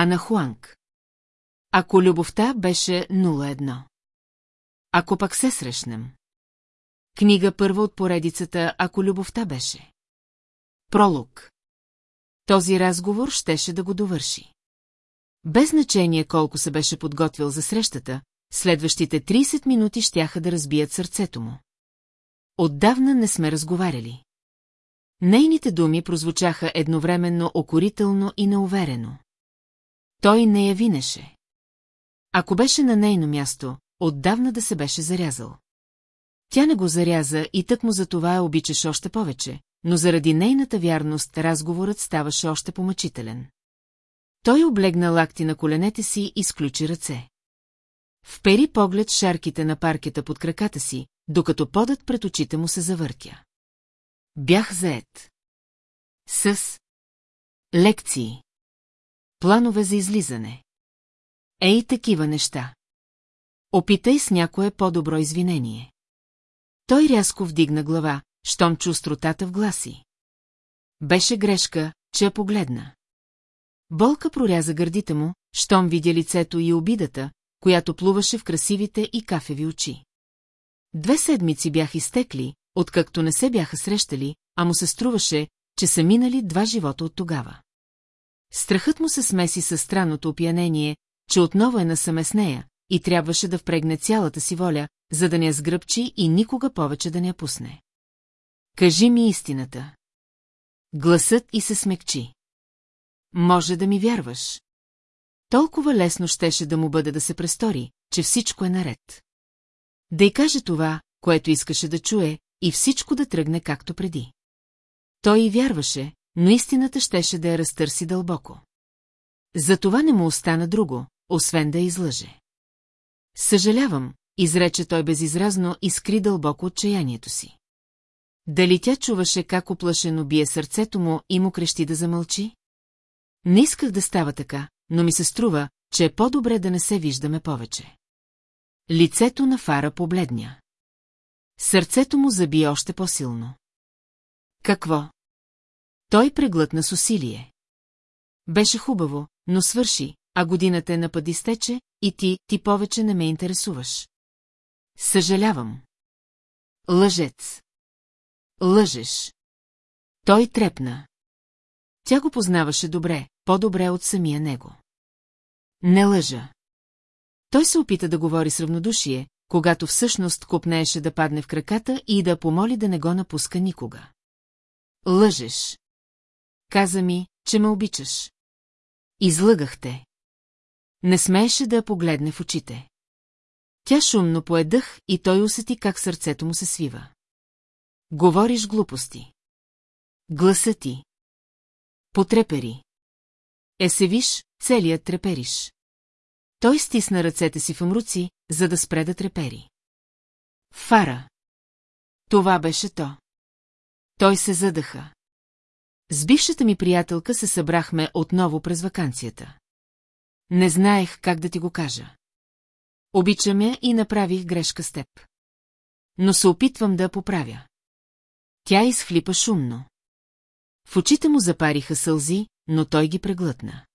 Ана Хуанг. Ако любовта беше 01. Ако пак се срещнем. Книга първа от поредицата Ако любовта беше. Пролог. Този разговор щеше да го довърши. Без значение колко се беше подготвил за срещата, следващите 30 минути щяха да разбият сърцето му. Отдавна не сме разговаряли. Нейните думи прозвучаха едновременно окорително и неуверено. Той не я винеше. Ако беше на нейно място, отдавна да се беше зарязал. Тя не го заряза и тък му за това я обичаше още повече, но заради нейната вярност разговорът ставаше още помъчителен. Той облегна лакти на коленете си и сключи ръце. Впери поглед шарките на паркета под краката си, докато подът пред очите му се завъртя. Бях заед. С. Лекции. Планове за излизане. Ей, такива неща. Опитай с някое по-добро извинение. Той рязко вдигна глава, щом чу стротата в гласи. Беше грешка, че я погледна. Болка проряза гърдите му, щом видя лицето и обидата, която плуваше в красивите и кафеви очи. Две седмици бях изтекли, откакто не се бяха срещали, а му се струваше, че са минали два живота от тогава. Страхът му се смеси със странното опиянение, че отново е насаме с нея и трябваше да впрегне цялата си воля, за да не я сгръбчи и никога повече да не я пусне. Кажи ми истината. Гласът и се смекчи. Може да ми вярваш. Толкова лесно щеше да му бъде да се престори, че всичко е наред. Да й каже това, което искаше да чуе, и всичко да тръгне както преди. Той и вярваше, но истината щеше да я разтърси дълбоко. Затова не му остана друго, освен да излъже. Съжалявам, изрече той безизразно и скри дълбоко отчаянието си. Дали тя чуваше как оплашено бие сърцето му и му крещи да замълчи? Не исках да става така, но ми се струва, че е по-добре да не се виждаме повече. Лицето на Фара побледня. Сърцето му заби още по-силно. Какво? Той преглътна с усилие. Беше хубаво, но свърши, а годината е напъди стече, и ти, ти повече не ме интересуваш. Съжалявам. Лъжец. Лъжеш. Той трепна. Тя го познаваше добре, по-добре от самия него. Не лъжа. Той се опита да говори с равнодушие, когато всъщност купнееше да падне в краката и да помоли да не го напуска никога. Лъжеш. Каза ми, че ме обичаш. Излъгахте. Не смееше да я погледне в очите. Тя шумно поедъх и той усети как сърцето му се свива. Говориш глупости. Гласа ти. Потрепери. Е се виж, целият трепериш. Той стисна ръцете си в мруци, за да спре да трепери. Фара. Това беше то. Той се задъха. С бившата ми приятелка се събрахме отново през вакансията. Не знаех как да ти го кажа. Обичам я и направих грешка с теб. Но се опитвам да я поправя. Тя изхлипа шумно. В очите му запариха сълзи, но той ги преглътна.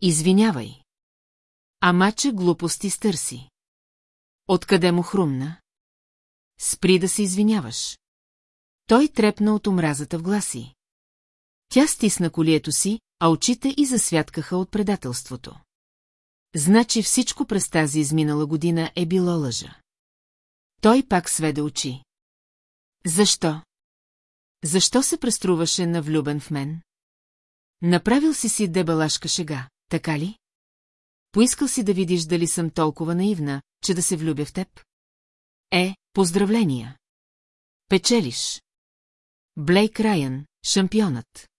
Извинявай. Ама че глупости стърси. Откъде му хрумна? Спри да се извиняваш. Той трепна от омразата в гласи. Тя стисна колието си, а очите и засвяткаха от предателството. Значи всичко през тази изминала година е било лъжа. Той пак сведе очи. Защо? Защо се преструваше на влюбен в мен? Направил си си дебелашка шега, така ли? Поискал си да видиш дали съм толкова наивна, че да се влюбя в теб? Е, поздравления! Печелиш! Блейк Райан, шампионът.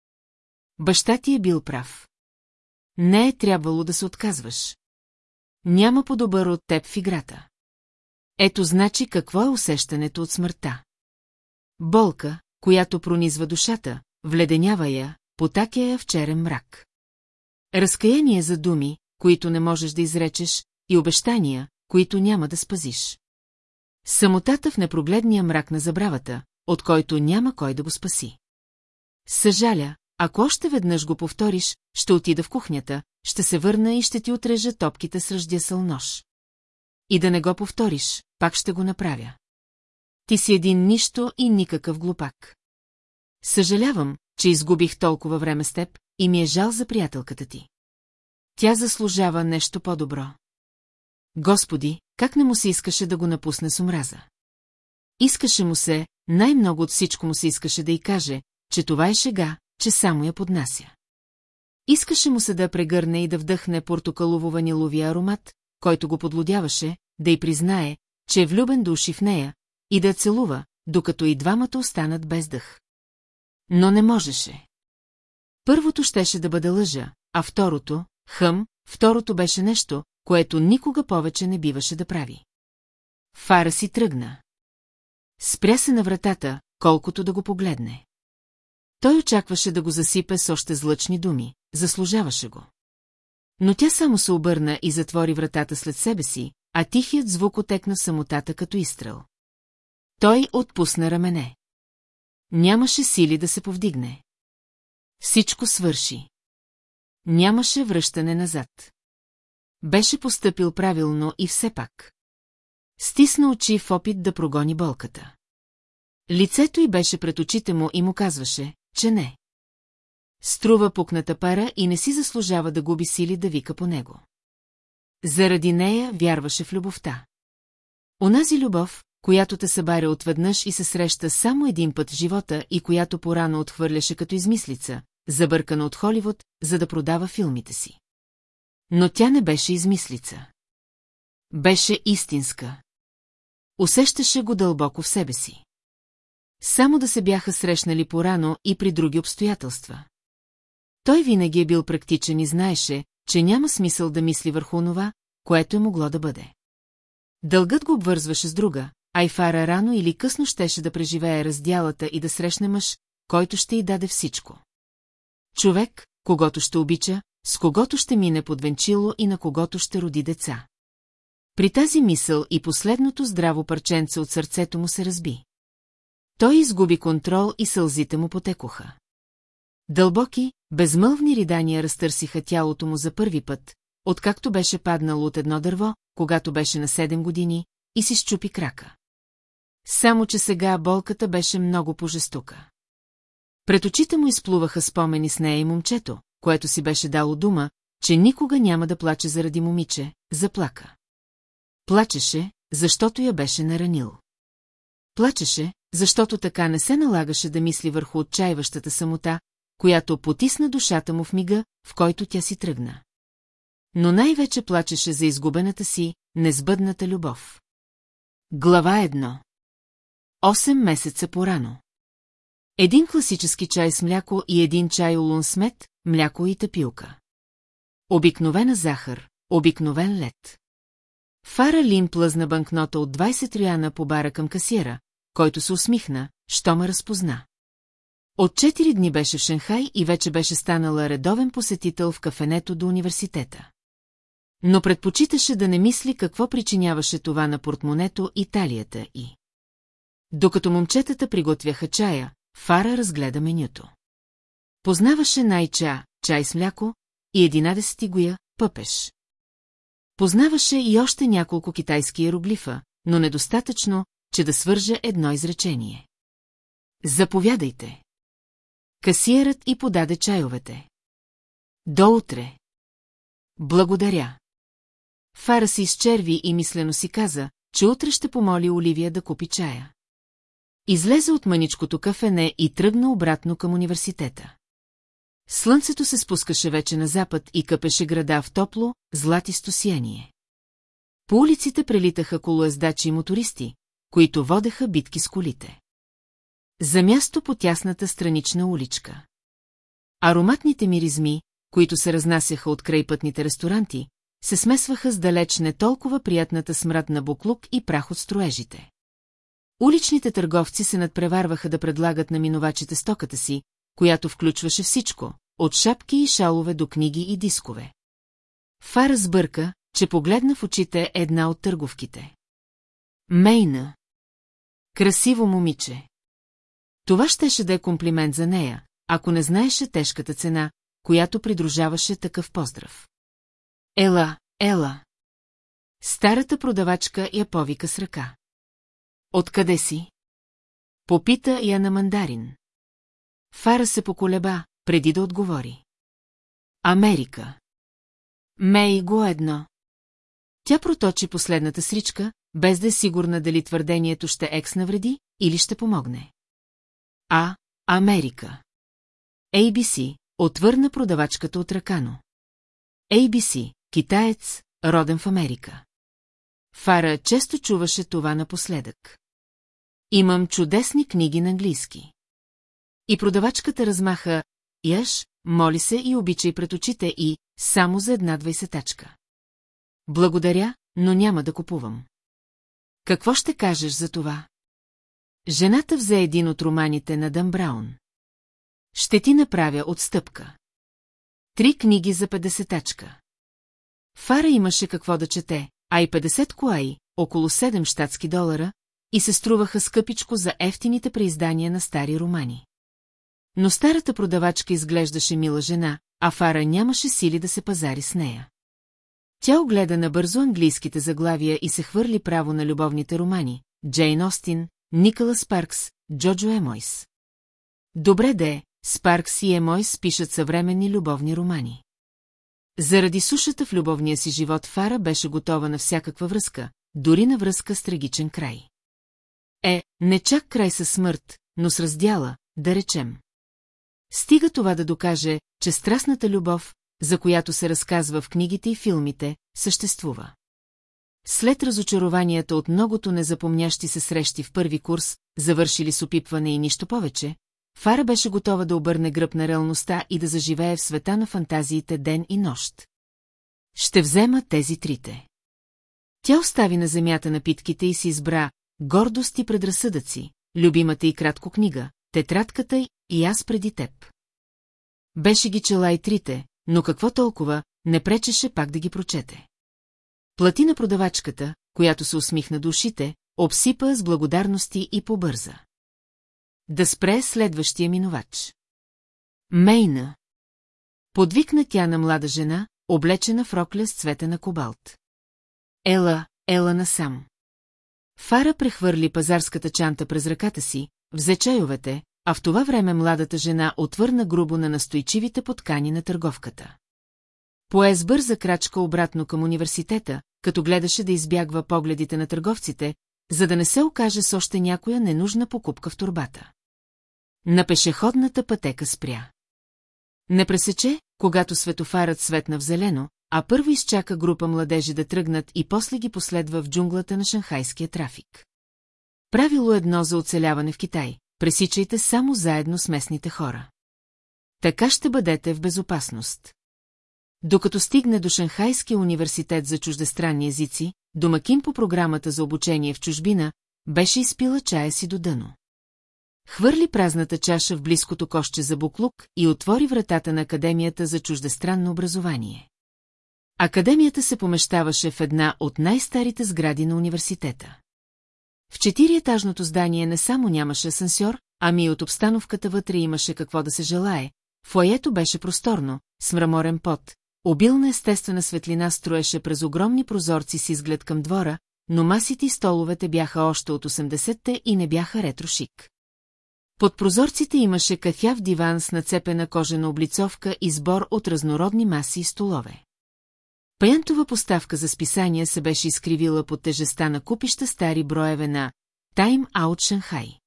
Баща ти е бил прав. Не е трябвало да се отказваш. Няма по-добър от теб в играта. Ето значи какво е усещането от смъртта. Болка, която пронизва душата, вледенява я, потакя я в черен мрак. Разкаяние за думи, които не можеш да изречеш, и обещания, които няма да спазиш. Самотата в непрогледния мрак на забравата, от който няма кой да го спаси. Съжаля, ако още веднъж го повториш, ще отида в кухнята, ще се върна и ще ти отрежа топките с ръждясъл нож. И да не го повториш, пак ще го направя. Ти си един нищо и никакъв глупак. Съжалявам, че изгубих толкова време с теб и ми е жал за приятелката ти. Тя заслужава нещо по-добро. Господи, как не му се искаше да го напусне с омраза. Искаше му се, най-много от всичко му се искаше да й каже, че това е шега, че само я поднася. Искаше му се да прегърне и да вдъхне портокалово-ваниловия аромат, който го подлодяваше, да й признае, че е влюбен души в нея, и да целува, докато и двамата останат без дъх. Но не можеше. Първото щеше да бъде лъжа, а второто, хъм, второто беше нещо, което никога повече не биваше да прави. Фара си тръгна. Спря се на вратата, колкото да го погледне. Той очакваше да го засипе с още злъчни думи, заслужаваше го. Но тя само се обърна и затвори вратата след себе си, а тихият звук отекна самотата като изстрел. Той отпусна рамене. Нямаше сили да се повдигне. Всичко свърши. Нямаше връщане назад. Беше постъпил правилно и все пак. Стисна очи в опит да прогони болката. Лицето й беше пред очите му и му казваше, че не. Струва пукната пара и не си заслужава да губи сили да вика по него. Заради нея вярваше в любовта. Онази любов, която те събаря отведнъж и се среща само един път в живота и която порано отхвърляше като измислица, забъркана от Холивуд, за да продава филмите си. Но тя не беше измислица. Беше истинска. Усещаше го дълбоко в себе си. Само да се бяха срещнали порано и при други обстоятелства. Той винаги е бил практичен и знаеше, че няма смисъл да мисли върху онова, което е могло да бъде. Дългът го обвързваше с друга, а и Фара рано или късно щеше да преживее раздялата и да срещне мъж, който ще й даде всичко. Човек, когато ще обича, с когото ще мине под венчило и на когото ще роди деца. При тази мисъл и последното здраво парченце от сърцето му се разби. Той изгуби контрол и сълзите му потекоха. Дълбоки, безмълвни ридания разтърсиха тялото му за първи път, откакто беше паднал от едно дърво, когато беше на 7 години, и си щупи крака. Само, че сега болката беше много пожестока. Пред очите му изплуваха спомени с нея и момчето, което си беше дало дума, че никога няма да плаче заради момиче, заплака. Плачеше, защото я беше наранил. Плачеше, защото така не се налагаше да мисли върху отчаиващата самота, която потисна душата му в мига, в който тя си тръгна. Но най-вече плачеше за изгубената си, незбъдната любов. Глава едно Осем месеца порано. Един класически чай с мляко и един чай улун с мед, мляко и тапилка. Обикновена захар, обикновен лед. Фара Лин плъзна банкнота от 20 ряна по бара към касиера, който се усмихна, що ме разпозна. От четири дни беше в Шенхай и вече беше станала редовен посетител в кафенето до университета. Но предпочиташе да не мисли какво причиняваше това на портмонето и талията и. Докато момчетата приготвяха чая, Фара разгледа менюто. Познаваше най-ча, чай с мляко и единадесети гоя, пъпеш. Познаваше и още няколко китайски иероглифа, но недостатъчно, че да свържа едно изречение. Заповядайте. Касиерът и подаде чайовете. До утре. Благодаря. Фара се изчерви и мислено си каза, че утре ще помоли Оливия да купи чая. Излезе от маничкото кафене и тръгна обратно към университета. Слънцето се спускаше вече на запад и къпеше града в топло, златисто сияние. По улиците прелитаха колоездачи и мотористи, които водеха битки с колите. За място по тясната странична уличка. Ароматните миризми, които се разнасяха от крайпътните ресторанти, се смесваха с далеч не толкова приятната смрад на буклук и прах от строежите. Уличните търговци се надпреварваха да предлагат на минувачите стоката си, която включваше всичко, от шапки и шалове до книги и дискове. Фара сбърка, че погледна в очите една от търговките. Мейна. Красиво момиче. Това щеше да е комплимент за нея, ако не знаеше тежката цена, която придружаваше такъв поздрав. Ела, ела. Старата продавачка я повика с ръка. Откъде си? Попита я на мандарин. Фара се поколеба, преди да отговори. Америка. Мей го едно. Тя проточи последната сричка, без да е сигурна дали твърдението ще екс навреди или ще помогне. А, Америка. ABC, отвърна продавачката от ръкано. ABC, китаец, роден в Америка. Фара често чуваше това напоследък. Имам чудесни книги на английски. И продавачката размаха «Яш, моли се и обичай пред очите и само за една двайсетачка». Благодаря, но няма да купувам. Какво ще кажеш за това? Жената взе един от романите на Дън Браун. Ще ти направя отстъпка. Три книги за педесетачка. Фара имаше какво да чете, а и 50 куаи, около 7 щатски долара, и се струваха скъпичко за ефтините преиздания на стари романи. Но старата продавачка изглеждаше мила жена, а Фара нямаше сили да се пазари с нея. Тя огледа набързо английските заглавия и се хвърли право на любовните романи – Джейн Остин, Николас Паркс, Джоджо Емойс. Добре де, Спаркс и Емойс пишат съвременни любовни романи. Заради сушата в любовния си живот Фара беше готова на всякаква връзка, дори на връзка с трагичен край. Е, не чак край със смърт, но с раздяла, да речем. Стига това да докаже, че страстната любов, за която се разказва в книгите и филмите, съществува. След разочарованията от многото незапомнящи се срещи в първи курс, завършили с опипване и нищо повече, Фара беше готова да обърне гръб на реалността и да заживее в света на фантазиите ден и нощ. Ще взема тези трите. Тя остави на земята напитките и си избра «Гордост и предразсъдъци», любимата и кратко книга, тетрадката и аз преди теб. Беше ги чела и трите, но какво толкова, не пречеше пак да ги прочете. Плати на продавачката, която се усмихна душите, обсипа с благодарности и побърза. Да спре следващия минувач. Мейна. Подвикна тя на млада жена, облечена в рокля с цвета на кобалт. Ела, ела насам. Фара прехвърли пазарската чанта през ръката си, взе чайовете, а в това време младата жена отвърна грубо на настойчивите поткани на търговката. Пое с бърза крачка обратно към университета, като гледаше да избягва погледите на търговците, за да не се окаже с още някоя ненужна покупка в турбата. На пешеходната пътека спря. Не пресече, когато светофарът светна в зелено, а първо изчака група младежи да тръгнат и после ги последва в джунглата на шанхайския трафик. Правило едно за оцеляване в Китай – пресичайте само заедно с местните хора. Така ще бъдете в безопасност. Докато стигне до Шанхайския университет за чуждестранни езици, домакин по програмата за обучение в чужбина, беше изпила чая си до дъно. Хвърли празната чаша в близкото коще за буклук и отвори вратата на Академията за чуждестранно образование. Академията се помещаваше в една от най-старите сгради на университета. В четириетажното здание не само нямаше асансьор, ами и от обстановката вътре имаше какво да се желае. Фоето беше просторно, с мраморен пот, обилна естествена светлина строеше през огромни прозорци с изглед към двора, но масите и столовете бяха още от 80-те и не бяха ретрошик. Под прозорците имаше кафяв диван с нацепена кожена облицовка и сбор от разнородни маси и столове. Паянтова поставка за списания се беше изкривила под тежеста на купища стари броеве на «Тайм Аут Шанхай».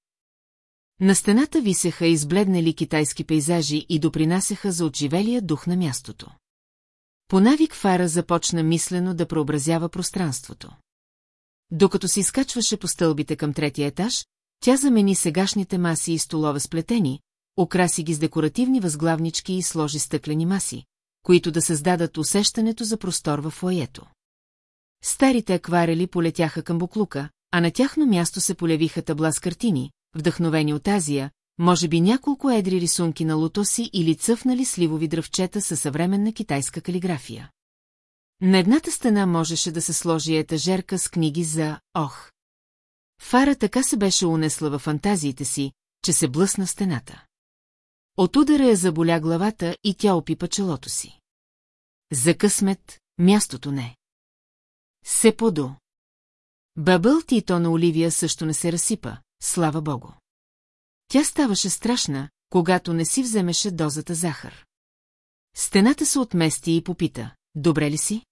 На стената висеха избледнали китайски пейзажи и допринасяха за отживелия дух на мястото. По навик Фара започна мислено да преобразява пространството. Докато се изкачваше по стълбите към третия етаж, тя замени сегашните маси и столове сплетени, окраси ги с декоративни възглавнички и сложи стъклени маси, които да създадат усещането за простор във фоето. Старите акварели полетяха към буклука, а на тяхно място се полявиха табла с картини, вдъхновени от Азия, може би няколко едри рисунки на лотоси или цъфнали сливови дръвчета със съвременна китайска калиграфия. На едната стена можеше да се сложи етажерка с книги за «Ох». Фара така се беше унесла във фантазиите си, че се блъсна в стената. От удара я заболя главата и тя опипа челото си. За късмет, мястото не. Се подо. Бъбълти и то на Оливия също не се разсипа, слава богу. Тя ставаше страшна, когато не си вземеше дозата захар. Стената се отмести и попита, добре ли си?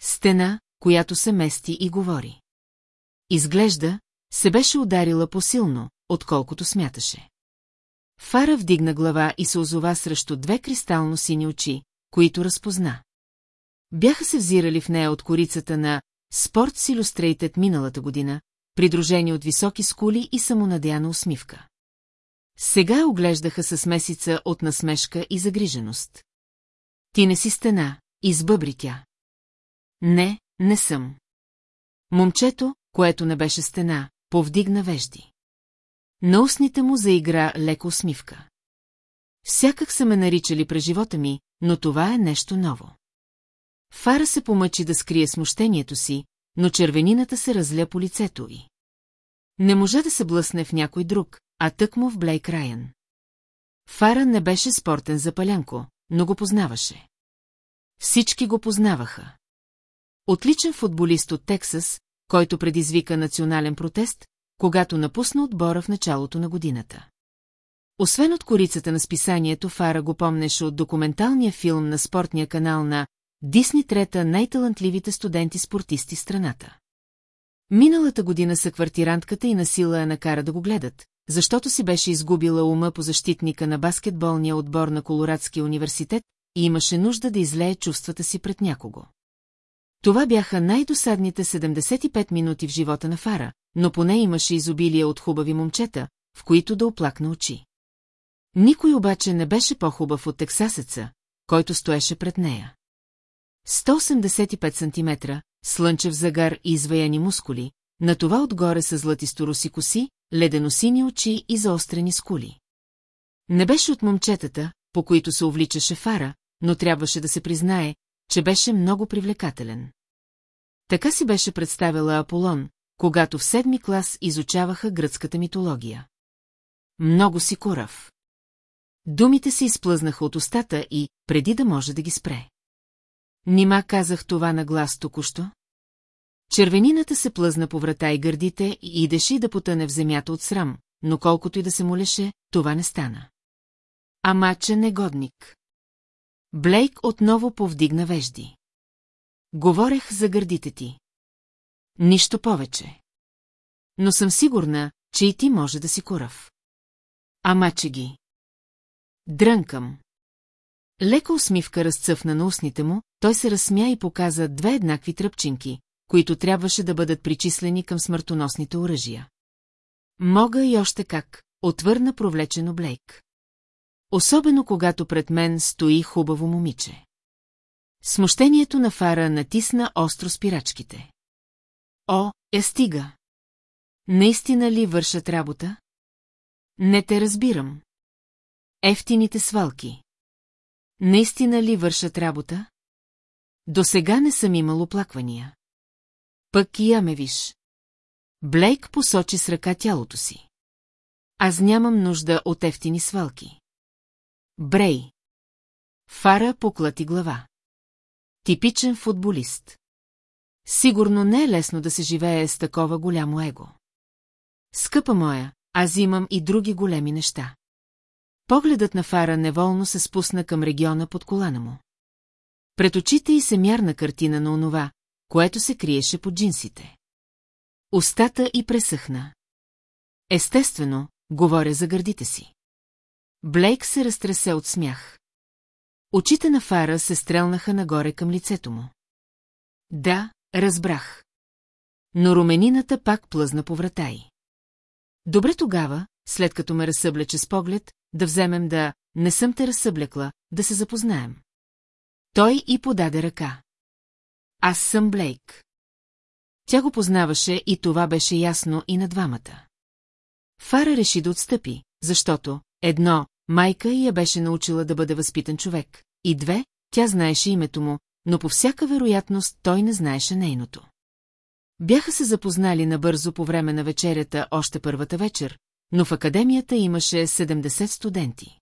Стена, която се мести и говори. Изглежда, се беше ударила посилно, отколкото смяташе. Фара вдигна глава и се озова срещу две кристално сини очи, които разпозна. Бяха се взирали в нея от корицата на Sports Illustrated миналата година, придружени от високи скули и самонадяна усмивка. Сега оглеждаха с месица от насмешка и загриженост. Ти не си стена, избъбри тя. Не, не съм. Момчето, което не беше стена, повдигна вежди. На устните му заигра леко усмивка. Всякак са ме наричали през живота ми, но това е нещо ново. Фара се помъчи да скрие смущението си, но червенината се разля по лицето й. Не можа да се блъсне в някой друг, а тък му в Блейк Райан. Фара не беше спортен запалянко, но го познаваше. Всички го познаваха. Отличен футболист от Тексас, който предизвика национален протест, когато напусна отбора в началото на годината. Освен от корицата на списанието, Фара го помнеше от документалния филм на спортния канал на Дисни трета най-талантливите студенти-спортисти страната. Миналата година са квартирантката и насила я накара да го гледат, защото си беше изгубила ума по защитника на баскетболния отбор на Колорадския университет и имаше нужда да излее чувствата си пред някого. Това бяха най-досадните 75 минути в живота на Фара, но поне имаше изобилие от хубави момчета, в които да оплакна очи. Никой обаче не беше по-хубав от тексасеца, който стоеше пред нея. 185 см, слънчев загар и изваяни мускули, на това отгоре са златисто-руси коси, леденосини очи и заострени скули. Не беше от момчетата, по които се увличаше Фара, но трябваше да се признае, че беше много привлекателен. Така си беше представила Аполон, когато в седми клас изучаваха гръцката митология. Много си корав. Думите се изплъзнаха от устата и, преди да може да ги спре. Нима казах това на глас току-що? Червенината се плъзна по врата и гърдите и идеше да потъне в земята от срам, но колкото и да се молеше, това не стана. Ама, че негодник. Блейк отново повдигна вежди. Говорех за гърдите ти. Нищо повече. Но съм сигурна, че и ти може да си курав. Ама, че ги. Дрънкам. Лека усмивка разцъфна на устните му, той се разсмя и показа две еднакви тръпчинки, които трябваше да бъдат причислени към смъртоносните оръжия. Мога и още как, отвърна провлечено Блейк. Особено когато пред мен стои хубаво момиче. Смущението на Фара натисна остро спирачките. О, е стига! Наистина ли вършат работа? Не те разбирам. Ефтините свалки. Наистина ли вършат работа? До сега не съм имал оплаквания. Пък и я ме виж. Блейк посочи с ръка тялото си. Аз нямам нужда от ефтини свалки. Брей. Фара поклати глава. Типичен футболист. Сигурно не е лесно да се живее с такова голямо его. Скъпа моя, аз имам и други големи неща. Погледът на Фара неволно се спусна към региона под колана му. Пред очите й се мярна картина на онова, което се криеше под джинсите. Остата и пресъхна. Естествено, говоря за гърдите си. Блейк се разтресе от смях. Очите на Фара се стрелнаха нагоре към лицето му. Да, разбрах. Но руменината пак плъзна по врата й. Добре тогава, след като ме разсъблече с поглед, да вземем да «не съм те разсъблекла», да се запознаем. Той и подаде ръка. Аз съм Блейк. Тя го познаваше и това беше ясно и на двамата. Фара реши да отстъпи, защото, едно, майка я беше научила да бъде възпитан човек, и две, тя знаеше името му, но по всяка вероятност той не знаеше нейното. Бяха се запознали набързо по време на вечерята още първата вечер, но в академията имаше 70 студенти.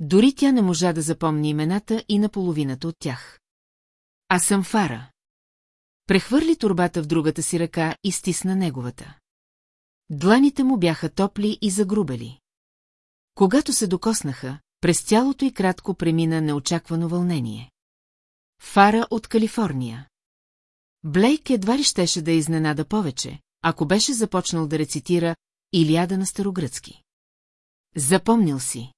Дори тя не можа да запомни имената и на половината от тях. Аз съм Фара. Прехвърли турбата в другата си ръка и стисна неговата. Дланите му бяха топли и загрубели. Когато се докоснаха, през тялото и кратко премина неочаквано вълнение. Фара от Калифорния. Блейк едва ли щеше да изненада повече, ако беше започнал да рецитира Илиада на старогръцки. Запомнил си.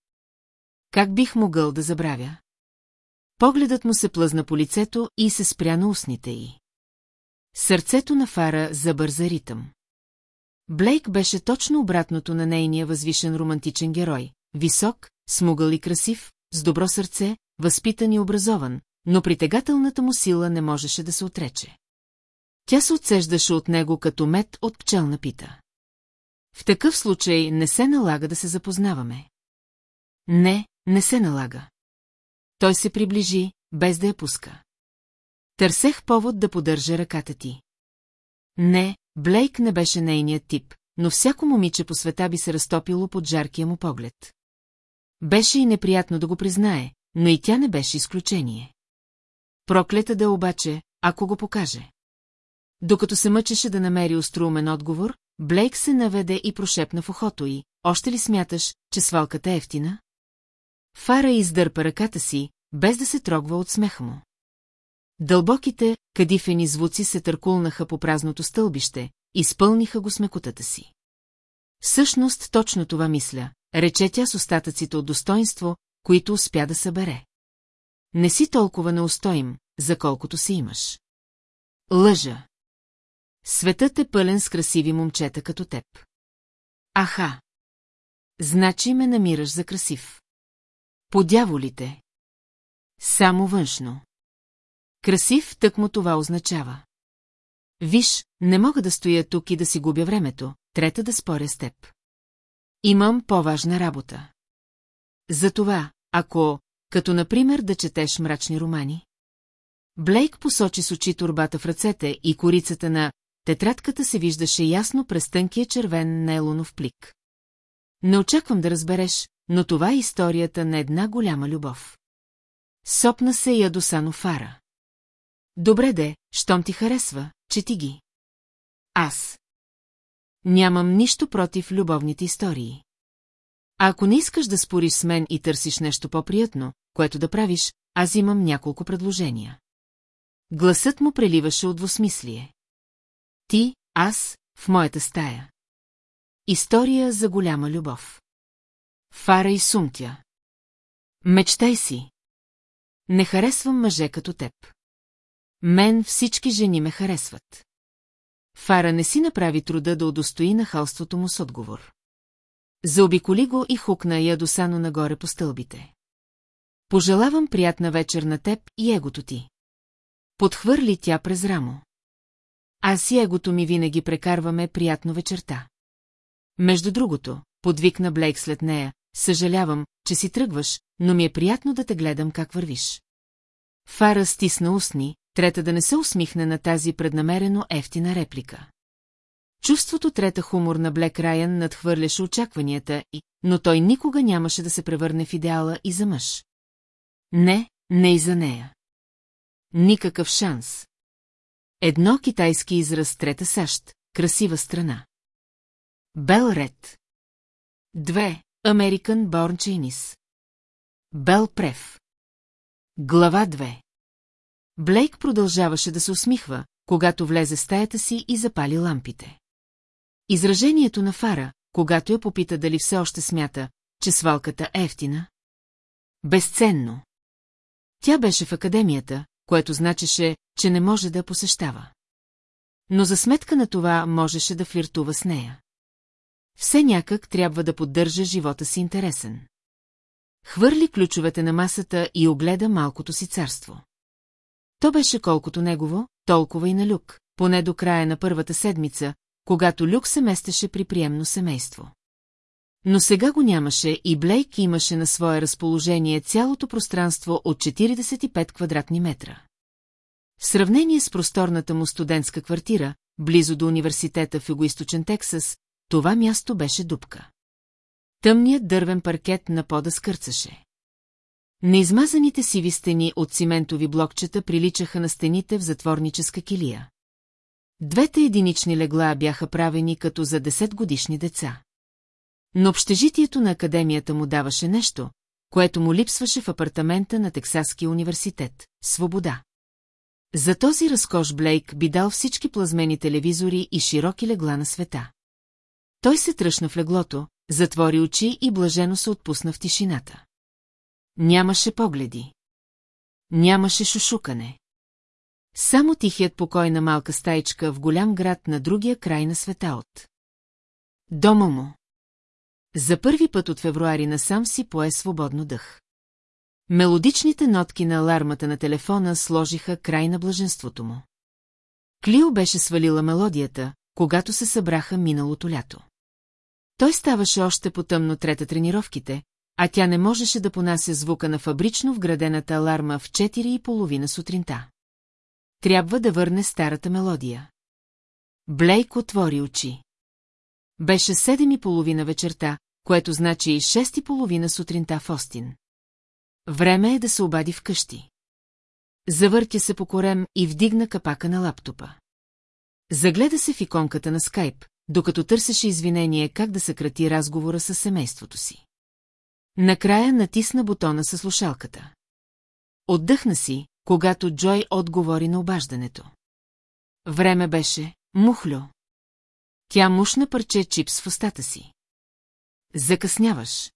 Как бих могъл да забравя? Погледът му се плъзна по лицето и се спря на устните й. Сърцето на Фара забърза ритъм. Блейк беше точно обратното на нейния възвишен романтичен герой. Висок, смугъл и красив, с добро сърце, възпитан и образован, но притегателната му сила не можеше да се отрече. Тя се отсеждаше от него като мед от пчелна пита. В такъв случай не се налага да се запознаваме. Не, не се налага. Той се приближи, без да я пуска. Търсех повод да поддържа ръката ти. Не, Блейк не беше нейният тип, но всяко момиче по света би се разтопило под жаркия му поглед. Беше и неприятно да го признае, но и тя не беше изключение. Проклета да обаче, ако го покаже. Докато се мъчеше да намери остроумен отговор, Блейк се наведе и прошепна в ухото й. Още ли смяташ, че свалката е ефтина? Фара издърпа ръката си, без да се трогва от смеха му. Дълбоките, кадифени звуци се търкулнаха по празното стълбище, изпълниха го смекотата си. Всъщност точно това мисля, рече тя с остатъците от достоинство, които успя да събере. Не си толкова неустоим, за колкото си имаш. Лъжа. Светът е пълен с красиви момчета като теб. Аха. Значи ме намираш за красив. Подяволите. Само външно. Красив тъкмо това означава. Виж, не мога да стоя тук и да си губя времето, трета да споря с теб. Имам по-важна работа. Затова, ако, като например да четеш мрачни романи. Блейк посочи с очи турбата в ръцете и корицата на тетрадката се виждаше ясно през тънкия червен нейлонов плик. Не очаквам да разбереш, но това е историята на една голяма любов. Сопна се ядосано Фара. Добре де, щом ти харесва, че ти ги. Аз. Нямам нищо против любовните истории. Ако не искаш да спориш с мен и търсиш нещо по-приятно, което да правиш, аз имам няколко предложения. Гласът му преливаше от двусмислие. Ти, аз, в моята стая. История за голяма любов. Фара и сумтя. Мечтай си. Не харесвам мъже като теб. Мен всички жени ме харесват. Фара не си направи труда да удостои нахалството му с отговор. Заобиколи го и хукна ядосано нагоре по стълбите. Пожелавам приятна вечер на теб и егото ти. Подхвърли тя през рамо. Аз и егото ми винаги прекарваме приятно вечерта. Между другото, подвикна Блейк след нея, съжалявам, че си тръгваш, но ми е приятно да те гледам как вървиш. Фара стисна устни, трета да не се усмихне на тази преднамерено ефтина реплика. Чувството трета хумор на Блек Райан надхвърляше очакванията и, но той никога нямаше да се превърне в идеала и за мъж. Не, не и за нея. Никакъв шанс. Едно китайски израз трета САЩ, красива страна. Бел Ред. Две, American Born Chinese. Бел Прев. Глава 2 Блейк продължаваше да се усмихва, когато влезе стаята си и запали лампите. Изражението на Фара, когато я попита дали все още смята, че свалката е ефтина. Безценно. Тя беше в академията, което значеше, че не може да посещава. Но за сметка на това можеше да флиртува с нея. Все някак трябва да поддържа живота си интересен. Хвърли ключовете на масата и огледа малкото си царство. То беше колкото негово, толкова и на Люк, поне до края на първата седмица, когато Люк се местеше при приемно семейство. Но сега го нямаше и Блейк имаше на свое разположение цялото пространство от 45 квадратни метра. В сравнение с просторната му студентска квартира, близо до университета в Югоисточен Тексас, това място беше дупка. Тъмният дървен паркет на пода скърцаше. Неизмазаните сиви стени от циментови блокчета приличаха на стените в затворническа килия. Двете единични легла бяха правени като за 10 годишни деца. Но общежитието на академията му даваше нещо, което му липсваше в апартамента на Тексаския университет – свобода. За този разкош Блейк би дал всички плазмени телевизори и широки легла на света. Той се тръщна в леглото, затвори очи и блажено се отпусна в тишината. Нямаше погледи. Нямаше шушукане. Само тихият покой на малка стаичка в голям град на другия край на света от. Дома му. За първи път от февруари насам си пое свободно дъх. Мелодичните нотки на алармата на телефона сложиха край на блаженството му. Клио беше свалила мелодията, когато се събраха миналото лято. Той ставаше още по-тъмно трета тренировките, а тя не можеше да понася звука на фабрично вградената аларма в 4 и половина сутринта. Трябва да върне старата мелодия. Блейк отвори очи. Беше седем и половина вечерта, което значи и шест и половина сутринта в Остин. Време е да се обади вкъщи. Завъртя се по корем и вдигна капака на лаптопа. Загледа се в иконката на скайп, докато търсеше извинение как да съкрати разговора с семейството си. Накрая натисна бутона със слушалката. Отдъхна си, когато Джой отговори на обаждането. Време беше, мухлю. Тя мушна парче чипс в устата си. Закъсняваш.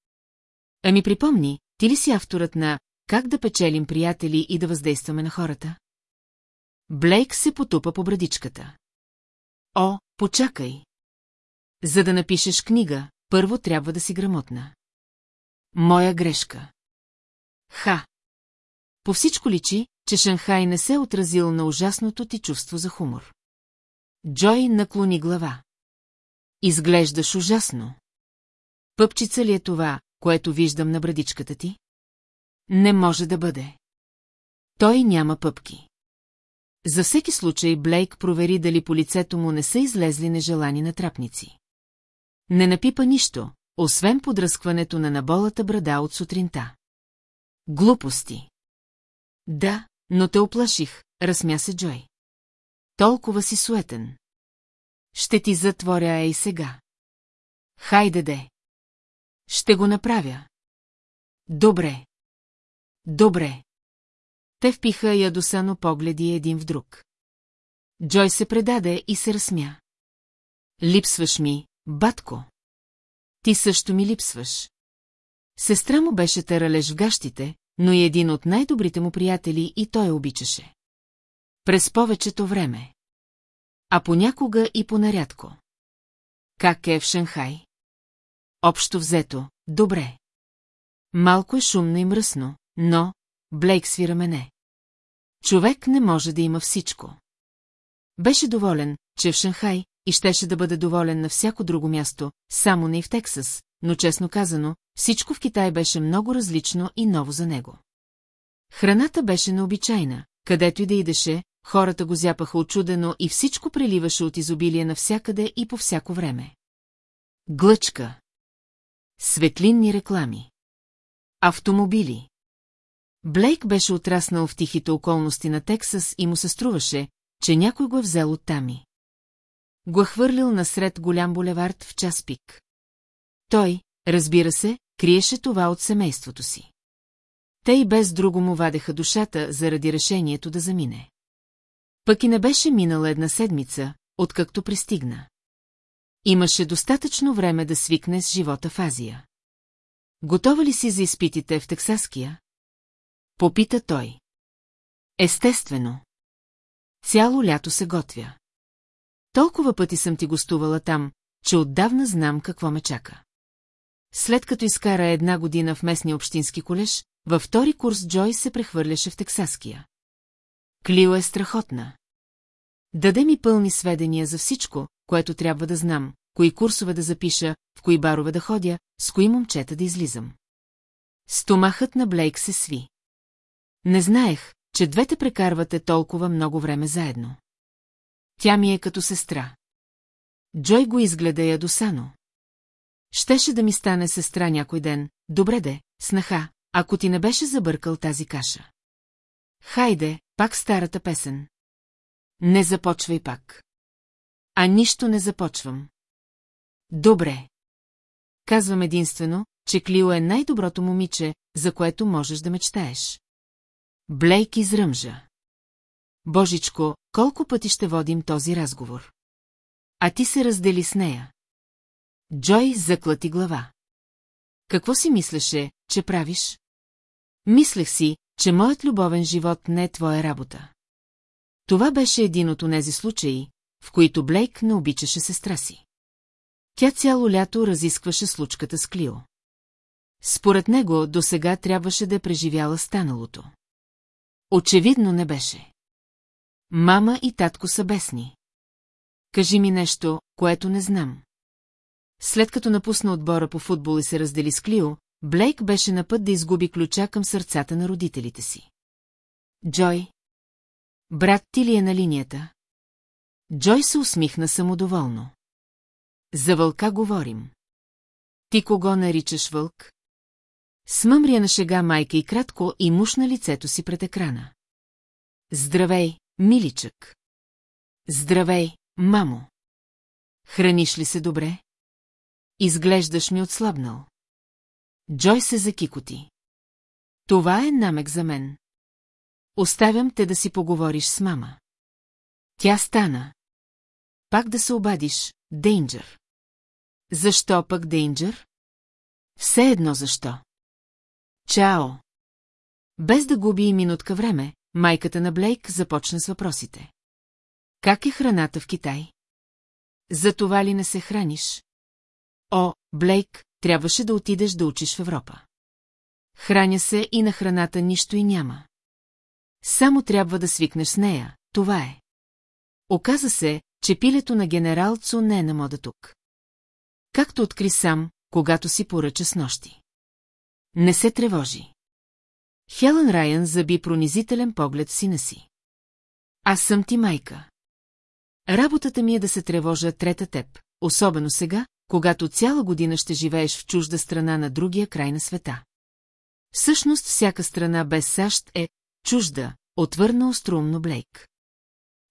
Ами припомни, ти ли си авторът на «Как да печелим приятели и да въздействаме на хората»? Блейк се потупа по брадичката. О, почакай! За да напишеш книга, първо трябва да си грамотна. Моя грешка. Ха! По всичко личи, че Шанхай не се е отразил на ужасното ти чувство за хумор. Джой наклони глава. Изглеждаш ужасно. Пъпчица ли е това, което виждам на брадичката ти? Не може да бъде. Той няма пъпки. За всеки случай Блейк провери дали по лицето му не са излезли нежелани натрапници. Не напипа нищо, освен подръскването на наболата брада от сутринта. Глупости. Да, но те оплаших, разсмя се Джой. Толкова си суетен. Ще ти затворя ей сега. Хайде де. Ще го направя. Добре. Добре. Те впиха ядосано погледи един в друг. Джой се предаде и се разсмя. Липсваш ми, батко. Ти също ми липсваш. Сестра му беше таралеж в гащите, но и един от най-добрите му приятели и той обичаше. През повечето време. А понякога и понарядко. Как е в Шанхай? Общо взето, добре. Малко е шумно и мръсно, но Блейк свира мене. Човек не може да има всичко. Беше доволен, че е в Шанхай, и щеше да бъде доволен на всяко друго място, само не и в Тексас, но честно казано, всичко в Китай беше много различно и ново за него. Храната беше необичайна, където и да идеше, хората го зяпаха очудено и всичко преливаше от изобилие навсякъде и по всяко време. Глъчка. Светлинни реклами. Автомобили. Блейк беше отраснал в тихите околности на Тексас и му се струваше, че някой го е взел от тами. Го е хвърлил насред голям булевард в час пик. Той, разбира се, криеше това от семейството си. Те и без друго му вадеха душата заради решението да замине. Пък и не беше минала една седмица, откакто пристигна. Имаше достатъчно време да свикне с живота в Азия. Готова ли си за изпитите в Тексаския? Попита той. Естествено. Цяло лято се готвя. Толкова пъти съм ти гостувала там, че отдавна знам какво ме чака. След като изкара една година в местния общински колеж, във втори курс Джой се прехвърляше в Тексаския. Клио е страхотна. Даде ми пълни сведения за всичко, което трябва да знам, кои курсове да запиша, в кои барове да ходя, с кои момчета да излизам. Стомахът на Блейк се сви. Не знаех, че двете прекарвате толкова много време заедно. Тя ми е като сестра. Джой го изгледа ядосано. Щеше да ми стане сестра някой ден, добре де, снаха, ако ти не беше забъркал тази каша. Хайде, пак старата песен. Не започвай пак. А нищо не започвам. Добре. Казвам единствено, че Клио е най-доброто момиче, за което можеш да мечтаеш. Блейк изръмжа. Божичко, колко пъти ще водим този разговор? А ти се раздели с нея. Джой заклати глава. Какво си мислеше, че правиш? Мислех си, че моят любовен живот не е твоя работа. Това беше един от онези случаи, в които Блейк не обичаше сестра си. Тя цяло лято разискваше случката с Клио. Според него до сега трябваше да е преживяла станалото. Очевидно не беше. Мама и татко са бесни. Кажи ми нещо, което не знам. След като напусна отбора по футбол и се раздели с Клио, Блейк беше на път да изгуби ключа към сърцата на родителите си. Джой. Брат ти ли е на линията? Джой се усмихна самодоволно. За вълка говорим. Ти кого наричаш вълк? Смъмря на шега майка и кратко и мушна лицето си пред екрана. Здравей, миличък. Здравей, мамо. Храниш ли се добре? Изглеждаш ми отслабнал. Джой се закикоти. Това е намек за мен. Оставям те да си поговориш с мама. Тя стана. Пак да се обадиш, Дейнджър. Защо пък Дейнджър? Все едно защо. Чао! Без да губи и минутка време, майката на Блейк започна с въпросите. Как е храната в Китай? За това ли не се храниш? О, Блейк, трябваше да отидеш да учиш в Европа. Храня се и на храната нищо и няма. Само трябва да свикнеш с нея, това е. Оказа се, че пилето на генерал Цу не е на мода тук. Както откри сам, когато си поръча с нощи. Не се тревожи. Хелън Райан заби пронизителен поглед в сина си. Аз съм ти майка. Работата ми е да се тревожа трета теб, особено сега, когато цяла година ще живееш в чужда страна на другия край на света. Всъщност всяка страна без САЩ е чужда, отвърна острумно Блейк.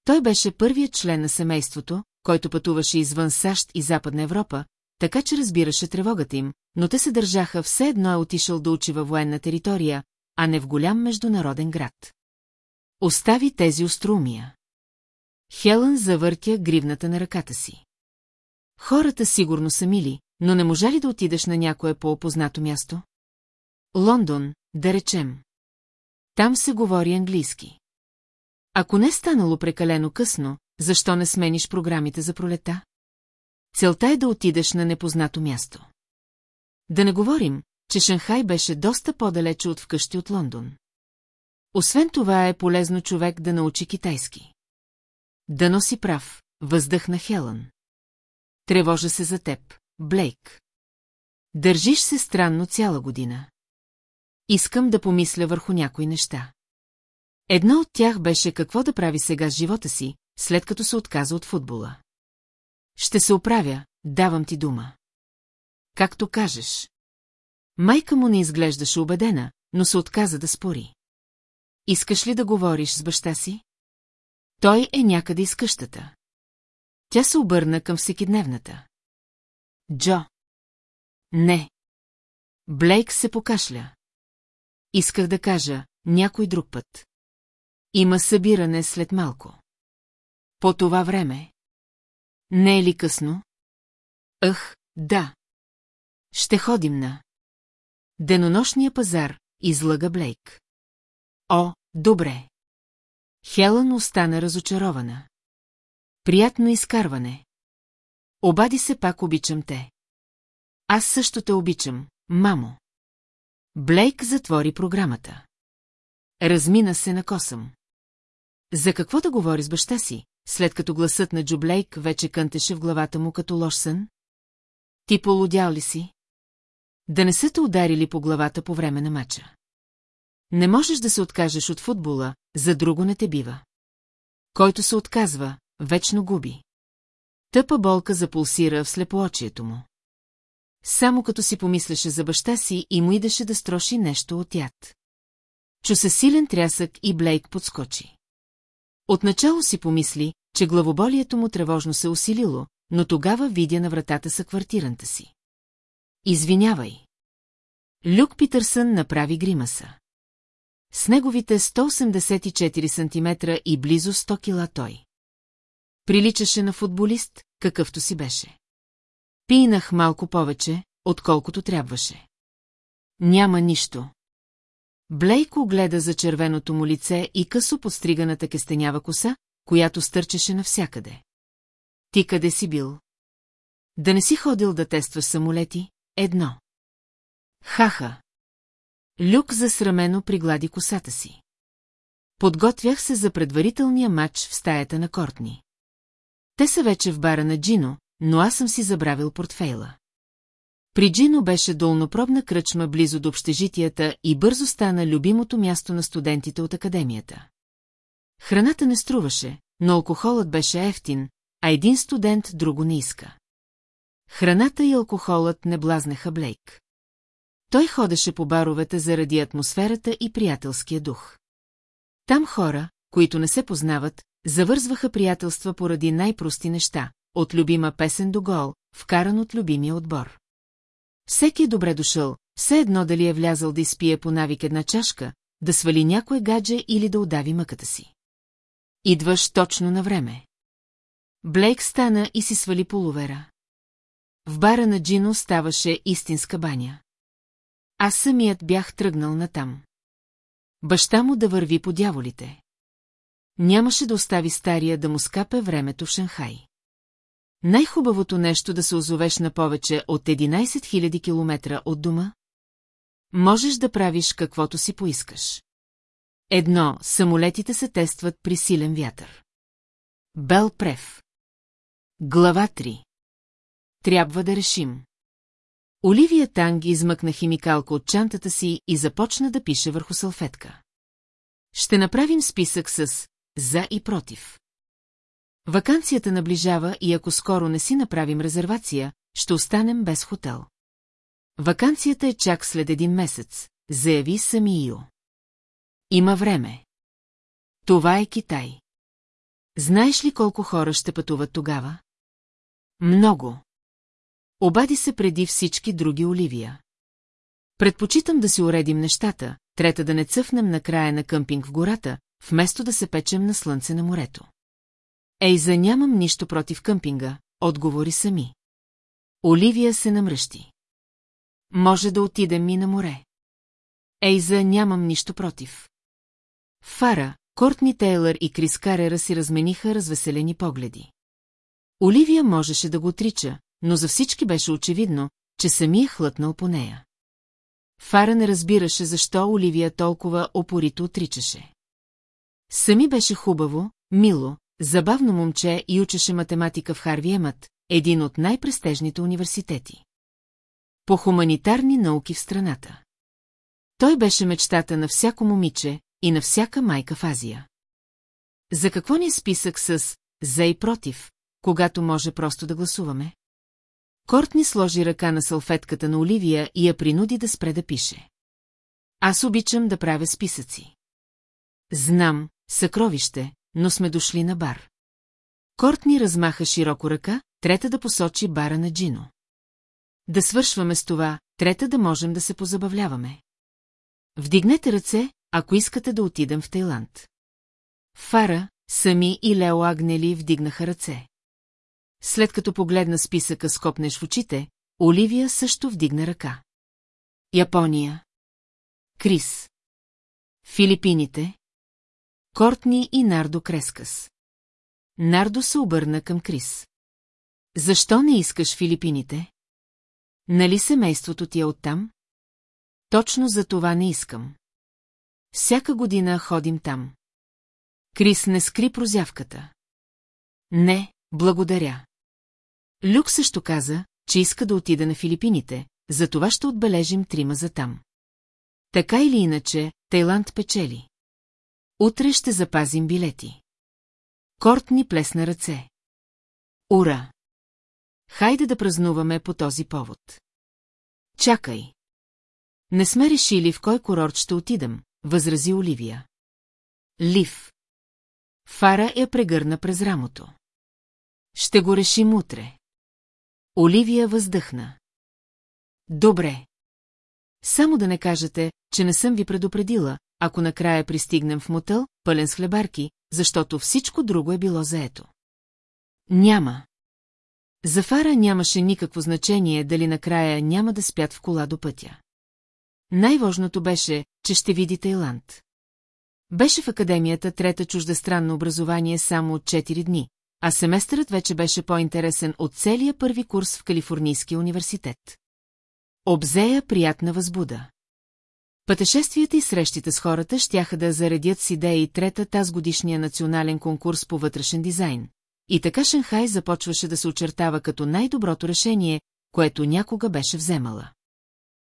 Той беше първият член на семейството, който пътуваше извън САЩ и Западна Европа, така че разбираше тревогата им, но те се държаха все едно е отишъл да учи във военна територия, а не в голям международен град. Остави тези острумия. Хелън завъртя гривната на ръката си. Хората сигурно са мили, но не може ли да отидеш на някое по-опознато място? Лондон, да речем. Там се говори английски. Ако не е станало прекалено късно, защо не смениш програмите за пролета? Целта е да отидеш на непознато място. Да не говорим, че Шанхай беше доста по-далече от вкъщи от Лондон. Освен това е полезно човек да научи китайски. Да носи прав, въздъхна Хелън. Тревожа се за теб, Блейк. Държиш се странно цяла година. Искам да помисля върху някои неща. Едно от тях беше какво да прави сега с живота си, след като се отказа от футбола. Ще се оправя, давам ти дума. Както кажеш. Майка му не изглеждаше убедена, но се отказа да спори. Искаш ли да говориш с баща си? Той е някъде из къщата. Тя се обърна към всекидневната. Джо. Не. Блейк се покашля. Исках да кажа, някой друг път. Има събиране след малко. По това време. Не е ли късно? Ах, да. Ще ходим на... Денонощния пазар, излага Блейк. О, добре. Хелън остана разочарована. Приятно изкарване. Обади се пак обичам те. Аз също те обичам, мамо. Блейк затвори програмата. Размина се на косъм. За какво да говори с баща си, след като гласът на Джо Блейк вече кънтеше в главата му като лош сън? Ти полудял ли си? Да не са те ударили по главата по време на мача. Не можеш да се откажеш от футбола, за друго не те бива. Който се отказва, вечно губи. Тъпа болка запулсира в слепоочието му. Само като си помисляше за баща си и му идеше да строши нещо от яд. Чу се силен трясък и Блейк подскочи. Отначало си помисли, че главоболието му тревожно се усилило, но тогава видя на вратата са квартиранта си. Извинявай. Люк Питърсън направи гримаса. С неговите 184 см и близо 100 кила той. Приличаше на футболист, какъвто си беше. Пинах малко повече, отколкото трябваше. Няма нищо. Блейко гледа за червеното му лице и късо подстриганата кестенява коса, която стърчеше навсякъде. Ти къде си бил? Да не си ходил да тестваш самолети? Едно. Хаха. Люк засрамено приглади косата си. Подготвях се за предварителния матч в стаята на Кортни. Те са вече в бара на Джино, но аз съм си забравил портфейла. При Джино беше долнопробна кръчма близо до общежитията и бързо стана любимото място на студентите от академията. Храната не струваше, но алкохолът беше ефтин, а един студент друго не иска. Храната и алкохолът не блазнеха Блейк. Той ходеше по баровете заради атмосферата и приятелския дух. Там хора, които не се познават, завързваха приятелства поради най-прости неща, от любима песен до гол, вкаран от любимия отбор. Всеки е добре дошъл, все едно дали е влязъл да изпие по навик една чашка, да свали някое гадже или да удави мъката си. Идваш точно на време. Блейк стана и си свали полувера. В бара на Джино ставаше истинска баня. Аз самият бях тръгнал натам. Баща му да върви по дяволите. Нямаше да остави стария да му скапе времето в Шанхай. Най-хубавото нещо да се озовеш на повече от 11 000 километра от дома? Можеш да правиш каквото си поискаш. Едно, самолетите се тестват при силен вятър. Бел Прев. Глава 3. Трябва да решим. Оливия Танг измъкна химикалка от чантата си и започна да пише върху салфетка. Ще направим списък с «за» и «против». Ваканцията наближава и ако скоро не си направим резервация, ще останем без хотел. Ваканцията е чак след един месец, заяви сами Ио. Има време. Това е Китай. Знаеш ли колко хора ще пътуват тогава? Много. Обади се преди всички други Оливия. Предпочитам да си уредим нещата, трета да не цъфнем на края на къмпинг в гората, вместо да се печем на слънце на морето. Ей, за нямам нищо против къмпинга, отговори сами. Оливия се намръщи. Може да отидем и на море. Ей, за нямам нищо против. Фара, Кортни Тейлър и Крис Карера си размениха развеселени погледи. Оливия можеше да го отрича, но за всички беше очевидно, че самия хлътнал по нея. Фара не разбираше защо Оливия толкова опорито отричаше. Сами беше хубаво, мило, забавно момче и учеше математика в Харви Емът, един от най-престежните университети. По хуманитарни науки в страната. Той беше мечтата на всяко момиче и на всяка майка в Азия. За какво ни е списък с «за» и «против», когато може просто да гласуваме? Кортни сложи ръка на салфетката на Оливия и я принуди да спре да пише. Аз обичам да правя списъци. Знам, съкровище, но сме дошли на бар. Кортни размаха широко ръка, трета да посочи бара на Джино. Да свършваме с това, трета да можем да се позабавляваме. Вдигнете ръце, ако искате да отидем в Тайланд. Фара, Сами и Лео Агнели вдигнаха ръце. След като погледна списъка с копнеш в очите, Оливия също вдигна ръка. Япония. Крис. Филипините. Кортни и Нардо Крескас. Нардо се обърна към Крис. Защо не искаш Филипините? Нали семейството ти е оттам? Точно за това не искам. Всяка година ходим там. Крис не скри прозявката. Не, благодаря. Люк също каза, че иска да отида на Филипините, затова ще отбележим трима за там. Така или иначе, Тайланд печели. Утре ще запазим билети. Корт ни плесна ръце. Ура! Хайде да празнуваме по този повод. Чакай. Не сме решили в кой курорт ще отидем, възрази Оливия. Лив. Фара я прегърна през рамото. Ще го решим утре. Оливия въздъхна. Добре. Само да не кажете, че не съм ви предупредила, ако накрая пристигнем в мотел, пълен с хлебарки, защото всичко друго е било заето. Няма. За Фара нямаше никакво значение дали накрая няма да спят в кола до пътя. Най-важното беше, че ще види Тайланд. Беше в академията трета чуждестранно образование само от 4 дни, а семестърът вече беше по-интересен от целия първи курс в Калифорнийския университет. Обзея приятна възбуда. Пътешествията и срещите с хората щяха да заредят с идеи трета таз годишния национален конкурс по вътрешен дизайн. И така Шанхай започваше да се очертава като най-доброто решение, което някога беше вземала.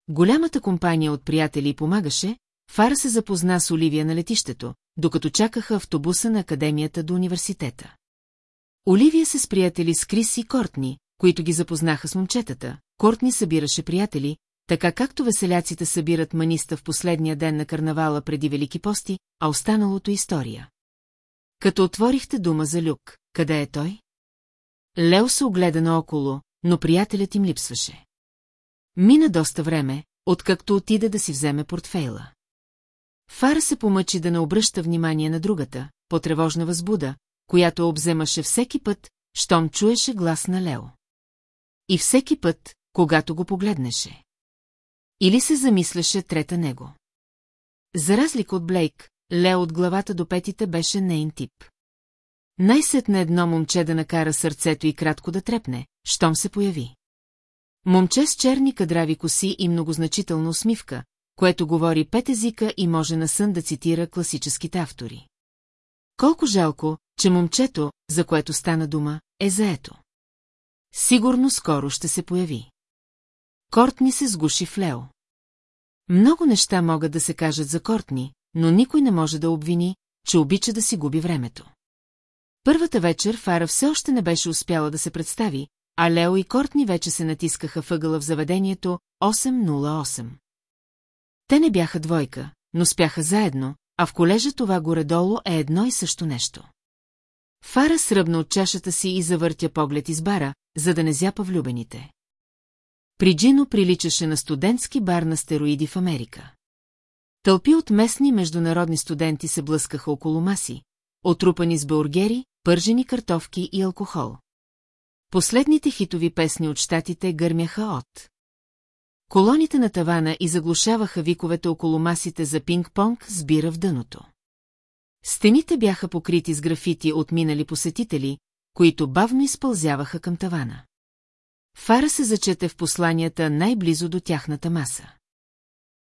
Голямата компания от приятели помагаше, Фара се запозна с Оливия на летището, докато чакаха автобуса на академията до университета. Оливия се сприятели с Крис и Кортни, които ги запознаха с момчетата. Кортни събираше приятели, така както веселяците събират маниста в последния ден на карнавала преди Велики пости, а останалото история. Като отворихте дума за Люк, къде е той? Лео се огледа наоколо, но приятелят им липсваше. Мина доста време, откакто отиде да си вземе портфейла. Фара се помъчи да не обръща внимание на другата, потревожна възбуда, която обземаше всеки път, щом чуеше глас на Лео. И всеки път, когато го погледнеше. Или се замисляше трета него. За разлика от Блейк, Лео от главата до петите беше нейн тип. Най-сетне едно момче да накара сърцето и кратко да трепне, щом се появи. Момче с черни кадрави коси и многозначителна усмивка, което говори пет езика и може на сън да цитира класическите автори. Колко жалко, че момчето, за което стана дума, е заето. Сигурно скоро ще се появи. Кортни се сгуши в Лео. Много неща могат да се кажат за Кортни, но никой не може да обвини, че обича да си губи времето. Първата вечер Фара все още не беше успяла да се представи, а Лео и Кортни вече се натискаха въгъла в заведението 808. Те не бяха двойка, но спяха заедно, а в колежа това горе-долу е едно и също нещо. Фара сръбна от чашата си и завъртя поглед из бара, за да не зяпа влюбените. При Джино приличаше на студентски бар на стероиди в Америка. Тълпи от местни международни студенти се блъскаха около маси, отрупани с бургери, пържени картофки и алкохол. Последните хитови песни от щатите гърмяха от. Колоните на тавана и заглушаваха виковете около масите за пинг-понг с бира в дъното. Стените бяха покрити с графити от минали посетители, които бавно изпълзяваха към тавана. Фара се зачете в посланията най-близо до тяхната маса.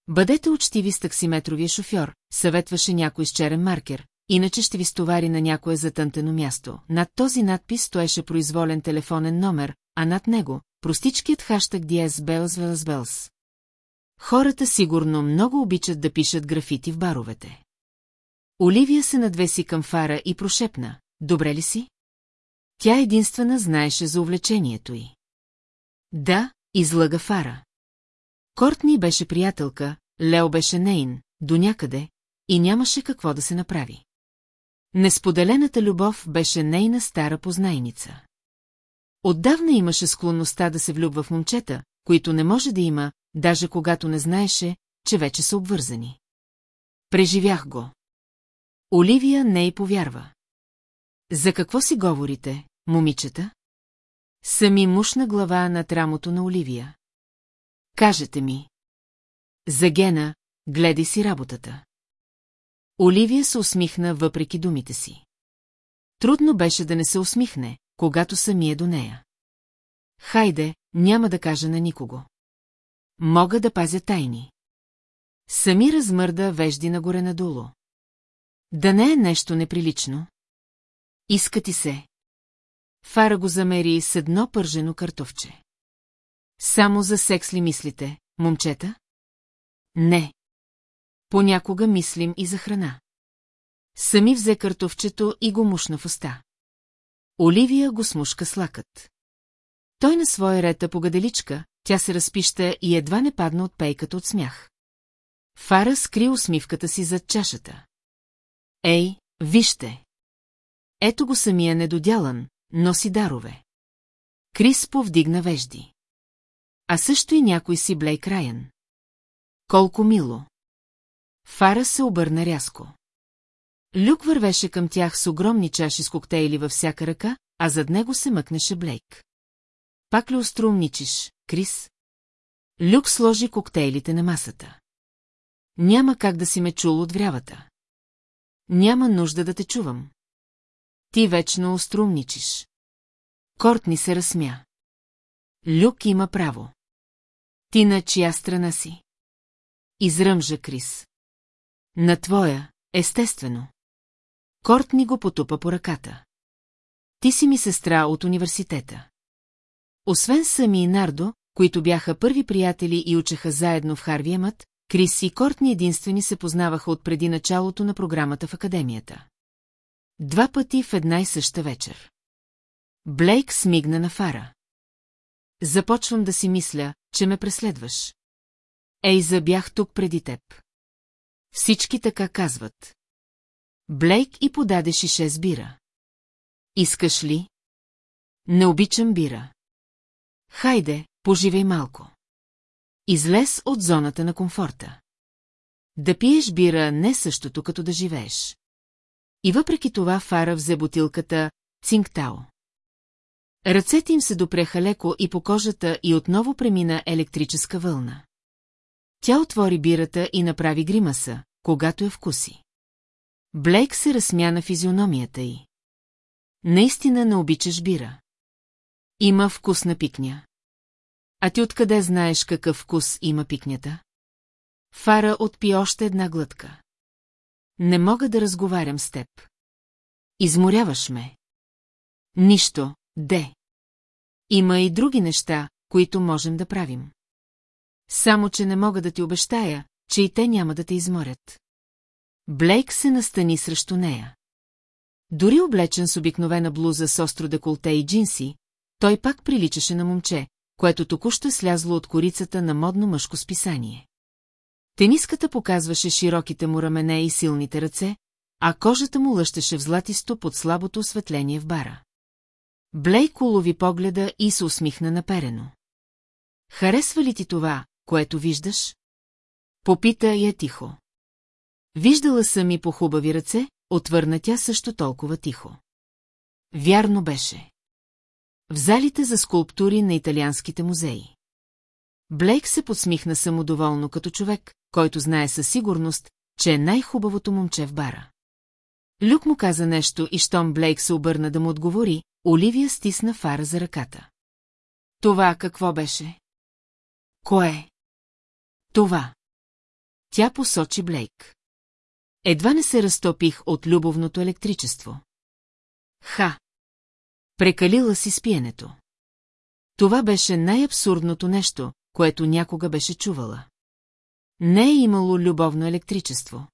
Бъдете учтиви с таксиметровия шофьор, съветваше някой с черен маркер, иначе ще ви стовари на някое затънтено място. Над този надпис стоеше произволен телефонен номер, а над него – простичкият хаштаг Белс. Хората сигурно много обичат да пишат графити в баровете. Оливия се надвеси към Фара и прошепна. Добре ли си? Тя единствена знаеше за увлечението й. Да, излъга Фара. Кортни беше приятелка, Лео беше нейн, до някъде, и нямаше какво да се направи. Несподелената любов беше нейна стара познайница. Отдавна имаше склонността да се влюбва в момчета, които не може да има, даже когато не знаеше, че вече са обвързани. Преживях го. Оливия не й повярва. За какво си говорите, момичета? Сами мушна глава над рамото на Оливия. Кажете ми. За Гена, гледай си работата. Оливия се усмихна въпреки думите си. Трудно беше да не се усмихне, когато сами е до нея. Хайде, няма да кажа на никого. Мога да пазя тайни. Сами размърда вежди нагоре надолу. Да не е нещо неприлично. Иска ти се. Фара го замери с едно пържено картофче. Само за секс ли мислите, момчета? Не. Понякога мислим и за храна. Сами взе картофчето и го мушна в уста. Оливия го смушка с лакът. Той на своя рета погаделичка, тя се разпища и едва не падна от пейката от смях. Фара скри усмивката си зад чашата. Ей, вижте! Ето го самия недодялан, носи дарове. Крис повдигна вежди. А също и някой си Блейк Райан. Колко мило! Фара се обърна рязко. Люк вървеше към тях с огромни чаши с коктейли във всяка ръка, а зад него се мъкнеше Блейк. Пак ли острумничиш, Крис? Люк сложи коктейлите на масата. Няма как да си ме чул от врявата. Няма нужда да те чувам. Ти вечно острумничиш. Кортни се разсмя. Люк има право. Ти на чия страна си? Изръмжа Крис. На твоя, естествено. Кортни го потупа по ръката. Ти си ми сестра от университета. Освен Сами и Нардо, които бяха първи приятели и учеха заедно в Харвиемът, Крис и Кортни единствени се познаваха от преди началото на програмата в академията. Два пъти в една и съща вечер. Блейк смигна на фара. Започвам да си мисля, че ме преследваш. Ейза бях тук преди теб. Всички така казват. Блейк и подаде шише с бира. Искаш ли? Не обичам бира. Хайде, поживей малко. Излез от зоната на комфорта. Да пиеш бира не същото като да живееш. И въпреки това Фара взе бутилката Цингтао. Ръцете им се допреха леко и по кожата и отново премина електрическа вълна. Тя отвори бирата и направи гримаса, когато я вкуси. Блейк се разсмя на физиономията й. Наистина не обичаш бира. Има вкус на пикня. А ти откъде знаеш какъв вкус има пикнята? Фара отпи още една глътка. Не мога да разговарям с теб. Изморяваш ме. Нищо, де. Има и други неща, които можем да правим. Само, че не мога да ти обещая, че и те няма да те изморят. Блейк се настани срещу нея. Дори облечен с обикновена блуза с остро деколте и джинси, той пак приличаше на момче, което току-що е слязло от корицата на модно мъжко списание. Тениската показваше широките му рамене и силните ръце, а кожата му лъщеше в златисто под слабото осветление в бара. Блейк улови погледа и се усмихна наперено. Харесва ли ти това, което виждаш? Попита я тихо. Виждала съм и по хубави ръце, отвърна тя също толкова тихо. Вярно беше. В залите за скулптури на италианските музеи. Блейк се подсмихна самодоволно като човек, който знае със сигурност, че е най-хубавото момче в бара. Люк му каза нещо и щом Блейк се обърна да му отговори, Оливия стисна фара за ръката. Това какво беше? Кое? Това. Тя посочи Блейк. Едва не се разтопих от любовното електричество. Ха! Прекалила си спиенето. Това беше най-абсурдното нещо, което някога беше чувала. Не е имало любовно електричество.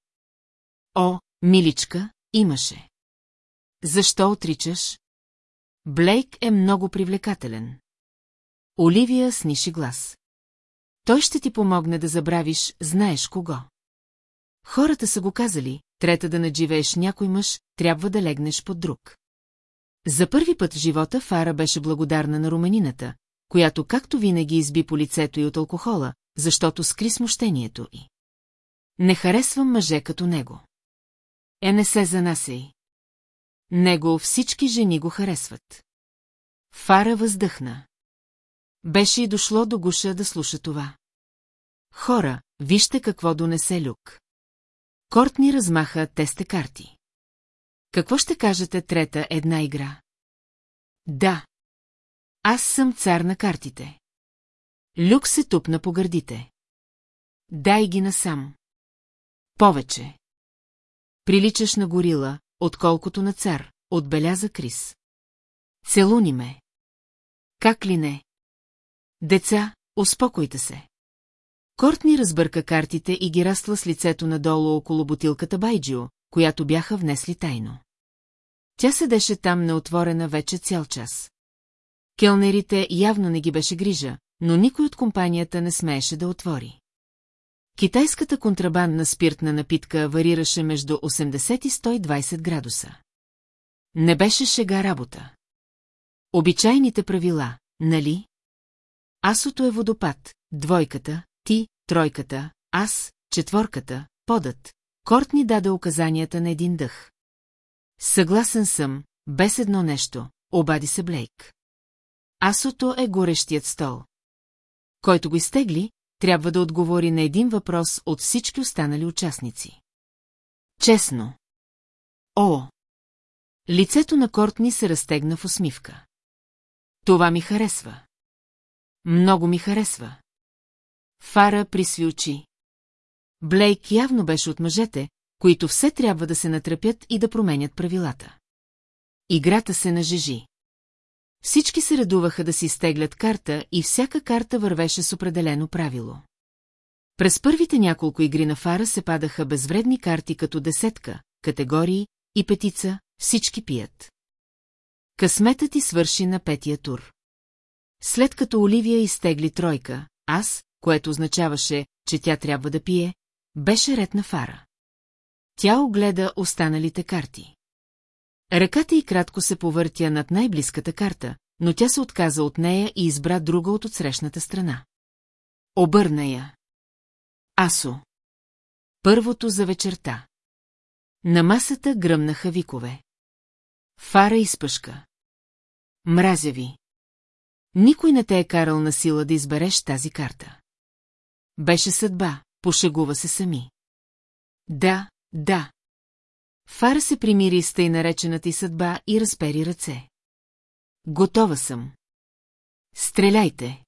О, миличка, имаше. Защо отричаш? Блейк е много привлекателен. Оливия сниши глас. Той ще ти помогне да забравиш, знаеш кого. Хората са го казали, трета да надживееш някой мъж, трябва да легнеш под друг. За първи път в живота Фара беше благодарна на руманината, която както винаги изби по лицето и от алкохола, защото скри смущението й. Не харесвам мъже като него. Е, не се занасей. Него всички жени го харесват. Фара въздъхна. Беше и дошло до гуша да слуша това. Хора, вижте какво донесе Люк. Кортни размаха тесте карти. Какво ще кажете трета една игра? Да. Аз съм цар на картите. Люк се тупна по гърдите. Дай ги насам. Повече. Приличаш на горила, отколкото на цар, отбеляза Крис. Целуни ме. Как ли не? Деца, успокойте се. Кортни разбърка картите и ги растла с лицето надолу около бутилката Байджио, която бяха внесли тайно. Тя седеше там неотворена вече цял час. Келнерите явно не ги беше грижа, но никой от компанията не смееше да отвори. Китайската контрабандна спиртна напитка варираше между 80 и 120 градуса. Не беше шега работа. Обичайните правила, нали? Асото е водопад, двойката, ти, тройката, аз, четворката, подът. Корт ни даде указанията на един дъх. Съгласен съм, без едно нещо, обади се Блейк. Асото е горещият стол. Който го изтегли, трябва да отговори на един въпрос от всички останали участници. Честно. О! Лицето на Кортни се разтегна в усмивка. Това ми харесва. Много ми харесва. Фара присви очи. Блейк явно беше от мъжете, които все трябва да се натръпят и да променят правилата. Играта се нажежи. Всички се радуваха да си изтеглят карта и всяка карта вървеше с определено правило. През първите няколко игри на фара се падаха безвредни карти като десетка, категории и петица, всички пият. Късметът ти свърши на петия тур. След като Оливия изтегли тройка, аз, което означаваше, че тя трябва да пие, беше ред на фара. Тя огледа останалите карти. Ръката й кратко се повъртя над най-близката карта, но тя се отказа от нея и избра друга от отсрещната страна. Обърна я. Асо. Първото за вечерта. На масата гръмнаха викове. Фара изпъшка. Мразя ви. Никой не те е карал на сила да избереш тази карта. Беше съдба, пошегува се сами. Да, да. Фара се примири с тъй наречената и съдба и разпери ръце. Готова съм. Стреляйте.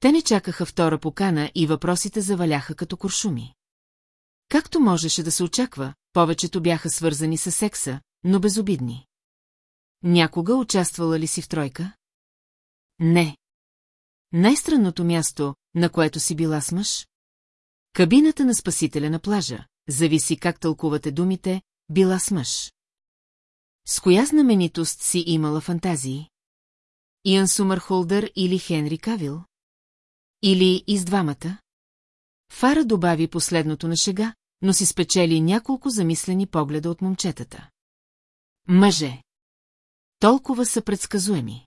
Те не чакаха втора покана и въпросите заваляха като куршуми. Както можеше да се очаква, повечето бяха свързани с секса, но безобидни. Някога участвала ли си в тройка? Не. Най-странното място, на което си била с мъж? Кабината на спасителя на плажа, зависи как тълкувате думите, била с мъж. С коя знаменитост си имала фантазии? Иан Сумърхолдър или Хенри Кавил? Или и двамата? Фара добави последното на шега, но си спечели няколко замислени погледа от момчетата. Мъже. Толкова са предсказуеми.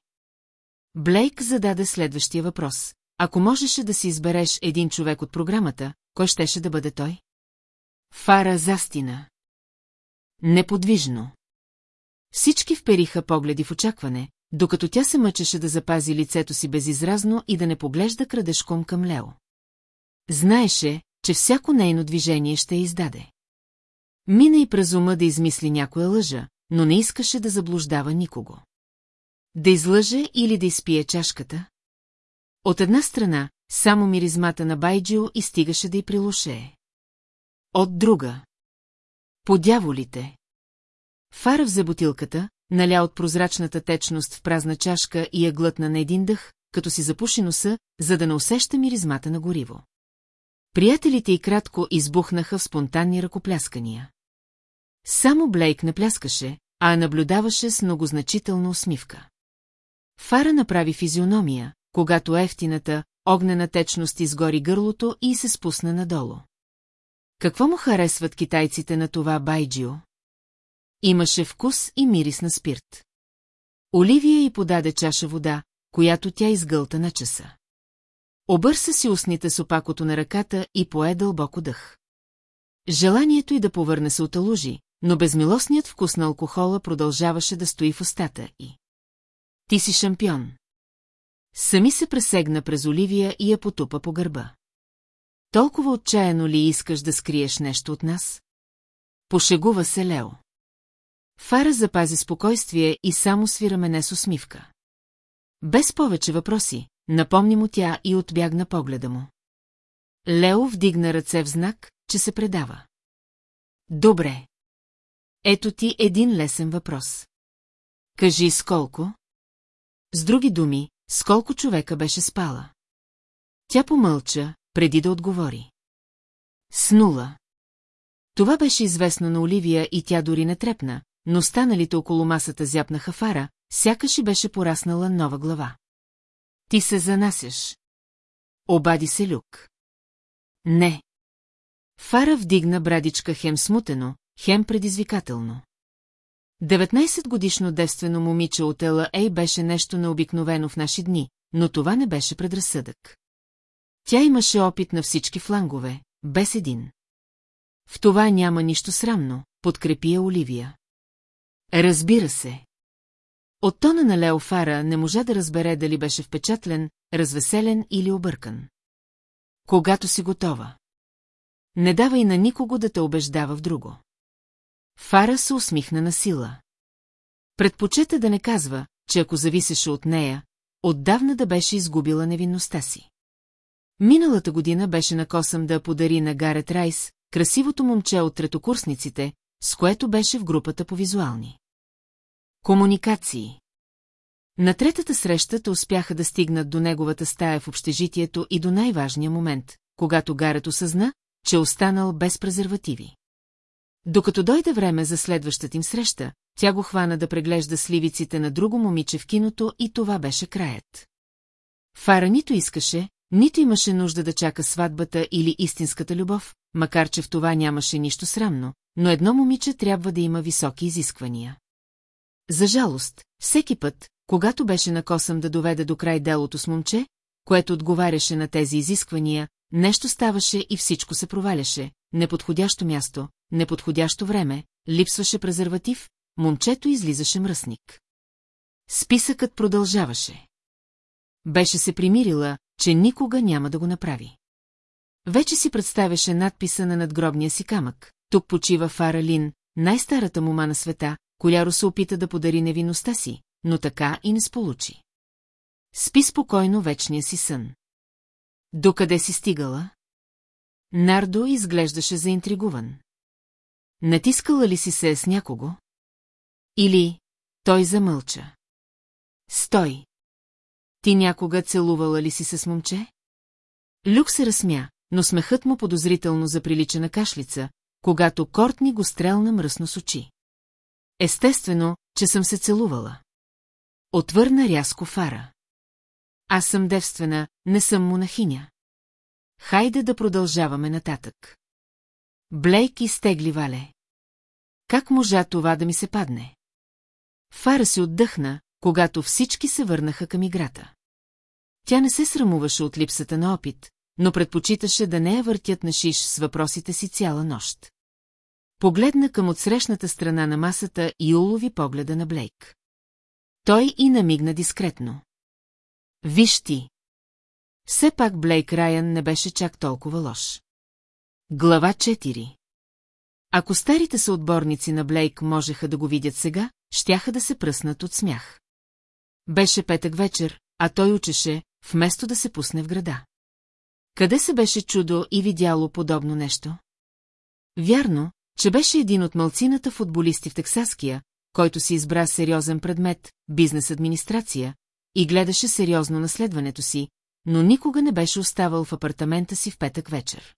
Блейк зададе следващия въпрос. Ако можеше да си избереш един човек от програмата, кой щеше да бъде той? Фара застина. Неподвижно. Всички впериха погледи в очакване, докато тя се мъчеше да запази лицето си безизразно и да не поглежда крадешком към Лео. Знаеше, че всяко нейно движение ще издаде. Мина и през ума да измисли някоя лъжа, но не искаше да заблуждава никого. Да излъже или да изпие чашката? От една страна, само миризмата на Байджио и стигаше да й прилушее. От друга. По дяволите. Фара взе бутилката, наля от прозрачната течност в празна чашка и я глътна на един дъх, като си запуши носа, за да не усеща миризмата на гориво. Приятелите й кратко избухнаха в спонтанни ръкопляскания. Само Блейк не пляскаше, а наблюдаваше с многозначителна усмивка. Фара направи физиономия, когато ефтината, огнена течност изгори гърлото и се спусна надолу. Какво му харесват китайците на това байджио? Имаше вкус и мирис на спирт. Оливия й подаде чаша вода, която тя изгълта на часа. Обърса си устните с опакото на ръката и пое дълбоко дъх. Желанието й да повърне се оталужи, но безмилостният вкус на алкохола продължаваше да стои в устата и. Ти си шампион. Сами се пресегна през Оливия и я потупа по гърба. Толкова отчаяно ли искаш да скриеш нещо от нас? Пошегува се Лео. Фара запази спокойствие и само свира мене с усмивка. Без повече въпроси, напомни му тя и отбягна погледа му. Лео вдигна ръце в знак, че се предава. Добре. Ето ти един лесен въпрос. Кажи с колко? С други думи, с колко човека беше спала? Тя помълча, преди да отговори. С нула. Това беше известно на Оливия и тя дори не трепна, но станалите около масата зяпнаха фара, сякаш и беше пораснала нова глава. Ти се занасяш. Обади се Люк. Не. Фара вдигна брадичка хем смутено, хем предизвикателно. 19-годишно девствено момиче от Ела Ей беше нещо необикновено в наши дни, но това не беше предразсъдък. Тя имаше опит на всички флангове, без един. В това няма нищо срамно, подкрепи я Оливия. Разбира се. От тона на Лео Фара не можа да разбере дали беше впечатлен, развеселен или объркан. Когато си готова. Не давай на никого да те убеждава в друго. Фара се усмихна на сила. Предпочета да не казва, че ако зависеше от нея, отдавна да беше изгубила невинността си. Миналата година беше на косъм да подари на Гарет Райс, красивото момче от третокурсниците, с което беше в групата по визуални. Комуникации На третата среща те успяха да стигнат до неговата стая в общежитието и до най-важния момент, когато Гарет осъзна, че е останал без презервативи. Докато дойде време за следващата им среща, тя го хвана да преглежда сливиците на друго момиче в киното и това беше краят. Фара нито искаше, нито имаше нужда да чака сватбата или истинската любов, макар че в това нямаше нищо срамно, но едно момиче трябва да има високи изисквания. За жалост, всеки път, когато беше на косъм да доведе до край делото с момче, което отговаряше на тези изисквания, нещо ставаше и всичко се проваляше, неподходящо място, неподходящо време, липсваше презерватив, момчето излизаше мръсник. Списъкът продължаваше. Беше се примирила, че никога няма да го направи. Вече си представяше надписа на надгробния си камък. Тук почива Фара Лин, най-старата мума на света, коляро се опита да подари невинността си, но така и не сполучи. Спи спокойно вечния си сън. Докъде си стигала? Нардо изглеждаше заинтригуван. Натискала ли си се с някого? Или той замълча. Стой! Ти някога целувала ли си се с момче? Люк се разсмя, но смехът му подозрително заприлича на кашлица, когато Кортни го стрелна мръсно с очи. Естествено, че съм се целувала. Отвърна рязко Фара. Аз съм девствена, не съм монахиня. Хайде да продължаваме нататък. Блейк изтегли Вале. Как можа това да ми се падне? Фара се отдъхна, когато всички се върнаха към играта. Тя не се срамуваше от липсата на опит, но предпочиташе да не я въртят на шиш с въпросите си цяла нощ. Погледна към отсрещната страна на масата и улови погледа на Блейк. Той и намигна дискретно. Виж ти. Все пак Блейк Райан не беше чак толкова лош. Глава 4 Ако старите съотборници на Блейк можеха да го видят сега, щяха да се пръснат от смях. Беше петък вечер, а той учеше, вместо да се пусне в града. Къде се беше чудо и видяло подобно нещо? Вярно, че беше един от мълцината футболисти в Тексаския, който си избра сериозен предмет, бизнес-администрация, и гледаше сериозно наследването си, но никога не беше оставал в апартамента си в петък вечер.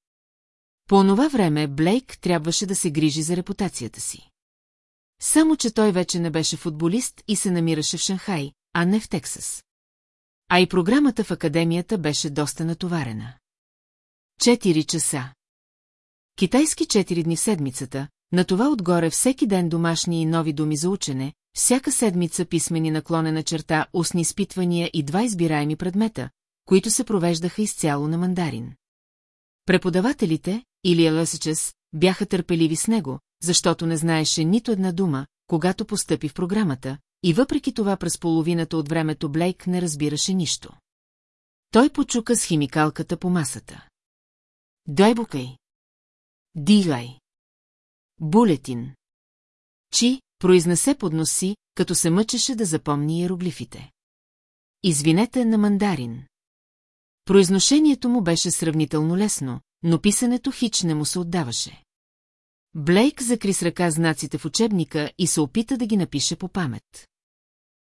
По онова време Блейк трябваше да се грижи за репутацията си. Само, че той вече не беше футболист и се намираше в Шанхай, а не в Тексас. А и програмата в академията беше доста натоварена. Четири часа. Китайски четири дни седмицата, на това отгоре всеки ден домашни и нови думи за учене, всяка седмица писмени наклонена черта, устни изпитвания и два избираеми предмета, които се провеждаха изцяло на мандарин. Преподавателите, или Елъсичес, бяха търпеливи с него, защото не знаеше нито една дума, когато постъпи в програмата, и въпреки това през половината от времето Блейк не разбираше нищо. Той почука с химикалката по масата. Дай букай. Дилай. Булетин. Чи, произнесе под носи, като се мъчеше да запомни иероглифите. Извинете на мандарин. Произношението му беше сравнително лесно, но писането хич не му се отдаваше. Блейк закри с ръка знаците в учебника и се опита да ги напише по памет.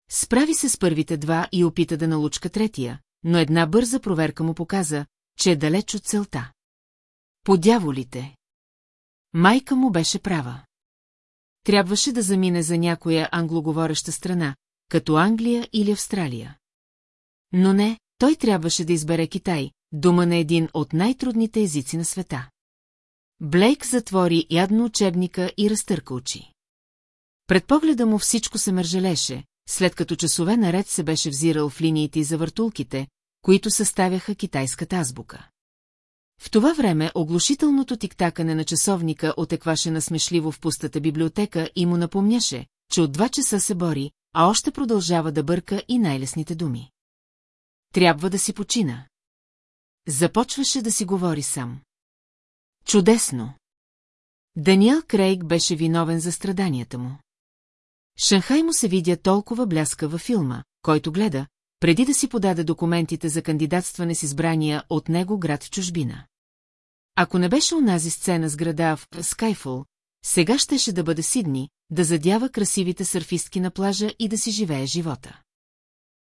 Справи се с първите два и опита да налучка третия, но една бърза проверка му показа, че е далеч от целта. Подяволите. Майка му беше права. Трябваше да замине за някоя англоговореща страна, като Англия или Австралия. Но не, той трябваше да избере Китай, дума на един от най-трудните езици на света. Блейк затвори ядно учебника и разтърка очи. Пред погледа му всичко се мържелеше, след като часове наред се беше взирал в линиите и завъртулките, които съставяха китайската азбука. В това време оглушителното тиктакане на часовника отекваше насмешливо в пустата библиотека и му напомняше, че от два часа се бори, а още продължава да бърка и най-лесните думи. Трябва да си почина. Започваше да си говори сам. Чудесно! Даниел Крейг беше виновен за страданията му. Шанхай му се видя толкова бляска във филма, който гледа, преди да си подаде документите за кандидатстване с избрания от него град чужбина. Ако не беше онази сцена с града в Скайфол, сега щеше да бъде Сидни, да задява красивите сърфистки на плажа и да си живее живота.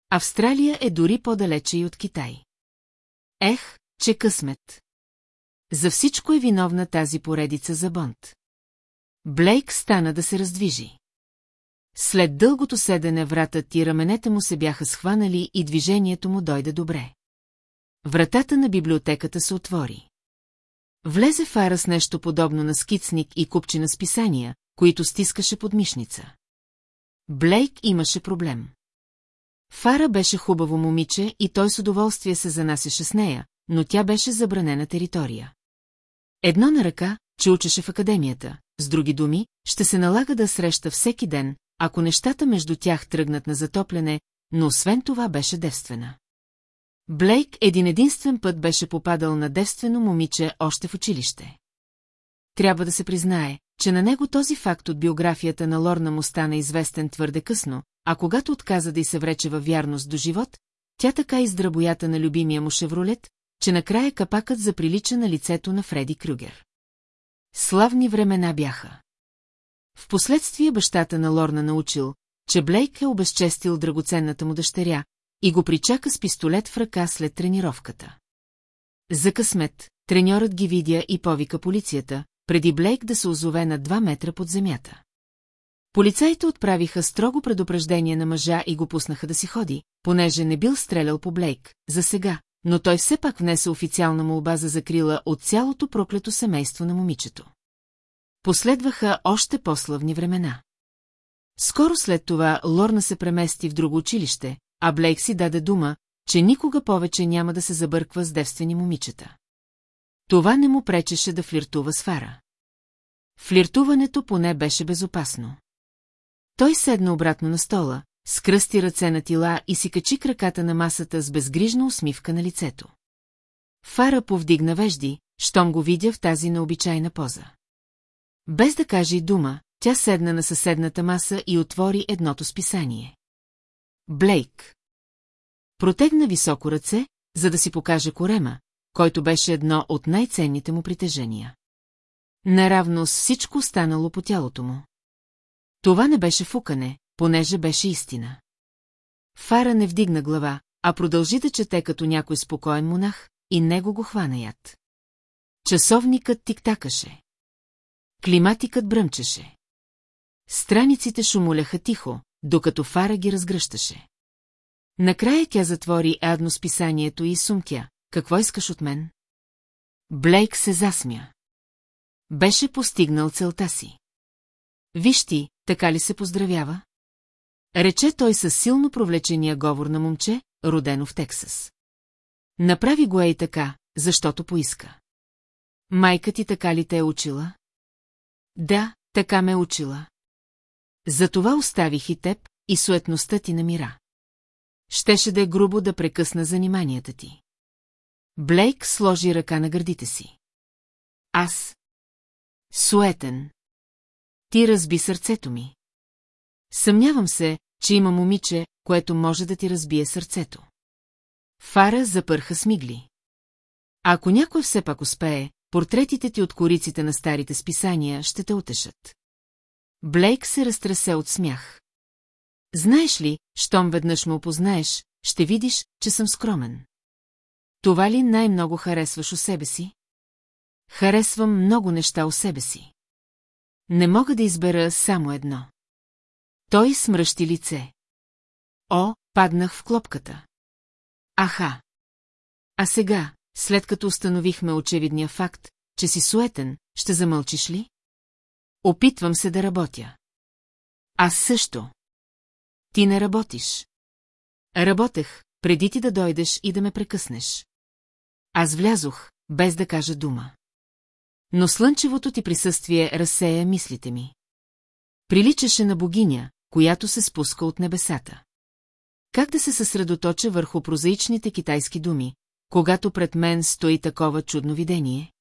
Австралия е дори по-далече и от Китай. Ех, че късмет! За всичко е виновна тази поредица за Бонд. Блейк стана да се раздвижи. След дългото седене вратът и раменете му се бяха схванали и движението му дойде добре. Вратата на библиотеката се отвори. Влезе Фара с нещо подобно на скицник и купчина с писания, които стискаше под мишница. Блейк имаше проблем. Фара беше хубаво момиче и той с удоволствие се занасяше с нея, но тя беше забранена територия. Едно на ръка, че учеше в академията, с други думи, ще се налага да среща всеки ден, ако нещата между тях тръгнат на затопляне, но освен това беше девствена. Блейк един единствен път беше попадал на девствено момиче още в училище. Трябва да се признае, че на него този факт от биографията на Лорна му стана известен твърде късно, а когато отказа да й се врече във вярност до живот, тя така издра боята на любимия му шевролет, че накрая капакът заприлича на лицето на Фреди Крюгер. Славни времена бяха. Впоследствие бащата на Лорна научил, че Блейк е обезчестил драгоценната му дъщеря и го причака с пистолет в ръка след тренировката. За късмет, треньорът ги видя и повика полицията, преди Блейк да се озове на два метра под земята. Полицаите отправиха строго предупреждение на мъжа и го пуснаха да си ходи, понеже не бил стрелял по Блейк, за сега, но той все пак внесе официална молба за закрила от цялото проклето семейство на момичето. Последваха още по-славни времена. Скоро след това Лорна се премести в друго училище, а Блейк си даде дума, че никога повече няма да се забърква с девствени момичета. Това не му пречеше да флиртува с Фара. Флиртуването поне беше безопасно. Той седна обратно на стола, скръсти ръце на тила и си качи краката на масата с безгрижна усмивка на лицето. Фара повдигна вежди, щом го видя в тази необичайна поза. Без да каже и дума, тя седна на съседната маса и отвори едното списание. Блейк. Протегна високо ръце, за да си покаже корема, който беше едно от най-ценните му притежения. Наравно с всичко останало по тялото му. Това не беше фукане, понеже беше истина. Фара не вдигна глава, а продължи да чете като някой спокоен монах, и него го хвана яд. Часовникът тиктакаше. Климатикът бръмчеше. Страниците шумоляха тихо, докато Фара ги разгръщаше. Накрая тя затвори адно списанието и сумтя. Какво искаш от мен? Блейк се засмя. Беше постигнал целта си. Виж ти, така ли се поздравява? Рече той със силно провлечения говор на момче, родено в Тексас. Направи го ей така, защото поиска. Майка ти така ли те е учила? Да, така ме учила. Затова оставих и теб, и суетността ти намира. Щеше да е грубо да прекъсна заниманията ти. Блейк сложи ръка на гърдите си. Аз. Суетен. Ти разби сърцето ми. Съмнявам се, че има момиче, което може да ти разбие сърцето. Фара запърха смигли. Ако някой все пак успее, портретите ти от кориците на старите списания ще те утешат. Блейк се разтресе от смях. Знаеш ли, щом веднъж ме опознаеш, ще видиш, че съм скромен. Това ли най-много харесваш у себе си? Харесвам много неща у себе си. Не мога да избера само едно. Той смръщи лице. О, паднах в клопката. Аха. А сега, след като установихме очевидния факт, че си суетен, ще замълчиш ли? Опитвам се да работя. Аз също. Ти не работиш. Работех, преди ти да дойдеш и да ме прекъснеш. Аз влязох, без да кажа дума. Но слънчевото ти присъствие разсея мислите ми. Приличаше на богиня, която се спуска от небесата. Как да се съсредоточа върху прозаичните китайски думи, когато пред мен стои такова чудно видение?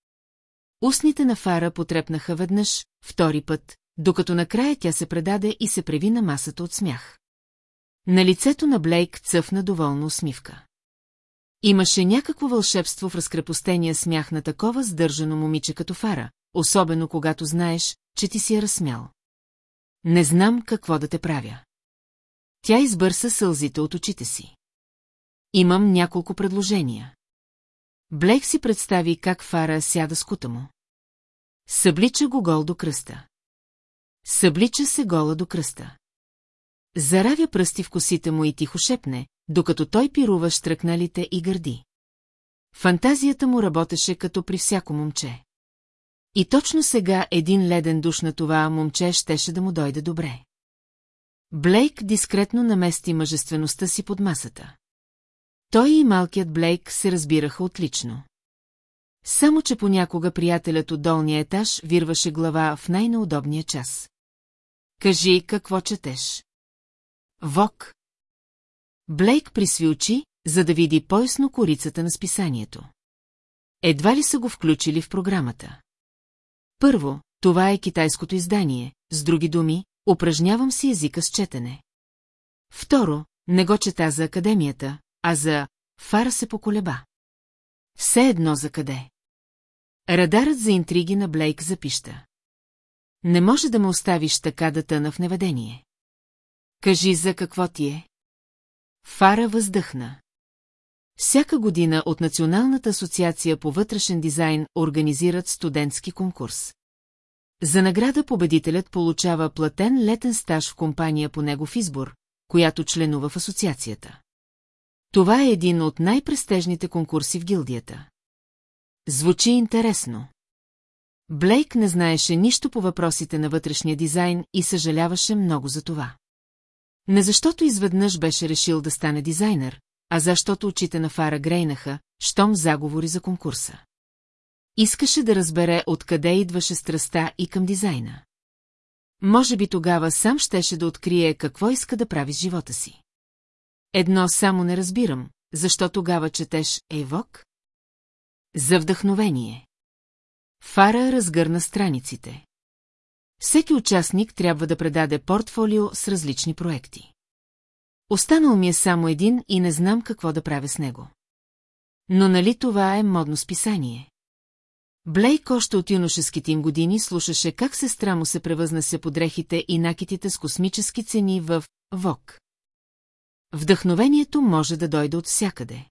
Устните на Фара потрепнаха веднъж, втори път, докато накрая тя се предаде и се преви на масата от смях. На лицето на Блейк цъфна доволна усмивка. Имаше някакво вълшебство в разкрепостения смях на такова сдържано момиче като Фара, особено когато знаеш, че ти си е разсмял. Не знам какво да те правя. Тя избърса сълзите от очите си. Имам няколко предложения. Блейк си представи как Фара сяда с кута му. Съблича го гол до кръста. Съблича се гола до кръста. Заравя пръсти в косите му и тихо шепне, докато той пирува штръкналите и гърди. Фантазията му работеше като при всяко момче. И точно сега един леден душ на това момче щеше да му дойде добре. Блейк дискретно намести мъжествеността си под масата. Той и малкият Блейк се разбираха отлично. Само, че понякога приятелят от долния етаж вирваше глава в най-неудобния час. Кажи, какво четеш? Вок. Блейк присви очи, за да види поясно корицата на списанието. Едва ли са го включили в програмата? Първо, това е китайското издание, с други думи, упражнявам си езика с четене. Второ, не го чета за академията, а за Фара се поколеба. Все едно за къде. Радарът за интриги на Блейк запища. Не може да ме оставиш така да тъна в неведение. Кажи за какво ти е. Фара въздъхна. Всяка година от Националната асоциация по вътрешен дизайн организират студентски конкурс. За награда победителят получава платен летен стаж в компания по негов избор, която членува в асоциацията. Това е един от най-престежните конкурси в гилдията. Звучи интересно. Блейк не знаеше нищо по въпросите на вътрешния дизайн и съжаляваше много за това. Не защото изведнъж беше решил да стане дизайнер, а защото очите на Фара грейнаха, щом заговори за конкурса. Искаше да разбере откъде идваше страста и към дизайна. Може би тогава сам щеше да открие какво иска да прави с живота си. Едно само не разбирам, защо тогава четеш Ейвок? За вдъхновение. Фара разгърна страниците. Всеки участник трябва да предаде портфолио с различни проекти. Останал ми е само един и не знам какво да правя с него. Но нали това е модно списание? Блейк още от юношеските им години слушаше как сестра му се превъзнася по дрехите и накитите с космически цени в ВОК. Вдъхновението може да дойде от всякъде.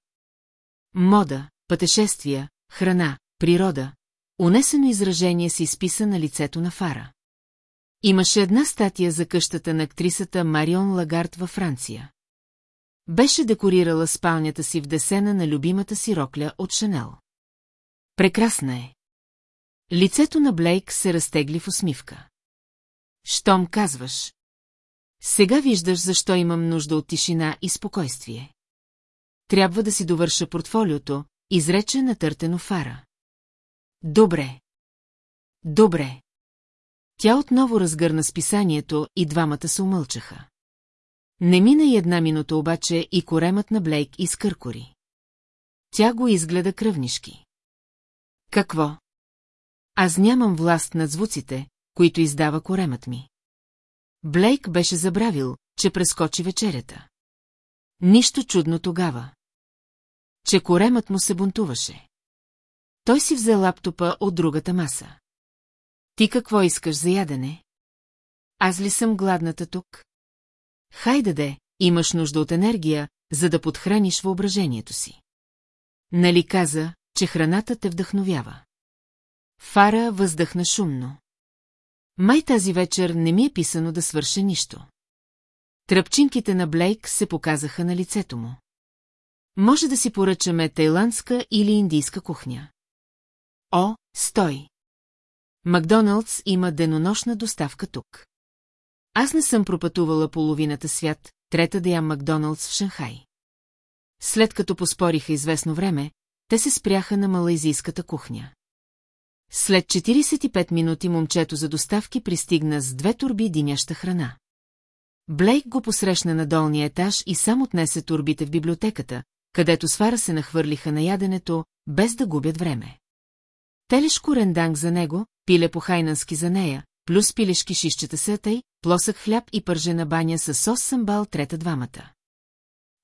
Мода, пътешествия, храна, природа, унесено изражение се изписа на лицето на Фара. Имаше една статия за къщата на актрисата Марион Лагард във Франция. Беше декорирала спалнята си в десена на любимата си рокля от Шанел. Прекрасна е. Лицето на Блейк се разтегли в усмивка. Щом казваш. Сега виждаш защо имам нужда от тишина и спокойствие. Трябва да си довърша портфолиото, изрече натъртено Фара. Добре. Добре. Тя отново разгърна списанието и двамата се умълчаха. Не мина и една минута обаче и коремът на Блейк изкъркори. Тя го изгледа кръвнишки. Какво? Аз нямам власт над звуците, които издава коремът ми. Блейк беше забравил, че прескочи вечерята. Нищо чудно тогава. Че коремът му се бунтуваше. Той си взе лаптопа от другата маса. Ти какво искаш за ядене? Аз ли съм гладната тук? Хайде де, имаш нужда от енергия, за да подхраниш въображението си. Нали каза, че храната те вдъхновява? Фара въздъхна шумно. Май тази вечер не ми е писано да свърша нищо. Тръпчинките на Блейк се показаха на лицето му. Може да си поръчаме тайландска или индийска кухня. О, стой! Макдоналдс има денонощна доставка тук. Аз не съм пропътувала половината свят, трета да ям Макдоналдс в Шанхай. След като поспориха известно време, те се спряха на малайзийската кухня. След 45 минути момчето за доставки пристигна с две турби диняща храна. Блейк го посрещна на долния етаж и сам отнесе турбите в библиотеката, където свара се нахвърлиха на яденето, без да губят време. Телешко ренданг за него, пиле по хайнански за нея, плюс пилешки шишчета сътай, плосък хляб и пържена баня с сос самбал трета двамата.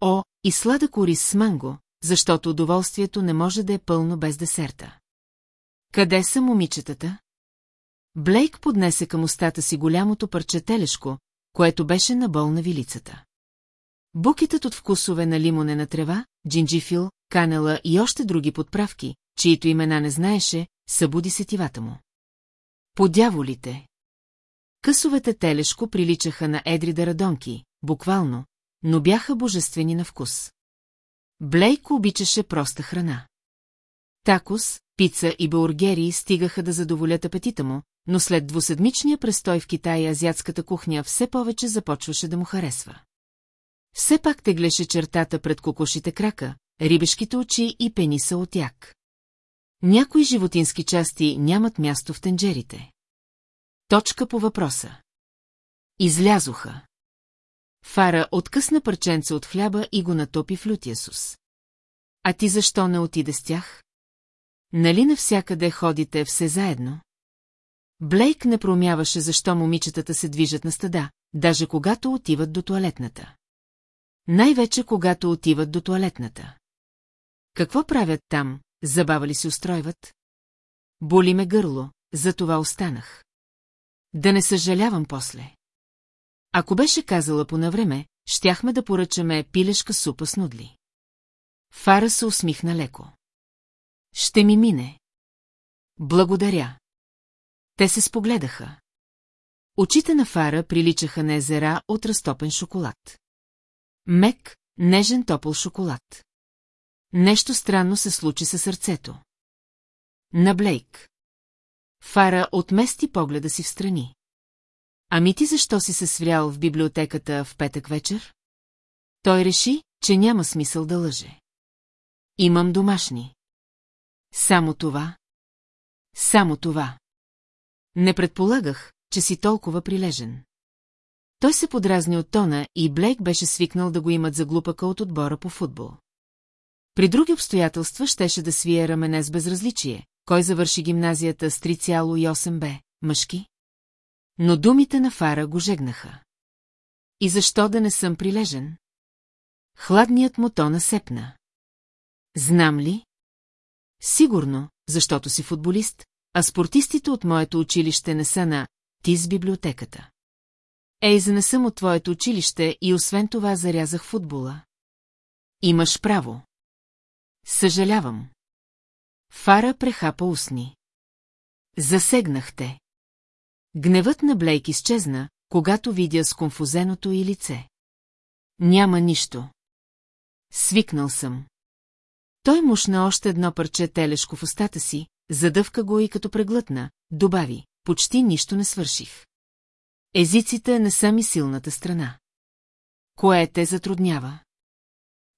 О, и сладък ориз с манго, защото удоволствието не може да е пълно без десерта. Къде са момичетата? Блейк поднесе към устата си голямото парче телешко, което беше на бол на вилицата. Букетът от вкусове на лимонена трева, джинджифил, канела и още други подправки, чието имена не знаеше, събуди сетивата му. Подяволите! Късовете телешко приличаха на едри дарадонки, буквално, но бяха божествени на вкус. Блейк обичаше проста храна. Такос, пица и баургери стигаха да задоволят апетита му, но след двуседмичния престой в Китай азиатската кухня все повече започваше да му харесва. Все пак теглеше чертата пред кокошите крака, рибешките очи и пениса от як. Някои животински части нямат място в тенджерите. Точка по въпроса. Излязоха. Фара откъсна парченце от хляба и го натопи в лютиасус. А ти защо не отиде с тях? Нали навсякъде ходите все заедно? Блейк не промяваше защо момичетата се движат на стада, даже когато отиват до туалетната. Най-вече когато отиват до туалетната. Какво правят там, забава ли се устройват? Боли ме гърло, за това останах. Да не съжалявам после. Ако беше казала по навреме, щяхме да поръчаме пилешка супа с нудли. Фара се усмихна леко. Ще ми мине. Благодаря. Те се спогледаха. Очите на Фара приличаха на езера от разтопен шоколад. Мек, нежен топъл шоколад. Нещо странно се случи със сърцето. На Блейк. Фара отмести погледа си в страни. Ами ти защо си се сврял в библиотеката в петък вечер? Той реши, че няма смисъл да лъже. Имам домашни. Само това? Само това. Не предполагах, че си толкова прилежен. Той се подразни от тона и Блейк беше свикнал да го имат за глупака от отбора по футбол. При други обстоятелства щеше да свие рамене с безразличие, кой завърши гимназията с 3,8 б, мъжки. Но думите на Фара го жегнаха. И защо да не съм прилежен? Хладният му то насепна. Знам ли? Сигурно, защото си футболист, а спортистите от моето училище не са на «ти с библиотеката». Ей, за от твоето училище и освен това зарязах футбола. Имаш право. Съжалявам. Фара прехапа устни. Засегнахте. Гневът на Блейк изчезна, когато видя сконфузеното и лице. Няма нищо. Свикнал съм. Той мушна още едно парче телешко в устата си, задъвка го и като преглътна, добави, почти нищо не свърших. Езиците не са ми силната страна. Кое те затруднява?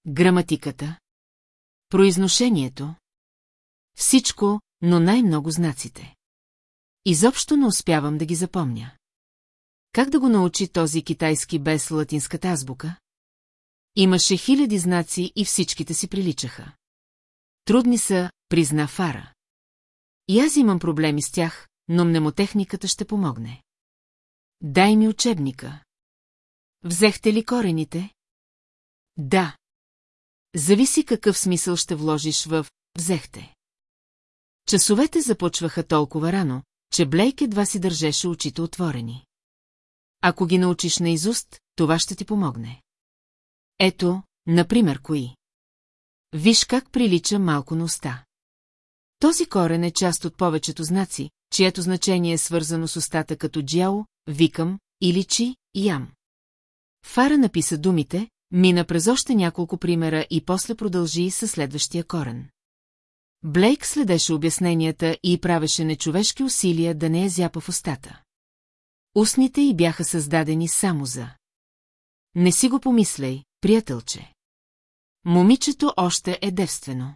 Граматиката. Произношението. Всичко, но най-много знаците. Изобщо не успявам да ги запомня. Как да го научи този китайски без латинската азбука? Имаше хиляди знаци и всичките си приличаха. Трудни са, призна Фара. И аз имам проблеми с тях, но мнемотехниката ще помогне. Дай ми учебника. Взехте ли корените? Да. Зависи какъв смисъл ще вложиш в «взехте». Часовете започваха толкова рано, че Блейк едва си държеше очите отворени. Ако ги научиш наизуст, това ще ти помогне. Ето, например, кои. Виж как прилича малко на уста. Този корен е част от повечето знаци, чието значение е свързано с устата като джао, викам, или чи, ям. Фара написа думите, Мина през още няколко примера и после продължи със следващия корен. Блейк следеше обясненията и правеше нечовешки усилия да не я зяпа в устата. Устните й бяха създадени само за... Не си го помисляй, приятелче. Момичето още е девствено.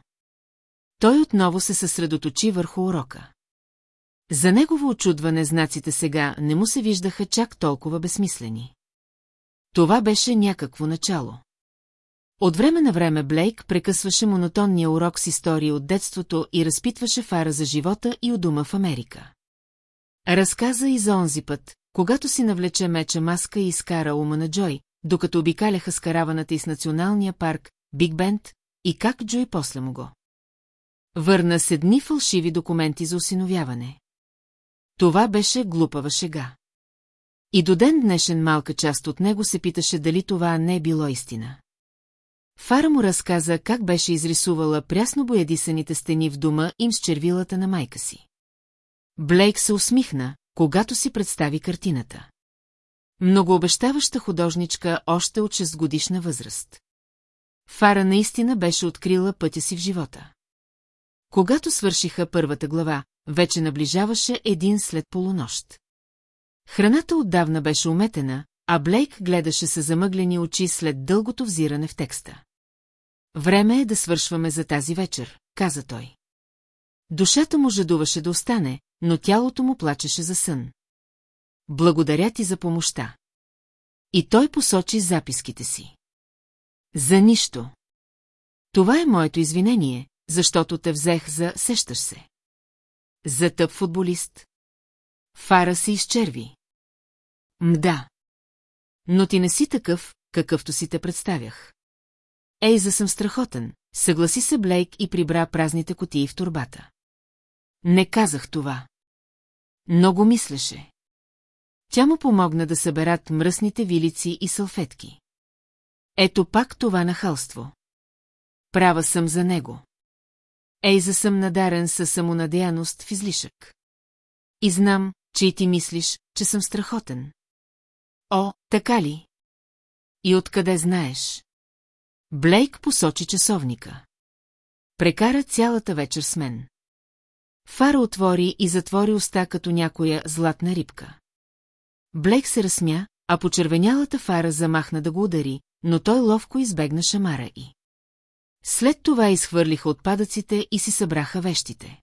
Той отново се съсредоточи върху урока. За негово очудване знаците сега не му се виждаха чак толкова безсмислени. Това беше някакво начало. От време на време Блейк прекъсваше монотонния урок с истории от детството и разпитваше Фара за живота и у дома в Америка. Разказа и за онзи път, когато си навлече меча маска и изкара ума на Джой, докато обикаляха с караваната из националния парк, Биг Бенд, и как Джой после му го. Върна се дни фалшиви документи за осиновяване. Това беше глупава шега. И до ден днешен малка част от него се питаше дали това не е било истина. Фара му разказа как беше изрисувала прясно боядисаните стени в дома им с червилата на майка си. Блейк се усмихна, когато си представи картината. Многообещаваща художничка още от 6 годишна възраст. Фара наистина беше открила пътя си в живота. Когато свършиха първата глава, вече наближаваше един след полунощ. Храната отдавна беше уметена, а Блейк гледаше се замъглени очи след дългото взиране в текста. Време е да свършваме за тази вечер, каза той. Душата му жадуваше да остане, но тялото му плачеше за сън. Благодаря ти за помощта. И той посочи записките си. За нищо. Това е моето извинение, защото те взех за сещаш се. За тъп футболист. Фара се изчерви. Мда. Но ти не си такъв, какъвто си те представях. Ейза съм страхотен, съгласи се Блейк и прибра празните котии в турбата. Не казах това. Много мислеше. Тя му помогна да съберат мръсните вилици и салфетки. Ето пак това нахалство. Права съм за него. Ейза съм надарен със самонадеяност в излишък. И знам, че и ти мислиш, че съм страхотен. О, така ли? И откъде знаеш? Блейк посочи часовника. Прекара цялата вечер с мен. Фара отвори и затвори уста като някоя златна рибка. Блейк се разсмя, а почервенялата фара замахна да го удари, но той ловко избегна шамара и. След това изхвърлиха отпадъците и си събраха вещите.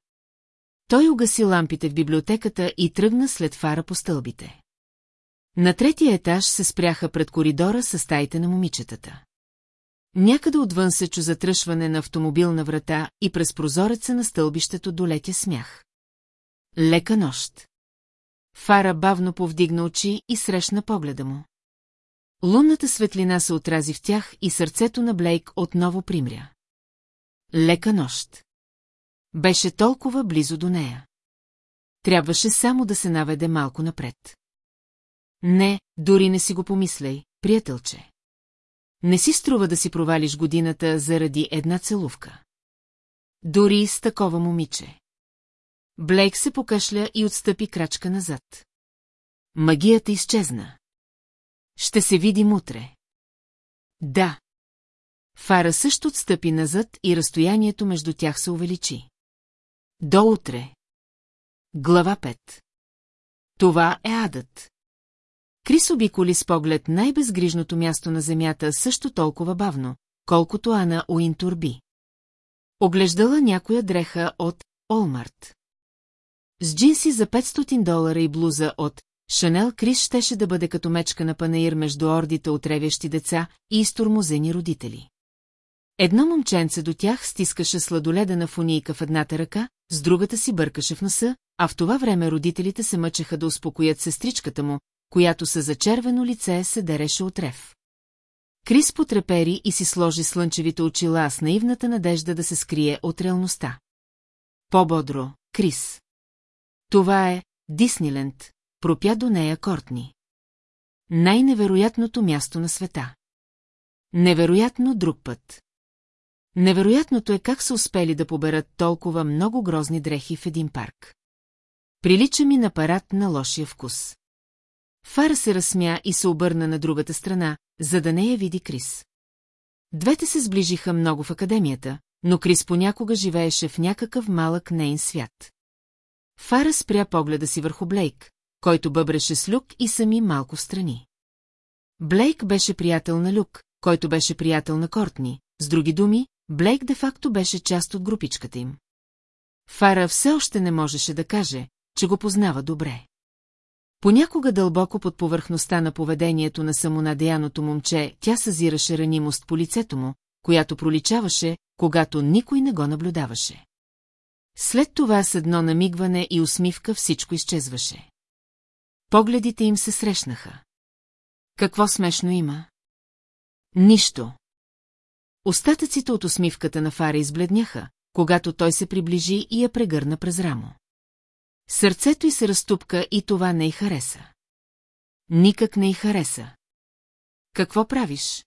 Той угаси лампите в библиотеката и тръгна след фара по стълбите. На третия етаж се спряха пред коридора с стаите на момичетата. Някъде отвън се чу затръшване на автомобилна врата и през прозореца на стълбището долетя смях. Лека нощ. Фара бавно повдигна очи и срещна погледа му. Лунната светлина се отрази в тях и сърцето на Блейк отново примря. Лека нощ. Беше толкова близо до нея. Трябваше само да се наведе малко напред. Не, дори не си го помисляй, приятелче. Не си струва да си провалиш годината заради една целувка. Дори с такова момиче. Блейк се покашля и отстъпи крачка назад. Магията изчезна. Ще се видим утре. Да. Фара също отстъпи назад и разстоянието между тях се увеличи. До утре. Глава 5 Това е адът. Крис обиколи с поглед най-безгрижното място на земята също толкова бавно, колкото Ана Уинтурби. Оглеждала някоя дреха от Олмарт. С джинси за 500 долара и блуза от Шанел Крис щеше да бъде като мечка на панаир между ордите от ревящи деца и изтормозени родители. Едно момченце до тях стискаше сладоледена фунийка в едната ръка, с другата си бъркаше в носа, а в това време родителите се мъчеха да успокоят сестричката му, която със зачервено лице се дереше от рев. Крис потрепери и си сложи слънчевите очила с наивната надежда да се скрие от реалността. По-бодро, Крис. Това е Дисниленд, пропя до нея Кортни. Най-невероятното място на света. Невероятно друг път. Невероятното е как са успели да поберат толкова много грозни дрехи в един парк. Прилича ми на парад на лошия вкус. Фара се разсмя и се обърна на другата страна, за да не я види Крис. Двете се сближиха много в академията, но Крис понякога живееше в някакъв малък нейн свят. Фара спря погледа си върху Блейк, който бъбреше с Люк и сами малко страни. Блейк беше приятел на Люк, който беше приятел на Кортни. С други думи, Блейк де-факто беше част от групичката им. Фара все още не можеше да каже, че го познава добре. Понякога дълбоко под повърхността на поведението на самонадеяното момче, тя съзираше ранимост по лицето му, която проличаваше, когато никой не го наблюдаваше. След това с едно намигване и усмивка всичко изчезваше. Погледите им се срещнаха. Какво смешно има? Нищо. Остатъците от усмивката на Фара избледняха, когато той се приближи и я прегърна през рамо. Сърцето й се разтупка и това не й хареса. Никак не й хареса. Какво правиш?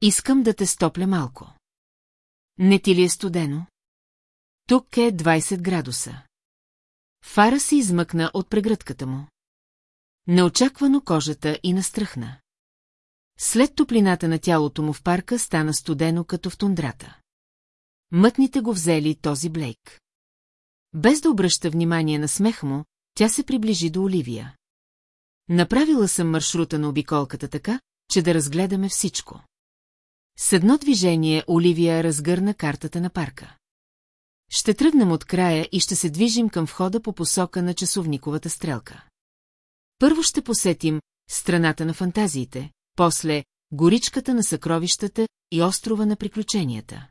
Искам да те стопля малко. Не ти ли е студено? Тук е 20 градуса. Фара се измъкна от прегръдката му. Неочаквано кожата и настръхна. След топлината на тялото му в парка стана студено като в тундрата. Мътните го взели този Блейк. Без да обръща внимание на смех му, тя се приближи до Оливия. Направила съм маршрута на обиколката така, че да разгледаме всичко. С едно движение Оливия разгърна картата на парка. Ще тръгнем от края и ще се движим към входа по посока на часовниковата стрелка. Първо ще посетим страната на фантазиите, после горичката на съкровищата и острова на приключенията.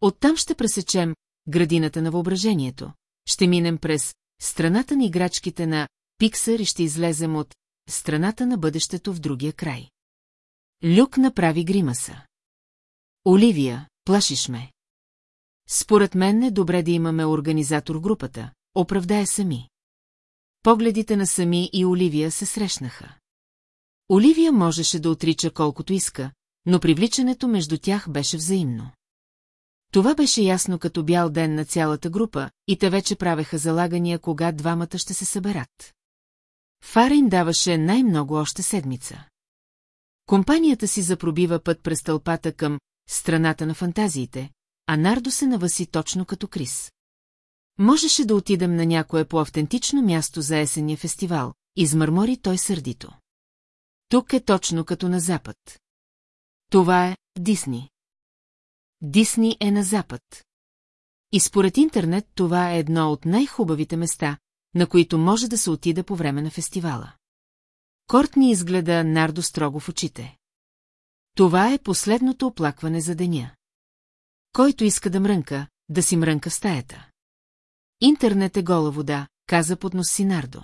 Оттам ще пресечем градината на въображението, ще минем през страната на играчките на Пиксър и ще излезем от страната на бъдещето в другия край. Люк направи гримаса. Оливия, плашиш ме. Според мен е добре да имаме организатор групата, оправдая сами. Погледите на Сами и Оливия се срещнаха. Оливия можеше да отрича колкото иска, но привличането между тях беше взаимно. Това беше ясно като бял ден на цялата група, и те вече правеха залагания, кога двамата ще се съберат. Фара им даваше най-много още седмица. Компанията си запробива път през тълпата към страната на фантазиите, а Нардо се наваси точно като Крис. Можеше да отидем на някое по-автентично място за есенния фестивал, измърмори той сърдито. Тук е точно като на запад. Това е Дисни. Дисни е на запад. И според интернет това е едно от най-хубавите места, на които може да се отида по време на фестивала. Кортни изгледа Нардо строго в очите. Това е последното оплакване за деня. Който иска да мрънка, да си мрънка в стаята. Интернет е гола вода, каза под нос си Нардо.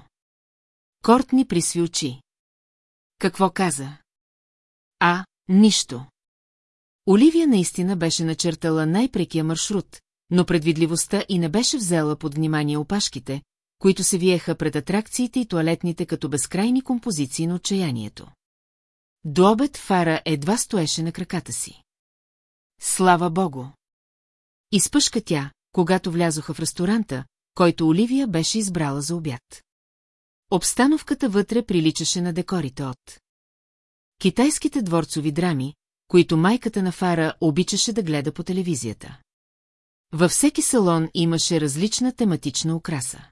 Кортни присви очи. Какво каза? А, нищо. Оливия наистина беше начертала най-прекия маршрут, но предвидливостта и не беше взела под внимание опашките, които се виеха пред атракциите и туалетните като безкрайни композиции на отчаянието. До обед Фара едва стоеше на краката си. Слава богу! Изпъшка тя, когато влязоха в ресторанта, който Оливия беше избрала за обяд. Обстановката вътре приличаше на декорите от китайските дворцови драми, които майката на Фара обичаше да гледа по телевизията. Във всеки салон имаше различна тематична украса.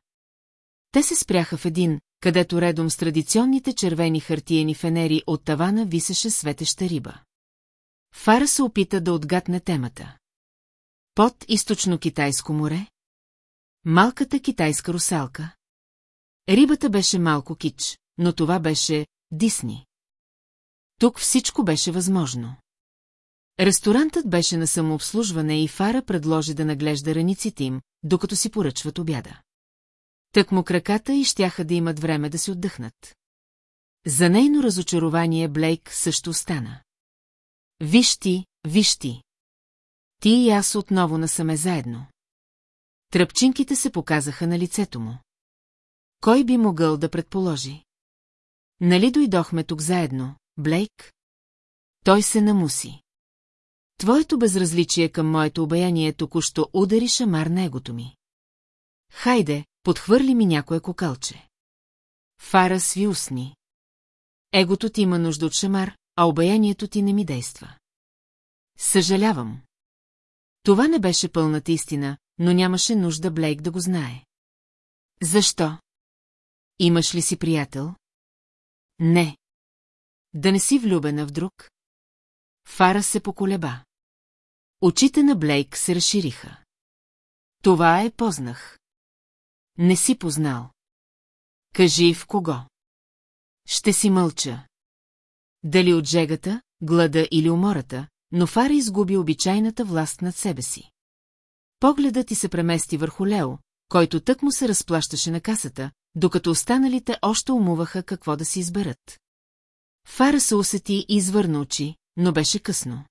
Те се спряха в един, където редом с традиционните червени хартиени фенери от тавана висеше светеща риба. Фара се опита да отгадне темата. Под източно-китайско море? Малката китайска русалка? Рибата беше малко кич, но това беше Дисни. Тук всичко беше възможно. Ресторантът беше на самообслужване и Фара предложи да наглежда раниците им, докато си поръчват обяда. Тък му краката и щяха да имат време да си отдъхнат. За нейно разочарование Блейк също остана. Виж ти, виж ти. Ти и аз отново насаме заедно. Тръпчинките се показаха на лицето му. Кой би могъл да предположи? Нали дойдохме тук заедно, Блейк? Той се намуси. Твоето безразличие към моето обаяние току-що удари шамар на егото ми. Хайде, подхвърли ми някое кокалче. Фара сви усни. Егото ти има нужда от шамар, а обаянието ти не ми действа. Съжалявам. Това не беше пълната истина, но нямаше нужда Блейк да го знае. Защо? Имаш ли си приятел? Не. Да не си влюбена в друг? Фара се поколеба. Очите на Блейк се разшириха. Това е познах. Не си познал. Кажи в кого. Ще си мълча. Дали от жегата, глада или умората, но Фара изгуби обичайната власт над себе си. Погледът ти се премести върху Лео, който тък му се разплащаше на касата, докато останалите още умуваха какво да си изберат. Фара се усети и извърна очи, но беше късно.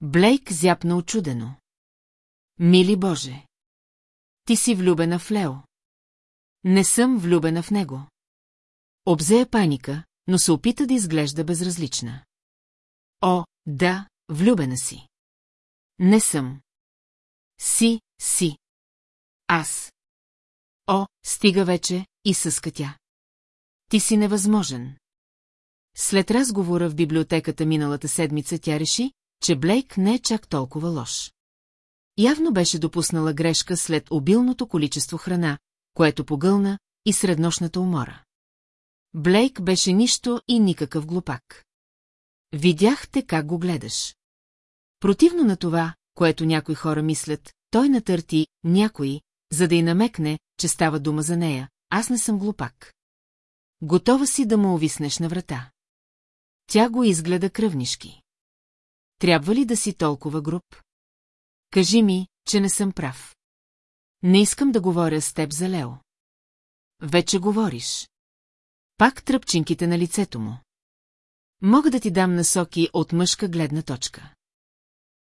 Блейк зяпна очудено. Мили Боже! Ти си влюбена в Лео. Не съм влюбена в него. Обзея паника, но се опита да изглежда безразлична. О, да, влюбена си. Не съм. Си, си. Аз. О, стига вече, и съска тя. Ти си невъзможен. След разговора в библиотеката миналата седмица тя реши, че Блейк не е чак толкова лош. Явно беше допуснала грешка след обилното количество храна, което погълна, и среднощната умора. Блейк беше нищо и никакъв глупак. Видях те как го гледаш. Противно на това, което някои хора мислят, той натърти някой, за да й намекне, че става дума за нея. Аз не съм глупак. Готова си да му увиснеш на врата. Тя го изгледа кръвнишки. Трябва ли да си толкова груб? Кажи ми, че не съм прав. Не искам да говоря с теб за Лео. Вече говориш. Пак тръпчинките на лицето му. Мога да ти дам насоки от мъжка гледна точка.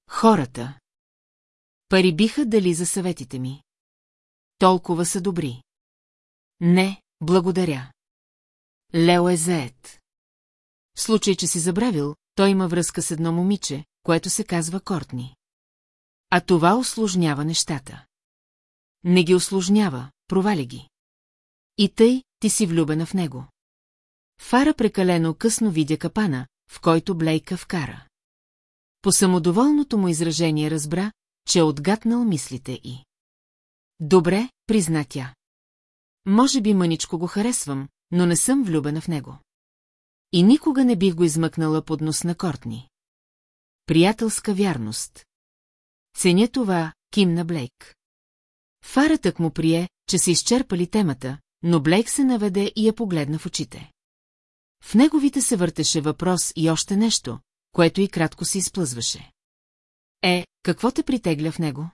Хората. Пари биха дали за съветите ми. Толкова са добри. Не, благодаря. Лео е заед. В случай, че си забравил, той има връзка с едно момиче, което се казва Кортни. А това осложнява нещата. Не ги осложнява, провали ги. И тъй, ти си влюбена в него. Фара прекалено късно видя капана, в който Блейка вкара. По самодоволното му изражение разбра, че е отгатнал мислите и. Добре, призна тя. Може би мъничко го харесвам, но не съм влюбена в него. И никога не бих го измъкнала под нос на Кортни. Приятелска вярност. Ценя това, кимна Блейк. Фаратък му прие, че се изчерпали темата, но Блейк се наведе и я погледна в очите. В неговите се въртеше въпрос и още нещо, което и кратко се изплъзваше. Е, какво те притегля в него?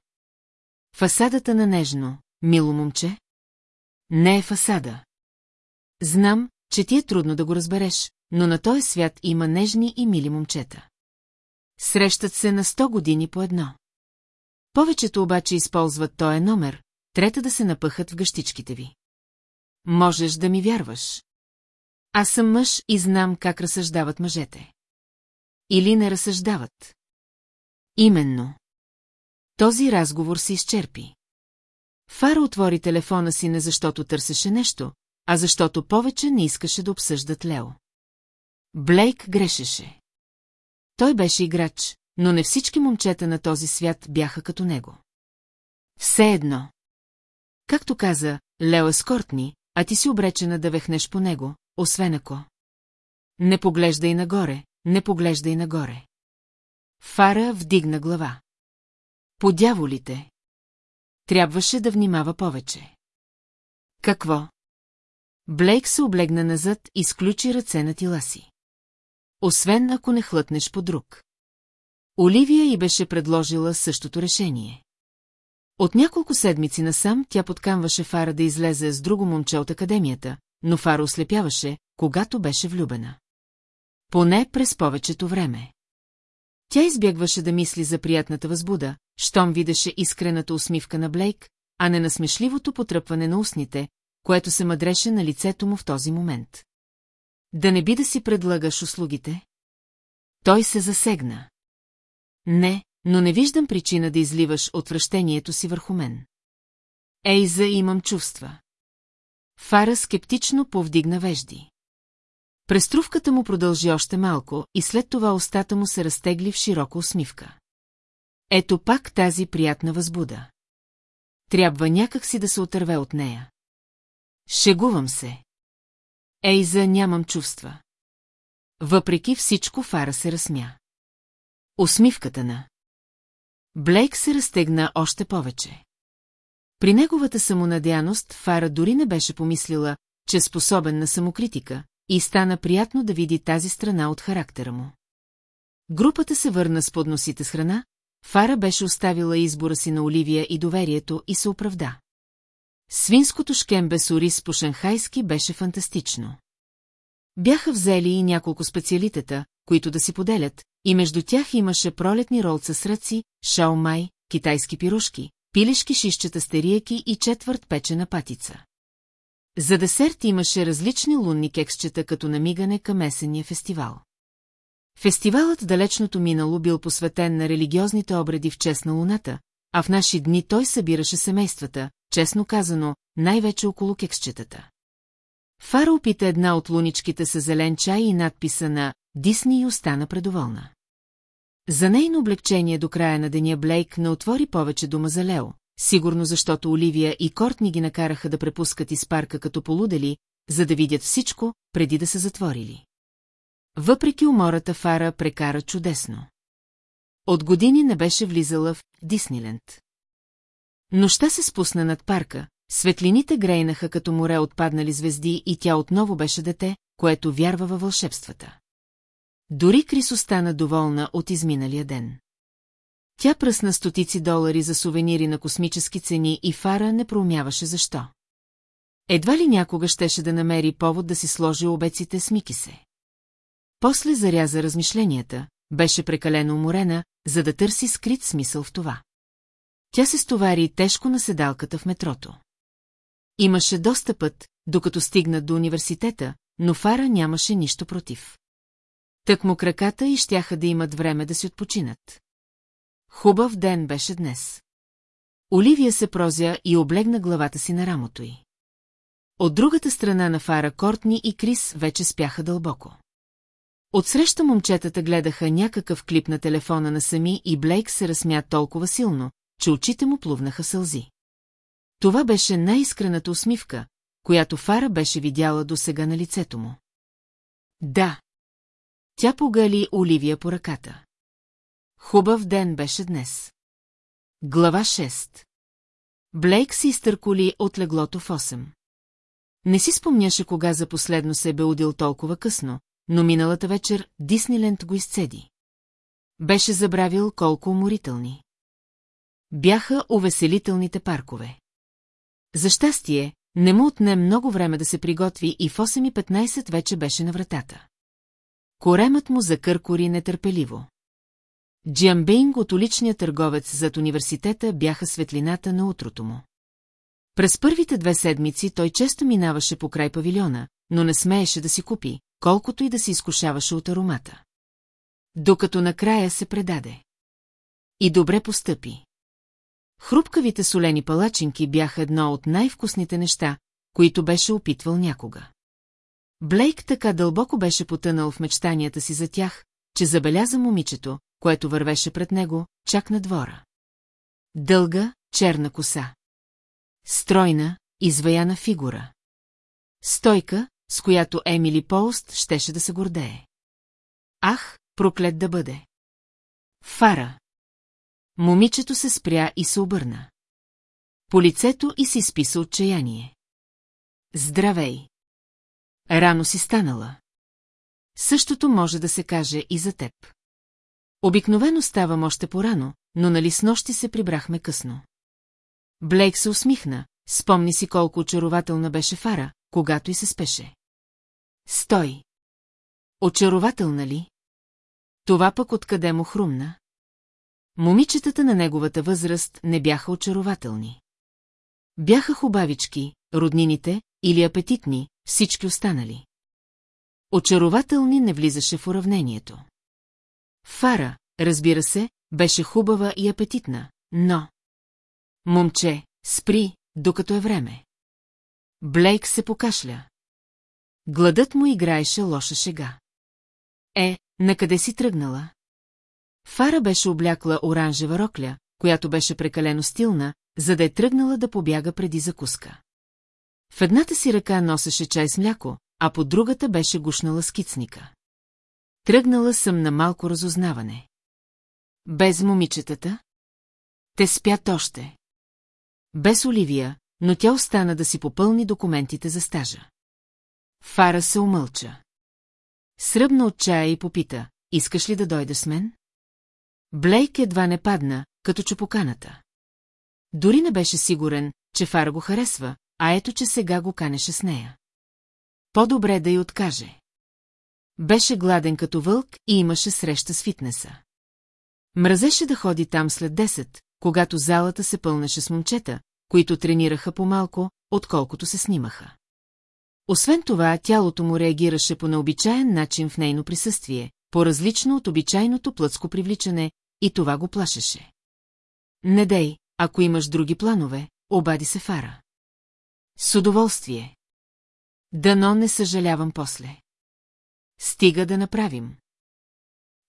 Фасадата на нежно, мило момче? Не е фасада. Знам, че ти е трудно да го разбереш, но на този свят има нежни и мили момчета. Срещат се на сто години по едно. Повечето обаче използват този номер, трета да се напъхат в гъщичките ви. Можеш да ми вярваш. Аз съм мъж и знам как разсъждават мъжете. Или не разсъждават. Именно. Този разговор се изчерпи. Фара отвори телефона си не защото търсеше нещо, а защото повече не искаше да обсъждат Лео. Блейк грешеше. Той беше играч, но не всички момчета на този свят бяха като него. Все едно. Както каза, Лео е скортни, а ти си обречена да вехнеш по него, освен ако. Не поглеждай нагоре, не поглеждай нагоре. Фара вдигна глава. По дяволите. Трябваше да внимава повече. Какво? Блейк се облегна назад и сключи ръце на тила си. Освен ако не хлътнеш по друг. Оливия й беше предложила същото решение. От няколко седмици насам тя подкамваше Фара да излезе с друго момче от академията, но Фара ослепяваше, когато беше влюбена. Поне през повечето време. Тя избягваше да мисли за приятната възбуда, щом видеше искрената усмивка на Блейк, а не на смешливото потръпване на устните, което се мъдреше на лицето му в този момент. Да не би да си предлагаш услугите? Той се засегна. Не, но не виждам причина да изливаш отвращението си върху мен. Ейза, имам чувства. Фара скептично повдигна вежди. Преструвката му продължи още малко и след това устата му се разтегли в широка усмивка. Ето пак тази приятна възбуда. Трябва някак си да се отърве от нея. Шегувам се. Ейза, нямам чувства. Въпреки всичко Фара се разсмя. Усмивката на. Блейк се разтегна още повече. При неговата самонадяност Фара дори не беше помислила, че е способен на самокритика, и стана приятно да види тази страна от характера му. Групата се върна с подносите с храна, Фара беше оставила избора си на Оливия и доверието и се оправда. Свинското шкембе с ориз по шанхайски беше фантастично. Бяха взели и няколко специалитета, които да си поделят, и между тях имаше пролетни ролца с ръци, шаомай, китайски пирушки, пилешки шишчета с терияки и четвърт печена патица. За десерт имаше различни лунни кексчета като намигане към есенния фестивал. Фестивалът далечното минало бил посветен на религиозните обреди в чест на луната, а в наши дни той събираше семействата, честно казано, най-вече около кексчетата. Фара опита една от луничките с зелен чай и надписа на «Дисни» и остана предоволна. За нейно облегчение до края на деня Блейк не отвори повече дума за Лео, сигурно защото Оливия и Кортни ги накараха да препускат из парка като полудели, за да видят всичко, преди да се затворили. Въпреки умората Фара прекара чудесно. От години не беше влизала в Дисниленд. Нощта се спусна над парка, светлините грейнаха като море отпаднали звезди и тя отново беше дете, което вярва във вълшебствата. Дори Крис остана доволна от изминалия ден. Тя пръсна стотици долари за сувенири на космически цени и Фара не проумяваше защо. Едва ли някога щеше да намери повод да си сложи обеците с Мики се. После заряза размишленията, беше прекалено уморена, за да търси скрит смисъл в това. Тя се стовари тежко на седалката в метрото. Имаше доста път, докато стигнат до университета, но Фара нямаше нищо против. Тък му краката и щяха да имат време да си отпочинат. Хубав ден беше днес. Оливия се прозя и облегна главата си на рамото й. От другата страна на фара Кортни и Крис вече спяха дълбоко. Отсреща момчетата гледаха някакъв клип на телефона на сами и Блейк се разсмя толкова силно, че очите му плувнаха сълзи. Това беше най-искрената усмивка, която Фара беше видяла до сега на лицето му. Да. Тя погали Оливия по ръката. Хубав ден беше днес. Глава 6 Блейк си изтърколи от леглото в 8. Не си спомняше кога за последно се бе удил толкова късно, но миналата вечер Дисниленд го изцеди. Беше забравил колко уморителни. Бяха увеселителните паркове. За щастие, не му отне много време да се приготви и в 8.15 вече беше на вратата. Коремът му закъркори нетърпеливо. Джиамбейнг от уличния търговец зад университета бяха светлината на утрото му. През първите две седмици той често минаваше по край павилиона, но не смееше да си купи, колкото и да се изкушаваше от аромата. Докато накрая се предаде. И добре постъпи. Хрупкавите солени палачинки бяха едно от най-вкусните неща, които беше опитвал някога. Блейк така дълбоко беше потънал в мечтанията си за тях, че забеляза момичето, което вървеше пред него, чак на двора. Дълга, черна коса. Стройна, изваяна фигура. Стойка, с която Емили Полст щеше да се гордее. Ах, проклет да бъде. Фара. Момичето се спря и се обърна. По лицето и си списа отчаяние. Здравей! Рано си станала. Същото може да се каже и за теб. Обикновено ставам още порано, но нали с нощи се прибрахме късно. Блейк се усмихна, спомни си колко очарователна беше Фара, когато и се спеше. Стой! Очарователна ли? Това пък откъде му хрумна? Момичетата на неговата възраст не бяха очарователни. Бяха хубавички, роднините или апетитни, всички останали. Очарователни не влизаше в уравнението. Фара, разбира се, беше хубава и апетитна, но... Момче, спри, докато е време. Блейк се покашля. Гладът му играеше лоша шега. Е, накъде си тръгнала? Фара беше облякла оранжева рокля, която беше прекалено стилна, за да е тръгнала да побяга преди закуска. В едната си ръка носеше чай с мляко, а под другата беше гушнала скицника. Тръгнала съм на малко разузнаване. Без момичетата? Те спят още. Без Оливия, но тя остана да си попълни документите за стажа. Фара се умълча. Сръбна от чая и попита, искаш ли да дойдеш с мен? Блейк едва не падна, като чупоканата. Дори не беше сигурен, че Фара го харесва, а ето, че сега го канеше с нея. По-добре да й откаже. Беше гладен като вълк и имаше среща с фитнеса. Мразеше да ходи там след 10, когато залата се пълнеше с момчета, които тренираха по-малко, отколкото се снимаха. Освен това, тялото му реагираше по необичаен начин в нейно присъствие, по-различно от обичайното плътско привличане, и това го плашеше. Не дей, ако имаш други планове, обади се Фара. С удоволствие. Дано не съжалявам после. Стига да направим.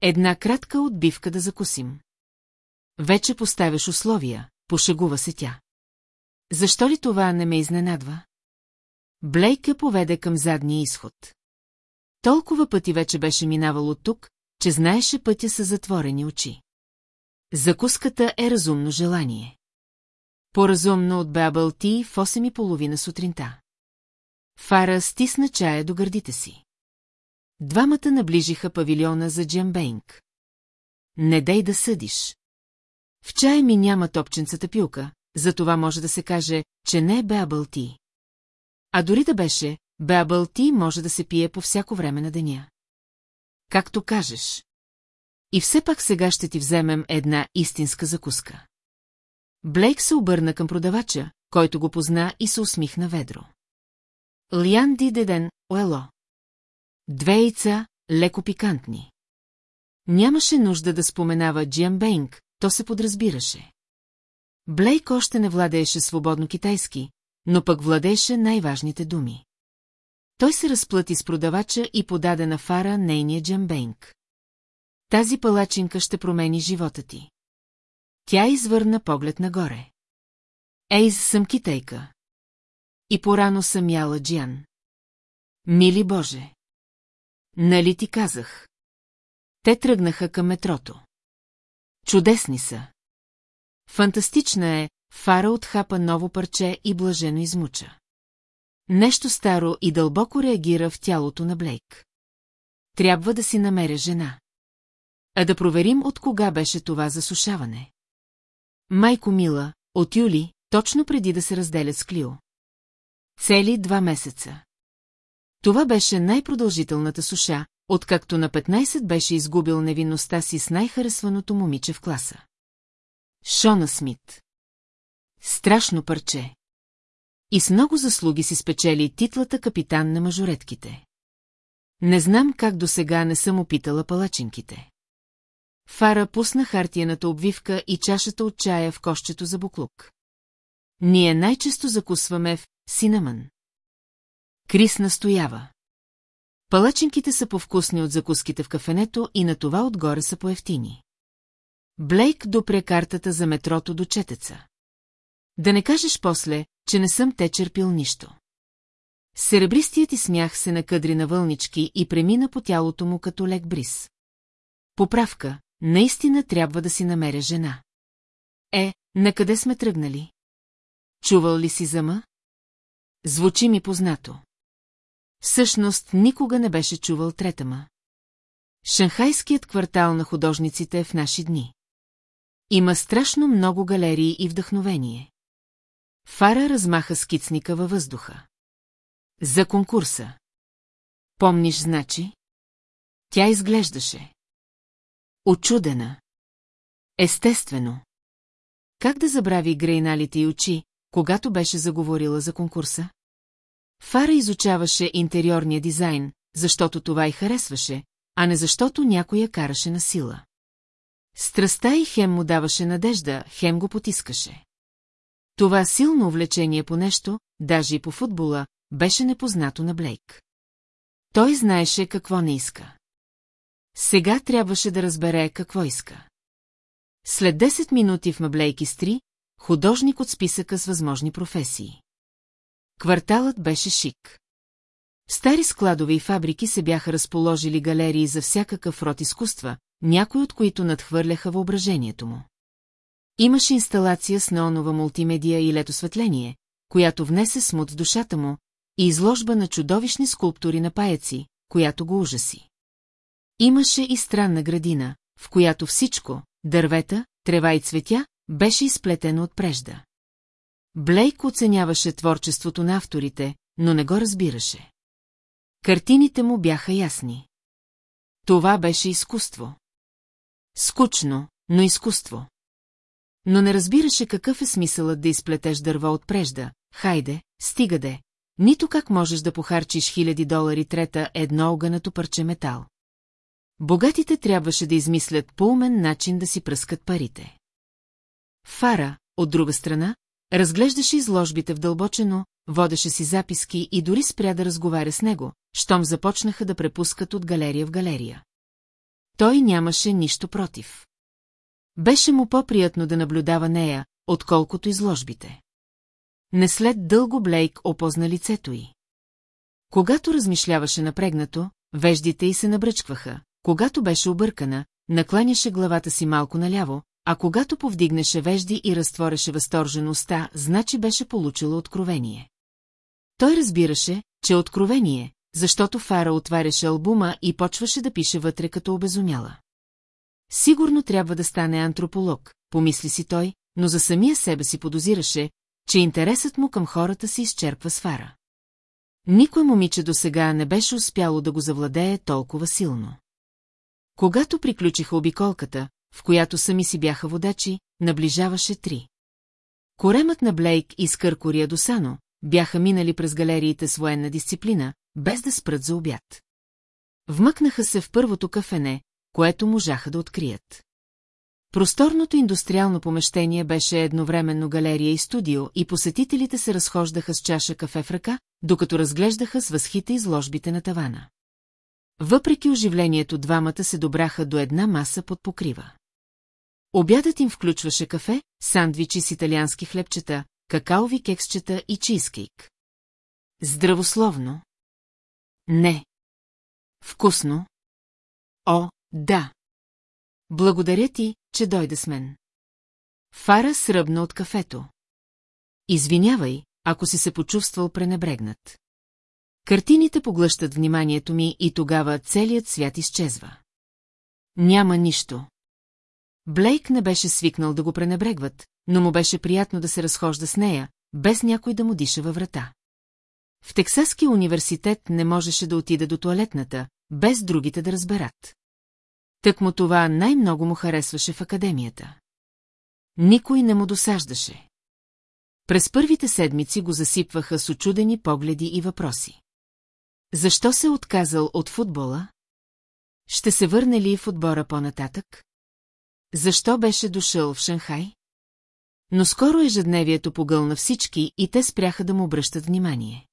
Една кратка отбивка да закусим. Вече поставяш условия, пошегува се тя. Защо ли това не ме изненадва? Блейк я поведе към задния изход. Толкова пъти вече беше минавал от тук, че знаеше пътя с затворени очи. Закуската е разумно желание. Поразумно от Бабъл Ти в 8 и половина сутринта. Фара стисна чая до гърдите си. Двамата наближиха павилиона за Джембейнг. Не дай да съдиш. В чая ми няма топченцата пилка, затова може да се каже, че не е Бабъл Ти. А дори да беше, Бабъл Ти може да се пие по всяко време на деня. Както кажеш. И все пак сега ще ти вземем една истинска закуска. Блейк се обърна към продавача, който го позна и се усмихна ведро. Лиан ди деден, оело. Две яйца, леко пикантни. Нямаше нужда да споменава Джиан Бейнг, то се подразбираше. Блейк още не владееше свободно китайски, но пък владееше най-важните думи. Той се разплати с продавача и подаде на Фара нейния джамбейнг. Тази палачинка ще промени живота ти. Тя извърна поглед нагоре. Ейз съм китайка. И порано съм яла джиан. Мили Боже! Нали ти казах? Те тръгнаха към метрото. Чудесни са. Фантастична е, Фара отхапа ново парче и блажено измуча. Нещо старо и дълбоко реагира в тялото на Блейк. Трябва да си намеря жена. А да проверим от кога беше това засушаване. Майко мила, от юли, точно преди да се разделят с Клио. Цели два месеца. Това беше най-продължителната суша, откакто на 15 беше изгубил невинността си с най-харесваното момиче в класа. Шона Смит. Страшно парче. И с много заслуги си спечели титлата капитан на мажоретките. Не знам как до сега не съм опитала палачинките. Фара пусна хартияната обвивка и чашата от чая в кощето за буклук. Ние най-често закусваме в синамън. Крис настоява. Палачинките са повкусни от закуските в кафенето и на това отгоре са поевтини. Блейк допре картата за метрото до четеца. Да не кажеш после, че не съм те черпил нищо. Серебристият и смях се накъдри на вълнички и премина по тялото му като лек бриз. Поправка, наистина трябва да си намеря жена. Е, накъде сме тръгнали? Чувал ли си зама? Звучи ми познато. Всъщност никога не беше чувал третама. Шанхайският квартал на художниците е в наши дни. Има страшно много галерии и вдъхновение. Фара размаха скицника във въздуха. За конкурса. Помниш, значи? Тя изглеждаше. Очудена. Естествено. Как да забрави грейналите и очи, когато беше заговорила за конкурса? Фара изучаваше интериорния дизайн, защото това й харесваше, а не защото някой я караше на сила. Страста и хем му даваше надежда, хем го потискаше. Това силно увлечение по нещо, даже и по футбола, беше непознато на Блейк. Той знаеше какво не иска. Сега трябваше да разбере какво иска. След 10 минути в Маблейки Стри, художник от списъка с възможни професии. Кварталът беше шик. Стари складове и фабрики се бяха разположили галерии за всякакъв род изкуства, някои от които надхвърляха въображението му. Имаше инсталация с неонова мултимедия и летосветление, която внесе смут в душата му, и изложба на чудовищни скулптури на паяци, която го ужаси. Имаше и странна градина, в която всичко, дървета, трева и цветя, беше изплетено от прежда. Блейк оценяваше творчеството на авторите, но не го разбираше. Картините му бяха ясни. Това беше изкуство. Скучно, но изкуство. Но не разбираше какъв е смисълът да изплетеш дърво от прежда, хайде, стигаде, нито как можеш да похарчиш хиляди долари трета едно огънато парче метал. Богатите трябваше да измислят по-умен начин да си пръскат парите. Фара, от друга страна, разглеждаше изложбите вдълбочено, водеше си записки и дори спря да разговаря с него, щом започнаха да препускат от галерия в галерия. Той нямаше нищо против. Беше му по-приятно да наблюдава нея, отколкото изложбите. Не след дълго Блейк опозна лицето й. Когато размишляваше напрегнато, веждите й се набръчкваха, когато беше объркана, накланяше главата си малко наляво, а когато повдигнеше вежди и разтвореше възторжеността, значи беше получила откровение. Той разбираше, че е откровение, защото Фара отваряше албума и почваше да пише вътре като обезумяла. Сигурно трябва да стане антрополог, помисли си той, но за самия себе си подозираше, че интересът му към хората се изчерпва с Фара. Никой момиче до сега не беше успяло да го завладее толкова силно. Когато приключиха обиколката, в която сами си бяха водачи, наближаваше три. Коремът на Блейк и Скъркория Досано бяха минали през галериите с военна дисциплина, без да спрат за обяд. Вмъкнаха се в първото кафене, което можаха да открият. Просторното индустриално помещение беше едновременно галерия и студио и посетителите се разхождаха с чаша кафе в ръка, докато разглеждаха с възхита изложбите на тавана. Въпреки оживлението, двамата се добраха до една маса под покрива. Обядът им включваше кафе, сандвичи с италиански хлебчета, какаови кексчета и чизкейк. Здравословно. Не. Вкусно. О, да. Благодаря ти, че дойде с мен. Фара сръбна от кафето. Извинявай, ако си се почувствал пренебрегнат. Картините поглъщат вниманието ми и тогава целият свят изчезва. Няма нищо. Блейк не беше свикнал да го пренебрегват, но му беше приятно да се разхожда с нея, без някой да му диша във врата. В Тексаския университет не можеше да отида до туалетната, без другите да разберат. Тък му това най-много му харесваше в академията. Никой не му досаждаше. През първите седмици го засипваха с очудени погледи и въпроси. Защо се отказал от футбола? Ще се върне ли в отбора по-нататък? Защо беше дошъл в Шанхай? Но скоро ежедневието погълна всички и те спряха да му обръщат внимание.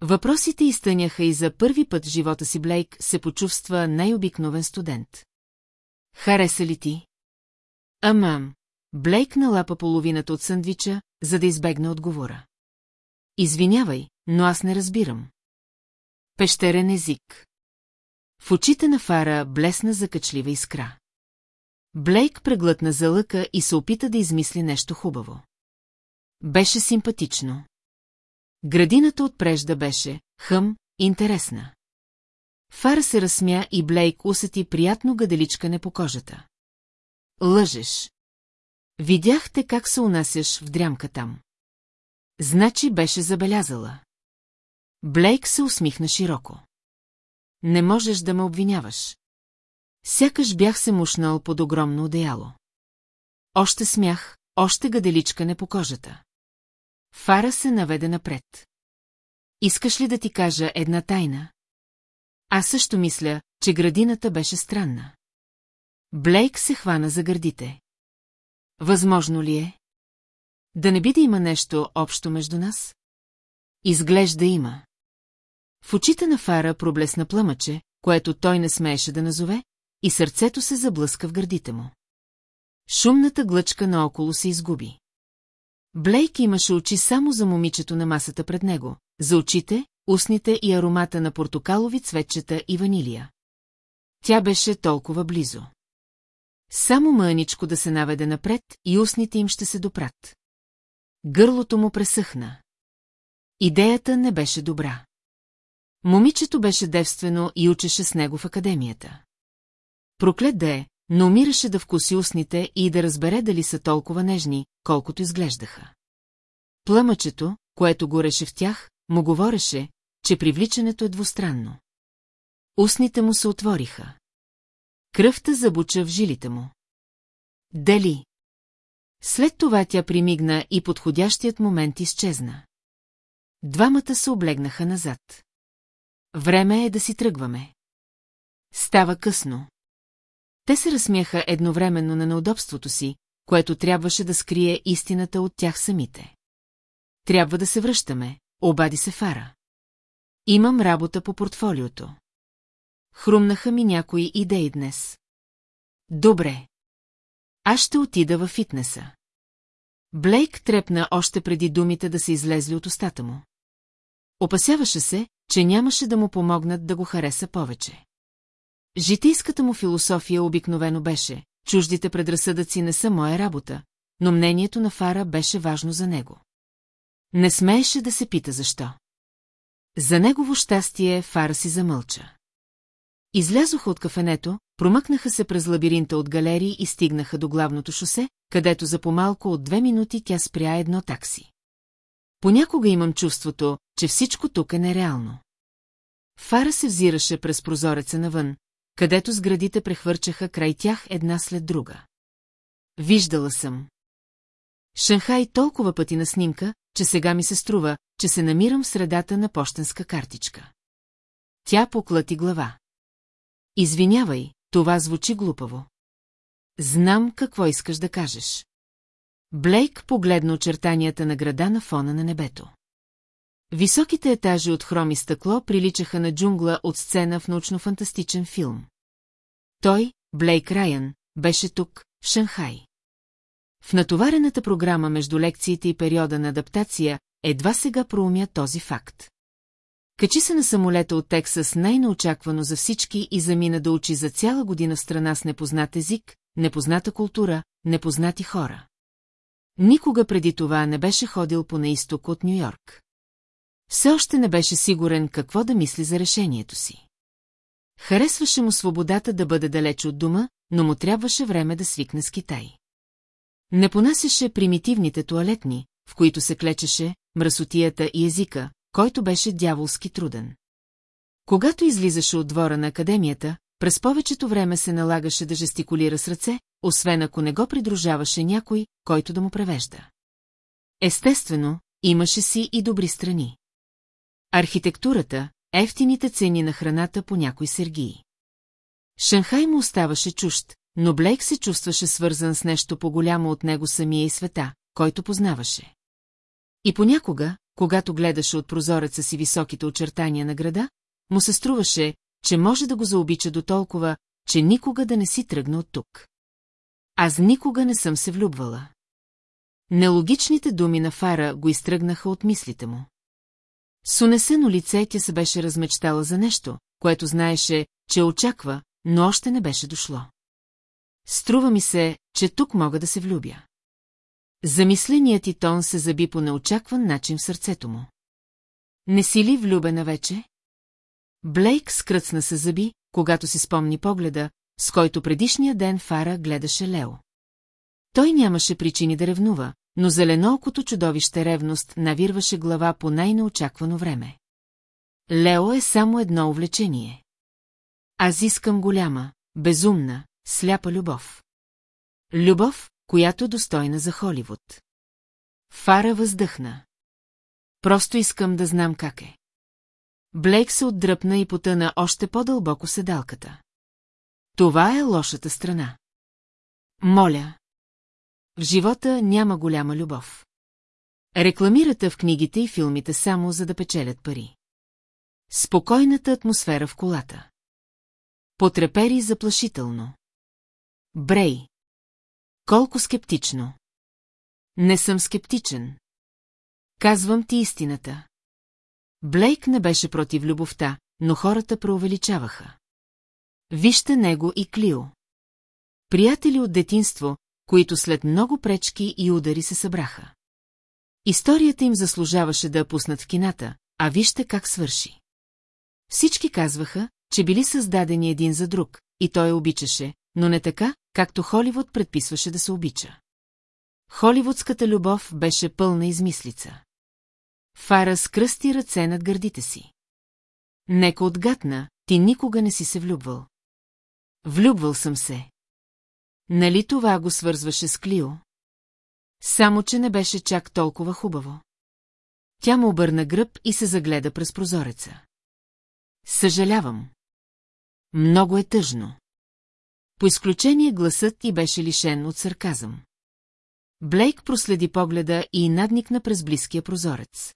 Въпросите изтъняха и за първи път в живота си Блейк се почувства най-обикновен студент. Хареса ли ти? Амам. Блейк налапа половината от сандвича, за да избегне отговора. Извинявай, но аз не разбирам. Пещерен език. В очите на Фара блесна закачлива искра. Блейк преглътна залъка и се опита да измисли нещо хубаво. Беше симпатично. Градината отпрежда беше, хъм, интересна. Фара се разсмя и Блейк усети приятно гаделичкане по кожата. Лъжеш. Видяхте как се унасяш в дрямка там. Значи беше забелязала. Блейк се усмихна широко. Не можеш да ме обвиняваш. Сякаш бях се мушнал под огромно одеяло. Още смях, още гаделичкане по кожата. Фара се наведе напред. Искаш ли да ти кажа една тайна? Аз също мисля, че градината беше странна. Блейк се хвана за гърдите. Възможно ли е? Да не би да има нещо общо между нас? Изглежда има. В очите на Фара проблесна плъмъче, което той не смееше да назове, и сърцето се заблъска в гърдите му. Шумната глъчка наоколо се изгуби. Блейк имаше очи само за момичето на масата пред него, за очите, устните и аромата на портокалови цветчета и ванилия. Тя беше толкова близо. Само мъничко да се наведе напред и устните им ще се допрат. Гърлото му пресъхна. Идеята не беше добра. Момичето беше девствено и учеше с него в академията. Проклет да е, но умираше да вкуси устните и да разбере дали са толкова нежни, колкото изглеждаха. Пламъчето, което гореше в тях, му говореше, че привличането е двустранно. Устните му се отвориха. Кръвта забуча в жилите му. Дали? След това тя примигна и подходящият момент изчезна. Двамата се облегнаха назад. Време е да си тръгваме. Става късно. Те се разсмяха едновременно на неудобството си, което трябваше да скрие истината от тях самите. Трябва да се връщаме, обади се Фара. Имам работа по портфолиото. Хрумнаха ми някои идеи днес. Добре. Аз ще отида във фитнеса. Блейк трепна още преди думите да се излезли от устата му. Опасяваше се, че нямаше да му помогнат да го хареса повече. Житейската му философия обикновено беше, чуждите предразсъдъци не са моя работа, но мнението на Фара беше важно за него. Не смееше да се пита защо. За негово щастие Фара си замълча. Излязоха от кафенето, промъкнаха се през лабиринта от галерии и стигнаха до главното шосе, където за помалко от две минути тя спря едно такси. Понякога имам чувството, че всичко тук е нереално. Фара се взираше през прозореца навън, където сградите прехвърчаха край тях една след друга. Виждала съм. Шанхай толкова пъти на снимка, че сега ми се струва, че се намирам в средата на почтенска картичка. Тя поклати глава. Извинявай, това звучи глупаво. Знам какво искаш да кажеш. Блейк погледна очертанията на града на фона на небето. Високите етажи от хром и стъкло приличаха на джунгла от сцена в научно-фантастичен филм. Той, Блейк Райан, беше тук, в Шанхай. В натоварената програма между лекциите и периода на адаптация едва сега проумя този факт. Качи се на самолета от Тексас най-неочаквано за всички и замина да учи за цяла година страна с непознат език, непозната култура, непознати хора. Никога преди това не беше ходил по наисток от Нью-Йорк. Все още не беше сигурен какво да мисли за решението си. Харесваше му свободата да бъде далеч от дома, но му трябваше време да свикне с Китай. Не понасяше примитивните туалетни, в които се клечеше, мръсотията и езика, който беше дяволски труден. Когато излизаше от двора на академията, през повечето време се налагаше да жестикулира с ръце, освен ако не го придружаваше някой, който да му превежда. Естествено, имаше си и добри страни. Архитектурата, ефтините цени на храната по някой сергии. Шанхай му оставаше чужд, но Блейк се чувстваше свързан с нещо по-голямо от него самия и света, който познаваше. И понякога, когато гледаше от прозореца си високите очертания на града, му се струваше, че може да го заобича до толкова, че никога да не си тръгна от тук. Аз никога не съм се влюбвала. Нелогичните думи на Фара го изтръгнаха от мислите му. С унесено лице тя се беше размечтала за нещо, което знаеше, че очаква, но още не беше дошло. Струва ми се, че тук мога да се влюбя. Замисленият ти тон се заби по неочакван начин в сърцето му. Не си ли влюбена вече? Блейк скръцна се зъби, когато си спомни погледа, с който предишния ден Фара гледаше Лео. Той нямаше причини да ревнува, но зеленоокото чудовище ревност навирваше глава по най-неочаквано време. Лео е само едно увлечение. Аз искам голяма, безумна, сляпа любов. Любов, която е достойна за Холивуд. Фара въздъхна. Просто искам да знам как е. Блейк се отдръпна и потъна още по-дълбоко седалката. Това е лошата страна. Моля. В живота няма голяма любов. Рекламирате в книгите и филмите само за да печелят пари. Спокойната атмосфера в колата. Потрепери заплашително. Брей. Колко скептично. Не съм скептичен. Казвам ти истината. Блейк не беше против любовта, но хората преувеличаваха. Вижте него и Клио. Приятели от детинство, които след много пречки и удари се събраха. Историята им заслужаваше да я пуснат в кината, а вижте как свърши. Всички казваха, че били създадени един за друг, и той я обичаше, но не така, както Холивуд предписваше да се обича. Холивудската любов беше пълна измислица. Фара скръсти ръце над гърдите си. Нека отгатна, ти никога не си се влюбвал. Влюбвал съм се. Нали това го свързваше с Клио? Само, че не беше чак толкова хубаво. Тя му обърна гръб и се загледа през прозореца. Съжалявам. Много е тъжно. По изключение гласът и беше лишен от сарказъм. Блейк проследи погледа и надникна през близкия прозорец.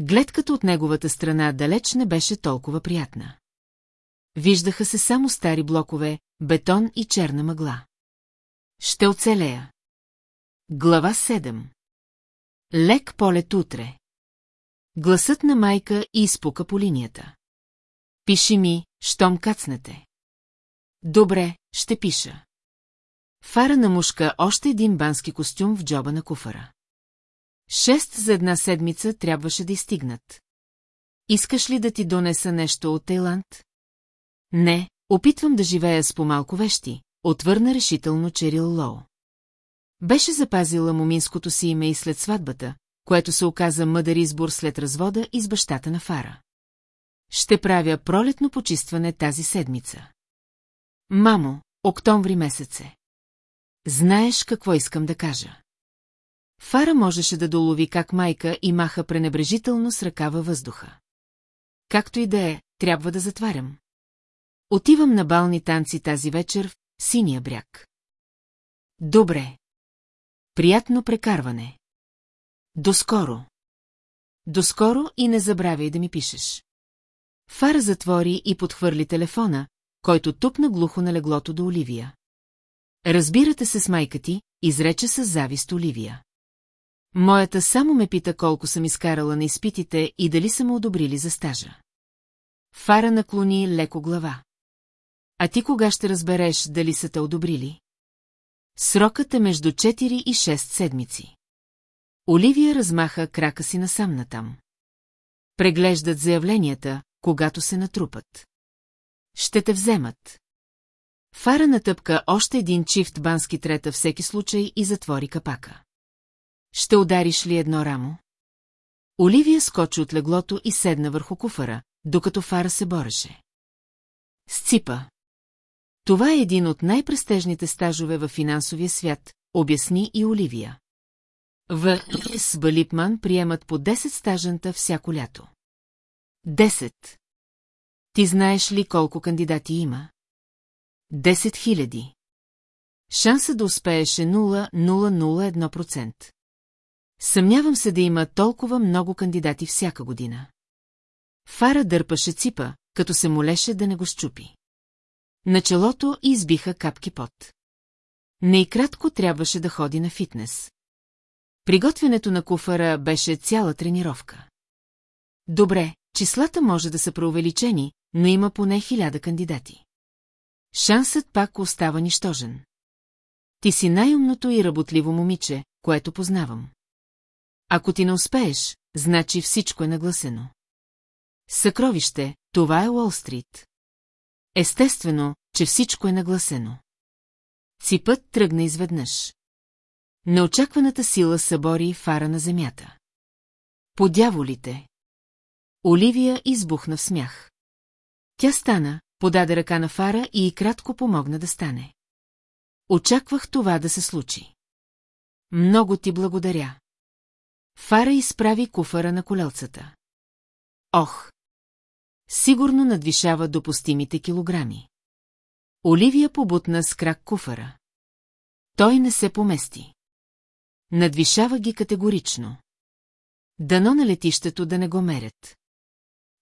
Гледката от неговата страна далеч не беше толкова приятна. Виждаха се само стари блокове, бетон и черна мъгла. Ще оцелея. Глава 7 Лек полет утре. Гласът на майка и изпука по линията. Пиши ми, щом кацнете. Добре, ще пиша. Фара на мушка още един бански костюм в джоба на куфара. Шест за една седмица трябваше да изстигнат. Искаш ли да ти донеса нещо от Тайланд? Не, опитвам да живея с по-малко вещи, отвърна решително Черил Лоу. Беше запазила моминското си име и след сватбата, което се оказа мъдър избор след развода и с бащата на Фара. Ще правя пролетно почистване тази седмица. Мамо, октомври месеце. Знаеш какво искам да кажа. Фара можеше да долови как майка и маха пренебрежително с ръка във въздуха. Както и да е, трябва да затварям. Отивам на бални танци тази вечер в синия бряг. Добре. Приятно прекарване. Доскоро. Доскоро и не забравяй да ми пишеш. Фара затвори и подхвърли телефона, който тупна глухо на леглото до Оливия. Разбирате се с майка ти, изрече с завист Оливия. Моята само ме пита колко съм изкарала на изпитите и дали са ме одобрили за стажа. Фара наклони леко глава. А ти кога ще разбереш дали са те одобрили? Срокът е между 4 и 6 седмици. Оливия размаха крака си насам натам. Преглеждат заявленията, когато се натрупат. Ще те вземат. Фара натъпка още един чифт бански трета всеки случай и затвори капака. Ще удариш ли едно рамо? Оливия скочи от леглото и седна върху куфара, докато Фара се бореше. Сципа. Това е един от най-престежните стажове в финансовия свят, обясни и Оливия. В С. Балипман приемат по 10 стажанта всяко лято. 10. Ти знаеш ли колко кандидати има? 10 хиляди. Шанса да успееше 0,001%. Съмнявам се да има толкова много кандидати всяка година. Фара дърпаше ципа, като се молеше да не го щупи. На челото избиха капки пот. Не и кратко трябваше да ходи на фитнес. Приготвянето на куфара беше цяла тренировка. Добре, числата може да са преувеличени, но има поне хиляда кандидати. Шансът пак остава нищожен. Ти си най-умното и работливо момиче, което познавам. Ако ти не успееш, значи всичко е нагласено. Съкровище, това е Уолстрит. Естествено, че всичко е нагласено. Ципът тръгна изведнъж. Неочакваната сила събори фара на земята. Подяволите! Оливия избухна в смях. Тя стана, подаде ръка на фара и кратко помогна да стане. Очаквах това да се случи. Много ти благодаря. Фара изправи куфара на колелцата. Ох! Сигурно надвишава допустимите килограми. Оливия побутна с крак куфара. Той не се помести. Надвишава ги категорично. Дано на летището да не го мерят.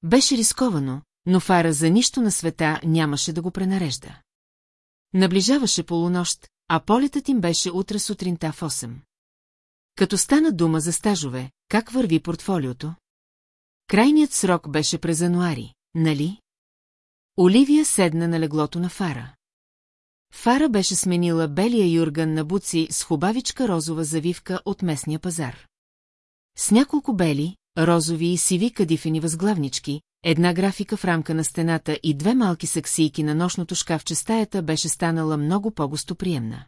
Беше рисковано, но Фара за нищо на света нямаше да го пренарежда. Наближаваше полунощ, а полетът им беше утре сутринта в 8. Като стана дума за стажове, как върви портфолиото? Крайният срок беше през януари, нали? Оливия седна на леглото на Фара. Фара беше сменила белия юрган на буци с хубавичка розова завивка от местния пазар. С няколко бели, розови и сиви кадифени възглавнички, една графика в рамка на стената и две малки саксийки на нощното шкафче стаята беше станала много по-гостоприемна.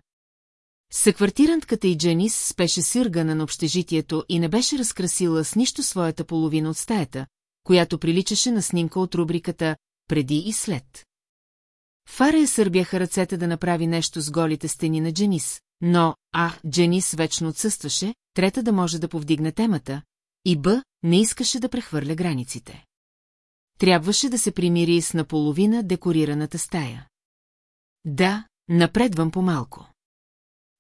Съквартирантката и Дженис спеше сиргана на общежитието и не беше разкрасила с нищо своята половина от стаята, която приличаше на снимка от рубриката «Преди и след». Фара сърбяха ръцете да направи нещо с голите стени на Дженис, но А. Дженис вечно отсъстваше, трета да може да повдигне темата, и Б. не искаше да прехвърля границите. Трябваше да се примири с наполовина декорираната стая. Да, напредвам по-малко.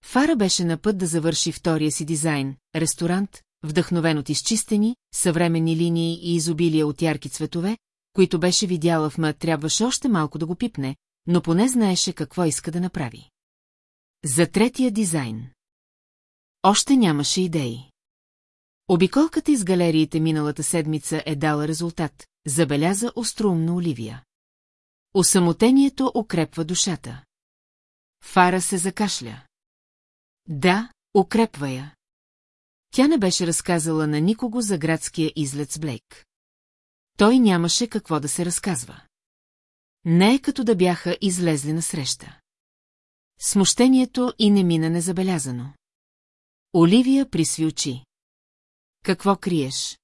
Фара беше на път да завърши втория си дизайн, ресторант, вдъхновен от изчистени, съвременни линии и изобилие от ярки цветове, които беше видяла в ма, трябваше още малко да го пипне, но поне знаеше какво иска да направи. За третия дизайн. Още нямаше идеи. Обиколката из галериите миналата седмица е дала резултат, забеляза остроумно Оливия. Осамотението укрепва душата. Фара се закашля. Да, укрепва я. Тя не беше разказала на никого за градския излет с Блейк. Той нямаше какво да се разказва. Не е като да бяха излезли на среща. Смущението и не мина незабелязано. Оливия присви очи. Какво криеш?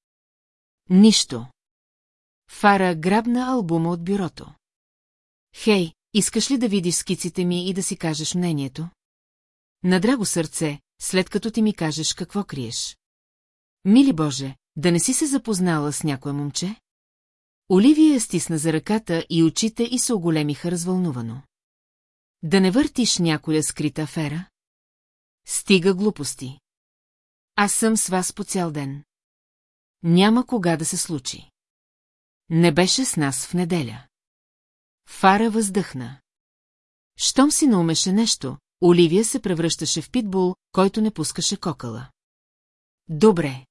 Нищо. Фара грабна албума от бюрото. Хей, искаш ли да видиш скиците ми и да си кажеш мнението? На драго сърце, след като ти ми кажеш какво криеш. Мили Боже, да не си се запознала с някое момче? Оливия стисна за ръката и очите и се оголемиха развълнувано. Да не въртиш някоя скрита афера? Стига глупости. Аз съм с вас по цял ден. Няма кога да се случи. Не беше с нас в неделя. Фара въздъхна. Щом си наумеше нещо, Оливия се превръщаше в питбул, който не пускаше кокала. Добре.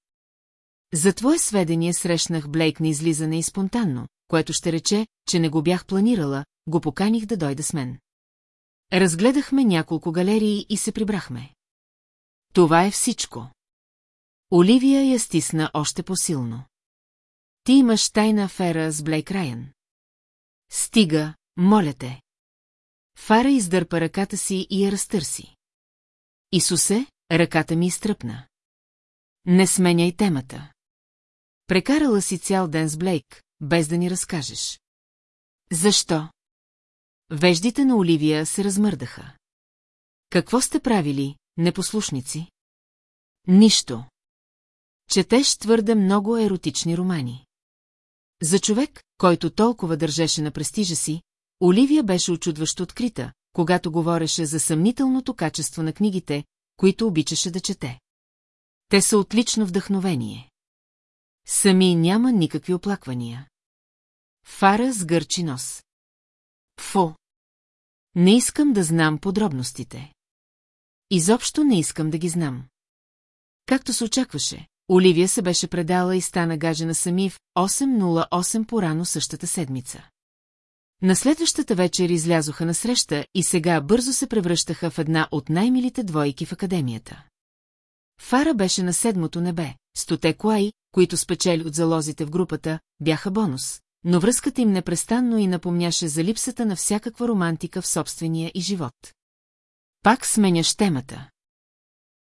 За твое сведение срещнах Блейк на излизане и спонтанно, което ще рече, че не го бях планирала, го поканих да дойде с мен. Разгледахме няколко галерии и се прибрахме. Това е всичко. Оливия я стисна още по-силно. Ти имаш тайна афера с Блейк Райан. Стига, моля те. Фара издърпа ръката си и я разтърси. Исусе, ръката ми изтръпна. Не сменяй темата. Прекарала си цял ден с Блейк, без да ни разкажеш. Защо? Веждите на Оливия се размърдаха. Какво сте правили, непослушници? Нищо. Четеш твърде много еротични романи. За човек, който толкова държеше на престижа си, Оливия беше очудващо открита, когато говореше за съмнителното качество на книгите, които обичаше да чете. Те са отлично вдъхновение. Сами няма никакви оплаквания. Фара с гърчи нос. Фу. Не искам да знам подробностите. Изобщо не искам да ги знам. Както се очакваше, Оливия се беше предала и стана гажена сами в 8.08 порано същата седмица. На следващата вечер излязоха на среща и сега бързо се превръщаха в една от най-милите двойки в академията. Фара беше на седмото небе, стоте клаи, които спечели от залозите в групата, бяха бонус, но връзката им непрестанно и напомняше за липсата на всякаква романтика в собствения и живот. Пак сменяш темата.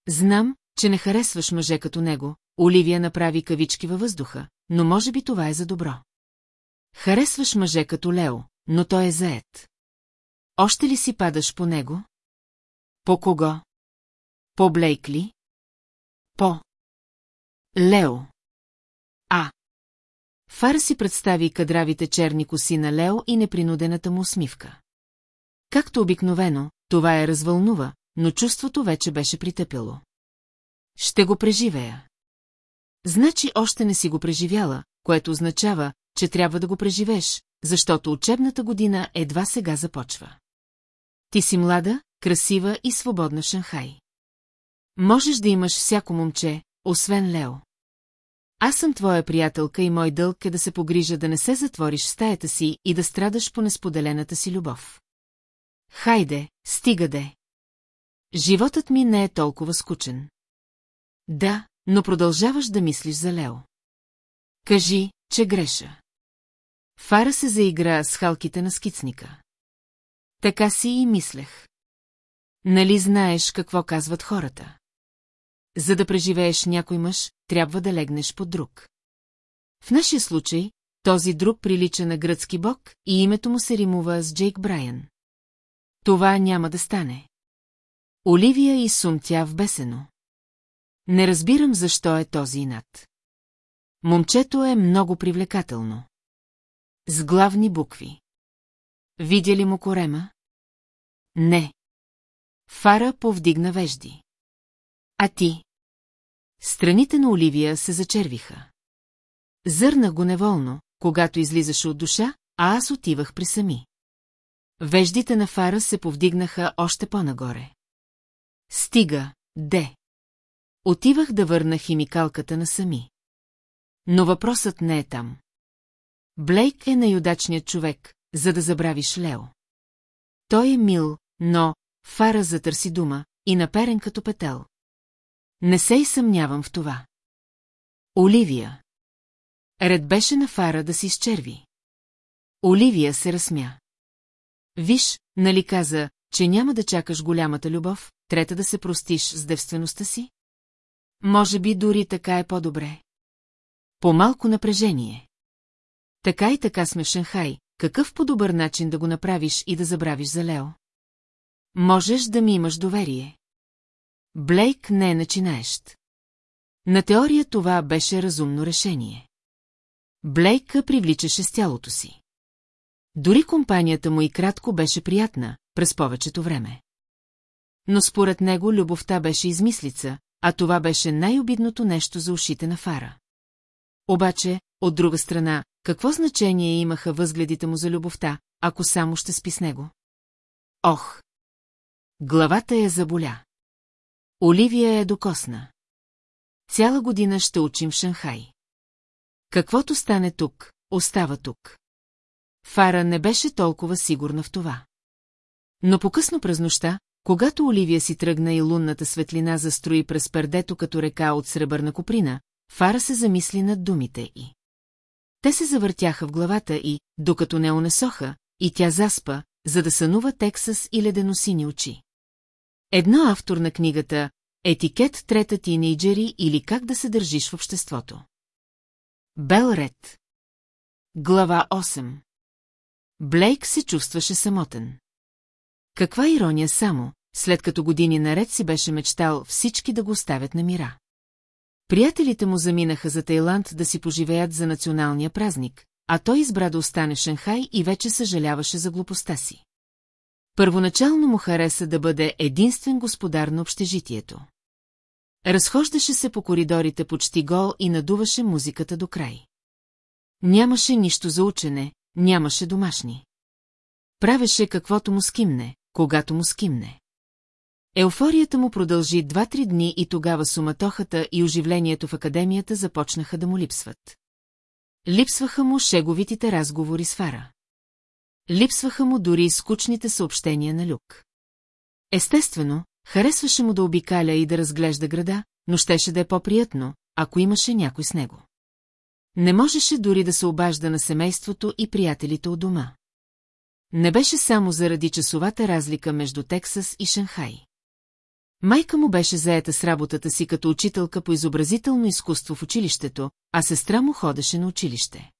Знам, че не харесваш мъже като него, Оливия направи кавички във въздуха, но може би това е за добро. Харесваш мъже като Лео, но той е заед. Още ли си падаш по него? По кого? По Блейк ли? По... Лео. А. Фар си представи кадравите черни коси на Лео и непринудената му усмивка. Както обикновено, това я развълнува, но чувството вече беше притъпяло. Ще го преживея. Значи още не си го преживяла, което означава, че трябва да го преживееш, защото учебната година едва сега започва. Ти си млада, красива и свободна Шанхай. Можеш да имаш всяко момче, освен Лео. Аз съм твоя приятелка и мой дълг е да се погрижа да не се затвориш в стаята си и да страдаш по несподелената си любов. Хайде, стига де. Животът ми не е толкова скучен. Да, но продължаваш да мислиш за Лео. Кажи, че греша. Фара се заигра с халките на скицника. Така си и мислех. Нали знаеш какво казват хората? За да преживееш някой мъж, трябва да легнеш под друг. В нашия случай, този друг прилича на гръцки бог и името му се римува с Джейк Брайан. Това няма да стане. Оливия и сумтя в бесено. Не разбирам защо е този инат. Момчето е много привлекателно. С главни букви. Видя ли му корема? Не. Фара повдигна вежди. А ти? Страните на Оливия се зачервиха. Зърнах го неволно, когато излизаше от душа, а аз отивах при сами. Веждите на Фара се повдигнаха още по-нагоре. Стига, де. Отивах да върна химикалката на сами. Но въпросът не е там. Блейк е най-удачният човек, за да забравиш Лео. Той е мил, но Фара затърси дума и наперен като петел. Не се и съмнявам в това. Оливия. Ред беше на Фара да си изчерви. Оливия се разсмя. Виж, нали каза, че няма да чакаш голямата любов, трета да се простиш с девствеността си? Може би дори така е по-добре. По-малко напрежение. Така и така сме в Шанхай, какъв по-добър начин да го направиш и да забравиш за Лео? Можеш да ми имаш доверие. Блейк не е начинаещ. На теория това беше разумно решение. Блейка привличаше с тялото си. Дори компанията му и кратко беше приятна, през повечето време. Но според него любовта беше измислица, а това беше най-обидното нещо за ушите на Фара. Обаче, от друга страна, какво значение имаха възгледите му за любовта, ако само ще спи с него? Ох! Главата я заболя. Оливия е докосна. Цяла година ще учим в Шанхай. Каквото стане тук, остава тук. Фара не беше толкова сигурна в това. Но по-късно през нощта, когато Оливия си тръгна и лунната светлина застрои през пердето като река от сребърна коприна, Фара се замисли над думите й. Те се завъртяха в главата и, докато не унесоха, и тя заспа, за да сънува Тексас и леденосини очи. Едно автор на книгата «Етикет трета тинейджери или как да се държиш в обществото». Бел Ред Глава 8 Блейк се чувстваше самотен. Каква ирония само, след като години наред си беше мечтал всички да го оставят на мира. Приятелите му заминаха за Тайланд да си поживеят за националния празник, а той избра да остане в Шанхай и вече съжаляваше за глупостта си. Първоначално му хареса да бъде единствен господар на общежитието. Разхождаше се по коридорите почти гол и надуваше музиката до край. Нямаше нищо за учене, нямаше домашни. Правеше каквото му скимне, когато му скимне. Еуфорията му продължи два-три дни и тогава суматохата и оживлението в академията започнаха да му липсват. Липсваха му шеговитите разговори с Фара. Липсваха му дори скучните съобщения на Люк. Естествено, харесваше му да обикаля и да разглежда града, но щеше да е по-приятно, ако имаше някой с него. Не можеше дори да се обажда на семейството и приятелите от дома. Не беше само заради часовата разлика между Тексас и Шанхай. Майка му беше заета с работата си като учителка по изобразително изкуство в училището, а сестра му ходеше на училище.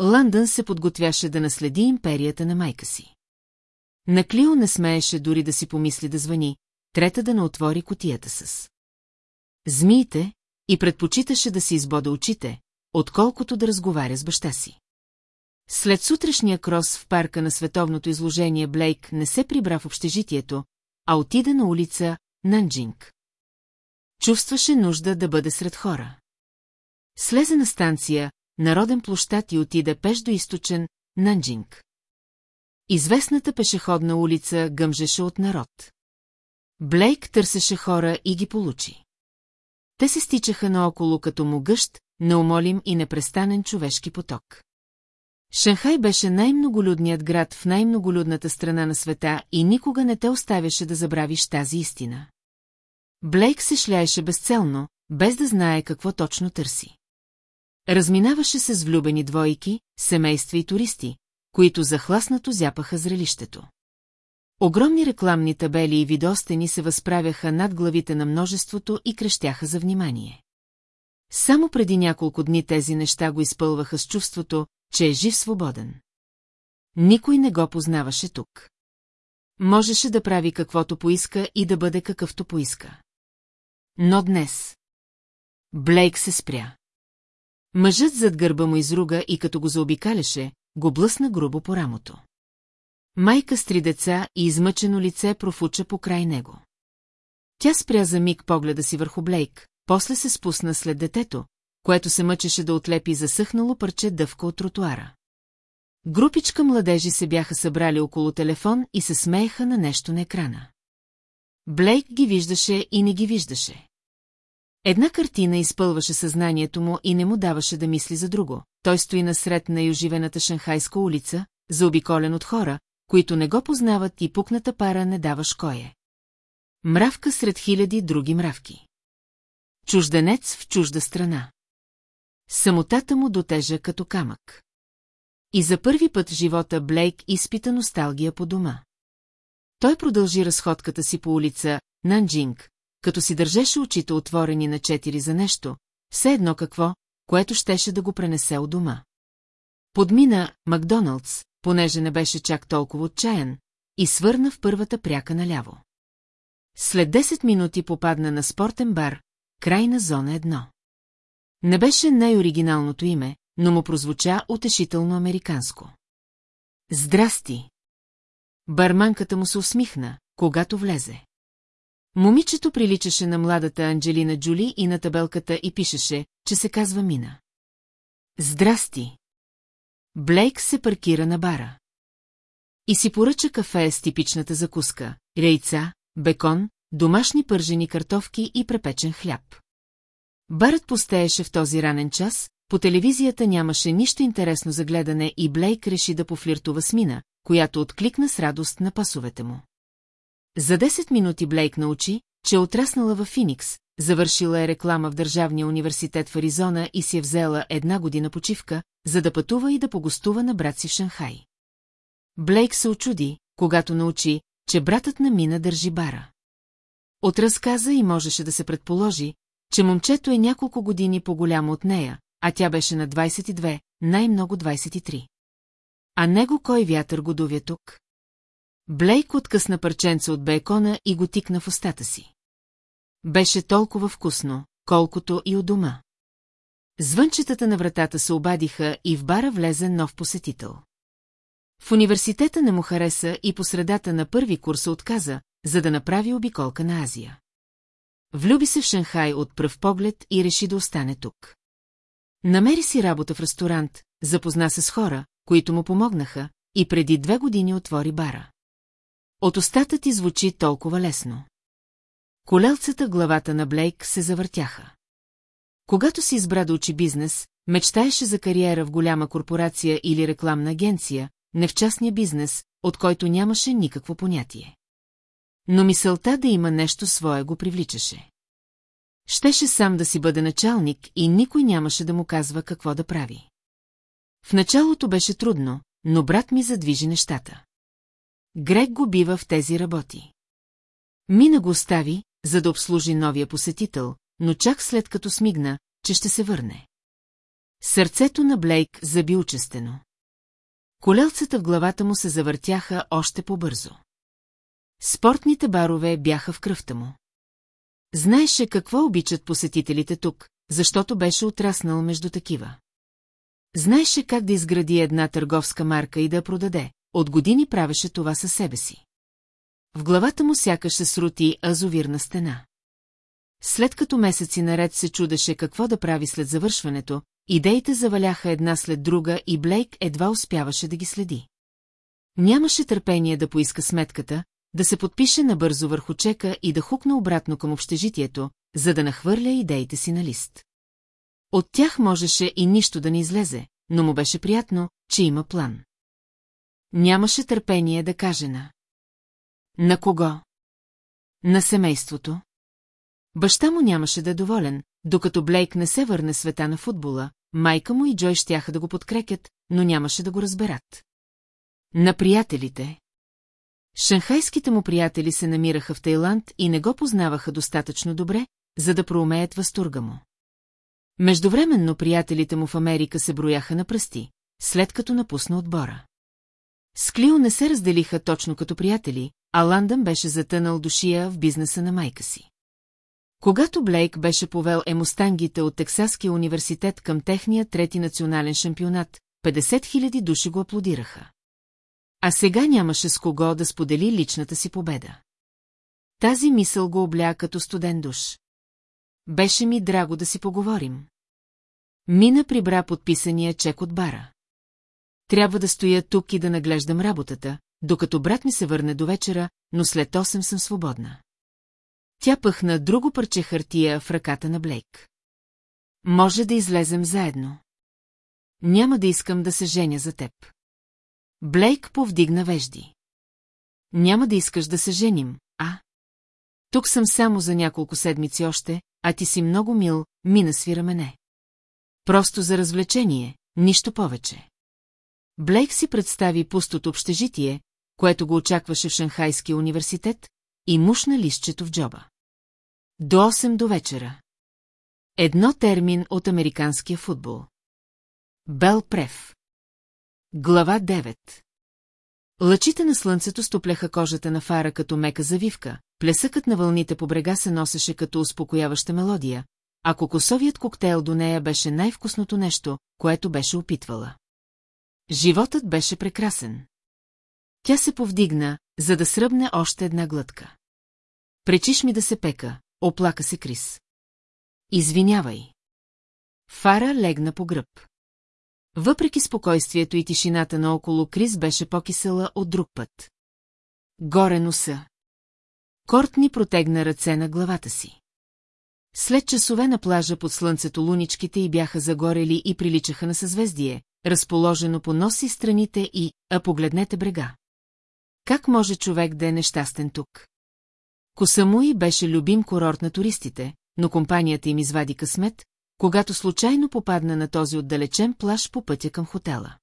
Лъндън се подготвяше да наследи империята на майка си. На Клио не смееше дори да си помисли да звъни, трета да не отвори котията с. Змиите и предпочиташе да си избода очите, отколкото да разговаря с баща си. След сутрешния крос в парка на световното изложение Блейк не се прибра в общежитието, а отида на улица Нанджинг. Чувстваше нужда да бъде сред хора. Слезе на станция народен площад и отиде пеш до източен Нанджинг. Известната пешеходна улица гъмжеше от народ. Блейк търсеше хора и ги получи. Те се стичаха наоколо като могъщ, неумолим и непрестанен човешки поток. Шанхай беше най-многолюдният град в най-многолюдната страна на света и никога не те оставяше да забравиш тази истина. Блейк се шляеше безцелно, без да знае какво точно търси. Разминаваше се с влюбени двойки, семейства и туристи, които захласнато зяпаха зрелището. Огромни рекламни табели и видостени се възправяха над главите на множеството и крещяха за внимание. Само преди няколко дни тези неща го изпълваха с чувството, че е жив свободен. Никой не го познаваше тук. Можеше да прави каквото поиска и да бъде какъвто поиска. Но днес... Блейк се спря. Мъжът зад гърба му изруга и като го заобикаляше, го блъсна грубо по рамото. Майка с три деца и измъчено лице профуча по край него. Тя спря за миг погледа си върху Блейк, после се спусна след детето, което се мъчеше да отлепи засъхнало парче дъвка от тротуара. Групичка младежи се бяха събрали около телефон и се смееха на нещо на екрана. Блейк ги виждаше и не ги виждаше. Една картина изпълваше съзнанието му и не му даваше да мисли за друго. Той стои насред на юживената шанхайска улица, заобиколен от хора, които не го познават и пукната пара не даваш кое. Мравка сред хиляди други мравки. Чужденец в чужда страна. Самотата му дотежа като камък. И за първи път в живота Блейк изпита носталгия по дома. Той продължи разходката си по улица Нанджинг, като си държеше очите отворени на четири за нещо, все едно какво, което щеше да го пренесе от дома. Подмина Макдоналдс, понеже не беше чак толкова отчаян, и свърна в първата пряка наляво. След 10 минути попадна на спортен бар, крайна зона едно. Не беше най-оригиналното име, но му прозвуча утешително американско. Здрасти! Барманката му се усмихна, когато влезе. Момичето приличаше на младата Анджелина Джули и на табелката и пишеше, че се казва Мина. Здрасти! Блейк се паркира на бара. И си поръча кафе с типичната закуска, рейца, бекон, домашни пържени картофки и препечен хляб. Барът постееше в този ранен час, по телевизията нямаше нищо интересно за гледане и Блейк реши да пофлиртува с Мина, която откликна с радост на пасовете му. За 10 минути Блейк научи, че е отраснала в Финикс, завършила е реклама в Държавния университет в Аризона и си е взела една година почивка, за да пътува и да погостува на брат си в Шанхай. Блейк се очуди, когато научи, че братът на Мина държи бара. От разказа и можеше да се предположи, че момчето е няколко години по-голямо от нея, а тя беше на 22, най-много 23. А него кой вятър го дувя тук? Блейк откъсна парченце от бекона и го тикна в устата си. Беше толкова вкусно, колкото и от дома. Звънчетата на вратата се обадиха и в бара влезе нов посетител. В университета не му хареса и по средата на първи курс отказа, за да направи обиколка на Азия. Влюби се в Шанхай от пръв поглед и реши да остане тук. Намери си работа в ресторант, запозна се с хора, които му помогнаха, и преди две години отвори бара. От устата ти звучи толкова лесно. Колелцата главата на Блейк се завъртяха. Когато си избра да учи бизнес, мечтаеше за кариера в голяма корпорация или рекламна агенция, не в частния бизнес, от който нямаше никакво понятие. Но мисълта да има нещо свое го привличаше. Щеше сам да си бъде началник и никой нямаше да му казва какво да прави. В началото беше трудно, но брат ми задвижи нещата. Грег го бива в тези работи. Мина го остави, за да обслужи новия посетител, но чак след като смигна, че ще се върне. Сърцето на Блейк заби учестено. Колелцата в главата му се завъртяха още по-бързо. Спортните барове бяха в кръвта му. Знаеше какво обичат посетителите тук, защото беше отраснал между такива. Знаеше как да изгради една търговска марка и да я продаде. От години правеше това със себе си. В главата му сякаш се срути азовирна стена. След като месеци наред се чудеше какво да прави след завършването, идеите заваляха една след друга и Блейк едва успяваше да ги следи. Нямаше търпение да поиска сметката, да се подпише набързо върху чека и да хукна обратно към общежитието, за да нахвърля идеите си на лист. От тях можеше и нищо да не излезе, но му беше приятно, че има план. Нямаше търпение да каже на. На кого? На семейството. Баща му нямаше да е доволен, докато Блейк не се върне света на футбола, майка му и Джой щяха да го подкрекят, но нямаше да го разберат. На приятелите. Шанхайските му приятели се намираха в Тайланд и не го познаваха достатъчно добре, за да проумеят възторга му. Междувременно приятелите му в Америка се брояха на пръсти, след като напусна отбора. С Клио не се разделиха точно като приятели, а Ландън беше затънал душия в бизнеса на майка си. Когато Блейк беше повел емостангите от Тексаския университет към техния трети национален шампионат, 50 000 души го аплодираха. А сега нямаше с кого да сподели личната си победа. Тази мисъл го обля като студен душ. Беше ми драго да си поговорим. Мина прибра подписания чек от бара. Трябва да стоя тук и да наглеждам работата, докато брат ми се върне до вечера, но след 8 съм свободна. Тя пъхна друго парче хартия в ръката на Блейк. Може да излезем заедно. Няма да искам да се женя за теб. Блейк повдигна вежди. Няма да искаш да се женим, а? Тук съм само за няколко седмици още, а ти си много мил, мина свира мене. Просто за развлечение, нищо повече. Блейк си представи пустото общежитие, което го очакваше в Шанхайския университет, и мушна листчето в джоба. До 8 до вечера. Едно термин от американския футбол. Бел Прев. Глава 9 Лъчите на слънцето стопляха кожата на фара като мека завивка, плесъкът на вълните по брега се носеше като успокояваща мелодия, а кокосовият коктейл до нея беше най-вкусното нещо, което беше опитвала. Животът беше прекрасен. Тя се повдигна, за да сръбне още една глътка. Пречиш ми да се пека, оплака се Крис. Извинявай. Фара легна по гръб. Въпреки спокойствието и тишината наоколо, Крис беше по-кисела от друг път. Горе носа. Кортни протегна ръце на главата си. След часове на плажа под слънцето луничките й бяха загорели и приличаха на съзвездие, разположено по носи страните и, а погледнете брега. Как може човек да е нещастен тук? Косамуи беше любим курорт на туристите, но компанията им извади късмет, когато случайно попадна на този отдалечен плаж по пътя към хотела.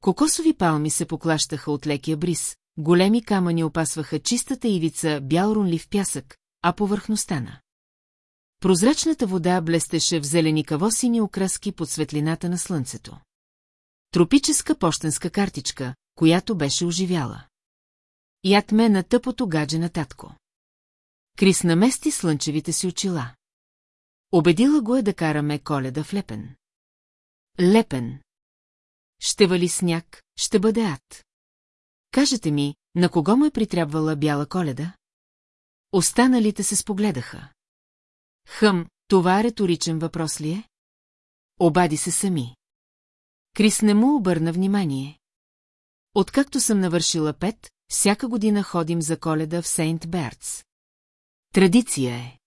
Кокосови палми се поклащаха от лекия бриз, големи камъни опасваха чистата ивица бял рунлив пясък, а повърхността на. Прозрачната вода блестеше в зеленикаво-сини окраски под светлината на слънцето. Тропическа почтенска картичка, която беше оживяла. Яд ме на тъпото гадже на татко. Крис намести слънчевите си очила. Обедила го е да караме коледа в Лепен. Лепен. Ще вали сняг, ще бъде ад. Кажете ми, на кого му е притрябвала бяла коледа? Останалите се спогледаха. Хъм, това риторичен въпрос ли е? Обади се сами. Крис не му обърна внимание. Откакто съм навършила пет, всяка година ходим за коледа в Сейнт Берц. Традиция е.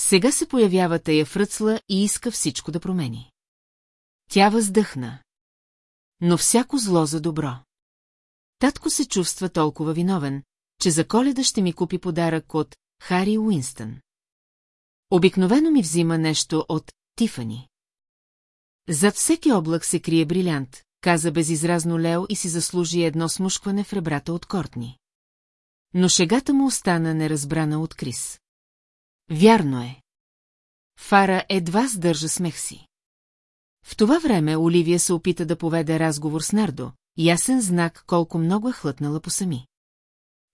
Сега се появява тая фръцла и иска всичко да промени. Тя въздъхна. Но всяко зло за добро. Татко се чувства толкова виновен, че за коледа ще ми купи подарък от Хари Уинстън. Обикновено ми взима нещо от Тифани. Зад всеки облак се крие брилянт, каза безизразно Лео и си заслужи едно смушкване в ребрата от Кортни. Но шегата му остана неразбрана от Крис. Вярно е. Фара едва сдържа смех си. В това време Оливия се опита да поведе разговор с Нардо, ясен знак колко много е хлътнала по сами.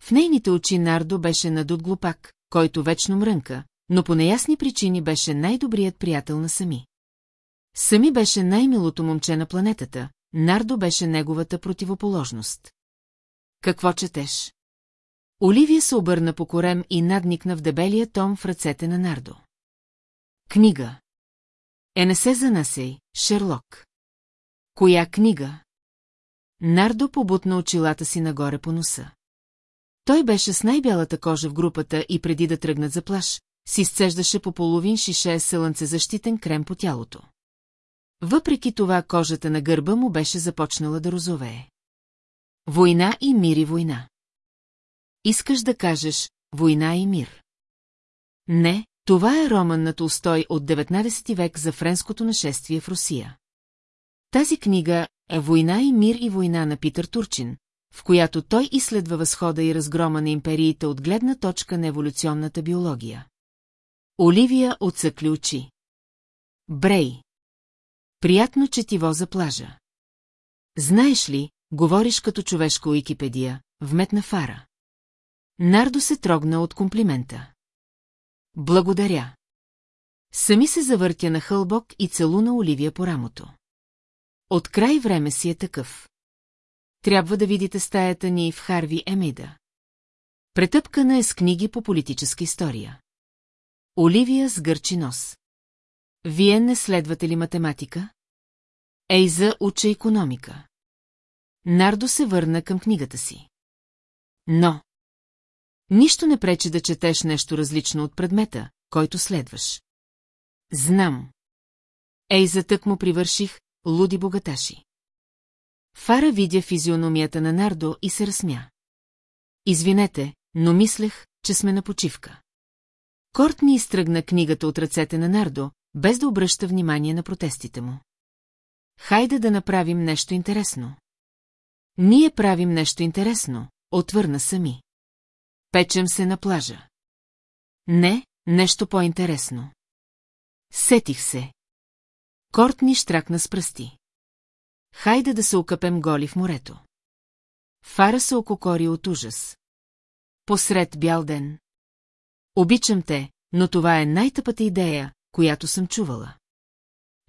В нейните очи Нардо беше надут глупак, който вечно мрънка, но по неясни причини беше най-добрият приятел на Сами. Сами беше най-милото момче на планетата, Нардо беше неговата противоположност. Какво четеш? Оливия се обърна по корем и надникна в дебелия том в ръцете на Нардо. Книга. Е, не се занасей, Шерлок. Коя книга? Нардо побутна очилата си нагоре по носа. Той беше с най-бялата кожа в групата и преди да тръгнат за плаш, си изцеждаше по половин шише защитен крем по тялото. Въпреки това кожата на гърба му беше започнала да розовее. Война и мир и война. Искаш да кажеш «Война и мир». Не, това е роман на Толстой от 19 век за френското нашествие в Русия. Тази книга е «Война и мир и война» на Питър Турчин, в която той изследва възхода и разгрома на империите от гледна точка на еволюционната биология. Оливия отсъкли очи. Брей. Приятно четиво за плажа. Знаеш ли, говориш като човешка Уикипедия, вметна Фара. Нардо се трогна от комплимента. Благодаря. Сами се завъртя на хълбок и целуна Оливия по рамото. От край време си е такъв. Трябва да видите стаята ни в Харви Емида. Претъпкана е с книги по политическа история. Оливия сгърчи нос. Вие не следвате ли математика? Ейза уча економика. Нардо се върна към книгата си. Но... Нищо не пречи да четеш нещо различно от предмета, който следваш. Знам. Ей, за тък му привърших, луди богаташи. Фара видя физиономията на Нардо и се разсмя. Извинете, но мислех, че сме на почивка. Кортни изтръгна книгата от ръцете на Нардо, без да обръща внимание на протестите му. Хайде да направим нещо интересно. Ние правим нещо интересно, отвърна сами. Печем се на плажа. Не, нещо по-интересно. Сетих се. Кортни штракна с пръсти. Хайде да се окъпем голи в морето. Фара се ококори от ужас. Посред бял ден. Обичам те, но това е най-тъпата идея, която съм чувала.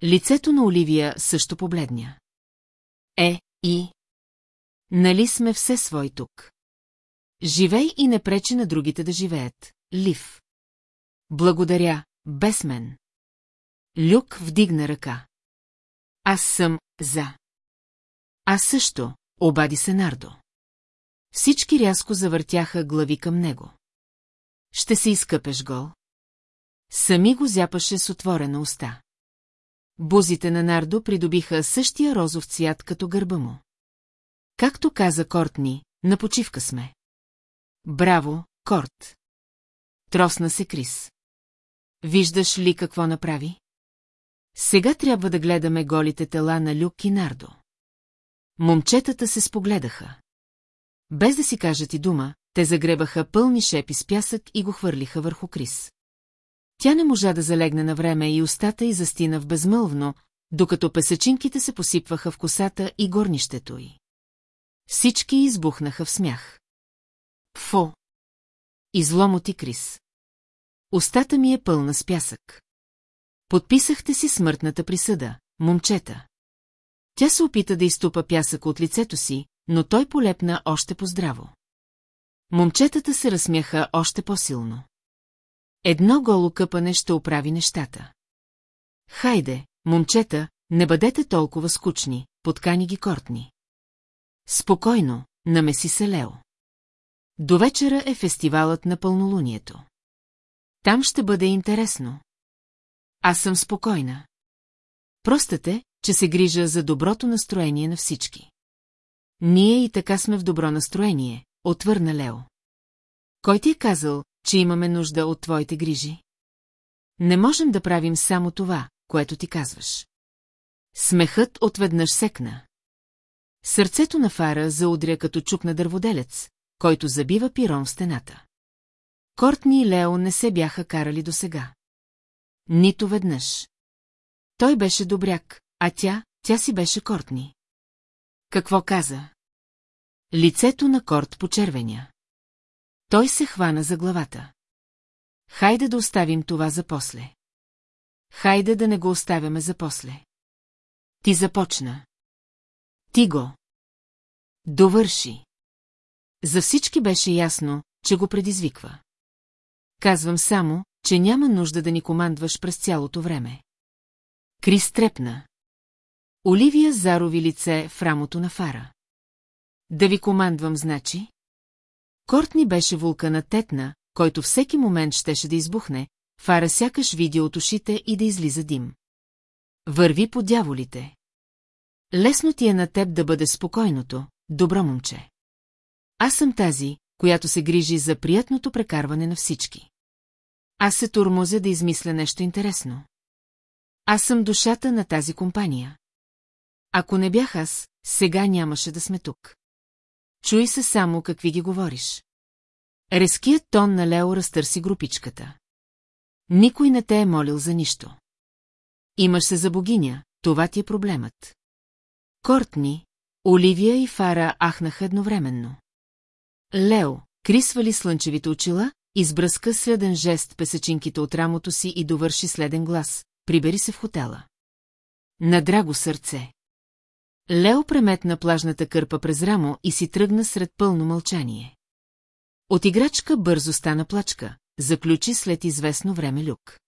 Лицето на Оливия също побледня. Е, и... Нали сме все свои тук? Живей и не пречи на другите да живеят. Лив. Благодаря, без мен. Люк вдигна ръка. Аз съм за. Аз също, обади се Нардо. Всички рязко завъртяха глави към него. Ще се изкъпеш гол. Сами го зяпаше с отворена уста. Бузите на Нардо придобиха същия розов цвят като гърба му. Както каза Кортни, на почивка сме. Браво, Корт! Тросна се Крис. Виждаш ли какво направи? Сега трябва да гледаме голите тела на Люк и Нардо. Момчетата се спогледаха. Без да си кажат и дума, те загребаха пълни шепи с пясък и го хвърлиха върху Крис. Тя не можа да залегне на време и устата й застина в безмълвно, докато песачинките се посипваха в косата и горнището й. Всички избухнаха в смях. Фо! Изломоти Крис. Остата ми е пълна с пясък. Подписахте си смъртната присъда, момчета. Тя се опита да изтупа пясък от лицето си, но той полепна още по-здраво. Момчетата се разсмяха още по-силно. Едно голо къпане ще оправи нещата. Хайде, момчета, не бъдете толкова скучни, подкани ги кортни. Спокойно, намеси се Лео. До вечера е фестивалът на пълнолунието. Там ще бъде интересно. Аз съм спокойна. Простате, че се грижа за доброто настроение на всички. Ние и така сме в добро настроение, отвърна Лео. Кой ти е казал, че имаме нужда от твоите грижи? Не можем да правим само това, което ти казваш. Смехът отведнъж секна. Сърцето на Фара заудря като чук на дърводелец, който забива пирон в стената. Кортни и Лео не се бяха карали досега. Нито веднъж. Той беше добряк, а тя, тя си беше Кортни. Какво каза? Лицето на Корт почервеня. Той се хвана за главата. Хайде да оставим това за после. Хайде да не го оставяме за после. Ти започна. Ти го. Довърши. За всички беше ясно, че го предизвиква. Казвам само, че няма нужда да ни командваш през цялото време. Крис трепна. Оливия зарови лице в рамото на фара. Да ви командвам, значи? Кортни беше вулкана тетна, който всеки момент щеше да избухне, фара сякаш видя от ушите и да излиза дим. Върви по дяволите. Лесно ти е на теб да бъде спокойното, добро момче. Аз съм тази, която се грижи за приятното прекарване на всички. Аз се турмозя да измисля нещо интересно. Аз съм душата на тази компания. Ако не бях аз, сега нямаше да сме тук. Чуй се само какви ги говориш. Резкият тон на Лео разтърси групичката. Никой не те е молил за нищо. Имаш се за богиня, това ти е проблемът. Кортни, Оливия и Фара ахнаха едновременно. Лео, крисвали слънчевите очила, избръска следен жест песечинките от рамото си и довърши следен глас. Прибери се в хотела. На драго сърце. Лео преметна плажната кърпа през рамо и си тръгна сред пълно мълчание. От играчка бързо стана плачка, заключи след известно време люк.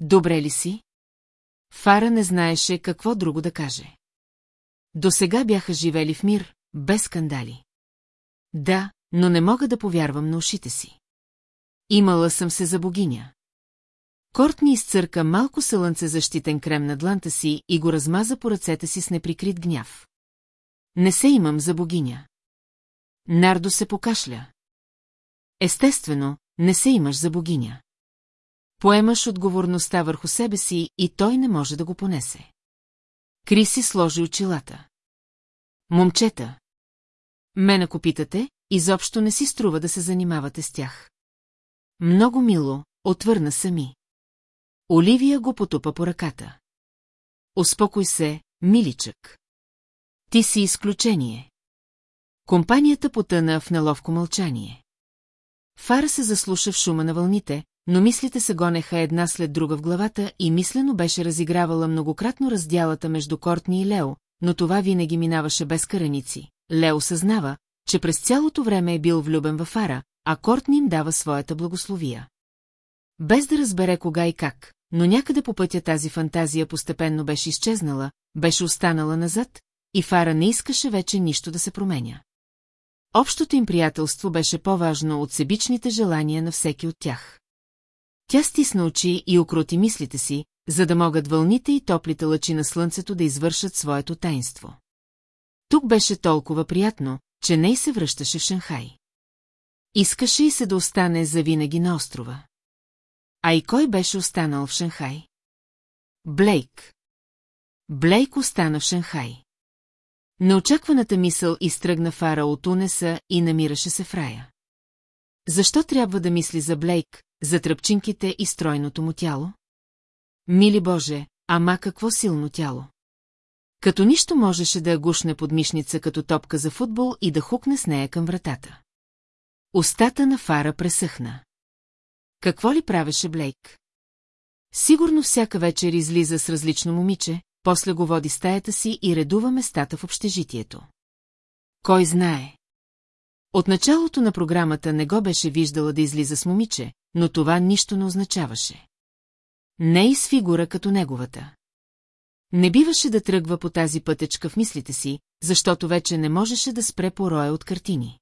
Добре ли си? Фара не знаеше какво друго да каже. До сега бяха живели в мир, без скандали. Да, но не мога да повярвам на ушите си. Имала съм се за богиня. Кортни изцърка малко защитен крем на дланта си и го размаза по ръцете си с неприкрит гняв. Не се имам за богиня. Нардо се покашля. Естествено, не се имаш за богиня. Поемаш отговорността върху себе си и той не може да го понесе. Криси сложи очилата. Момчета. Мен ако питате, изобщо не си струва да се занимавате с тях. Много мило, отвърна сами. Оливия го потупа по ръката. Успокой се, миличък. Ти си изключение. Компанията потъна в неловко мълчание. Фара се заслуша в шума на вълните, но мислите се гонеха една след друга в главата и мислено беше разигравала многократно раздялата между Кортни и Лео, но това винаги минаваше без караници. Лео съзнава, че през цялото време е бил влюбен във Фара, а Кортни им дава своята благословия. Без да разбере кога и как, но някъде по пътя тази фантазия постепенно беше изчезнала, беше останала назад, и Фара не искаше вече нищо да се променя. Общото им приятелство беше по-важно от себичните желания на всеки от тях. Тя стисна очи и окрути мислите си, за да могат вълните и топлите лъчи на слънцето да извършат своето таинство. Тук беше толкова приятно, че не се връщаше в Шанхай. Искаше и се да остане завинаги на острова. А и кой беше останал в Шанхай? Блейк. Блейк остана в Шанхай. Неочакваната мисъл изтръгна Фара от унеса и намираше се в рая. Защо трябва да мисли за Блейк, за тръпчинките и стройното му тяло? Мили Боже, ама какво силно тяло! Като нищо можеше да гушне подмишница като топка за футбол и да хукне с нея към вратата. Остата на Фара пресъхна. Какво ли правеше Блейк? Сигурно всяка вечер излиза с различно момиче, после го води стаята си и редува местата в общежитието. Кой знае? От началото на програмата не го беше виждала да излиза с момиче, но това нищо не означаваше. Не и с фигура като неговата. Не биваше да тръгва по тази пътечка в мислите си, защото вече не можеше да спре по роя от картини.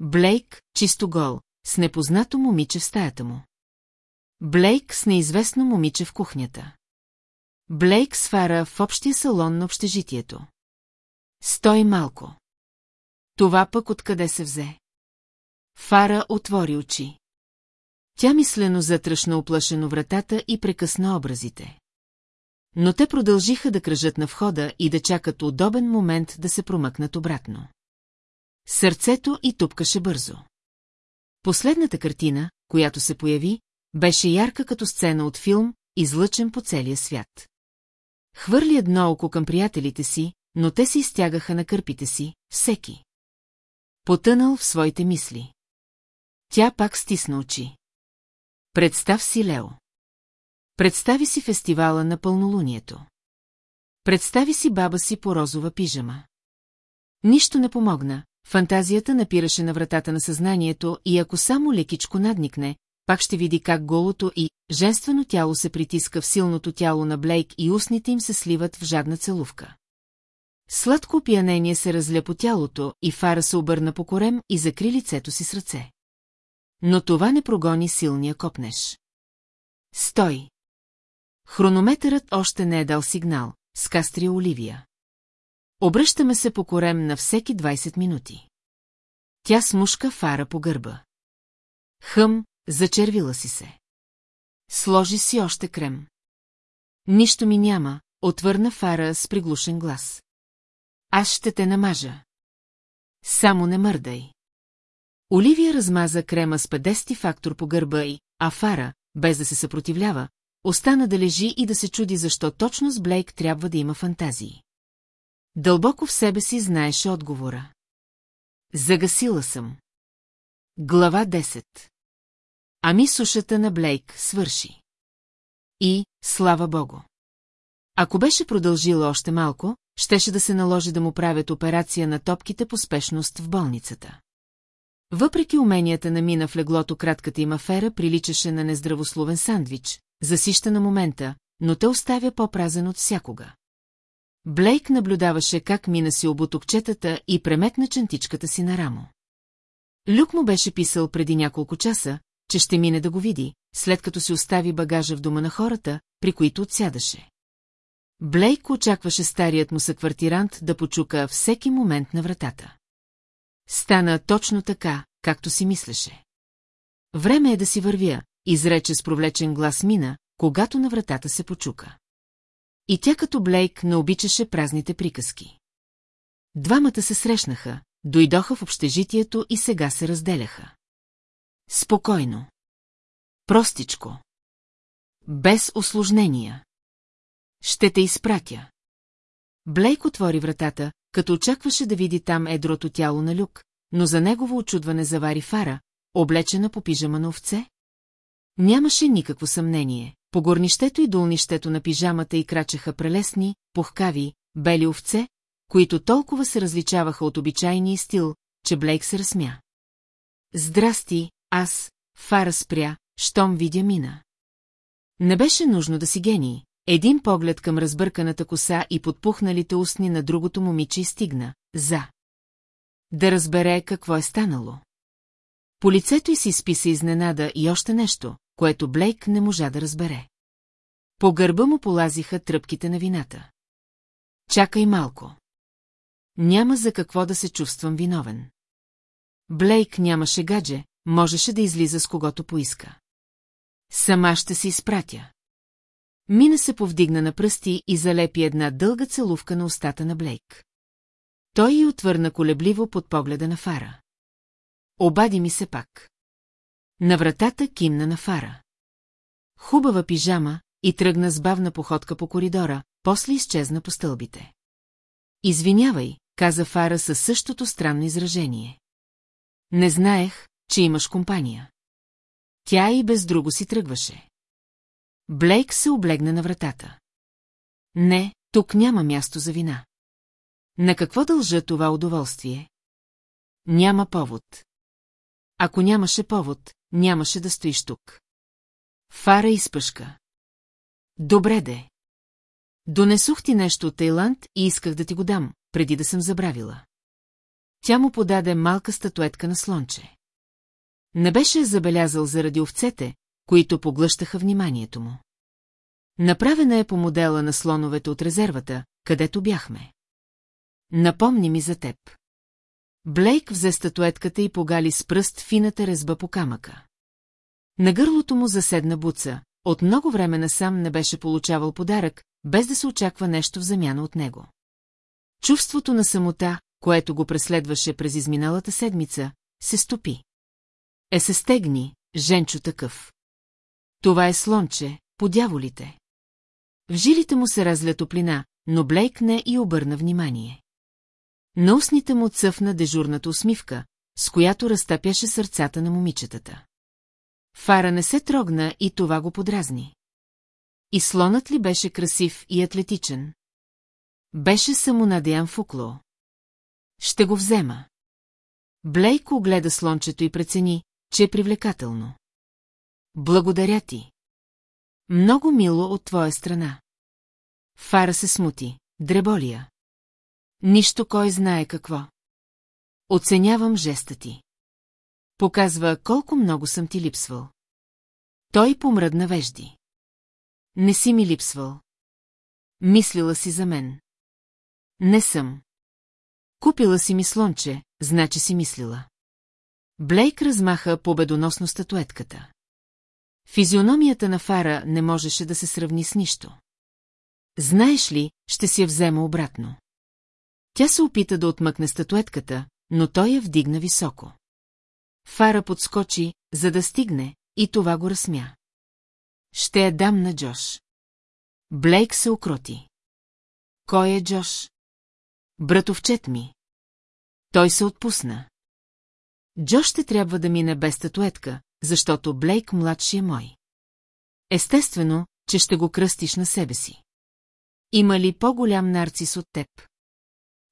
Блейк, чисто гол, с непознато момиче в стаята му. Блейк с неизвестно момиче в кухнята. Блейк свара в общия салон на общежитието. Стой малко. Това пък откъде се взе? Фара отвори очи. Тя мислено затръшна оплашено вратата и прекъсна образите. Но те продължиха да кръжат на входа и да чакат удобен момент да се промъкнат обратно. Сърцето и тупкаше бързо. Последната картина, която се появи, беше ярка като сцена от филм, излъчен по целия свят. Хвърли едно око към приятелите си, но те се изтягаха на кърпите си, всеки. Потънал в своите мисли. Тя пак стисна очи. Представ си Лео. Представи си фестивала на пълнолунието. Представи си баба си по розова пижама. Нищо не помогна, фантазията напираше на вратата на съзнанието и ако само лекичко надникне, пак ще види как голото и женствено тяло се притиска в силното тяло на Блейк и устните им се сливат в жадна целувка. Сладко опиянение се разля по тялото и Фара се обърна по корем и закри лицето си с ръце. Но това не прогони силния копнеш. Стой! Хронометърът още не е дал сигнал, скастри Оливия. Обръщаме се по корем на всеки 20 минути. Тя смушка Фара по гърба. Хъм, зачервила си се. Сложи си още крем. Нищо ми няма, отвърна Фара с приглушен глас. Аз ще те намажа. Само не мърдай. Оливия размаза крема с 50 фактор по гърба и, а Фара, без да се съпротивлява, остана да лежи и да се чуди защо точно с Блейк трябва да има фантазии. Дълбоко в себе си знаеше отговора. Загасила съм. Глава 10 Ами сушата на Блейк свърши. И, слава богу. Ако беше продължила още малко, щеше да се наложи да му правят операция на топките по спешност в болницата. Въпреки уменията на мина в леглото кратката им афера приличаше на нездравословен сандвич, засища на момента, но те оставя по-празен от всякога. Блейк наблюдаваше как мина си обутокчетата и преметна чантичката си на рамо. Люк му беше писал преди няколко часа, че ще мине да го види, след като си остави багажа в дома на хората, при които отсядаше. Блейк очакваше старият му съквартирант да почука всеки момент на вратата. Стана точно така, както си мислеше. Време е да си вървя, изрече с провлечен глас Мина, когато на вратата се почука. И тя като Блейк не обичаше празните приказки. Двамата се срещнаха, дойдоха в общежитието и сега се разделяха. Спокойно. Простичко. Без осложнения. Ще те изпратя. Блейк отвори вратата, като очакваше да види там едрото тяло на Люк, но за негово очудване завари Фара, облечена по пижама на овце. Нямаше никакво съмнение. По горнището и долнището на пижамата и крачеха прелесни, пухкави, бели овце, които толкова се различаваха от обичайния стил, че Блейк се разсмя. Здрасти, аз, Фара спря, щом видя мина. Не беше нужно да си гений, един поглед към разбърканата коса и подпухналите устни на другото момиче и стигна, за. Да разбере какво е станало. По лицето й си изписа изненада и още нещо, което Блейк не можа да разбере. По гърба му полазиха тръпките на вината. Чакай малко. Няма за какво да се чувствам виновен. Блейк нямаше гадже, можеше да излиза с когото поиска. Сама ще се изпратя. Мина се повдигна на пръсти и залепи една дълга целувка на устата на Блейк. Той й отвърна колебливо под погледа на Фара. Обади ми се пак. На вратата кимна на Фара. Хубава пижама и тръгна с бавна походка по коридора, после изчезна по стълбите. Извинявай, каза Фара със същото странно изражение. Не знаех, че имаш компания. Тя и без друго си тръгваше. Блейк се облегна на вратата. Не, тук няма място за вина. На какво дължа това удоволствие? Няма повод. Ако нямаше повод, нямаше да стоиш тук. Фара изпъшка. Добре де. Донесох ти нещо от Тайланд и исках да ти го дам, преди да съм забравила. Тя му подаде малка статуетка на слонче. Не беше забелязал заради овцете, които поглъщаха вниманието му. Направена е по модела на слоновете от резервата, където бяхме. Напомни ми за теб. Блейк взе статуетката и погали с пръст фината резба по камъка. На гърлото му заседна буца, от много време насам не беше получавал подарък, без да се очаква нещо в замяна от него. Чувството на самота, което го преследваше през изминалата седмица, се стопи. Е се стегни, женчо такъв. Това е слонче, по дяволите. В жилите му се разля топлина, но Блейк не и обърна внимание. На устните му цъфна дежурната усмивка, с която разтъпяше сърцата на момичетата. Фара не се трогна и това го подразни. И слонът ли беше красив и атлетичен? Беше самонадеян фукло. Ще го взема. Блейк огледа слончето и прецени, че е привлекателно. Благодаря ти. Много мило от твоя страна. Фара се смути. Дреболия. Нищо кой знае какво. Оценявам жеста ти. Показва колко много съм ти липсвал. Той помръдна вежди. Не си ми липсвал. Мислила си за мен. Не съм. Купила си ми слонче, значи си мислила. Блейк размаха победоносно статуетката. Физиономията на Фара не можеше да се сравни с нищо. Знаеш ли, ще си я взема обратно. Тя се опита да отмъкне статуетката, но той я вдигна високо. Фара подскочи, за да стигне, и това го разсмя. Ще я дам на Джош. Блейк се окроти. Кой е Джош? Братовчет ми. Той се отпусна. Джош ще трябва да мине без статуетка, защото Блейк младши е мой. Естествено, че ще го кръстиш на себе си. Има ли по-голям нарцис от теб?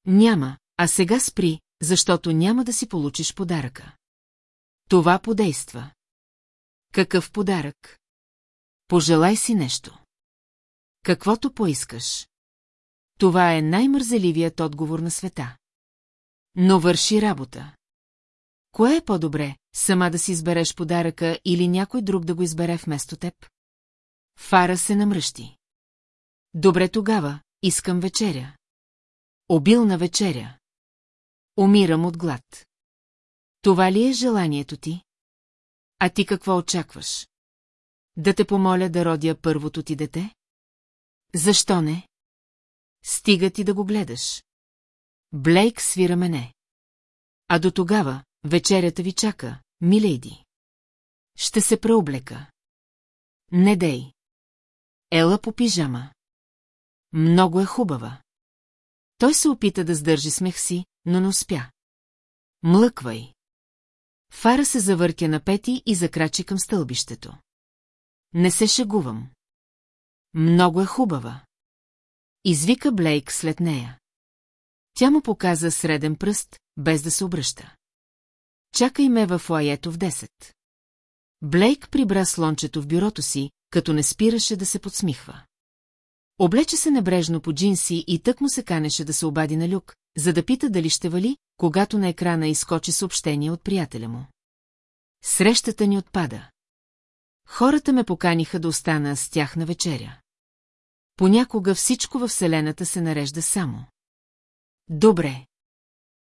Няма, а сега спри, защото няма да си получиш подаръка. Това подейства. Какъв подарък? Пожелай си нещо. Каквото поискаш. Това е най-мързеливият отговор на света. Но върши работа. Кое е по-добре, сама да си избереш подаръка или някой друг да го избере вместо теб? Фара се намръщи. Добре тогава, искам вечеря. Обилна вечеря. Умирам от глад. Това ли е желанието ти? А ти какво очакваш? Да те помоля да родя първото ти дете? Защо не? Стига ти да го гледаш. Блейк свира мене. А до тогава, вечерята ви чака, милейди. Ще се преоблека. Не дей. Ела по пижама. Много е хубава. Той се опита да сдържи смех си, но не успя. Млъквай. Фара се завъртя на пети и закрачи към стълбището. Не се шегувам. Много е хубава. Извика Блейк след нея. Тя му показа среден пръст, без да се обръща. Чакай ме в лаето в 10. Блейк прибра слончето в бюрото си, като не спираше да се подсмихва. Облече се небрежно по джинси и тък му се канеше да се обади на Люк, за да пита дали ще вали, когато на екрана изкочи съобщение от приятеля му. Срещата ни отпада. Хората ме поканиха да остана с тях на вечеря. Понякога всичко във Вселената се нарежда само. Добре.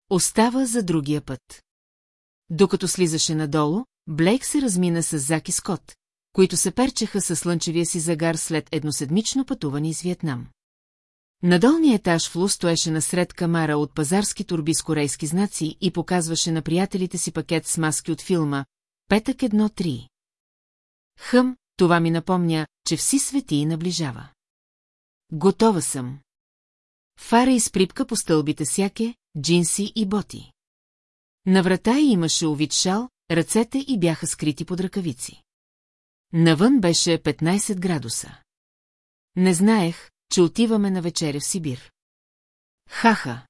Остава за другия път. Докато слизаше надолу, Блейк се размина с Заки Скот, които се перчеха със слънчевия си загар след едноседмично пътуване из Виетнам. На долния етаж Флу стоеше насред камара от пазарски турби с корейски знаци и показваше на приятелите си пакет с маски от филма «Петък едно-три». Хъм, това ми напомня, че вси свети и наближава. Готова съм. Фара изприпка по стълбите сяке, джинси и боти. На врата й имаше овид шал, ръцете й бяха скрити под ръкавици. Навън беше 15 градуса. Не знаех, че отиваме на вечеря в Сибир. Хаха.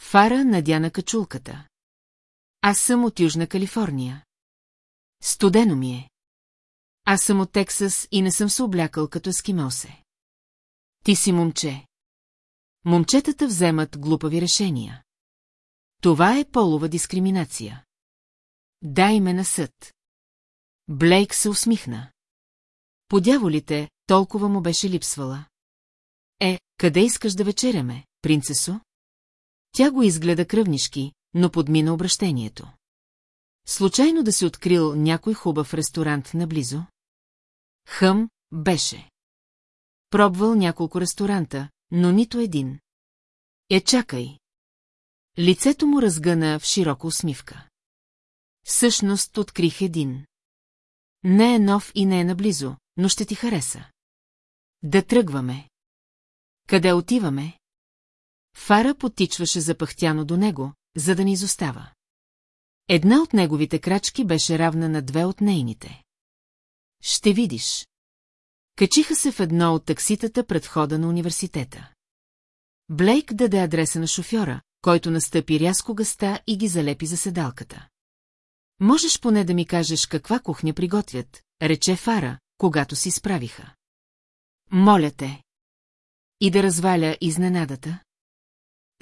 Фара надя на качулката. Аз съм от Южна Калифорния. Студено ми е. Аз съм от Тексас и не съм се облякал като ескимосе. Ти си момче. Момчетата вземат глупави решения. Това е полова дискриминация. Дай ме на съд. Блейк се усмихна. Подяволите, толкова му беше липсвала. Е, къде искаш да вечеряме, принцесо? Тя го изгледа кръвнишки, но подмина обращението. Случайно да си открил някой хубав ресторант наблизо? Хъм, беше. Пробвал няколко ресторанта, но нито един. Е, чакай. Лицето му разгъна в широка усмивка. Всъщност открих един. Не е нов и не е наблизо, но ще ти хареса. Да тръгваме. Къде отиваме? Фара потичваше запъхтяно до него, за да ни изостава. Една от неговите крачки беше равна на две от нейните. Ще видиш. Качиха се в едно от такситата пред хода на университета. Блейк даде адреса на шофьора, който настъпи рязко гъста и ги залепи за седалката. Можеш поне да ми кажеш каква кухня приготвят, рече Фара, когато си справиха. Моля те. И да разваля изненадата?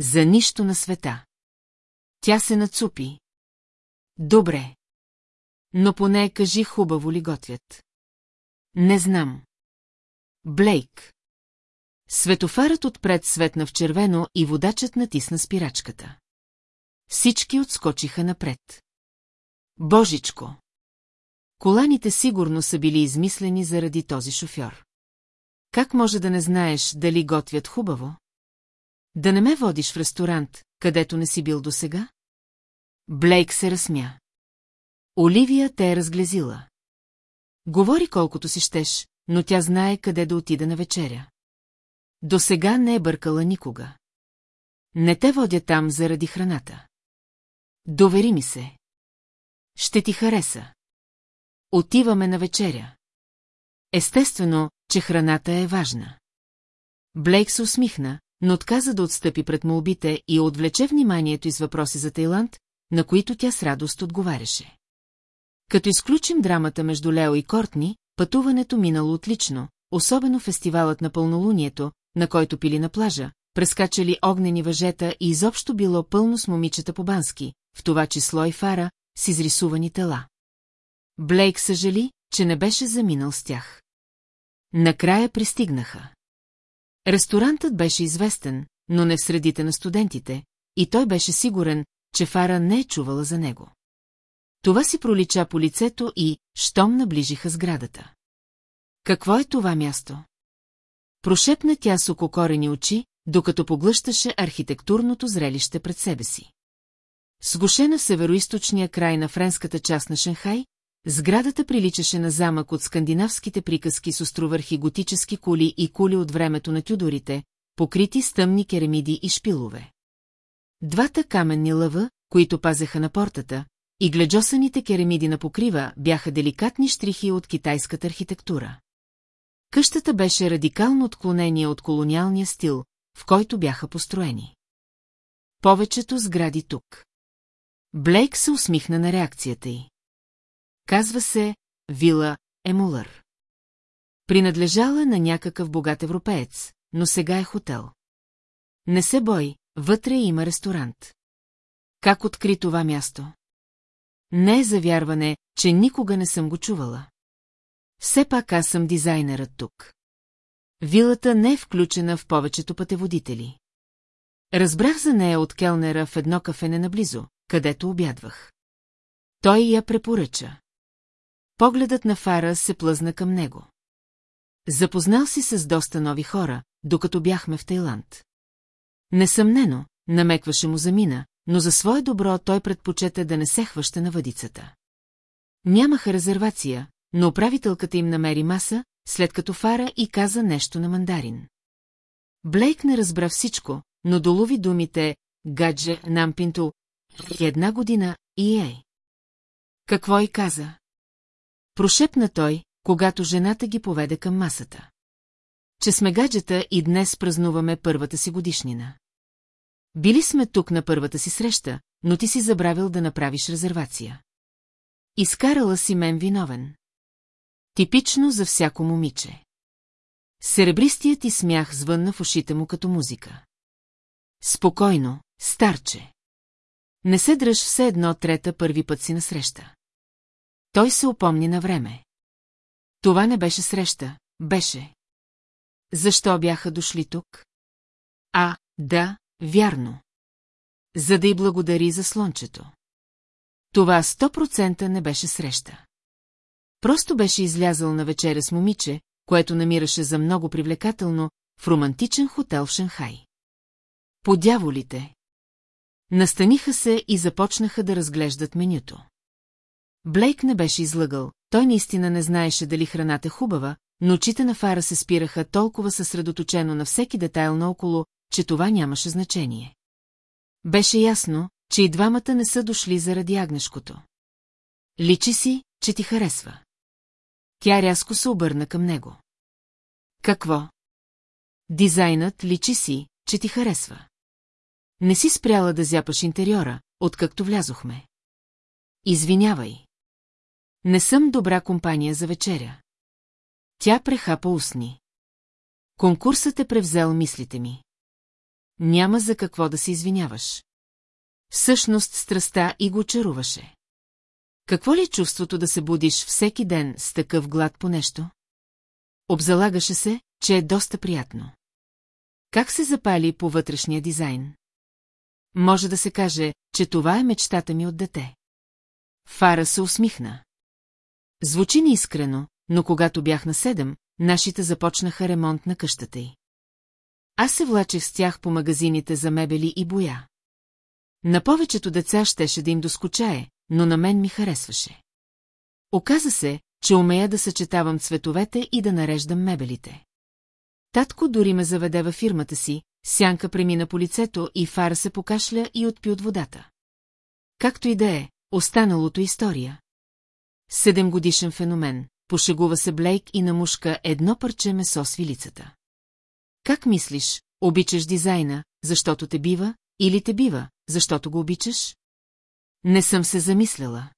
За нищо на света. Тя се нацупи. Добре. Но поне кажи хубаво ли готвят. Не знам. Блейк. Светофарът отпред светна в червено и водачът натисна спирачката. Всички отскочиха напред. Божичко! Коланите сигурно са били измислени заради този шофьор. Как може да не знаеш дали готвят хубаво? Да не ме водиш в ресторант, където не си бил досега? Блейк се разсмя. Оливия те е разглезила. Говори колкото си щеш, но тя знае къде да отида на вечеря. До сега не е бъркала никога. Не те водя там заради храната. Довери ми се. Ще ти хареса. Отиваме на вечеря. Естествено, че храната е важна. Блейк се усмихна, но отказа да отстъпи пред молбите и отвлече вниманието из въпроси за Тайланд, на които тя с радост отговаряше. Като изключим драмата между Лео и Кортни, пътуването минало отлично, особено фестивалът на пълнолунието, на който пили на плажа, прескачали огнени въжета и изобщо било пълно с момичета по-бански, в това число и фара, с изрисувани тела. Блейк съжали, че не беше заминал с тях. Накрая пристигнаха. Ресторантът беше известен, но не в средите на студентите, и той беше сигурен, че Фара не е чувала за него. Това си пролича по лицето и, щом наближиха сградата. Какво е това място? Прошепна тя с ококорени очи, докато поглъщаше архитектурното зрелище пред себе си. Сгушена в североисточния край на френската част на Шанхай, сградата приличаше на замък от скандинавските приказки с островърхи готически кули и кули от времето на тюдорите, покрити с тъмни керамиди и шпилове. Двата каменни лъва, които пазеха на портата, и гледжосаните керамиди на покрива бяха деликатни штрихи от китайската архитектура. Къщата беше радикално отклонение от колониалния стил, в който бяха построени. Повечето сгради тук. Блейк се усмихна на реакцията й. Казва се Вила Емулър. Принадлежала на някакъв богат европеец, но сега е хотел. Не се бой, вътре има ресторант. Как откри това място? Не е завярване, че никога не съм го чувала. Все пак аз съм дизайнерът тук. Вилата не е включена в повечето пътеводители. Разбрах за нея от келнера в едно кафене наблизо, където обядвах. Той я препоръча. Погледът на Фара се плъзна към него. Запознал си с доста нови хора, докато бяхме в Тайланд. Несъмнено, намекваше му замина, но за свое добро той предпочете да не се хваща на въдицата. Нямаха резервация, но управителката им намери маса, след като фара и каза нещо на мандарин. Блейк не разбра всичко, но долови думите «гадже, нампинто» една година и ей. Какво и каза? Прошепна той, когато жената ги поведе към масата. Че сме гаджета и днес празнуваме първата си годишнина. Били сме тук на първата си среща, но ти си забравил да направиш резервация. Изкарала си мен виновен. Типично за всяко момиче. Серебристият ти смях звънна в ушите му като музика. Спокойно, старче. Не се дръж все едно трета първи път си на среща. Той се опомни на време. Това не беше среща, беше. Защо бяха дошли тук? А, да, вярно. За да й благодари за слънчето. Това сто процента не беше среща. Просто беше излязъл на вечеря с момиче, което намираше за много привлекателно, в романтичен хотел в Шанхай. Подяволите! Настаниха се и започнаха да разглеждат менюто. Блейк не беше излъгал, той наистина не знаеше дали храната е хубава, но очите на Фара се спираха толкова съсредоточено на всеки детайл наоколо, че това нямаше значение. Беше ясно, че и двамата не са дошли заради агнешкото. Личи си, че ти харесва. Тя рязко се обърна към него. Какво? Дизайнът личи си, че ти харесва. Не си спряла да зяпаш интериора, откакто влязохме. Извинявай. Не съм добра компания за вечеря. Тя прехапа устни. Конкурсът е превзел мислите ми. Няма за какво да се извиняваш. Всъщност страста и го чаруваше. Какво ли е чувството да се будиш всеки ден с такъв глад по нещо? Обзалагаше се, че е доста приятно. Как се запали по вътрешния дизайн? Може да се каже, че това е мечтата ми от дете. Фара се усмихна. Звучи неискрено, но когато бях на седем, нашите започнаха ремонт на къщата й. Аз се влачех с тях по магазините за мебели и боя. На повечето деца щеше да им доскочае, но на мен ми харесваше. Оказа се, че умея да съчетавам цветовете и да нареждам мебелите. Татко дори ме заведе във фирмата си, сянка премина по лицето и фара се покашля и отпи от водата. Както и да е, останалото история. Седемгодишен феномен, пошегува се Блейк и намушка едно парче месо с вилицата. Как мислиш, обичаш дизайна, защото те бива, или те бива, защото го обичаш? Не съм се замисляла.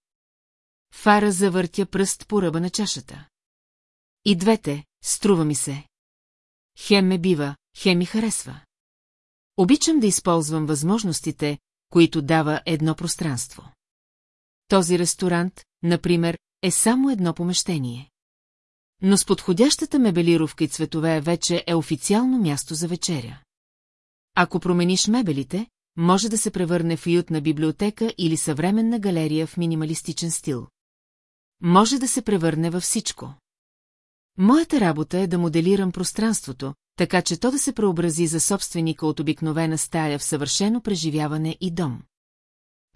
Фара завъртя пръст по ръба на чашата. И двете, струва ми се. Хем ме бива, хем ми харесва. Обичам да използвам възможностите, които дава едно пространство. Този ресторант, например, е само едно помещение. Но с подходящата мебелировка и цветове вече е официално място за вечеря. Ако промениш мебелите, може да се превърне в уютна библиотека или съвременна галерия в минималистичен стил. Може да се превърне във всичко. Моята работа е да моделирам пространството, така че то да се преобрази за собственика от обикновена стая в съвършено преживяване и дом.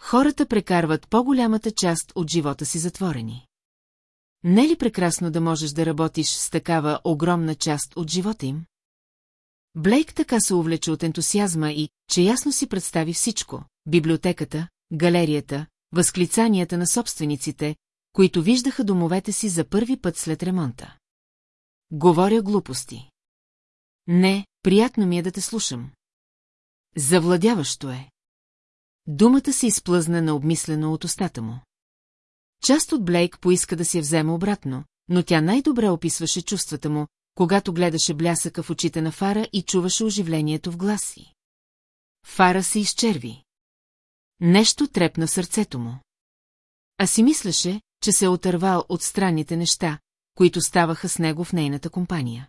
Хората прекарват по-голямата част от живота си затворени. Не ли прекрасно да можеш да работиш с такава огромна част от живота им? Блейк така се увлече от ентусиазма и, че ясно си представи всичко – библиотеката, галерията, възклицанията на собствениците, които виждаха домовете си за първи път след ремонта. Говоря глупости. Не, приятно ми е да те слушам. Завладяващо е. Думата се изплъзна на обмислено от устата му. Част от Блейк поиска да се вземе обратно, но тя най-добре описваше чувствата му, когато гледаше блясъка в очите на Фара и чуваше оживлението в гласи. Фара се изчерви. Нещо трепна сърцето му. А си мислеше, че се е отървал от странните неща, които ставаха с него в нейната компания.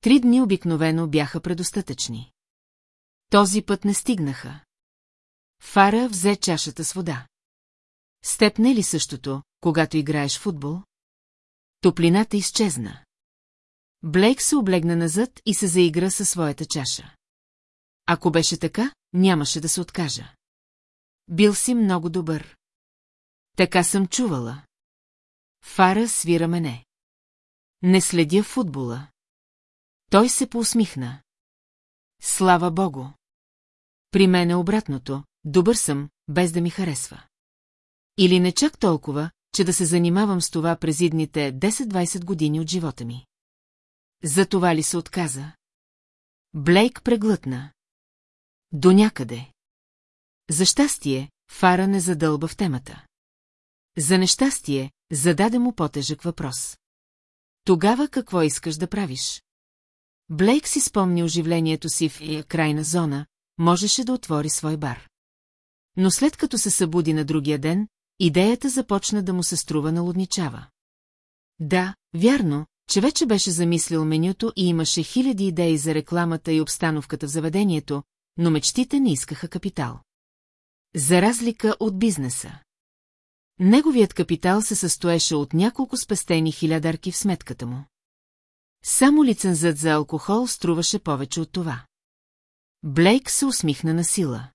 Три дни обикновено бяха предостатъчни. Този път не стигнаха. Фара взе чашата с вода. Степне ли същото, когато играеш футбол? Топлината изчезна. Блейк се облегна назад и се заигра със своята чаша. Ако беше така, нямаше да се откажа. Бил си много добър. Така съм чувала. Фара свира мене. Не следя футбола. Той се поусмихна. Слава богу! При мен е обратното, добър съм, без да ми харесва. Или не чак толкова, че да се занимавам с това през идните 10-20 години от живота ми. За това ли се отказа? Блейк преглътна. До някъде. За щастие, Фара не задълба в темата. За нещастие, зададе му по-тежък въпрос. Тогава какво искаш да правиш? Блейк си спомни оживлението си в крайна зона, можеше да отвори свой бар. Но след като се събуди на другия ден, идеята започна да му се струва налудничава. Да, вярно, че вече беше замислил менюто и имаше хиляди идеи за рекламата и обстановката в заведението, но мечтите не искаха капитал. За разлика от бизнеса. Неговият капитал се състоеше от няколко спестени хилядарки в сметката му. Само лицензът за алкохол струваше повече от това. Блейк се усмихна на сила.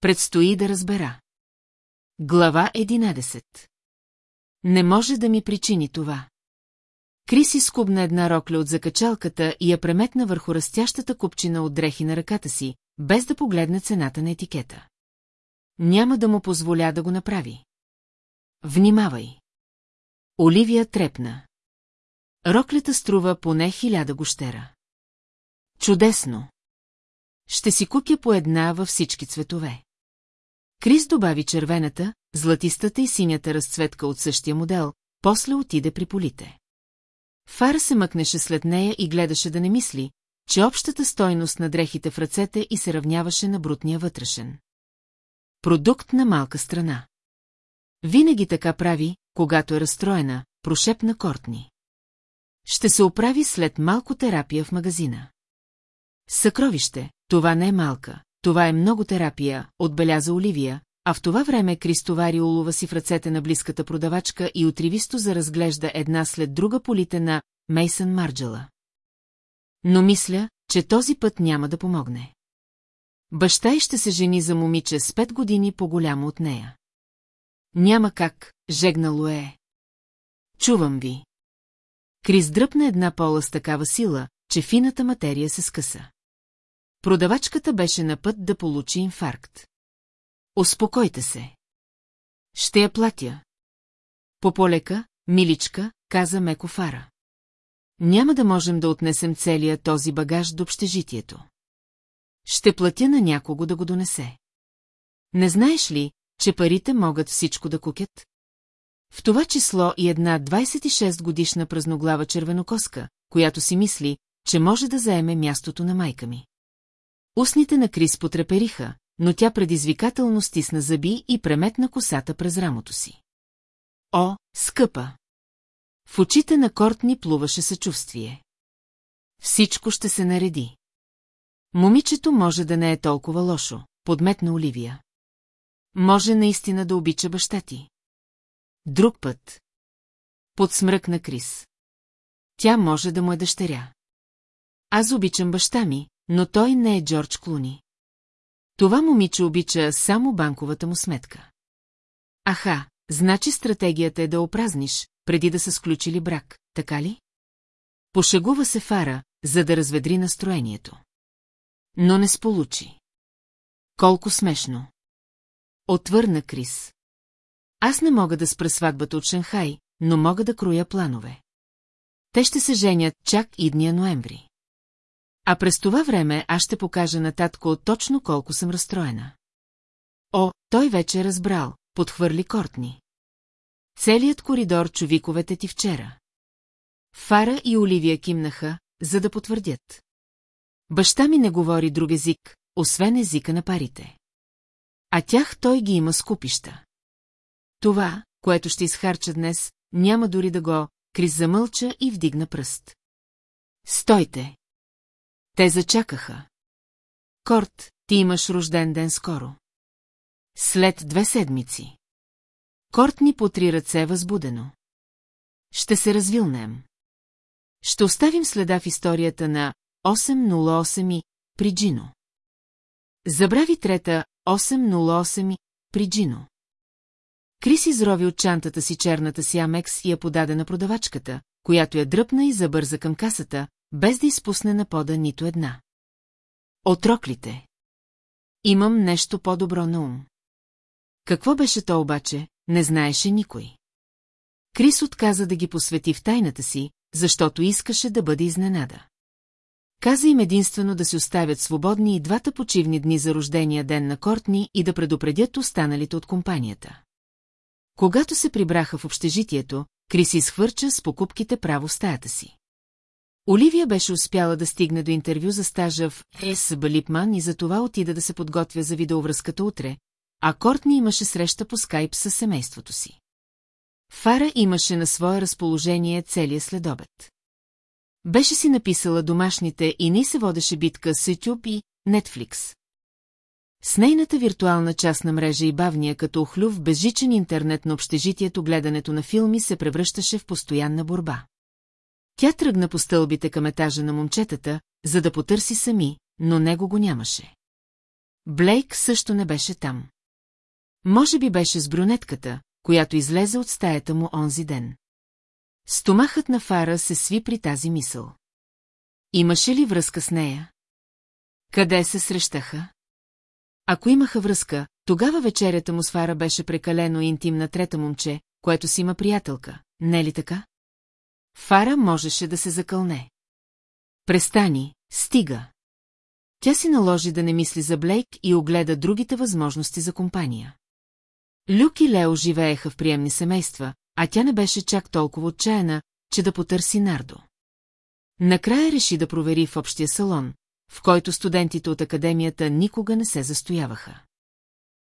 Предстои да разбера. Глава 11 Не може да ми причини това. Криси скубна една рокля от закачалката и я преметна върху растящата купчина от дрехи на ръката си, без да погледне цената на етикета. Няма да му позволя да го направи. Внимавай! Оливия трепна. Роклята струва поне хиляда гощера. Чудесно! Ще си купя по една във всички цветове. Крис добави червената, златистата и синята разцветка от същия модел, после отиде при полите. Фара се мъкнеше след нея и гледаше да не мисли, че общата стойност на дрехите в ръцете и се равняваше на брутния вътрешен. Продукт на малка страна. Винаги така прави, когато е разстроена, прошепна Кортни. Ще се оправи след малко терапия в магазина. Съкровище, това не е малка, това е много терапия, отбеляза Оливия, а в това време Крис товари улова си в ръцете на близката продавачка и отривисто заразглежда една след друга полите на Мейсън Марджела. Но мисля, че този път няма да помогне. Баща й ще се жени за момиче с пет години по-голямо от нея. Няма как, жегна Луе. Чувам ви. Крис дръпна една пола с такава сила, че фината материя се скъса. Продавачката беше на път да получи инфаркт. Успокойте се. Ще я платя. Пополека, миличка, каза Меко Фара. Няма да можем да отнесем целия този багаж до общежитието. Ще платя на някого да го донесе. Не знаеш ли, че парите могат всичко да кукят? В това число и една 26 годишна празноглава червенокоска, която си мисли, че може да заеме мястото на майка ми. Устните на Крис потрепериха, но тя предизвикателно стисна зъби и преметна косата през рамото си. О, скъпа! В очите на Кортни плуваше съчувствие. Всичко ще се нареди. Момичето може да не е толкова лошо, подметна Оливия. Може наистина да обича баща ти. Друг път. Подсмръкна Крис. Тя може да му е дъщеря. Аз обичам баща ми, но той не е Джордж Клуни. Това момиче обича само банковата му сметка. Аха, значи стратегията е да опразниш, преди да са сключили брак, така ли? Пошегува се Фара, за да разведри настроението. Но не сполучи. Колко смешно. Отвърна Крис. Аз не мога да спра сватбата от Шанхай, но мога да кроя планове. Те ще се женят чак идния ноември. А през това време аз ще покажа на татко точно колко съм разстроена. О, той вече е разбрал, подхвърли Кортни. Целият коридор чу виковете ти вчера. Фара и Оливия кимнаха, за да потвърдят. Баща ми не говори друг език, освен езика на парите. А тях той ги има скупища. Това, което ще изхарча днес, няма дори да го, Крис замълча и вдигна пръст. Стойте! Те зачакаха. Корт, ти имаш рожден ден скоро. След две седмици. Корт ни по три ръце възбудено. Ще се развилнем. Ще оставим следа в историята на 808 и при Джино. Забрави трета 808 и при Джино. Крис изрови от чантата си черната си Амекс и я подаде на продавачката, която я дръпна и забърза към касата, без да изпусне на пода нито една. Отроклите. Имам нещо по-добро на ум. Какво беше то обаче, не знаеше никой. Крис отказа да ги посвети в тайната си, защото искаше да бъде изненада. Каза им единствено да се оставят свободни и двата почивни дни за рождения ден на Кортни и да предупредят останалите от компанията. Когато се прибраха в общежитието, Крис изхвърча с покупките право в стаята си. Оливия беше успяла да стигне до интервю за стажа в Ес Балипман и затова отида да се подготвя за видеовръзката утре, а Кортни имаше среща по скайп със семейството си. Фара имаше на свое разположение целия следобед. Беше си написала домашните и не се водеше битка с YouTube и Netflix. С нейната виртуална частна мрежа и бавния като охлюв безжичен интернет на общежитието гледането на филми се превръщаше в постоянна борба. Тя тръгна по стълбите към етажа на момчетата, за да потърси сами, но него го нямаше. Блейк също не беше там. Може би беше с брюнетката, която излезе от стаята му онзи ден. Стомахът на Фара се сви при тази мисъл. Имаше ли връзка с нея? Къде се срещаха? Ако имаха връзка, тогава вечерята му с Фара беше прекалено интимна трета момче, което си има приятелка, не ли така? Фара можеше да се закълне. Престани, стига. Тя си наложи да не мисли за Блейк и огледа другите възможности за компания. Люк и Лео живееха в приемни семейства, а тя не беше чак толкова отчаяна, че да потърси Нардо. Накрая реши да провери в общия салон, в който студентите от академията никога не се застояваха.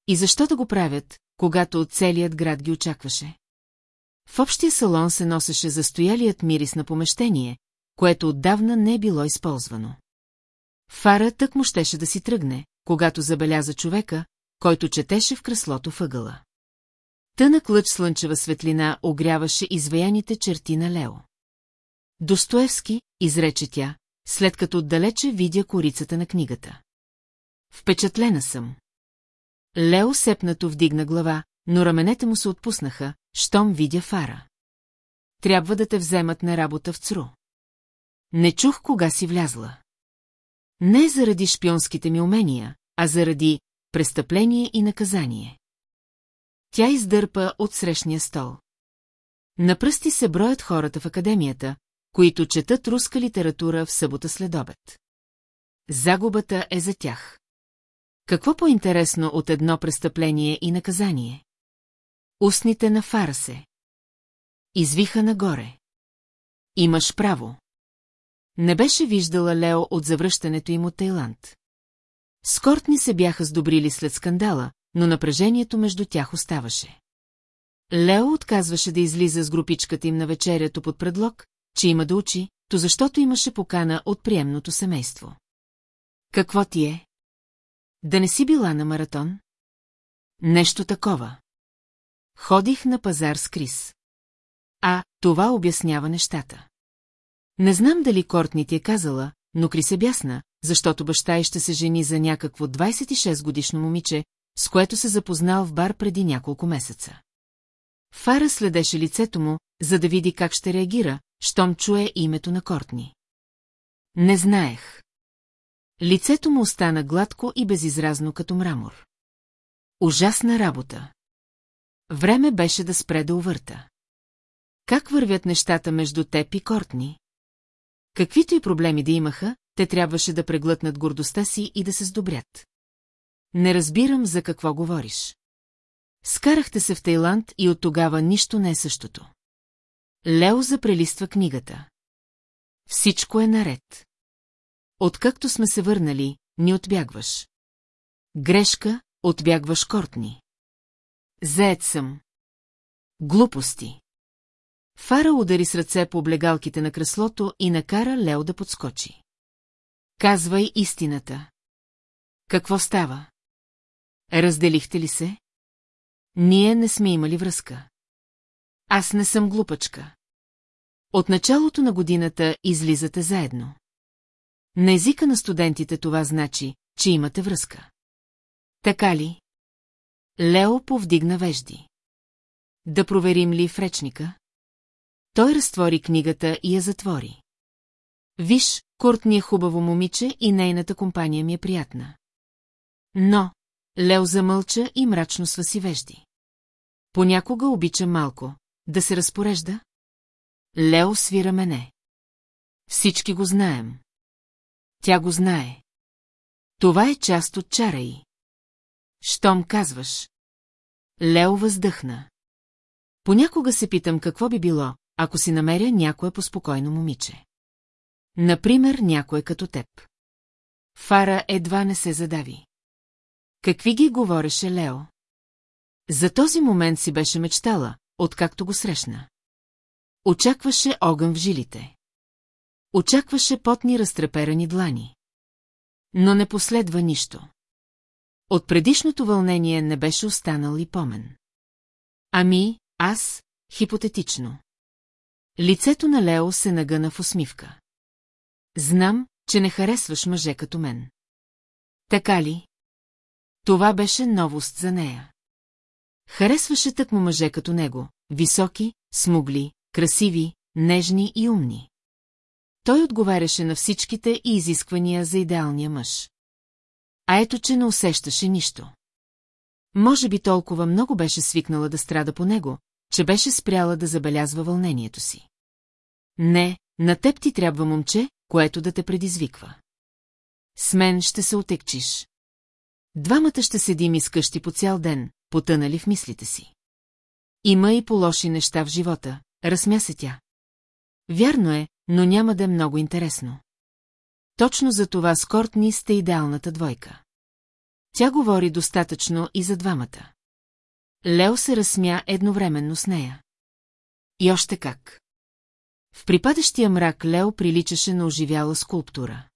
И защо да го правят, когато целият град ги очакваше? В общия салон се носеше застоялият мирис на помещение, което отдавна не е било използвано. Фара тък му щеше да си тръгне, когато забеляза човека, който четеше в креслото въгъла. Тънък лъч слънчева светлина огряваше изваяните черти на Лео. Достоевски, изрече тя, след като отдалече видя корицата на книгата. Впечатлена съм. Лео сепнато вдигна глава, но раменете му се отпуснаха, щом видя фара. Трябва да те вземат на работа в ЦРУ. Не чух кога си влязла. Не заради шпионските ми умения, а заради престъпление и наказание. Тя издърпа от срещния стол. На пръсти се броят хората в академията, които четат руска литература в събота след обед. Загубата е за тях. Какво по-интересно от едно престъпление и наказание? Устните на фара се. Извиха нагоре. Имаш право. Не беше виждала Лео от завръщането им от Тайланд. Скортни се бяха сдобрили след скандала, но напрежението между тях оставаше. Лео отказваше да излиза с групичката им на вечерято под предлог, че има да учи, то защото имаше покана от приемното семейство. Какво ти е? Да не си била на маратон? Нещо такова. Ходих на пазар с Крис. А, това обяснява нещата. Не знам дали Кортни ти е казала, но Крис е бясна, защото баща й ще се жени за някакво 26 годишно момиче, с което се запознал в бар преди няколко месеца. Фара следеше лицето му, за да види как ще реагира, щом чуе името на Кортни. Не знаех. Лицето му остана гладко и безизразно като мрамор. Ужасна работа. Време беше да спре да увърта. Как вървят нещата между теб и Кортни? Каквито и проблеми да имаха, те трябваше да преглътнат гордостта си и да се сдобрят. Не разбирам за какво говориш. Скарахте се в Тайланд и от тогава нищо не е същото. Лео запрелиства книгата. Всичко е наред. Откакто сме се върнали, ни отбягваш. Грешка, отбягваш Кортни. Заед съм. Глупости. Фара удари с ръце по облегалките на креслото и накара Лео да подскочи. Казвай истината. Какво става? Разделихте ли се? Ние не сме имали връзка. Аз не съм глупачка. От началото на годината излизате заедно. На езика на студентите това значи, че имате връзка. Така ли? Лео повдигна вежди. Да проверим ли в речника? Той разтвори книгата и я затвори. Виж, Курт е хубаво момиче и нейната компания ми е приятна. Но, Лео замълча и мрачно сваси вежди. Понякога обича малко, да се разпорежда. Лео свира мене. Всички го знаем. Тя го знае. Това е част от чара й. Щом казваш. Лео въздъхна. Понякога се питам какво би било, ако си намеря някое поспокойно момиче. Например, някое като теб. Фара едва не се задави. Какви ги говореше Лео? За този момент си беше мечтала, откакто го срещна. Очакваше огън в жилите. Очакваше потни разтреперани длани. Но не последва нищо. От предишното вълнение не беше останал и помен. Ами, аз, хипотетично. Лицето на Лео се нагъна в усмивка. Знам, че не харесваш мъже като мен. Така ли? Това беше новост за нея. Харесваше тъкмо мъже като него, високи, смугли, красиви, нежни и умни. Той отговаряше на всичките и изисквания за идеалния мъж. А ето, че не усещаше нищо. Може би толкова много беше свикнала да страда по него, че беше спряла да забелязва вълнението си. Не, на теб ти трябва момче, което да те предизвиква. С мен ще се отекчиш. Двамата ще седим из къщи по цял ден, потънали в мислите си. Има и по-лоши неща в живота, разсмя се тя. Вярно е, но няма да е много интересно. Точно за това с Кортни сте идеалната двойка. Тя говори достатъчно и за двамата. Лео се разсмя едновременно с нея. И още как. В припадащия мрак Лео приличаше на оживяла скулптура.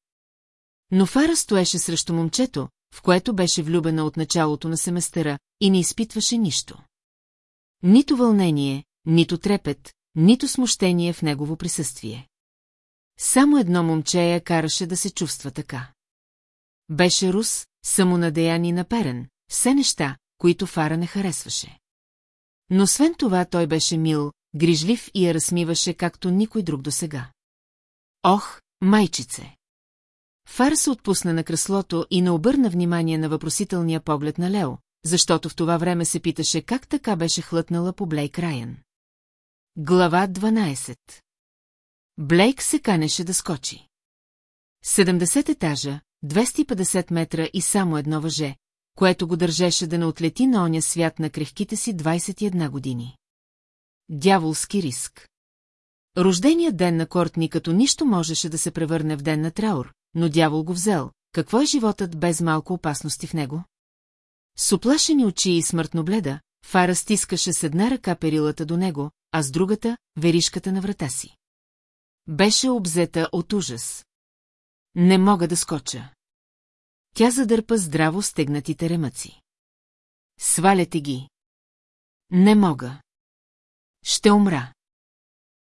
Но Фара стоеше срещу момчето, в което беше влюбена от началото на семестъра, и не изпитваше нищо. Нито вълнение, нито трепет, нито смущение в негово присъствие. Само едно момче я караше да се чувства така. Беше рус, самонадеян и наперен, все неща, които Фара не харесваше. Но освен това той беше мил, грижлив и я размиваше както никой друг досега. Ох, майчице! Фар се отпусна на креслото и не обърна внимание на въпросителния поглед на Лео, защото в това време се питаше как така беше хлътнала по Блейк Райан. Глава 12 Блейк се канеше да скочи. 70 етажа, 250 метра и само едно въже, което го държеше да не отлети на оня свят на крехките си 21 години. Дяволски риск. Рожденият ден на Кортни като нищо можеше да се превърне в ден на траур, но дявол го взел. Какво е животът без малко опасности в него? С оплашени очи и смъртно бледа, Фара стискаше с една ръка перилата до него, а с другата – веришката на врата си. Беше обзета от ужас. Не мога да скоча. Тя задърпа здраво стегнатите ремъци. Сваляте ги. Не мога. Ще умра.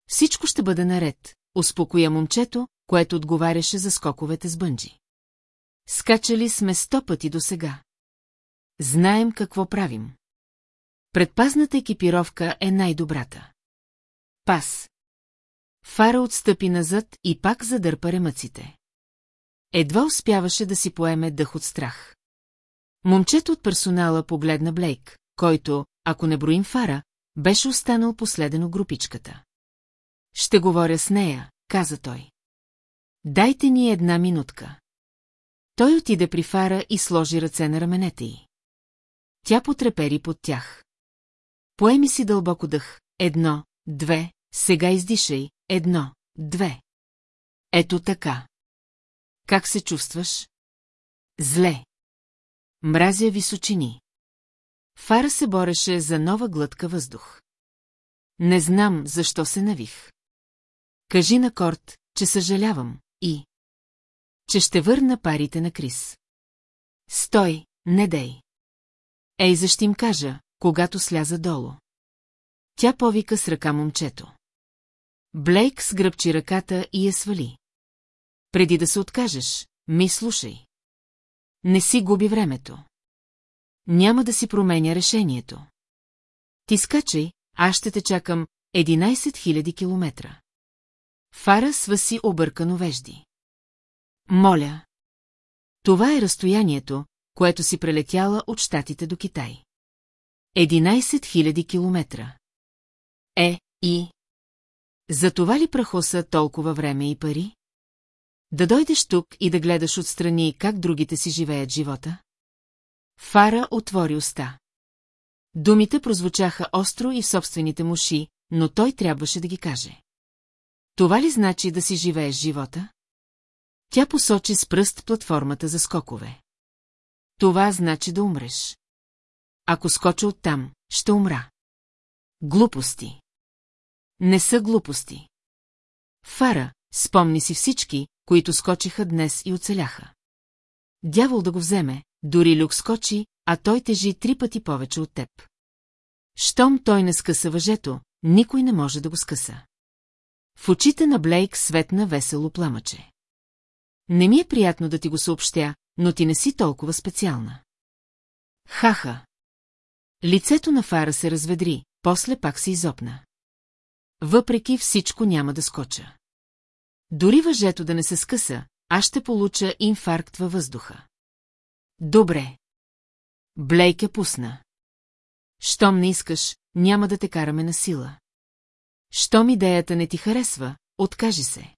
Всичко ще бъде наред, успокоя момчето, което отговаряше за скоковете с бънджи. Скачали сме сто пъти до сега. Знаем какво правим. Предпазната екипировка е най-добрата. Пас. Фара отстъпи назад и пак задърпа ремъците. Едва успяваше да си поеме дъх от страх. Момчето от персонала погледна Блейк, който, ако не броим Фара, беше останал последен от групичката. Ще говоря с нея, каза той. Дайте ни една минутка. Той отиде при Фара и сложи ръце на раменете й. Тя потрепери под тях. Поеми си дълбоко дъх. Едно, две, сега издишай. Едно, две. Ето така. Как се чувстваш? Зле. Мразя височини. Фара се бореше за нова глътка въздух. Не знам, защо се навих. Кажи на Корт, че съжалявам, и... Че ще върна парите на Крис. Стой, не дей. Ей, защо им кажа, когато сляза долу. Тя повика с ръка момчето. Блейк сгръбчи ръката и я свали. Преди да се откажеш, ми слушай. Не си губи времето. Няма да си променя решението. Ти скачай, аз ще те чакам 11 000 километра. Фара сваси объркано вежди. Моля. Това е разстоянието, което си прелетяла от щатите до Китай. 11 000 километра. Е, и... За това ли прахоса толкова време и пари? Да дойдеш тук и да гледаш отстрани как другите си живеят живота? Фара отвори уста. Думите прозвучаха остро и в собствените му ши, но той трябваше да ги каже. Това ли значи да си живееш живота? Тя посочи с пръст платформата за скокове. Това значи да умреш. Ако скоча оттам, ще умра. Глупости. Не са глупости. Фара, спомни си всички, които скочиха днес и оцеляха. Дявол да го вземе, дори люк скочи, а той тежи три пъти повече от теб. Щом той не скъса въжето, никой не може да го скъса. В очите на Блейк светна весело пламъче. Не ми е приятно да ти го съобщя, но ти не си толкова специална. Хаха. Лицето на Фара се разведри, после пак се изопна. Въпреки всичко няма да скоча. Дори въжето да не се скъса, аз ще получа инфаркт във въздуха. Добре. Блейк е пусна. Щом не искаш, няма да те караме на сила. Щом идеята не ти харесва, откажи се.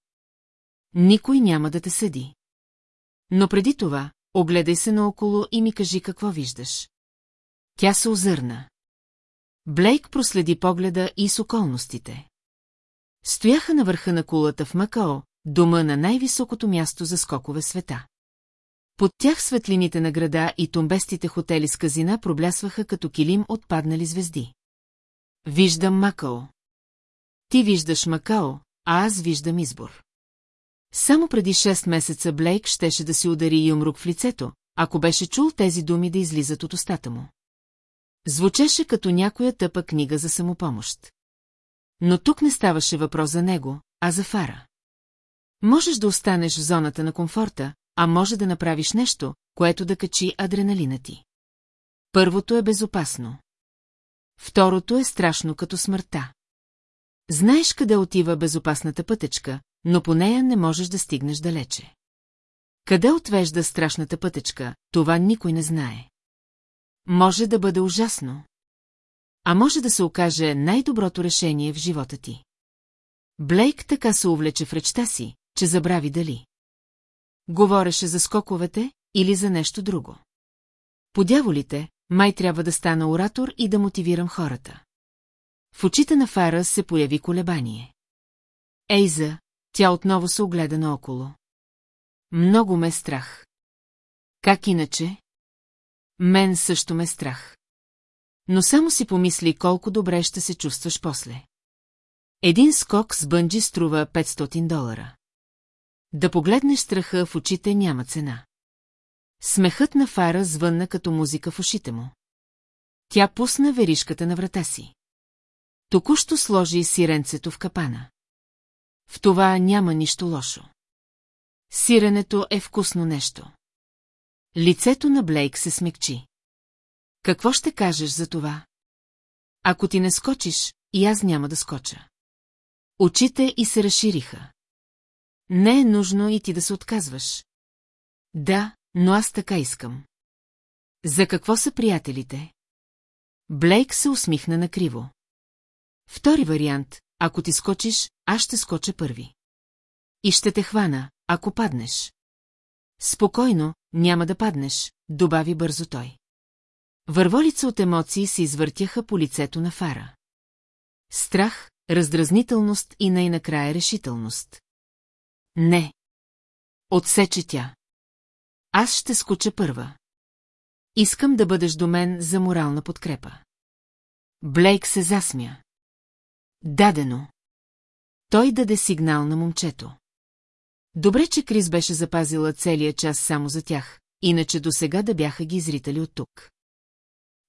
Никой няма да те съди. Но преди това, огледай се наоколо и ми кажи какво виждаш. Тя се озърна. Блейк проследи погледа и с околностите. Стояха на върха на кулата в Макао, дома на най-високото място за скокове света. Под тях светлините на града и тумбестите хотели с казина проблясваха като килим от паднали звезди. Виждам Макао. Ти виждаш Макао, а аз виждам избор. Само преди 6 месеца Блейк щеше да си удари юмрук в лицето, ако беше чул тези думи да излизат от устата му. Звучеше като някоя тъпа книга за самопомощ. Но тук не ставаше въпрос за него, а за Фара. Можеш да останеш в зоната на комфорта, а може да направиш нещо, което да качи адреналина ти. Първото е безопасно. Второто е страшно като смъртта. Знаеш къде отива безопасната пътечка, но по нея не можеш да стигнеш далече. Къде отвежда страшната пътечка, това никой не знае. Може да бъде ужасно. А може да се окаже най-доброто решение в живота ти. Блейк така се увлече в речта си, че забрави дали. Говореше за скоковете или за нещо друго. Подяволите, май трябва да стана оратор и да мотивирам хората. В очите на Фара се появи колебание. Ейза, тя отново се огледа наоколо. Много ме е страх. Как иначе? Мен също ме е страх. Но само си помисли колко добре ще се чувстваш после. Един скок с бънджи струва 500 долара. Да погледнеш страха в очите няма цена. Смехът на Фара звънна като музика в ушите му. Тя пусна веришката на врата си. Току-що сложи сиренцето в капана. В това няма нищо лошо. Сиренето е вкусно нещо. Лицето на Блейк се смекчи. Какво ще кажеш за това? Ако ти не скочиш, и аз няма да скоча. Очите и се разшириха. Не е нужно и ти да се отказваш. Да, но аз така искам. За какво са приятелите? Блейк се усмихна накриво. Втори вариант, ако ти скочиш, аз ще скоча първи. И ще те хвана, ако паднеш. Спокойно, няма да паднеш, добави бързо той. Върволица от емоции се извъртяха по лицето на Фара. Страх, раздразнителност и най-накрая решителност. Не. Отсече тя. Аз ще скоча първа. Искам да бъдеш до мен за морална подкрепа. Блейк се засмя. Дадено. Той даде сигнал на момчето. Добре, че Крис беше запазила целия час само за тях, иначе до сега да бяха ги зрители от тук.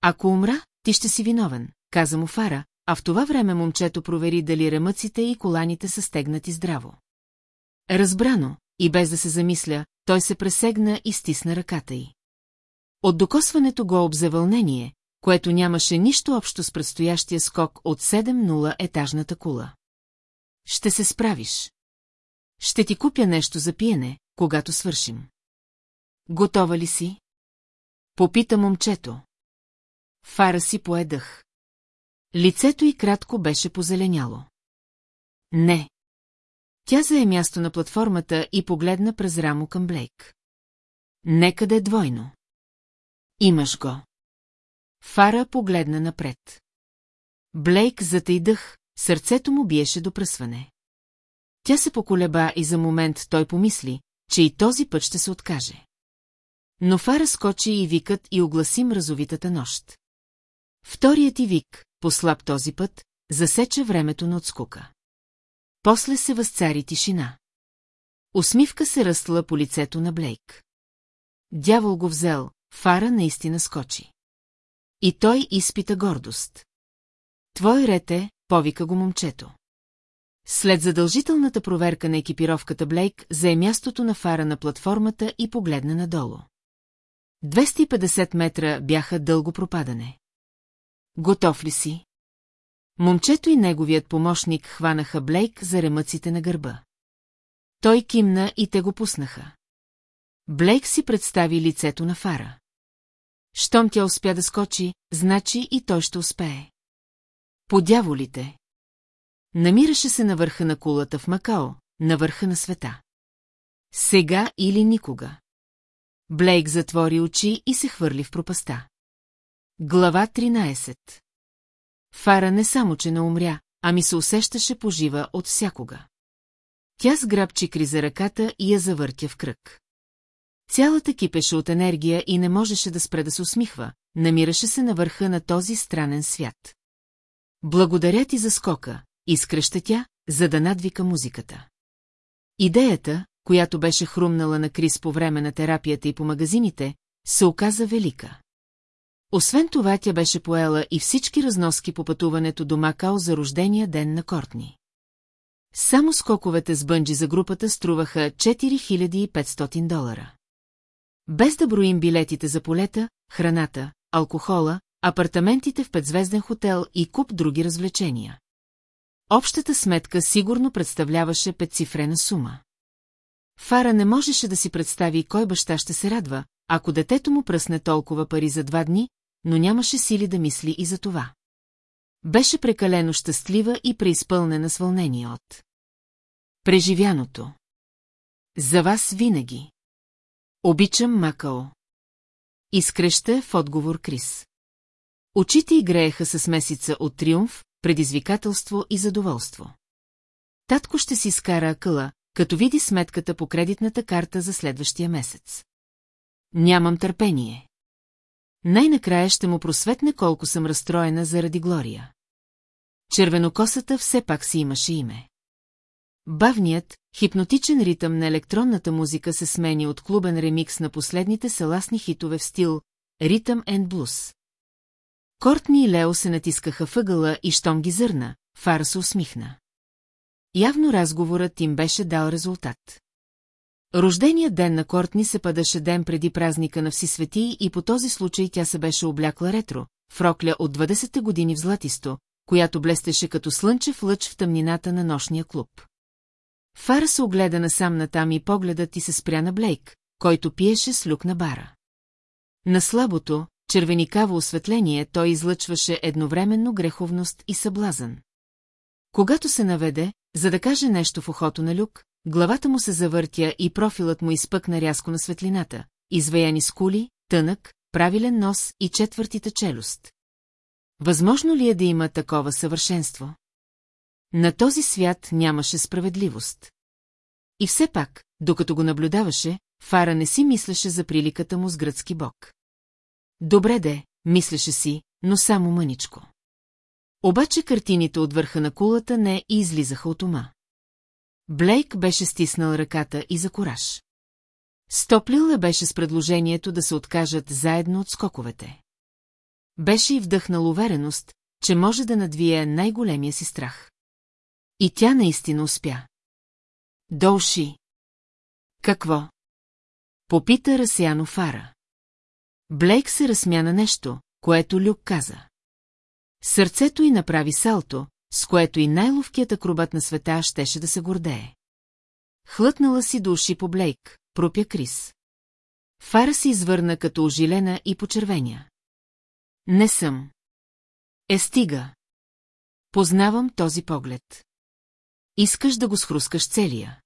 Ако умра, ти ще си виновен, каза му Фара, а в това време момчето провери дали ремъците и коланите са стегнати здраво. Разбрано, и без да се замисля, той се пресегна и стисна ръката й. От докосването го обзе вълнение, което нямаше нищо общо с предстоящия скок от 7-0 етажната кула. Ще се справиш. Ще ти купя нещо за пиене, когато свършим. Готова ли си? Попита момчето. Фара си поедах. Лицето й кратко беше позеленяло. Не. Тя зае място на платформата и погледна през рамо към Блейк. Нека да е двойно. Имаш го. Фара погледна напред. Блейк затейдъх, сърцето му биеше до пръсване. Тя се поколеба и за момент той помисли, че и този път ще се откаже. Но Фара скочи и викът и огласи мразовитата нощ. Вторият ти вик, послаб този път, засече времето на отскука. После се възцари тишина. Усмивка се ръстла по лицето на Блейк. Дявол го взел, Фара наистина скочи. И той изпита гордост. Твой ред е, повика го момчето. След задължителната проверка на екипировката Блейк зае мястото на фара на платформата и погледна надолу. 250 метра бяха дълго пропадане. Готов ли си? Момчето и неговият помощник хванаха Блейк за ремъците на гърба. Той кимна и те го пуснаха. Блейк си представи лицето на фара. Щом тя успя да скочи, значи и той ще успее. По дяволите. Намираше се на върха на кулата в Макао, на върха на света. Сега или никога. Блейк затвори очи и се хвърли в пропаста. Глава 13 Фара не само, че не умря, ами се усещаше пожива от всякога. Тя сграбчи Кри за ръката и я завъртя в кръг. Цялата кипеше от енергия и не можеше да спре да се усмихва, намираше се на върха на този странен свят. Благодаря ти за скока, изкръща тя, за да надвика музиката. Идеята, която беше хрумнала на Крис по време на терапията и по магазините, се оказа велика. Освен това, тя беше поела и всички разноски по пътуването до Макао за рождения ден на Кортни. Само скоковете с бънджи за групата струваха 4500 долара. Без да броим билетите за полета, храната, алкохола, апартаментите в петзвезден хотел и куп други развлечения. Общата сметка сигурно представляваше петцифрена сума. Фара не можеше да си представи кой баща ще се радва, ако детето му пръсне толкова пари за два дни, но нямаше сили да мисли и за това. Беше прекалено щастлива и преизпълнена с вълнение от. Преживяното. За вас винаги. Обичам Макао. Изкреща в отговор Крис. Очите й грееха с месеца от триумф, предизвикателство и задоволство. Татко ще си скара акъла, като види сметката по кредитната карта за следващия месец. Нямам търпение. Най-накрая ще му просветне колко съм разстроена заради Глория. Червенокосата все пак си имаше име. Бавният, хипнотичен ритъм на електронната музика се смени от клубен ремикс на последните саласни хитове в стил «Ритъм енд блюз». Кортни и Лео се натискаха въгъла и щом ги зърна, Фара се усмихна. Явно разговорът им беше дал резултат. Рожденият ден на Кортни се падаше ден преди празника на Всесвети и по този случай тя се беше облякла ретро, фрокля от 20-те години в златисто, която блестеше като слънчев лъч в тъмнината на нощния клуб. Фара се огледа насам натам и погледът ти се спря на Блейк, който пиеше с люк на бара. На слабото, червеникаво осветление той излъчваше едновременно греховност и съблазън. Когато се наведе, за да каже нещо в ухото на Люк, главата му се завъртя и профилът му изпъкна рязко на светлината, изваяни скули, тънък, правилен нос и четвъртите челюст. Възможно ли е да има такова съвършенство? На този свят нямаше справедливост. И все пак, докато го наблюдаваше, Фара не си мислеше за приликата му с гръцки бог. Добре де, мислеше си, но само мъничко. Обаче картините от върха на кулата не и излизаха от ума. Блейк беше стиснал ръката и за кораж. Стоплил я беше с предложението да се откажат заедно от скоковете. Беше и вдъхнал увереност, че може да надвие най-големия си страх. И тя наистина успя. Долши. Какво? Попита разсяно Фара. Блейк се разсмя на нещо, което Люк каза. Сърцето й направи салто, с което и най-ловкият акробат на света щеше да се гордее. Хлътнала си до уши по Блейк, пропя Крис. Фара се извърна като ожилена и почервеня. Не съм. Е, стига. Познавам този поглед. Искаш да го схрускаш целия.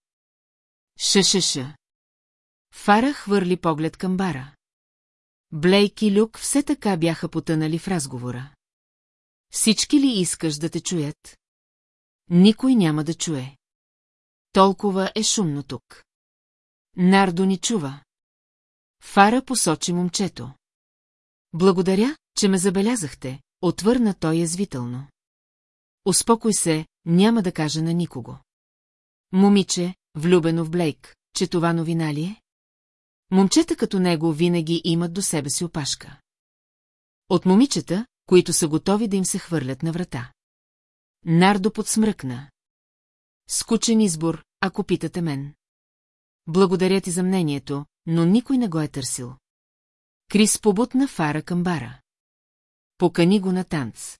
Ша-ша-ша. Фара хвърли поглед към бара. Блейк и Люк все така бяха потънали в разговора. Всички ли искаш да те чуят? Никой няма да чуе. Толкова е шумно тук. Нардо ни чува. Фара посочи момчето. Благодаря, че ме забелязахте, отвърна той язвително. Успокой се, няма да кажа на никого. Момиче, влюбено в Блейк, че това новина ли е? Момчета като него винаги имат до себе си опашка. От момичета, които са готови да им се хвърлят на врата. Нардо подсмръкна. Скучен избор, ако питате мен. Благодаря ти за мнението, но никой не го е търсил. Крис побутна фара към бара. Покани го на танц.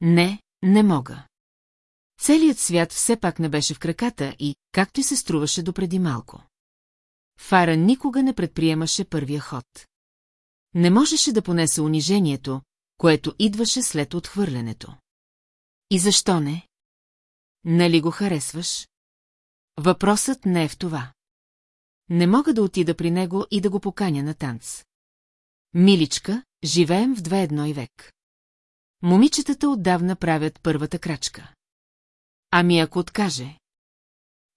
Не, не мога. Целият свят все пак не беше в краката и, както и се струваше допреди малко. Фара никога не предприемаше първия ход. Не можеше да понесе унижението, което идваше след отхвърлянето. И защо не? Нали го харесваш? Въпросът не е в това. не мога да отида при него и да го поканя на танц. Миличка, живеем в две едно и век. Момичетата отдавна правят първата крачка. Ами ако откаже?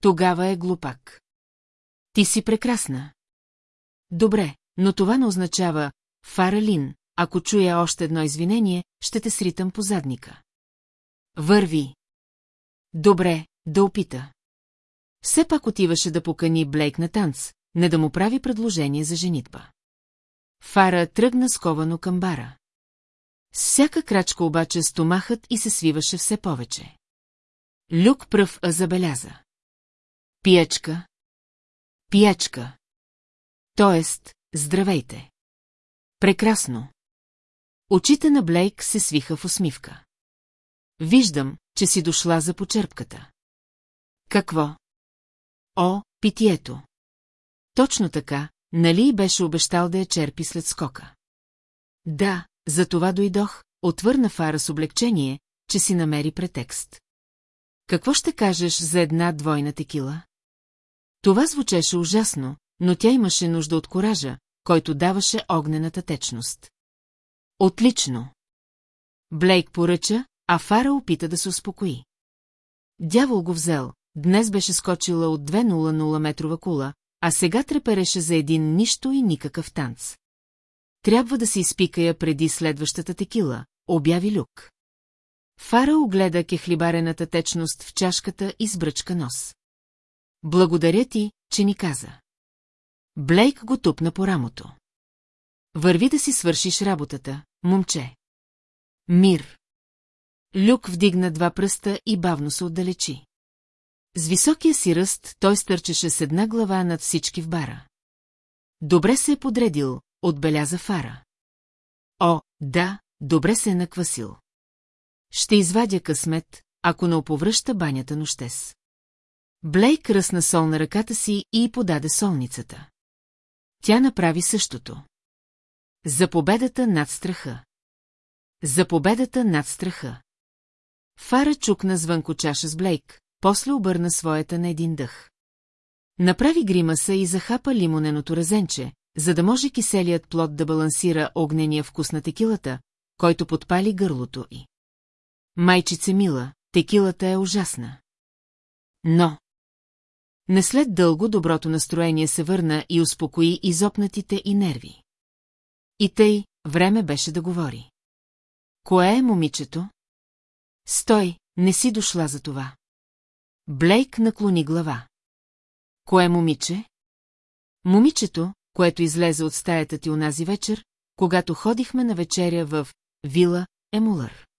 Тогава е глупак. Ти си прекрасна. Добре, но това не означава, Фаралин, ако чуя още едно извинение, ще те сритам по задника. Върви. Добре, да опита. Все пак отиваше да покани Блейк на танц, не да му прави предложение за женитба. Фара тръгна сковано към бара. С всяка крачка обаче стомахът и се свиваше все повече. Люк пръв забеляза. Пиечка. Пиечка. Тоест, здравейте. Прекрасно. Очите на Блейк се свиха в усмивка. Виждам, че си дошла за почерпката. Какво? О, питието. Точно така, нали беше обещал да я черпи след скока. Да, за това дойдох, отвърна Фара с облегчение, че си намери претекст. Какво ще кажеш за една двойна текила? Това звучеше ужасно, но тя имаше нужда от коража, който даваше огнената течност. Отлично! Блейк поръча, а Фара опита да се успокои. Дявол го взел, днес беше скочила от 2.00 метрова кула, а сега трепереше за един нищо и никакъв танц. Трябва да се изпикая преди следващата текила, обяви Люк. Фара огледа кехлибарената течност в чашката и сбръчка нос. Благодаря ти, че ни каза. Блейк го тупна по рамото. Върви да си свършиш работата, момче. Мир. Люк вдигна два пръста и бавно се отдалечи. С високия си ръст той стърчеше с една глава над всички в бара. Добре се е подредил, отбеляза Фара. О, да, добре се е наквасил. Ще извадя късмет, ако не оповръща банята нощес. Блейк ръсна сол на ръката си и подаде солницата. Тя направи същото. За победата над страха. За победата над страха. Фара чукна звънко чаша с Блейк, после обърна своята на един дъх. Направи гримаса и захапа лимоненото резенче, за да може киселият плод да балансира огнения вкус на текилата, който подпали гърлото й. Майчице мила, текилата е ужасна. Но... Не след дълго доброто настроение се върна и успокои изопнатите и нерви. И тъй, време беше да говори. Кое е момичето? Стой, не си дошла за това. Блейк наклони глава. Кое момиче? Момичето, което излезе от стаята ти унази вечер, когато ходихме на вечеря в Вила Емулър.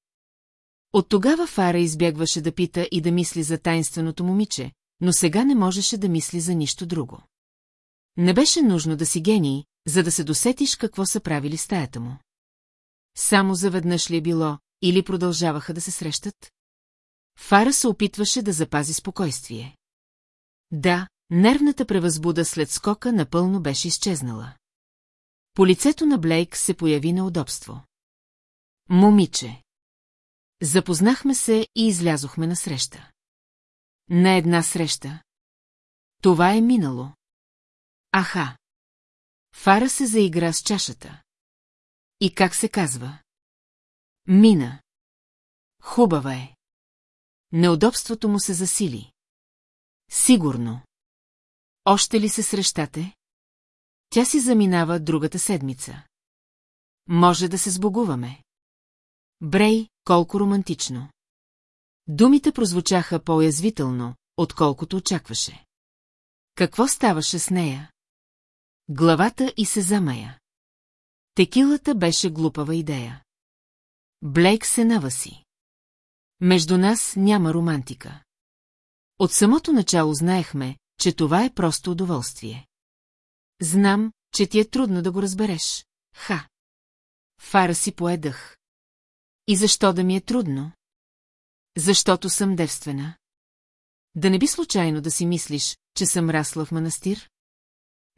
От тогава Фара избягваше да пита и да мисли за тайнственото момиче, но сега не можеше да мисли за нищо друго. Не беше нужно да си гений, за да се досетиш какво са правили стаята му. Само заведнъж ли е било, или продължаваха да се срещат? Фара се опитваше да запази спокойствие. Да, нервната превъзбуда след скока напълно беше изчезнала. По лицето на Блейк се появи неудобство. Момиче. Запознахме се и излязохме на среща. На една среща. Това е минало. Аха. Фара се заигра с чашата. И как се казва? Мина. Хубава е. Неудобството му се засили. Сигурно. Още ли се срещате? Тя си заминава другата седмица. Може да се сбогуваме. Брей, колко романтично. Думите прозвучаха по-язвително, отколкото очакваше. Какво ставаше с нея? Главата и се замая. Текилата беше глупава идея. Блейк се наваси. Между нас няма романтика. От самото начало знаехме, че това е просто удоволствие. Знам, че ти е трудно да го разбереш. Ха. Фара си поедах. И защо да ми е трудно? Защото съм девствена. Да не би случайно да си мислиш, че съм расла в манастир?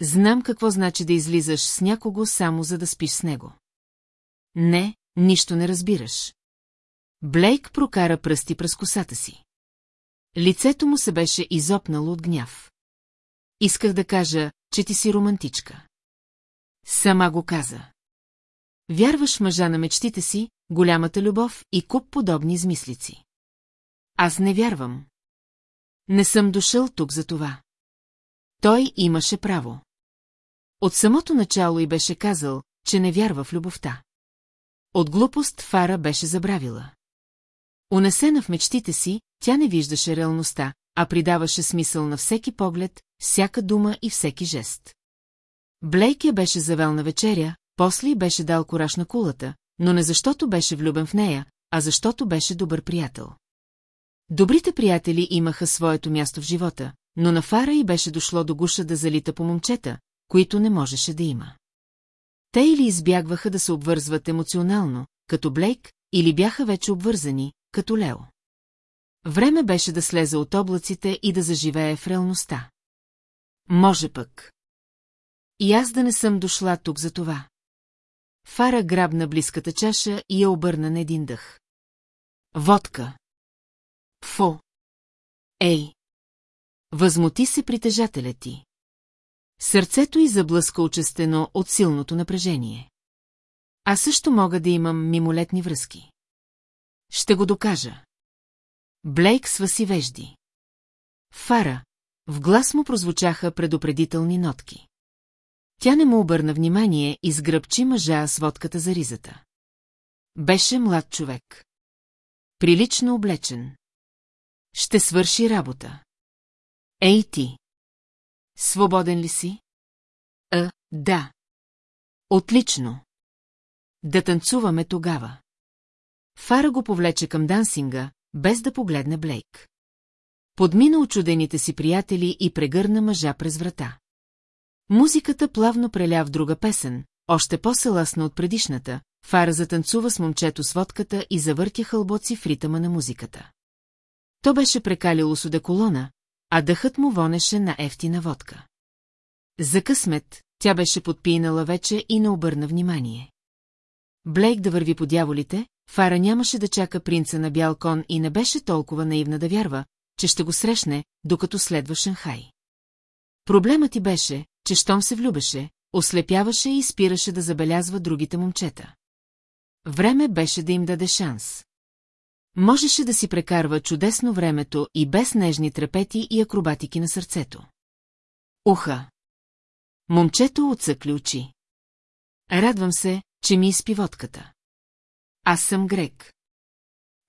Знам какво значи да излизаш с някого само за да спиш с него. Не, нищо не разбираш. Блейк прокара пръсти през косата си. Лицето му се беше изопнало от гняв. Исках да кажа, че ти си романтичка. Сама го каза. Вярваш мъжа на мечтите си, голямата любов и куп подобни измислици. Аз не вярвам. Не съм дошъл тук за това. Той имаше право. От самото начало и беше казал, че не вярва в любовта. От глупост Фара беше забравила. Унесена в мечтите си, тя не виждаше реалността, а придаваше смисъл на всеки поглед, всяка дума и всеки жест. Блейк я беше завел на вечеря, после беше дал кораж на кулата, но не защото беше влюбен в нея, а защото беше добър приятел. Добрите приятели имаха своето място в живота, но на Фара й беше дошло до гуша да залита по момчета, които не можеше да има. Те или избягваха да се обвързват емоционално, като Блейк, или бяха вече обвързани, като Лео. Време беше да слезе от облаците и да заживее в реалността. Може пък. И аз да не съм дошла тук за това. Фара грабна близката чаша и я обърна на един дъх. Водка. Фо. Ей. Възмути се притежателя ти. Сърцето й заблъска очестено от силното напрежение. А също мога да имам мимолетни връзки. Ще го докажа. Блейк сваси вежди. Фара, в глас му прозвучаха предупредителни нотки. Тя не му обърна внимание и сгръбчи мъжа с водката за ризата. Беше млад човек. Прилично облечен. Ще свърши работа. Ей ти! Свободен ли си? А, да. Отлично. Да танцуваме тогава. Фара го повлече към дансинга, без да погледне Блейк. Подмина очудените си приятели и прегърна мъжа през врата. Музиката плавно преля в друга песен, още по-селасна от предишната, Фара затанцува с момчето с водката и завъртя хълбоци в ритъма на музиката. То беше прекалило с одеколона, а дъхът му вонеше на ефтина водка. За късмет, тя беше подпинала вече и не обърна внимание. Блейк да върви по дяволите, Фара нямаше да чака принца на бял кон и не беше толкова наивна да вярва, че ще го срещне, докато следва Шанхай. Проблемът ти беше, че щом се влюбеше, ослепяваше и спираше да забелязва другите момчета. Време беше да им даде шанс. Можеше да си прекарва чудесно времето и без нежни трепети и акробатики на сърцето. Уха! Момчето отсъкли очи. Радвам се, че ми изпи водката. Аз съм Грек.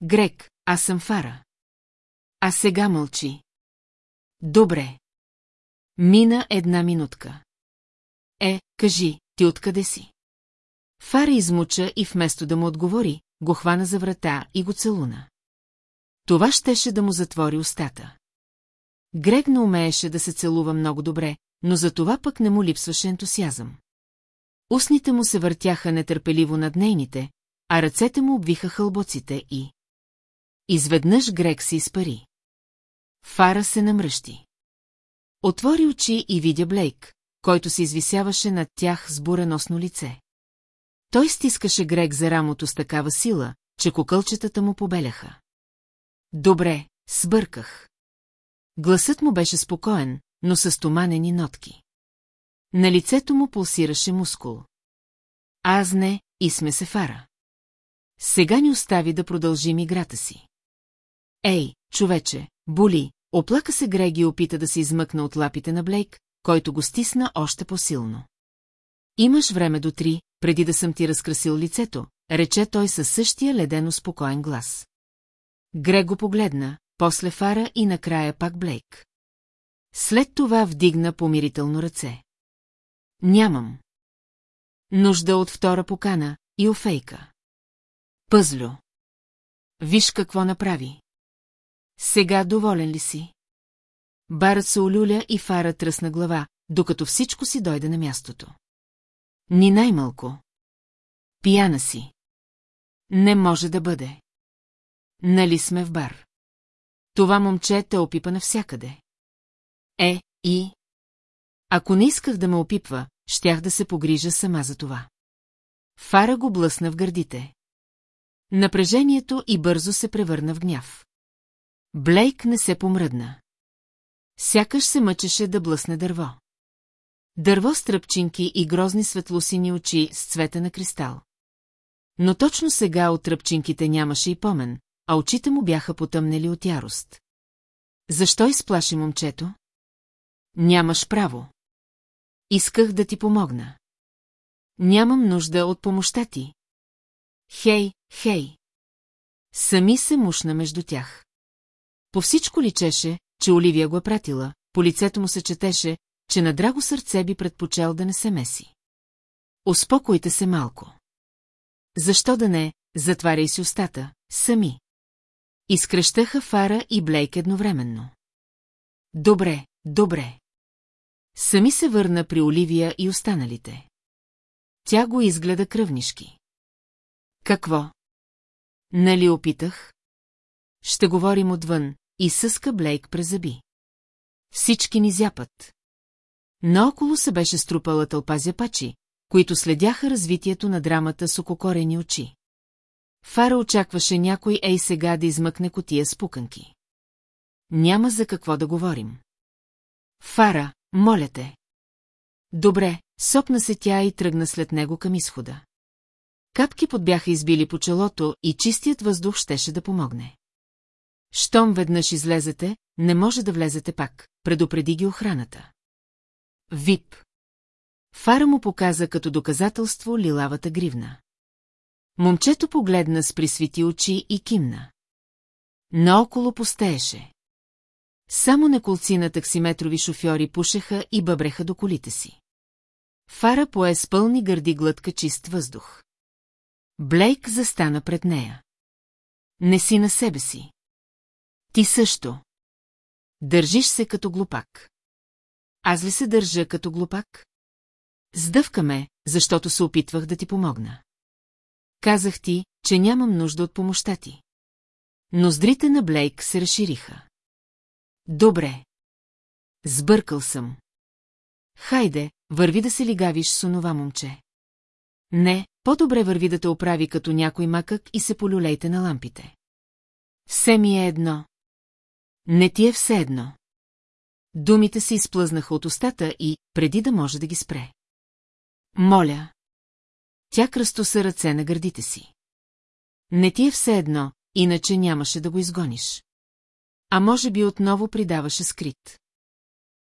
Грек, аз съм Фара. А сега мълчи. Добре. Мина една минутка. Е, кажи, ти откъде си? Фара измуча и вместо да му отговори, го хвана за врата и го целуна. Това щеше да му затвори устата. Грег не умееше да се целува много добре, но за това пък не му липсваше ентусиазъм. Устните му се въртяха нетърпеливо над нейните, а ръцете му обвиха хълбоците и... Изведнъж Грег се изпари. Фара се намръщи. Отвори очи и видя Блейк, който се извисяваше над тях с буреносно лице. Той стискаше Грег за рамото с такава сила, че кукълчетата му побеляха. Добре, сбърках. Гласът му беше спокоен, но с туманени нотки. На лицето му пулсираше мускул. Аз не, и сме се фара. Сега ни остави да продължим играта си. Ей, човече, боли, оплака се Греги и опита да се измъкна от лапите на Блейк, който го стисна още по-силно. Имаш време до три, преди да съм ти разкрасил лицето, рече той със същия ледено спокоен глас. Грег го погледна, после Фара и накрая пак Блейк. След това вдигна помирително ръце. Нямам. Нужда от втора покана и офейка. Пъзлю. Виж какво направи. Сега доволен ли си? Барът се олюля и Фара тръсна глава, докато всичко си дойде на мястото. Ни най-малко. Пияна си. Не може да бъде. Нали сме в бар? Това момче те опипа навсякъде. Е, и... Ако не исках да ме опипва, щях да се погрижа сама за това. Фара го блъсна в гърдите. Напрежението и бързо се превърна в гняв. Блейк не се помръдна. Сякаш се мъчеше да блъсне дърво. Дърво с тръпчинки и грозни светлосини очи с цвета на кристал. Но точно сега от тръпчинките нямаше и помен, а очите му бяха потъмнели от ярост. Защо изплаши момчето? Нямаш право. Исках да ти помогна. Нямам нужда от помощта ти. Хей, хей. Сами се мушна между тях. По всичко личеше, че Оливия го е пратила, по лицето му се четеше, че на драго сърце би предпочел да не се меси. Успокойте се малко. Защо да не, затваряй си устата, сами. Изкръщаха Фара и Блейк едновременно. Добре, добре. Сами се върна при Оливия и останалите. Тя го изгледа кръвнишки. Какво? Нали опитах? Ще говорим отвън, и съска Блейк през зъби. Всички ни зяпат. Наоколо се беше струпала тълпа зяпачи, които следяха развитието на драмата с ококорени очи. Фара очакваше някой ей сега да измъкне котия с пуканки. Няма за какво да говорим. Фара, моля те. Добре, сопна се тя и тръгна след него към изхода. Капки подбяха избили по челото и чистият въздух щеше да помогне. Щом веднъж излезете, не може да влезете пак, предупреди ги охраната. Вип. Фара му показа като доказателство лилавата гривна. Момчето погледна с присвети очи и кимна. Наоколо постееше. Само неколци на таксиметрови шофьори пушеха и бъбреха до колите си. Фара пое с пълни гърди глътка чист въздух. Блейк застана пред нея. Не си на себе си. Ти също. Държиш се като глупак. Аз ли се държа като глупак? Сдъвка ме, защото се опитвах да ти помогна. Казах ти, че нямам нужда от помощта ти. Ноздрите на Блейк се разшириха. Добре. Сбъркал съм. Хайде, върви да се лигавиш с онова момче. Не, по-добре върви да те оправи като някой макък и се полюлейте на лампите. Все ми е едно. Не ти е все едно. Думите се изплъзнаха от устата и, преди да може да ги спре. Моля. Тя кръстоса ръце на гърдите си. Не ти е все едно, иначе нямаше да го изгониш. А може би отново придаваше скрит.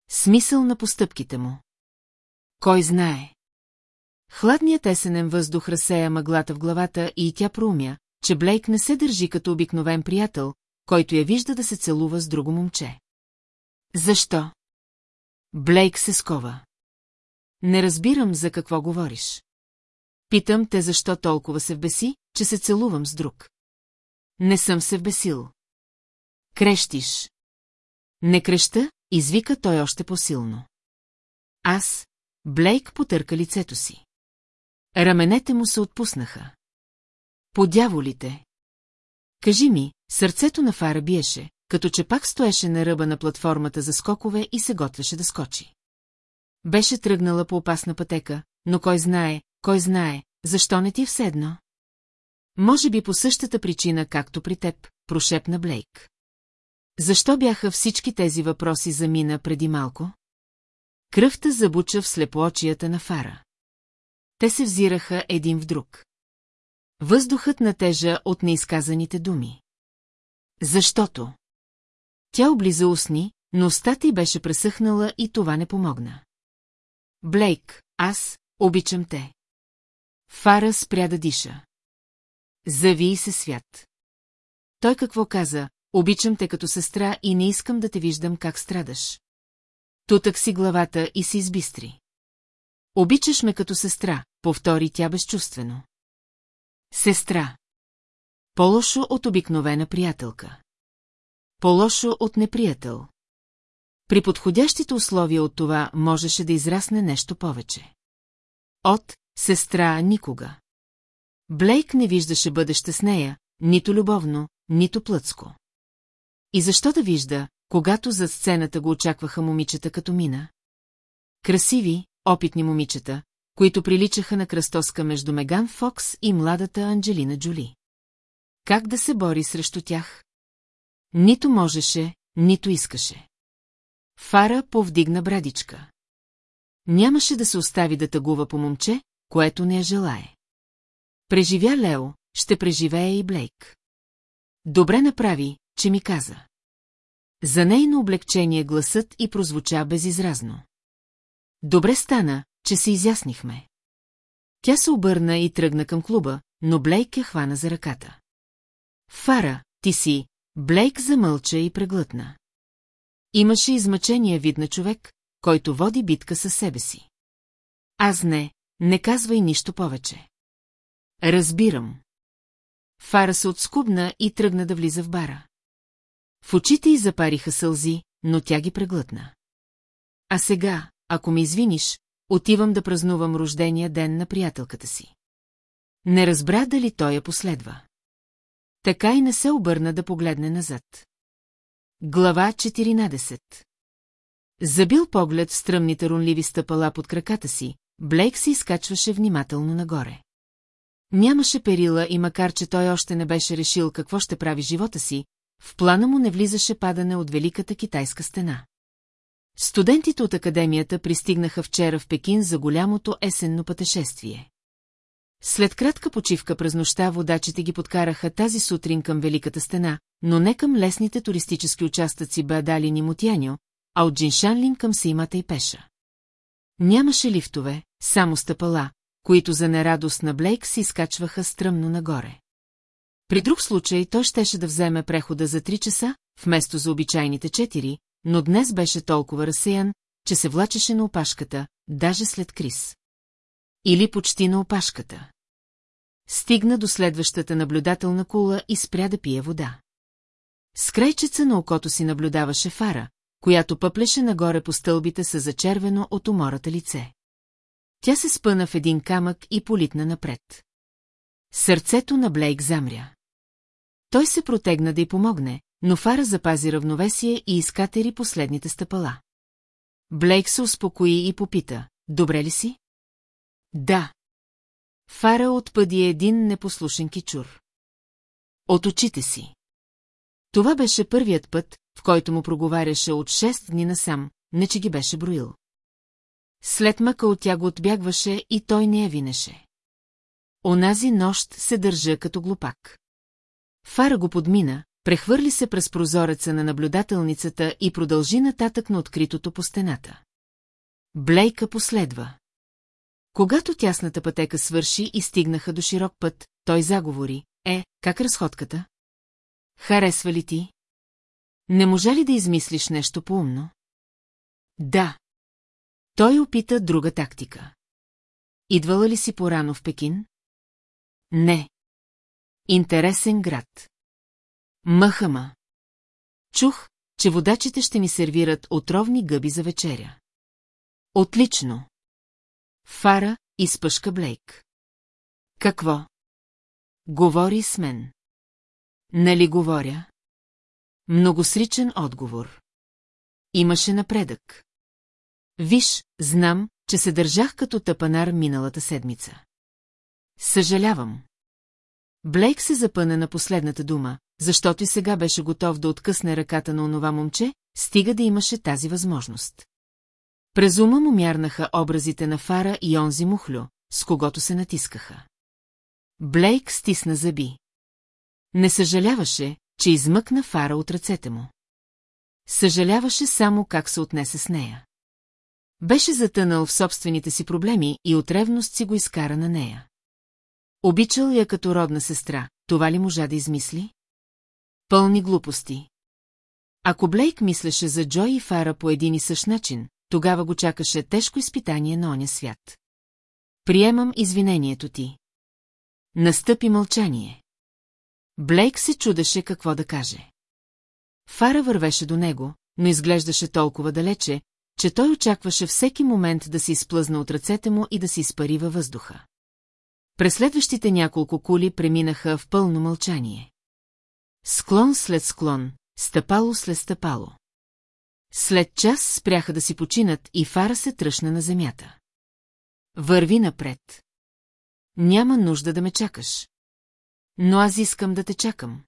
Смисъл на постъпките му. Кой знае? Хладният есенен въздух разсея мъглата в главата и тя проумя, че Блейк не се държи като обикновен приятел, който я вижда да се целува с друго момче. Защо? Блейк се скова. Не разбирам за какво говориш. Питам те защо толкова се вбеси, че се целувам с друг. Не съм се вбесил. Крещиш. Не креща, извика той още по-силно. Аз, Блейк потърка лицето си. Раменете му се отпуснаха. Подяволите. Кажи ми, сърцето на Фара биеше, като че пак стоеше на ръба на платформата за скокове и се готвеше да скочи. Беше тръгнала по опасна пътека, но кой знае, кой знае, защо не ти е все едно? Може би по същата причина, както при теб, прошепна Блейк. Защо бяха всички тези въпроси за мина преди малко? Кръвта забуча в слепоочията на Фара. Те се взираха един в друг. Въздухът натежа от неизказаните думи. Защото? Тя облиза устни, но устата й беше пресъхнала и това не помогна. Блейк, аз обичам те. Фара спря да диша. Зави се свят. Той какво каза? Обичам те като сестра и не искам да те виждам как страдаш. Тутък си главата и се избистри. Обичаш ме като сестра, повтори тя безчувствено. Сестра. По-лошо от обикновена приятелка. По-лошо от неприятел. При подходящите условия от това можеше да израсне нещо повече. От сестра никога. Блейк не виждаше бъдеще с нея, нито любовно, нито плъцко. И защо да вижда, когато зад сцената го очакваха момичета като мина? Красиви, опитни момичета, които приличаха на кръстоска между Меган Фокс и младата Анджелина Джоли. Как да се бори срещу тях? Нито можеше, нито искаше. Фара повдигна брадичка. Нямаше да се остави да тъгува по момче, което не я желае. Преживя Лео, ще преживее и Блейк. Добре направи, че ми каза. За нейно облегчение гласът и прозвуча безизразно. Добре стана, че се изяснихме. Тя се обърна и тръгна към клуба, но Блейк я хвана за ръката. Фара, ти си, Блейк замълча и преглътна. Имаше измъчения вид на човек, който води битка със себе си. Аз не, не казвай нищо повече. Разбирам. Фара се отскубна и тръгна да влиза в бара. В очите й запариха сълзи, но тя ги преглътна. А сега, ако ме извиниш, отивам да празнувам рождения ден на приятелката си. Не разбра дали той я последва. Така и не се обърна да погледне назад. Глава 14 Забил поглед в стръмните рунливи стъпала под краката си, Блейк се изкачваше внимателно нагоре. Нямаше перила и макар, че той още не беше решил какво ще прави живота си, в плана му не влизаше падане от Великата китайска стена. Студентите от академията пристигнаха вчера в Пекин за голямото есенно пътешествие. След кратка почивка през нощта водачите ги подкараха тази сутрин към Великата стена, но не към лесните туристически участъци Беадалин и Мутяньо, а от Джиншанлин към Сеймата и Пеша. Нямаше лифтове, само стъпала, които за нерадост на Блейк се изкачваха стръмно нагоре. При друг случай той щеше да вземе прехода за три часа, вместо за обичайните четири, но днес беше толкова разсеян, че се влачеше на опашката, даже след Крис. Или почти на опашката. Стигна до следващата наблюдателна кула и спря да пие вода. С крайчеца на окото си наблюдаваше фара, която пъплеше нагоре по стълбите с зачервено от умората лице. Тя се спъна в един камък и политна напред. Сърцето на Блейк замря. Той се протегна да й помогне, но Фара запази равновесие и изкатери последните стъпала. Блейк се успокои и попита, добре ли си? Да. Фара отпъди един непослушен кичур. От очите си. Това беше първият път, в който му проговаряше от шест дни насам, не че ги беше броил. След мъка от тя го отбягваше и той не я винеше. Онази нощ се държа като глупак. Фара го подмина, прехвърли се през прозореца на наблюдателницата и продължи нататък на откритото по стената. Блейка последва. Когато тясната пътека свърши и стигнаха до широк път, той заговори. Е, как разходката? Харесва ли ти? Не може ли да измислиш нещо поумно? Да. Той опита друга тактика. Идвала ли си порано в Пекин? Не. Интересен град. Махама. Чух, че водачите ще ни сервират отровни гъби за вечеря. Отлично. Фара изпъшка Блейк. Какво? Говори с мен. Нали говоря? Многосричен отговор. Имаше напредък. Виж, знам, че се държах като тъпанар миналата седмица. Съжалявам. Блейк се запъна на последната дума, защото и сега беше готов да откъсне ръката на онова момче, стига да имаше тази възможност. През ума му мярнаха образите на Фара и онзи мухлю, с когото се натискаха. Блейк стисна зъби. Не съжаляваше, че измъкна Фара от ръцете му. Съжаляваше само как се отнесе с нея. Беше затънал в собствените си проблеми и от ревност си го изкара на нея. Обичал я като родна сестра, това ли можа да измисли? Пълни глупости. Ако Блейк мислеше за Джой и Фара по един и същ начин, тогава го чакаше тежко изпитание на оня свят. Приемам извинението ти. Настъпи мълчание. Блейк се чудеше какво да каже. Фара вървеше до него, но изглеждаше толкова далече, че той очакваше всеки момент да се изплъзна от ръцете му и да се изпари във въздуха. През следващите няколко кули преминаха в пълно мълчание. Склон след склон, стъпало след стъпало. След час спряха да си починат и фара се тръщна на земята. Върви напред. Няма нужда да ме чакаш. Но аз искам да те чакам.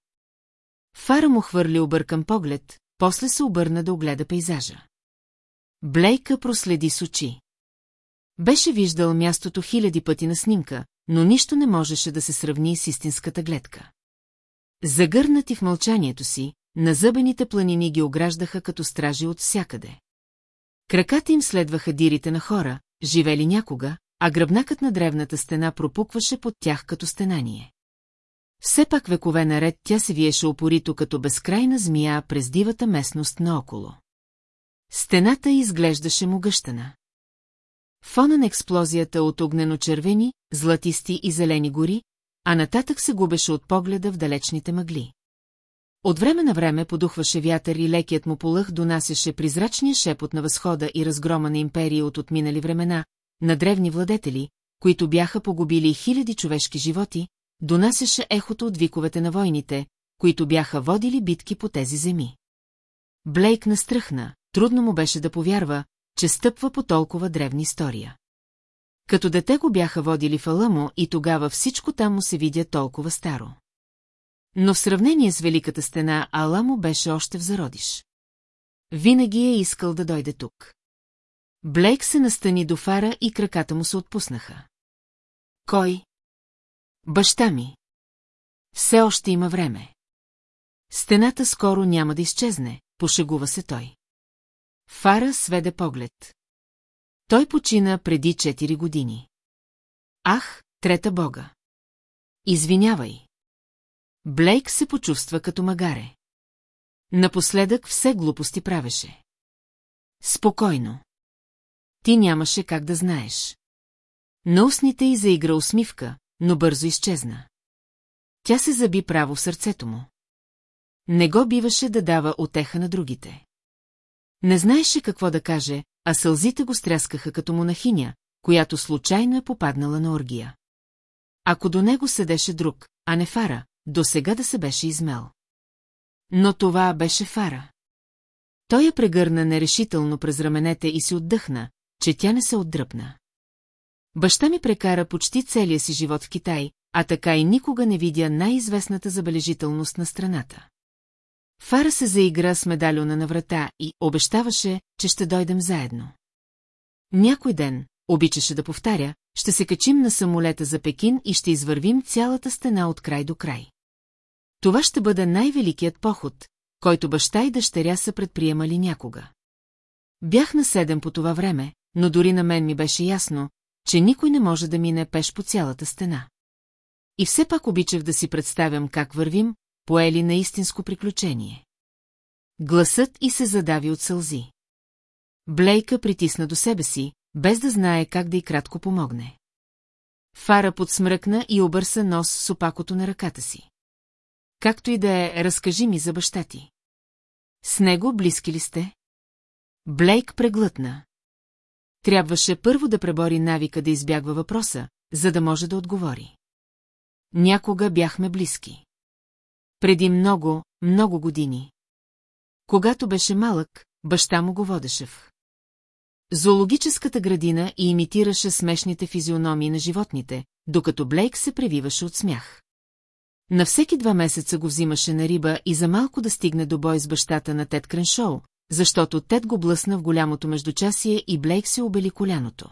Фара му хвърли объркан поглед, после се обърна да огледа пейзажа. Блейка проследи с очи. Беше виждал мястото хиляди пъти на снимка, но нищо не можеше да се сравни с истинската гледка. Загърнати в мълчанието си, назъбените планини ги ограждаха като стражи от всякъде. Краката им следваха дирите на хора, живели някога, а гръбнакът на древната стена пропукваше под тях като стенание. Все пак векове наред тя се виеше опорито като безкрайна змия през дивата местност наоколо. Стената изглеждаше могъщана. Фона на експлозията от огнено-червени, златисти и зелени гори, а нататък се губеше от погледа в далечните мъгли. От време на време подухваше вятър и лекият му полъх донасяше призрачния шепот на възхода и разгрома на империи от отминали времена, на древни владетели, които бяха погубили хиляди човешки животи, донасяше ехото от виковете на войните, които бяха водили битки по тези земи. Блейк настръхна, трудно му беше да повярва, че стъпва по толкова древни история. Като дете го бяха водили в Аламо и тогава всичко там му се видя толкова старо. Но в сравнение с Великата стена Аламо беше още в зародиш. Винаги е искал да дойде тук. Блейк се настани до фара и краката му се отпуснаха. Кой? Баща ми. Все още има време. Стената скоро няма да изчезне, пошегува се той. Фара сведе поглед. Той почина преди 4 години. Ах, трета бога. Извинявай. Блейк се почувства като магаре. Напоследък все глупости правеше. Спокойно. Ти нямаше как да знаеш. На устните й заигра усмивка, но бързо изчезна. Тя се заби право в сърцето му. Не го биваше да дава отеха на другите. Не знаеше какво да каже, а сълзите го стряскаха като монахиня, която случайно е попаднала на оргия. Ако до него седеше друг, а не Фара, до сега да се беше измел. Но това беше Фара. Той я прегърна нерешително през раменете и си отдъхна, че тя не се отдръпна. Баща ми прекара почти целия си живот в Китай, а така и никога не видя най-известната забележителност на страната. Фара се заигра с медальона на врата и обещаваше, че ще дойдем заедно. Някой ден, обичаше да повтаря, ще се качим на самолета за Пекин и ще извървим цялата стена от край до край. Това ще бъде най-великият поход, който баща и дъщеря са предприемали някога. Бях на седем по това време, но дори на мен ми беше ясно, че никой не може да мине пеш по цялата стена. И все пак обичах да си представям как вървим, поели на истинско приключение. Гласът и се задави от сълзи. Блейка притисна до себе си, без да знае как да й кратко помогне. Фара подсмръкна и обърса нос с опакото на ръката си. Както и да е, разкажи ми за баща ти. С него близки ли сте? Блейк преглътна. Трябваше първо да пребори навика да избягва въпроса, за да може да отговори. Някога бяхме близки. Преди много, много години. Когато беше малък, баща му го водеше в. Зоологическата градина и имитираше смешните физиономии на животните, докато Блейк се превиваше от смях. На всеки два месеца го взимаше на риба и за малко да стигне до бой с бащата на Тед Креншоу, защото Тед го блъсна в голямото междучасие и Блейк се обели коляното.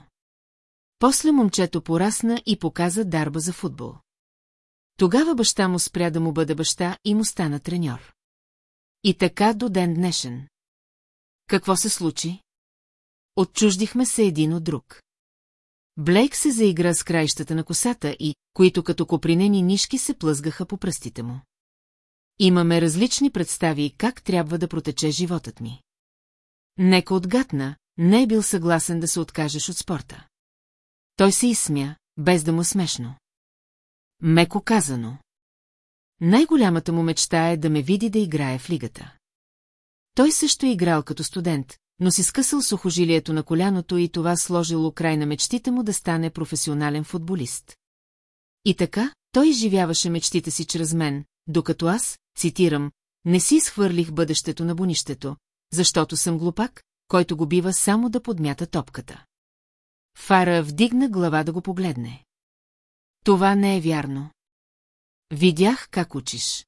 После момчето порасна и показа дарба за футбол. Тогава баща му спря да му бъде баща и му стана треньор. И така до ден днешен. Какво се случи? Отчуждихме се един от друг. Блейк се заигра с краищата на косата и, които като копринени нишки се плъзгаха по пръстите му. Имаме различни представи как трябва да протече животът ми. Нека отгатна, не е бил съгласен да се откажеш от спорта. Той се изсмя, без да му е смешно. Меко казано. Най-голямата му мечта е да ме види да играе в лигата. Той също е играл като студент, но си скъсал сухожилието на коляното и това сложило край на мечтите му да стане професионален футболист. И така, той изживяваше мечтите си чрез мен, докато аз, цитирам, не си изхвърлих бъдещето на бунището, защото съм глупак, който го бива само да подмята топката. Фара вдигна глава да го погледне. Това не е вярно. Видях как учиш.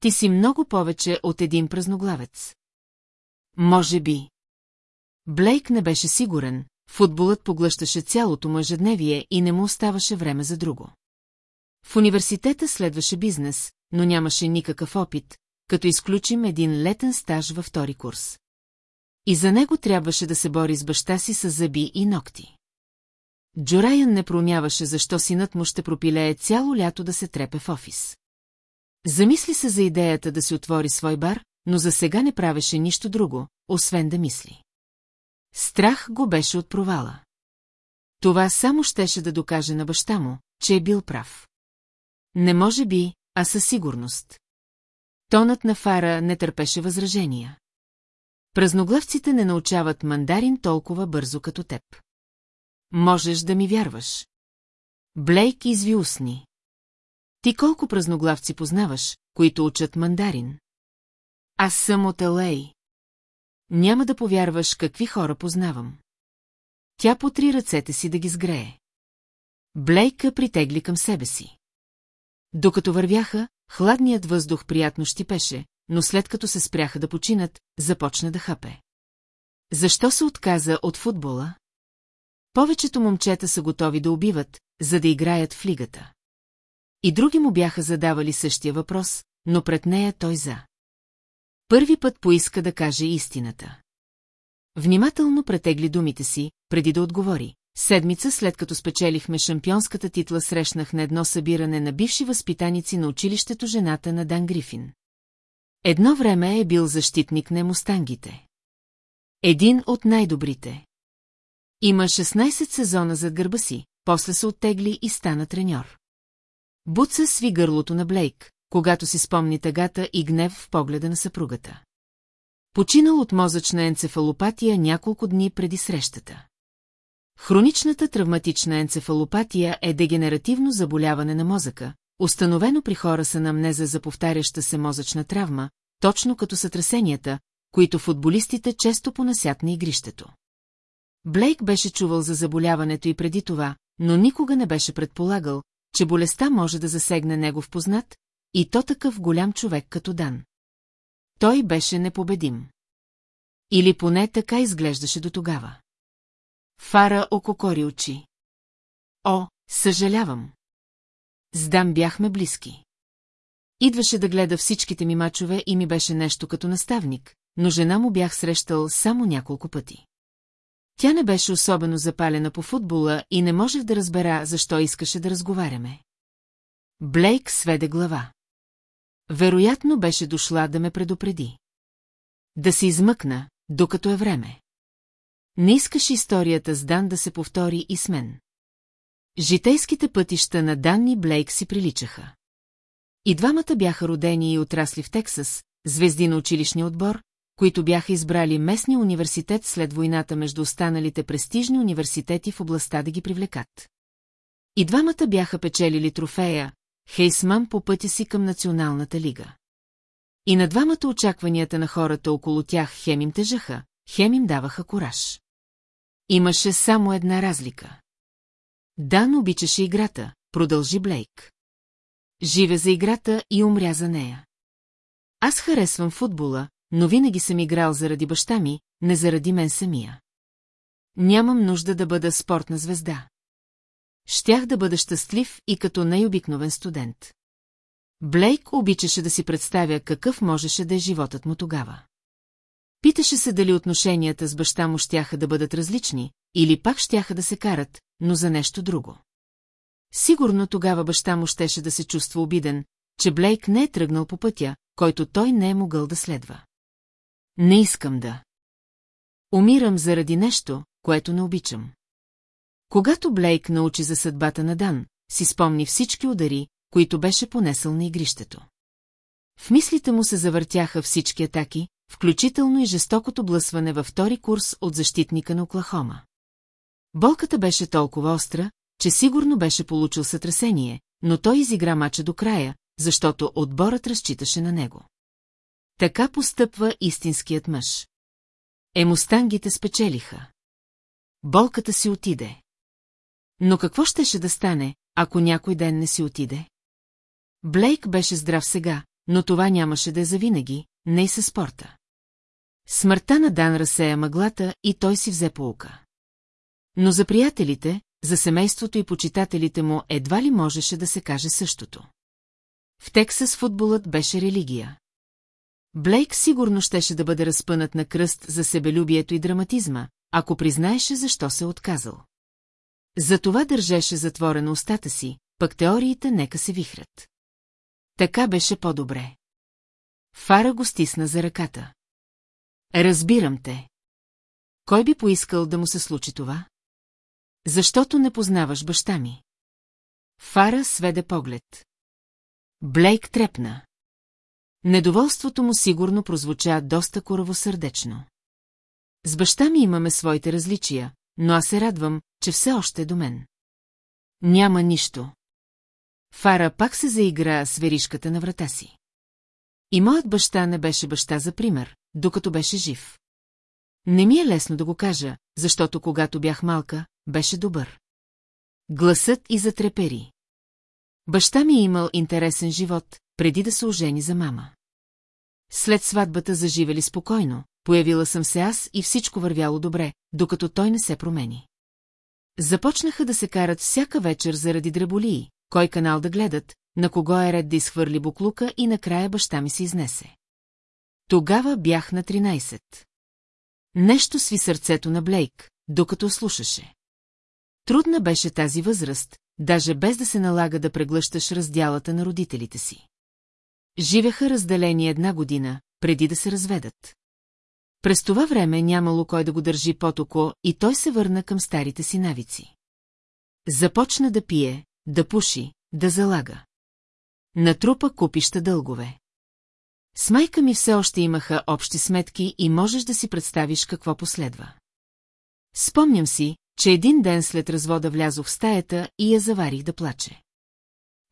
Ти си много повече от един празноглавец. Може би. Блейк не беше сигурен, футболът поглъщаше цялото му ежедневие и не му оставаше време за друго. В университета следваше бизнес, но нямаше никакъв опит, като изключим един летен стаж във втори курс. И за него трябваше да се бори с баща си с зъби и ногти. Джораян не проумяваше защо синът му ще пропилее цяло лято да се трепе в офис. Замисли се за идеята да си отвори свой бар, но за сега не правеше нищо друго, освен да мисли. Страх го беше от провала. Това само щеше да докаже на баща му, че е бил прав. Не може би, а със сигурност. Тонът на Фара не търпеше възражения. Празноглавците не научават мандарин толкова бързо като теб. Можеш да ми вярваш. Блейк изви устни. Ти колко празноглавци познаваш, които учат мандарин? Аз съм от Елей. Няма да повярваш какви хора познавам. Тя потри ръцете си да ги сгрее. Блейка притегли към себе си. Докато вървяха, хладният въздух приятно щипеше, но след като се спряха да починат, започна да хапе. Защо се отказа от футбола? Повечето момчета са готови да убиват, за да играят в лигата. И други му бяха задавали същия въпрос, но пред нея той за. Първи път поиска да каже истината. Внимателно претегли думите си, преди да отговори. Седмица след като спечелихме шампионската титла срещнах на едно събиране на бивши възпитаници на училището жената на Дан Грифин. Едно време е бил защитник на мустангите. Един от най-добрите. Има 16 сезона зад гърба си, после се оттегли и стана треньор. Буца сви гърлото на Блейк, когато си спомни тъгата и гнев в погледа на съпругата. Починал от мозъчна енцефалопатия няколко дни преди срещата. Хроничната травматична енцефалопатия е дегенеративно заболяване на мозъка, установено при хора с анамнеза за повтаряща се мозъчна травма, точно като сътресенията, които футболистите често понасят на игрището. Блейк беше чувал за заболяването и преди това, но никога не беше предполагал, че болестта може да засегне негов познат, и то такъв голям човек като Дан. Той беше непобедим. Или поне така изглеждаше до тогава. Фара ококори очи. О, съжалявам. С Дан бяхме близки. Идваше да гледа всичките ми мачове и ми беше нещо като наставник, но жена му бях срещал само няколко пъти. Тя не беше особено запалена по футбола и не можех да разбера, защо искаше да разговаряме. Блейк сведе глава. Вероятно беше дошла да ме предупреди. Да се измъкна, докато е време. Не искаше историята с Дан да се повтори и с мен. Житейските пътища на Дан и Блейк си приличаха. И двамата бяха родени и отрасли в Тексас, звезди на училищния отбор, които бяха избрали местния университет след войната между останалите престижни университети в областта да ги привлекат. И двамата бяха печелили трофея, Хейсман по пътя си към Националната лига. И на двамата очакванията на хората около тях хем им тежаха, хем им даваха кораж. Имаше само една разлика. Дан обичаше играта, продължи Блейк. Живе за играта и умря за нея. Аз харесвам футбола, но винаги съм играл заради баща ми, не заради мен самия. Нямам нужда да бъда спортна звезда. Щях да бъда щастлив и като най-обикновен студент. Блейк обичаше да си представя какъв можеше да е животът му тогава. Питаше се дали отношенията с баща му щяха да бъдат различни, или пак щяха да се карат, но за нещо друго. Сигурно тогава баща му щеше да се чувства обиден, че Блейк не е тръгнал по пътя, който той не е могъл да следва. Не искам да. Умирам заради нещо, което не обичам. Когато Блейк научи за съдбата на Дан, си спомни всички удари, които беше понесъл на игрището. В мислите му се завъртяха всички атаки, включително и жестокото блъсване във втори курс от защитника на Оклахома. Болката беше толкова остра, че сигурно беше получил сътресение, но той изигра мача до края, защото отборът разчиташе на него. Така постъпва истинският мъж. Емустангите спечелиха. Болката си отиде. Но какво щеше да стане, ако някой ден не си отиде? Блейк беше здрав сега, но това нямаше да е завинаги, не и със спорта. Смъртта на Дан разсея мъглата и той си взе поука. Но за приятелите, за семейството и почитателите му едва ли можеше да се каже същото. В Тексас футболът беше религия. Блейк сигурно щеше да бъде разпънат на кръст за себелюбието и драматизма, ако признаеше защо се отказал. Затова държеше затворена устата си, пък теориите нека се вихрят. Така беше по-добре. Фара го стисна за ръката. Разбирам те. Кой би поискал да му се случи това? Защото не познаваш баща ми. Фара сведе поглед. Блейк трепна. Недоволството му сигурно прозвуча доста коравосърдечно. С баща ми имаме своите различия, но аз се радвам, че все още е до мен. Няма нищо. Фара пак се заигра с веришката на врата си. И моят баща не беше баща за пример, докато беше жив. Не ми е лесно да го кажа, защото когато бях малка, беше добър. Гласът и затрепери. Баща ми е имал интересен живот, преди да се ожени за мама. След сватбата заживели спокойно, появила съм се аз и всичко вървяло добре, докато той не се промени. Започнаха да се карат всяка вечер заради дреболии, кой канал да гледат, на кого е ред да изхвърли буклука и накрая баща ми се изнесе. Тогава бях на 13. Нещо сви сърцето на Блейк, докато слушаше. Трудна беше тази възраст, даже без да се налага да преглъщаш раздялата на родителите си. Живеха разделени една година, преди да се разведат. През това време нямало кой да го държи под око и той се върна към старите си навици. Започна да пие, да пуши, да залага. Натрупа купища дългове. С майка ми все още имаха общи сметки и можеш да си представиш какво последва. Спомням си, че един ден след развода влязох в стаята и я заварих да плаче.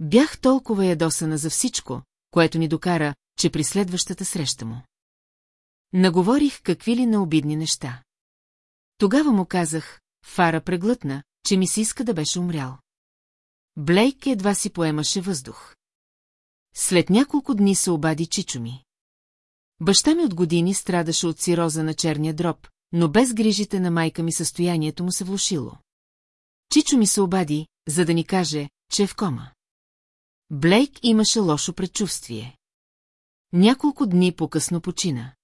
Бях толкова ядосана за всичко, което ни докара, че при следващата среща му. Наговорих какви ли наобидни неща. Тогава му казах, Фара преглътна, че ми се иска да беше умрял. Блейк едва си поемаше въздух. След няколко дни се обади Чичо ми. Баща ми от години страдаше от сироза на черния дроб, но без грижите на майка ми състоянието му се влушило. Чичо ми се обади, за да ни каже, че е в кома. Блейк имаше лошо предчувствие. Няколко дни по-късно почина.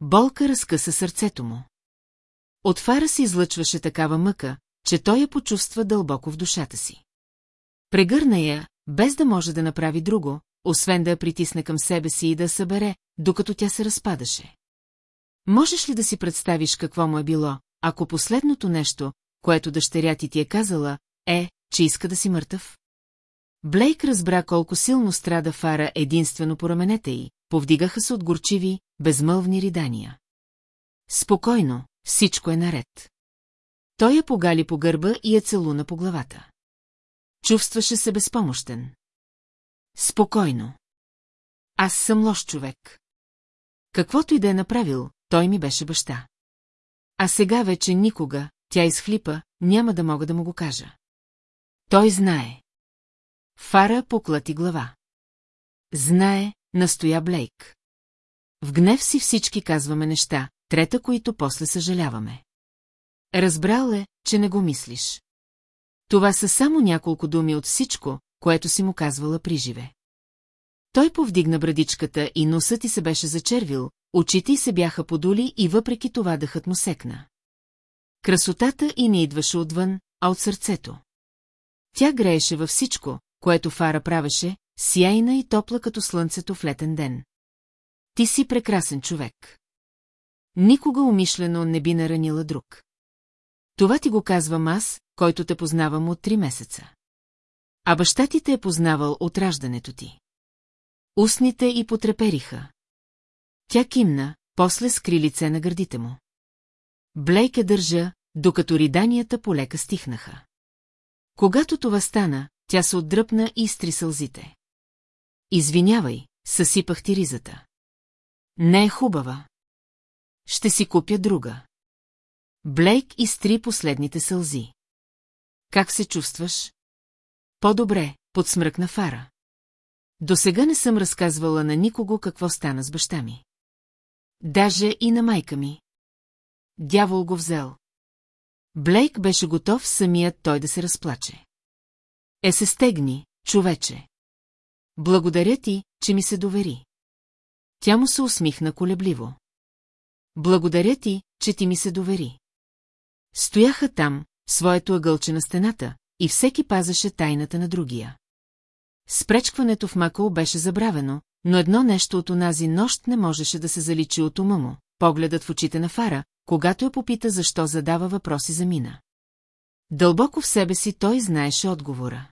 Болка разкъса сърцето му. От фара се излъчваше такава мъка, че той я почувства дълбоко в душата си. Прегърна я, без да може да направи друго, освен да я притисне към себе си и да събере, докато тя се разпадаше. Можеш ли да си представиш какво му е било, ако последното нещо, което дъщеря ти ти е казала, е, че иска да си мъртъв? Блейк разбра колко силно страда Фара единствено по раменете й, повдигаха се от горчиви, безмълвни ридания. Спокойно, всичко е наред. Той я погали по гърба и я целуна по главата. Чувстваше се безпомощен. Спокойно. Аз съм лош човек. Каквото и да е направил, той ми беше баща. А сега вече никога, тя изхлипа, няма да мога да му го кажа. Той знае. Фара поклати глава. Знае, настоя Блейк. В гнев си всички казваме неща, трета, които после съжаляваме. Разбрал е, че не го мислиш. Това са само няколко думи от всичко, което си му казвала приживе. Той повдигна брадичката и носът ти се беше зачервил, очите й се бяха подули и въпреки това дъхът му секна. Красотата и не идваше отвън, а от сърцето. Тя грееше във всичко, което Фара правеше, сияйна и топла като слънцето в летен ден. Ти си прекрасен човек. Никога умишлено не би наранила друг. Това ти го казвам аз, който те познавам от три месеца. А баща ти те е познавал от раждането ти. Устните и потрепериха. Тя кимна, после скри лице на гърдите му. Блейка държа, докато риданията полека стихнаха. Когато това стана, тя се отдръпна и изтри сълзите. Извинявай, съсипах ти ризата. Не е хубава. Ще си купя друга. Блейк изтри последните сълзи. Как се чувстваш? По-добре, подсмръкна Фара. До сега не съм разказвала на никого какво стана с баща ми. Даже и на майка ми. Дявол го взел. Блейк беше готов самият той да се разплаче. Е се стегни, човече. Благодаря ти, че ми се довери. Тя му се усмихна колебливо. Благодаря ти, че ти ми се довери. Стояха там, своето ъгълче на стената, и всеки пазаше тайната на другия. Спречкването в Макъл беше забравено, но едно нещо от онази нощ не можеше да се заличи от ума му, погледът в очите на Фара, когато я попита защо задава въпроси за Мина. Дълбоко в себе си той знаеше отговора.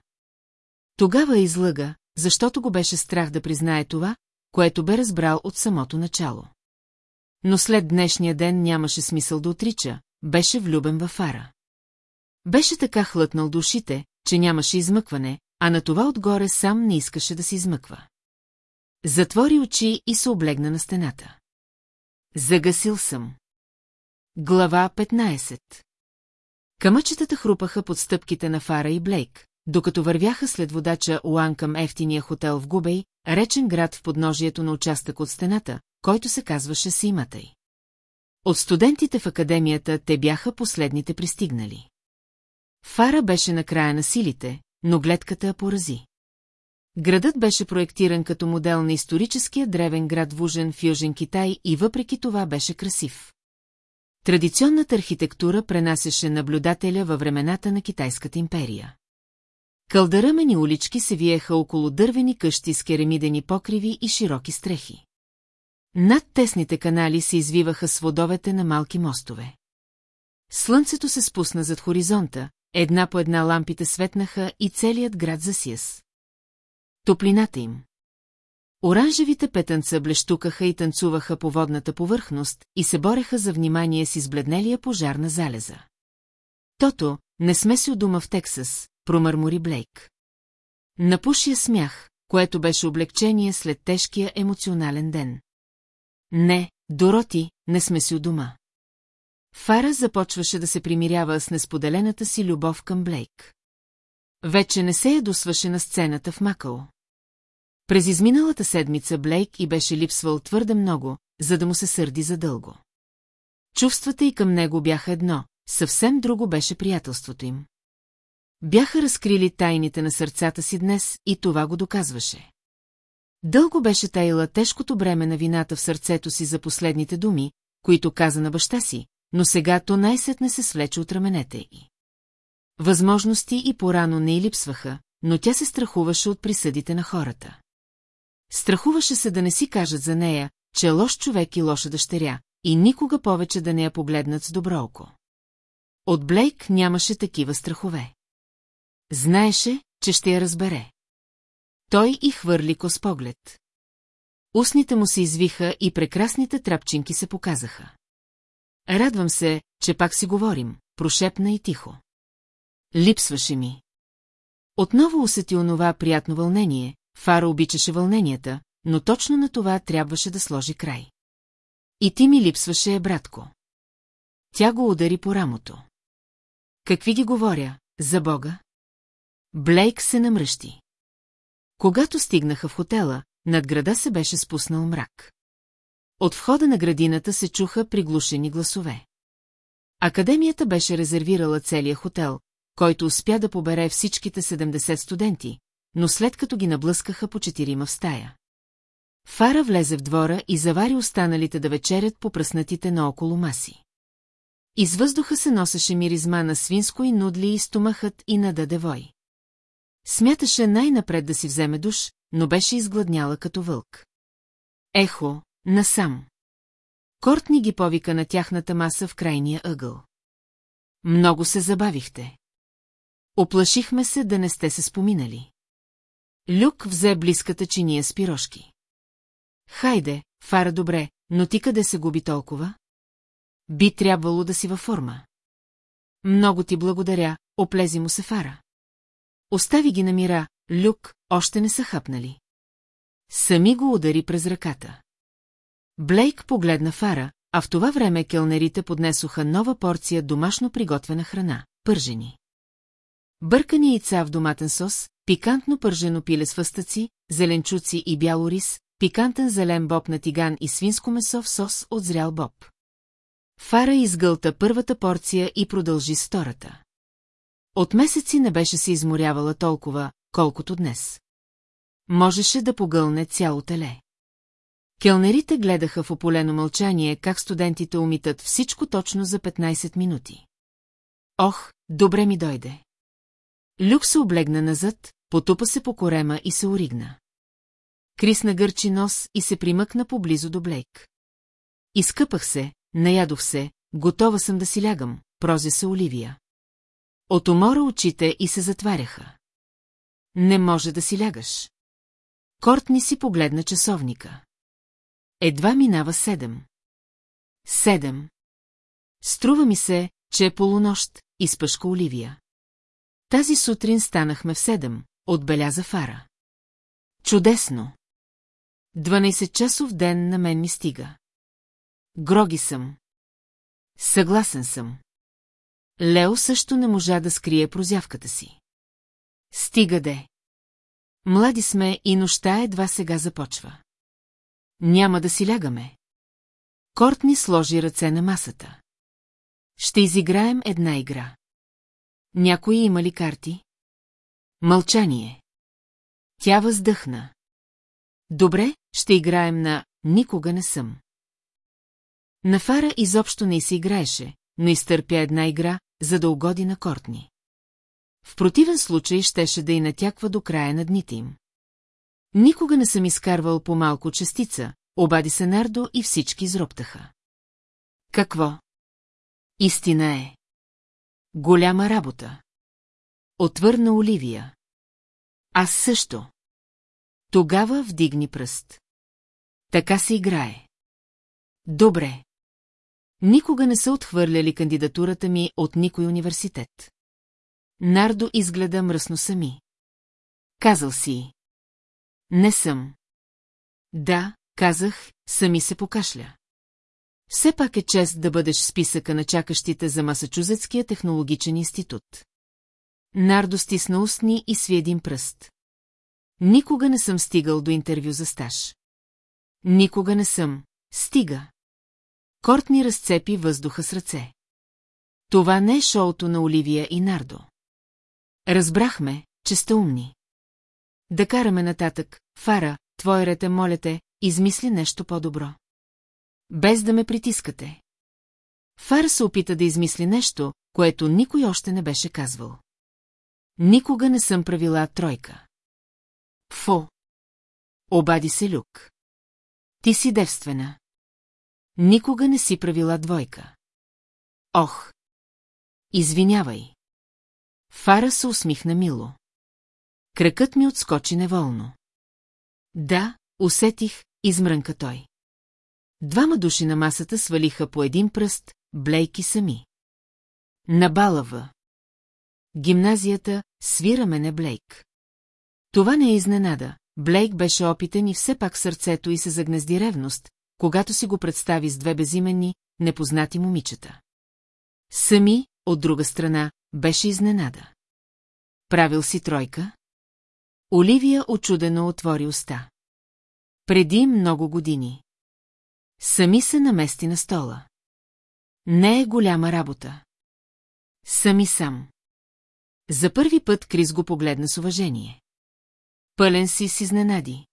Тогава излъга, защото го беше страх да признае това, което бе разбрал от самото начало. Но след днешния ден нямаше смисъл да отрича, беше влюбен във Фара. Беше така хлътнал душите, че нямаше измъкване, а на това отгоре сам не искаше да се измъква. Затвори очи и се облегна на стената. Загасил съм. Глава 15 Камъчетата хрупаха под стъпките на Фара и Блейк, докато вървяха след водача Уан към ефтиния хотел в Губей, речен град в подножието на участък от стената, който се казваше Симатай. От студентите в академията те бяха последните пристигнали. Фара беше на края на силите, но гледката я порази. Градът беше проектиран като модел на историческия древен град Вужен в Южен Китай и въпреки това беше красив. Традиционната архитектура пренасеше наблюдателя във времената на Китайската империя. Кълдаръмени улички се виеха около дървени къщи с керамидени покриви и широки стрехи. Над тесните канали се извиваха сводовете на малки мостове. Слънцето се спусна зад хоризонта, една по една лампите светнаха и целият град засияс. Топлината им. Оранжевите петънца блещукаха и танцуваха по водната повърхност и се бореха за внимание с избледнелия пожар на залеза. Тото, не сме си у дома в Тексас, промърмори Блейк. Напушия смях, което беше облегчение след тежкия емоционален ден. Не, Дороти, не сме си у дома. Фара започваше да се примирява с несподелената си любов към Блейк. Вече не се ядосваше на сцената в Макао. През изминалата седмица Блейк и беше липсвал твърде много, за да му се сърди задълго. Чувствата и към него бяха едно, съвсем друго беше приятелството им. Бяха разкрили тайните на сърцата си днес и това го доказваше. Дълго беше тайла тежкото бреме на вината в сърцето си за последните думи, които каза на баща си, но сега то най-сетне се свлече от раменете й. Възможности и порано не й липсваха, но тя се страхуваше от присъдите на хората. Страхуваше се да не си кажат за нея, че е лош човек и лоша дъщеря, и никога повече да не я погледнат с добро око. От Блейк нямаше такива страхове. Знаеше, че ще я разбере. Той и хвърли кос поглед. Устните му се извиха и прекрасните трапчинки се показаха. Радвам се, че пак си говорим, прошепна и тихо. Липсваше ми. Отново усети онова приятно вълнение, Фара обичаше вълненията, но точно на това трябваше да сложи край. И ти ми липсваше, братко. Тя го удари по рамото. Какви ги говоря, за Бога? Блейк се намръщи. Когато стигнаха в хотела, над града се беше спуснал мрак. От входа на градината се чуха приглушени гласове. Академията беше резервирала целия хотел, който успя да побере всичките 70 студенти, но след като ги наблъскаха по четирима в стая. Фара влезе в двора и завари останалите да вечерят по пръснатите наоколо маси. Из въздуха се носеше миризма на свинско и нудли и стомахът и на дадевой. Смяташе най-напред да си вземе душ, но беше изгладняла като вълк. Ехо, насам. Кортни ги повика на тяхната маса в крайния ъгъл. Много се забавихте. Оплашихме се да не сте се споминали. Люк взе близката чиния с пирошки. Хайде, фара добре, но ти къде се губи толкова? Би трябвало да си във форма. Много ти благодаря, оплези му се фара. Остави ги на мира, Люк, още не са хапнали. Сами го удари през ръката. Блейк погледна фара, а в това време келнерите поднесоха нова порция домашно приготвена храна – пържени. Бъркани яйца в доматен сос, пикантно пържено пиле с фъстъци, зеленчуци и бял рис, пикантен зелен боб на тиган и свинско месо в сос от зрял боб. Фара изгълта първата порция и продължи с втората. От месеци не беше се изморявала толкова, колкото днес. Можеше да погълне цяло теле. Келнерите гледаха в ополено мълчание как студентите умитат всичко точно за 15 минути. Ох, добре ми дойде. Люк се облегна назад, потупа се по корема и се оригна. Крис нагърчи нос и се примъкна поблизо до Блейк. Изкъпах се, наядох се, готова съм да си лягам, прозе се Оливия. От умора очите и се затваряха. Не може да си лягаш. Кортни си погледна часовника. Едва минава седем. Седем. Струва ми се, че е полунощ, изпъшка Оливия. Тази сутрин станахме в седем, отбеляза Фара. Чудесно! 12 часов ден на мен ми стига. Гроги съм. Съгласен съм. Лео също не можа да скрие прозявката си. Стига де. Млади сме и нощта едва сега започва. Няма да си лягаме. Кортни сложи ръце на масата. Ще изиграем една игра. Някой има ли карти? Мълчание. Тя въздъхна. Добре, ще играем на «Никога не съм». На Фара изобщо не си играеше, но изтърпя една игра, за да угоди на Кортни. В противен случай щеше да и натяква до края на дните им. Никога не съм изкарвал по малко частица, обади се Нардо и всички изроптаха. Какво? Истина е. Голяма работа. Отвърна Оливия. Аз също. Тогава вдигни пръст. Така се играе. Добре. Никога не са отхвърляли кандидатурата ми от никой университет. Нардо изгледа мръсно сами. Казал си. Не съм. Да, казах, сами се покашля. Все пак е чест да бъдеш в списъка на чакащите за Масачузетския технологичен институт. Нардо стисна устни и сви един пръст. Никога не съм стигал до интервю за стаж. Никога не съм. Стига. Кортни разцепи въздуха с ръце. Това не е шоуто на Оливия и Нардо. Разбрахме, че сте умни. Да караме нататък, Фара, твой рете, моля те, измисли нещо по-добро. Без да ме притискате. Фара се опита да измисли нещо, което никой още не беше казвал. Никога не съм правила тройка. Фо. Обади се Люк. Ти си девствена. Никога не си правила двойка. Ох! Извинявай. Фара се усмихна мило. Кракът ми отскочи неволно. Да, усетих, измрънка той. Двама души на масата свалиха по един пръст, блейки сами. На балава. Гимназията свира мене Блейк. Това не е изненада. Блейк беше опитен и все пак сърцето й се загнезди ревност, когато си го представи с две безименни, непознати момичета. Сами, от друга страна, беше изненада. Правил си тройка? Оливия очудено отвори уста. Преди много години. Сами се намести на стола. Не е голяма работа. Сами сам. За първи път Крис го погледна с уважение. Пълен си с изненади.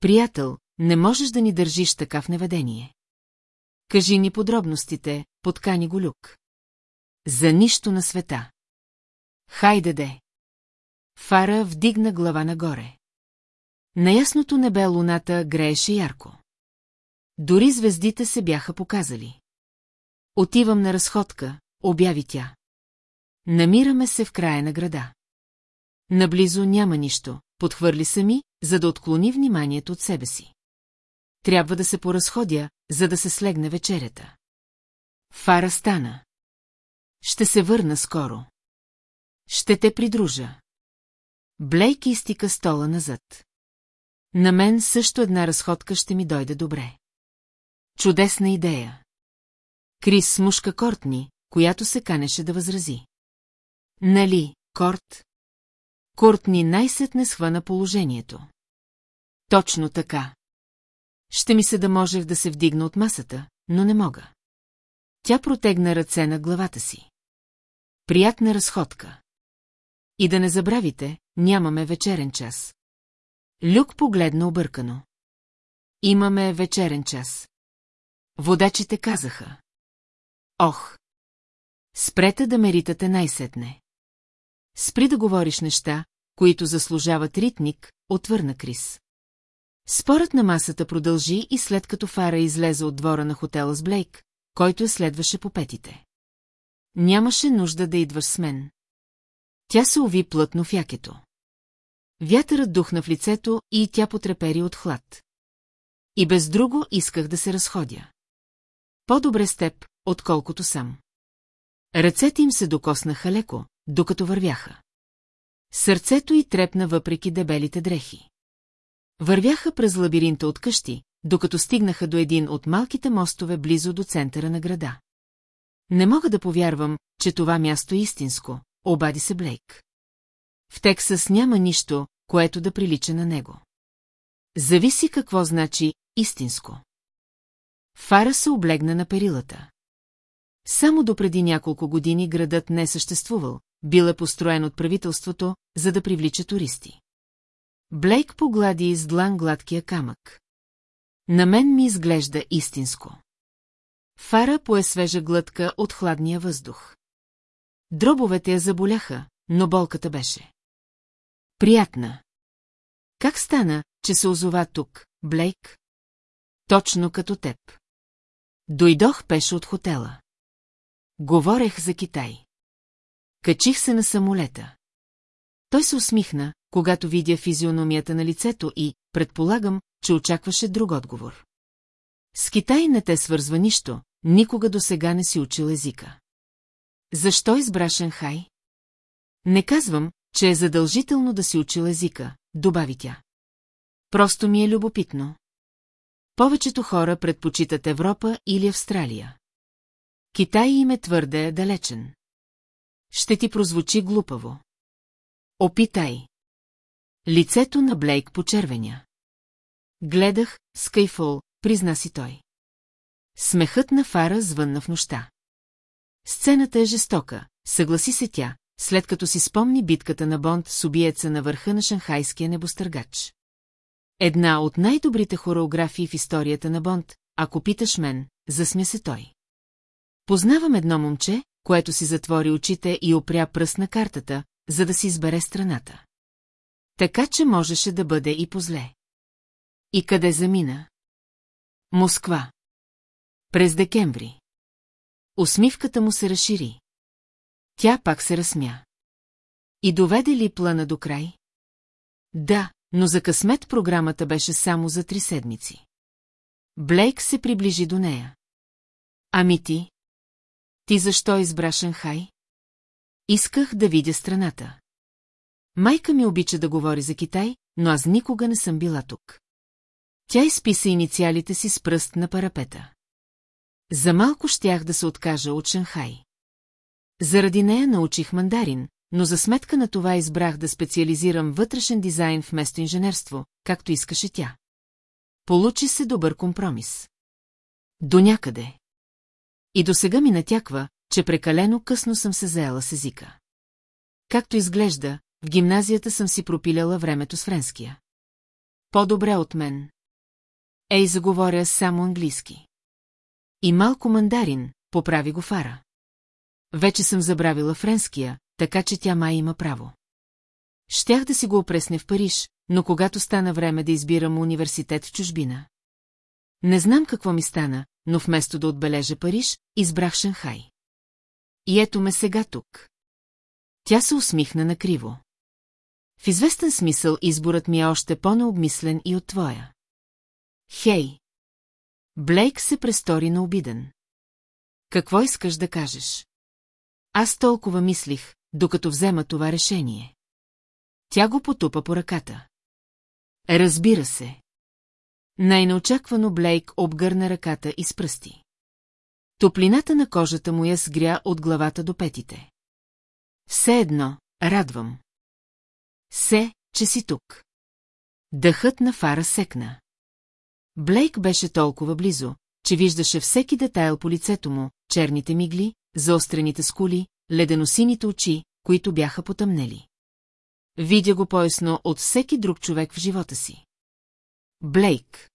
Приятел, не можеш да ни държиш така в неведение. Кажи ни подробностите, подкани го Люк. За нищо на света. Хайде де. Фара вдигна глава нагоре. На ясното небе луната грееше ярко. Дори звездите се бяха показали. Отивам на разходка, обяви тя. Намираме се в края на града. Наблизо няма нищо, подхвърли сами, за да отклони вниманието от себе си. Трябва да се поразходя, за да се слегне вечерята. Фара стана. Ще се върна скоро. Ще те придружа. Блейк изтика стола назад. На мен също една разходка ще ми дойде добре. Чудесна идея. Крис смушка Кортни, която се канеше да възрази. Нали, Корт? Кортни най-сетне схвана положението. Точно така. Ще ми се да можех да се вдигна от масата, но не мога. Тя протегна ръце на главата си. Приятна разходка. И да не забравите, нямаме вечерен час. Люк погледна объркано. Имаме вечерен час. Водачите казаха. Ох! Спрете да меритате най-сетне. Спри да говориш неща, които заслужават ритник, отвърна Крис. Спорът на масата продължи и след като Фара излезе от двора на хотела с Блейк, който я следваше по петите. Нямаше нужда да идваш с мен. Тя се уви плътно в якето. Вятърът духна в лицето и тя потрепери от хлад. И без друго исках да се разходя. По-добре с теб, отколкото сам. Ръцете им се докоснаха леко, докато вървяха. Сърцето й трепна въпреки дебелите дрехи. Вървяха през лабиринта от къщи, докато стигнаха до един от малките мостове близо до центъра на града. Не мога да повярвам, че това място е истинско, обади се Блейк. В Тексас няма нищо, което да прилича на него. Зависи какво значи истинско. Фара се облегна на перилата. Само допреди няколко години градът не съществувал, бил е построен от правителството, за да привлича туристи. Блейк поглади из длан гладкия камък. На мен ми изглежда истинско. Фара пое свежа глътка от хладния въздух. Дробовете я заболяха, но болката беше. Приятна. Как стана, че се озова тук, Блейк? Точно като теб. Дойдох пеше от хотела. Говорех за Китай. Качих се на самолета. Той се усмихна, когато видя физиономията на лицето и, предполагам, че очакваше друг отговор. С Китай не те свързва нищо, никога до сега не си учил езика. Защо избра Шанхай? Не казвам, че е задължително да си учил езика, добави тя. Просто ми е любопитно. Повечето хора предпочитат Европа или Австралия. Китай им е твърде далечен. Ще ти прозвучи глупаво. Опитай. Лицето на Блейк почервеня. Гледах, Скайфол, призна си той. Смехът на Фара звънна в нощта. Сцената е жестока, съгласи се тя, след като си спомни битката на Бонд с убиеца на върха на шанхайския небостъргач. Една от най-добрите хореографии в историята на Бонд, ако питаш мен, засмя се той. Познавам едно момче, което си затвори очите и опря пръст на картата, за да си избере страната. Така, че можеше да бъде и позле. И къде замина? Москва. През декември. Усмивката му се разшири. Тя пак се разсмя. И доведе ли плана до край? Да, но за късмет програмата беше само за три седмици. Блейк се приближи до нея. Ами ти? Ти защо избра Шанхай? Исках да видя страната. Майка ми обича да говори за Китай, но аз никога не съм била тук. Тя изписа инициалите си с пръст на парапета. За малко щях да се откажа от Шанхай. Заради нея научих мандарин, но за сметка на това избрах да специализирам вътрешен дизайн вместо инженерство, както искаше тя. Получи се добър компромис. До някъде. И до сега ми натяква, че прекалено късно съм се заела с езика. Както изглежда, в гимназията съм си пропиляла времето с френския. По-добре от мен. Ей, заговоря само английски. И малко мандарин, поправи го Фара. Вече съм забравила френския, така че тя май има право. Щях да си го опресне в Париж, но когато стана време да избирам университет в чужбина. Не знам какво ми стана, но вместо да отбележа Париж, избрах Шанхай. И ето ме сега тук. Тя се усмихна накриво. В известен смисъл изборът ми е още по-необмислен и от твоя. Хей! Блейк се престори на обиден. Какво искаш да кажеш? Аз толкова мислих, докато взема това решение. Тя го потупа по ръката. Разбира се. Най-неочаквано Блейк обгърна ръката и с пръсти. Топлината на кожата му я сгря от главата до петите. Все едно, радвам. Се, че си тук. Дъхът на фара секна. Блейк беше толкова близо, че виждаше всеки детайл по лицето му, черните мигли, заострените скули, леденосините очи, които бяха потъмнели. Видя го поясно от всеки друг човек в живота си. Блейк.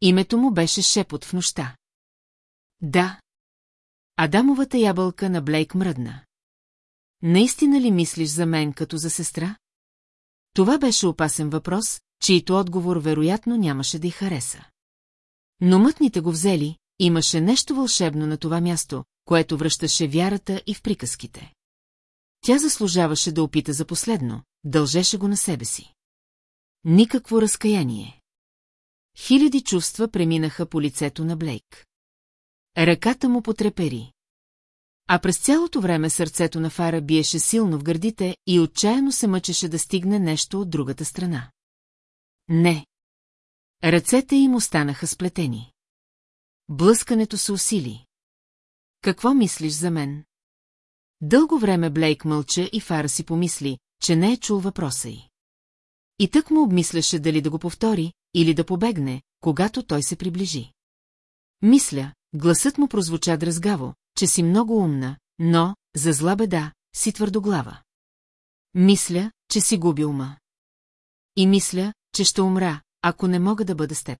Името му беше шепот в нощта. Да. Адамовата ябълка на Блейк мръдна. Наистина ли мислиш за мен като за сестра? Това беше опасен въпрос, чието отговор вероятно нямаше да й хареса. Но мътните го взели, имаше нещо вълшебно на това място, което връщаше вярата и в приказките. Тя заслужаваше да опита за последно, дължеше го на себе си. Никакво разкаяние. Хиляди чувства преминаха по лицето на Блейк. Ръката му потрепери. А през цялото време сърцето на Фара биеше силно в гърдите и отчаяно се мъчеше да стигне нещо от другата страна. Не. Ръцете им останаха сплетени. Блъскането се усили. Какво мислиш за мен? Дълго време Блейк мълча и Фара си помисли, че не е чул въпроса й. И тък му обмисляше дали да го повтори или да побегне, когато той се приближи. Мисля, гласът му прозвуча дразгаво, че си много умна, но, за зла беда, си твърдоглава. Мисля, че си губи ума. И мисля, че ще умра, ако не мога да бъда с теб.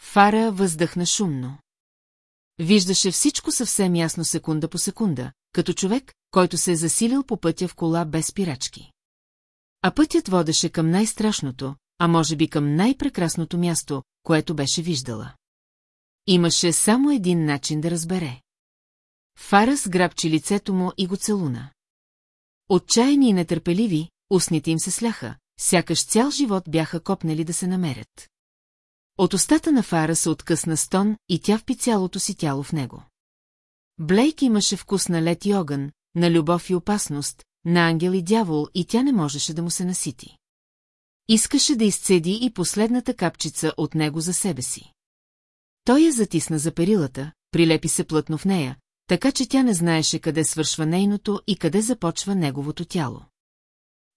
Фара въздъхна шумно. Виждаше всичко съвсем ясно секунда по секунда, като човек, който се е засилил по пътя в кола без спирачки. А пътят водеше към най-страшното, а може би към най-прекрасното място, което беше виждала. Имаше само един начин да разбере. Фарас грабчи лицето му и го целуна. Отчаяни и нетърпеливи, устните им се сляха, сякаш цял живот бяха копнели да се намерят. От устата на Фара се откъсна стон и тя впи цялото си тяло в него. Блейк имаше вкус на лед и огън, на любов и опасност, на ангел и дявол и тя не можеше да му се насити. Искаше да изцеди и последната капчица от него за себе си. Той я затисна за перилата, прилепи се плътно в нея, така че тя не знаеше къде свършва нейното и къде започва неговото тяло.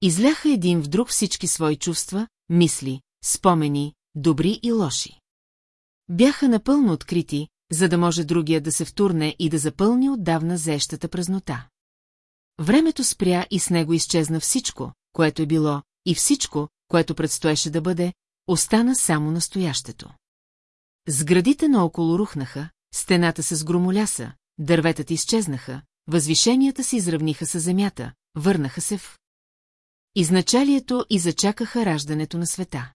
Изляха един в друг всички свои чувства, мисли, спомени, добри и лоши. Бяха напълно открити, за да може другия да се втурне и да запълни отдавна зещата празнота. Времето спря и с него изчезна всичко, което е било, и всичко, което предстоеше да бъде, остана само настоящето. Сградите наоколо рухнаха, стената се сгромоляса, дърветата изчезнаха, възвишенията се изравниха с земята, върнаха се в изначалието и зачакаха раждането на света.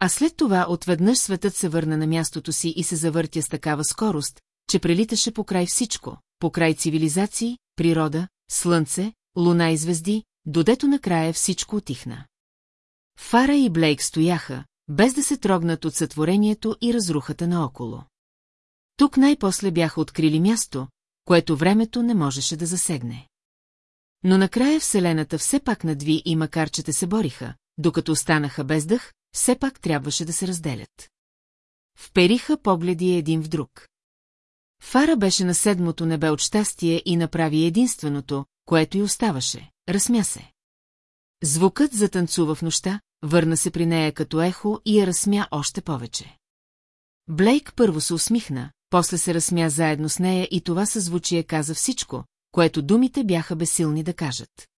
А след това отведнъж светът се върна на мястото си и се завъртя с такава скорост, че прелиташе покрай всичко, покрай цивилизации, природа, слънце, луна и звезди, додето накрая всичко отихна. Фара и Блейк стояха, без да се трогнат от сътворението и разрухата наоколо. Тук най-после бяха открили място, което времето не можеше да засегне. Но накрая Вселената все пак надви и макар че те се бориха, докато останаха без дъх, все пак трябваше да се разделят. Впериха погледи един в друг. Фара беше на седмото небе от щастие и направи единственото, което й оставаше – разсмя се. Звукът затанцува в нощта, върна се при нея като ехо и я разсмя още повече. Блейк първо се усмихна, после се разсмя заедно с нея и това съзвучие каза всичко, което думите бяха безсилни да кажат.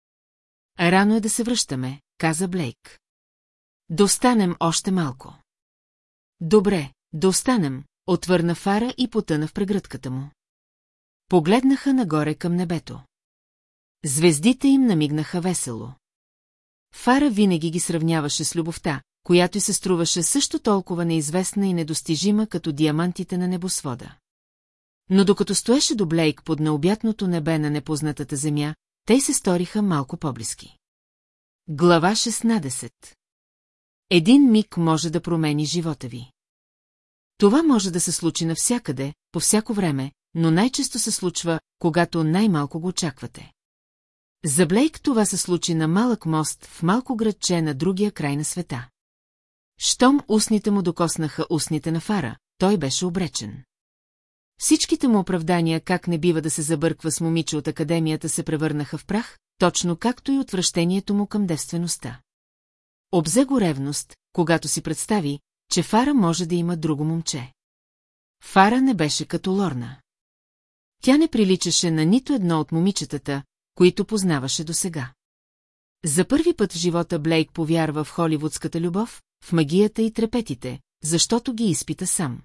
Рано е да се връщаме, каза Блейк. Да останем още малко. Добре, да останем, отвърна Фара и потъна в прегръдката му. Погледнаха нагоре към небето. Звездите им намигнаха весело. Фара винаги ги сравняваше с любовта, която й се струваше също толкова неизвестна и недостижима като диамантите на небосвода. Но докато стоеше до Блейк под необятното небе на непознатата земя, те се сториха малко по-близки. Глава 16 Един миг може да промени живота ви. Това може да се случи навсякъде, по всяко време, но най-често се случва, когато най-малко го очаквате. За Блейк това се случи на малък мост в малко градче на другия край на света. Щом устните му докоснаха устните на Фара, той беше обречен. Всичките му оправдания как не бива да се забърква с момиче от академията се превърнаха в прах, точно както и отвращението му към девствеността. Обзе го ревност, когато си представи, че Фара може да има друго момче. Фара не беше като Лорна. Тя не приличаше на нито едно от момичетата, които познаваше досега. За първи път в живота Блейк повярва в холивудската любов, в магията и трепетите, защото ги изпита сам.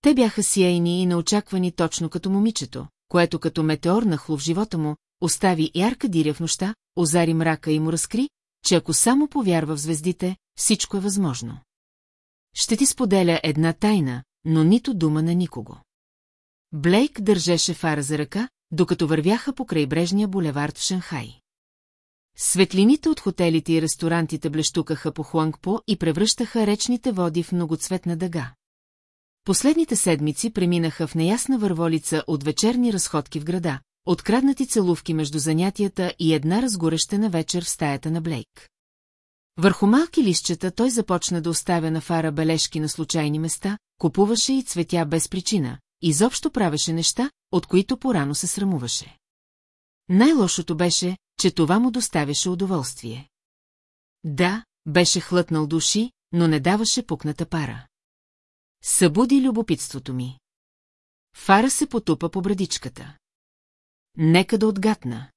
Те бяха сияйни и неочаквани точно като момичето, което като метеор нахлу в живота му, остави ярка диря в нощта, озари мрака и му разкри, че ако само повярва в звездите, всичко е възможно. Ще ти споделя една тайна, но нито дума на никого. Блейк държеше фара за ръка, докато вървяха по крайбрежния булевард в Шанхай. Светлините от хотелите и ресторантите блещукаха по Хуангпо и превръщаха речните води в многоцветна дъга. Последните седмици преминаха в неясна върволица от вечерни разходки в града, откраднати целувки между занятията и една разгорещена вечер в стаята на Блейк. Върху малки лищчета той започна да оставя на фара бележки на случайни места, купуваше и цветя без причина, изобщо правеше неща, от които порано се срамуваше. Най-лошото беше, че това му доставяше удоволствие. Да, беше хлътнал души, но не даваше пукната пара. Събуди любопитството ми. Фара се потупа по брадичката. Нека да отгатна.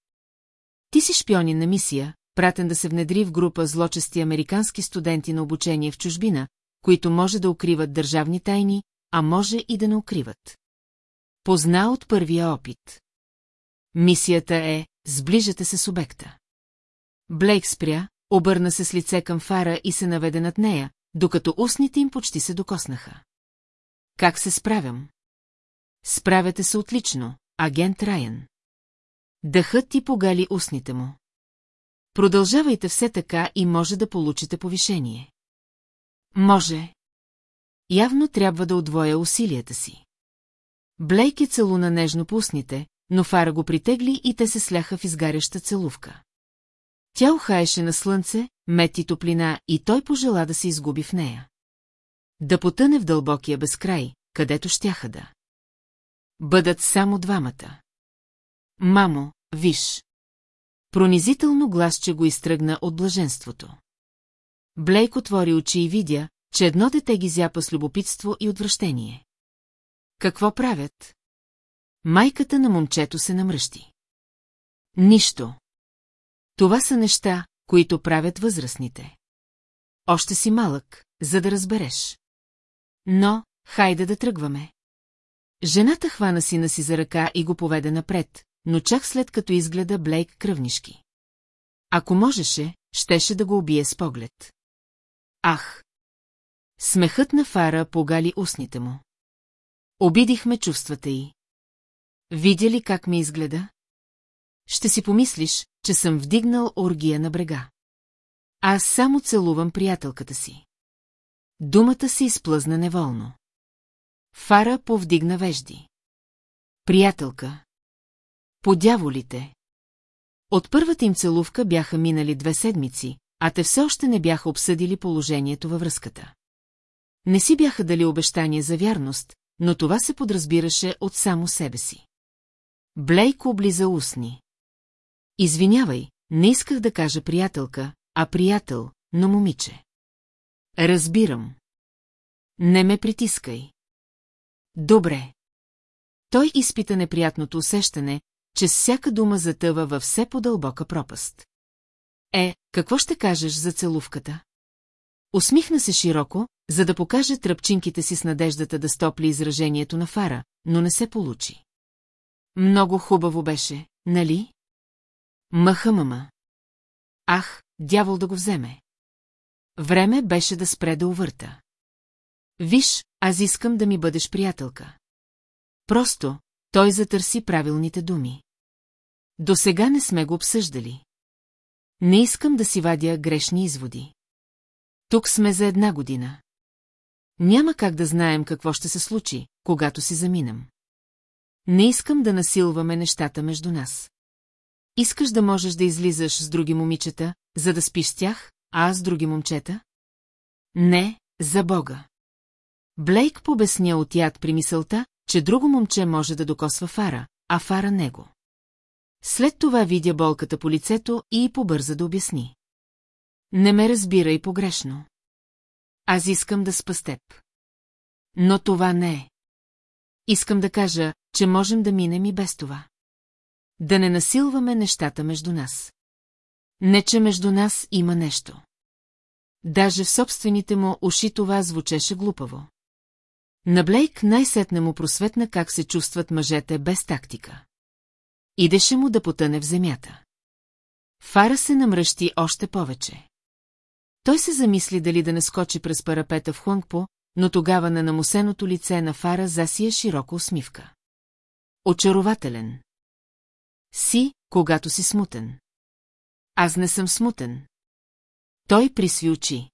Ти си шпионин на мисия, пратен да се внедри в група злочести американски студенти на обучение в чужбина, които може да укриват държавни тайни, а може и да не укриват. Позна от първия опит. Мисията е «Сближате се с обекта». Блейк спря, обърна се с лице към фара и се наведе над нея, докато устните им почти се докоснаха. Как се справям? Справяте се отлично, агент Райан. Дъхът ти погали устните му. Продължавайте все така и може да получите повишение. Може. Явно трябва да удвоя усилията си. Блейк е целуна нежно по устните, но Фара го притегли и те се сляха в изгаряща целувка. Тя ухаеше на слънце, мети топлина и той пожела да се изгуби в нея. Да потъне в дълбокия безкрай, където щяха да. Бъдат само двамата. Мамо, виж. Пронизително гласче го изтръгна от блаженството. Блейк отвори очи и видя, че едно дете ги зяпа с любопитство и отвращение. Какво правят? Майката на момчето се намръщи. Нищо. Това са неща, които правят възрастните. Още си малък, за да разбереш. Но, хайде да тръгваме. Жената хвана сина си за ръка и го поведе напред, но чак след като изгледа Блейк кръвнишки. Ако можеше, щеше да го убие с поглед. Ах! Смехът на Фара погали устните му. Обидихме чувствата й. Видя ли как ми изгледа? Ще си помислиш, че съм вдигнал оргия на брега. Аз само целувам приятелката си. Думата се изплъзна неволно. Фара повдигна вежди. Приятелка. Подяволите. От първата им целувка бяха минали две седмици, а те все още не бяха обсъдили положението във връзката. Не си бяха дали обещание за вярност, но това се подразбираше от само себе си. Блейк облиза устни. Извинявай, не исках да кажа приятелка, а приятел, но момиче. Разбирам. Не ме притискай. Добре. Той изпита неприятното усещане, че с всяка дума затъва във все по-дълбока пропаст. Е, какво ще кажеш за целувката? Усмихна се широко, за да покаже тръпчинките си с надеждата да стопли изражението на фара, но не се получи. Много хубаво беше, нали? Мъха мама. Ах, дявол да го вземе. Време беше да спре да увърта. Виж, аз искам да ми бъдеш приятелка. Просто, той затърси правилните думи. До сега не сме го обсъждали. Не искам да си вадя грешни изводи. Тук сме за една година. Няма как да знаем какво ще се случи, когато си заминем. Не искам да насилваме нещата между нас. Искаш да можеш да излизаш с други момичета, за да спиш с тях, а аз с други момчета? Не, за Бога. Блейк побесня от яд при мисълта, че друго момче може да докосва Фара, а Фара него. След това видя болката по лицето и побърза да обясни. Не ме разбира и погрешно. Аз искам да спа с теб. Но това не е. Искам да кажа, че можем да минем и без това. Да не насилваме нещата между нас. Не, че между нас има нещо. Даже в собствените му уши това звучеше глупаво. На Блейк най-сетне му просветна как се чувстват мъжете без тактика. Идеше му да потъне в земята. Фара се намръщи още повече. Той се замисли дали да не скочи през парапета в Хуангпо, но тогава на намусеното лице на Фара засия широко усмивка. Очарователен. Си, когато си смутен. Аз не съм смутен. Той присви очи.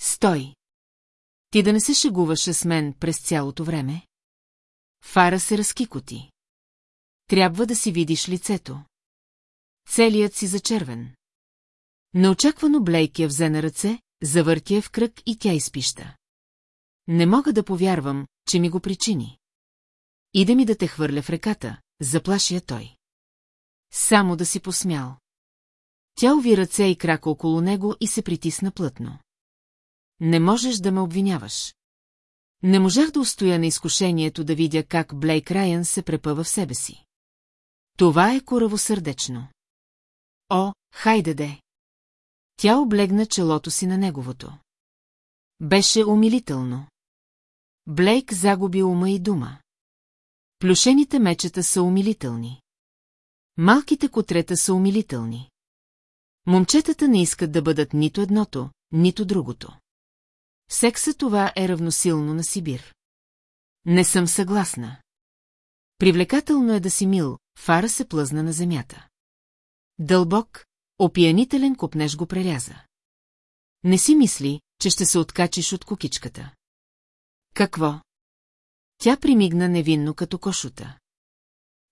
Стой. Ти да не се шегуваше с мен през цялото време? Фара се разкикоти. Трябва да си видиш лицето. Целият си зачервен. Неочаквано Блейк я взе на ръце, завърти я в кръг и тя изпища. Не мога да повярвам, че ми го причини. Иде ми да те хвърля в реката, заплаши я той. Само да си посмял. Тя уви ръце и крака около него и се притисна плътно. Не можеш да ме обвиняваш. Не можах да устоя на изкушението да видя как Блейк Райан се препъва в себе си. Това е коравосърдечно. О, хайде де! Тя облегна челото си на неговото. Беше умилително. Блейк загуби ума и дума. Плюшените мечета са умилителни. Малките котрета са умилителни. Момчетата не искат да бъдат нито едното, нито другото. Секса това е равносилно на Сибир. Не съм съгласна. Привлекателно е да си мил, фара се плъзна на земята. Дълбок, опиянителен копнеж го преряза. Не си мисли, че ще се откачиш от кукичката. Какво? Тя примигна невинно като кошута.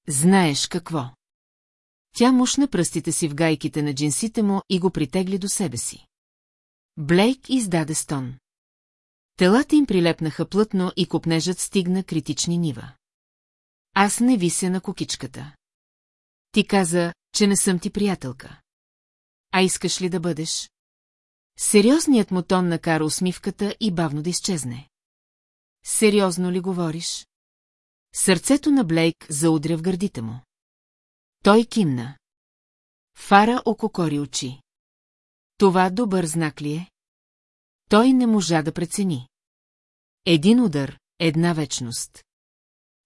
Знаеш какво? Тя мушна пръстите си в гайките на джинсите му и го притегли до себе си. Блейк издаде стон. Телата им прилепнаха плътно и копнежът стигна критични нива. Аз не вися на кукичката. Ти каза, че не съм ти приятелка. А искаш ли да бъдеш? Сериозният му тон накара усмивката и бавно да изчезне. Сериозно ли говориш? Сърцето на Блейк заудря в гърдите му. Той кимна. Фара ококори очи. Това добър знак ли е? Той не можа да прецени. Един удар, една вечност.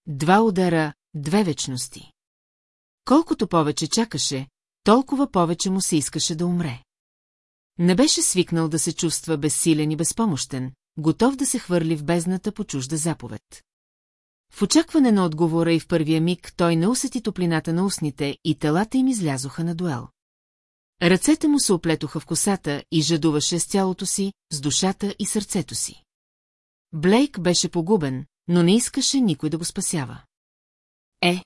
Два удара, две вечности. Колкото повече чакаше, толкова повече му се искаше да умре. Не беше свикнал да се чувства безсилен и безпомощен, готов да се хвърли в бездната по чужда заповед. В очакване на отговора и в първия миг той не усети топлината на устните и телата им излязоха на дуел. Ръцете му се оплетоха в косата и жадуваше с тялото си, с душата и сърцето си. Блейк беше погубен, но не искаше никой да го спасява. Е.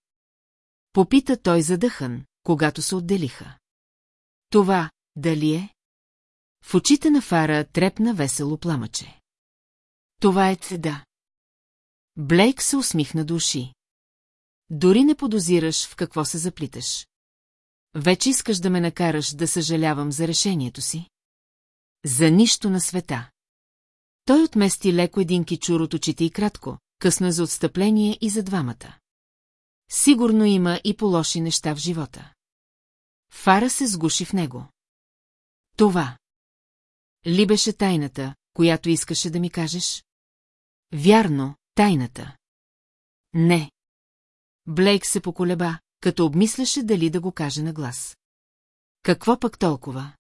Попита той задъхан, когато се отделиха. Това, дали е? В очите на Фара трепна весело пламъче. Това е цеда. Блейк се усмихна до уши. Дори не подозираш в какво се заплиташ. Вече искаш да ме накараш да съжалявам за решението си? За нищо на света. Той отмести леко един кичур от очите и кратко, късно е за отстъпление и за двамата. Сигурно има и по-лоши неща в живота. Фара се сгуши в него. Това. Ли беше тайната, която искаше да ми кажеш? Вярно, тайната. Не. Блейк се поколеба, като обмисляше дали да го каже на глас. Какво пък толкова?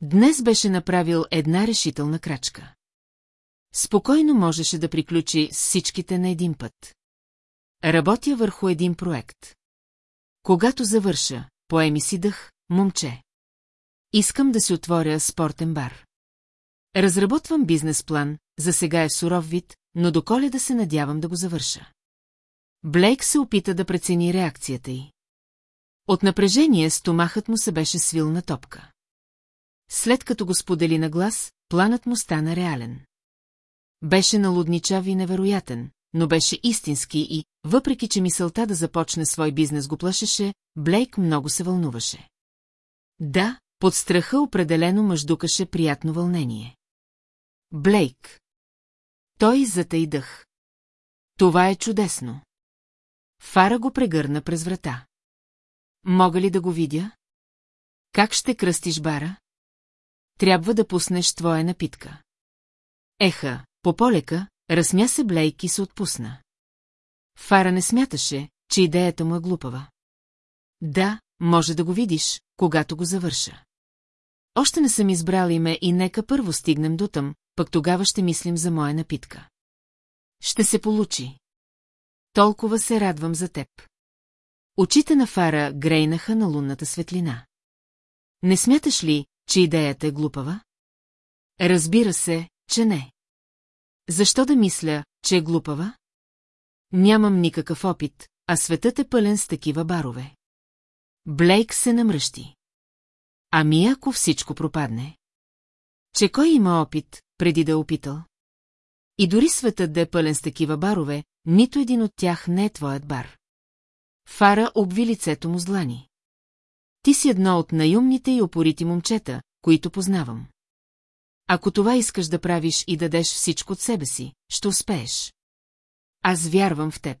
Днес беше направил една решителна крачка. Спокойно можеше да приключи всичките на един път. Работя върху един проект. Когато завърша, поеми си дъх, момче. Искам да си отворя спортен бар. Разработвам бизнес план, за сега е в суров вид, но до коледа се надявам да го завърша. Блейк се опита да прецени реакцията й. От напрежение стомахът му се беше свил на топка. След като го сподели на глас, планът му стана реален. Беше налудничав и невероятен, но беше истински и, въпреки че мисълта да започне свой бизнес го плашеше, Блейк много се вълнуваше. Да, под страха определено мъждукаше приятно вълнение. Блейк. Той затай дъх. Това е чудесно. Фара го прегърна през врата. Мога ли да го видя? Как ще кръстиш бара? Трябва да пуснеш твоя напитка. Еха, по полека, разсмя се Блейк и се отпусна. Фара не смяташе, че идеята му е глупава. Да, може да го видиш, когато го завърша. Още не съм избрал име и нека първо стигнем до там, пък тогава ще мислим за моя напитка. Ще се получи. Толкова се радвам за теб. Очите на Фара грейнаха на лунната светлина. Не смяташ ли, че идеята е глупава? Разбира се, че не. Защо да мисля, че е глупава? Нямам никакъв опит, а светът е пълен с такива барове. Блейк се намръщи. Ами ако всичко пропадне? Че кой има опит, преди да е опитал? И дори светът да е пълен с такива барове, нито един от тях не е твоят бар. Фара обви лицето му с длани. Ти си едно от найумните и опорити момчета, които познавам. Ако това искаш да правиш и дадеш всичко от себе си, ще успееш. Аз вярвам в теб.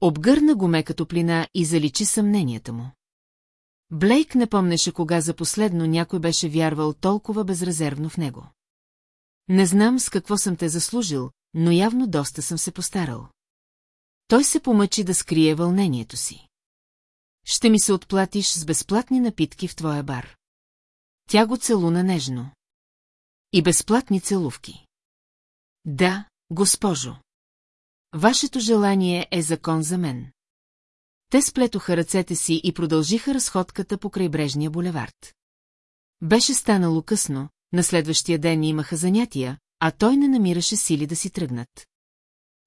Обгърна го ме като плина и заличи съмненията му. Блейк не помнеше кога за последно някой беше вярвал толкова безрезервно в него. Не знам с какво съм те заслужил, но явно доста съм се постарал. Той се помъчи да скрие вълнението си. Ще ми се отплатиш с безплатни напитки в твоя бар. Тя го целуна нежно. И безплатни целувки. Да, госпожо. Вашето желание е закон за мен. Те сплетоха ръцете си и продължиха разходката по крайбрежния булевард. Беше станало късно, на следващия ден имаха занятия, а той не намираше сили да си тръгнат.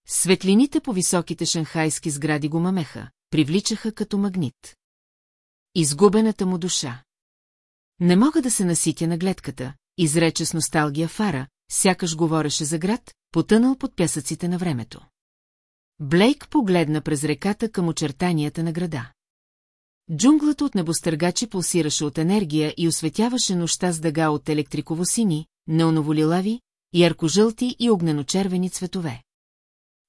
Светлините по високите шанхайски сгради го мамеха, привличаха като магнит. Изгубената му душа. Не мога да се наситя на гледката, изрече с носталгия Фара, сякаш говореше за град, потънал под пясъците на времето. Блейк погледна през реката към очертанията на града. Джунглата от небостъргачи пулсираше от енергия и осветяваше нощта с дъга от електриково-сини, неоноволилави, ярко-жълти и огненочервени цветове.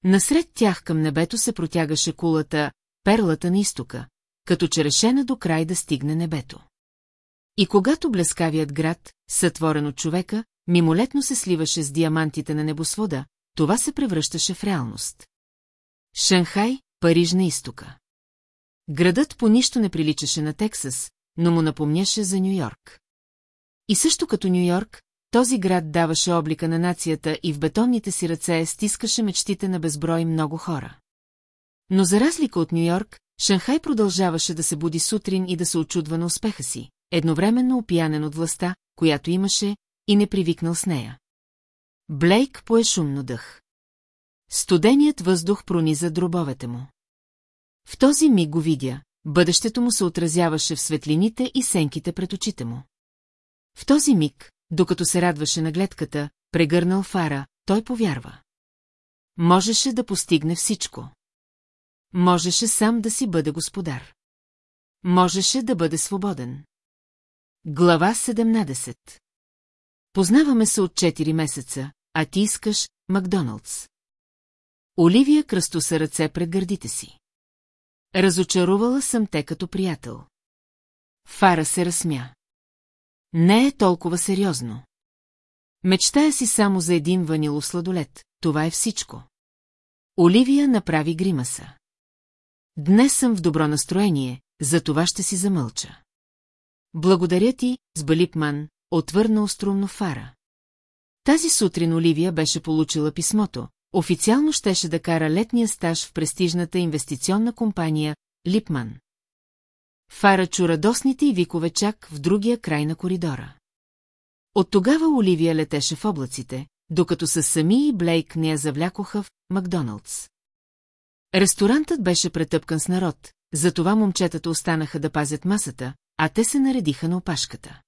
Насред тях към небето се протягаше кулата, перлата на изтока, като че решена до край да стигне небето. И когато блескавият град, сътворен от човека, мимолетно се сливаше с диамантите на небосвода, това се превръщаше в реалност. Шанхай, Париж на изтока. Градът по нищо не приличаше на Тексас, но му напомняше за Нью-Йорк. И също като Нью-Йорк, този град даваше облика на нацията и в бетонните си ръце стискаше мечтите на безброй много хора. Но за разлика от Нью-Йорк, Шанхай продължаваше да се буди сутрин и да се очудва на успеха си, едновременно опиянен от властта, която имаше, и не привикнал с нея. Блейк пое шумно дъх. Студеният въздух прониза дробовете му. В този миг го видя, бъдещето му се отразяваше в светлините и сенките пред очите му. В този миг, докато се радваше на гледката, прегърнал фара, той повярва. Можеше да постигне всичко. Можеше сам да си бъде господар. Можеше да бъде свободен. Глава 17 Познаваме се от 4 месеца, а ти искаш Макдоналдс. Оливия кръстоса ръце пред гърдите си. Разочарувала съм те като приятел. Фара се разсмя. Не е толкова сериозно. Мечтая си само за един ванилов сладолет, това е всичко. Оливия направи гримаса. Днес съм в добро настроение, за това ще си замълча. Благодаря ти, Сбалипман, отвърна острумно Фара. Тази сутрин Оливия беше получила писмото, официално щеше да кара летния стаж в престижната инвестиционна компания Липман. Фара чу радостните и викове чак в другия край на коридора. От тогава Оливия летеше в облаците, докато с сами и Блейк не я завлякоха в Макдоналдс. Ресторантът беше претъпкан с народ, затова момчетата останаха да пазят масата, а те се наредиха на опашката.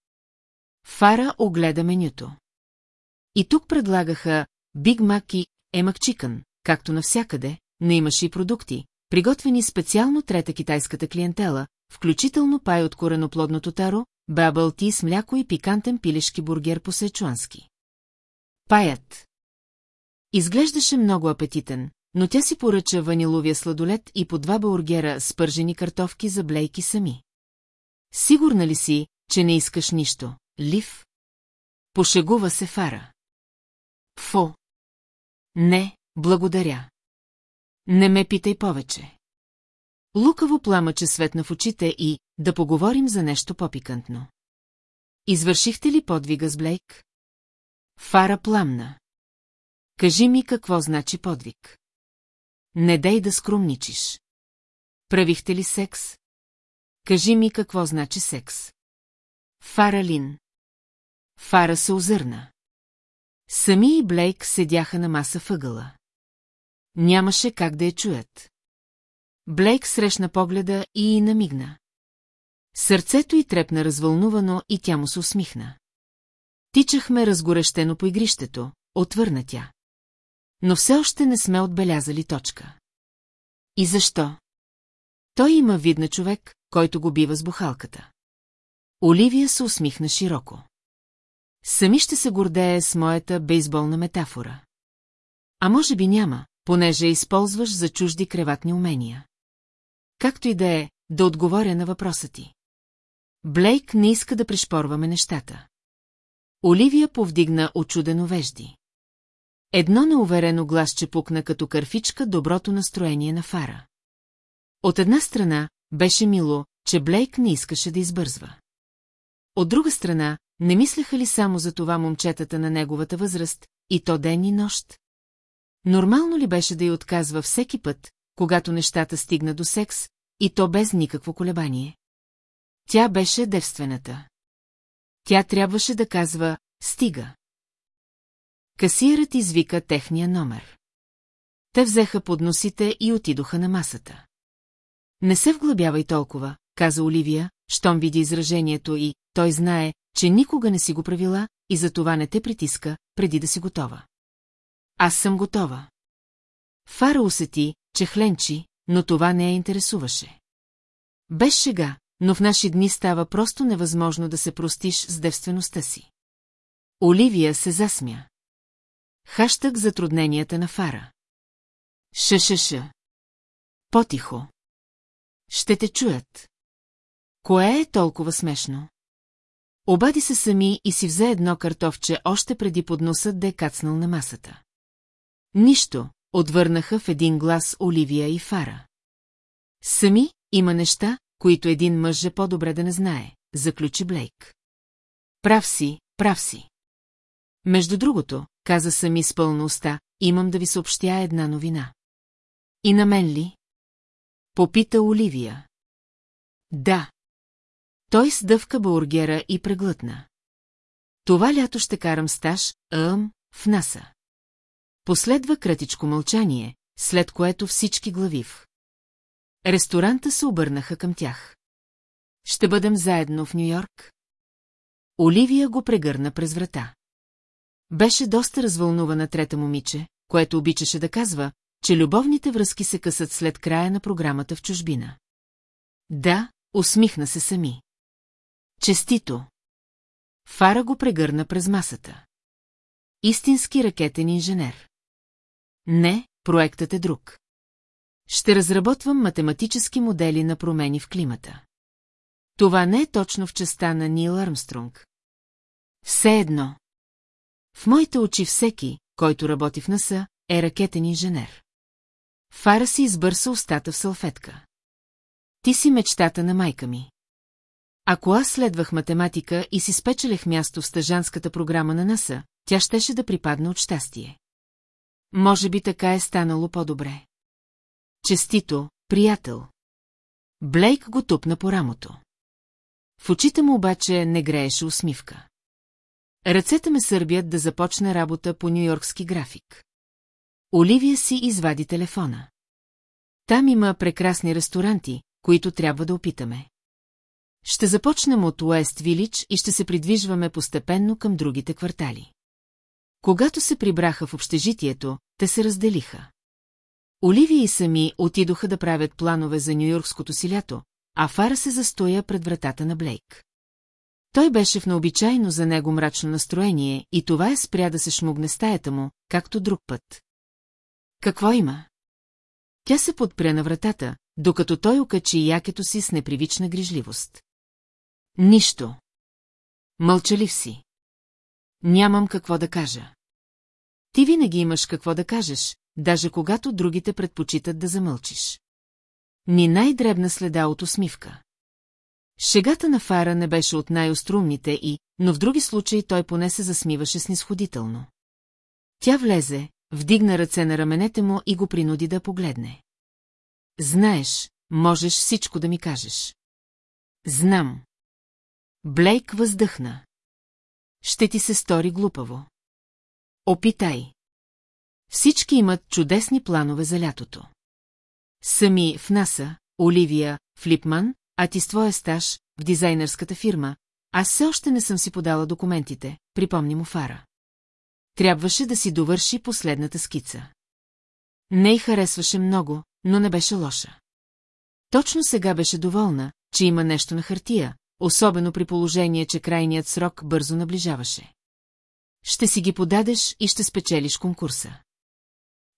Фара огледа менюто. И тук предлагаха Биг Мак и Емак Чикън, както навсякъде, но имаше и продукти, приготвени специално трета китайската клиентела, включително пай от кореноплодното таро, бабъл ти с мляко и пикантен пилешки бургер по-сечуански. Паят. Изглеждаше много апетитен, но тя си поръча ваниловия сладолет и по два бургера с пържени картофки за Блейки сами. Сигурна ли си, че не искаш нищо, Лив? Пошегува се Фара. Фо. Не, благодаря. Не ме питай повече. Лукаво пламъче светна в очите и да поговорим за нещо по-пикантно. Извършихте ли подвига с Блейк? Фара пламна. Кажи ми какво значи подвиг. Не дай да скромничиш. Правихте ли секс? Кажи ми какво значи секс. Фара Лин. Фара се озърна. Сами и Блейк седяха на маса въгъла. Нямаше как да я чуят. Блейк срещна погледа и намигна. Сърцето й трепна развълнувано и тя му се усмихна. Тичахме разгорещено по игрището, отвърна тя. Но все още не сме отбелязали точка. И защо? Той има вид на човек, който го бива с бухалката. Оливия се усмихна широко. Сами ще се гордее с моята бейсболна метафора. А може би няма, понеже използваш за чужди креватни умения. Както и да е, да отговоря на въпроса ти. Блейк не иска да пришпорваме нещата. Оливия повдигна очудено вежди. Едно неуверено гласче пукна като кърфичка доброто настроение на Фара. От една страна, беше мило, че Блейк не искаше да избързва. От друга страна, не мислеха ли само за това момчетата на неговата възраст, и то ден и нощ? Нормално ли беше да й отказва всеки път, когато нещата стигна до секс, и то без никакво колебание? Тя беше девствената. Тя трябваше да казва «стига». Касиерът извика техния номер. Те взеха подносите и отидоха на масата. Не се вглъбявай толкова, каза Оливия, щом види изражението и той знае, че никога не си го правила и за това не те притиска, преди да си готова. Аз съм готова. Фара усети, че хленчи, но това не я интересуваше. Без шега, но в наши дни става просто невъзможно да се простиш с девствеността си. Оливия се засмя. Хаштък затрудненията на Фара. ШШШ. Потихо. Ще те чуят. Кое е толкова смешно? Обади се сами и си взе едно картофче още преди подносът да е кацнал на масата. Нищо, отвърнаха в един глас Оливия и Фара. Сами има неща, които един мъж е по-добре да не знае, заключи Блейк. Прав си, прав си. Между другото, каза сами с пълна уста, имам да ви съобщя една новина. И на мен ли? Попита Оливия. Да. Той сдъвка бургера и преглътна. Това лято ще карам стаж, ъм, в НАСА. Последва кратичко мълчание, след което всички главив. Ресторанта се обърнаха към тях. Ще бъдем заедно в Нью-Йорк? Оливия го прегърна през врата. Беше доста развълнувана трета момиче, което обичаше да казва, че любовните връзки се късат след края на програмата в чужбина. Да, усмихна се сами. Честито! Фара го прегърна през масата. Истински ракетен инженер. Не, проектът е друг. Ще разработвам математически модели на промени в климата. Това не е точно в частта на Нил Армстронг. Все едно. В моите очи всеки, който работи в НАСА, е ракетен инженер. Фара си избърса устата в салфетка. Ти си мечтата на майка ми. Ако аз следвах математика и си спечелех място в стъжанската програма на НАСА, тя щеше да припадне от щастие. Може би така е станало по-добре. Честито, приятел. Блейк го тупна по рамото. В очите му обаче не грееше усмивка. Ръцете ме сърбят да започне работа по нью-йоркски график. Оливия си извади телефона. Там има прекрасни ресторанти, които трябва да опитаме. Ще започнем от Уест Вилич и ще се придвижваме постепенно към другите квартали. Когато се прибраха в общежитието, те се разделиха. Оливия и сами отидоха да правят планове за нью-йоркското си лято, а Фара се застоя пред вратата на Блейк. Той беше в необичайно за него мрачно настроение и това е спря да се шмугне стаята му, както друг път. Какво има? Тя се подпря на вратата, докато той окачи якето си с непривична грижливост. Нищо. Мълчалив си. Нямам какво да кажа. Ти винаги имаш какво да кажеш, даже когато другите предпочитат да замълчиш. Ни най-дребна следа от усмивка. Шегата на Фара не беше от най-острумните и, но в други случаи той поне се засмиваше снисходително. Тя влезе, вдигна ръце на раменете му и го принуди да погледне. Знаеш, можеш всичко да ми кажеш. Знам. Блейк въздъхна. Ще ти се стори глупаво. Опитай. Всички имат чудесни планове за лятото. Сами в НАСА, Оливия, Флипман, а ти с твоя стаж, в дизайнерската фирма, аз все още не съм си подала документите, припомни му Фара. Трябваше да си довърши последната скица. Не й харесваше много, но не беше лоша. Точно сега беше доволна, че има нещо на хартия, особено при положение, че крайният срок бързо наближаваше. Ще си ги подадеш и ще спечелиш конкурса.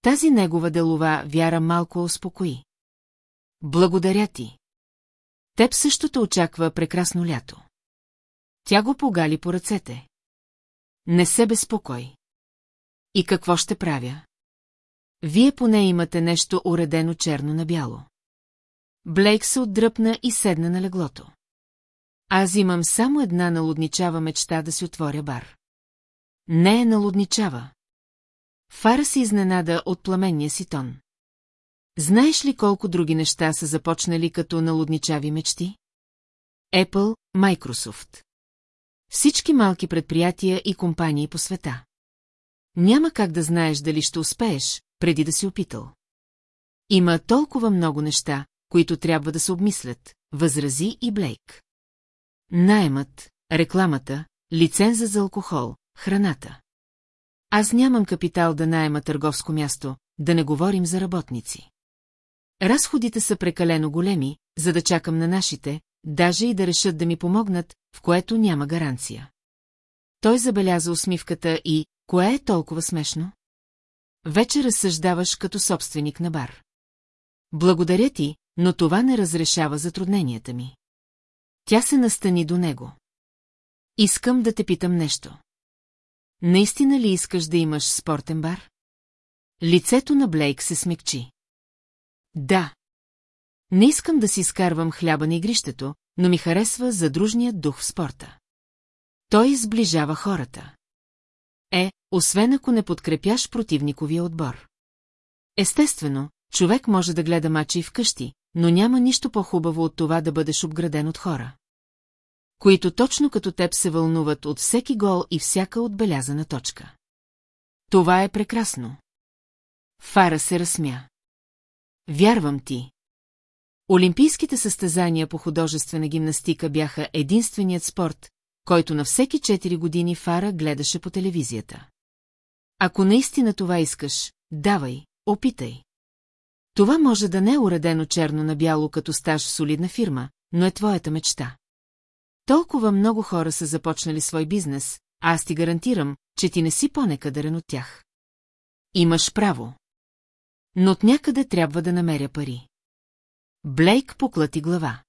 Тази негова делова вяра малко успокои. Благодаря ти. Теб също те очаква прекрасно лято. Тя го погали по ръцете. Не се безпокой. И какво ще правя? Вие поне имате нещо уредено черно на бяло. Блейк се отдръпна и седна на леглото. Аз имам само една налудничава мечта да си отворя бар. Не е налудничава. Фара се изненада от пламенния си тон. Знаеш ли колко други неща са започнали като налудничави мечти? Apple, Microsoft. Всички малки предприятия и компании по света. Няма как да знаеш дали ще успееш, преди да си опитал. Има толкова много неща, които трябва да се обмислят, възрази и Блейк. Найемът, рекламата, лиценза за алкохол, храната. Аз нямам капитал да найема търговско място, да не говорим за работници. Разходите са прекалено големи, за да чакам на нашите, даже и да решат да ми помогнат, в което няма гаранция. Той забеляза усмивката и, кое е толкова смешно? Вече разсъждаваш като собственик на бар. Благодаря ти, но това не разрешава затрудненията ми. Тя се настани до него. Искам да те питам нещо. Наистина ли искаш да имаш спортен бар? Лицето на Блейк се смекчи. Да. Не искам да си изкарвам хляба на игрището, но ми харесва задружният дух в спорта. Той изближава хората. Е, освен ако не подкрепяш противниковия отбор. Естествено, човек може да гледа мачи вкъщи, но няма нищо по-хубаво от това да бъдеш обграден от хора. Които точно като теб се вълнуват от всеки гол и всяка отбелязана точка. Това е прекрасно. Фара се разсмя. Вярвам ти. Олимпийските състезания по художествена гимнастика бяха единственият спорт, който на всеки 4 години Фара гледаше по телевизията. Ако наистина това искаш, давай, опитай. Това може да не е уредено черно на бяло като стаж в солидна фирма, но е твоята мечта. Толкова много хора са започнали свой бизнес, а аз ти гарантирам, че ти не си по-некадърен от тях. Имаш право. Но от някъде трябва да намеря пари. Блейк поклати глава.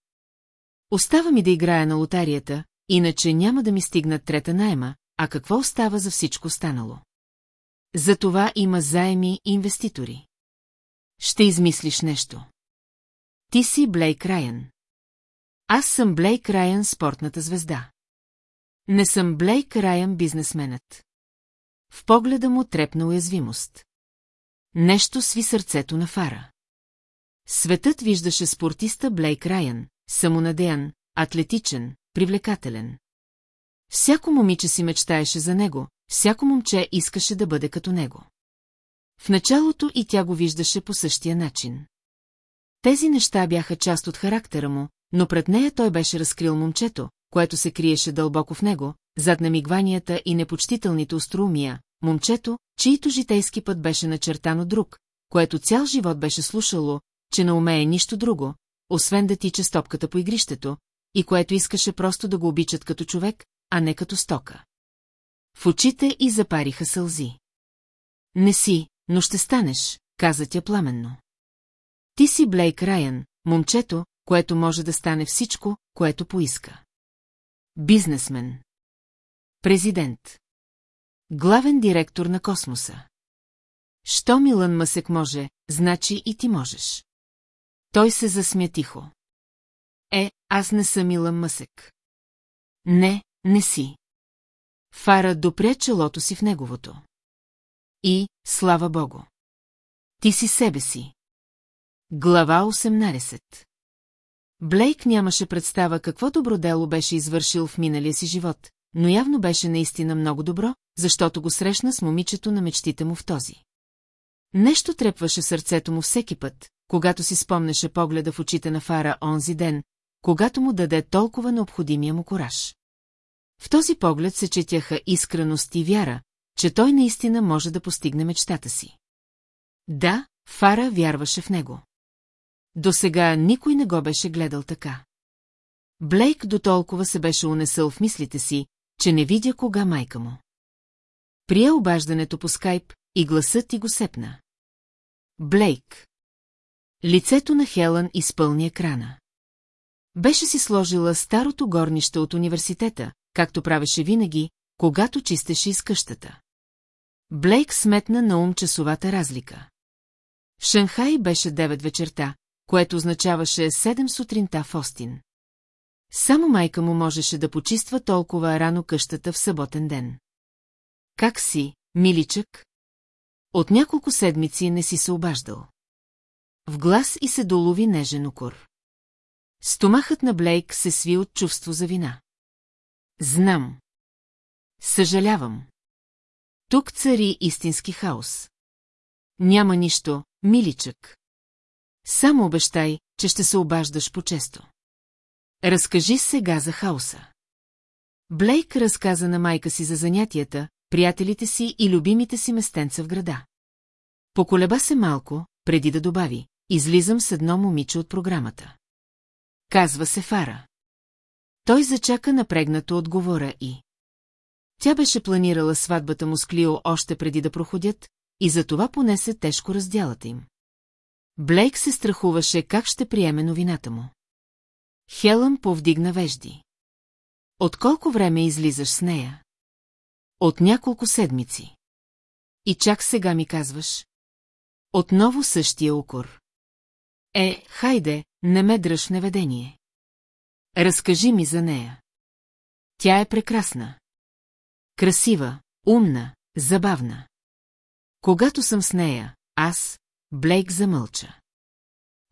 Остава ми да играя на лотарията, иначе няма да ми стигнат трета найма, а какво остава за всичко станало? За това има заеми и инвеститори. Ще измислиш нещо. Ти си Блейк Райан. Аз съм Блейк Райан, спортната звезда. Не съм Блейк Райан, бизнесменът. В погледа му трепна уязвимост. Нещо сви сърцето на Фара. Светът виждаше спортиста Блейк Райан, самонадеян, атлетичен, привлекателен. Всяко момиче си мечтаеше за него, всяко момче искаше да бъде като него. В началото и тя го виждаше по същия начин. Тези неща бяха част от характера му, но пред нея той беше разкрил момчето, което се криеше дълбоко в него, зад намигванията и непочтителните остроумия, момчето, чието житейски път беше начертан от друг, което цял живот беше слушало, че не умее нищо друго, освен да тича стопката по игрището, и което искаше просто да го обичат като човек, а не като стока. В очите и запариха сълзи. Не си, но ще станеш, каза тя пламенно. Ти си Блейк Райан, момчето, което може да стане всичко, което поиска. Бизнесмен. Президент. Главен директор на космоса. Що Милан Мъсек може, значи и ти можеш. Той се засмя тихо. Е, аз не съм Милан Мъсек. Не, не си. Фара допря челото си в неговото. И, слава богу. Ти си себе си. Глава 18 Блейк нямаше представа какво добро дело беше извършил в миналия си живот, но явно беше наистина много добро, защото го срещна с момичето на мечтите му в този. Нещо трепваше сърцето му всеки път, когато си спомнеше погледа в очите на Фара онзи ден, когато му даде толкова необходимия му кораж. В този поглед се четяха искреност и вяра, че той наистина може да постигне мечтата си. Да, Фара вярваше в него. До сега никой не го беше гледал така. Блейк до толкова се беше унесъл в мислите си, че не видя кога майка му. Прие обаждането по скайп и гласът ти го сепна. Блейк. Лицето на Хелън изпълни екрана. Беше си сложила старото горнище от университета, както правеше винаги, когато чистеше из къщата. Блейк сметна на ум часовата разлика. В Шанхай беше 9 вечерта, което означаваше 7 сутринта в Остин. Само майка му можеше да почиства толкова рано къщата в съботен ден. Как си, миличък? От няколко седмици не си се обаждал. В глас и се долови нежен укор. Стомахът на Блейк се сви от чувство за вина. Знам. Съжалявам. Тук цари истински хаос. Няма нищо, миличък. Само обещай, че ще се обаждаш по-често. Разкажи сега за хаоса. Блейк разказа на майка си за занятията, приятелите си и любимите си местенца в града. Поколеба се малко, преди да добави, излизам с едно момиче от програмата. Казва се Фара. Той зачака напрегнато отговора и... Тя беше планирала сватбата му с Клио още преди да проходят, и за това понесе тежко разделата им. Блейк се страхуваше как ще приеме новината му. Хелън повдигна вежди. От колко време излизаш с нея? От няколко седмици. И чак сега ми казваш. Отново същия укор. Е, хайде, не ме дръж неведение. Разкажи ми за нея. Тя е прекрасна. Красива, умна, забавна. Когато съм с нея, аз, Блейк замълча.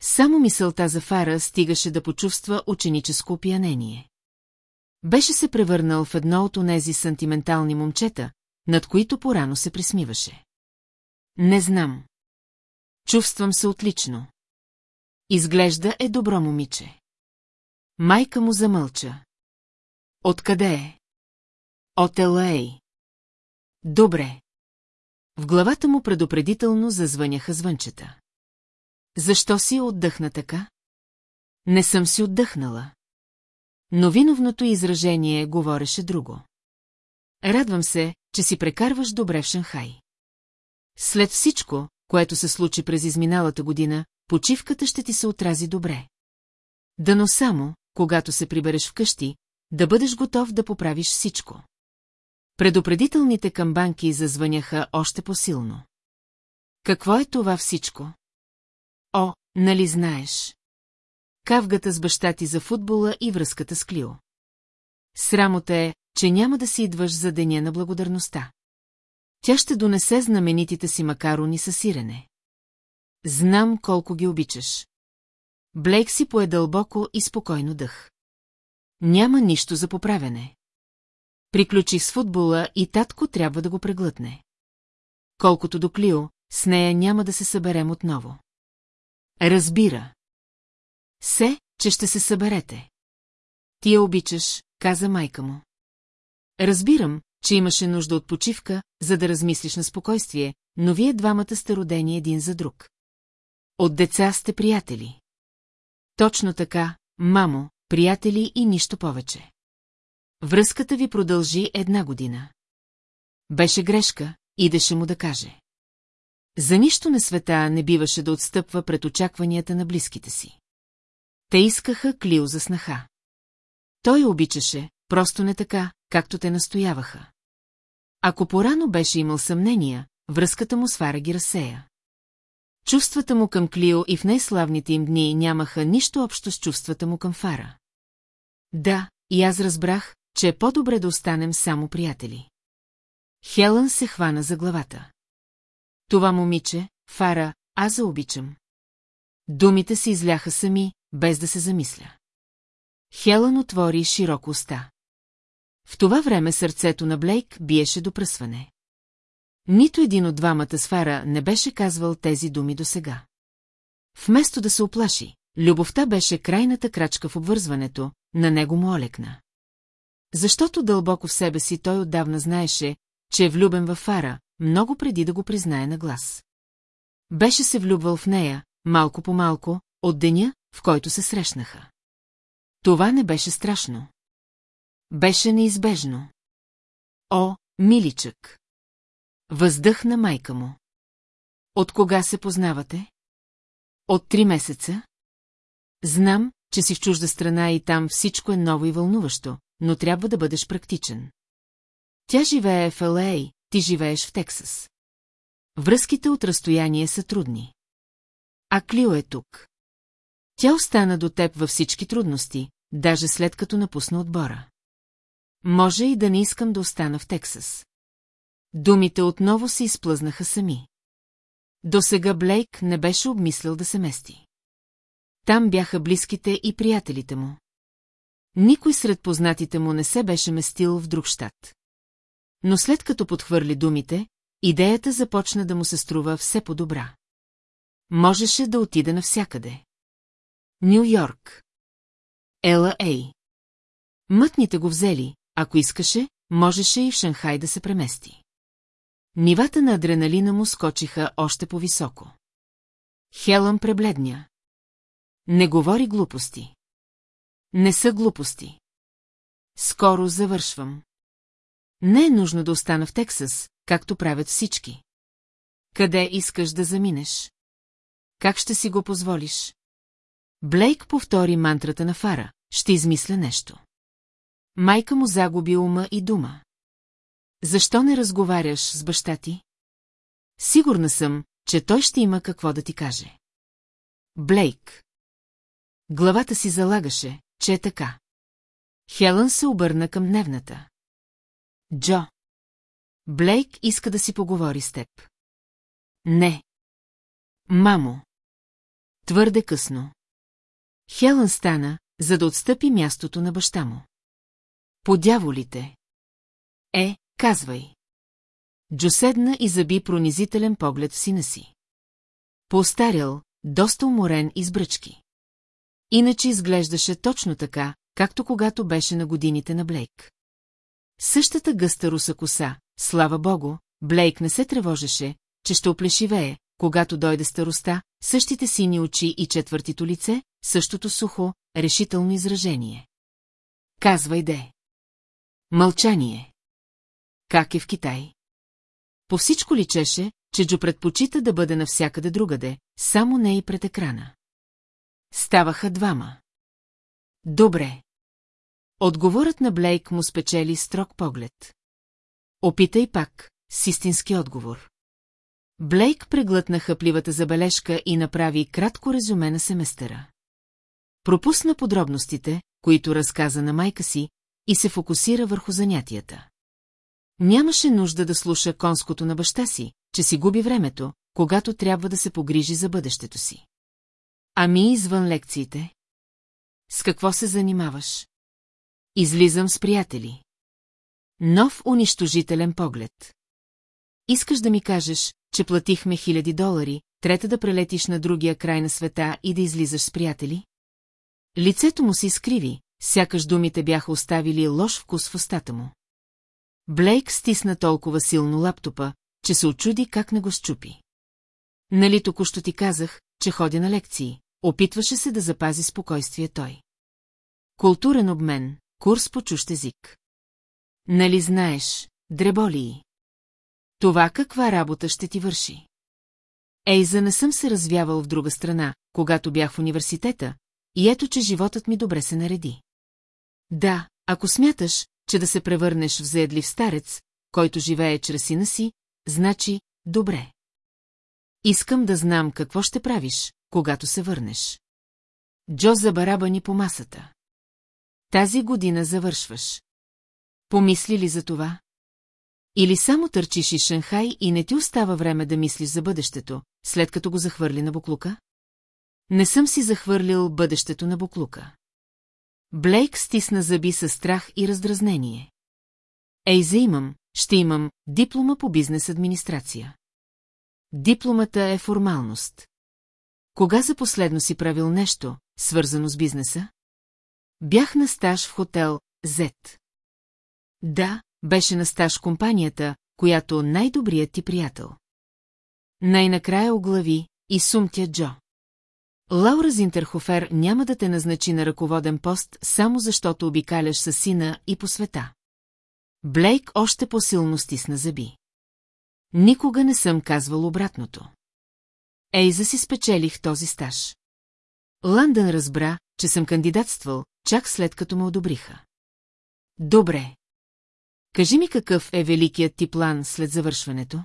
Само мисълта за Фара стигаше да почувства ученическо опиянение. Беше се превърнал в едно от онези сантиментални момчета, над които порано се присмиваше. Не знам. Чувствам се отлично. Изглежда е добро момиче. Майка му замълча. Откъде е? От Елей. Добре. В главата му предупредително зазвъняха звънчета. Защо си отдъхна така? Не съм си отдъхнала. Но виновното изражение говореше друго. Радвам се, че си прекарваш добре в Шанхай. След всичко, което се случи през изминалата година, почивката ще ти се отрази добре. Дано само, когато се прибереш вкъщи, да бъдеш готов да поправиш всичко. Предупредителните камбанки зазвъняха още по-силно. Какво е това всичко? О, нали знаеш? Кавгата с баща ти за футбола и връзката с Клио. Срамота е, че няма да си идваш за деня на благодарността. Тя ще донесе знаменитите си макарони със сирене. Знам колко ги обичаш. Блейк си пое дълбоко и спокойно дъх. Няма нищо за поправяне. Приключих с футбола и татко трябва да го преглътне. Колкото до Клио, с нея няма да се съберем отново. Разбира. Се, че ще се съберете. Ти я обичаш, каза майка му. Разбирам, че имаше нужда от почивка, за да размислиш на спокойствие, но вие двамата сте родени един за друг. От деца сте приятели. Точно така, мамо, приятели и нищо повече. Връзката ви продължи една година. Беше грешка, идеше му да каже. За нищо на света не биваше да отстъпва пред очакванията на близките си. Те искаха Клио за снаха. Той обичаше, просто не така, както те настояваха. Ако порано беше имал съмнения, връзката му с Фара ги разсея. Чувствата му към Клио и в най-славните им дни нямаха нищо общо с чувствата му към Фара. Да, и аз разбрах, че е по-добре да останем само приятели. Хелън се хвана за главата. Това момиче, Фара, аз заобичам. Думите се изляха сами, без да се замисля. Хелън отвори широко уста. В това време сърцето на Блейк биеше до пръсване. Нито един от двамата с Фара не беше казвал тези думи досега. Вместо да се оплаши, любовта беше крайната крачка в обвързването, на него му олекна. Защото дълбоко в себе си той отдавна знаеше, че е влюбен във Фара, много преди да го признае на глас. Беше се влюбвал в нея, малко по малко, от деня, в който се срещнаха. Това не беше страшно. Беше неизбежно. О, миличък! Въздъхна майка му. От кога се познавате? От три месеца? Знам, че си в чужда страна и там всичко е ново и вълнуващо, но трябва да бъдеш практичен. Тя живее в Л.А., ти живееш в Тексас. Връзките от разстояние са трудни. А Клио е тук. Тя остана до теб във всички трудности, даже след като напусна отбора. Може и да не искам да остана в Тексас. Думите отново се изплъзнаха сами. До сега Блейк не беше обмислял да се мести. Там бяха близките и приятелите му. Никой сред познатите му не се беше местил в друг щат. Но след като подхвърли думите, идеята започна да му се струва все по-добра. Можеше да отида навсякъде. Нью Йорк. Ела Ей. Мътните го взели, ако искаше, можеше и в Шанхай да се премести. Нивата на адреналина му скочиха още по-високо. Хелън пребледня. Не говори глупости. Не са глупости. Скоро завършвам. Не е нужно да остана в Тексас, както правят всички. Къде искаш да заминеш? Как ще си го позволиш? Блейк повтори мантрата на Фара. Ще измисля нещо. Майка му загуби ума и дума. Защо не разговаряш с баща ти? Сигурна съм, че той ще има какво да ти каже. Блейк. Главата си залагаше, че е така. Хелън се обърна към дневната. Джо. Блейк иска да си поговори с теб. Не. Мамо. Твърде късно. Хелън стана, за да отстъпи мястото на баща му. Подяволите. Е, казвай. Джо седна и заби пронизителен поглед в сина си. Постарял, доста уморен и с бръчки. Иначе изглеждаше точно така, както когато беше на годините на Блейк. Същата гъста руса коса, слава богу, Блейк не се тревожеше, че ще оплешивее, когато дойде староста, същите сини очи и четвъртито лице, същото сухо, решително изражение. Казвай де. Мълчание. Как е в Китай? По всичко личеше, че Джо предпочита да бъде навсякъде другаде, само не и пред екрана. Ставаха двама. Добре. Отговорът на Блейк му спечели строг поглед. Опитай пак, с истински отговор. Блейк преглътна хъпливата забележка и направи кратко резюме на семестъра. Пропусна подробностите, които разказа на майка си, и се фокусира върху занятията. Нямаше нужда да слуша конското на баща си, че си губи времето, когато трябва да се погрижи за бъдещето си. Ами извън лекциите? С какво се занимаваш? Излизам с приятели. Нов унищожителен поглед. Искаш да ми кажеш, че платихме хиляди долари, трета да прелетиш на другия край на света и да излизаш с приятели? Лицето му се изкриви, сякаш думите бяха оставили лош вкус в устата му. Блейк стисна толкова силно лаптопа, че се очуди как не го щупи. Нали току-що ти казах, че ходя на лекции, опитваше се да запази спокойствие той. Културен обмен, курс по чущ език. Нали знаеш, дреболии? Това каква работа ще ти върши? Ейза не съм се развявал в друга страна, когато бях в университета, и ето, че животът ми добре се нареди. Да, ако смяташ, че да се превърнеш в заедлив старец, който живее чрез сина си, значи, добре. Искам да знам какво ще правиш, когато се върнеш. Джо забараба ни по масата. Тази година завършваш. Помисли ли за това? Или само търчиш из Шанхай и не ти остава време да мислиш за бъдещето, след като го захвърли на буклука? Не съм си захвърлил бъдещето на буклука. Блейк стисна зъби със страх и раздразнение. Ей, заимам, ще имам диплома по бизнес администрация. Дипломата е формалност. Кога за последно си правил нещо, свързано с бизнеса? Бях на стаж в хотел Z. Да, беше на стаж компанията, която най-добрият ти приятел. Най-накрая оглави и сумтя Джо. Лаура Зинтерхофер няма да те назначи на ръководен пост, само защото обикаляш със сина и по света. Блейк още по-силно стисна зъби. Никога не съм казвал обратното. Ейза си спечелих този стаж. Ландън разбра, че съм кандидатствал, чак след като ме одобриха. Добре. Кажи ми какъв е великият ти план след завършването?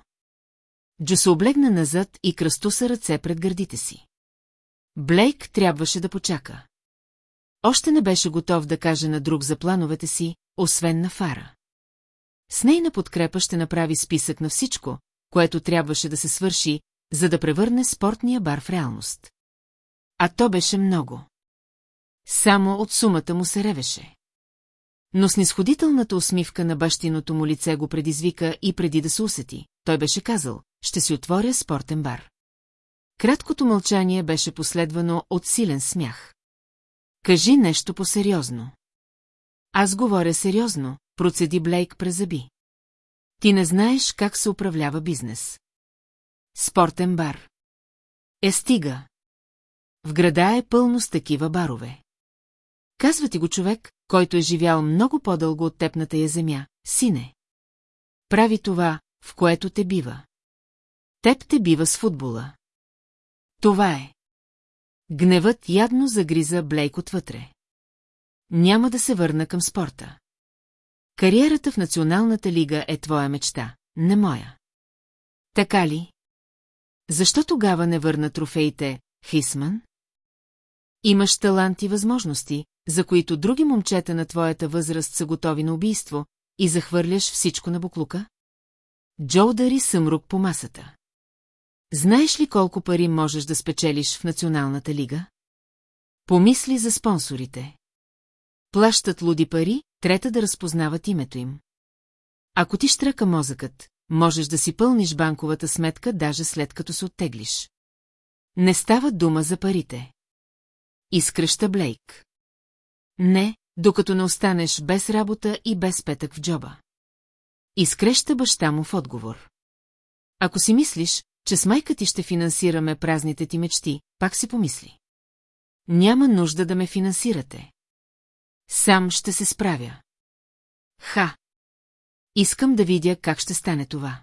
Джо се облегна назад и кръстуса ръце пред гърдите си. Блейк трябваше да почака. Още не беше готов да каже на друг за плановете си, освен на Фара. С нейна подкрепа ще направи списък на всичко, което трябваше да се свърши, за да превърне спортния бар в реалност. А то беше много. Само от сумата му се ревеше. Но снисходителната усмивка на бащиното му лице го предизвика и преди да се усети, той беше казал, ще си отворя спортен бар. Краткото мълчание беше последвано от силен смях. Кажи нещо по-сериозно. Аз говоря сериозно, процеди Блейк през зъби. Ти не знаеш как се управлява бизнес. Спортен бар. Е стига. В града е пълно с такива барове. Казва ти го човек, който е живял много по-дълго от теб на тая земя, сине. Прави това, в което те бива. Теб те бива с футбола. Това е. Гневът ядно загриза Блейк отвътре. Няма да се върна към спорта. Кариерата в Националната лига е твоя мечта, не моя. Така ли? Защо тогава не върна трофеите, Хисман? Имаш талант и възможности, за които други момчета на твоята възраст са готови на убийство, и захвърляш всичко на буклука? Джо удари съмрук по масата. Знаеш ли колко пари можеш да спечелиш в Националната лига? Помисли за спонсорите. Плащат луди пари, трета да разпознават името им. Ако ти штрака мозъкът, можеш да си пълниш банковата сметка даже след като се оттеглиш. Не става дума за парите. Изкръща Блейк. Не, докато не останеш без работа и без петък в джоба. Изкреща баща му в отговор. Ако си мислиш, че с майка ти ще финансираме празните ти мечти, пак си помисли. Няма нужда да ме финансирате. Сам ще се справя. Ха! Искам да видя как ще стане това.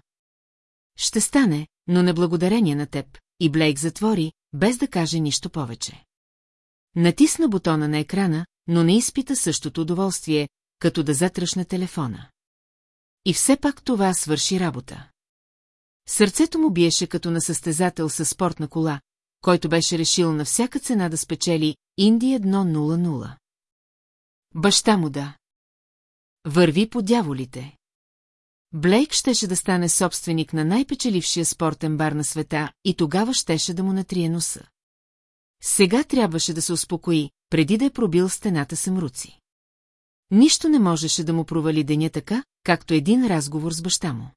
Ще стане, но не благодарение на теб, и Блейк затвори, без да каже нищо повече. Натисна бутона на екрана, но не изпита същото удоволствие, като да затръшне телефона. И все пак това свърши работа. Сърцето му биеше като на състезател със спортна кола, който беше решил на всяка цена да спечели Инди 1-0-0. Баща му да. Върви по дяволите. Блейк щеше да стане собственик на най-печелившия спортен бар на света и тогава щеше да му натрие носа. Сега трябваше да се успокои, преди да е пробил стената съмруци. Нищо не можеше да му провали деня така, както един разговор с баща му.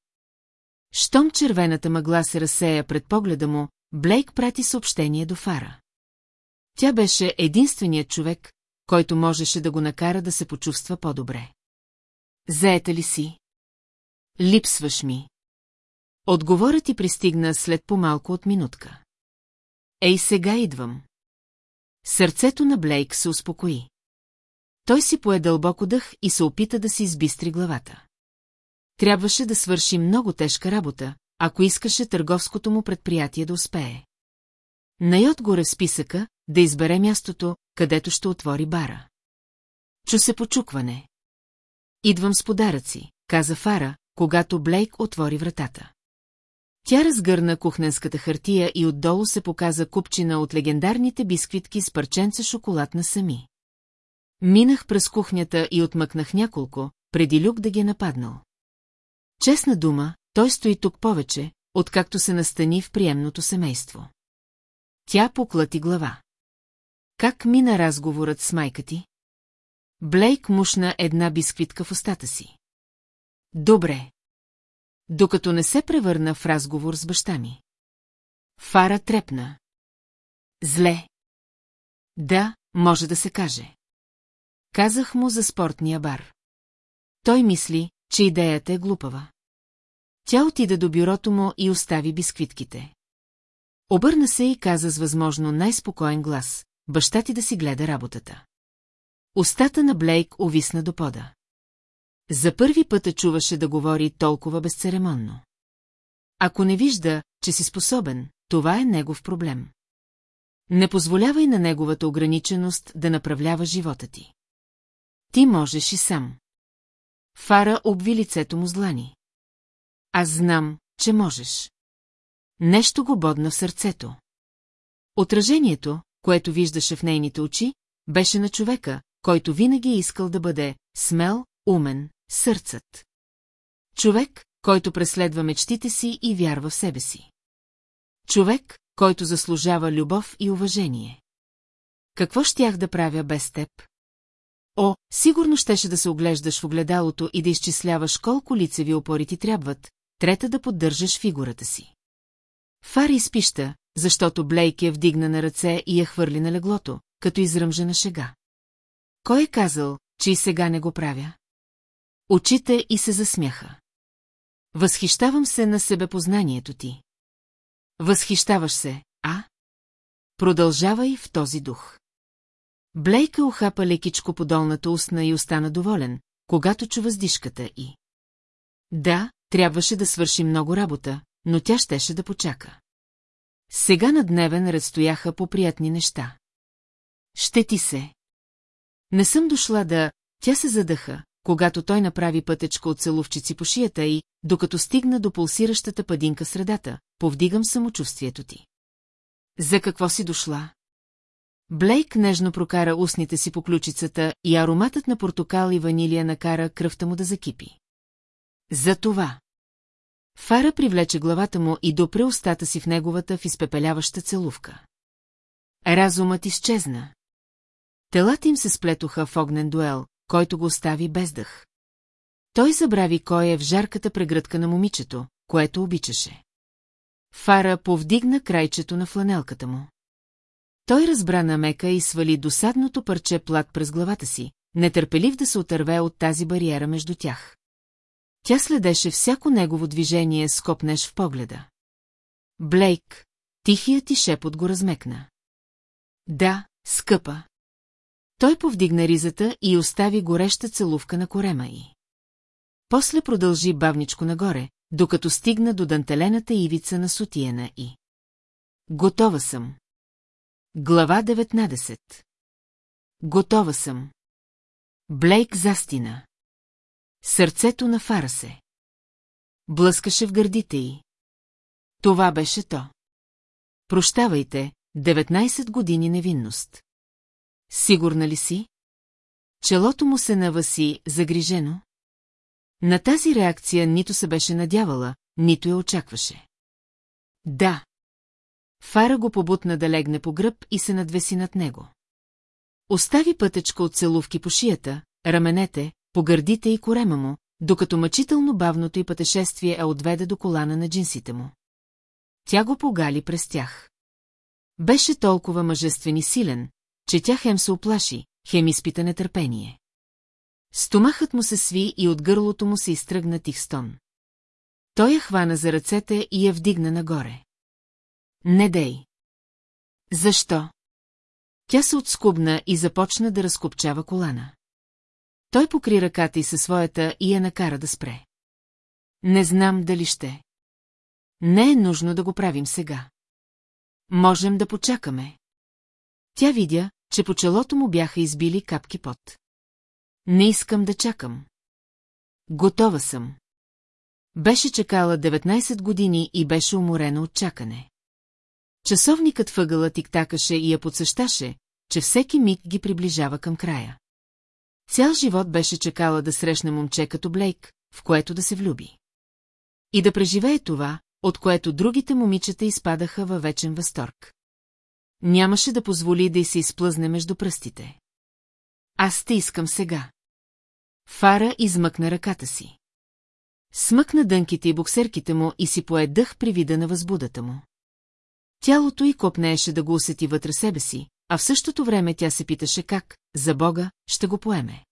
Щом червената мъгла се разсея пред погледа му, Блейк прати съобщение до Фара. Тя беше единственият човек, който можеше да го накара да се почувства по-добре. Заета ли си? Липсваш ми. Отговорът ти пристигна след по-малко от минутка. Ей, сега идвам. Сърцето на Блейк се успокои. Той си пое дълбоко дъх и се опита да си избистри главата. Трябваше да свърши много тежка работа, ако искаше търговското му предприятие да успее. Най отгоре в списъка да избере мястото, където ще отвори бара. Чу се почукване. Идвам с подаръци, каза Фара, когато Блейк отвори вратата. Тя разгърна кухненската хартия и отдолу се показа купчина от легендарните бисквитки с парченца шоколад на сами. Минах през кухнята и отмъкнах няколко, преди Люк да ги е нападнал. Честна дума, той стои тук повече, откакто се настани в приемното семейство. Тя поклати глава. Как мина разговорът с майка ти? Блейк мушна една бисквитка в устата си. Добре. Докато не се превърна в разговор с баща ми. Фара трепна. Зле. Да, може да се каже. Казах му за спортния бар. Той мисли, че идеята е глупава. Тя отида до бюрото му и остави бисквитките. Обърна се и каза с възможно най-спокоен глас, баща ти да си гледа работата. Остата на Блейк увисна до пода. За първи път чуваше да говори толкова безцеремонно. Ако не вижда, че си способен, това е негов проблем. Не позволявай на неговата ограниченост да направлява живота ти. Ти можеш и сам. Фара обви лицето му с длани. Аз знам, че можеш. Нещо го бодна в сърцето. Отражението, което виждаше в нейните очи, беше на човека, който винаги е искал да бъде смел, умен, сърцът. Човек, който преследва мечтите си и вярва в себе си. Човек, който заслужава любов и уважение. Какво щях да правя без теб? О, сигурно щеше да се оглеждаш в огледалото и да изчисляваш колко лицеви опори ти трябват, трета да поддържаш фигурата си. Фари изпища, защото Блейк я вдигна на ръце и я хвърли на леглото, като изръмжена шега. Кой е казал, че и сега не го правя? Очите и се засмяха. Възхищавам се на себепознанието ти. Възхищаваш се, а? Продължавай в този дух. Блейка ухапа лекичко по долната устна и остана доволен, когато чу въздишката и... Да, трябваше да свърши много работа, но тя щеше да почака. Сега на дневен ред стояха по приятни неща. Ще ти се. Не съм дошла да... Тя се задъха, когато той направи пътечка от целувчици по шията и, докато стигна до пулсиращата падинка средата, повдигам самочувствието ти. За какво си дошла? Блейк нежно прокара устните си по ключицата и ароматът на портокал и ванилия накара кръвта му да закипи. За това. Фара привлече главата му и допре устата си в неговата в изпепеляваща целувка. Разумът изчезна. Телата им се сплетоха в огнен дуел, който го остави без дъх. Той забрави кой е в жарката прегръдка на момичето, което обичаше. Фара повдигна крайчето на фланелката му. Той разбра намека и свали досадното парче плат през главата си, нетърпелив да се отърве от тази бариера между тях. Тя следеше всяко негово движение с копнеш в погледа. Блейк, тихият ти шепот го размекна. Да, скъпа. Той повдигна ризата и остави гореща целувка на корема й. После продължи бавничко нагоре, докато стигна до дантелената ивица на сутиена и. Готова съм. Глава 19 Готова съм. Блейк застина. Сърцето на Фара се. Блъскаше в гърдите й. Това беше то. Прощавайте, 19 години невинност. Сигурна ли си? Челото му се наваси, загрижено. На тази реакция нито се беше надявала, нито я очакваше. Да. Фара го побутна да легне по гръб и се надвеси над него. Остави пътечка от целувки по шията, раменете, по гърдите и корема му, докато мъчително бавното и пътешествие е отведе до колана на джинсите му. Тя го погали през тях. Беше толкова мъжествен и силен, че тя хем се оплаши, хем изпита нетърпение. Стомахът му се сви и от гърлото му се изтръгна тих стон. Той я хвана за ръцете и я вдигна нагоре. Не дей. Защо? Тя се отскубна и започна да разкопчава колана. Той покри ръката й със своята и я накара да спре. Не знам дали ще. Не е нужно да го правим сега. Можем да почакаме. Тя видя, че по челото му бяха избили капки пот. Не искам да чакам. Готова съм. Беше чекала 19 години и беше уморена от чакане. Часовникът въгъла тиктакаше и я подсъщаше, че всеки миг ги приближава към края. Цял живот беше чекала да срещне момче като Блейк, в което да се влюби. И да преживее това, от което другите момичета изпадаха във вечен възторг. Нямаше да позволи да й се изплъзне между пръстите. Аз те искам сега. Фара измъкна ръката си. Смъкна дънките и боксерките му и си поедъх при вида на възбудата му. Тялото й копнееше да го усети вътре себе си, а в същото време тя се питаше как, за Бога, ще го поеме.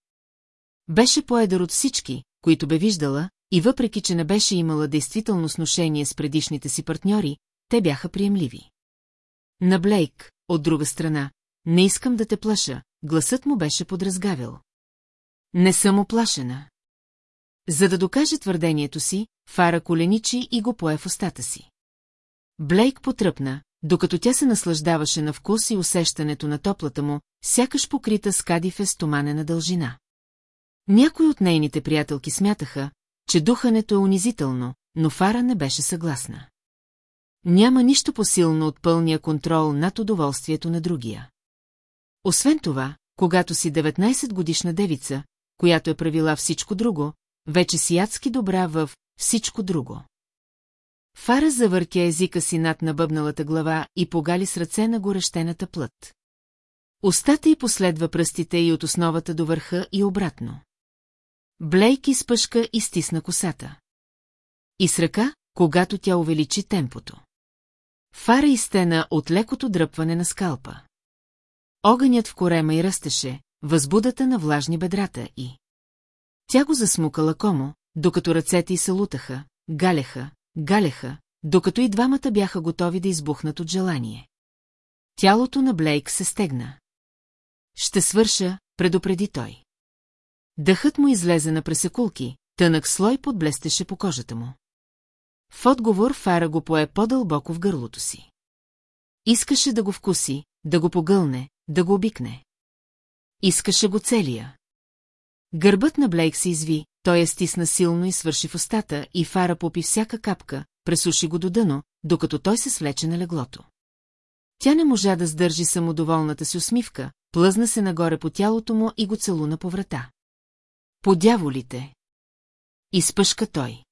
Беше поедър от всички, които бе виждала, и въпреки, че не беше имала действително сношение с предишните си партньори, те бяха приемливи. На Блейк, от друга страна, не искам да те плаша, гласът му беше подразгавил. Не съм оплашена. За да докаже твърдението си, Фара коленичи и го пое в устата си. Блейк потръпна, докато тя се наслаждаваше на вкус и усещането на топлата му, сякаш покрита с кадифе стоманена дължина. Някои от нейните приятелки смятаха, че духането е унизително, но Фара не беше съгласна. Няма нищо посилно от пълния контрол над удоволствието на другия. Освен това, когато си 19 годишна девица, която е правила всичко друго, вече си ядски добра в всичко друго. Фара завъртя езика си над набъбналата глава и погали с ръце на горещената плът. Остата й последва пръстите и от основата до върха и обратно. Блейк изпъшка и стисна косата. И с ръка, когато тя увеличи темпото. Фара изтена от лекото дръпване на скалпа. Огънят в корема й растеше, възбудата на влажни бедрата и... Тя го засмукала комо, докато ръцете й се лутаха, галеха, галеха, докато и двамата бяха готови да избухнат от желание. Тялото на Блейк се стегна. Ще свърша, предупреди той. Дъхът му излезе на пресекулки, тънък слой подблестеше по кожата му. В отговор Фара го пое по-дълбоко в гърлото си. Искаше да го вкуси, да го погълне, да го обикне. Искаше го целия. Гърбът на Блейк се изви, той я стисна силно и свърши в устата, и Фара попи всяка капка, пресуши го до дъно, докато той се свлече на леглото. Тя не можа да сдържи самодоволната си усмивка, плъзна се нагоре по тялото му и го целуна по врата. По дяволите! Изпъшка той.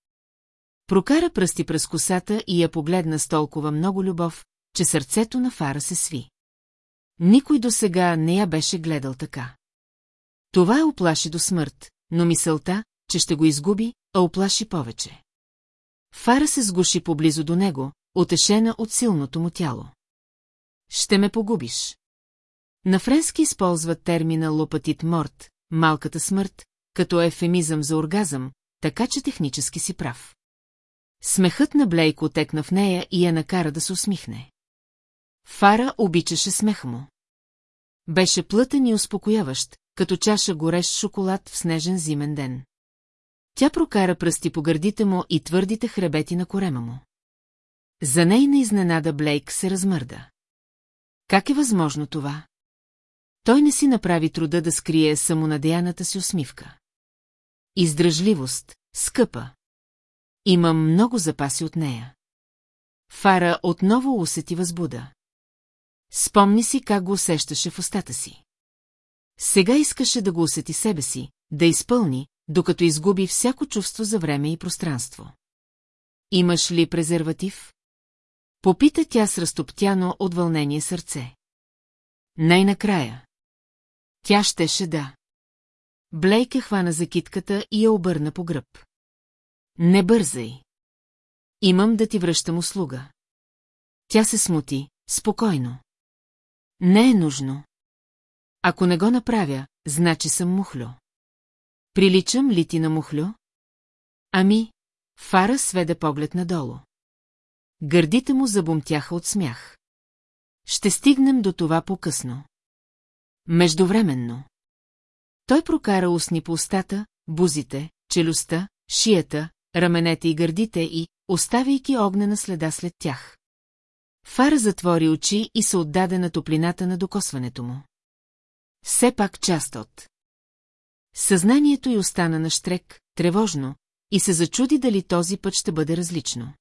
Прокара пръсти през косата и я погледна с толкова много любов, че сърцето на Фара се сви. Никой до сега не я беше гледал така. Това е оплаши до смърт, но мисълта, че ще го изгуби, а оплаши повече. Фара се сгуши поблизо до него, отешена от силното му тяло. Ще ме погубиш. На френски използват термина лопатит морт, малката смърт, като ефемизъм за оргазъм, така че технически си прав. Смехът на Блейк отекна в нея и я накара да се усмихне. Фара обичаше смеха му. Беше плътен и успокояващ, като чаша горещ шоколад в снежен зимен ден. Тя прокара пръсти по гърдите му и твърдите хребети на корема му. За нейна изненада Блейк се размърда. Как е възможно това? Той не си направи труда да скрие самонадеяната си усмивка. Издръжливост, скъпа. Имам много запаси от нея. Фара отново усети възбуда. Спомни си как го усещаше в устата си. Сега искаше да го усети себе си, да изпълни, докато изгуби всяко чувство за време и пространство. Имаш ли презерватив? Попита тя с разтоптяно от вълнение сърце. Най-накрая. Тя щеше да. Блейк е хвана за китката и я обърна по гръб. Не бързай. Имам да ти връщам услуга. Тя се смути, спокойно. Не е нужно. Ако не го направя, значи съм мухлю. Приличам ли ти на мухлю? Ами, Фара сведе поглед надолу. Гърдите му забумтяха от смях. Ще стигнем до това по-късно. Междувременно. Той прокара устни по устата, бузите, челюстта, шията, раменете и гърдите и, оставяйки огнена следа след тях. Фара затвори очи и се отдаде на топлината на докосването му. Все пак част от. Съзнанието й остана на штрек, тревожно, и се зачуди дали този път ще бъде различно.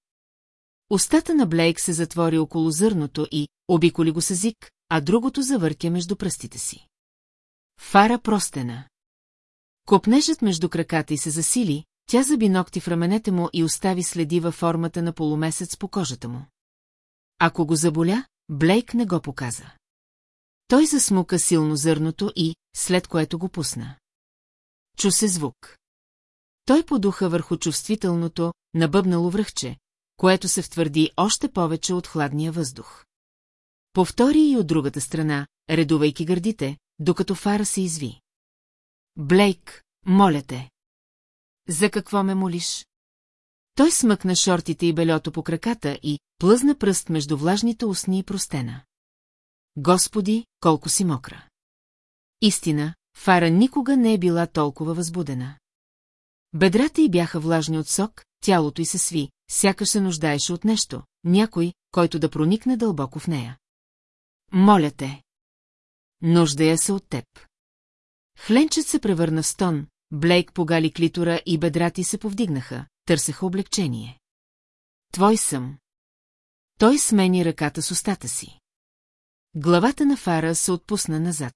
Остата на Блейк се затвори около зърното и обиколи го с език, а другото завъртя между пръстите си. Фара простена. Копнежът между краката й се засили, тя заби ногти в раменете му и остави следи във формата на полумесец по кожата му. Ако го заболя, Блейк не го показа. Той засмука силно зърното и, след което го пусна. Чу се звук. Той подуха върху чувствителното, набъбнало връхче, което се втвърди още повече от хладния въздух. Повтори и от другата страна, редувайки гърдите, докато фара се изви. Блейк, моля те. За какво ме молиш? Той смъкна шортите и белето по краката и плъзна пръст между влажните устни и простена. Господи, колко си мокра! Истина, Фара никога не е била толкова възбудена. Бедрата й бяха влажни от сок, тялото й се сви, сякаш се нуждаеше от нещо, някой, който да проникне дълбоко в нея. Моля те. Нуждая се от теб. Хленчът се превърна в стон, Блейк погали клитора и бедрати се повдигнаха, търсеха облегчение. Твой съм. Той смени ръката с устата си. Главата на Фара се отпусна назад.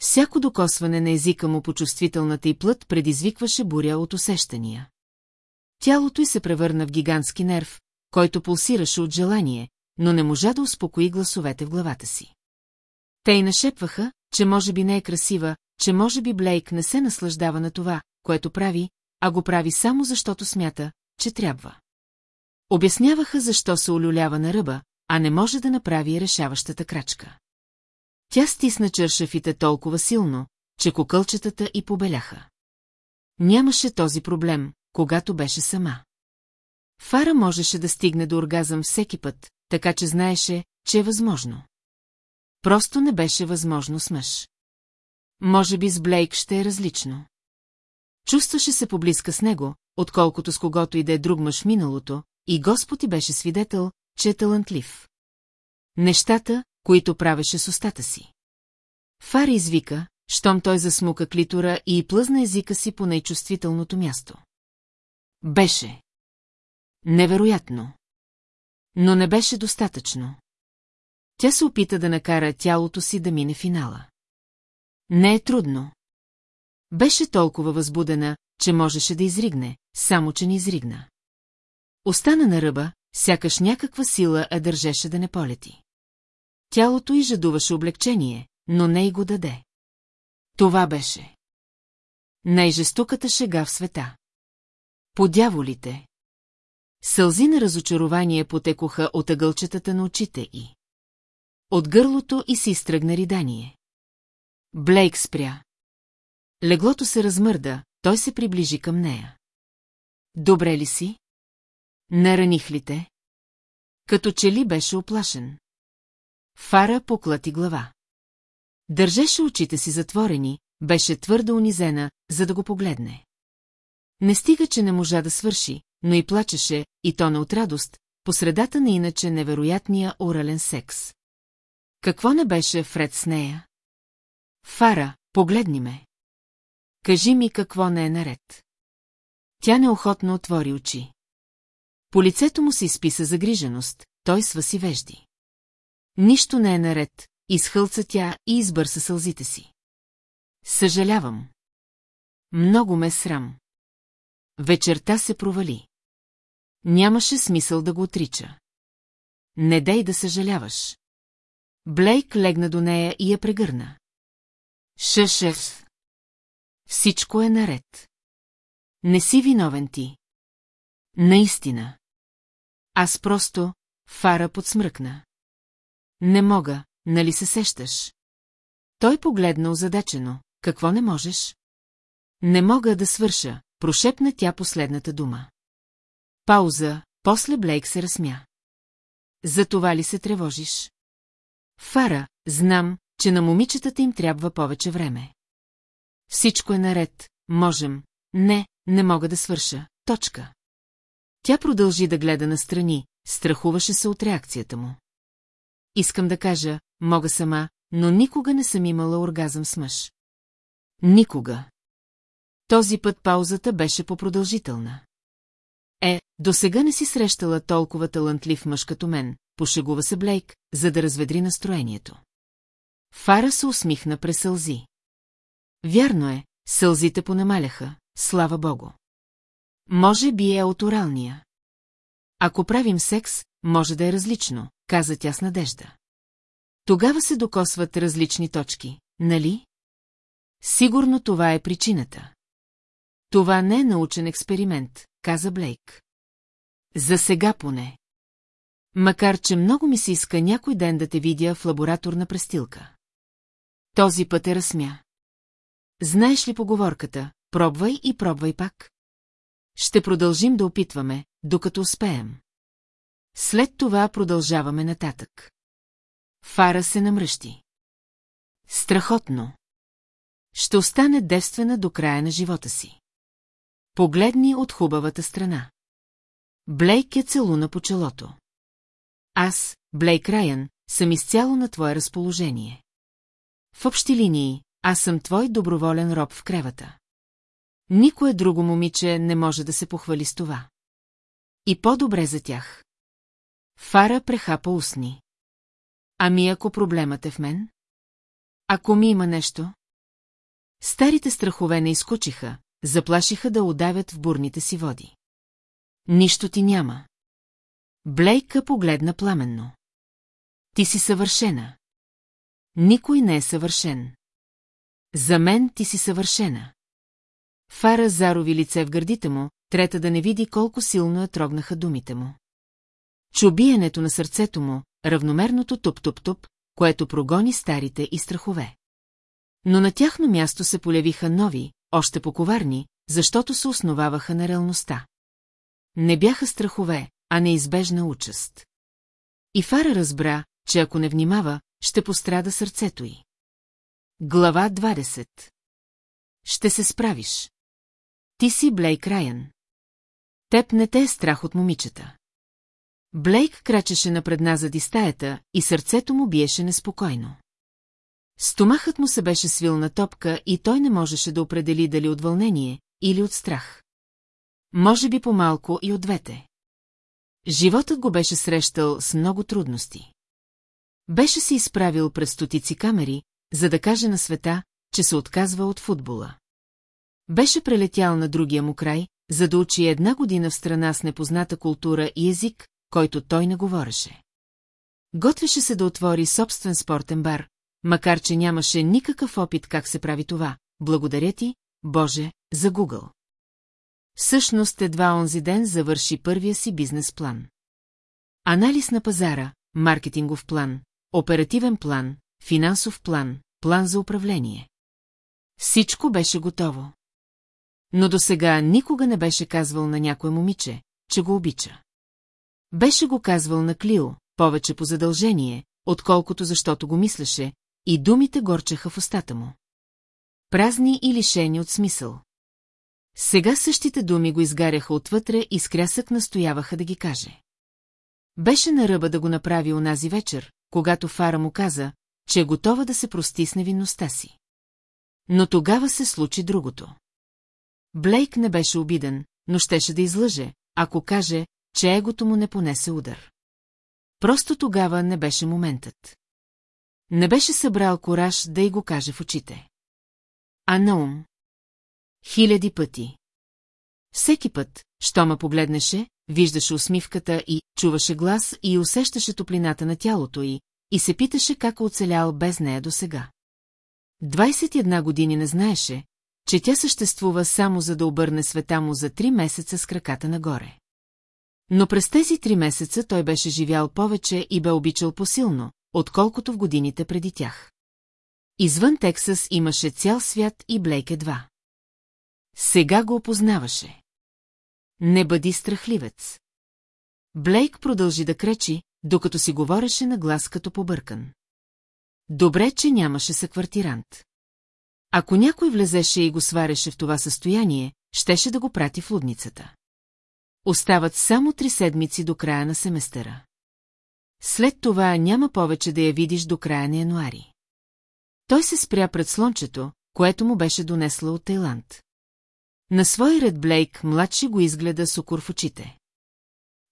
Всяко докосване на езика му по чувствителната и плът предизвикваше буря от усещания. Тялото й се превърна в гигантски нерв, който пулсираше от желание, но не можа да успокои гласовете в главата си. Те й нашепваха, че може би не е красива, че може би Блейк не се наслаждава на това, което прави, а го прави само защото смята, че трябва. Обясняваха защо се олюлява на ръба, а не може да направи решаващата крачка. Тя стисна чершафите толкова силно, че кокълчетата и побеляха. Нямаше този проблем, когато беше сама. Фара можеше да стигне до оргазъм всеки път, така че знаеше, че е възможно. Просто не беше възможно с мъж. Може би с Блейк ще е различно. Чувстваше се поблизка с него, отколкото с когото и да е друг мъж миналото, и Господ ти беше свидетел, че е талантлив. Нещата, които правеше с устата си. Фара извика, щом той засмука клитора и плъзна езика си по най-чувствителното място. Беше. Невероятно. Но не беше достатъчно. Тя се опита да накара тялото си да мине финала. Не е трудно. Беше толкова възбудена, че можеше да изригне, само че не изригна. Остана на ръба, сякаш някаква сила я държеше да не полети. Тялото й жадуваше облегчение, но не й го даде. Това беше. Най-жестоката шега в света. Подяволите. Сълзи на разочарование потекоха от ъгълчетата на очите й. От гърлото и се изтръгна ридание. Блейк спря. Леглото се размърда, той се приближи към нея. Добре ли си? Нараних ли те? Като че ли беше оплашен. Фара поклати глава. Държеше очите си затворени, беше твърдо унизена, за да го погледне. Не стига, че не можа да свърши, но и плачеше, и то не от радост, по средата на иначе невероятния орален секс. Какво не беше вред с нея? Фара, погледни ме. Кажи ми какво не е наред. Тя неохотно отвори очи. По лицето му се изписа загриженост, той сваси вежди. Нищо не е наред, изхълца тя и избърса сълзите си. Съжалявам. Много ме срам. Вечерта се провали. Нямаше смисъл да го отрича. Не дай да съжаляваш. Блейк легна до нея и я прегърна. Шешев. Всичко е наред. Не си виновен ти. Наистина. Аз просто, Фара подсмръкна. Не мога, нали се сещаш? Той погледна озадачено. Какво не можеш? Не мога да свърша, прошепна тя последната дума. Пауза, после Блейк се разсмя. За това ли се тревожиш? Фара, знам, че на момичетата им трябва повече време. Всичко е наред, можем. Не, не мога да свърша. Точка. Тя продължи да гледа настрани, страхуваше се от реакцията му. Искам да кажа, мога сама, но никога не съм имала оргазъм с мъж. Никога. Този път паузата беше по-продължителна. Е, до сега не си срещала толкова талантлив мъж като мен, пошегува се Блейк, за да разведри настроението. Фара се усмихна през сълзи. Вярно е, сълзите понамаляха, слава богу. Може би е от оралния. Ако правим секс, може да е различно, каза тя с надежда. Тогава се докосват различни точки, нали? Сигурно това е причината. Това не е научен експеримент, каза Блейк. За сега поне. Макар, че много ми се иска някой ден да те видя в лабораторна престилка. Този път е разсмя. Знаеш ли поговорката, пробвай и пробвай пак? Ще продължим да опитваме, докато успеем. След това продължаваме нататък. Фара се намръщи. Страхотно. Ще остане девствена до края на живота си. Погледни от хубавата страна. Блейк е целуна по челото. Аз, Блейк Райан, съм изцяло на твое разположение. В общи линии, аз съм твой доброволен роб в кревата. Никое друго момиче не може да се похвали с това. И по-добре за тях. Фара прехапа устни. Ами ако проблемът е в мен? Ако ми има нещо? Старите страхове не изкучиха, заплашиха да удавят в бурните си води. Нищо ти няма. Блейка погледна пламенно. Ти си съвършена. Никой не е съвършен. За мен ти си съвършена. Фара зарови лице в гърдите му, трета да не види колко силно я трогнаха думите му. Чубиенето на сърцето му, равномерното туп-туп-туп, което прогони старите и страхове. Но на тяхно място се полявиха нови, още поковарни, защото се основаваха на реалността. Не бяха страхове, а неизбежна участ. И Фара разбра, че ако не внимава, ще пострада сърцето й. Глава 20 Ще се справиш. Ти си Блейк Райан. Теб не те е страх от момичета. Блейк крачеше напредназади стаята и сърцето му биеше неспокойно. Стомахът му се беше свил на топка и той не можеше да определи дали от вълнение или от страх. Може би по-малко и от двете. Животът го беше срещал с много трудности. Беше се изправил пред стотици камери, за да каже на света, че се отказва от футбола. Беше прелетял на другия му край, за да учи една година в страна с непозната култура и език, който той не говореше. Готвеше се да отвори собствен спортен бар, макар че нямаше никакъв опит как се прави това. Благодаря ти, Боже, за Гугъл. Всъщност едва онзи ден завърши първия си бизнес план. Анализ на пазара, маркетингов план, оперативен план, финансов план, план за управление. Всичко беше готово. Но до сега никога не беше казвал на някое момиче, че го обича. Беше го казвал на Клио, повече по задължение, отколкото защото го мислеше, и думите горчеха в устата му. Празни и лишени от смисъл. Сега същите думи го изгаряха отвътре и с крясък настояваха да ги каже. Беше на ръба да го направи онази вечер, когато Фара му каза, че е готова да се прости с невинността си. Но тогава се случи другото. Блейк не беше обиден, но щеше да излъже, ако каже, че егото му не понесе удар. Просто тогава не беше моментът. Не беше събрал кораж да й го каже в очите. А на ум? Хиляди пъти. Всеки път, що ме погледнеше, виждаше усмивката и чуваше глас и усещаше топлината на тялото й, и се питаше как е оцелял без нея досега. 21 години не знаеше, че тя съществува само за да обърне света му за три месеца с краката нагоре. Но през тези три месеца той беше живял повече и бе обичал посилно, отколкото в годините преди тях. Извън Тексас имаше цял свят и Блейк едва. Сега го опознаваше. Не бъди страхливец. Блейк продължи да кречи, докато си говореше на глас като побъркан. Добре, че нямаше съквартирант. Ако някой влезеше и го свареше в това състояние, щеше да го прати в лудницата. Остават само три седмици до края на семестъра. След това няма повече да я видиш до края на януари. Той се спря пред слончето, което му беше донесла от Тайланд. На свой ред Блейк младши го изгледа с в очите.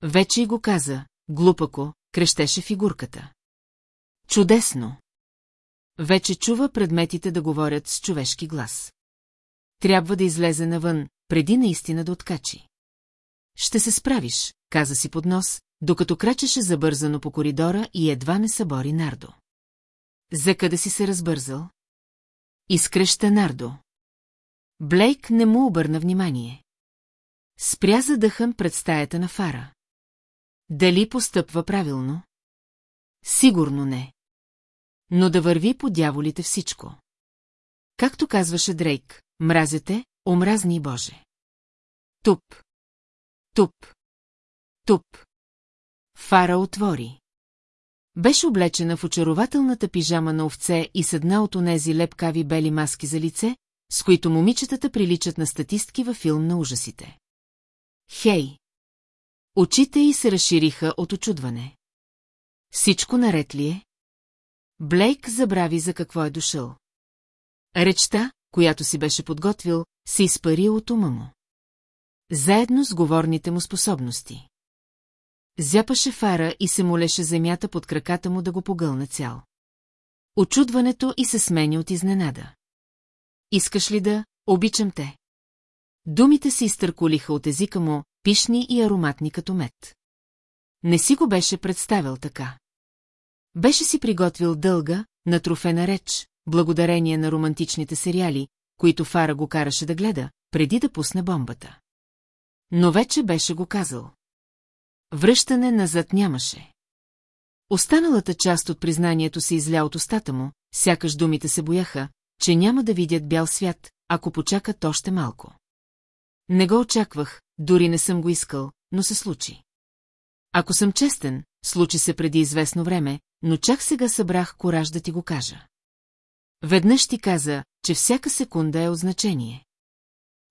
Вече и го каза, глупако, крещеше фигурката. Чудесно! Вече чува предметите да говорят с човешки глас. Трябва да излезе навън, преди наистина да откачи. Ще се справиш, каза си под нос, докато крачеше забързано по коридора и едва не събори Нардо. За къде си се разбързал? Изкреща Нардо. Блейк не му обърна внимание. Спря задъхан пред стаята на фара. Дали постъпва правилно? Сигурно не. Но да върви по дяволите всичко. Както казваше Дрейк, мразете, омразни Боже. Туп. Туп. Туп. Фара отвори. Беше облечена в очарователната пижама на овце и с една от онези лепкави бели маски за лице, с които момичетата приличат на статистки във филм на ужасите. Хей! Очите й се разшириха от очудване. Всичко наред ли е? Блейк забрави за какво е дошъл. Речта, която си беше подготвил, се изпари от ума му. Заедно с говорните му способности. Зяпаше фара и се молеше земята под краката му да го погълне цял. Очудването и се смени от изненада. Искаш ли да, обичам те? Думите се изтърколиха от езика му, пишни и ароматни като мед. Не си го беше представил така. Беше си приготвил дълга, натрофена реч, благодарение на романтичните сериали, които Фара го караше да гледа, преди да пусне бомбата. Но вече беше го казал. Връщане назад нямаше. Останалата част от признанието се изля от устата му, сякаш думите се бояха, че няма да видят бял свят, ако почакат още малко. Не го очаквах, дори не съм го искал, но се случи. Ако съм честен, случи се преди известно време, но чак сега събрах кораж да ти го кажа. Веднъж ти каза, че всяка секунда е от значение.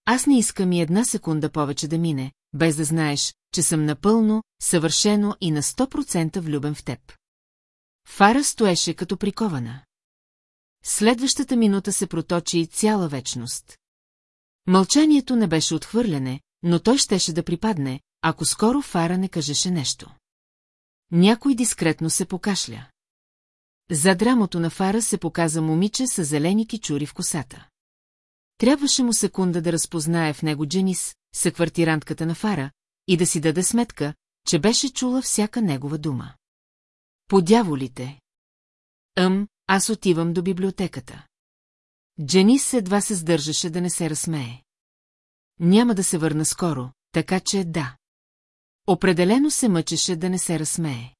Аз не искам и една секунда повече да мине, без да знаеш, че съм напълно, съвършено и на 100% влюбен в теб. Фара стоеше като прикована. Следващата минута се проточи цяла вечност. Мълчанието не беше отхвърляне, но той щеше да припадне, ако скоро Фара не кажеше нещо. Някой дискретно се покашля. За драмото на Фара се показа момиче с зелени кичури в косата. Трябваше му секунда да разпознае в него Дженис, съквартирантката на Фара, и да си даде сметка, че беше чула всяка негова дума. По дяволите! Ъм, аз отивам до библиотеката. Дженис едва се сдържаше да не се разсмее. Няма да се върна скоро, така че да. Определено се мъчеше да не се разсмее.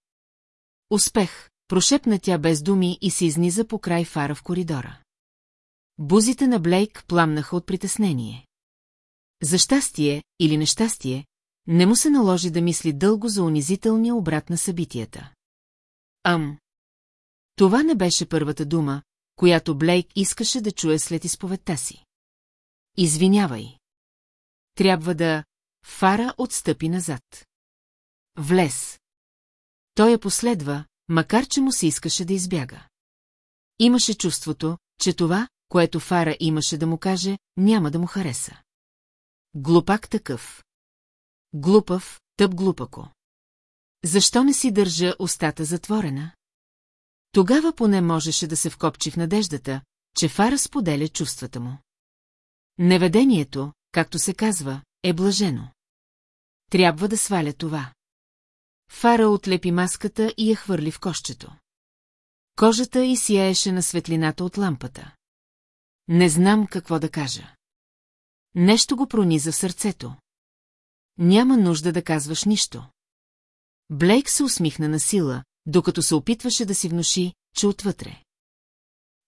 Успех, прошепна тя без думи и се изниза по край фара в коридора. Бузите на Блейк пламнаха от притеснение. За щастие или нещастие, не му се наложи да мисли дълго за унизителния обрат на събитията. Ам. Това не беше първата дума, която Блейк искаше да чуе след изповедта си. Извинявай. Трябва да... Фара отстъпи назад. Влез. Той я последва, макар че му се искаше да избяга. Имаше чувството, че това, което Фара имаше да му каже, няма да му хареса. Глупак такъв. Глупав, тъп глупако. Защо не си държа устата затворена? Тогава поне можеше да се вкопчи в надеждата, че Фара споделя чувствата му. Неведението, както се казва, е блажено. Трябва да сваля това. Фара отлепи маската и я хвърли в кошчето. Кожата й сияеше на светлината от лампата. Не знам какво да кажа. Нещо го прониза в сърцето. Няма нужда да казваш нищо. Блейк се усмихна на сила, докато се опитваше да си внуши, че отвътре.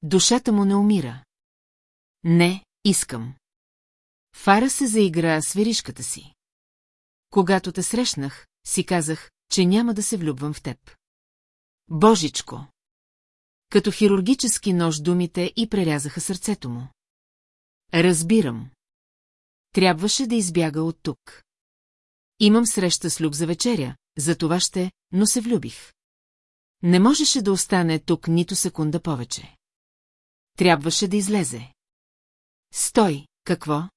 Душата му не умира. Не, искам. Фара се заигра с веришката си. Когато те срещнах, си казах, че няма да се влюбвам в теб. Божичко! Като хирургически нож думите и прерязаха сърцето му. Разбирам. Трябваше да избяга от тук. Имам среща с Люк за вечеря, за това ще, но се влюбих. Не можеше да остане тук нито секунда повече. Трябваше да излезе. Стой, какво?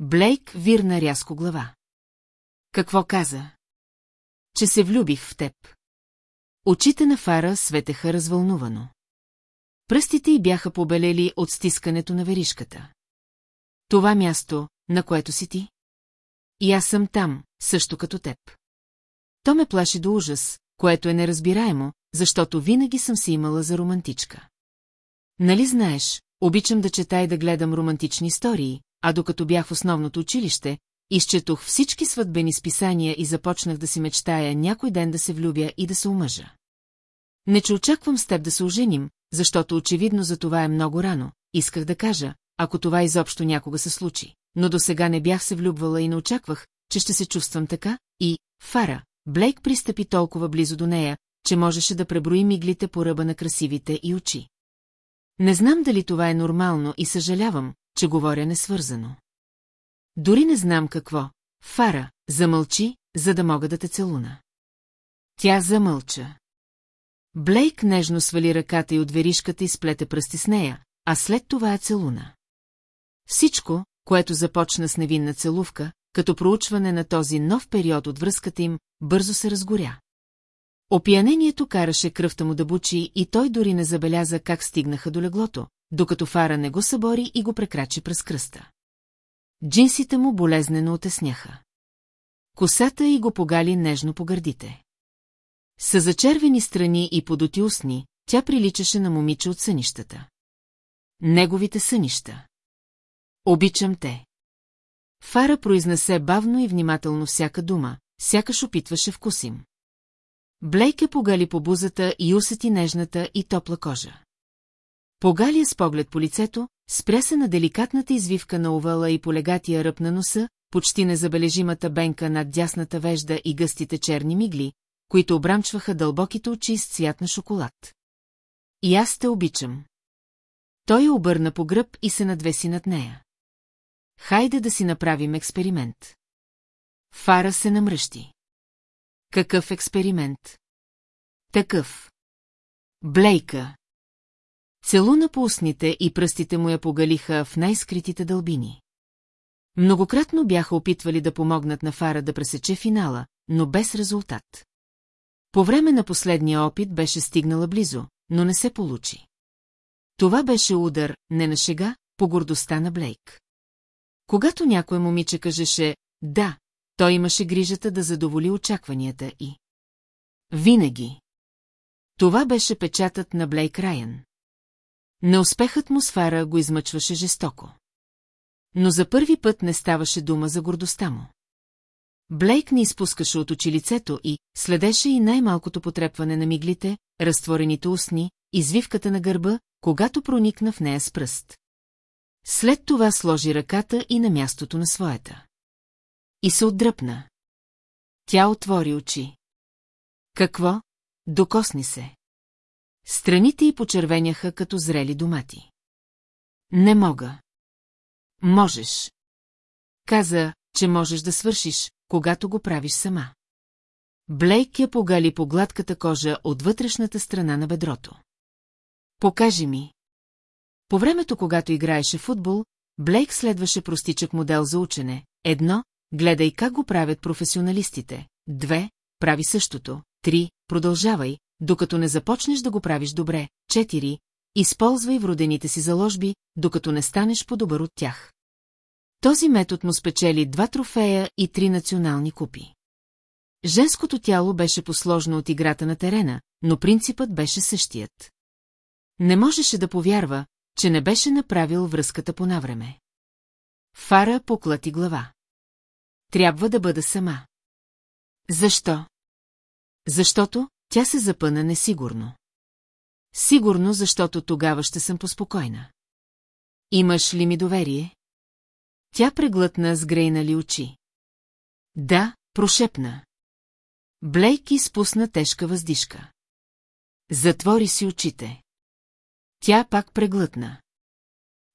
Блейк вирна рязко глава. Какво каза? Че се влюбих в теб. Очите на Фара светеха развълнувано. Пръстите й бяха побелели от стискането на веришката. Това място, на което си ти? И аз съм там, също като теб. То ме плаши до ужас, което е неразбираемо, защото винаги съм си имала за романтичка. Нали знаеш, обичам да чета и да гледам романтични истории, а докато бях в основното училище, изчетох всички сватбени списания и започнах да си мечтая някой ден да се влюбя и да се омъжа. Не че очаквам с теб да се оженим, защото очевидно за това е много рано, исках да кажа, ако това изобщо някога се случи. Но до сега не бях се влюбвала и не очаквах, че ще се чувствам така, и, Фара, Блейк пристъпи толкова близо до нея, че можеше да преброи миглите по ръба на красивите и очи. Не знам дали това е нормално и съжалявам, че говоря несвързано. Дори не знам какво. Фара, замълчи, за да мога да те целуна. Тя замълча. Блейк нежно свали ръката и от веришката и сплете пръсти с нея, а след това е целуна. Всичко, което започна с невинна целувка, като проучване на този нов период от връзката им, бързо се разгоря. Опиянението караше кръвта му да бучи и той дори не забеляза как стигнаха до леглото, докато Фара не го събори и го прекрачи през кръста. Джинсите му болезнено отесняха. Косата и го погали нежно по гърдите. С зачервени страни и подоти устни, тя приличаше на момиче от сънищата. Неговите сънища. Обичам те. Фара произнесе бавно и внимателно всяка дума, сякаш опитваше вкусим. Блейке погали по бузата и усети нежната и топла кожа. Погали с поглед по лицето, спря се на деликатната извивка на овала и полегатия ръб на носа, почти незабележимата бенка над дясната вежда и гъстите черни мигли, които обрамчваха дълбоките очи с цвят на шоколад. И аз те обичам. Той я обърна по гръб и се надвеси над нея. Хайде да си направим експеримент. Фара се намръщи. Какъв експеримент? Такъв. Блейка. Целуна по устните и пръстите му я погалиха в най-скритите дълбини. Многократно бяха опитвали да помогнат на Фара да пресече финала, но без резултат. По време на последния опит беше стигнала близо, но не се получи. Това беше удар, не на шега, по гордостта на Блейк. Когато някое момиче кажеше «да», той имаше грижата да задоволи очакванията и. Винаги. Това беше печатът на Блейк Райан. Неуспехът му с го измъчваше жестоко. Но за първи път не ставаше дума за гордостта му. Блейк не изпускаше от очи лицето и следеше и най-малкото потрепване на миглите, разтворените устни, извивката на гърба, когато проникна в нея с пръст. След това сложи ръката и на мястото на своята. И се отдръпна. Тя отвори очи. Какво? Докосни се. Страните й почервеняха като зрели домати. Не мога. Можеш. Каза, че можеш да свършиш, когато го правиш сама. Блейк я погали по гладката кожа от вътрешната страна на бедрото. Покажи ми. По времето, когато играеше футбол, Блейк следваше простичък модел за учене. Едно, гледай как го правят професионалистите. Две, прави същото. Три, продължавай, докато не започнеш да го правиш добре. Четири, използвай вродените си заложби, докато не станеш по-добър от тях. Този метод му спечели два трофея и три национални купи. Женското тяло беше посложно от играта на терена, но принципът беше същият. Не можеше да повярва, че не беше направил връзката по навреме. Фара поклати глава. Трябва да бъда сама. Защо? Защото тя се запъна несигурно. Сигурно, защото тогава ще съм поспокойна. Имаш ли ми доверие? Тя преглътна с грейнали очи. Да, прошепна. Блейк изпусна тежка въздишка. Затвори си очите. Тя пак преглътна.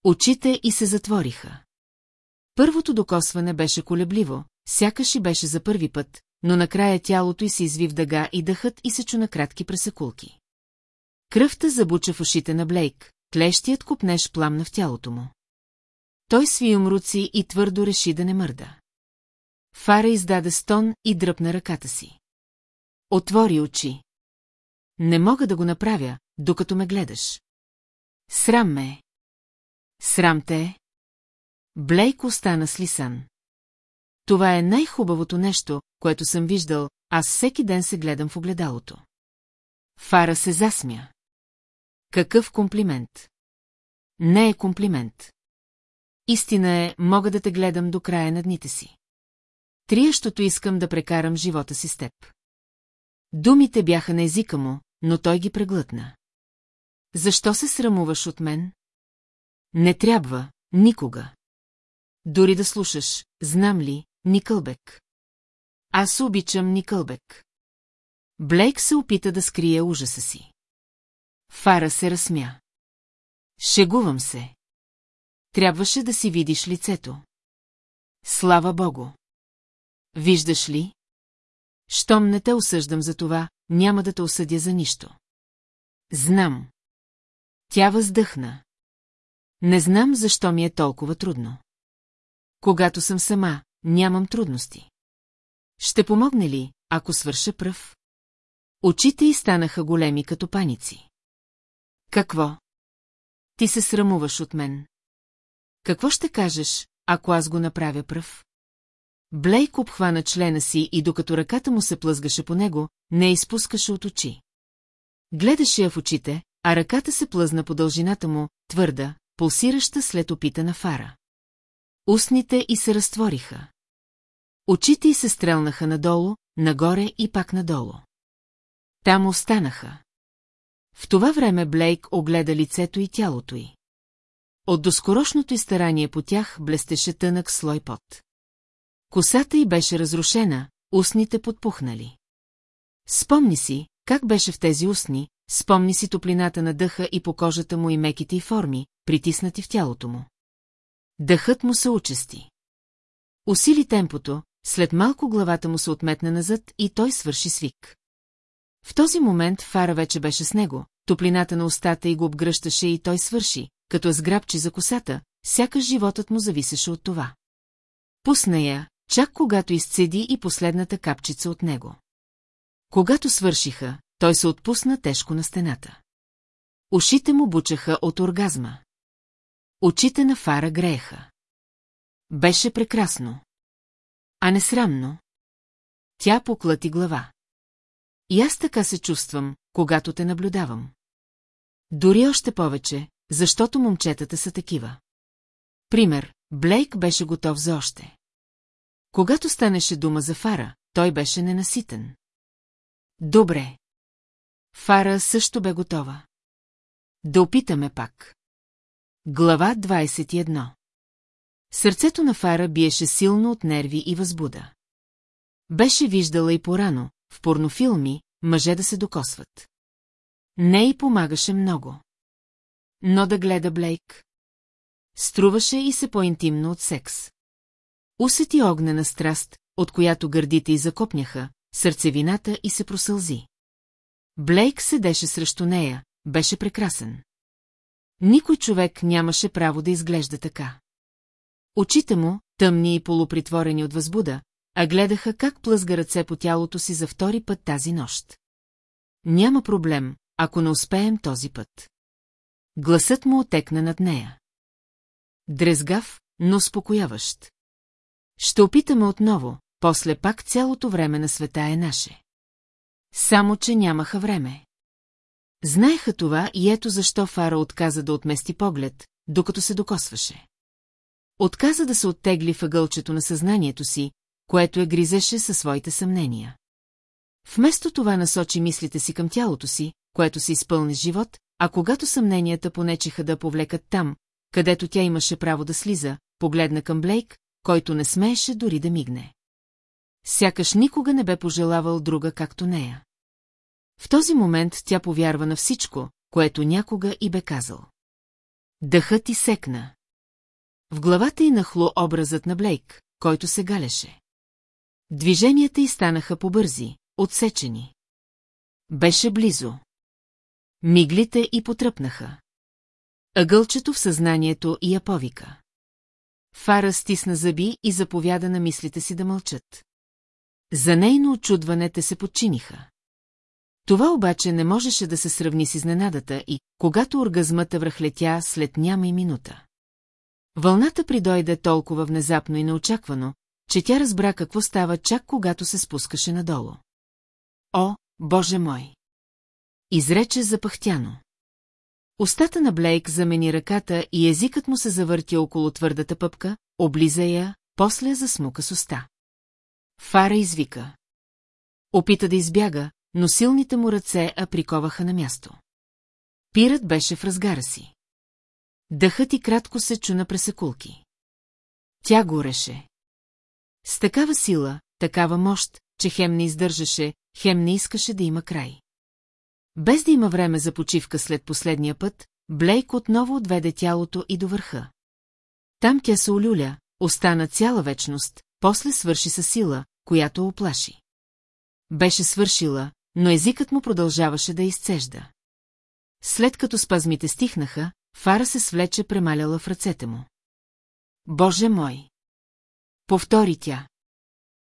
Очите и се затвориха. Първото докосване беше колебливо, сякаш и беше за първи път, но накрая тялото й се изви в дъга и дъхът и се чу на кратки пресекулки. Кръвта забуча в ушите на Блейк, клещият купнеш пламна в тялото му. Той сви умруци и твърдо реши да не мърда. Фара издаде стон и дръпна ръката си. Отвори очи. Не мога да го направя, докато ме гледаш. Срам ме. Срам те. Блейк остана с лисан. Това е най-хубавото нещо, което съм виждал, аз всеки ден се гледам в огледалото. Фара се засмя. Какъв комплимент? Не е комплимент. Истина е, мога да те гледам до края на дните си. Триещото искам да прекарам живота си с теб. Думите бяха на езика му, но той ги преглътна. Защо се срамуваш от мен? Не трябва, никога. Дори да слушаш, знам ли, Никълбек. Аз обичам Никълбек. Блейк се опита да скрие ужаса си. Фара се разсмя. Шегувам се. Трябваше да си видиш лицето. Слава богу. Виждаш ли? Щом не те осъждам за това, няма да те осъдя за нищо. Знам. Тя въздъхна. Не знам защо ми е толкова трудно. Когато съм сама, нямам трудности. Ще помогне ли, ако свърша пръв? Очите й станаха големи като паници. Какво? Ти се срамуваш от мен. Какво ще кажеш, ако аз го направя пръв? Блейк обхвана члена си и докато ръката му се плъзгаше по него, не изпускаше от очи. Гледаше я в очите, а ръката се плъзна по дължината му, твърда, пулсираща след опита на фара. Устните и се разтвориха. Очите й се стрелнаха надолу, нагоре и пак надолу. Там останаха. В това време Блейк огледа лицето и тялото й. От доскорошното й старание по тях блестеше тънък слой пот. Косата й беше разрушена, устните подпухнали. Спомни си, как беше в тези устни, спомни си топлината на дъха и по кожата му и меките й форми, притиснати в тялото му. Дъхът му се участи. Усили темпото, след малко главата му се отметна назад и той свърши свик. В този момент Фара вече беше с него, топлината на устата и го обгръщаше и той свърши, като сграбчи за косата, сякаш животът му зависеше от това. Пусна я, чак когато изцеди и последната капчица от него. Когато свършиха, той се отпусна тежко на стената. Ушите му бучаха от оргазма. Очите на Фара грееха. Беше прекрасно. А не срамно. Тя поклати глава. И аз така се чувствам, когато те наблюдавам. Дори още повече, защото момчетата са такива. Пример, Блейк беше готов за още. Когато станеше дума за Фара, той беше ненаситен. Добре. Фара също бе готова. Да опитаме пак. Глава 21 Сърцето на Фара биеше силно от нерви и възбуда. Беше виждала и порано, в порнофилми, мъже да се докосват. Не й помагаше много. Но да гледа Блейк. Струваше и се по-интимно от секс. Усети огнена страст, от която гърдите й закопняха, сърцевината и се просълзи. Блейк седеше срещу нея, беше прекрасен. Никой човек нямаше право да изглежда така. Очите му, тъмни и полупритворени от възбуда, а гледаха как плъзга ръце по тялото си за втори път тази нощ. Няма проблем, ако не успеем този път. Гласът му отекна над нея. Дрезгав, но успокояващ. Ще опитаме отново, после пак цялото време на света е наше. Само, че нямаха време. Знаеха това и ето защо Фара отказа да отмести поглед, докато се докосваше. Отказа да се оттегли въгълчето на съзнанието си, което я гризеше със своите съмнения. Вместо това насочи мислите си към тялото си, което се изпълни с живот, а когато съмненията понечиха да повлекат там, където тя имаше право да слиза, погледна към Блейк, който не смееше дори да мигне. Сякаш никога не бе пожелавал друга както нея. В този момент тя повярва на всичко, което някога и бе казал. Дъхът ти секна. В главата й нахло образът на Блейк, който се галеше. Движенията й станаха побързи, отсечени. Беше близо. Миглите и потръпнаха. Ъгълчето в съзнанието и я повика. Фара стисна зъби и заповяда на мислите си да мълчат. За нейно очудване те се подчиниха. Това обаче не можеше да се сравни с изненадата и, когато оргазмата връхлетя след няма и минута. Вълната придойде толкова внезапно и неочаквано, че тя разбра какво става чак когато се спускаше надолу. О, Боже мой! Изрече запахтяно. Остата на Блейк замени ръката и езикът му се завърти около твърдата пъпка, облиза я, после засмука с уста. Фара извика. Опита да избяга, но силните му ръце а приковаха на място. Пират беше в разгара си. Дъхът и кратко се чуна пресекулки. Тя гореше. С такава сила, такава мощ, че хем не издържаше, хем не искаше да има край. Без да има време за почивка след последния път, Блейк отново отведе тялото и до върха. Там тя се олюля, остана цяла вечност, после свърши със сила, която оплаши. Беше свършила, но езикът му продължаваше да изцежда. След като спазмите стихнаха, Фара се свлече премаляла в ръцете му. Боже мой! Повтори тя.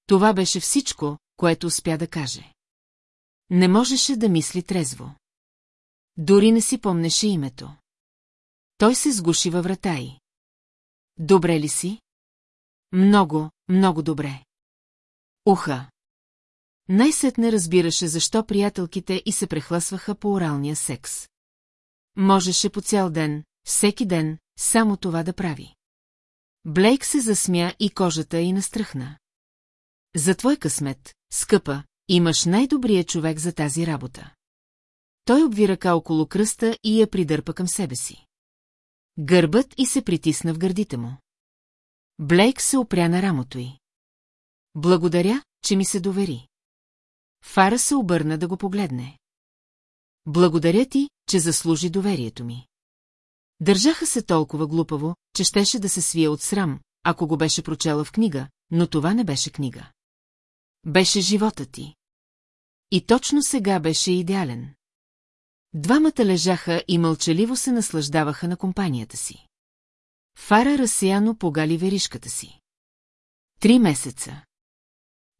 Това беше всичко, което успя да каже. Не можеше да мисли трезво. Дори не си помнеше името. Той се сгуши във врата й. Добре ли си? Много, много добре. Уха. Най-сетне разбираше защо приятелките и се прехлъсваха по оралния секс. Можеше по цял ден, всеки ден, само това да прави. Блейк се засмя и кожата й настръхна. За твой късмет, скъпа, имаш най-добрия човек за тази работа. Той обви ръка около кръста и я придърпа към себе си. Гърбът и се притисна в гърдите му. Блейк се опря на рамото й. Благодаря, че ми се довери. Фара се обърна да го погледне. Благодаря ти, че заслужи доверието ми. Държаха се толкова глупаво, че щеше да се свие от срам, ако го беше прочела в книга, но това не беше книга. Беше живота ти. И точно сега беше идеален. Двамата лежаха и мълчаливо се наслаждаваха на компанията си. Фара разсияно погали веришката си. Три месеца.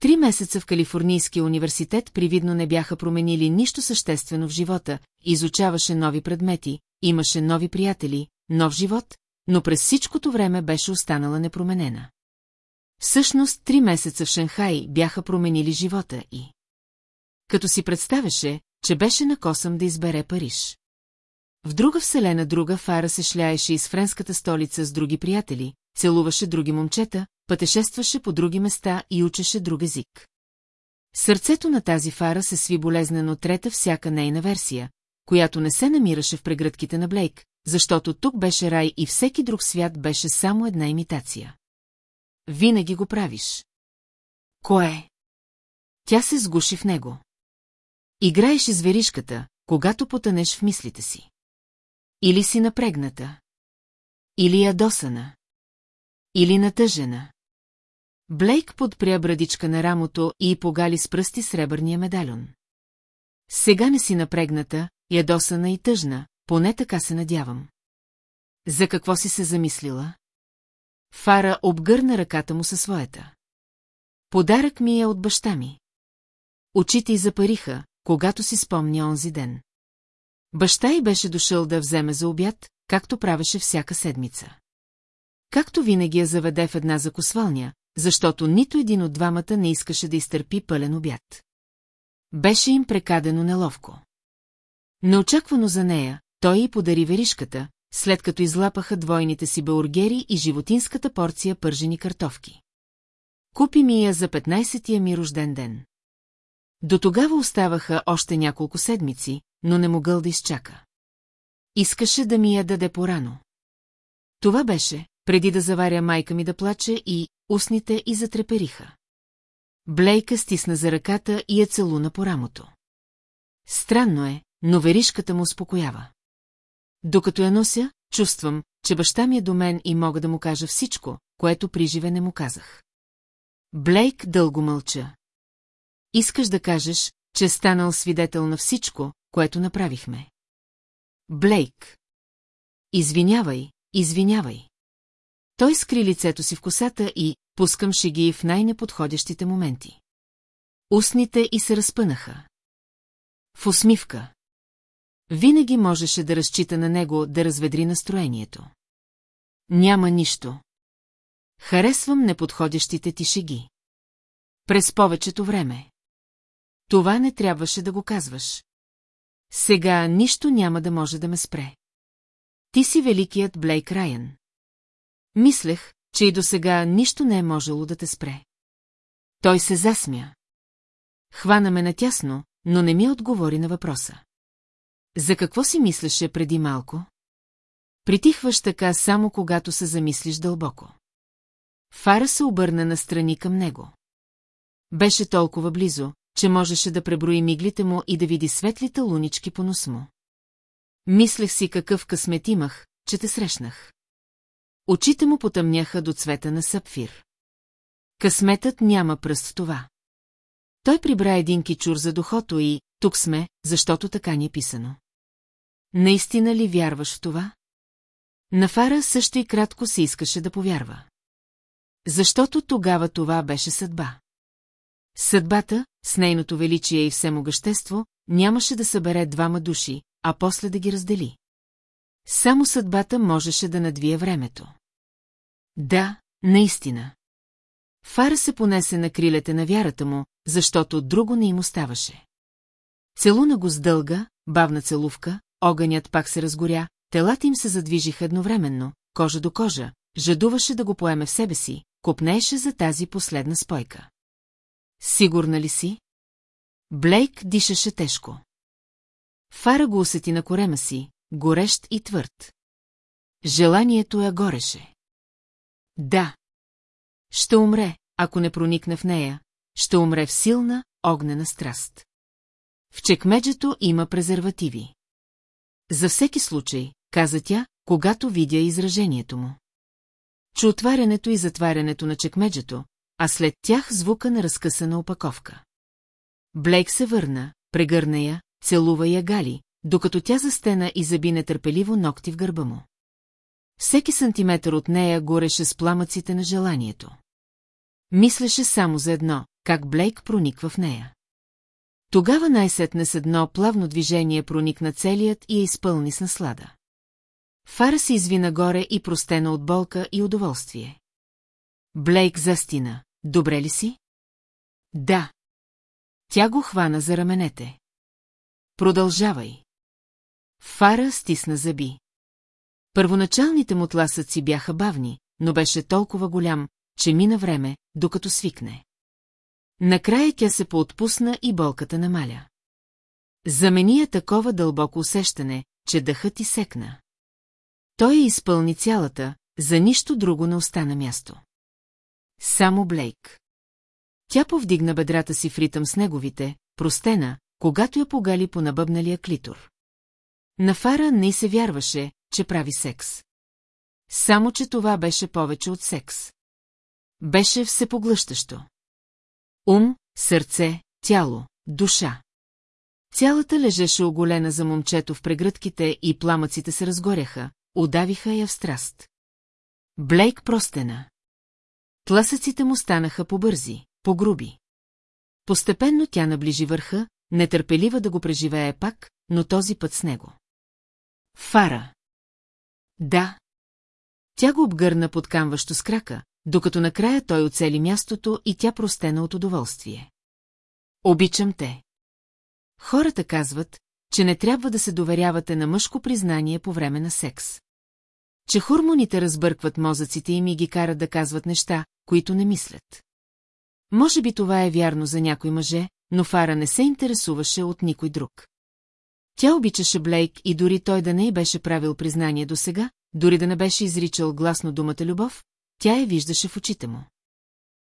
Три месеца в Калифорнийския университет привидно не бяха променили нищо съществено в живота, изучаваше нови предмети, имаше нови приятели, нов живот, но през всичкото време беше останала непроменена. Всъщност, три месеца в Шанхай бяха променили живота и... Като си представеше, че беше на косъм да избере Париж. В друга вселена друга Фара се шляеше из френската столица с други приятели, целуваше други момчета, пътешестваше по други места и учеше друг език. Сърцето на тази Фара се сви болезнено трета всяка нейна версия, която не се намираше в прегръдките на Блейк, защото тук беше рай и всеки друг свят беше само една имитация. Винаги го правиш. Кое? Тя се сгуши в него. Играеш с веришката, когато потънеш в мислите си. Или си напрегната. Или ядосана. Или натъжена. Блейк подпря брадичка на рамото и погали с пръсти сребърния медальон. Сега не си напрегната, ядосана и тъжна, поне така се надявам. За какво си се замислила? Фара обгърна ръката му със своята. Подарък ми е от баща ми. Очите й запариха, когато си спомня онзи ден. Баща й беше дошъл да вземе за обяд, както правеше всяка седмица. Както винаги я заведе в една закосвалня, защото нито един от двамата не искаше да изтърпи пълен обяд. Беше им прекадено неловко. Неочаквано за нея, той й подари веришката, след като излапаха двойните си баургери и животинската порция пържени картофки. Купи ми я за 15-тия ми рожден ден. До тогава оставаха още няколко седмици, но не могъл да изчака. Искаше да ми я даде порано. Това беше, преди да заваря майка ми да плаче и устните и затрепериха. Блейка стисна за ръката и я целуна по рамото. Странно е, но веришката му успокоява. Докато я нося, чувствам, че баща ми е до мен и мога да му кажа всичко, което при живе не му казах. Блейк дълго мълча. Искаш да кажеш, че станал свидетел на всичко, което направихме. Блейк. Извинявай, извинявай. Той скри лицето си в косата и пускам шеги в най-неподходящите моменти. Устните и се разпънаха. В усмивка. Винаги можеше да разчита на него да разведри настроението. Няма нищо. Харесвам неподходящите ти шеги. През повечето време. Това не трябваше да го казваш. Сега нищо няма да може да ме спре. Ти си великият Блейк Райан. Мислех, че и до сега нищо не е можело да те спре. Той се засмя. Хвана ме натясно, но не ми отговори на въпроса. За какво си мислеше преди малко? Притихваш така само когато се замислиш дълбоко. Фара се обърна настрани към него. Беше толкова близо, че можеше да преброи миглите му и да види светлите лунички по нос му. Мислех си какъв късмет имах, че те срещнах. Очите му потъмняха до цвета на сапфир. Късметът няма пръст в това. Той прибра един кичур за духото и тук сме, защото така ни е писано. Наистина ли вярваш в това? На Фара също и кратко се искаше да повярва. Защото тогава това беше съдба. Съдбата, с нейното величие и всемогъщество, нямаше да събере двама души, а после да ги раздели. Само съдбата можеше да надвие времето. Да, наистина. Фара се понесе на крилете на вярата му, защото друго не им оставаше. Целуна го с дълга, бавна целувка, огънят пак се разгоря, телата им се задвижиха едновременно, кожа до кожа, жадуваше да го поеме в себе си, копнееше за тази последна спойка. Сигурна ли си? Блейк дишаше тежко. Фара го усети на корема си, горещ и твърд. Желанието я гореше. Да. Ще умре, ако не проникне в нея, ще умре в силна, огнена страст. В чекмеджето има презервативи. За всеки случай, каза тя, когато видя изражението му. Чу отварянето и затварянето на чекмеджето, а след тях звука на разкъсана опаковка. Блейк се върна, прегърна я, целува я Гали, докато тя застена и заби нетърпеливо ногти в гърба му. Всеки сантиметър от нея гореше с пламъците на желанието. Мислеше само за едно, как Блейк прониква в нея. Тогава най-сетне с едно плавно движение проникна целият и я изпълни с наслада. Фара се изви нагоре и простена от болка и удоволствие. Блейк застина. Добре ли си? Да. Тя го хвана за раменете. Продължавай. Фара стисна зъби. Първоначалните му тласъци бяха бавни, но беше толкова голям, че мина време, докато свикне. Накрая тя се поотпусна и болката намаля. Замени я такова дълбоко усещане, че дъхът ти секна. Той я изпълни цялата, за нищо друго не остана място. Само Блейк. Тя повдигна бедрата си в ритъм с неговите, простена, когато я погали по набъбналия клитор. На Фара не се вярваше, че прави секс. Само, че това беше повече от секс. Беше всепоглъщащо. Ум, сърце, тяло, душа. Цялата лежеше оголена за момчето в прегръдките и пламъците се разгоряха, удавиха я в страст. Блейк простена. Тласъците му станаха побързи, погруби. Постепенно тя наближи върха, нетърпелива да го преживее пак, но този път с него. Фара. Да. Тя го обгърна подкамващо с крака, докато накрая той оцели мястото и тя простена от удоволствие. Обичам те. Хората казват, че не трябва да се доверявате на мъжко признание по време на секс. Че хормоните разбъркват мозъците им и ги карат да казват неща, които не мислят. Може би това е вярно за някой мъже, но Фара не се интересуваше от никой друг. Тя обичаше Блейк и дори той да не й беше правил признание до сега, дори да не беше изричал гласно думата любов, тя я виждаше в очите му.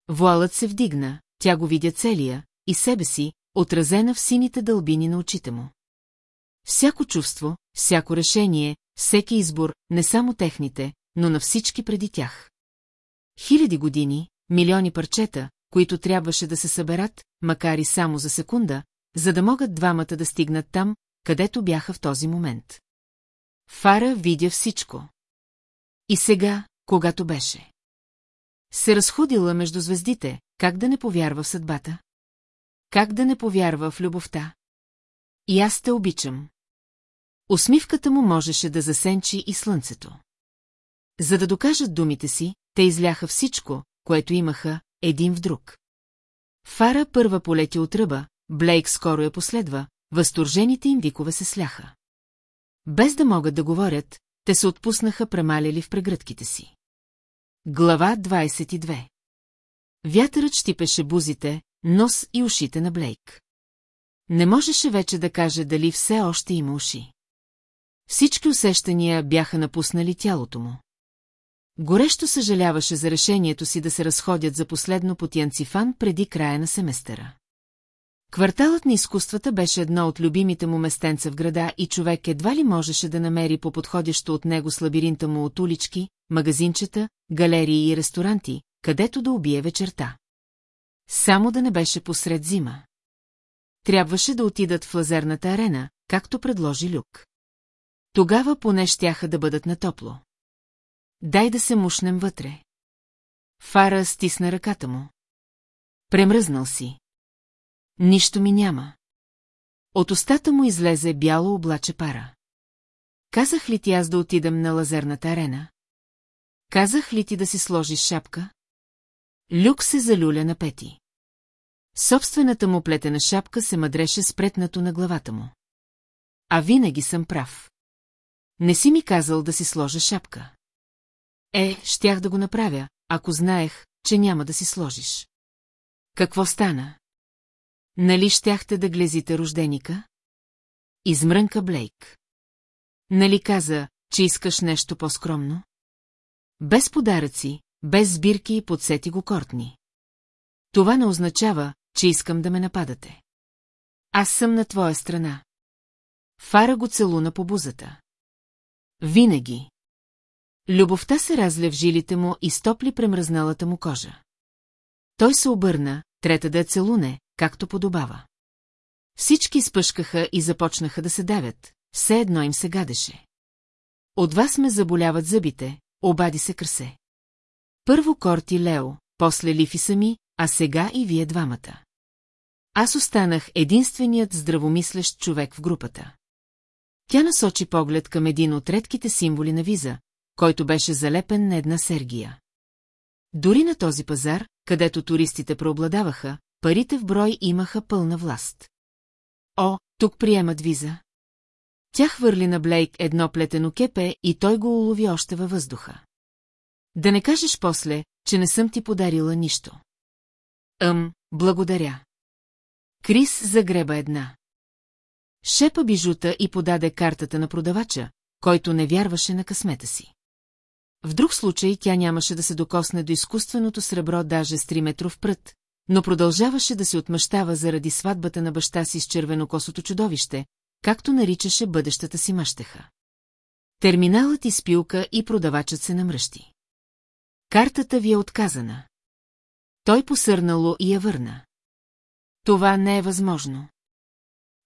Вуалът се вдигна, тя го видя целия, и себе си, отразена в сините дълбини на очите му. Всяко чувство, всяко решение, всеки избор, не само техните, но на всички преди тях. Хиляди години, милиони парчета, които трябваше да се съберат, макар и само за секунда, за да могат двамата да стигнат там, където бяха в този момент. Фара видя всичко. И сега, когато беше. Се разходила между звездите, как да не повярва в съдбата? Как да не повярва в любовта? И аз те обичам. Усмивката му можеше да засенчи и слънцето. За да докажат думите си, те изляха всичко, което имаха, един в друг. Фара първа полети от ръба, Блейк скоро я последва, възторжените им викове се сляха. Без да могат да говорят, те се отпуснаха премаляли в прегръдките си. Глава 22 Вятърът щипеше бузите, нос и ушите на Блейк. Не можеше вече да каже дали все още има уши. Всички усещания бяха напуснали тялото му. Горещо съжаляваше за решението си да се разходят за последно по Тянцифан преди края на семестъра. Кварталът на изкуствата беше едно от любимите му местенца в града и човек едва ли можеше да намери по подходящо от него с лабиринта му от улички, магазинчета, галерии и ресторанти, където да убие вечерта. Само да не беше посред зима. Трябваше да отидат в лазерната арена, както предложи Люк. Тогава поне щяха да бъдат натопло. Дай да се мушнем вътре. Фара стисна ръката му. Премръзнал си. Нищо ми няма. От устата му излезе бяло облаче пара. Казах ли ти аз да отидем на лазерната арена? Казах ли ти да си сложиш шапка? Люк се залюля на пети. Собствената му плетена шапка се мъдреше спретнато на главата му. А винаги съм прав. Не си ми казал да си сложа шапка. Е, щях да го направя, ако знаех, че няма да си сложиш. Какво стана? Нали щяхте да глезите рожденика? Измрънка Блейк. Нали каза, че искаш нещо по-скромно? Без подаръци, без сбирки и подсети го Кортни. Това не означава, че искам да ме нападате. Аз съм на твоя страна. Фара го целуна по бузата. Винаги. Любовта се разля в жилите му и стопли премръзналата му кожа. Той се обърна, трета да я целуне, както подобава. Всички спъшкаха и започнаха да се давят, все едно им се гадеше. От вас ме заболяват зъбите, обади се кръсе. Първо Корти Лео, после Лифи сами, а сега и вие двамата. Аз останах единственият здравомислещ човек в групата. Тя насочи поглед към един от редките символи на виза, който беше залепен на една Сергия. Дори на този пазар, където туристите преобладаваха, парите в брой имаха пълна власт. О, тук приемат виза. Тя хвърли на Блейк едно плетено кепе и той го улови още във въздуха. Да не кажеш после, че не съм ти подарила нищо. Ъм, благодаря. Крис загреба една. Шепа бижута и подаде картата на продавача, който не вярваше на късмета си. В друг случай тя нямаше да се докосне до изкуственото сребро даже с 3 метров прът, но продължаваше да се отмъщава заради сватбата на баща си с червенокосото чудовище, както наричаше бъдещата си мъщеха. Терминалът изпилка и продавачът се намръщи. Картата ви е отказана. Той посърнало и я върна. Това не е възможно.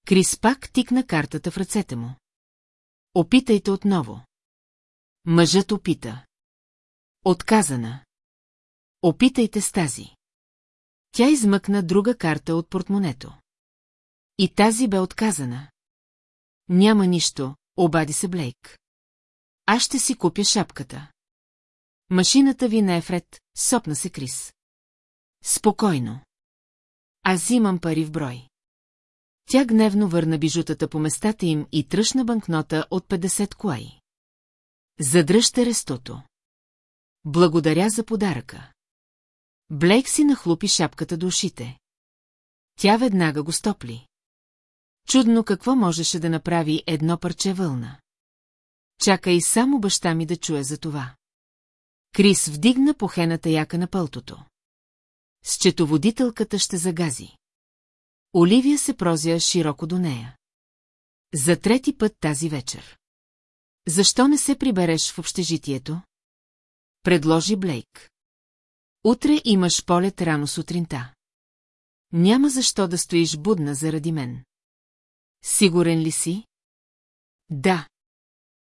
Крис пак тикна картата в ръцете му. Опитайте отново. Мъжът опита. Отказана. Опитайте с тази. Тя измъкна друга карта от портмонето. И тази бе отказана. Няма нищо, обади се Блейк. Аз ще си купя шапката. Машината ви не е вред, сопна се Крис. Спокойно. Аз имам пари в брой. Тя гневно върна бижутата по местата им и тръщна банкнота от 50 куаи. Задръжте рестото. Благодаря за подаръка. Блейк си нахлупи шапката до ушите. Тя веднага го стопли. Чудно какво можеше да направи едно парче вълна. Чака и само баща ми да чуе за това. Крис вдигна похената яка на пълтото. Счетоводителката ще загази. Оливия се прозя широко до нея. За трети път тази вечер. Защо не се прибереш в общежитието? Предложи Блейк. Утре имаш полет рано сутринта. Няма защо да стоиш будна заради мен. Сигурен ли си? Да.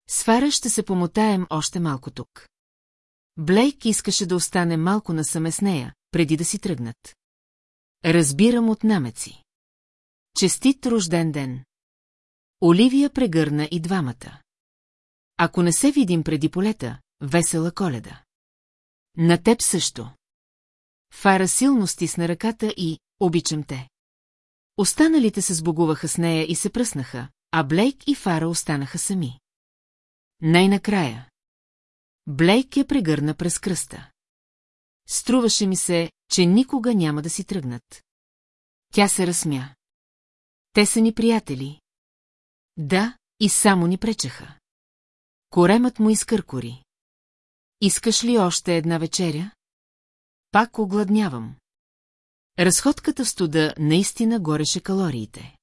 С Фара ще се помотаем още малко тук. Блейк искаше да остане малко насаме с нея, преди да си тръгнат. Разбирам от намеци. Честит рожден ден. Оливия прегърна и двамата. Ако не се видим преди полета, весела коледа. На теб също. Фара силно стисна ръката и «Обичам те». Останалите се сбогуваха с нея и се пръснаха, а Блейк и Фара останаха сами. Най-накрая. Блейк я прегърна през кръста. Струваше ми се, че никога няма да си тръгнат. Тя се разсмя. Те са ни приятели. Да, и само ни пречеха. Коремът му изкъркори. Искаш ли още една вечеря? Пак огладнявам. Разходката в студа наистина гореше калориите.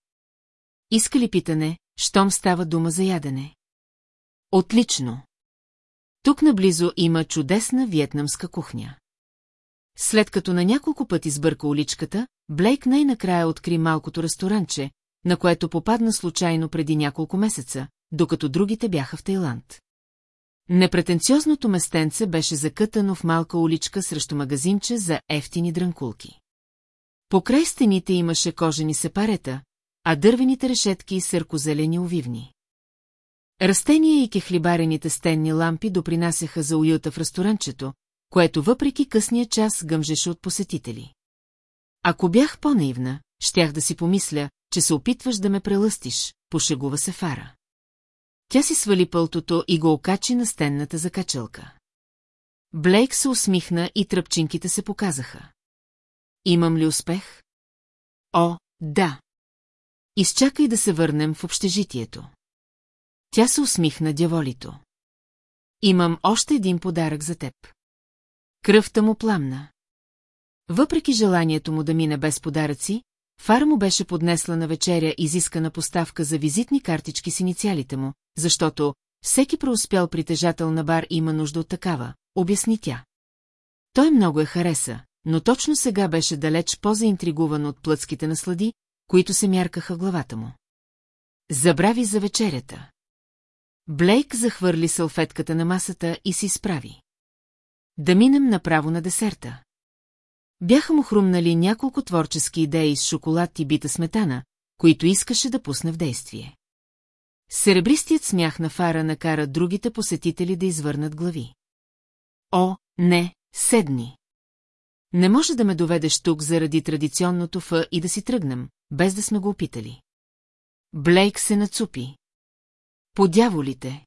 Иска ли питане, щом става дума за ядене? Отлично. Тук наблизо има чудесна вьетнамска кухня. След като на няколко пъти сбърка уличката, Блейк най-накрая откри малкото ресторанче, на което попадна случайно преди няколко месеца, докато другите бяха в Тайланд. Непретенциозното местенце беше закътано в малка уличка срещу магазинче за ефтини дрънкулки. Покрай стените имаше кожени сепарета, а дървените решетки съркозелени овивни. Растения и кехлибарените стенни лампи допринасяха за уюта в ресторанчето, което въпреки късния час гъмжеше от посетители. Ако бях по-наивна, щях да си помисля, че се опитваш да ме прелъстиш, пошегува се Фара. Тя си свали пълтото и го окачи на стенната закачалка. Блейк се усмихна и тръпчинките се показаха. Имам ли успех? О, да. Изчакай да се върнем в общежитието. Тя се усмихна дяволито. Имам още един подарък за теб. Кръвта му пламна. Въпреки желанието му да мине без подаръци, Фара му беше поднесла на вечеря изискана поставка за визитни картички с инициалите му, защото всеки преуспял притежател на бар има нужда от такава, обясни тя. Той много е хареса, но точно сега беше далеч по-заинтригуван от плътските наслади, които се мяркаха главата му. Забрави за вечерята. Блейк захвърли салфетката на масата и си справи. Да минем направо на десерта. Бяха му хрумнали няколко творчески идеи с шоколад и бита сметана, които искаше да пусне в действие. Серебристият смях на фара накара другите посетители да извърнат глави. О, не, седни! Не може да ме доведеш тук заради традиционното ф и да си тръгнем, без да сме го опитали. Блейк се нацупи. Подяволите!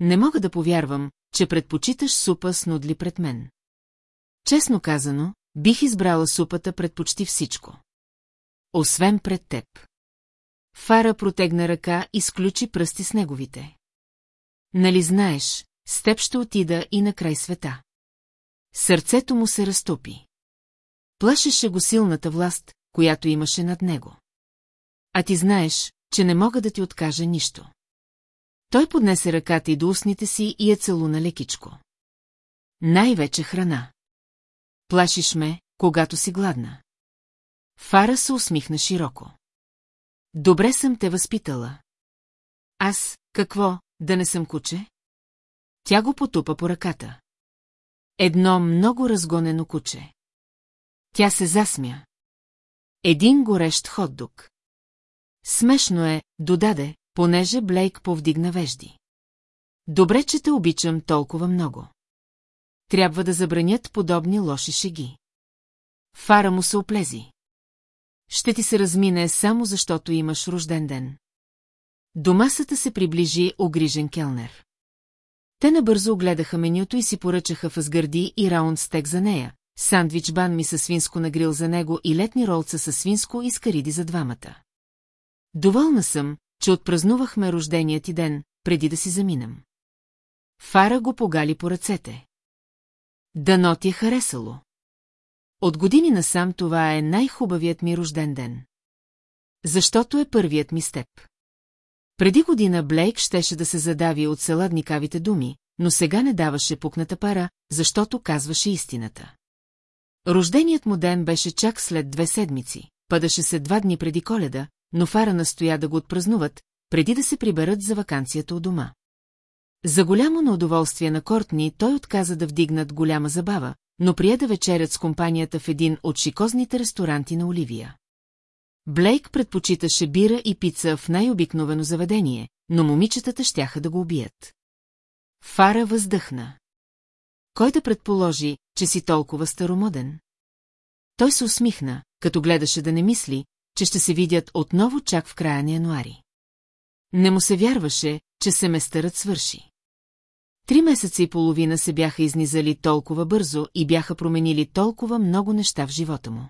Не мога да повярвам, че предпочиташ супа с нудли пред мен. Честно казано, бих избрала супата пред почти всичко. Освен пред теб. Фара протегна ръка и сключи пръсти с неговите. Нали знаеш, с теб ще отида и на край света. Сърцето му се разтопи. Плашеше го силната власт, която имаше над него. А ти знаеш, че не мога да ти откажа нищо. Той поднесе ръката и до устните си и я целуна лекичко. Най-вече храна. Плашиш ме, когато си гладна. Фара се усмихна широко. Добре съм те възпитала. Аз, какво, да не съм куче? Тя го потупа по ръката. Едно много разгонено куче. Тя се засмя. Един горещ ходдук. Смешно е, додаде, понеже Блейк повдигна вежди. Добре, че те обичам толкова много. Трябва да забранят подобни лоши шеги. Фара му се оплези. Ще ти се размине само защото имаш рожден ден. До масата се приближи огрижен келнер. Те набързо огледаха менюто и си поръчаха фазгърди и раунд стек за нея, сандвич бан ми със свинско на грил за него и летни ролца със свинско и скариди за двамата. Доволна съм, че отпразнувахме рождения ти ден, преди да си заминам. Фара го погали по ръцете. Дано ти е харесало. От години насам това е най-хубавият ми рожден ден. Защото е първият ми степ. Преди година Блейк щеше да се задави от селадникавите думи, но сега не даваше пукната пара, защото казваше истината. Рожденият му ден беше чак след две седмици, падаше се два дни преди коледа, но Фара настоя да го отпразнуват, преди да се приберат за вакансията у дома. За голямо на удоволствие на Кортни той отказа да вдигнат голяма забава, но прие да вечерят с компанията в един от шикозните ресторанти на Оливия. Блейк предпочиташе бира и пица в най-обикновено заведение, но момичетата щяха да го убият. Фара въздъхна. Кой да предположи, че си толкова старомоден? Той се усмихна, като гледаше да не мисли, че ще се видят отново чак в края на януари. Не му се вярваше, че семестърът свърши. Три месеца и половина се бяха изнизали толкова бързо и бяха променили толкова много неща в живота му.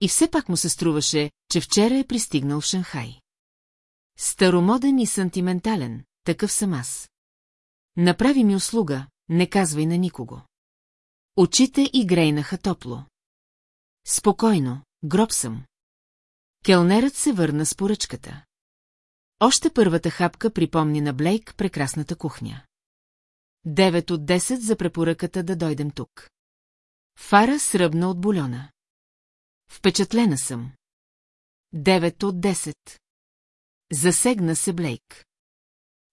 И все пак му се струваше, че вчера е пристигнал в Шанхай. Старомоден и сантиментален, такъв съм аз. Направи ми услуга, не казвай на никого. Очите и грейнаха топло. Спокойно, гроб съм. Келнерът се върна с поръчката. Още първата хапка припомни на Блейк прекрасната кухня. Девет от 10 за препоръката да дойдем тук. Фара сръбна от бульона. Впечатлена съм. Девет от 10. Засегна се Блейк.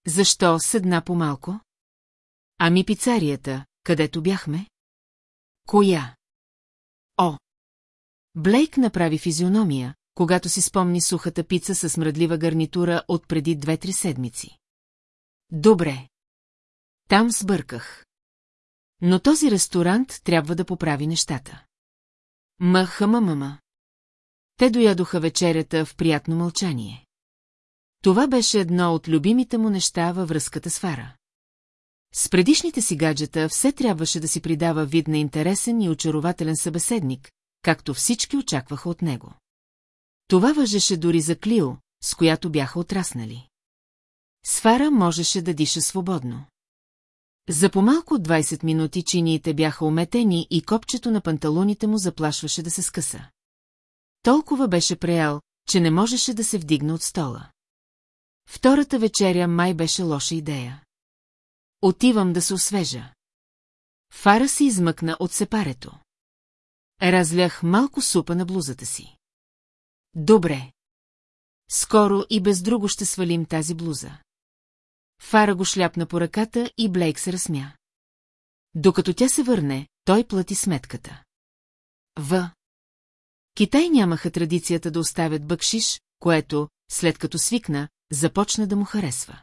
Защо седна по-малко? Ами пицарията, където бяхме? Коя? О! Блейк направи физиономия, когато си спомни сухата пица с мръдлива гарнитура от преди две-три седмици. Добре. Там сбърках. Но този ресторант трябва да поправи нещата. Махамамама. Те доядоха вечерята в приятно мълчание. Това беше едно от любимите му неща във връзката с Фара. С предишните си гаджета все трябваше да си придава вид на интересен и очарователен събеседник, както всички очакваха от него. Това въжеше дори за Клио, с която бяха отраснали. Сфара можеше да диша свободно. За по-малко от 20 минути чиниите бяха уметени и копчето на панталоните му заплашваше да се скъса. Толкова беше преял, че не можеше да се вдигне от стола. Втората вечеря май беше лоша идея. Отивам да се освежа. Фара се измъкна от сепарето. Разлях малко супа на блузата си. Добре. Скоро и без друго ще свалим тази блуза. Фара го шляпна по ръката и Блейк се разсмя. Докато тя се върне, той плати сметката. В. Китай нямаха традицията да оставят бъкшиш, което, след като свикна, започна да му харесва.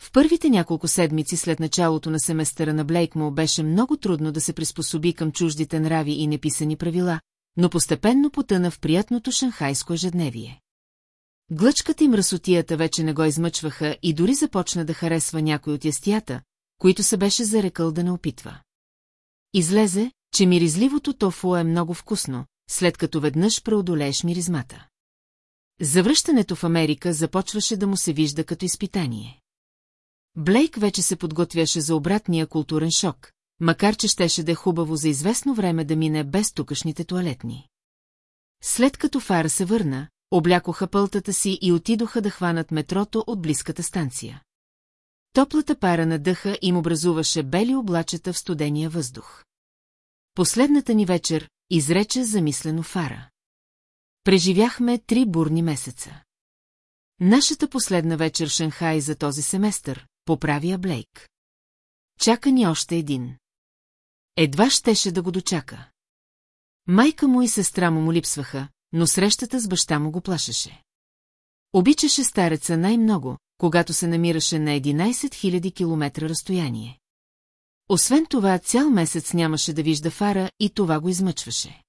В първите няколко седмици след началото на семестъра на Блейк му беше много трудно да се приспособи към чуждите нрави и неписани правила, но постепенно потъна в приятното шанхайско ежедневие. Глъчката и мръсотията вече не го измъчваха и дори започна да харесва някой от ястията, които се беше зарекал да не опитва. Излезе, че миризливото тофу е много вкусно, след като веднъж преодолееш миризмата. Завръщането в Америка започваше да му се вижда като изпитание. Блейк вече се подготвяше за обратния културен шок, макар че щеше да е хубаво за известно време да мине без тукашните туалетни. След като Фара се върна, облякоха пълтата си и отидоха да хванат метрото от близката станция. Топлата пара на дъха им образуваше бели облачета в студения въздух. Последната ни вечер изрече замислено Фара. Преживяхме три бурни месеца. Нашата последна вечер в Шанхай за този семестър, поправя Блейк. Чака ни още един. Едва щеше да го дочака. Майка му и сестра му му липсваха, но срещата с баща му го плашеше. Обичаше стареца най-много, когато се намираше на 11 000 километра разстояние. Освен това, цял месец нямаше да вижда Фара и това го измъчваше.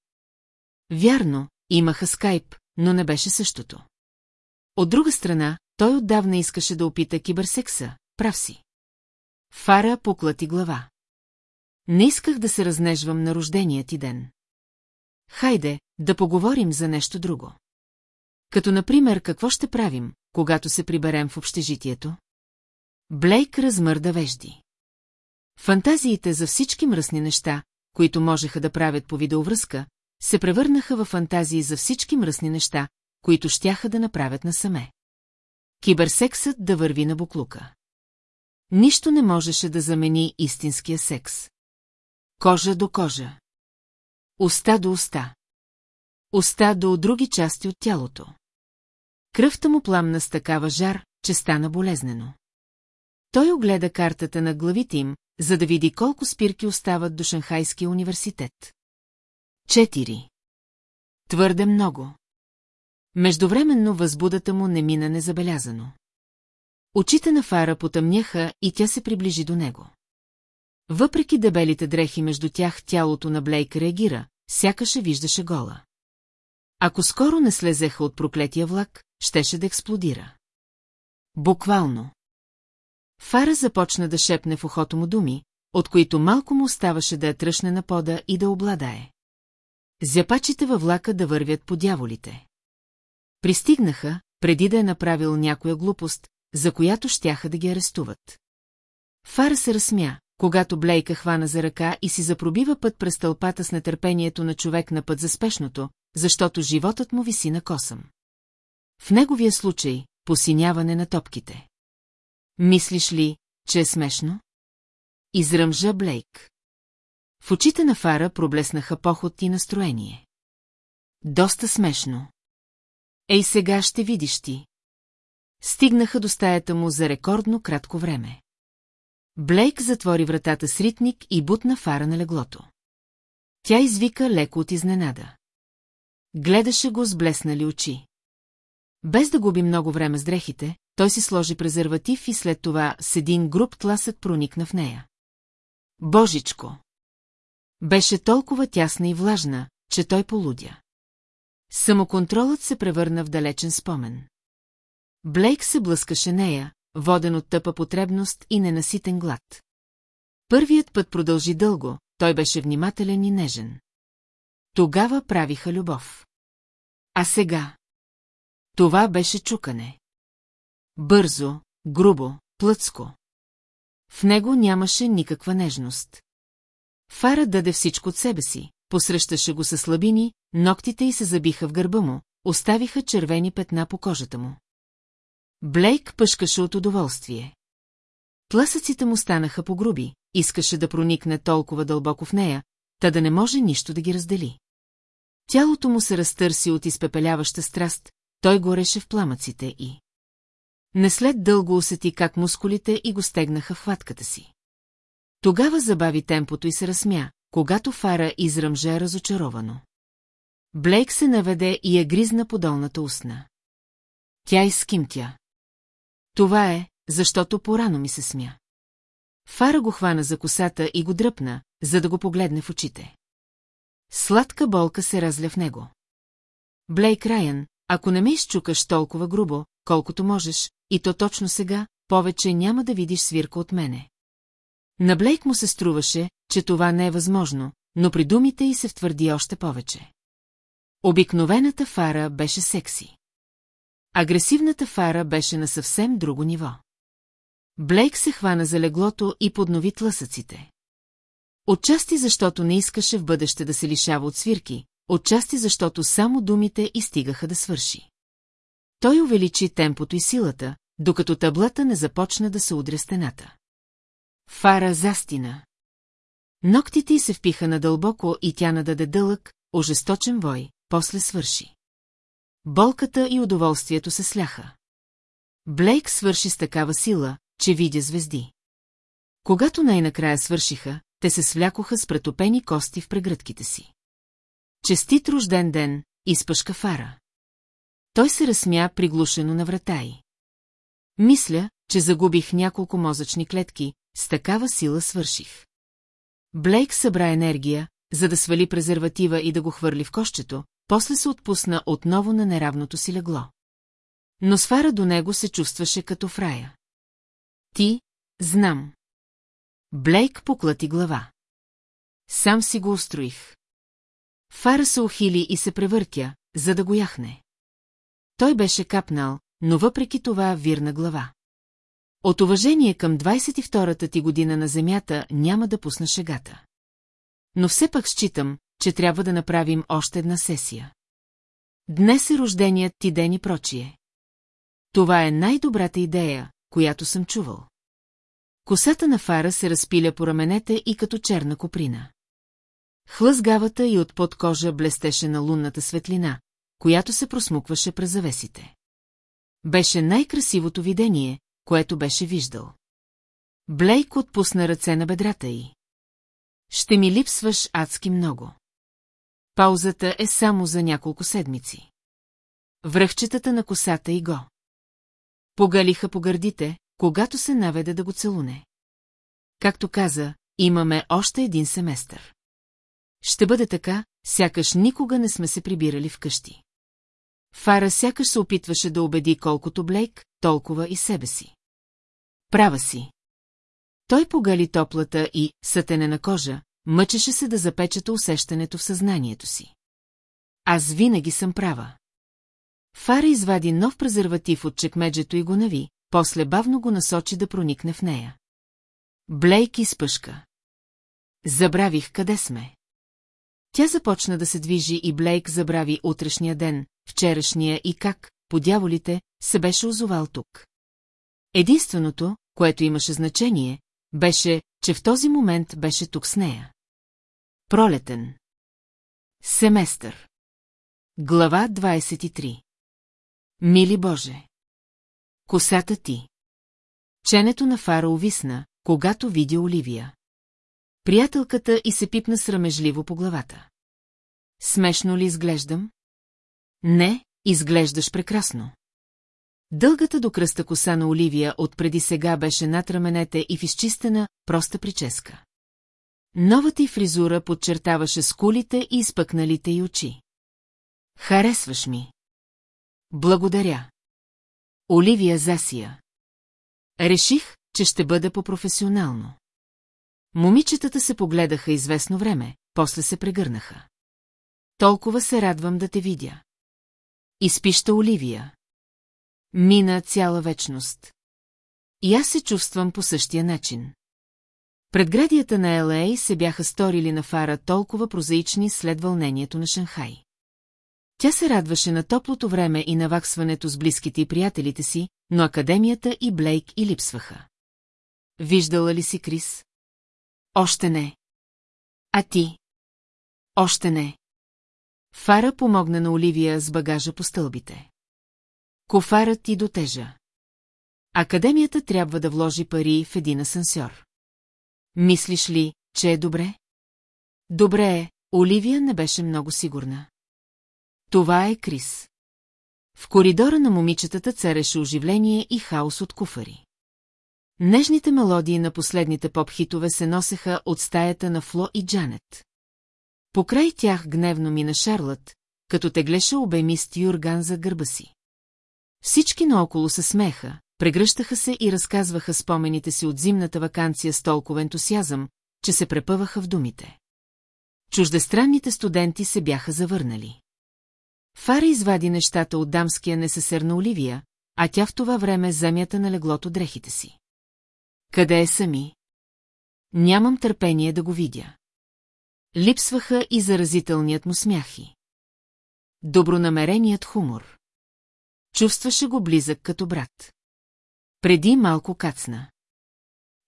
Вярно, имаха скайп, но не беше същото. От друга страна, той отдавна искаше да опита киберсекса, прав си. Фара поклати глава. Не исках да се разнежвам на рождения ти ден. Хайде, да поговорим за нещо друго. Като, например, какво ще правим, когато се приберем в общежитието? Блейк размърда вежди. Фантазиите за всички мръсни неща, които можеха да правят по видеовръзка, се превърнаха в фантазии за всички мръсни неща, които щяха да направят насаме. Киберсексът да върви на буклука. Нищо не можеше да замени истинския секс. Кожа до кожа. Уста до уста. Уста до други части от тялото. Кръвта му пламна с такава жар, че стана болезнено. Той огледа картата на главите им, за да види колко спирки остават до Шанхайския университет. Четири. Твърде много. Междувременно възбудата му не мина незабелязано. Очите на Фара потъмняха и тя се приближи до него. Въпреки дебелите дрехи между тях, тялото на Блейк реагира, сякаше виждаше гола. Ако скоро не слезеха от проклетия влак, щеше да експлодира. Буквално. Фара започна да шепне в ухото му думи, от които малко му оставаше да я тръщне на пода и да обладае. Зяпачите във влака да вървят по дяволите. Пристигнаха, преди да е направил някоя глупост, за която щяха да ги арестуват. Фара се разсмя, когато Блейка хвана за ръка и си запробива път през тълпата с нетърпението на човек на път за спешното, защото животът му виси на косъм. В неговия случай – посиняване на топките. Мислиш ли, че е смешно? Изръмжа Блейк. В очите на Фара проблеснаха поход и настроение. Доста смешно. Ей сега ще видиш ти. Стигнаха до стаята му за рекордно кратко време. Блейк затвори вратата с ритник и бутна Фара на леглото. Тя извика леко от изненада. Гледаше го с блеснали очи. Без да губи много време с дрехите, той си сложи презерватив и след това с един груб тласък проникна в нея. Божичко! Беше толкова тясна и влажна, че той полудя. Самоконтролът се превърна в далечен спомен. Блейк се блъскаше нея, воден от тъпа потребност и ненаситен глад. Първият път продължи дълго, той беше внимателен и нежен. Тогава правиха любов. А сега? Това беше чукане. Бързо, грубо, плъцко. В него нямаше никаква нежност. Фара даде всичко от себе си, посрещаше го със слабини, ногтите й се забиха в гърба му, оставиха червени петна по кожата му. Блейк пъшкаше от удоволствие. Тласъците му станаха по-груби, искаше да проникне толкова дълбоко в нея, та да не може нищо да ги раздели. Тялото му се разтърси от изпепеляваща страст, той гореше в пламъците и... Не след дълго усети как мускулите и го стегнаха в хватката си. Тогава забави темпото и се разсмя, когато Фара изръмжа разочаровано. Блейк се наведе и я гризна по долната устна. Тя изкимтя. Това е, защото порано ми се смя. Фара го хвана за косата и го дръпна, за да го погледне в очите. Сладка болка се разля в него. Блейк Райан, ако не ме изчукаш толкова грубо, колкото можеш, и то точно сега, повече няма да видиш свирка от мене. На Блейк му се струваше, че това не е възможно, но при думите й се втвърди още повече. Обикновената фара беше секси. Агресивната фара беше на съвсем друго ниво. Блейк се хвана за леглото и поднови тлъсъците. Отчасти защото не искаше в бъдеще да се лишава от свирки, отчасти защото само думите изстигаха да свърши. Той увеличи темпото и силата, докато таблата не започна да се удря стената. Фара застина. Ноктите й се впиха надълбоко и тя нададе дълъг, ожесточен вой, после свърши. Болката и удоволствието се сляха. Блейк свърши с такава сила, че видя звезди. Когато най-накрая свършиха, те се свлякоха с претопени кости в прегръдките си. Честит рожден ден, изпъшка Фара. Той се разсмя приглушено на врата й. Мисля, че загубих няколко мозъчни клетки, с такава сила свърших. Блейк събра енергия, за да свали презерватива и да го хвърли в кощето, после се отпусна отново на неравното си легло. Но сфара до него се чувстваше като в рая. Ти, знам. Блейк поклати глава. Сам си го устроих. Фара се ухили и се превъртя, за да го яхне. Той беше капнал, но въпреки това вирна глава. От уважение към 22-та ти година на Земята няма да пусна шегата. Но все пак считам, че трябва да направим още една сесия. Днес е рожденият ти ден и прочие. Това е най-добрата идея, която съм чувал. Косата на Фара се разпиля по раменете и като черна коприна. Хлъзгавата и от под кожа блестеше на лунната светлина, която се просмукваше през завесите. Беше най-красивото видение, което беше виждал. Блейк отпусна ръце на бедрата й. Ще ми липсваш адски много. Паузата е само за няколко седмици. Връхчетата на косата и го. Погалиха по гърдите, когато се наведе да го целуне. Както каза, имаме още един семестър. Ще бъде така, сякаш никога не сме се прибирали вкъщи. Фара сякаш се опитваше да убеди колкото Блейк, толкова и себе си. Права си. Той погали топлата и, сътенена кожа, мъчеше се да запечата усещането в съзнанието си. Аз винаги съм права. Фара извади нов презерватив от чекмеджето и го нави, после бавно го насочи да проникне в нея. Блейк изпъшка. Забравих къде сме. Тя започна да се движи и Блейк забрави утрешния ден, вчерашния и как, по дяволите, се беше озовал тук. Единственото, което имаше значение, беше, че в този момент беше тук с нея. Пролетен. Семестър. Глава 23. Мили Боже. Косата ти. Ченето на Фара увисна, когато видя Оливия. Приятелката и се пипна срамежливо по главата. Смешно ли изглеждам? Не, изглеждаш прекрасно. Дългата до кръста коса на Оливия от преди сега беше над раменете и в изчистена, проста прическа. Новата й фризура подчертаваше скулите и изпъкналите й очи. Харесваш ми. Благодаря. Оливия засия. Реших, че ще бъде по-професионално. Момичетата се погледаха известно време, после се прегърнаха. Толкова се радвам да те видя. Изпища Оливия. Мина цяла вечност. И аз се чувствам по същия начин. Предградията на Л.А. се бяха сторили на фара толкова прозаични след вълнението на Шанхай. Тя се радваше на топлото време и наваксването с близките и приятелите си, но академията и Блейк и липсваха. Виждала ли си Крис? Още не. А ти? Още не. Фара помогна на Оливия с багажа по стълбите. Кофарът ти дотежа. Академията трябва да вложи пари в един асансьор. Мислиш ли, че е добре? Добре е, Оливия не беше много сигурна. Това е Крис. В коридора на момичетата цареше оживление и хаос от куфари. Нежните мелодии на последните поп-хитове се носеха от стаята на Фло и Джанет. Покрай тях гневно мина Шарлът, като теглеше обемист юрган за гърба си. Всички наоколо се смеха, прегръщаха се и разказваха спомените си от зимната вакансия с толкова ентусиазъм, че се препъваха в думите. Чуждестранните студенти се бяха завърнали. Фара извади нещата от дамския несесер на Оливия, а тя в това време земята на леглото дрехите си. Къде е сами? Нямам търпение да го видя. Липсваха и заразителният му смяхи. Добронамереният хумор. Чувстваше го близък като брат. Преди малко кацна.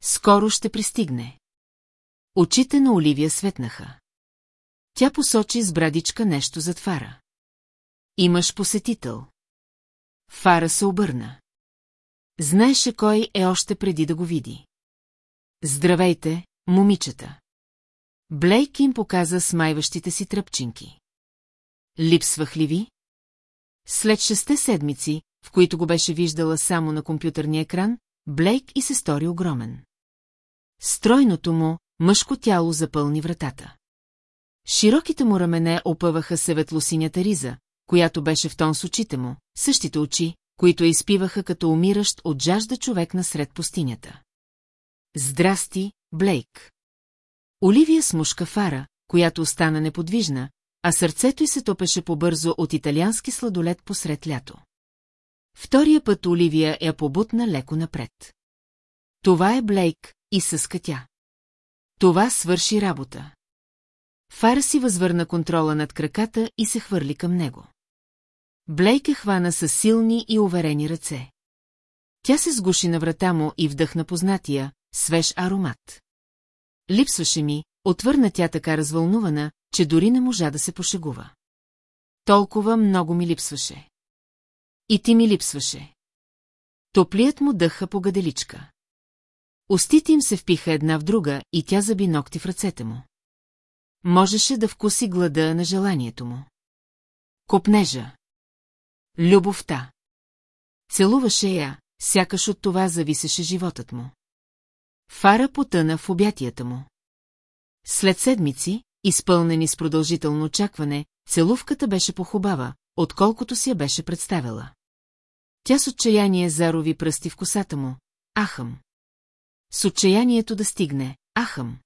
Скоро ще пристигне. Очите на Оливия светнаха. Тя посочи с брадичка нещо зад фара. Имаш посетител. Фара се обърна. Знаеше кой е още преди да го види. Здравейте, момичета. Блейк им показа смайващите си тръпчинки. Липсвах ли ви? След шесте седмици, в които го беше виждала само на компютърния екран, Блейк и се стори огромен. Стройното му, мъжко тяло запълни вратата. Широките му рамене опъваха севетлосинята риза, която беше в тон с очите му, същите очи, които изпиваха като умиращ от жажда човек насред пустинята. Здрасти, Блейк. Оливия смушка фара, която остана неподвижна, а сърцето й се топеше побързо от италиански сладолет посред лято. Втория път Оливия я побутна леко напред. Това е Блейк, и съска тя. Това свърши работа. Фара си възвърна контрола над краката и се хвърли към него. Блейк е хвана с силни и уверени ръце. Тя се сгуши на врата му и вдъхна познатия, свеж аромат. Липсваше ми, отвърна тя така развълнувана, че дори не можа да се пошегува. Толкова много ми липсваше. И ти ми липсваше. Топлият му дъха по гаделичка. Остите им се впиха една в друга и тя заби ногти в ръцете му. Можеше да вкуси глада на желанието му. Копнежа. Любовта. Целуваше я, сякаш от това зависеше животът му. Фара потъна в обятията му. След седмици, изпълнени с продължително очакване, целувката беше похубава, отколкото си я беше представила. Тя с отчаяние зарови пръсти в косата му. Ахъм. С отчаянието да стигне. Ахъм.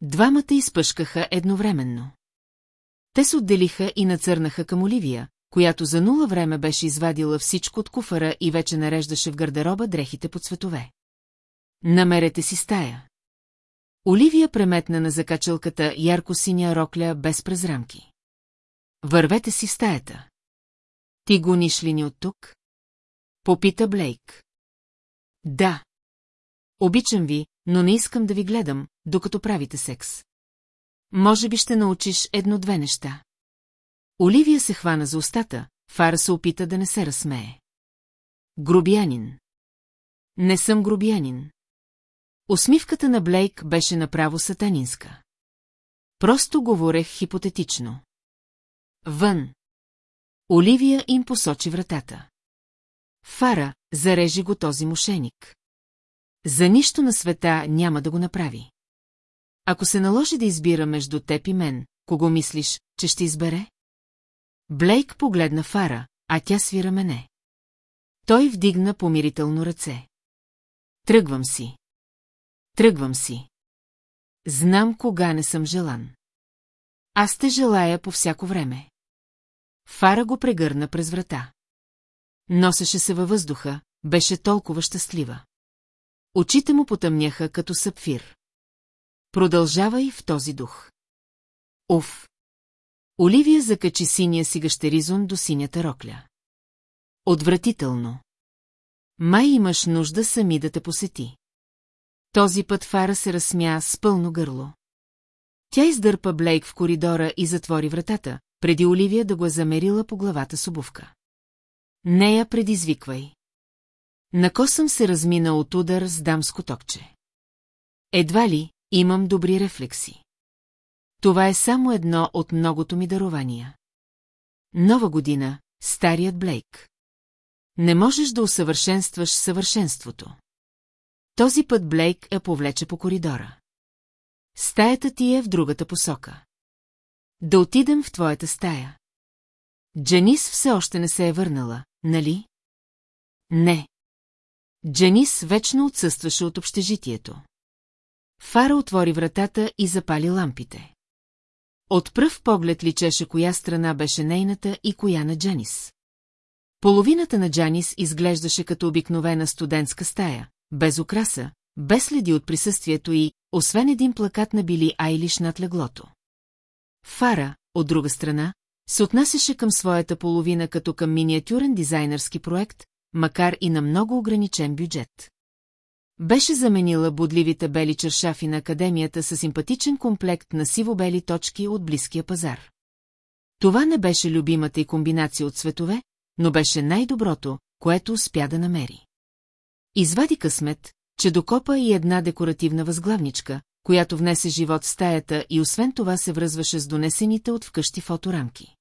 Двамата изпъшкаха едновременно. Те се отделиха и нацърнаха към Оливия, която за нула време беше извадила всичко от куфара и вече нареждаше в гардероба дрехите по цветове. Намерете си стая. Оливия преметна на закачалката ярко-синя рокля без презрамки. Вървете си в стаята. Ти гониш ли ни от тук? Попита Блейк. Да. Обичам ви, но не искам да ви гледам, докато правите секс. Може би ще научиш едно-две неща. Оливия се хвана за устата, Фара се опита да не се разсмее. Грубянин. Не съм грубянин. Усмивката на Блейк беше направо сатанинска. Просто говорех хипотетично. Вън. Оливия им посочи вратата. Фара, зарежи го този мошеник. За нищо на света няма да го направи. Ако се наложи да избира между теб и мен, кого мислиш, че ще избере? Блейк погледна Фара, а тя свира мене. Той вдигна помирително ръце. Тръгвам си. Тръгвам си. Знам кога не съм желан. Аз те желая по всяко време. Фара го прегърна през врата. Носеше се във въздуха, беше толкова щастлива. Очите му потъмняха като сапфир. Продължавай в този дух. Уф! Оливия закачи синия си гащеризон до синята рокля. Отвратително. Май имаш нужда сами да те посети. Този път Фара се разсмя с пълно гърло. Тя издърпа Блейк в коридора и затвори вратата, преди Оливия да го е замерила по главата с обувка. Не я предизвиквай. Накосъм се размина от удар с дамско токче. Едва ли имам добри рефлекси. Това е само едно от многото ми дарования. Нова година, старият Блейк. Не можеш да усъвършенстваш съвършенството. Този път Блейк я повлече по коридора. Стаята ти е в другата посока. Да отидем в твоята стая. Джанис все още не се е върнала, нали? Не. Джанис вечно отсъстваше от общежитието. Фара отвори вратата и запали лампите. От пръв поглед личеше коя страна беше нейната и коя на Джанис. Половината на Джанис изглеждаше като обикновена студентска стая, без украса, без следи от присъствието и, освен един плакат на Били Айлиш над леглото. Фара, от друга страна, се отнасяше към своята половина като към миниатюрен дизайнерски проект, макар и на много ограничен бюджет. Беше заменила будливите бели чершафи на академията с симпатичен комплект на сиво-бели точки от близкия пазар. Това не беше любимата и комбинация от цветове, но беше най-доброто, което успя да намери. Извади късмет, че докопа и една декоративна възглавничка, която внесе живот в стаята и освен това се връзваше с донесените от вкъщи фоторамки.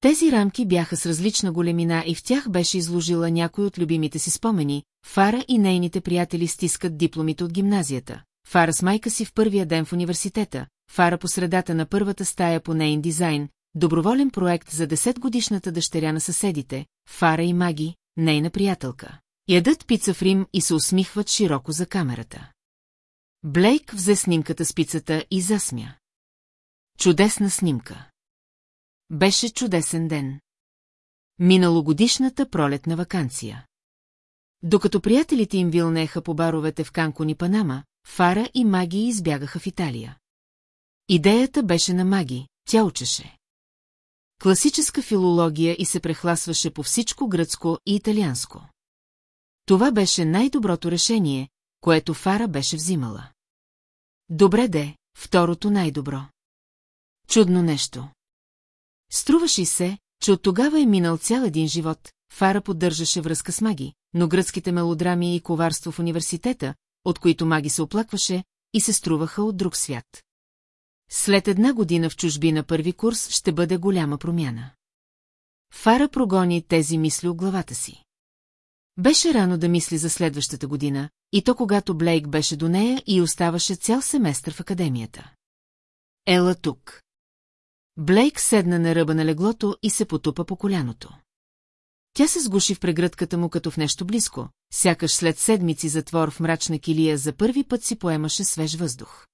Тези рамки бяха с различна големина и в тях беше изложила някой от любимите си спомени, Фара и нейните приятели стискат дипломите от гимназията. Фара с майка си в първия ден в университета, Фара по средата на първата стая по нейн дизайн, доброволен проект за 10-годишната дъщеря на съседите, Фара и Маги, нейна приятелка. Ядат пица в Рим и се усмихват широко за камерата. Блейк взе снимката с пицата и засмя. Чудесна снимка. Беше чудесен ден. Миналогодишната пролетна вакансия. Докато приятелите им вилнеха по баровете в Канкон и Панама, Фара и Маги избягаха в Италия. Идеята беше на Маги, тя учеше. Класическа филология и се прехласваше по всичко гръцко и италианско. Това беше най-доброто решение, което Фара беше взимала. Добре де, второто най-добро. Чудно нещо. Струваше се, че от тогава е минал цял един живот, Фара поддържаше връзка с маги, но гръцките мелодрами и коварство в университета, от които маги се оплакваше, и се струваха от друг свят. След една година в чужби на първи курс ще бъде голяма промяна. Фара прогони тези мисли от главата си. Беше рано да мисли за следващата година, и то когато Блейк беше до нея и оставаше цял семестър в академията. Ела тук. Блейк седна на ръба на леглото и се потупа по коляното. Тя се сгуши в прегръдката му като в нещо близко, сякаш след седмици затвор в мрачна килия за първи път си поемаше свеж въздух.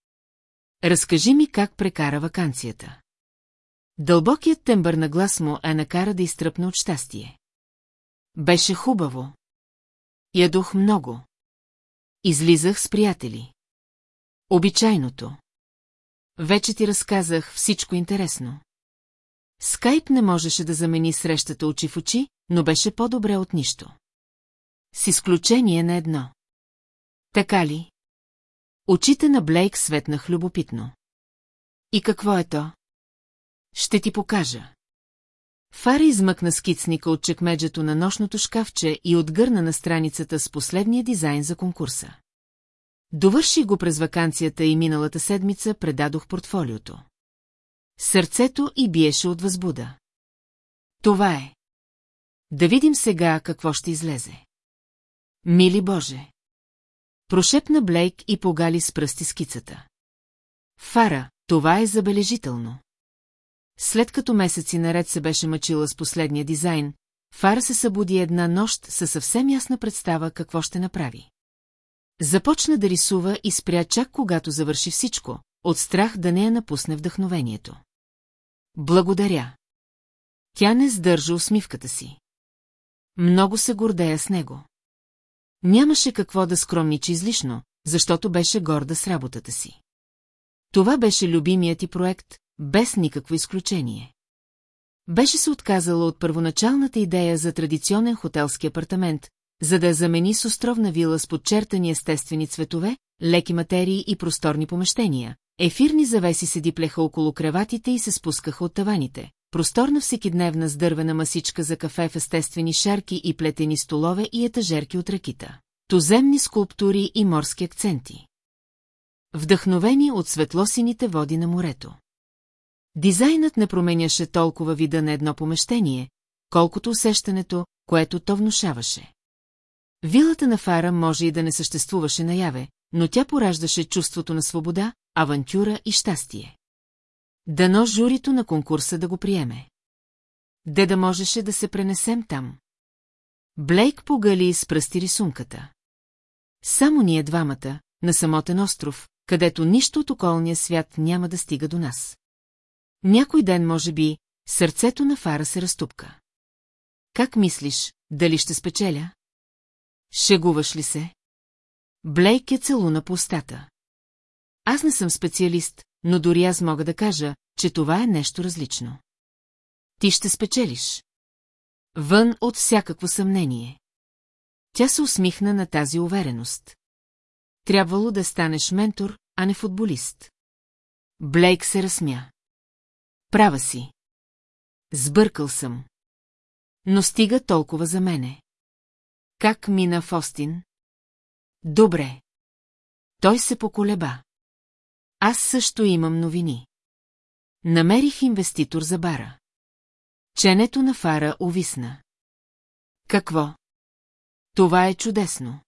Разкажи ми как прекара вакансията. Дълбокият тембър на глас му е накара да изтръпне от щастие. Беше хубаво. Ядох много. Излизах с приятели. Обичайното. Вече ти разказах всичко интересно. Скайп не можеше да замени срещата очи в очи, но беше по-добре от нищо. С изключение на едно. Така ли? Очите на Блейк светнах любопитно. И какво е то? Ще ти покажа. Фари измъкна скицника от чекмеджето на нощното шкафче и отгърна на страницата с последния дизайн за конкурса. Довърши го през вакансията и миналата седмица предадох портфолиото. Сърцето и биеше от възбуда. Това е. Да видим сега какво ще излезе. Мили Боже! Прошепна Блейк и погали с пръсти скицата. Фара, това е забележително. След като месеци наред се беше мъчила с последния дизайн, Фара се събуди една нощ със съвсем ясна представа какво ще направи. Започна да рисува и спря чак когато завърши всичко, от страх да не я напусне вдъхновението. Благодаря. Тя не сдържа усмивката си. Много се гордея с него. Нямаше какво да скромничи излишно, защото беше горда с работата си. Това беше любимият ти проект, без никакво изключение. Беше се отказала от първоначалната идея за традиционен хотелски апартамент, за да я замени с островна вила с подчертани естествени цветове, леки материи и просторни помещения. Ефирни завеси се диплеха около креватите и се спускаха от таваните. Просторна всекидневна с дървена масичка за кафе в естествени шарки и плетени столове и етажерки от ракита. Туземни скулптури и морски акценти. Вдъхновени от светлосините води на морето. Дизайнът не променяше толкова вида на едно помещение, колкото усещането, което то внушаваше. Вилата на Фара може и да не съществуваше наяве, но тя пораждаше чувството на свобода, авантюра и щастие. Дано журито на конкурса да го приеме. Де да можеше да се пренесем там. Блейк погали с пръсти рисунката. Само ние двамата, на самотен остров, където нищо от околния свят няма да стига до нас. Някой ден, може би, сърцето на Фара се разтупка. Как мислиш, дали ще спечеля? Шегуваш ли се? Блейк е целуна по устата. Аз не съм специалист, но дори аз мога да кажа, че това е нещо различно. Ти ще спечелиш. Вън от всякакво съмнение. Тя се усмихна на тази увереност. Трябвало да станеш ментор, а не футболист. Блейк се разсмя. Права си. Сбъркал съм. Но стига толкова за мене. Как мина в Остин? Добре. Той се поколеба. Аз също имам новини. Намерих инвеститор за бара. Ченето на фара увисна. Какво? Това е чудесно.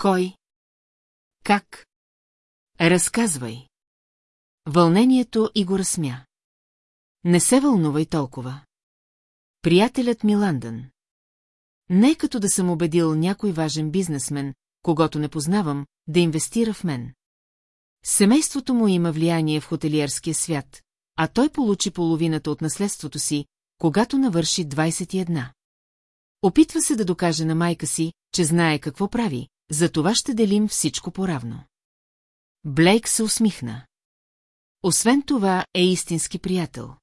Кой? Как? Разказвай. Вълнението и го разсмя. Не се вълнувай толкова. Приятелят ми Ландън. Не като да съм убедил някой важен бизнесмен, когато не познавам, да инвестира в мен. Семейството му има влияние в хотелиерския свят, а той получи половината от наследството си, когато навърши 21. Опитва се да докаже на майка си, че знае какво прави, за това ще делим всичко поравно. Блейк се усмихна. Освен това е истински приятел.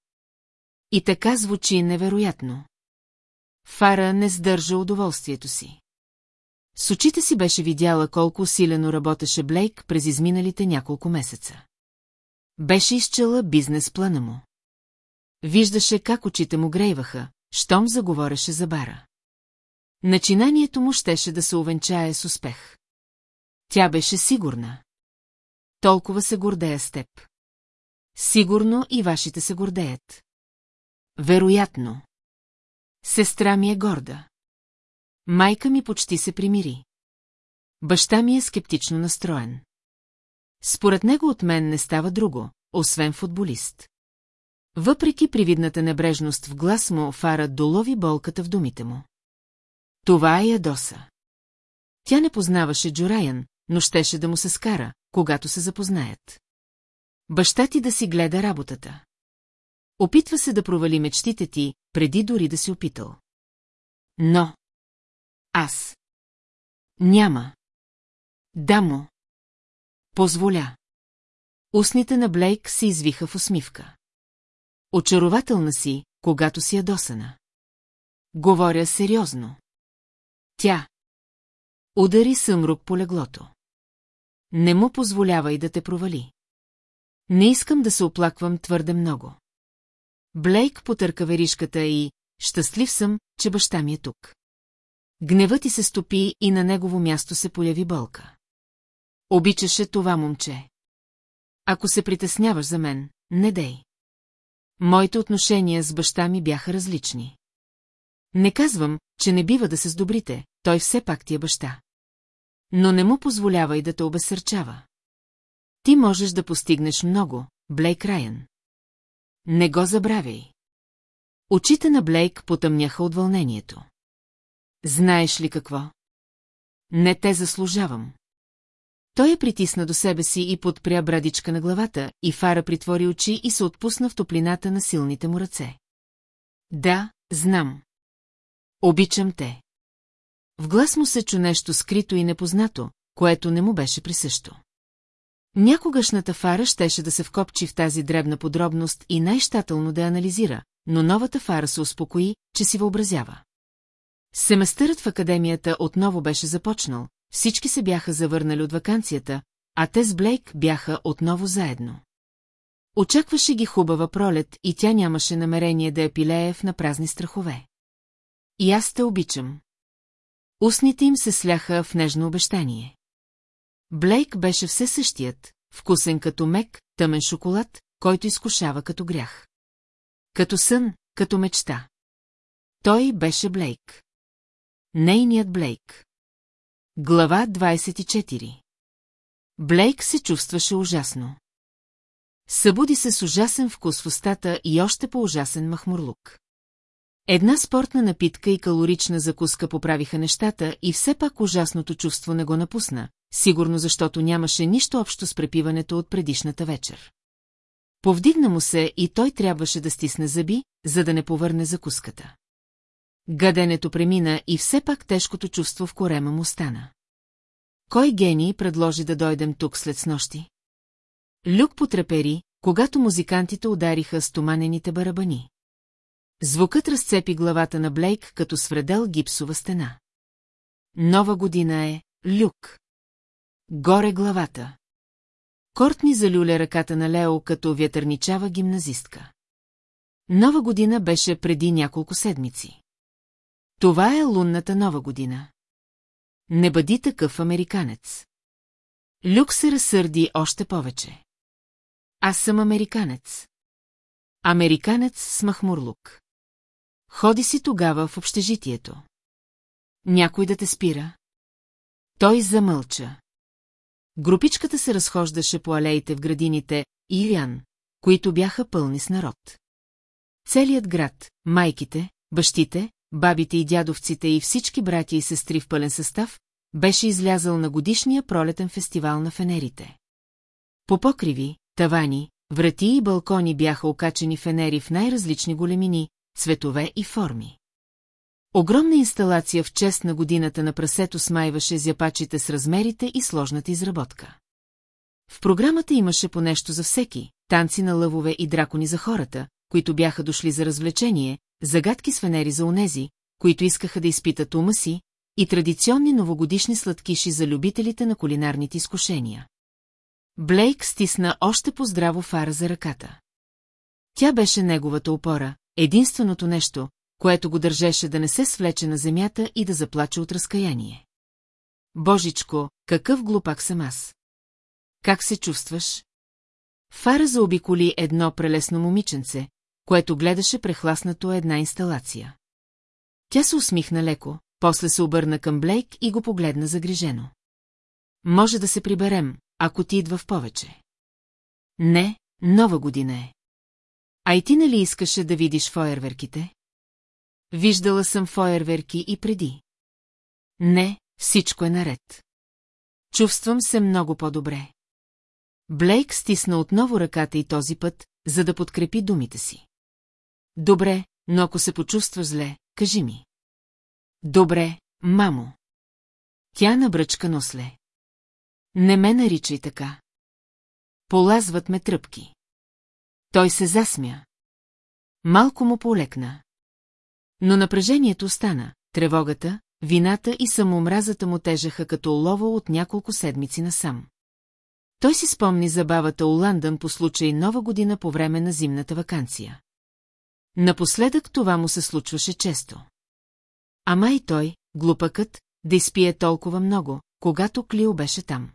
И така звучи невероятно. Фара не сдържа удоволствието си. С очите си беше видяла колко усилено работеше Блейк през изминалите няколко месеца. Беше изчела бизнес плана му. Виждаше как очите му грейваха, щом заговореше за бара. Начинанието му щеше да се увенчае с успех. Тя беше сигурна. Толкова се гордея с теб. Сигурно и вашите се гордеят. Вероятно. Сестра ми е горда. Майка ми почти се примири. Баща ми е скептично настроен. Според него от мен не става друго, освен футболист. Въпреки привидната небрежност в глас му, Фара долови болката в думите му. Това е ядоса. Тя не познаваше Джураян, но щеше да му се скара, когато се запознаят. Баща ти да си гледа работата. Опитва се да провали мечтите ти, преди дори да си опитал. Но... Аз... Няма. Да му. Позволя. Устните на Блейк се извиха в усмивка. Очарователна си, когато си ядосана. Говоря сериозно. Тя. Удари съмрук по леглото. Не му позволявай да те провали. Не искам да се оплаквам твърде много. Блейк потърка веришката и щастлив съм, че баща ми е тук. Гневът ти се стопи и на негово място се появи болка. Обичаше това момче. Ако се притесняваш за мен, не дей. Моите отношения с баща ми бяха различни. Не казвам, че не бива да се сдобрите, той все пак ти е баща. Но не му позволявай да те обесърчава. Ти можеш да постигнеш много, Блейк Райан. Не го забравяй. Очите на Блейк потъмняха от вълнението. Знаеш ли какво? Не те заслужавам. Той я притисна до себе си и подпря брадичка на главата, и Фара притвори очи и се отпусна в топлината на силните му ръце. Да, знам. Обичам те. В глас му се чу нещо скрито и непознато, което не му беше присъщо. Някогашната фара щеше да се вкопчи в тази дребна подробност и най-щателно да анализира, но новата фара се успокои, че си въобразява. Семестърът в академията отново беше започнал, всички се бяха завърнали от вакансията, а те с Блейк бяха отново заедно. Очакваше ги хубава пролет и тя нямаше намерение да я пилее в напразни страхове. И аз те обичам. Устните им се сляха в нежно обещание. Блейк беше все същият, вкусен като мек, тъмен шоколад, който изкушава като грях. Като сън, като мечта. Той беше Блейк. Нейният Блейк. Глава 24 Блейк се чувстваше ужасно. Събуди се с ужасен вкус в устата и още по-ужасен махмурлук. Една спортна напитка и калорична закуска поправиха нещата и все пак ужасното чувство не го напусна, сигурно защото нямаше нищо общо с препиването от предишната вечер. Повдигна му се и той трябваше да стисне зъби, за да не повърне закуската. Гаденето премина и все пак тежкото чувство в корема му стана. Кой гений предложи да дойдем тук след снощи? Люк потрепери, когато музикантите удариха стоманените барабани. Звукът разцепи главата на Блейк като свредел гипсова стена. Нова година е, Люк. Горе главата. Кортни залюля ръката на Лео, като вятърничава гимназистка. Нова година беше преди няколко седмици. Това е лунната нова година. Не бъди такъв американец. Люк се разсърди още повече. Аз съм американец. Американец с махмурлук. Ходи си тогава в общежитието. Някой да те спира. Той замълча. Групичката се разхождаше по алеите в градините Илян, които бяха пълни с народ. Целият град, майките, бащите, бабите и дядовците и всички братя и сестри в пълен състав, беше излязъл на годишния пролетен фестивал на фенерите. По покриви, тавани, врати и балкони бяха окачени фенери в най-различни големини, цветове и форми. Огромна инсталация в чест на годината на прасето смайваше зяпачите с размерите и сложната изработка. В програмата имаше по нещо за всеки, танци на лъвове и дракони за хората, които бяха дошли за развлечение, загадки с фенери за онези, които искаха да изпитат ума си, и традиционни новогодишни сладкиши за любителите на кулинарните изкушения. Блейк стисна още по-здраво фара за ръката. Тя беше неговата опора, единственото нещо, което го държеше да не се свлече на земята и да заплаче от разкаяние. Божичко, какъв глупак съм аз. Как се чувстваш? Фара заобиколи едно прелесно момиченце, което гледаше прехласнато една инсталация. Тя се усмихна леко, после се обърна към Блейк и го погледна загрижено. Може да се приберем, ако ти идва в повече. Не, нова година е. А и ти нали искаше да видиш фойерверките? Виждала съм фойерверки и преди. Не, всичко е наред. Чувствам се много по-добре. Блейк стисна отново ръката и този път, за да подкрепи думите си. Добре, но ако се почувстваш зле, кажи ми. Добре, мамо. Тя набръчка носле. Не ме наричай така. Полазват ме тръпки. Той се засмя. Малко му полекна. Но напрежението остана, тревогата, вината и самоомразата му тежаха като лово от няколко седмици насам. Той си спомни забавата у Ландън по случай нова година по време на зимната вакансия. Напоследък това му се случваше често. Ама и той, глупакът, да изпие толкова много, когато Клио беше там.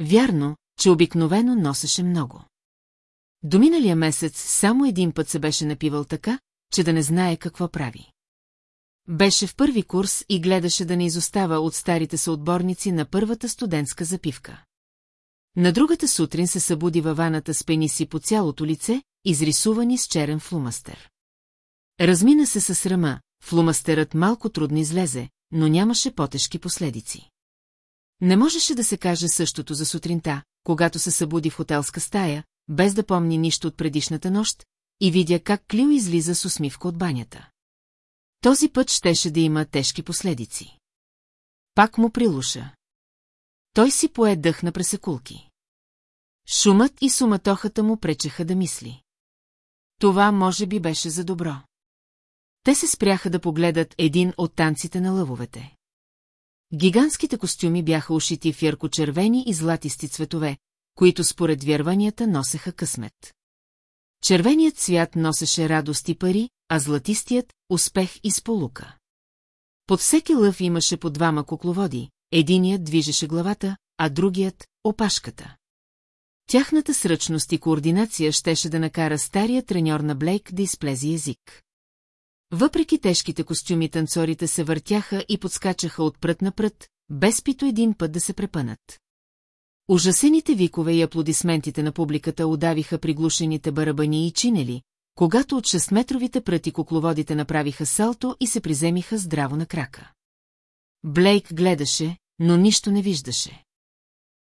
Вярно, че обикновено носеше много. До миналия месец само един път се беше напивал така, че да не знае какво прави. Беше в първи курс и гледаше да не изостава от старите съотборници на първата студентска запивка. На другата сутрин се събуди във ваната с пениси по цялото лице, изрисувани с черен флумастер. Размина се със срама, флумастерът малко трудно излезе, но нямаше по-тежки последици. Не можеше да се каже същото за сутринта, когато се събуди в хотелска стая, без да помни нищо от предишната нощ, и видя как Клио излиза с усмивка от банята. Този път щеше да има тежки последици. Пак му прилуша. Той си пое дъх на пресекулки. Шумът и суматохата му пречеха да мисли. Това може би беше за добро. Те се спряха да погледат един от танците на лъвовете. Гигантските костюми бяха ушити в ярко-червени и златисти цветове, които според вярванията носеха късмет. Червеният цвят носеше радост и пари, а златистият – успех и сполука. Под всеки лъв имаше по двама кукловоди, единият движеше главата, а другият – опашката. Тяхната сръчност и координация щеше да накара стария треньор на Блейк да изплези език. Въпреки тежките костюми танцорите се въртяха и подскачаха от прът на прът, без пито един път да се препънат. Ужасените викове и аплодисментите на публиката удавиха приглушените барабани и чинели, когато от 6-метровите пръти кукловодите направиха салто и се приземиха здраво на крака. Блейк гледаше, но нищо не виждаше.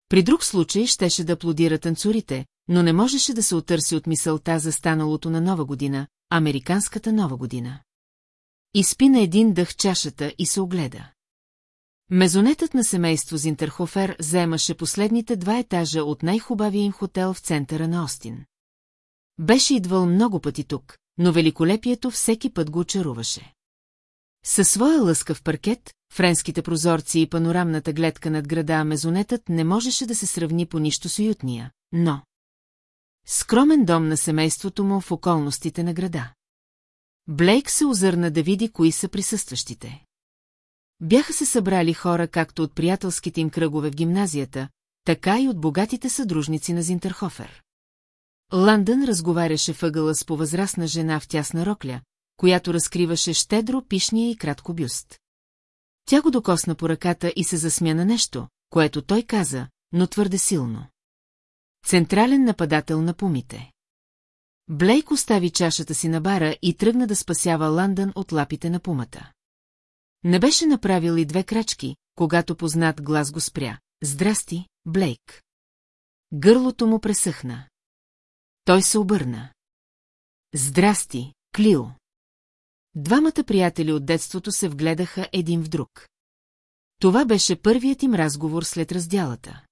При друг случай щеше да аплодира танцорите, но не можеше да се отърси от мисълта за станалото на нова година, американската нова година. Изпи на един дъх чашата и се огледа. Мезонетът на семейство Зинтерхофер заемаше последните два етажа от най-хубавия им хотел в центъра на Остин. Беше идвал много пъти тук, но великолепието всеки път го очаруваше. Със своя лъскав паркет, френските прозорци и панорамната гледка над града Мезонетът не можеше да се сравни по нищо с уютния, но... Скромен дом на семейството му в околностите на града. Блейк се озърна да види кои са присъстващите. Бяха се събрали хора както от приятелските им кръгове в гимназията, така и от богатите съдружници на Зинтерхофер. Ландън разговаряше въгъла с повъзрастна жена в тясна рокля, която разкриваше щедро пишния и кратко бюст. Тя го докосна по ръката и се засмя на нещо, което той каза, но твърде силно. Централен нападател на помите. Блейк остави чашата си на бара и тръгна да спасява Ландън от лапите на пумата. Не беше направил и две крачки, когато познат глас го спря. Здрасти, Блейк. Гърлото му пресъхна. Той се обърна. Здрасти, Клио. Двамата приятели от детството се вгледаха един в друг. Това беше първият им разговор след раздялата.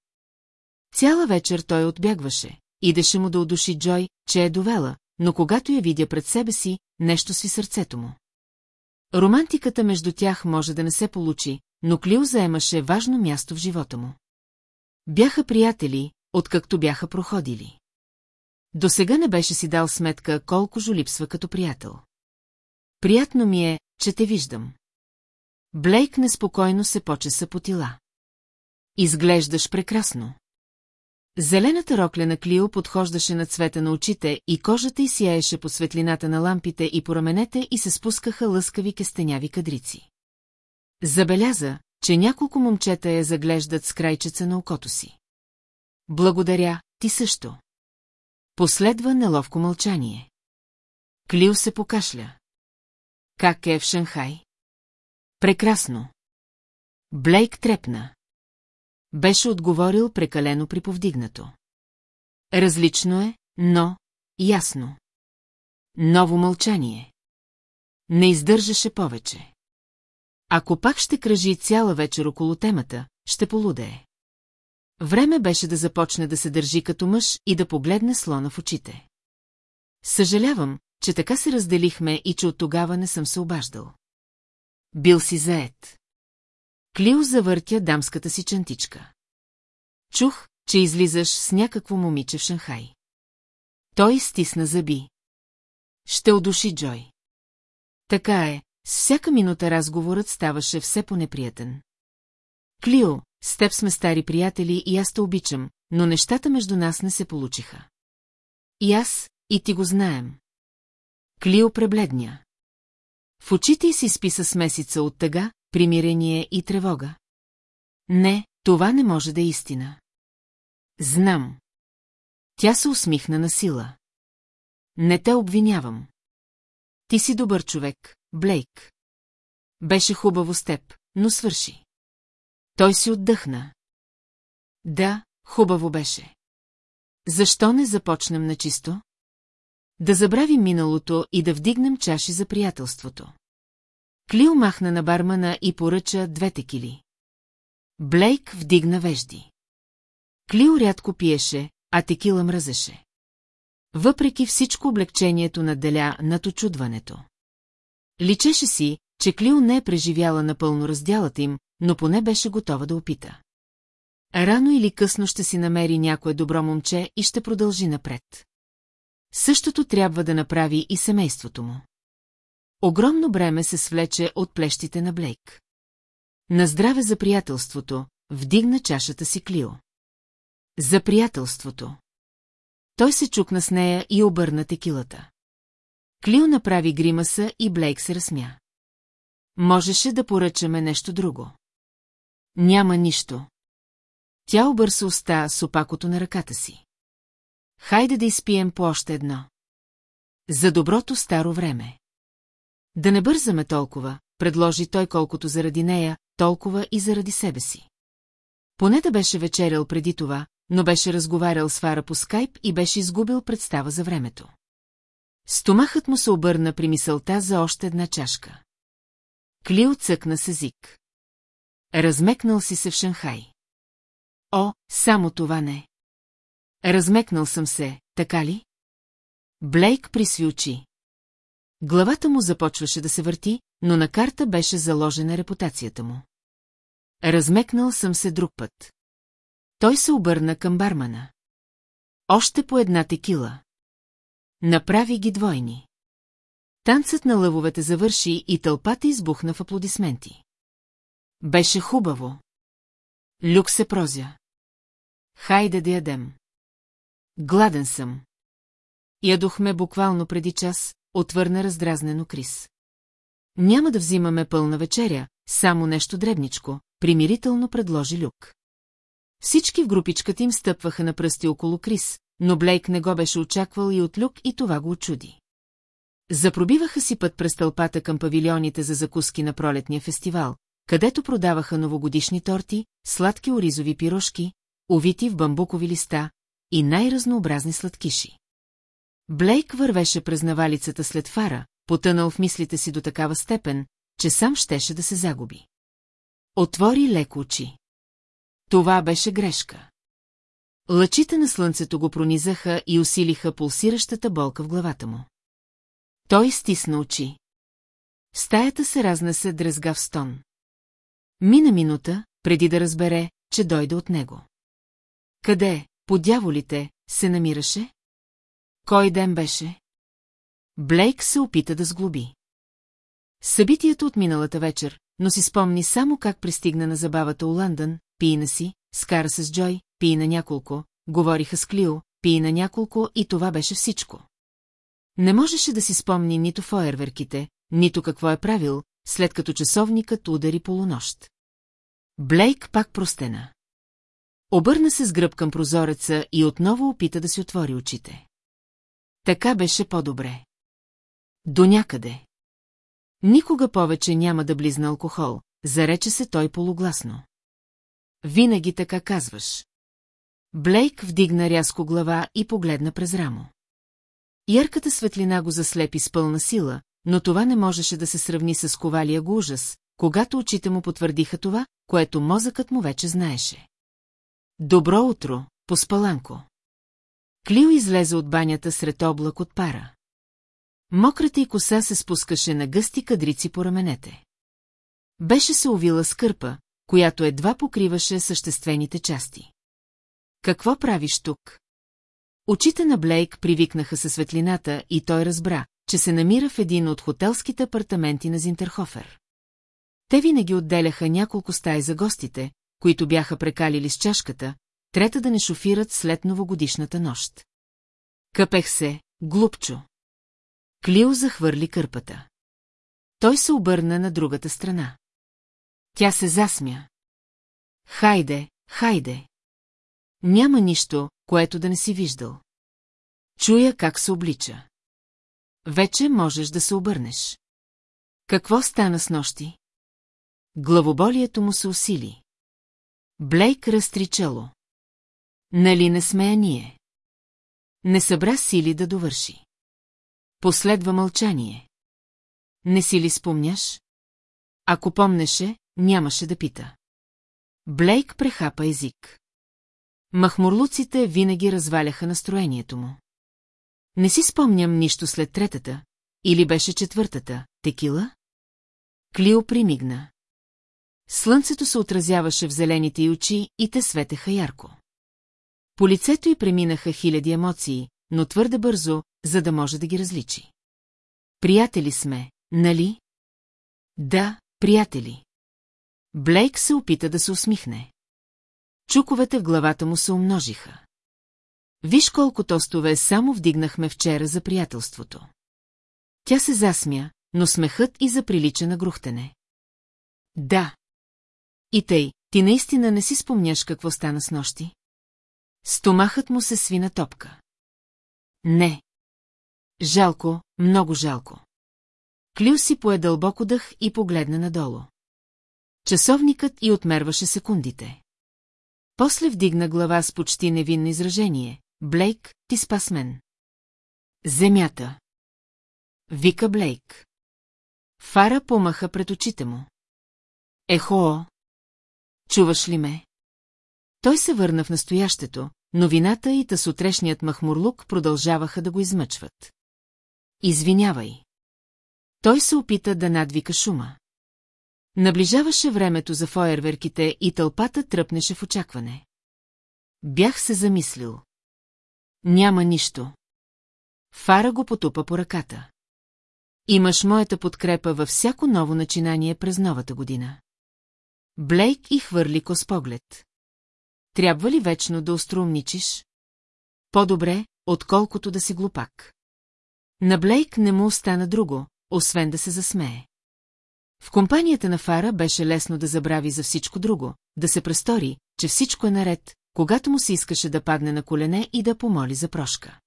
Цяла вечер той отбягваше, идеше му да удуши Джой, че е довела, но когато я видя пред себе си, нещо си сърцето му. Романтиката между тях може да не се получи, но Клио заемаше важно място в живота му. Бяха приятели, откакто бяха проходили. До сега не беше си дал сметка колко жолипсва като приятел. Приятно ми е, че те виждам. Блейк неспокойно се почеса по тила. Изглеждаш прекрасно. Зелената рокля на Клио подхождаше на цвета на очите и кожата й сияеше по светлината на лампите и по раменете и се спускаха лъскави кестеняви кадрици. Забеляза, че няколко момчета я заглеждат с крайчеца на окото си. Благодаря, ти също. Последва неловко мълчание. Клио се покашля. Как е в Шанхай? Прекрасно. Блейк трепна. Беше отговорил прекалено приповдигнато. Различно е, но ясно. Ново мълчание. Не издържаше повече. Ако пак ще кръжи цяла вечер около темата, ще полудее. Време беше да започне да се държи като мъж и да погледне слона в очите. Съжалявам, че така се разделихме и че от тогава не съм се обаждал. Бил си заед. Клио завъртя дамската си чантичка. Чух, че излизаш с някакво момиче в Шанхай. Той стисна зъби. Ще удуши Джой. Така е, с всяка минута разговорът ставаше все по-неприятен. Клио, с теб сме стари приятели и аз те обичам, но нещата между нас не се получиха. И аз, и ти го знаем. Клио пребледня. В очите си списа смесица от тъга, примирение и тревога. Не, това не може да е истина. Знам. Тя се усмихна на сила. Не те обвинявам. Ти си добър човек, Блейк. Беше хубаво с теб, но свърши. Той си отдъхна. Да, хубаво беше. Защо не започнем на чисто? Да забравим миналото и да вдигнем чаши за приятелството. Клио махна на бармана и поръча две текили. Блейк вдигна вежди. Клио рядко пиеше, а текила мразеше. Въпреки всичко облегчението наделя над очудването. Личеше си, че Клио не е преживяла напълно разделата им, но поне беше готова да опита. Рано или късно ще си намери някое добро момче и ще продължи напред. Същото трябва да направи и семейството му. Огромно бреме се свлече от плещите на Блейк. На здраве за приятелството, вдигна чашата си Клио. За приятелството. Той се чукна с нея и обърна текилата. Клио направи гримаса и Блейк се разсмя. Можеше да поръчаме нещо друго. Няма нищо. Тя обърса уста с опакото на ръката си. Хайде да изпием по още едно. За доброто старо време. Да не бързаме толкова, предложи той колкото заради нея, толкова и заради себе си. Поне да беше вечерял преди това, но беше разговарял с Фара по скайп и беше изгубил представа за времето. Стомахът му се обърна при мисълта за още една чашка. Клио цъкна с език. Размекнал си се в Шанхай. О, само това не. Размекнал съм се, така ли? Блейк присви очи. Главата му започваше да се върти, но на карта беше заложена репутацията му. Размекнал съм се друг път. Той се обърна към бармана. Още по една текила. Направи ги двойни. Танцът на лъвовете завърши и тълпата избухна в аплодисменти. Беше хубаво. Люк се прозя. Хайде да ядем. Гладен съм. Ядохме буквално преди час, отвърна раздразнено Крис. Няма да взимаме пълна вечеря, само нещо дребничко, примирително предложи Люк. Всички в групичката им стъпваха на пръсти около Крис, но Блейк не го беше очаквал и от Люк и това го очуди. Запробиваха си път през тълпата към павилионите за закуски на пролетния фестивал, където продаваха новогодишни торти, сладки оризови пирошки, увити в бамбукови листа и най-разнообразни сладкиши. Блейк вървеше през навалицата след фара, потънал в мислите си до такава степен, че сам щеше да се загуби. Отвори леко очи. Това беше грешка. Лъчите на слънцето го пронизаха и усилиха пулсиращата болка в главата му. Той стисна очи. В стаята се разнесе дрезгав стон. Мина минута, преди да разбере, че дойде от него. Къде, по дяволите, се намираше? Кой ден беше? Блейк се опита да сглоби. Събитието от миналата вечер, но си спомни само как пристигна на забавата у Лъндън, пиина си, скара с Джой, пи на няколко, говориха с Клио, пи на няколко и това беше всичко. Не можеше да си спомни нито фойерверките, нито какво е правил, след като часовникът удари полунощ. Блейк пак простена. Обърна се с гръб към прозореца и отново опита да си отвори очите. Така беше по-добре. До някъде. Никога повече няма да близна алкохол, зарече се той полугласно. Винаги така казваш. Блейк вдигна рязко глава и погледна през рамо. Ярката светлина го заслепи с пълна сила, но това не можеше да се сравни с ковалия го ужас, когато очите му потвърдиха това, което мозъкът му вече знаеше. Добро утро, поспаланко. Клио излезе от банята сред облак от пара. Мократа й коса се спускаше на гъсти кадрици по раменете. Беше се увила скърпа, която едва покриваше съществените части. Какво правиш тук? Очите на Блейк привикнаха със светлината и той разбра, че се намира в един от хотелските апартаменти на Зинтерхофер. Те винаги отделяха няколко стаи за гостите, които бяха прекалили с чашката, трета да не шофират след новогодишната нощ. Къпех се, глупчо. Клио захвърли кърпата. Той се обърна на другата страна. Тя се засмя. Хайде, хайде. Няма нищо, което да не си виждал. Чуя как се облича. Вече можеш да се обърнеш. Какво стана с нощи? Главоболието му се усили. Блейк разтри чело. Нали не сме ние? Не събра сили да довърши. Последва мълчание. Не си ли спомняш? Ако помнеше, нямаше да пита. Блейк прехапа език. Махмурлуците винаги разваляха настроението му. Не си спомням нищо след третата, или беше четвъртата, текила? Клио примигна. Слънцето се отразяваше в зелените й очи и те светеха ярко. По лицето й преминаха хиляди емоции, но твърде бързо, за да може да ги различи. Приятели сме, нали? Да, приятели. Блейк се опита да се усмихне. Чуковете в главата му се умножиха. Виж колко тостове само вдигнахме вчера за приятелството. Тя се засмя, но смехът и заприлича на грухтене. Да. И тъй, ти наистина не си спомняш какво стана с нощи? Стомахът му се свина топка. Не. Жалко, много жалко. Клю си пое дълбоко дъх и погледна надолу. Часовникът и отмерваше секундите. После вдигна глава с почти невинно изражение. Блейк, ти спас мен. Земята. Вика Блейк. Фара помаха пред очите му. Ехоо. Чуваш ли ме? Той се върна в настоящето, но вината и тъсотрешният махмурлук продължаваха да го измъчват. Извинявай. Той се опита да надвика шума. Наближаваше времето за фойерверките и тълпата тръпнеше в очакване. Бях се замислил. Няма нищо. Фара го потупа по ръката. Имаш моята подкрепа във всяко ново начинание през новата година. Блейк и хвърли кос поглед. Трябва ли вечно да острумничиш? По-добре, отколкото да си глупак. На Блейк не му остана друго, освен да се засмее. В компанията на Фара беше лесно да забрави за всичко друго, да се престори, че всичко е наред, когато му се искаше да падне на колене и да помоли за прошка.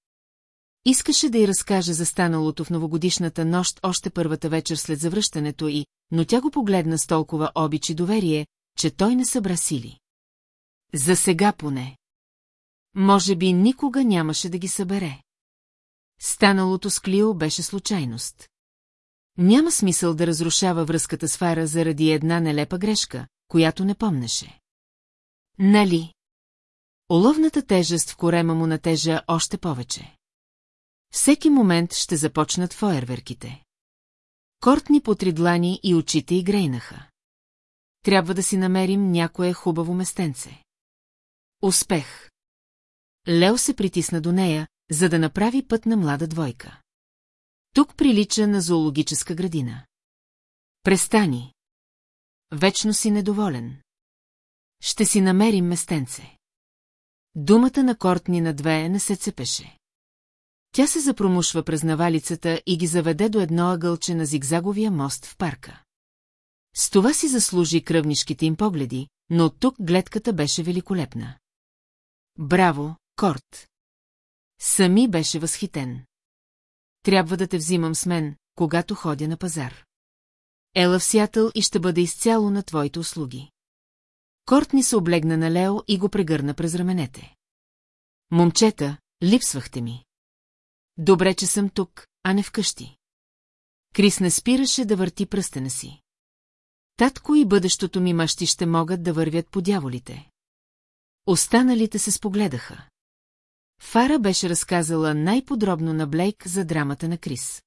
Искаше да й разкаже за станалото в новогодишната нощ още първата вечер след завръщането й, но тя го погледна с толкова обич и доверие, че той не събра сили. За сега поне. Може би никога нямаше да ги събере. Станалото с Клио беше случайност. Няма смисъл да разрушава връзката с Фара заради една нелепа грешка, която не помнеше. Нали? Оловната тежест в корема му натежа още повече. Всеки момент ще започнат фойерверките. Кортни по три длани и очите й грейнаха. Трябва да си намерим някое хубаво местенце. Успех! Лео се притисна до нея, за да направи път на млада двойка. Тук прилича на зоологическа градина. Престани. Вечно си недоволен. Ще си намерим местенце. Думата на Кортни на две не се цепеше. Тя се запромушва през навалицата и ги заведе до едно ъгълче на зигзаговия мост в парка. С това си заслужи кръвнишките им погледи, но тук гледката беше великолепна. Браво, Корт! Сами беше възхитен. Трябва да те взимам с мен, когато ходя на пазар. Ела в Сиатъл и ще бъде изцяло на твоите услуги. Кортни се облегна на Лео и го прегърна през раменете. Момчета, липсвахте ми. Добре, че съм тук, а не вкъщи. Крис не спираше да върти пръстена си. Татко и бъдещото ми мъщи ще могат да вървят по дяволите. Останалите се спогледаха. Фара беше разказала най-подробно на Блейк за драмата на Крис.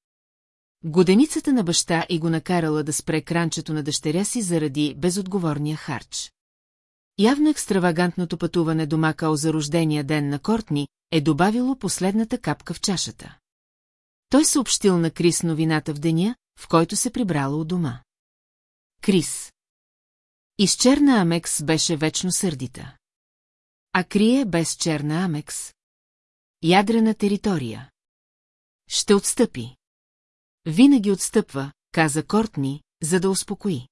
Годеницата на баща и го накарала да спре кранчето на дъщеря си заради безотговорния харч. Явно екстравагантното пътуване до Макао за рождения ден на Кортни е добавило последната капка в чашата. Той съобщил на Крис новината в деня, в който се прибрала от дома. Крис. Из черна Амекс беше вечно сърдита. А крие без черна Амекс. Ядрена територия. Ще отстъпи. Винаги отстъпва, каза Кортни, за да успокои.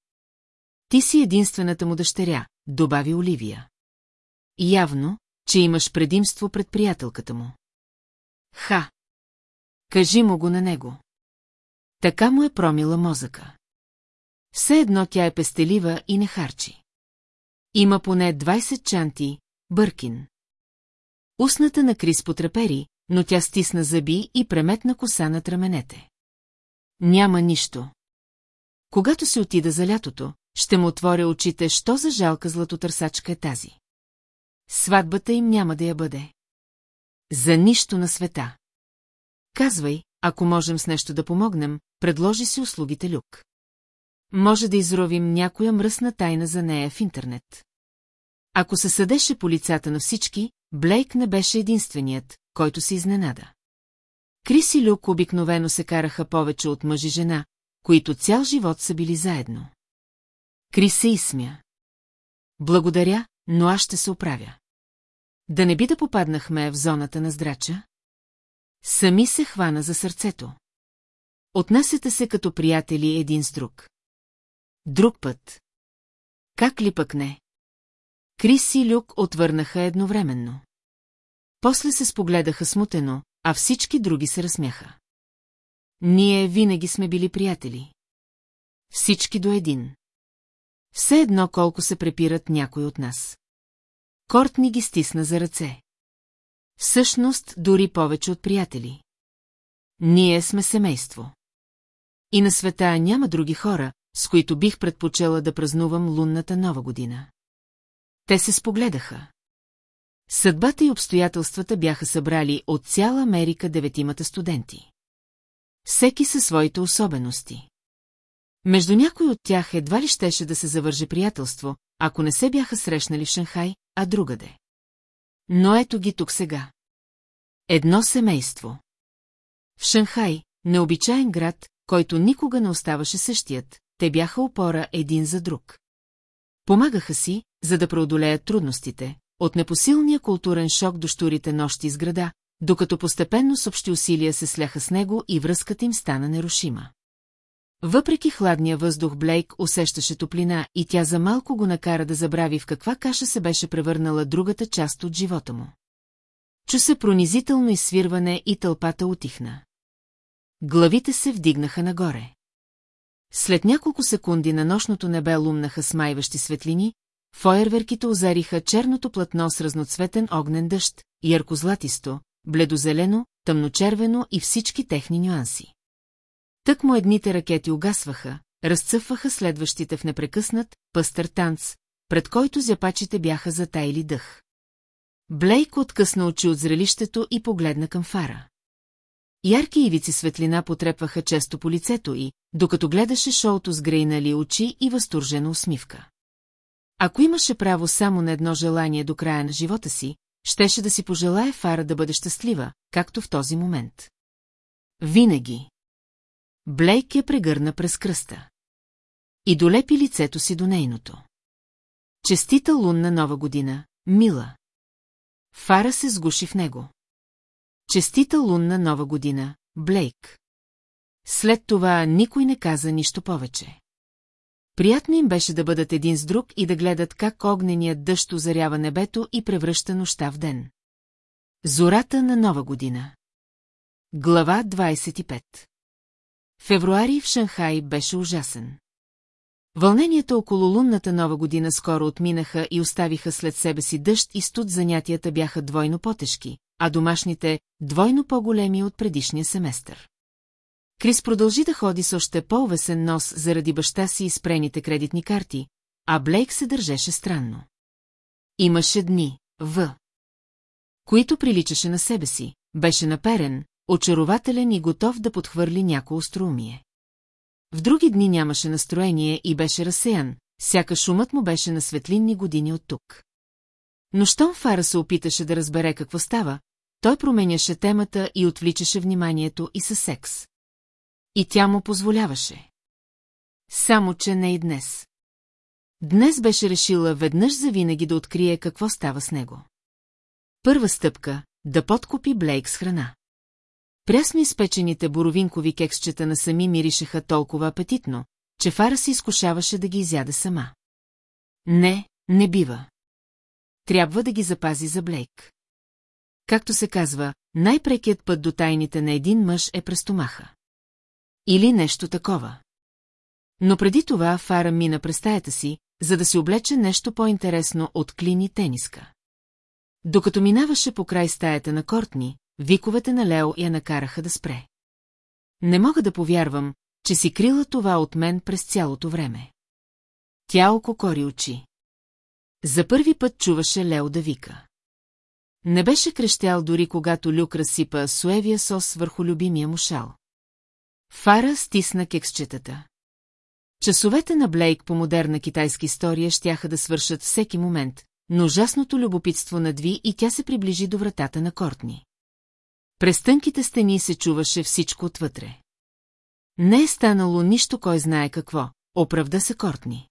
Ти си единствената му дъщеря, добави Оливия. Явно, че имаш предимство пред приятелката му. Ха! Кажи му го на него. Така му е промила мозъка. Все едно тя е пестелива и не харчи. Има поне 20 чанти, Бъркин. Устната на Крис потрепери, но тя стисна зъби и преметна коса над раменете. Няма нищо. Когато се отида за лятото, ще му отворя очите, що за жалка златотърсачка е тази. Сватбата им няма да я бъде. За нищо на света. Казвай, ако можем с нещо да помогнем, предложи си услугите Люк. Може да изровим някоя мръсна тайна за нея в интернет. Ако се съдеше по лицата на всички, Блейк не беше единственият, който се изненада. Крис и Люк обикновено се караха повече от мъж и жена, които цял живот са били заедно. Крис се изсмя. Благодаря, но аз ще се оправя. Да не би да попаднахме в зоната на здрача? Сами се хвана за сърцето. Отнасяте се като приятели един с друг. Друг път. Как ли пък не? Крис и Люк отвърнаха едновременно. После се спогледаха смутено, а всички други се разсмяха. Ние винаги сме били приятели. Всички до един. Все едно колко се препират някой от нас. Кортни ги стисна за ръце. Всъщност, дори повече от приятели. Ние сме семейство. И на света няма други хора, с които бих предпочела да празнувам лунната нова година. Те се спогледаха. Съдбата и обстоятелствата бяха събрали от цяла Америка деветимата студенти. Всеки със своите особености. Между някой от тях едва ли щеше да се завърже приятелство, ако не се бяха срещнали в Шанхай, а другаде. Но ето ги тук сега. Едно семейство. В Шанхай, необичаен град, който никога не оставаше същият, те бяха опора един за друг. Помагаха си, за да преодолеят трудностите, от непосилния културен шок до штурите нощи с града, докато постепенно с общи усилия се сляха с него и връзката им стана нерушима. Въпреки хладния въздух Блейк усещаше топлина и тя за малко го накара да забрави в каква каша се беше превърнала другата част от живота му. Чу се пронизително изсвирване и тълпата утихна. Главите се вдигнаха нагоре. След няколко секунди на нощното небе лумнаха смайващи светлини, фойерверките озариха черното платно с разноцветен огнен дъжд, ярко-златисто, бледозелено, тъмночервено и всички техни нюанси. Тък му едните ракети угасваха, разцъфваха следващите в непрекъснат, пъстър танц, пред който зяпачите бяха затайли дъх. Блейк откъсна очи от зрелището и погледна към фара. Ярки ивици светлина потрепваха често по лицето й, докато гледаше шоуто с грейнали очи и възторжена усмивка. Ако имаше право само на едно желание до края на живота си, щеше да си пожелае Фара да бъде щастлива, както в този момент. Винаги. Блейк я прегърна през кръста. И долепи лицето си до нейното. Честита лунна нова година, мила. Фара се сгуши в него. Честита лунна нова година, Блейк. След това никой не каза нищо повече. Приятно им беше да бъдат един с друг и да гледат как огненият дъжд озарява небето и превръща нощта в ден. Зората на нова година Глава 25 Февруари в Шанхай беше ужасен. Вълненията около лунната нова година скоро отминаха и оставиха след себе си дъжд и студ занятията бяха двойно по-тежки, а домашните – двойно по-големи от предишния семестър. Крис продължи да ходи с още по-увесен нос заради баща си и спрените кредитни карти, а Блейк се държеше странно. Имаше дни, в които приличаше на себе си, беше наперен, очарователен и готов да подхвърли някое остроумие. В други дни нямаше настроение и беше разсеян, сяка шумът му беше на светлинни години от тук. Но щом Фара се опиташе да разбере какво става, той променяше темата и отвличаше вниманието и със секс. И тя му позволяваше. Само, че не и днес. Днес беше решила веднъж завинаги да открие какво става с него. Първа стъпка – да подкупи Блейк с храна. Прясно изпечените боровинкови кексчета на сами миришеха толкова апетитно, че Фара се изкушаваше да ги изяде сама. Не, не бива. Трябва да ги запази за Блейк. Както се казва, най-прекият път до тайните на един мъж е през стомаха. Или нещо такова. Но преди това Фара мина през стаята си, за да се облече нещо по-интересно от клини тениска. Докато минаваше по край стаята на Кортни, виковете на Лео я накараха да спре. Не мога да повярвам, че си крила това от мен през цялото време. Тя ококори очи. За първи път чуваше Лео да вика. Не беше крещял дори когато Люк разсипа суевия сос върху любимия му шал. Фара стисна кексчетата. Часовете на Блейк по модерна китайска история щяха да свършат всеки момент, но ужасното любопитство надви и тя се приближи до вратата на Кортни. През тънките стени се чуваше всичко отвътре. Не е станало нищо кой знае какво, оправда се Кортни.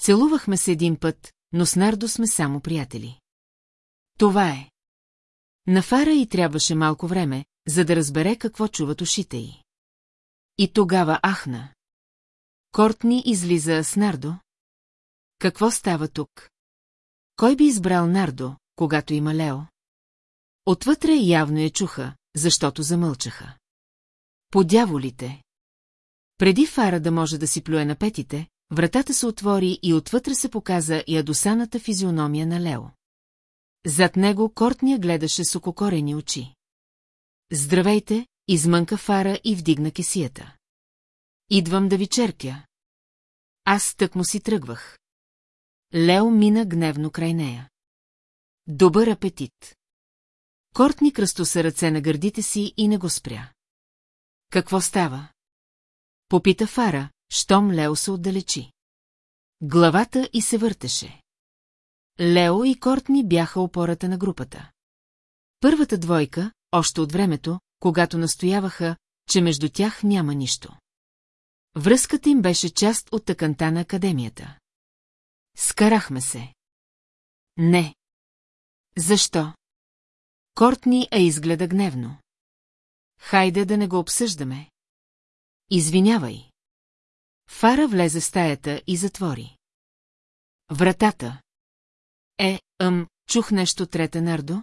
Целувахме се един път, но с Нардо сме само приятели. Това е. На Фара и трябваше малко време, за да разбере какво чуват ушите й. И тогава ахна. Кортни излиза с Нардо. Какво става тук? Кой би избрал Нардо, когато има Лео? Отвътре явно я чуха, защото замълчаха. По дяволите. Преди Фара да може да си плюе на петите, вратата се отвори и отвътре се показа ядосаната физиономия на Лео. Зад него Кортния гледаше с ококорени очи. Здравейте, измънка Фара и вдигна кесията. Идвам да ви черпя. Аз тък му си тръгвах. Лео мина гневно край нея. Добър апетит. Кортни кръстоса ръце на гърдите си и не го спря. Какво става? Попита Фара, щом Лео се отдалечи. Главата и се въртеше. Лео и Кортни бяха опората на групата. Първата двойка, още от времето, когато настояваха, че между тях няма нищо. Връзката им беше част от тъканта на академията. Скарахме се. Не. Защо? Кортни е изгледа гневно. Хайде да не го обсъждаме. Извинявай. Фара влезе в стаята и затвори. Вратата. Е, ъм, чух нещо трета Нардо?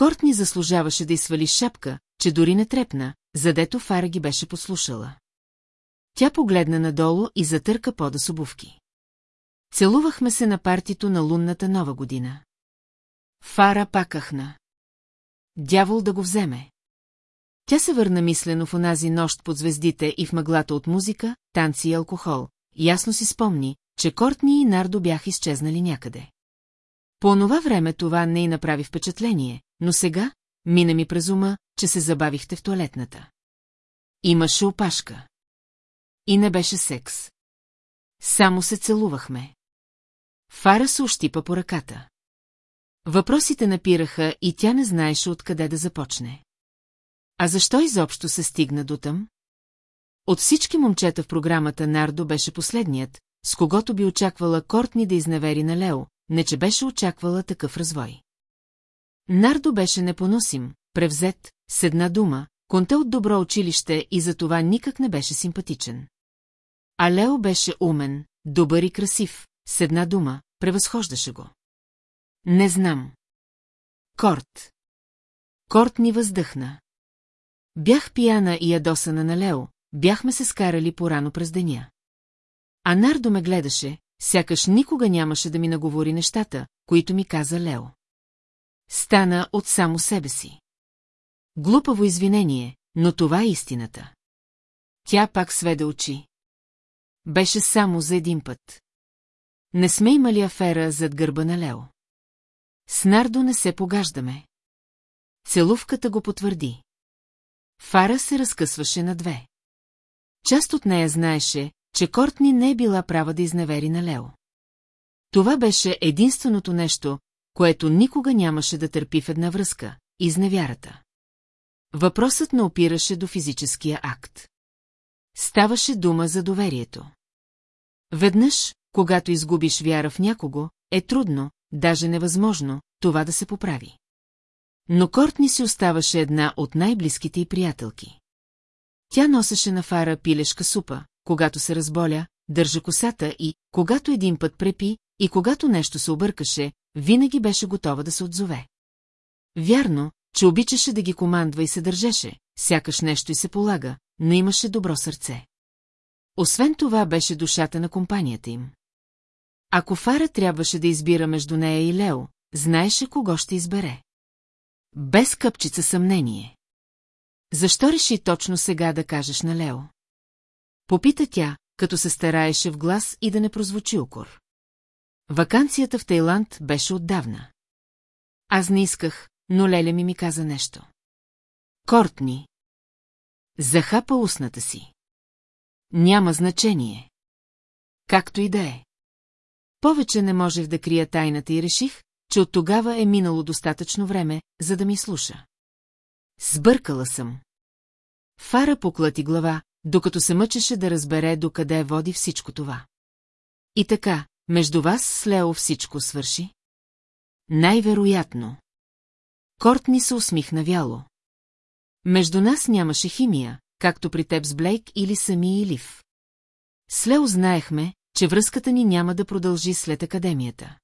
Кортни заслужаваше да изсвали шапка, че дори не трепна, задето Фара ги беше послушала. Тя погледна надолу и затърка пода с обувки. Целувахме се на партито на лунната нова година. Фара пакахна. Дявол да го вземе. Тя се върна мислено в онази нощ под звездите и в мъглата от музика, танци и алкохол. Ясно си спомни, че Кортни и Нардо бяха изчезнали някъде. По онова време това не й направи впечатление, но сега мина ми през ума, че се забавихте в туалетната. Имаше опашка. И не беше секс. Само се целувахме. Фара се ощипа по ръката. Въпросите напираха и тя не знаеше откъде да започне. А защо изобщо се стигна до там? От всички момчета в програмата Нардо беше последният, с когото би очаквала Кортни да изневери на Лео, не че беше очаквала такъв развой. Нардо беше непоносим, превзет, с една дума, конте от добро училище и за това никак не беше симпатичен. А Лео беше умен, добър и красив, с една дума, превъзхождаше го. Не знам. Корт. Корт ни въздъхна. Бях пияна и ядосана на Лео, бяхме се скарали порано през деня. А Нардо ме гледаше, сякаш никога нямаше да ми наговори нещата, които ми каза Лео. Стана от само себе си. Глупаво извинение, но това е истината. Тя пак сведе очи. Беше само за един път. Не сме имали афера зад гърба на Лео. С Нардо не се погаждаме. Целувката го потвърди. Фара се разкъсваше на две. Част от нея знаеше, че Кортни не е била права да изневери на Лео. Това беше единственото нещо, което никога нямаше да търпи в една връзка – изневярата. Въпросът не опираше до физическия акт. Ставаше дума за доверието. Веднъж, когато изгубиш вяра в някого, е трудно, даже невъзможно, това да се поправи. Но Кортни си оставаше една от най-близките й приятелки. Тя носеше на фара пилешка супа, когато се разболя, държа косата и, когато един път препи, и когато нещо се объркаше, винаги беше готова да се отзове. Вярно, че обичаше да ги командва и се държеше, сякаш нещо и се полага, но имаше добро сърце. Освен това беше душата на компанията им. Ако Фара трябваше да избира между нея и Лео, знаеше кого ще избере. Без къпчица съмнение. Защо реши точно сега да кажеш на Лео? Попита тя, като се стараеше в глас и да не прозвучи укор. Ваканцията в Тайланд беше отдавна. Аз не исках, но Леля ми ми каза нещо. Кортни. Захапа устната си. Няма значение. Както и да е. Повече не можех да крия тайната и реших, че от тогава е минало достатъчно време, за да ми слуша. Сбъркала съм. Фара поклати глава, докато се мъчеше да разбере докъде води всичко това. И така, между вас с Лео всичко свърши? Най-вероятно. Кортни се усмихна вяло. Между нас нямаше химия, както при теб с Блейк или сами Илив. С Лео знаехме, че връзката ни няма да продължи след академията.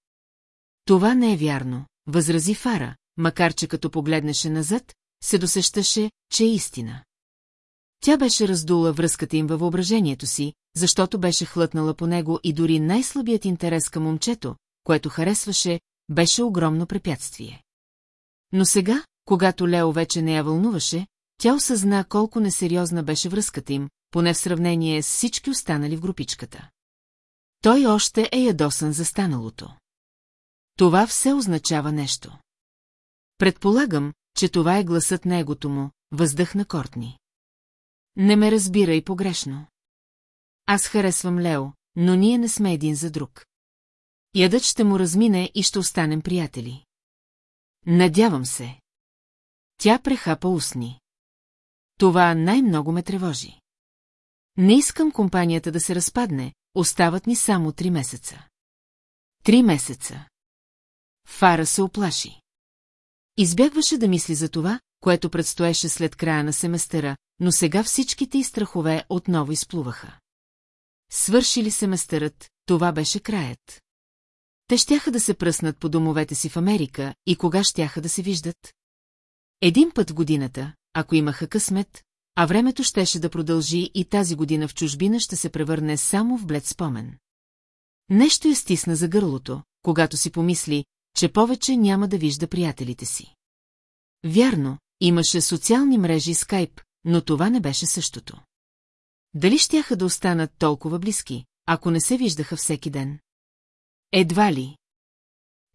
Това не е вярно, възрази Фара, макар че като погледнеше назад, се досещаше, че е истина. Тя беше раздула връзката им във въображението си, защото беше хлътнала по него и дори най-слабият интерес към момчето, което харесваше, беше огромно препятствие. Но сега, когато Лео вече не я вълнуваше, тя осъзна колко несериозна беше връзката им, поне в сравнение с всички останали в групичката. Той още е ядосан за станалото. Това все означава нещо. Предполагам, че това е гласът на егото му, въздъхна Кортни. Не ме разбирай погрешно. Аз харесвам Лео, но ние не сме един за друг. Ядът ще му размине и ще останем приятели. Надявам се. Тя прехапа устни. Това най-много ме тревожи. Не искам компанията да се разпадне, остават ни само три месеца. Три месеца. Фара се оплаши. Избягваше да мисли за това, което предстоеше след края на семестъра, но сега всичките и страхове отново изплуваха. Свърши ли семестърът, това беше краят. Те щяха да се пръснат по домовете си в Америка и кога щяха да се виждат? Един път в годината, ако имаха късмет, а времето щеше да продължи и тази година в чужбина ще се превърне само в блед спомен. Нещо я стисна за гърлото, когато си помисли, че повече няма да вижда приятелите си. Вярно, имаше социални мрежи скайп, но това не беше същото. Дали щяха да останат толкова близки, ако не се виждаха всеки ден? Едва ли.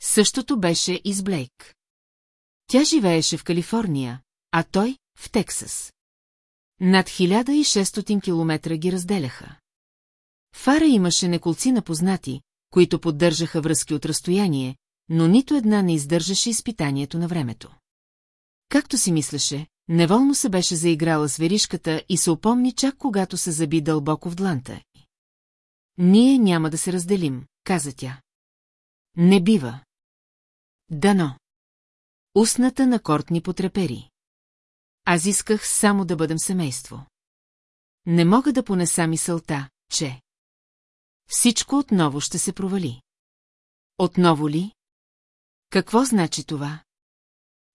Същото беше и с Блейк. Тя живееше в Калифорния, а той – в Тексас. Над 1600 километра ги разделяха. Фара имаше неколци на познати, които поддържаха връзки от разстояние, но нито една не издържаше изпитанието на времето. Както си мислеше, неволно се беше заиграла с веришката и се опомни чак когато се заби дълбоко в дланта. Ние няма да се разделим, каза тя. Не бива. Дано. Устната на Кортни потрепери. Аз исках само да бъдем семейство. Не мога да понеса мисълта, че... Всичко отново ще се провали. Отново ли? Какво значи това?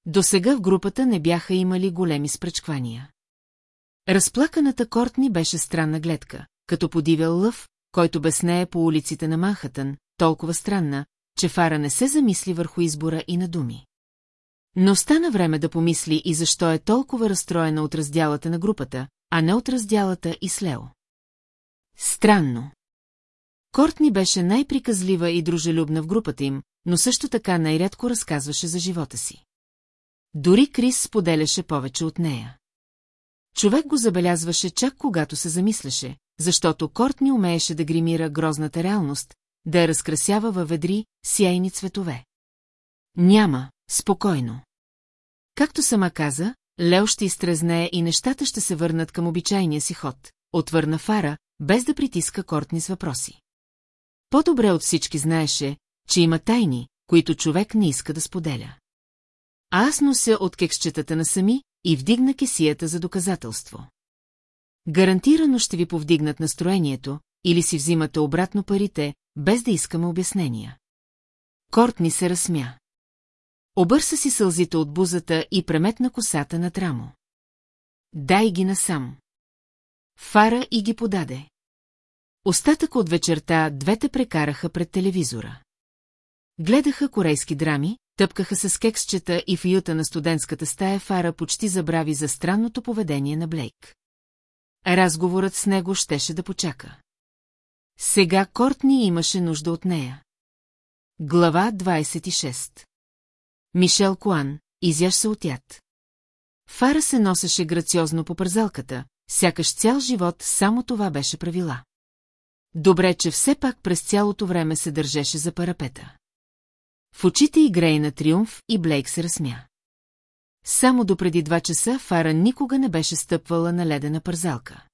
До сега в групата не бяха имали големи спречквания. Разплаканата Кортни беше странна гледка, като подивял лъв, който безнее по улиците на Манхатън, толкова странна, че Фара не се замисли върху избора и на думи. Но стана време да помисли и защо е толкова разстроена от разделата на групата, а не от разделата и с Лео. Странно. Кортни беше най-приказлива и дружелюбна в групата им, но също така най-рядко разказваше за живота си. Дори Крис споделяше повече от нея. Човек го забелязваше чак когато се замисляше, защото Кортни умееше да гримира грозната реалност, да я разкрасява във ведри, сияйни цветове. Няма, спокойно. Както сама каза, Лео ще изтрезнее и нещата ще се върнат към обичайния си ход, отвърна Фара, без да притиска Кортни с въпроси. По-добре от всички знаеше, че има тайни, които човек не иска да споделя. А аз нося от кексчетата на сами и вдигна кесията за доказателство. Гарантирано ще ви повдигнат настроението, или си взимате обратно парите, без да искаме обяснения. Кортни се разсмя. Обърса си сълзите от бузата и преметна косата на трамо. Дай ги насам. Фара и ги подаде. Остатък от вечерта двете прекараха пред телевизора. Гледаха корейски драми, тъпкаха се с кексчета и в юта на студентската стая Фара почти забрави за странното поведение на Блейк. Разговорът с него щеше да почака. Сега Кортни имаше нужда от нея. Глава 26 Мишел Куан, изяж се от яд. Фара се носеше грациозно по пързалката, сякаш цял живот само това беше правила. Добре, че все пак през цялото време се държеше за парапета. В очите грей на триумф и Блейк се разсмя. Само до преди два часа Фара никога не беше стъпвала на ледена пързалка.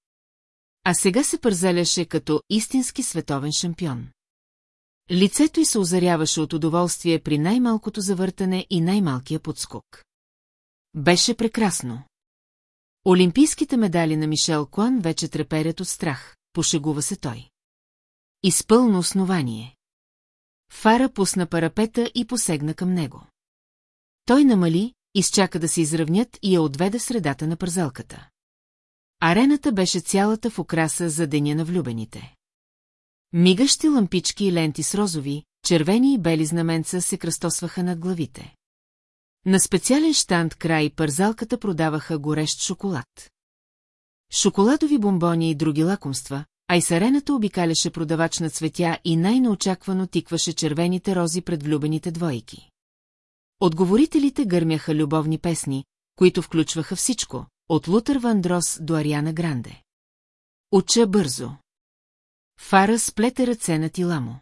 А сега се пързаляше като истински световен шампион. Лицето й се озаряваше от удоволствие при най-малкото завъртане и най-малкия подскок. Беше прекрасно. Олимпийските медали на Мишел Клан вече треперят от страх, пошегува се той. Изпълно основание. Фара пусна парапета и посегна към него. Той намали, изчака да се изравнят и я отведе средата на пързалката. Арената беше цялата в окраса за деня на влюбените. Мигащи лампички и ленти с розови, червени и бели знаменца се кръстосваха над главите. На специален штанд край пързалката продаваха горещ шоколад. Шоколадови бомбони и други лакомства, а и сарената обикаляше продавач на цветя и най-неочаквано тикваше червените рози пред влюбените двойки. Отговорителите гърмяха любовни песни, които включваха всичко, от Лутър Вандрос до Ариана Гранде. Уча бързо. Фара сплете ръце на тила му.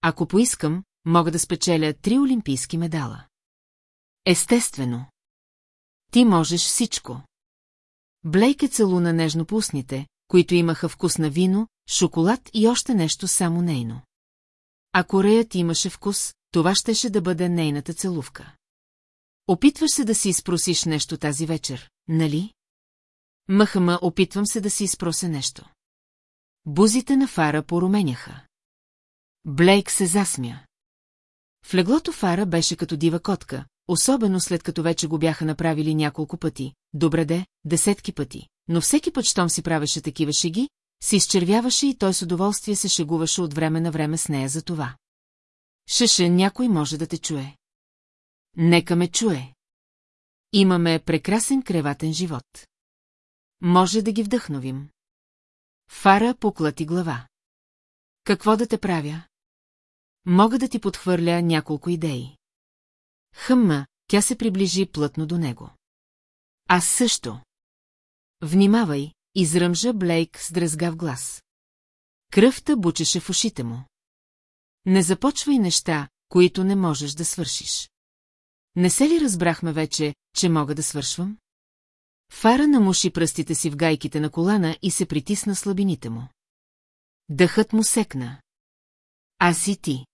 Ако поискам, мога да спечеля три олимпийски медала. Естествено. Ти можеш всичко. Блейк е целуна нежно по устните, които имаха вкус на вино, шоколад и още нещо само нейно. Ако реят имаше вкус, това щеше да бъде нейната целувка. Опитваш се да си изпросиш нещо тази вечер, нали? Махама, опитвам се да си изпрося нещо. Бузите на Фара поруменяха. Блейк се засмя. В леглото Фара беше като дива котка, особено след като вече го бяха направили няколко пъти, добре де, десетки пъти, но всеки път, щом си правеше такива шеги, се изчервяваше и той с удоволствие се шегуваше от време на време с нея за това. Шеше, някой може да те чуе. Нека ме чуе. Имаме прекрасен креватен живот. Може да ги вдъхновим. Фара поклати глава. Какво да те правя? Мога да ти подхвърля няколко идеи. Хъмма, тя се приближи плътно до него. Аз също. Внимавай, изръмжа Блейк с дрезгав глас. Кръвта бучеше в ушите му. Не започвай неща, които не можеш да свършиш. Не се ли разбрахме вече, че мога да свършвам? Фара намуши пръстите си в гайките на колана и се притисна слабините му. Дъхът му секна. Аз и ти.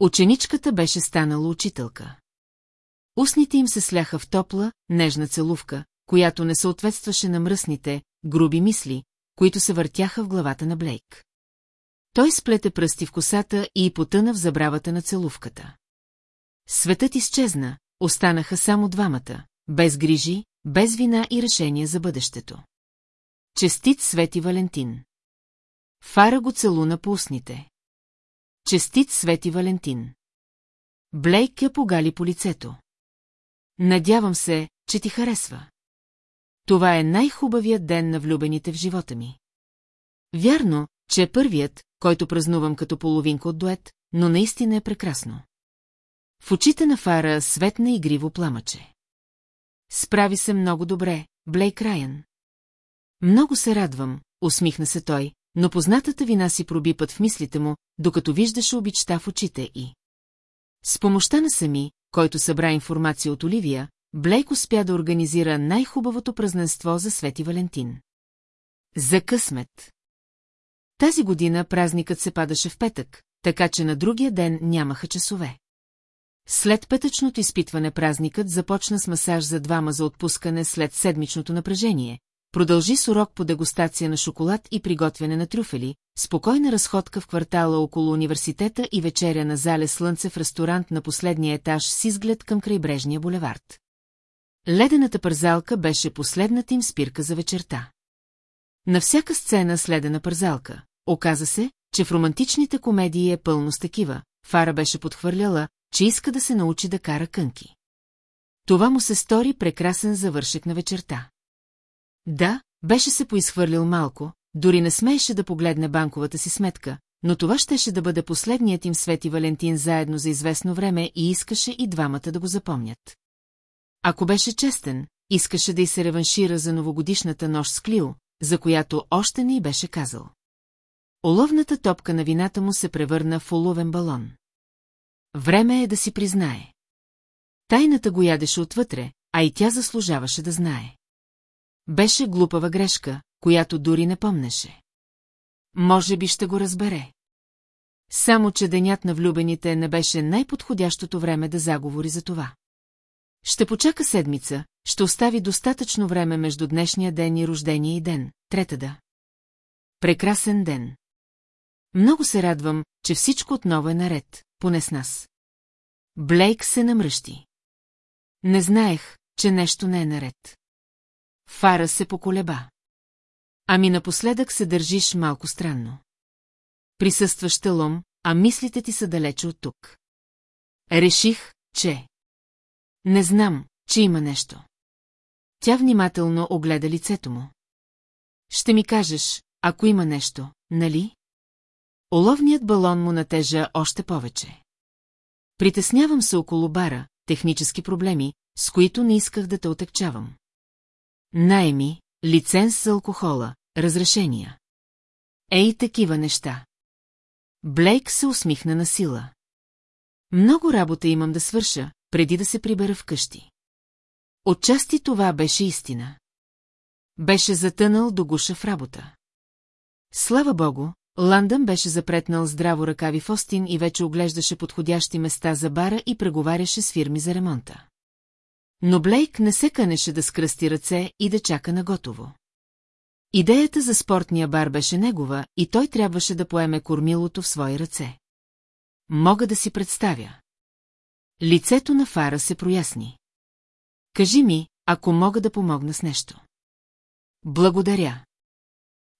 Ученичката беше станала учителка. Устните им се сляха в топла, нежна целувка, която не съответстваше на мръсните, груби мисли, които се въртяха в главата на Блейк. Той сплете пръсти в косата и потъна в забравата на целувката. Светът изчезна, останаха само двамата, без грижи, без вина и решение за бъдещето. Честит Свети Валентин. Фара го целуна по устните. Честит Свети Валентин. Блейк я погали по лицето. Надявам се, че ти харесва. Това е най-хубавият ден на влюбените в живота ми. Вярно, че е първият, който празнувам като половинка от дует, но наистина е прекрасно. В очите на Фара светна игриво пламъче. Справи се много добре, Блейк Райан. Много се радвам, усмихна се той, но познатата вина си проби път в мислите му, докато виждаше обичта в очите и. С помощта на сами, който събра информация от Оливия, Блейк успя да организира най-хубавото празненство за Свети Валентин. За късмет. Тази година празникът се падаше в петък, така че на другия ден нямаха часове. След петъчното изпитване празникът започна с масаж за двама за отпускане след седмичното напрежение, продължи с урок по дегустация на шоколад и приготвяне на трюфели, спокойна разходка в квартала около университета и вечеря на зале слънце в ресторант на последния етаж с изглед към крайбрежния булевард. Ледената пързалка беше последната им спирка за вечерта. На всяка сцена с ледена пързалка. Оказа се, че в романтичните комедии е пълно с такива. Фара беше подхвърляла, че иска да се научи да кара кънки. Това му се стори прекрасен завършек на вечерта. Да, беше се поизхвърлил малко, дори не смееше да погледне банковата си сметка, но това щеше да бъде последният им Свети Валентин заедно за известно време и искаше и двамата да го запомнят. Ако беше честен, искаше да й се реваншира за новогодишната нощ с Клио, за която още не й беше казал. Оловната топка на вината му се превърна в оловен балон. Време е да си признае. Тайната го ядеше отвътре, а и тя заслужаваше да знае. Беше глупава грешка, която дори не помнеше. Може би ще го разбере. Само, че денят на влюбените не беше най-подходящото време да заговори за това. Ще почака седмица, ще остави достатъчно време между днешния ден и рождения и ден, трета да. Прекрасен ден. Много се радвам, че всичко отново е наред, поне с нас. Блейк се намръщи. Не знаех, че нещо не е наред. Фара се поколеба. Ами напоследък се държиш малко странно. Присъстваш телом, а мислите ти са далече от тук. Реших, че... Не знам, че има нещо. Тя внимателно огледа лицето му. Ще ми кажеш, ако има нещо, нали? Оловният балон му натежа още повече. Притеснявам се около бара, технически проблеми, с които не исках да те отекчавам. Найми, лиценз за алкохола, разрешения. Ей, такива неща. Блейк се усмихна на сила. Много работа имам да свърша, преди да се прибера вкъщи. Отчасти това беше истина. Беше затънал до гуша в работа. Слава богу, Ландън беше запретнал здраво ръкави в Остин и вече оглеждаше подходящи места за бара и преговаряше с фирми за ремонта. Но Блейк не се канеше да скръсти ръце и да чака на готово. Идеята за спортния бар беше негова и той трябваше да поеме кормилото в свои ръце. Мога да си представя. Лицето на Фара се проясни. Кажи ми, ако мога да помогна с нещо. Благодаря.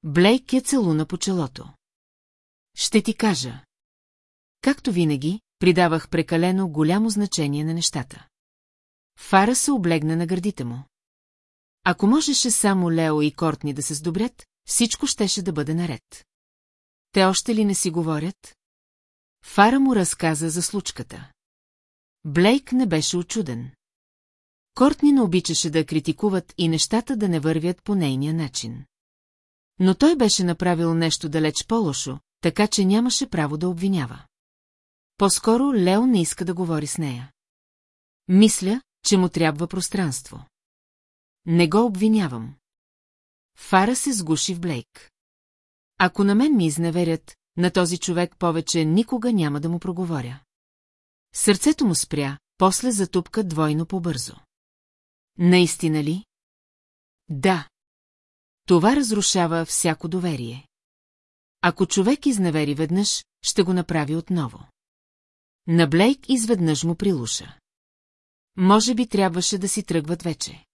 Блейк я целуна по челото. Ще ти кажа. Както винаги, придавах прекалено голямо значение на нещата. Фара се облегна на гърдите му. Ако можеше само Лео и Кортни да се сдобрят, всичко щеше да бъде наред. Те още ли не си говорят? Фара му разказа за случката. Блейк не беше очуден. Кортни не обичаше да критикуват и нещата да не вървят по нейния начин. Но той беше направил нещо далеч по-лошо, така че нямаше право да обвинява. По-скоро Лео не иска да говори с нея. Мисля, че му трябва пространство. Не го обвинявам. Фара се сгуши в Блейк. Ако на мен ми изневерят, на този човек повече никога няма да му проговоря. Сърцето му спря, после затупка двойно по-бързо. Наистина ли? Да. Това разрушава всяко доверие. Ако човек изневери веднъж, ще го направи отново. На Блейк изведнъж му прилуша. Може би трябваше да си тръгват вече.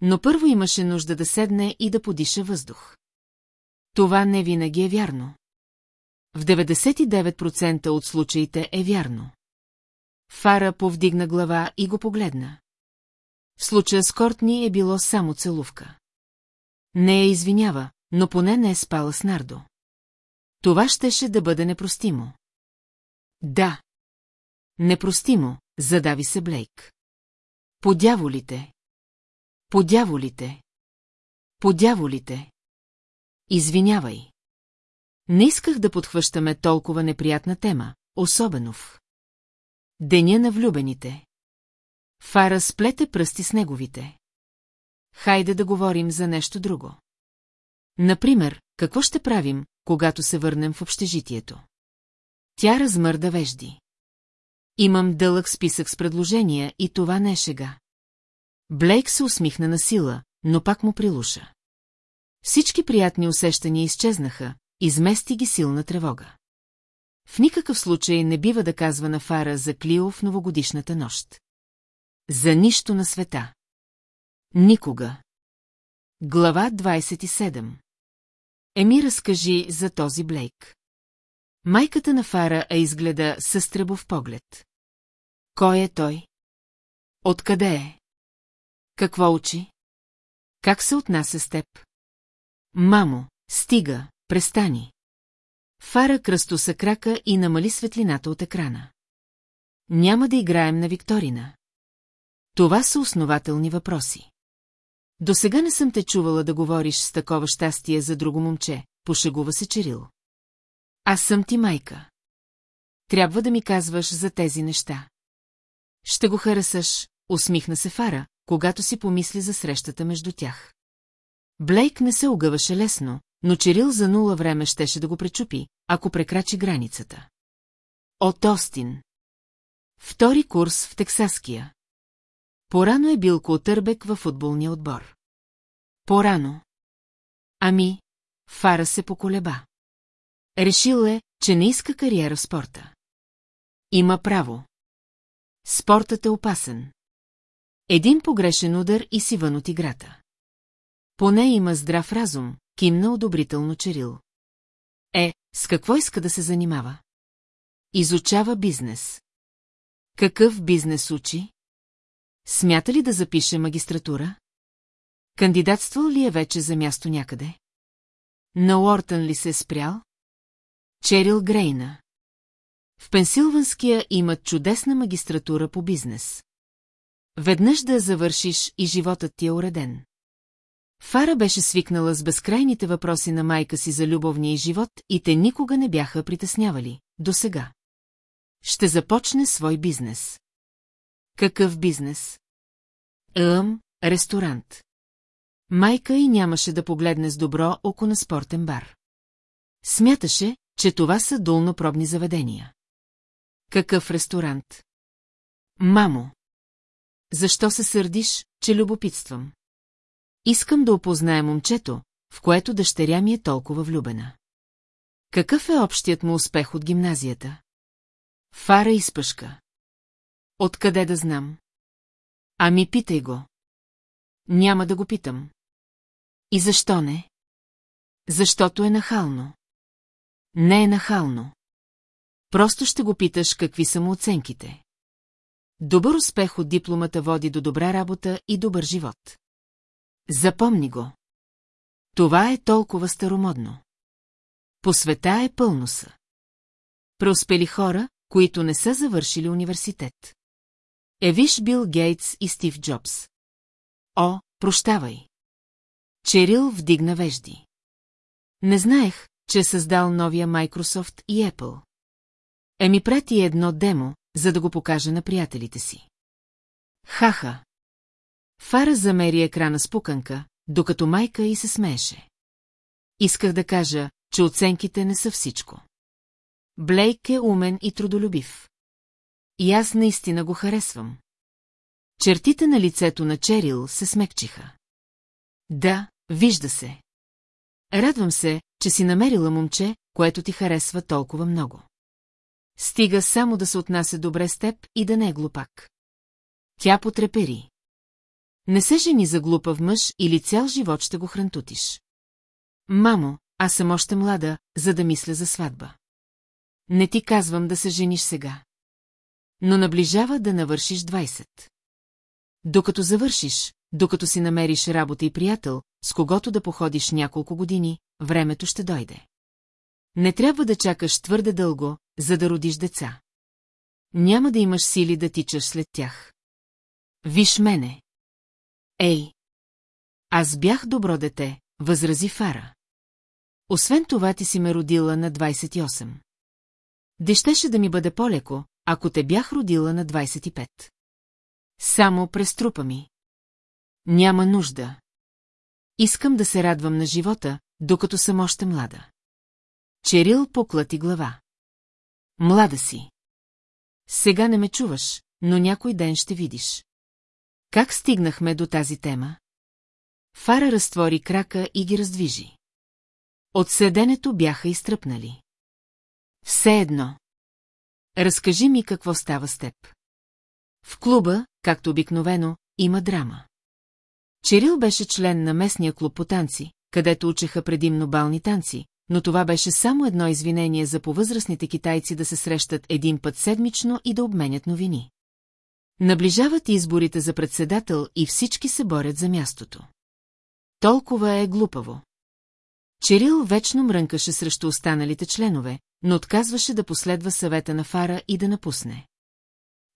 Но първо имаше нужда да седне и да подиша въздух. Това не винаги е вярно. В 99% от случаите е вярно. Фара повдигна глава и го погледна. В случая с Кортни е било само целувка. Не я извинява, но поне не е спала с Нардо. Това щеше да бъде непростимо. Да. Непростимо, задави се Блейк. Подяволите. Подяволите. Подяволите. Извинявай. Не исках да подхващаме толкова неприятна тема, особено в... Деня на влюбените. Фара сплете пръсти с неговите. Хайде да говорим за нещо друго. Например, какво ще правим, когато се върнем в общежитието? Тя размърда вежди. Имам дълъг списък с предложения и това не е шега. Блейк се усмихна на сила, но пак му прилуша. Всички приятни усещания изчезнаха, измести ги силна тревога. В никакъв случай не бива да казва на Фара за Клио в новогодишната нощ. За нищо на света. Никога. Глава 27 Еми разкажи за този Блейк. Майката на Фара е изгледа със требов поглед. Кой е той? Откъде е? Какво учи? Как се отнася с теб? Мамо, стига, престани. Фара кръстоса крака и намали светлината от екрана. Няма да играем на Викторина. Това са основателни въпроси. До сега не съм те чувала да говориш с такова щастие за друго момче, пошегува се Черил. Аз съм ти майка. Трябва да ми казваш за тези неща. Ще го харесаш, усмихна се Фара, когато си помисли за срещата между тях. Блейк не се огъваше лесно, но Черил за нула време щеше да го пречупи, ако прекрачи границата. От Остин. Втори курс в Тексаския. Порано е бил Котърбек във футболния отбор. Порано. Ами, Фара се поколеба. Решил е, че не иска кариера в спорта. Има право. Спортът е опасен. Един погрешен удар и си вън от играта. Поне има здрав разум, кимна одобрително Черил. Е, с какво иска да се занимава? Изучава бизнес. Какъв бизнес учи? Смята ли да запише магистратура? Кандидатствал ли е вече за място някъде? На Уортън ли се е спрял? Черил Грейна. В Пенсилванския имат чудесна магистратура по бизнес. Веднъж да я завършиш и животът ти е уреден. Фара беше свикнала с безкрайните въпроси на майка си за любовния живот и те никога не бяха притеснявали, до сега. Ще започне свой бизнес. Какъв бизнес? Ъм, ресторант. Майка и нямаше да погледне с добро око на спортен бар. Смяташе, че това са долнопробни заведения. Какъв ресторант? Мамо! Защо се сърдиш, че любопитствам? Искам да опозная момчето, в което дъщеря ми е толкова влюбена. Какъв е общият му успех от гимназията? Фара изпъшка. Откъде да знам? Ами питай го. Няма да го питам. И защо не? Защото е нахално. Не е нахално. Просто ще го питаш какви са му оценките. Добър успех от дипломата води до добра работа и добър живот. Запомни го. Това е толкова старомодно. По света е пълно са. Преуспели хора, които не са завършили университет. Евиш Бил Гейтс и Стив Джобс. О, прощавай. Черил вдигна вежди. Не знаех, че е създал новия Microsoft и Apple. Еми прати едно демо, за да го покаже на приятелите си. Хаха. Фара замери екрана с пуканка, докато майка и се смееше. Исках да кажа, че оценките не са всичко. Блейк е умен и трудолюбив. И аз наистина го харесвам. Чертите на лицето на Черил се смекчиха. Да, вижда се. Радвам се, че си намерила момче, което ти харесва толкова много. Стига само да се отнася добре с теб и да не е глупак. Тя потрепери. Не се жени за глупав мъж или цял живот ще го хрантутиш. Мамо, аз съм още млада, за да мисля за сватба. Не ти казвам да се жениш сега. Но наближава да навършиш 20. Докато завършиш, докато си намериш работа и приятел, с когото да походиш няколко години, времето ще дойде. Не трябва да чакаш твърде дълго, за да родиш деца. Няма да имаш сили да тичаш след тях. Виж мене. Ей! Аз бях добро дете, възрази Фара. Освен това ти си ме родила на 28. Дещеше да ми бъде по-леко, ако те бях родила на 25. Само през трупа ми. Няма нужда. Искам да се радвам на живота, докато съм още млада. Черил поклати глава. Млада си. Сега не ме чуваш, но някой ден ще видиш. Как стигнахме до тази тема? Фара разтвори крака и ги раздвижи. От седенето бяха изтръпнали. Все едно. Разкажи ми какво става с теб. В клуба, както обикновено, има драма. Черил беше член на местния клуб по танци, където учеха предимно бални танци, но това беше само едно извинение за повъзрастните китайци да се срещат един път седмично и да обменят новини. Наближават изборите за председател и всички се борят за мястото. Толкова е глупаво. Черил вечно мрънкаше срещу останалите членове, но отказваше да последва съвета на Фара и да напусне.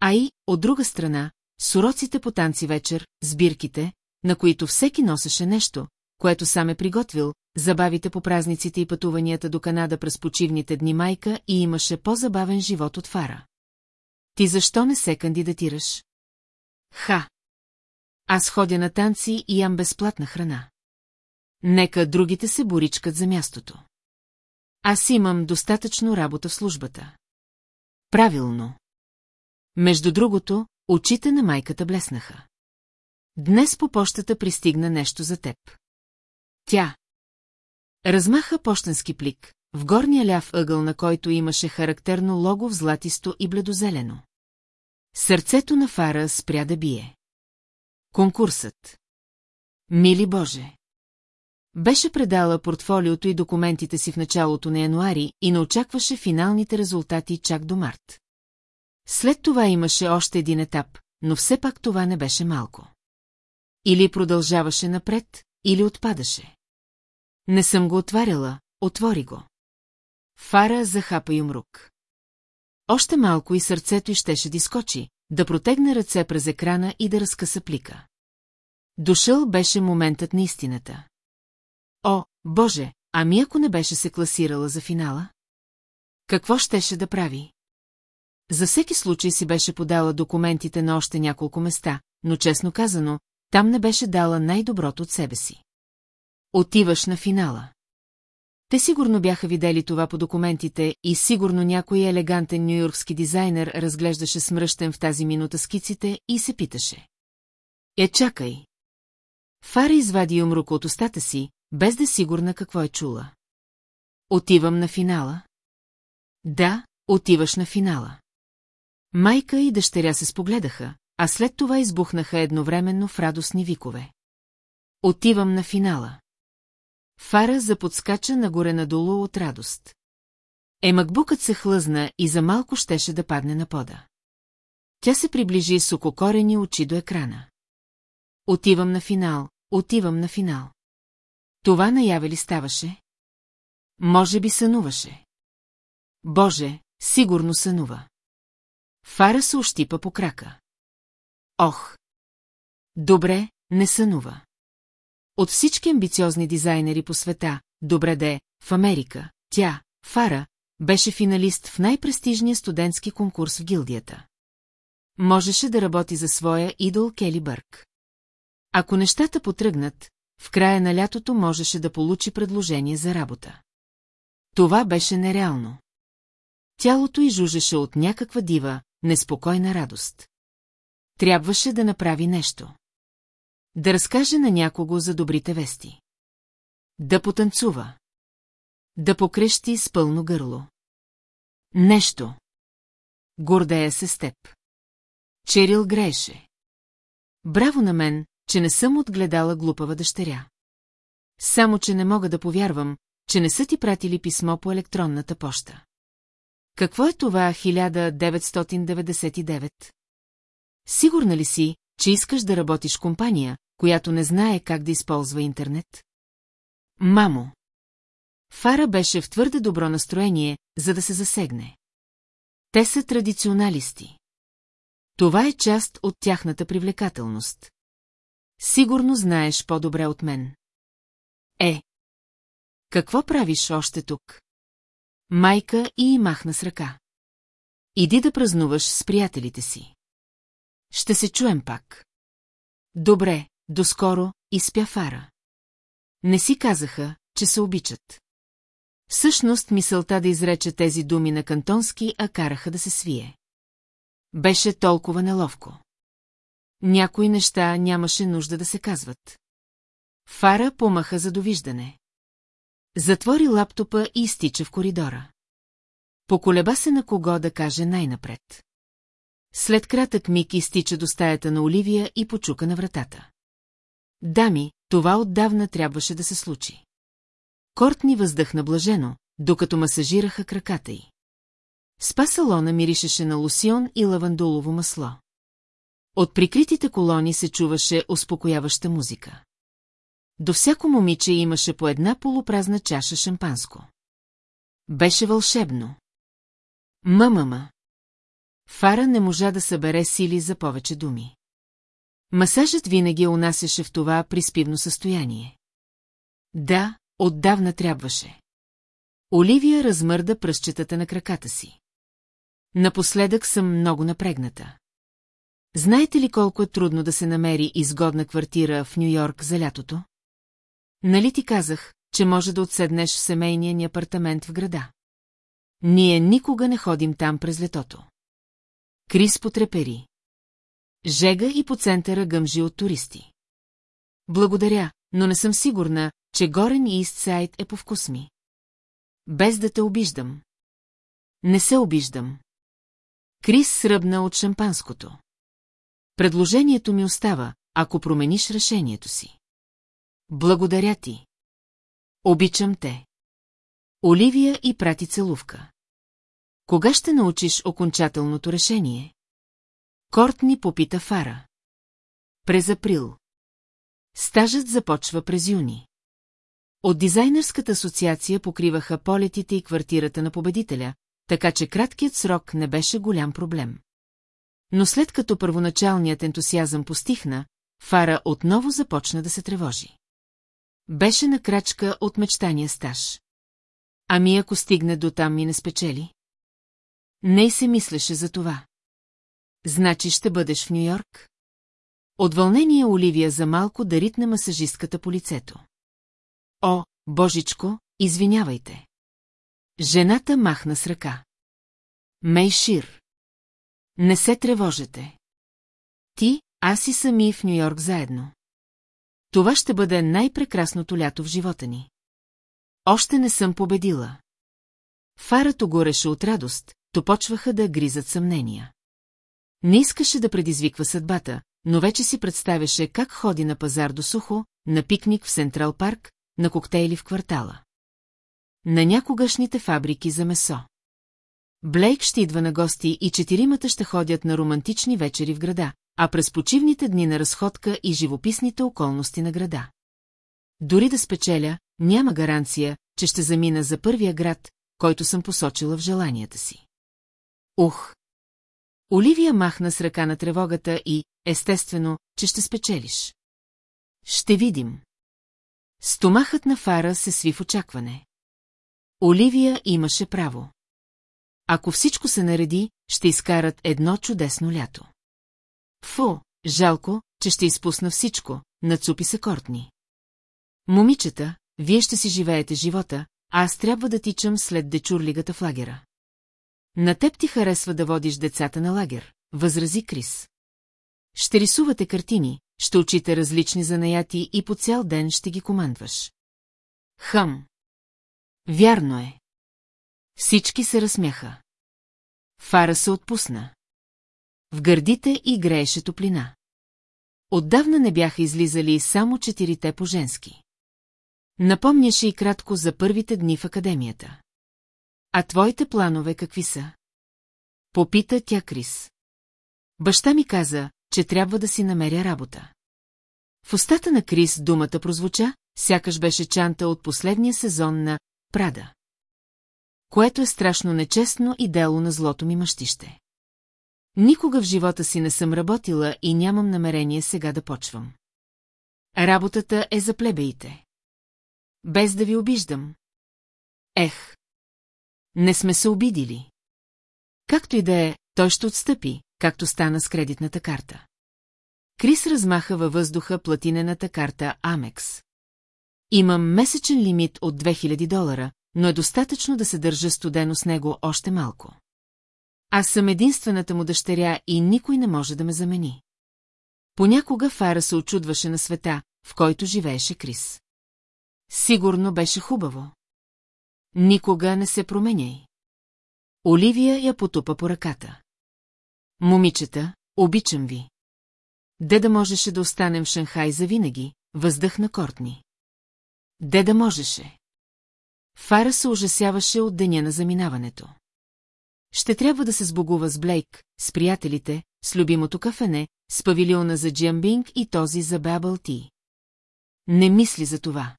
А и, от друга страна, с уроците по танци вечер, сбирките, на които всеки носеше нещо, което сам е приготвил, забавите по празниците и пътуванията до Канада през почивните дни майка и имаше по-забавен живот от Фара. Ти защо не се кандидатираш? Ха! Аз ходя на танци и ям безплатна храна. Нека другите се боричкат за мястото. Аз имам достатъчно работа в службата. Правилно. Между другото, очите на майката блеснаха. Днес по почтата пристигна нещо за теб. Тя. Размаха почтенски плик, в горния ляв ъгъл на който имаше характерно лого в златисто и бледозелено. Сърцето на Фара спря да бие. Конкурсът. Мили Боже! Беше предала портфолиото и документите си в началото на януари и не очакваше финалните резултати чак до март. След това имаше още един етап, но все пак това не беше малко. Или продължаваше напред, или отпадаше. Не съм го отваряла, отвори го. Фара захапа юмрук. Още малко и сърцето й щеше да изкочи, да протегне ръце през екрана и да разкъса плика. Дошъл беше моментът на истината. О, Боже, ами ако не беше се класирала за финала? Какво щеше да прави? За всеки случай си беше подала документите на още няколко места, но честно казано, там не беше дала най-доброто от себе си. Отиваш на финала. Те сигурно бяха видели това по документите и сигурно някой елегантен нюйоркски дизайнер разглеждаше смръщен в тази минута скиците и се питаше. Е, чакай. Фара извади умрука от устата си, без да е сигурна какво е чула. Отивам на финала? Да, отиваш на финала. Майка и дъщеря се спогледаха, а след това избухнаха едновременно в радостни викове. Отивам на финала. Фара заподскача нагоре-надолу от радост. Емакбукът се хлъзна и за малко щеше да падне на пода. Тя се приближи с ококорени очи до екрана. Отивам на финал, отивам на финал. Това наяве ли ставаше? Може би сънуваше. Боже, сигурно сънува. Фара се ощипа по крака. Ох! Добре, не сънува. От всички амбициозни дизайнери по света, добре де, в Америка, тя, Фара, беше финалист в най-престижния студентски конкурс в гилдията. Можеше да работи за своя идол Кели Бърк. Ако нещата потръгнат, в края на лятото можеше да получи предложение за работа. Това беше нереално. Тялото й жужеше от някаква дива, неспокойна радост. Трябваше да направи нещо. Да разкаже на някого за добрите вести. Да потанцува. Да покрещи с пълно гърло. Нещо. Гордея се с теб. Черил грееше. Браво на мен, че не съм отгледала глупава дъщеря. Само, че не мога да повярвам, че не са ти пратили писмо по електронната поща. Какво е това 1999? Сигурна ли си, че искаш да работиш компания, която не знае как да използва интернет? Мамо! Фара беше в твърде добро настроение, за да се засегне. Те са традиционалисти. Това е част от тяхната привлекателност. Сигурно знаеш по-добре от мен. Е. Какво правиш още тук? Майка и махна с ръка. Иди да празнуваш с приятелите си. Ще се чуем пак. Добре, доскоро, изпя Фара. Не си казаха, че се обичат. Всъщност мисълта да изрече тези думи на кантонски, а караха да се свие. Беше толкова неловко. Някои неща нямаше нужда да се казват. Фара помаха за довиждане. Затвори лаптопа и изтича в коридора. Поколеба се на кого да каже най-напред. След кратък миг изтича до стаята на Оливия и почука на вратата. Дами, това отдавна трябваше да се случи. Кортни въздъхна блажено, докато масажираха краката й. Спа салона миришеше на лосион и лавандулово масло. От прикритите колони се чуваше успокояваща музика. До всяко момиче имаше по една полупразна чаша шампанско. Беше вълшебно. Мамама. Фара не можа да събере сили за повече думи. Масажът винаги унасяше в това приспивно състояние. Да, отдавна трябваше. Оливия размърда пръстчетата на краката си. Напоследък съм много напрегната. Знаете ли колко е трудно да се намери изгодна квартира в Нью-Йорк за лятото? Нали ти казах, че може да отседнеш в семейния ни апартамент в града? Ние никога не ходим там през летото. Крис потрепери. Жега и по центъра гъмжи от туристи. Благодаря, но не съм сигурна, че Горен и Истсайд е по вкус ми. Без да те обиждам. Не се обиждам. Крис сръбна от шампанското. Предложението ми остава, ако промениш решението си. Благодаря ти. Обичам те. Оливия и прати целувка. Кога ще научиш окончателното решение? Кортни попита Фара. През април. Стажът започва през юни. От дизайнерската асоциация покриваха полетите и квартирата на победителя, така че краткият срок не беше голям проблем. Но след като първоначалният ентусиазъм постихна, Фара отново започна да се тревожи. Беше на крачка от мечтания стаж. Ами ако стигне до там и не спечели? Не се мислеше за това. Значи ще бъдеш в Нью-Йорк? От вълнение Оливия за малко да ритне масажистката по лицето. О, божичко, извинявайте. Жената махна с ръка. Мейшир. Не се тревожете. Ти, аз и сами в Нью-Йорк заедно. Това ще бъде най-прекрасното лято в живота ни. Още не съм победила. Фарато гореше от радост, то почваха да гризат съмнения. Не искаше да предизвиква съдбата, но вече си представяше как ходи на пазар до сухо, на пикник в Централ парк, на коктейли в квартала. На някогашните фабрики за месо. Блейк ще идва на гости и четиримата ще ходят на романтични вечери в града, а през почивните дни на разходка и живописните околности на града. Дори да спечеля, няма гаранция, че ще замина за първия град, който съм посочила в желанията си. Ух! Оливия махна с ръка на тревогата и, естествено, че ще спечелиш. Ще видим. Стомахът на Фара се сви в очакване. Оливия имаше право. ако всичко се нареди, ще изкарат едно чудесно лято. Фу, жалко, че ще изпусна всичко, нацупи се Кортни. Момичета, вие ще си живеете живота, а аз трябва да тичам след дечурлигата в лагера. На теб ти харесва да водиш децата на лагер, възрази Крис. Ще рисувате картини, ще учите различни занаяти и по цял ден ще ги командваш. Хъм. Вярно е. Всички се разсмяха. Фара се отпусна. В гърдите и грееше топлина. Отдавна не бяха излизали само четирите по-женски. Напомняше и кратко за първите дни в академията. А твоите планове какви са? Попита тя Крис. Баща ми каза, че трябва да си намеря работа. В устата на Крис думата прозвуча, сякаш беше чанта от последния сезон на Прада. Което е страшно нечестно и дело на злото ми мъщище. Никога в живота си не съм работила и нямам намерение сега да почвам. Работата е за плебеите. Без да ви обиждам. Ех. Не сме се обидили. Както и да е, той ще отстъпи, както стана с кредитната карта. Крис размаха във въздуха платинената карта Амекс. Имам месечен лимит от 2000 долара, но е достатъчно да се държа студено с него още малко. Аз съм единствената му дъщеря и никой не може да ме замени. Понякога Фара се очудваше на света, в който живееше Крис. Сигурно беше хубаво. Никога не се променяй. Оливия я потупа по ръката. Момичета, обичам ви. Де да можеше да останем в Шанхай завинаги, въздъхна Кортни. Де да можеше. Фара се ужасяваше от деня на заминаването. Ще трябва да се сбогува с Блейк, с приятелите, с любимото кафене, с павилиона за Джамбинг и този за Бабъл Ти. Не мисли за това.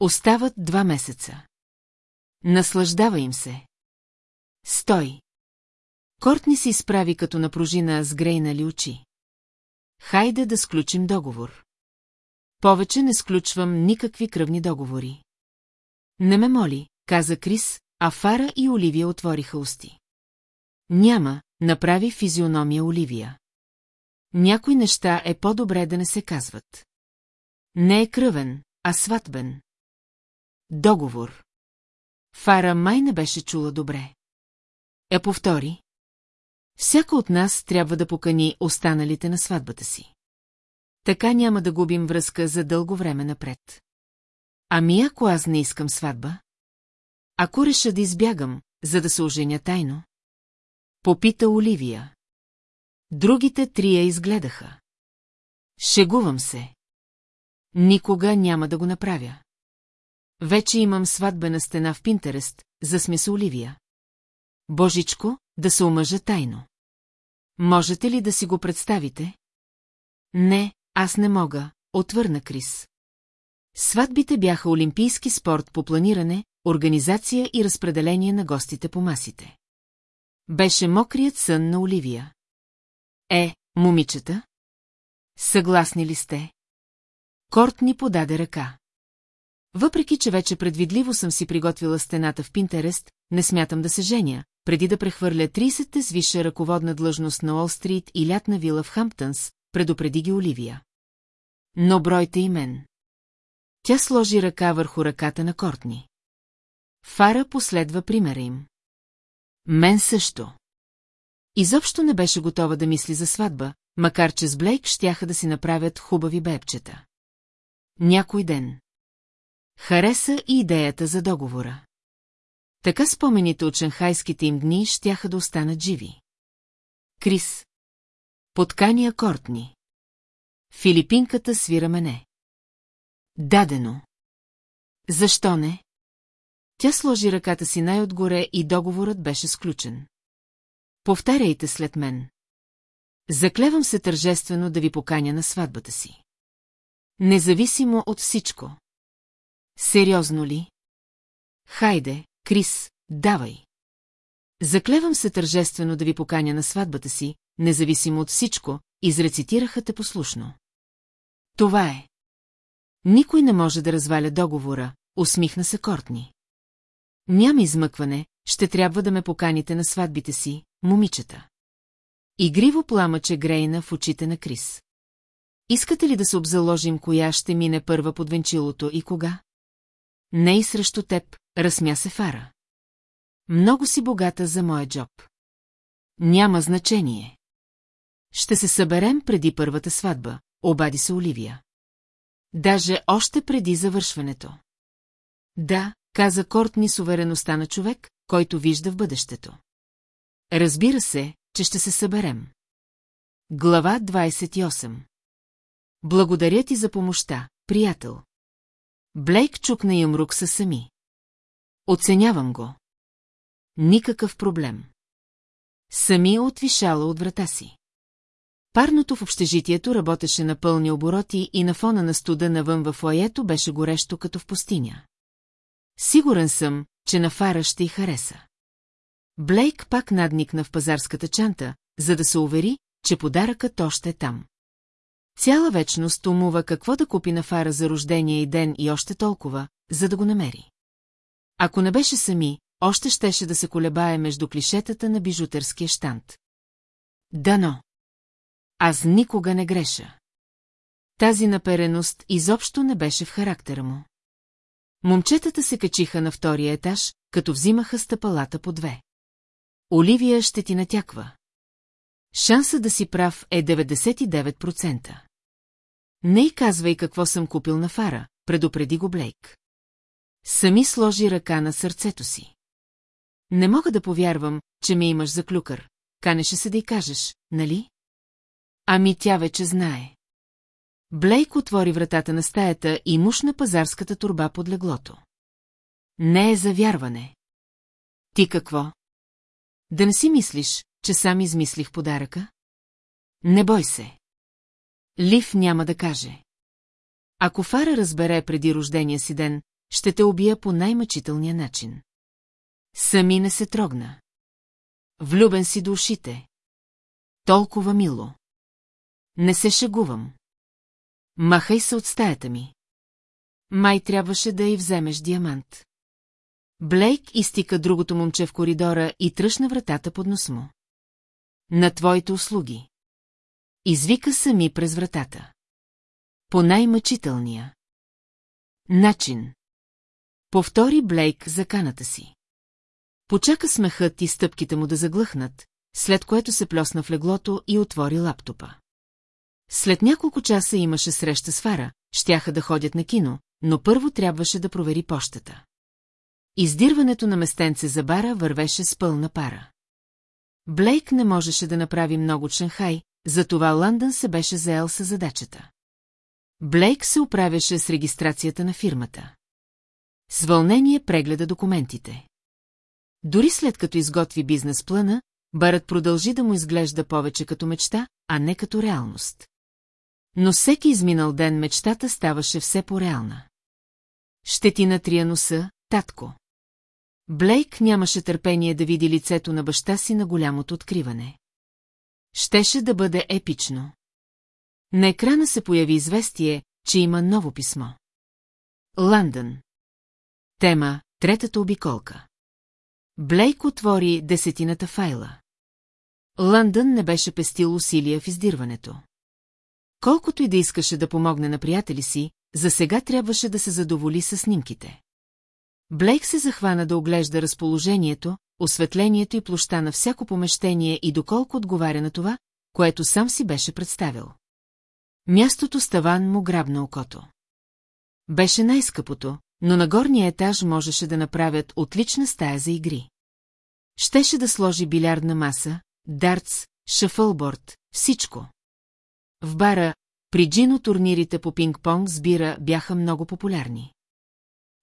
Остават два месеца. Наслаждава им се. Стой! Кортни се изправи като на пружина с грейнали очи. Хайде да сключим договор. Повече не сключвам никакви кръвни договори. Не ме моли, каза Крис, а Фара и Оливия отвориха усти. Няма, направи физиономия Оливия. Някои неща е по-добре да не се казват. Не е кръвен, а сватбен. Договор. Фара май не беше чула добре. Я повтори. Всяка от нас трябва да покани останалите на сватбата си. Така няма да губим връзка за дълго време напред. Ами ако аз не искам сватба? Ако реша да избягам, за да се оженя тайно? Попита Оливия. Другите трия изгледаха. Шегувам се. Никога няма да го направя. Вече имам сватбена стена в Пинтерест, засмя се Оливия. Божичко, да се омъжа тайно. Можете ли да си го представите? Не, аз не мога, отвърна Крис. Сватбите бяха олимпийски спорт по планиране, организация и разпределение на гостите по масите. Беше мокрият сън на Оливия. Е, момичета? Съгласни ли сте? Корт ни подаде ръка. Въпреки, че вече предвидливо съм си приготвила стената в Пинтерест, не смятам да се женя, преди да прехвърля 30-те с висша ръководна длъжност на Уолл-стрит и лятна вила в Хамптънс, предупреди ги Оливия. Но бройте и мен. Тя сложи ръка върху ръката на Кортни. Фара последва примера им. Мен също. Изобщо не беше готова да мисли за сватба, макар че с Блейк щяха да си направят хубави бебчета. Някой ден. Хареса и идеята за договора. Така спомените от шанхайските им дни щяха да останат живи. Крис. Подкания Кортни. Филипинката свира мене. Дадено. Защо не? Тя сложи ръката си най-отгоре и договорът беше сключен. Повтаряйте след мен. Заклевам се тържествено да ви поканя на сватбата си. Независимо от всичко. Сериозно ли? Хайде, Крис, давай. Заклевам се тържествено да ви поканя на сватбата си, независимо от всичко, изрецитираха те послушно. Това е. Никой не може да разваля договора, усмихна се Кортни. Няма измъкване, ще трябва да ме поканите на сватбите си, момичета. Игриво пламъче грейна в очите на Крис. Искате ли да се обзаложим, коя ще мине първа под венчилото и кога? Не и срещу теб, разсмя се Фара. Много си богата за моя джоб. Няма значение. Ще се съберем преди първата сватба, обади се Оливия. Даже още преди завършването. Да, каза Кортни с увереността на човек, който вижда в бъдещето. Разбира се, че ще се съберем. Глава 28 Благодаря ти за помощта, приятел. Блейк чукна юмрук със сами. Оценявам го. Никакъв проблем. Сами отвишала от врата си. Парното в общежитието работеше на пълни обороти и на фона на студа навън в лаето беше горещо като в пустиня. Сигурен съм, че на Фара ще й хареса. Блейк пак надникна в пазарската чанта, за да се увери, че подаръкът още е там. Цяла вечност умува какво да купи на Фара за рождение и ден и още толкова, за да го намери. Ако не беше сами, още щеше да се колебае между клишетата на бижутерския штант. Дано. Аз никога не греша. Тази напереност изобщо не беше в характера му. Момчетата се качиха на втория етаж, като взимаха стъпалата по две. Оливия ще ти натяква. Шанса да си прав е 99%. Не й казвай какво съм купил на фара, предупреди го Блейк. Сами сложи ръка на сърцето си. Не мога да повярвам, че ми имаш за клюкър. Канеше се да й кажеш, нали? Ами тя вече знае. Блейк отвори вратата на стаята и мушна пазарската турба под леглото. Не е за вярване. Ти какво? Да не си мислиш, че сам измислих подаръка? Не бой се. Лив няма да каже. Ако Фара разбере преди рождения си ден, ще те убия по най-мъчителния начин. Сами не се трогна. Влюбен си до ушите. Толкова мило. Не се шегувам. Махай се от стаята ми. Май трябваше да й вземеш диамант. Блейк изтика другото момче в коридора и тръщна вратата под нос му. На твоите услуги. Извика сами през вратата. По най-мъчителния. Начин. Повтори Блейк заканата си. Почака смехът и стъпките му да заглъхнат, след което се плесна в леглото и отвори лаптопа. След няколко часа имаше среща с Фара, щяха да ходят на кино, но първо трябваше да провери пощата. Издирването на местенце за бара вървеше с пълна пара. Блейк не можеше да направи много от Шанхай, затова Лъндън се беше заел с задачата. Блейк се оправяше с регистрацията на фирмата. С вълнение прегледа документите. Дори след като изготви бизнес плана, барът продължи да му изглежда повече като мечта, а не като реалност. Но всеки изминал ден мечтата ставаше все по-реална. Ще ти натрия носа, татко. Блейк нямаше търпение да види лицето на баща си на голямото откриване. Щеше да бъде епично. На екрана се появи известие, че има ново писмо. Лондон. Тема – третата обиколка. Блейк отвори десетината файла. Лъндън не беше пестил усилия в издирването. Колкото и да искаше да помогне на приятели си, за сега трябваше да се задоволи с снимките. Блейк се захвана да оглежда разположението, осветлението и площа на всяко помещение и доколко отговаря на това, което сам си беше представил. Мястото с му грабна окото. Беше най-скъпото, но на горния етаж можеше да направят отлична стая за игри. Щеше да сложи билярдна маса, дартс, шафълборд, всичко. В бара, при джино турнирите по пинг-понг с бира бяха много популярни.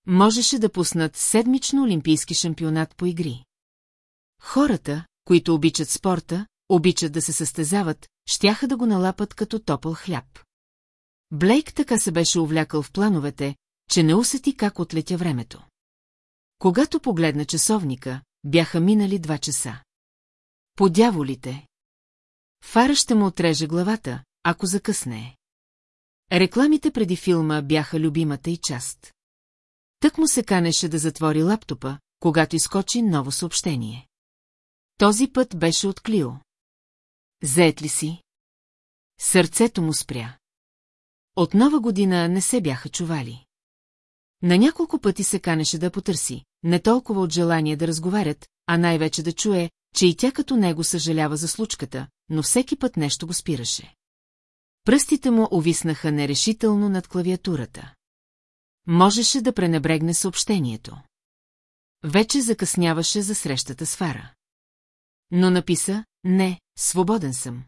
Можеше да пуснат седмично олимпийски шампионат по игри. Хората, които обичат спорта, обичат да се състезават, щяха да го налапат като топъл хляб. Блейк така се беше увлякал в плановете, че не усети как отлетя времето. Когато погледна часовника, бяха минали два часа. По дяволите! Фара ще му отреже главата, ако закъсне. Рекламите преди филма бяха любимата и част. Тък му се канеше да затвори лаптопа, когато изкочи ново съобщение. Този път беше от Клио. Заед ли си? Сърцето му спря. От нова година не се бяха чували. На няколко пъти се канеше да потърси, не толкова от желание да разговарят, а най-вече да чуе, че и тя като него съжалява за случката, но всеки път нещо го спираше. Пръстите му овиснаха нерешително над клавиатурата. Можеше да пренебрегне съобщението. Вече закъсняваше за срещата с Фара. Но написа, не, свободен съм.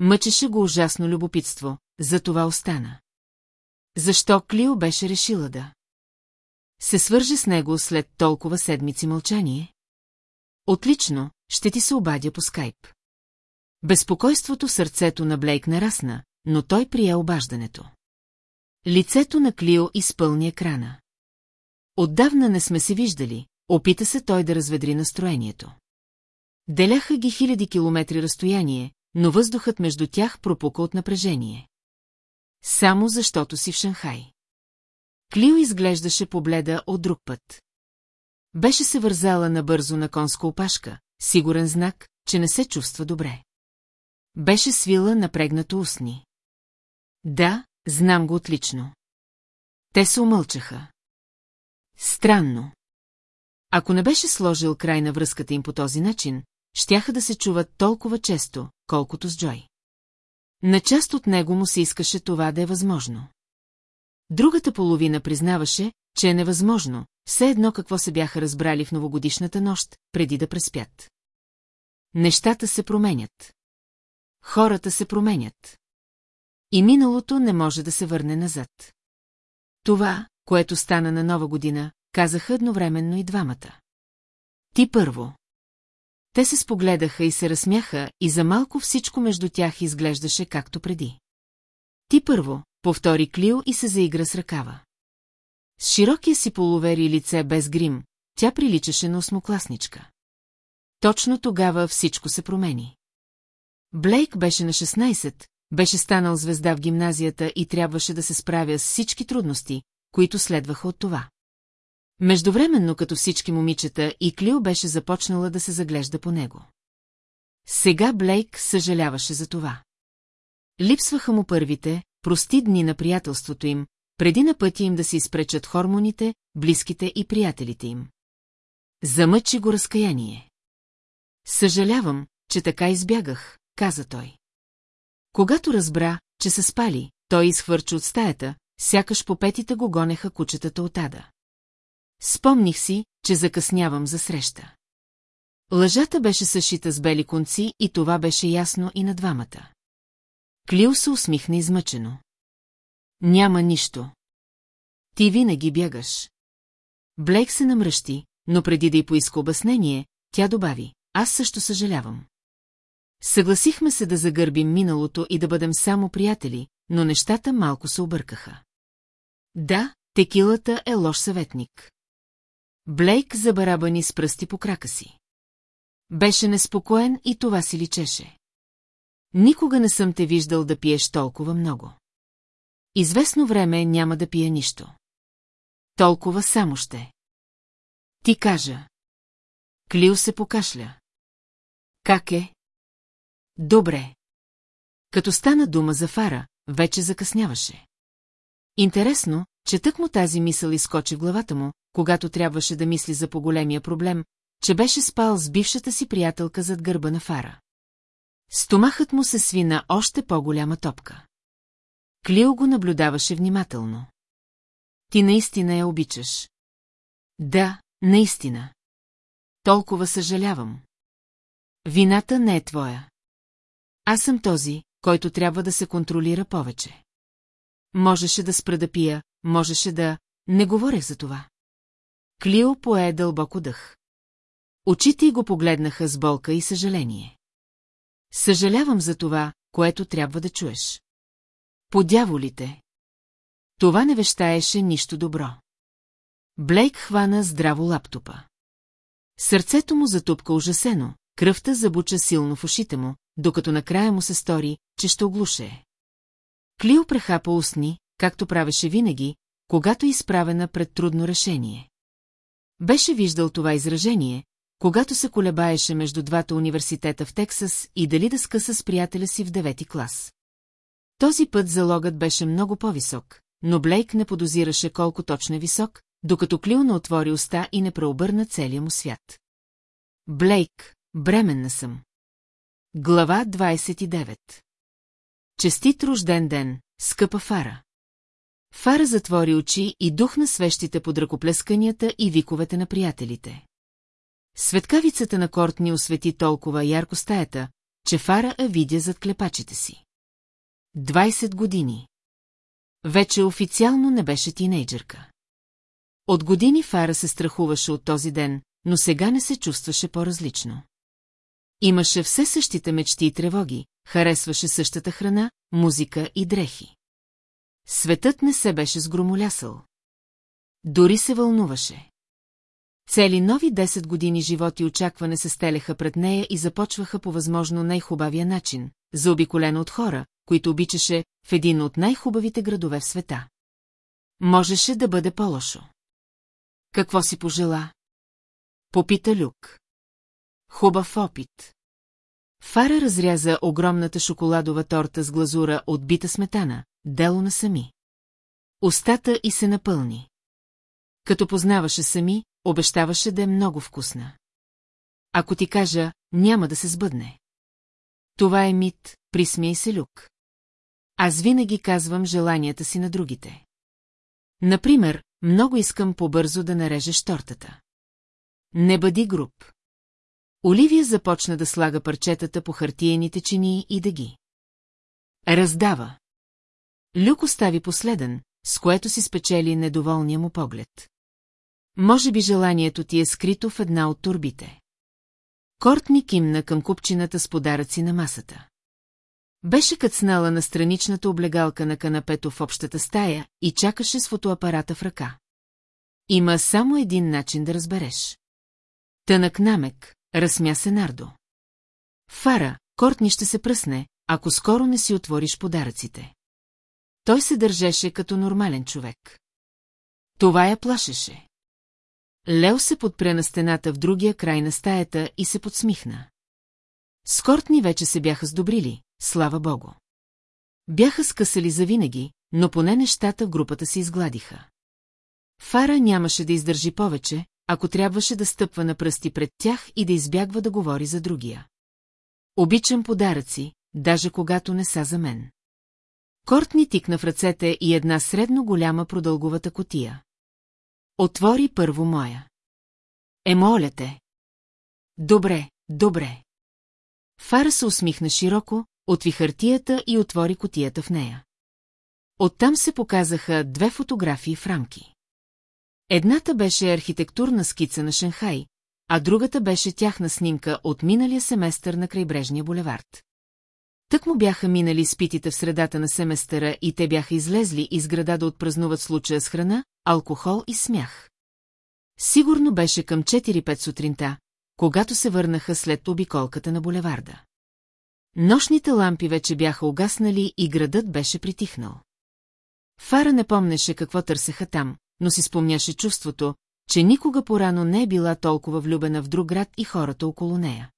Мъчеше го ужасно любопитство, за това остана. Защо Клио беше решила да? Се свърже с него след толкова седмици мълчание? Отлично, ще ти се обадя по скайп. Безпокойството в сърцето на Блейк нарасна, но той прие обаждането. Лицето на Клио изпълни екрана. Отдавна не сме се виждали, опита се той да разведри настроението. Деляха ги хиляди километри разстояние, но въздухът между тях пропука от напрежение. Само защото си в Шанхай. Клио изглеждаше побледа от друг път. Беше се вързала набързо на конска опашка, сигурен знак, че не се чувства добре. Беше свила напрегнато устни. Да, знам го отлично. Те се умълчаха. Странно. Ако не беше сложил край на връзката им по този начин, щяха да се чуват толкова често, колкото с Джой. На част от него му се искаше това да е възможно. Другата половина признаваше, че е невъзможно, все едно какво се бяха разбрали в новогодишната нощ, преди да преспят. Нещата се променят. Хората се променят. И миналото не може да се върне назад. Това, което стана на нова година, казаха едновременно и двамата. Ти първо. Те се спогледаха и се разсмяха, и за малко всичко между тях изглеждаше както преди. Ти първо, повтори Клио и се заигра с ръкава. С широкия си полувери лице без грим, тя приличаше на осмокласничка. Точно тогава всичко се промени. Блейк беше на 16, беше станал звезда в гимназията и трябваше да се справя с всички трудности, които следваха от това. Междувременно, като всички момичета, и Клио беше започнала да се заглежда по него. Сега Блейк съжаляваше за това. Липсваха му първите, прости дни на приятелството им, преди на пътя им да се изпречат хормоните, близките и приятелите им. Замъчи го разкаяние. Съжалявам, че така избягах, каза той. Когато разбра, че се спали, той изхвърчи от стаята, сякаш по петите го гонеха кучетата от ада. Спомних си, че закъснявам за среща. Лъжата беше съшита с бели конци и това беше ясно и на двамата. Клил се усмихна измъчено. Няма нищо. Ти винаги бягаш. Блейк се намръщи, но преди да й поиска обяснение, тя добави, аз също съжалявам. Съгласихме се да загърбим миналото и да бъдем само приятели, но нещата малко се объркаха. Да, текилата е лош съветник. Блейк забарабани с пръсти по крака си. Беше неспокоен и това си личеше. Никога не съм те виждал да пиеш толкова много. Известно време няма да пия нищо. Толкова само ще. Ти кажа. Клил се покашля. Как е? Добре. Като стана дума за Фара, вече закъсняваше. Интересно, че тък му тази мисъл изкочи в главата му, когато трябваше да мисли за по-големия проблем, че беше спал с бившата си приятелка зад гърба на Фара. Стомахът му се свина още по-голяма топка. Клио го наблюдаваше внимателно. Ти наистина я обичаш. Да, наистина. Толкова съжалявам. Вината не е твоя. Аз съм този, който трябва да се контролира повече. Можеше да спра да пия, можеше да... Не говорех за това. Клио пое дълбоко дъх. Очите й го погледнаха с болка и съжаление. Съжалявам за това, което трябва да чуеш. Подяволите. Това не вещаеше нищо добро. Блейк хвана здраво лаптопа. Сърцето му затупка ужасено, кръвта забуча силно в ушите му, докато накрая му се стори, че ще оглуше. Клио прехапа устни, както правеше винаги, когато е изправена пред трудно решение. Беше виждал това изражение, когато се колебаеше между двата университета в Тексас и дали да скъса с приятеля си в девети клас. Този път залогът беше много по-висок, но Блейк не подозираше колко точно е висок, докато Клио не отвори уста и не преобърна целия му свят. Блейк, бременна съм. Глава 29 Честит рожден ден, скъпа Фара. Фара затвори очи и духна свещите под ръкоплесканията и виковете на приятелите. Светкавицата на Кортни освети толкова ярко стаята, че Фара я видя зад клепачите си. 20 години. Вече официално не беше тинейджърка. От години Фара се страхуваше от този ден, но сега не се чувстваше по-различно. Имаше все същите мечти и тревоги, харесваше същата храна, музика и дрехи. Светът не се беше сгромолясал. Дори се вълнуваше. Цели нови 10 години живот и очакване се стелеха пред нея и започваха по възможно най-хубавия начин, заобиколена от хора, които обичаше в един от най-хубавите градове в света. Можеше да бъде по-лошо. Какво си пожела? Попита Люк. Хубав опит. Фара разряза огромната шоколадова торта с глазура от бита сметана, дело на сами. Остата и се напълни. Като познаваше сами, обещаваше да е много вкусна. Ако ти кажа, няма да се сбъдне. Това е мит, присмей се Люк. Аз винаги казвам желанията си на другите. Например, много искам по-бързо да нарежеш тортата. Не бъди груб. Оливия започна да слага парчетата по хартиените чинии и да ги. Раздава. Люк остави последен, с което си спечели недоволния му поглед. Може би желанието ти е скрито в една от турбите. Кортни кимна към купчината с подаръци на масата. Беше кацнала на страничната облегалка на канапето в общата стая и чакаше с фотоапарата в ръка. Има само един начин да разбереш. Тънък намек, разсмя се Нардо. Фара, Кортни ще се пръсне, ако скоро не си отвориш подаръците. Той се държеше като нормален човек. Това я плашеше. Лео се подпря на стената в другия край на стаята и се подсмихна. Скортни вече се бяха сдобрили, слава богу. Бяха скъсали завинаги, но поне нещата в групата се изгладиха. Фара нямаше да издържи повече, ако трябваше да стъпва на пръсти пред тях и да избягва да говори за другия. Обичам подаръци, даже когато не са за мен. Кортни тикна в ръцете и една средно голяма продълговата котия. Отвори първо моя. Е, моля те. Добре, добре. Фара се усмихна широко, отви хартията и отвори котията в нея. Оттам се показаха две фотографии в рамки. Едната беше архитектурна скица на Шанхай, а другата беше тяхна снимка от миналия семестър на крайбрежния булевард. Тък му бяха минали спитите в средата на семестъра и те бяха излезли из града да отпразнуват случая с храна, алкохол и смях. Сигурно беше към 4-5 сутринта, когато се върнаха след обиколката на булеварда. Нощните лампи вече бяха угаснали и градът беше притихнал. Фара не помнеше какво търсеха там, но си спомняше чувството, че никога порано не е била толкова влюбена в друг град и хората около нея.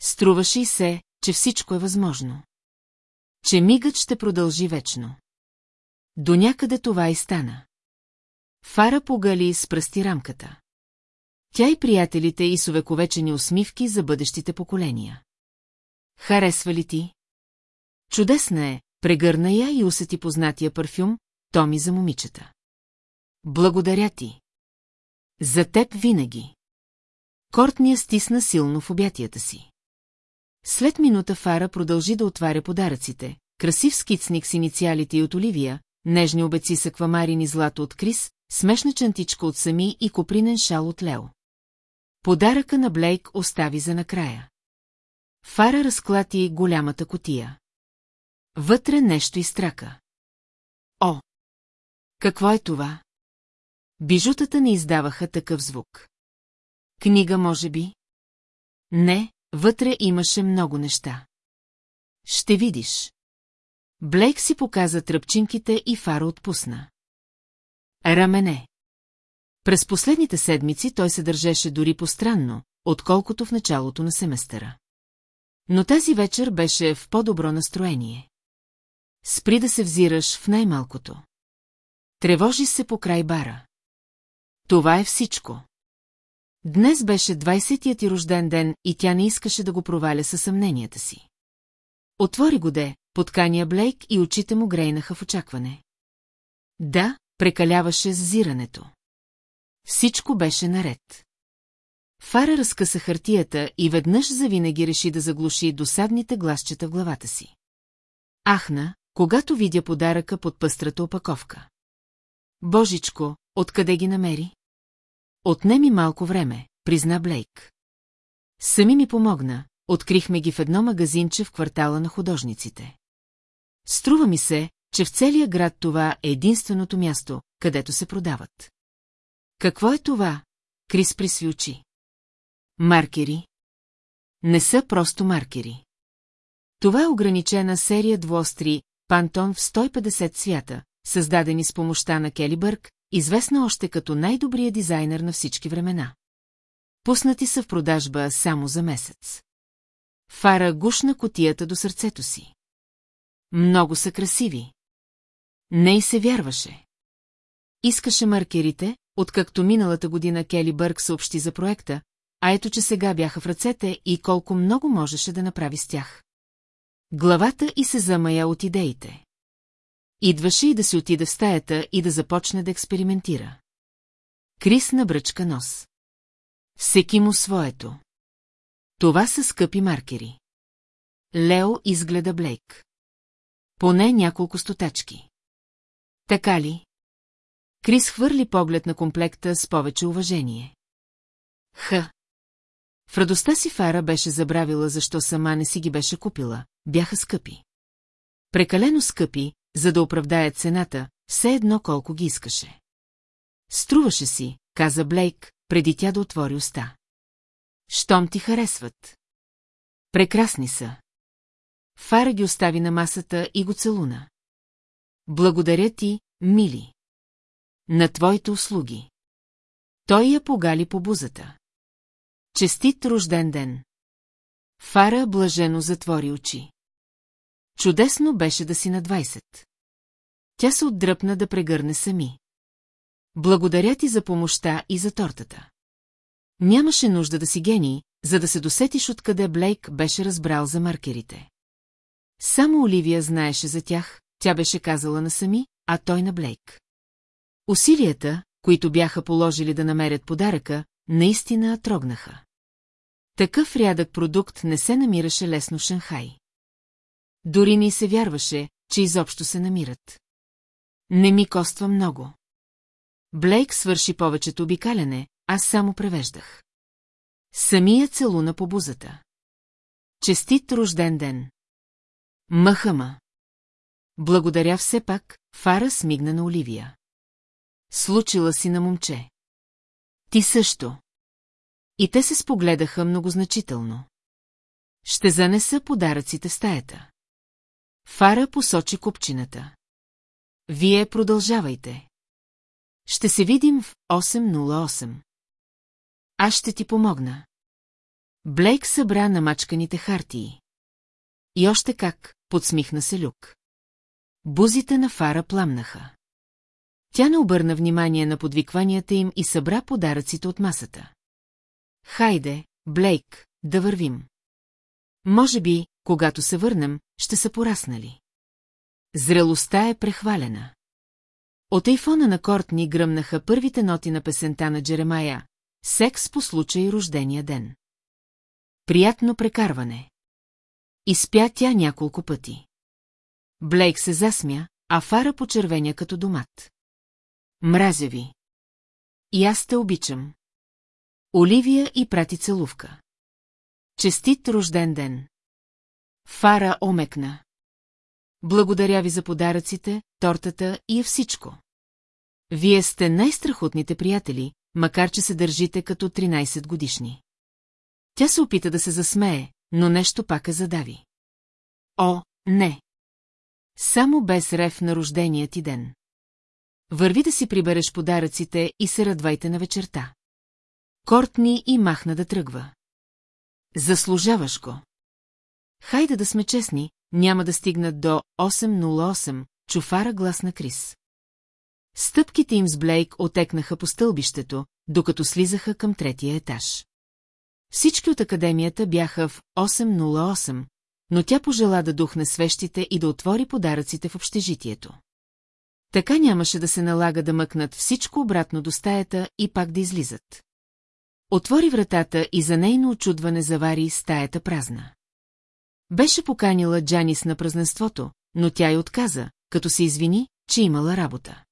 Струваше и се, че всичко е възможно. Че мигът ще продължи вечно. До някъде това и стана. Фара погали с пръсти рамката. Тя и приятелите и с увековечени усмивки за бъдещите поколения. Харесва ли ти? Чудесна е, прегърна я и усети познатия парфюм, Томи за момичета. Благодаря ти. За теб винаги. Кортния стисна силно в обятията си. След минута Фара продължи да отваря подаръците. Красив скицник с инициалите и от Оливия, нежни обеци с аквамарин злато от Крис, смешна чантичка от Сами и копринен шал от Лео. Подаръка на Блейк остави за накрая. Фара разклати голямата котия. Вътре нещо изтрака. О! Какво е това? Бижутата не издаваха такъв звук. Книга, може би? Не, вътре имаше много неща. Ще видиш. Блейк си показа тръпчинките и Фара отпусна. Рамене. През последните седмици той се държеше дори по-странно, отколкото в началото на семестъра. Но тази вечер беше в по-добро настроение. Спри да се взираш в най-малкото. Тревожи се по край бара. Това е всичко. Днес беше 20-тият ти рожден ден и тя не искаше да го проваля със съмненията си. Отвори го де, подканя Блейк и очите му грейнаха в очакване. Да, прекаляваше с зирането. Всичко беше наред. Фара разкъса хартията и веднъж завинаги реши да заглуши досадните гласчета в главата си. Ахна, когато видя подаръка под пъстрата опаковка. Божичко, откъде ги намери? Отнеми малко време, призна Блейк. Сами ми помогна, открихме ги в едно магазинче в квартала на художниците. Струва ми се, че в целия град това е единственото място, където се продават. Какво е това? Крис присви. Маркери. Не са просто маркери. Това е ограничена серия двуостри Пантон в 150 цвята, създадени с помощта на Кели Бърк, известна още като най-добрия дизайнер на всички времена. Пуснати са в продажба само за месец. Фара гушна котията до сърцето си. Много са красиви. Не и се вярваше. Искаше маркерите, откакто миналата година Кели Бърк съобщи за проекта, а ето че сега бяха в ръцете и колко много можеше да направи с тях. Главата и се замая от идеите. Идваше и да се отида в стаята и да започне да експериментира. Крис набръчка нос. Всеки му своето. Това са скъпи маркери. Лео изгледа Блейк. Поне няколко стотачки. Така ли? Крис хвърли поглед на комплекта с повече уважение. Ха. В радостта си Фара беше забравила, защо сама не си ги беше купила. Бяха скъпи. Прекалено скъпи, за да оправдаят цената, все едно колко ги искаше. Струваше си, каза Блейк, преди тя да отвори уста. Щом ти харесват. Прекрасни са. Фара ги остави на масата и го целуна. Благодаря ти, мили. На твоите услуги. Той я погали по бузата. Честит рожден ден. Фара блажено затвори очи. Чудесно беше да си на 20. Тя се отдръпна да прегърне сами. Благодаря ти за помощта и за тортата. Нямаше нужда да си гений, за да се досетиш откъде Блейк беше разбрал за маркерите. Само Оливия знаеше за тях, тя беше казала на сами, а той на Блейк. Усилията, които бяха положили да намерят подаръка, наистина трогнаха. Такъв рядък продукт не се намираше лесно в Шанхай. Дори ни се вярваше, че изобщо се намират. Не ми коства много. Блейк свърши повечето обикаляне, аз само превеждах. Самия целуна по бузата. Честит рожден ден! Махама! Благодаря все пак, Фара смигна на Оливия. Случила си на момче. Ти също. И те се спогледаха многозначително. Ще занеса подаръците в стаята. Фара посочи купчината. Вие продължавайте. Ще се видим в 808. Аз ще ти помогна. Блейк събра намачканите хартии. И още как, подсмихна се Люк. Бузите на Фара пламнаха. Тя не обърна внимание на подвикванията им и събра подаръците от масата. Хайде, Блейк, да вървим. Може би, когато се върнем, ще са пораснали. Зрелостта е прехвалена. От айфона на Кортни гръмнаха първите ноти на песента на Джеремая «Секс по случай рождения ден». Приятно прекарване. Изпя тя няколко пъти. Блейк се засмя, а Фара почервеня като домат. Мразя ви. И аз те обичам. Оливия и прати целувка. Честит рожден ден. Фара омекна. Благодаря ви за подаръците, тортата и е всичко. Вие сте най-страхотните приятели, макар че се държите като 13 годишни. Тя се опита да се засмее, но нещо пак е задави. О, не! Само без рев на рождения ти ден. Върви да си прибереш подаръците и се радвайте на вечерта. Кортни и махна да тръгва. Заслужаваш го. Хайде да сме честни, няма да стигнат до 808, чуфара глас на Крис. Стъпките им с Блейк отекнаха по стълбището, докато слизаха към третия етаж. Всички от академията бяха в 808, но тя пожела да духне свещите и да отвори подаръците в общежитието. Така нямаше да се налага да мъкнат всичко обратно до стаята и пак да излизат. Отвори вратата и за нейно очудване завари стаята празна. Беше поканила Джанис на празненството, но тя й отказа, като се извини, че имала работа.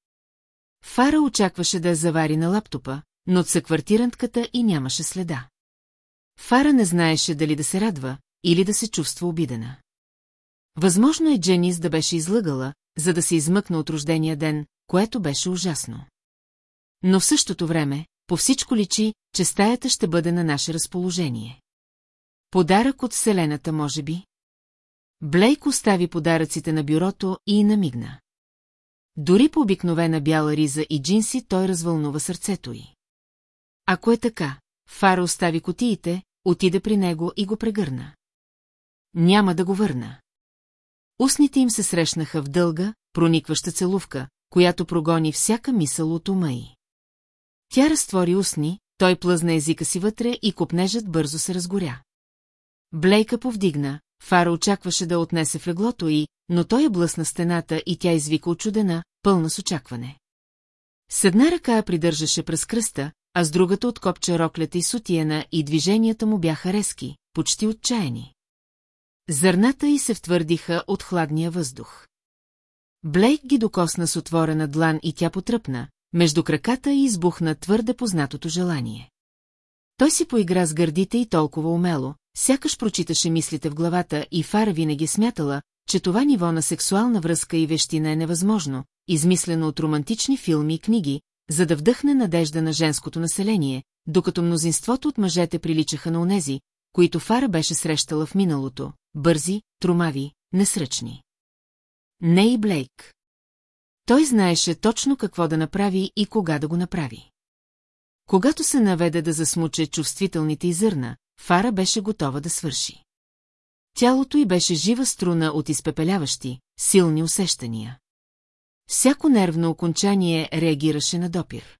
Фара очакваше да я завари на лаптопа, но от съквартирантката и нямаше следа. Фара не знаеше дали да се радва или да се чувства обидена. Възможно е Дженис да беше излъгала, за да се измъкна от рождения ден, което беше ужасно. Но в същото време, по всичко личи, че стаята ще бъде на наше разположение. Подарък от Вселената, може би? Блейк остави подаръците на бюрото и намигна. Дори по обикновена бяла риза и джинси той развълнува сърцето й. Ако е така, Фара остави котиите, отиде при него и го прегърна. Няма да го върна. Устните им се срещнаха в дълга, проникваща целувка, която прогони всяка мисъл от ума й. Тя разтвори устни, той плъзна езика си вътре и копнежът бързо се разгоря. Блейка повдигна, Фара очакваше да отнесе в леглото и, но той е блъсна стената и тя извика очудена, пълна с очакване. С една ръка придържаше през кръста, а с другата откопча роклята и сутиена и движенията му бяха резки, почти отчаяни. Зърната й се втвърдиха от хладния въздух. Блейк ги докосна с отворена длан и тя потръпна, между краката и избухна твърде познатото желание. Той си поигра с гърдите и толкова умело, сякаш прочиташе мислите в главата и Фара винаги смятала, че това ниво на сексуална връзка и вещина е невъзможно, измислено от романтични филми и книги, за да вдъхне надежда на женското население, докато мнозинството от мъжете приличаха на онези, които Фара беше срещала в миналото, бързи, тромави, несръчни. Не и Блейк. Той знаеше точно какво да направи и кога да го направи. Когато се наведе да засмуче чувствителните изърна, Фара беше готова да свърши. Тялото й беше жива струна от изпепеляващи, силни усещания. Всяко нервно окончание реагираше на допир.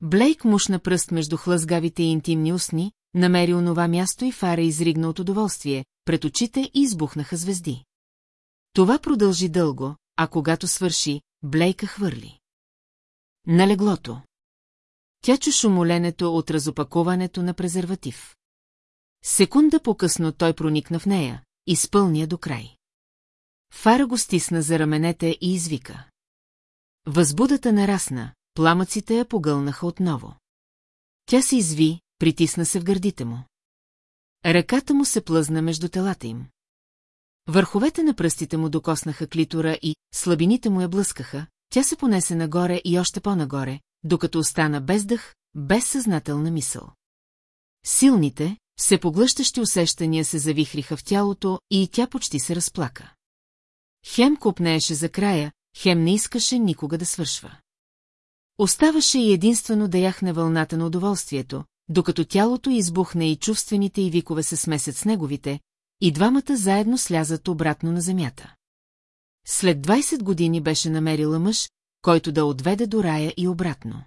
Блейк мушна пръст между хлъзгавите и интимни устни, намери онова място и Фара изригна от удоволствие, пред очите и избухнаха звезди. Това продължи дълго, а когато свърши, Блейка хвърли. На леглото. Тя чу шумоленето от разопакуването на презерватив. Секунда по-късно той проникна в нея, изпълня до край. Фара го стисна за раменете и извика. Възбудата нарасна, пламъците я погълнаха отново. Тя се изви, притисна се в гърдите му. Ръката му се плъзна между телата им. Върховете на пръстите му докоснаха клитора и слабините му я блъскаха, тя се понесе нагоре и още по-нагоре, докато остана без дъх, без съзнателна мисъл. Силните, се поглъщащи усещания се завихриха в тялото и тя почти се разплака. Хем купнееше за края, хем не искаше никога да свършва. Оставаше и единствено да яхне вълната на удоволствието, докато тялото избухне и чувствените и викове се смесят с неговите, и двамата заедно слязат обратно на земята. След 20 години беше намерила мъж, който да отведе до рая и обратно.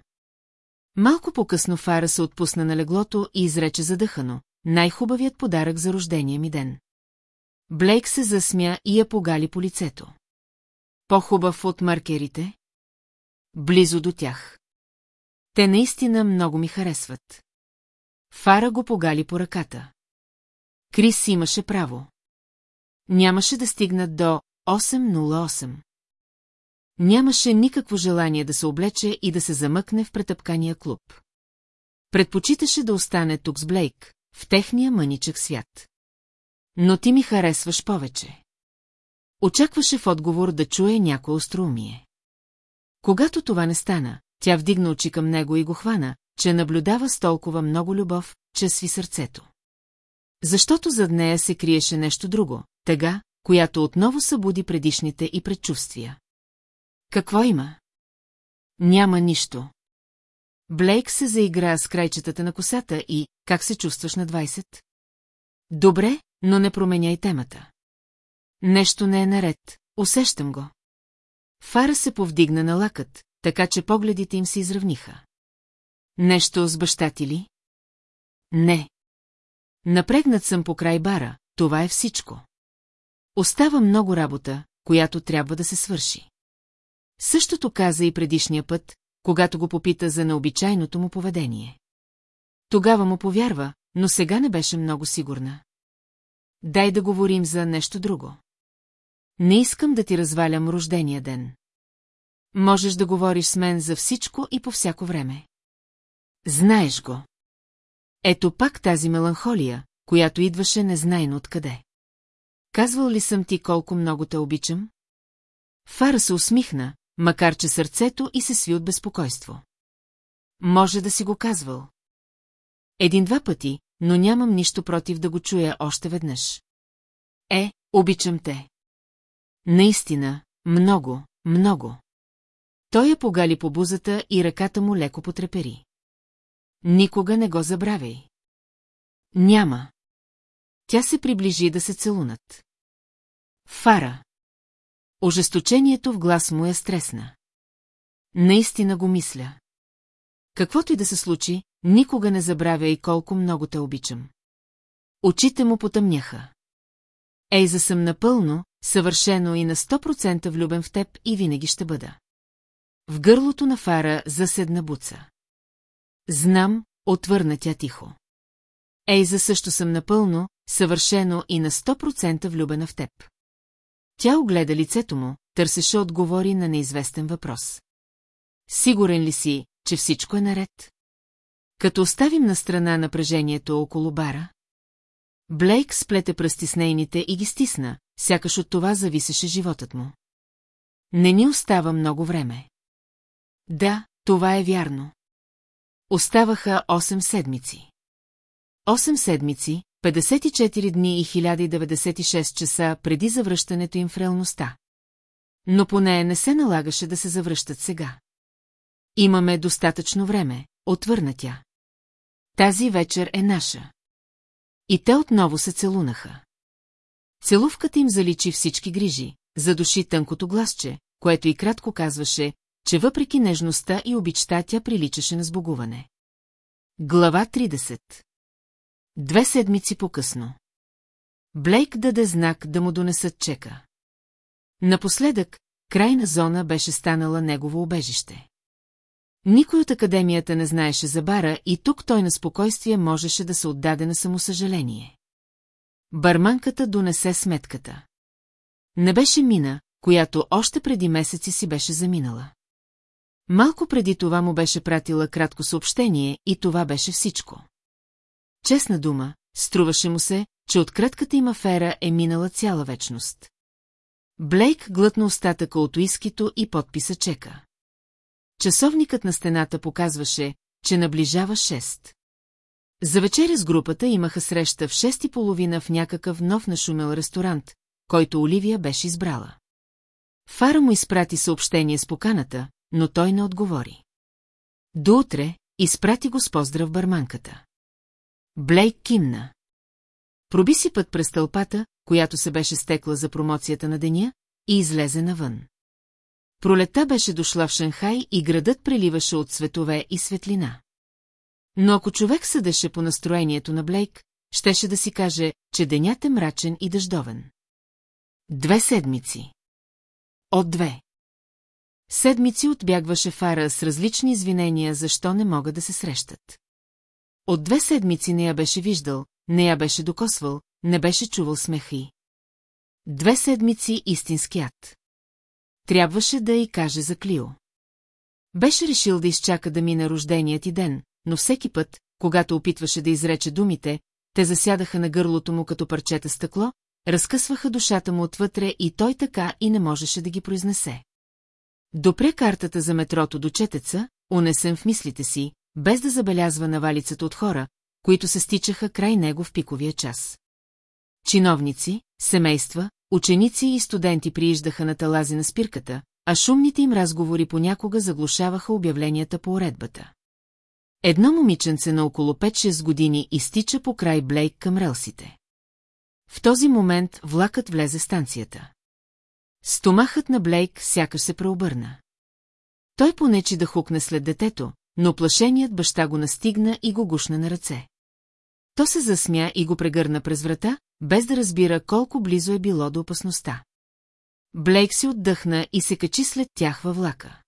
Малко по-късно Фара се отпусна на леглото и изрече задъхано, най-хубавият подарък за рождения ми ден. Блейк се засмя и я погали по лицето. По-хубав от маркерите? Близо до тях. Те наистина много ми харесват. Фара го погали по ръката. Крис имаше право. Нямаше да стигнат до 808. Нямаше никакво желание да се облече и да се замъкне в претъпкания клуб. Предпочиташе да остане тук с Блейк, в техния мъничък свят. Но ти ми харесваш повече. Очакваше в отговор да чуе някое остроумие. Когато това не стана, тя вдигна очи към него и го хвана, че наблюдава с толкова много любов, че сви сърцето. Защото зад нея се криеше нещо друго, тъга, която отново събуди предишните и предчувствия. Какво има? Няма нищо. Блейк се заигра с крайчетата на косата и как се чувстваш на 20? Добре, но не променяй темата. Нещо не е наред, усещам го. Фара се повдигна на лакът, така че погледите им се изравниха. Нещо с баща ти ли? Не. Напрегнат съм по край бара, това е всичко. Остава много работа, която трябва да се свърши. Същото каза и предишния път, когато го попита за необичайното му поведение. Тогава му повярва, но сега не беше много сигурна. Дай да говорим за нещо друго. Не искам да ти развалям рождения ден. Можеш да говориш с мен за всичко и по всяко време. Знаеш го. Ето пак тази меланхолия, която идваше незнайно откъде. Казвал ли съм ти колко много те обичам? Фара се усмихна, макар че сърцето и се сви от безпокойство. Може да си го казвал. Един-два пъти, но нямам нищо против да го чуя още веднъж. Е, обичам те. Наистина, много, много. Той я погали по бузата и ръката му леко потрепери. Никога не го забравяй. Няма. Тя се приближи да се целунат. Фара. Ожесточението в глас му е стресна. Наистина го мисля. Каквото и да се случи, никога не забравя и колко много те обичам. Очите му потъмняха. Ейза съм напълно, съвършено и на 100% влюбен в теб и винаги ще бъда. В гърлото на Фара заседна буца. Знам, отвърна тя тихо. Ейза също съм напълно, съвършено и на 100% влюбена в теб. Тя огледа лицето му, търсеше отговори на неизвестен въпрос. Сигурен ли си, че всичко е наред? Като оставим на страна напрежението около бара? Блейк сплете пръсти с нейните и ги стисна, сякаш от това зависеше животът му. Не ни остава много време. Да, това е вярно. Оставаха 8 седмици. 8 седмици, 54 дни и 1096 часа преди завръщането им в реалността. Но поне не се налагаше да се завръщат сега. Имаме достатъчно време, отвърна тя. Тази вечер е наша. И те отново се целунаха. Целувката им заличи всички грижи, задуши тънкото гласче, което и кратко казваше, че въпреки нежността и обичта тя приличаше на сбогуване. Глава 30 Две седмици по-късно. Блейк даде знак да му донесат чека. Напоследък, крайна зона беше станала негово убежище. Никой от академията не знаеше за бара и тук той на спокойствие можеше да се отдаде на самосъжаление. Барманката донесе сметката. Не беше мина, която още преди месеци си беше заминала. Малко преди това му беше пратила кратко съобщение и това беше всичко. Честна дума, струваше му се, че от кратката им афера е минала цяла вечност. Блейк глътна остатъка от уискито и подписа чека. Часовникът на стената показваше, че наближава 6. За вечеря с групата имаха среща в 6 и половина в някакъв нов нашумел ресторант, който Оливия беше избрала. Фара му изпрати съобщение с поканата, но той не отговори. До утре изпрати го с поздрав барманката. Блейк кимна. Проби си път през тълпата, която се беше стекла за промоцията на деня, и излезе навън. Пролета беше дошла в Шанхай и градът преливаше от светове и светлина. Но ако човек съдеше по настроението на Блейк, щеше да си каже, че денят е мрачен и дъждовен. Две седмици. От две. Седмици отбягваше Фара с различни извинения, защо не могат да се срещат. От две седмици не я беше виждал, не я беше докосвал, не беше чувал смехи. Две седмици истинският. Трябваше да й каже за Клио. Беше решил да изчака да мине рожденият ти ден, но всеки път, когато опитваше да изрече думите, те засядаха на гърлото му като парчета стъкло, разкъсваха душата му отвътре и той така и не можеше да ги произнесе. Допре картата за метрото до четеца, унесен в мислите си, без да забелязва навалицата от хора, които се стичаха край него в пиковия час. Чиновници, семейства, ученици и студенти прииждаха на талази на спирката, а шумните им разговори понякога заглушаваха обявленията по уредбата. Едно момиченце на около 5-6 години изтича по край Блейк към релсите. В този момент влакът влезе в станцията. Стомахът на Блейк сякаш се преобърна. Той понечи да хукне след детето, но плашеният баща го настигна и го гушна на ръце. То се засмя и го прегърна през врата, без да разбира колко близо е било до опасността. Блейк си отдъхна и се качи след тях във влака.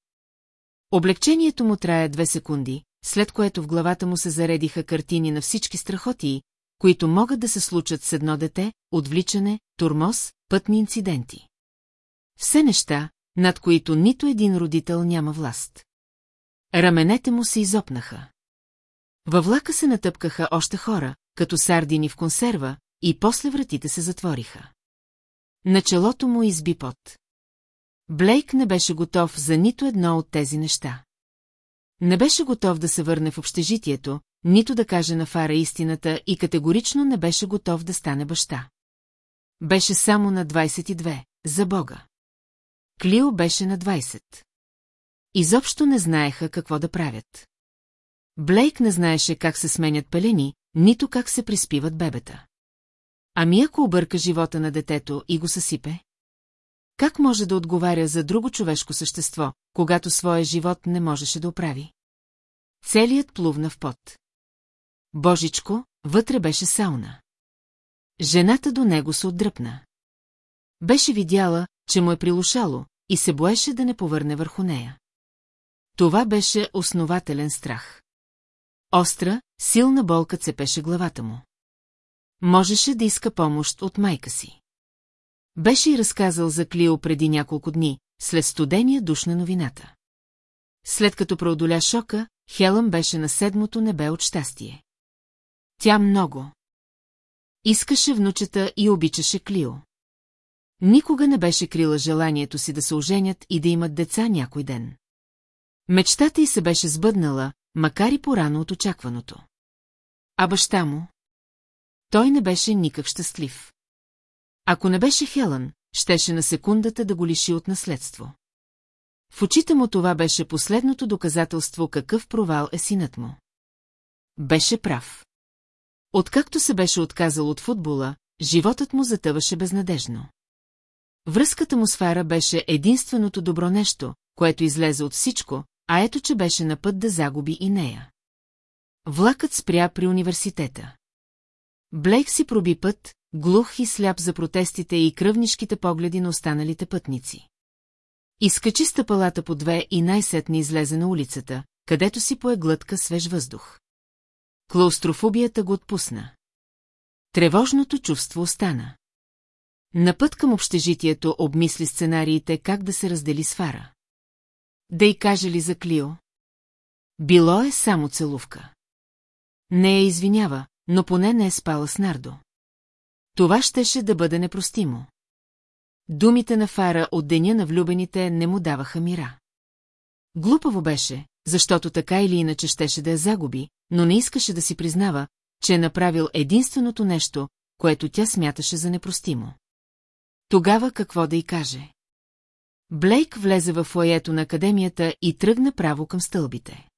Облегчението му трая две секунди, след което в главата му се заредиха картини на всички страхотии, които могат да се случат с едно дете, отвличане, турмоз, пътни инциденти. Все неща, над които нито един родител няма власт. Раменете му се изопнаха. Във влака се натъпкаха още хора, като сардини в консерва, и после вратите се затвориха. Началото му изби пот. Блейк не беше готов за нито едно от тези неща. Не беше готов да се върне в общежитието, нито да каже на Фара истината и категорично не беше готов да стане баща. Беше само на 22, за Бога. Клио беше на 20. Изобщо не знаеха какво да правят. Блейк не знаеше как се сменят пелени, нито как се приспиват бебета. Ами ако обърка живота на детето и го съсипе? Как може да отговаря за друго човешко същество, когато своя живот не можеше да оправи? Целият плувна в пот. Божичко, вътре беше сауна. Жената до него се отдръпна. Беше видяла, че му е прилушало, и се боеше да не повърне върху нея. Това беше основателен страх. Остра, силна болка цепеше главата му. Можеше да иска помощ от майка си. Беше и разказал за Клио преди няколко дни, след студения душ на новината. След като преодоля шока, Хелън беше на седмото небе от щастие. Тя много. Искаше внучета и обичаше Клио. Никога не беше крила желанието си да се оженят и да имат деца някой ден. Мечтата й се беше сбъднала, макар и порано от очакваното. А баща му? Той не беше никак щастлив. Ако не беше Хелън, щеше на секундата да го лиши от наследство. В очите му това беше последното доказателство какъв провал е синът му. Беше прав. Откакто се беше отказал от футбола, животът му затъваше безнадежно. Връзката му с Фара беше единственото добро нещо, което излезе от всичко, а ето, че беше на път да загуби и нея. Влакът спря при университета. Блейк си проби път, глух и сляп за протестите и кръвнишките погледи на останалите пътници. Изкачи стъпалата по две и най-сетне излезе на улицата, където си пое глътка свеж въздух. Клаустрофобията го отпусна. Тревожното чувство остана. На път към общежитието обмисли сценариите как да се раздели с Фара. Да й каже ли за Клио? Било е само целувка. Не я извинява, но поне не е спала с Нардо. Това щеше да бъде непростимо. Думите на Фара от деня на влюбените не му даваха мира. Глупаво беше, защото така или иначе щеше да я загуби, но не искаше да си признава, че е направил единственото нещо, което тя смяташе за непростимо. Тогава какво да й каже? Блейк влезе в фоето на академията и тръгна право към стълбите.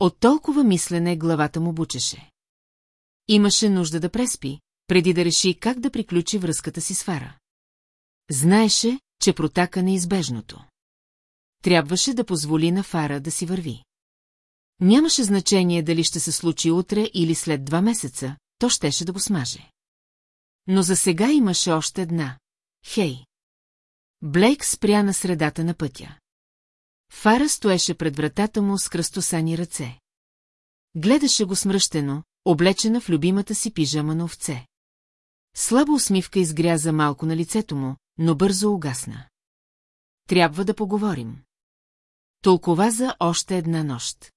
От толкова мислене главата му бучеше. Имаше нужда да преспи, преди да реши как да приключи връзката си с Фара. Знаеше, че протака неизбежното. Трябваше да позволи на Фара да си върви. Нямаше значение дали ще се случи утре или след два месеца, то щеше да го смаже. Но за сега имаше още една. Хей! Блейк спря на средата на пътя. Фара стоеше пред вратата му с кръстосани ръце. Гледаше го смръщено, облечена в любимата си пижама на овце. Слаба усмивка изгряза малко на лицето му, но бързо угасна. Трябва да поговорим. Толкова за още една нощ.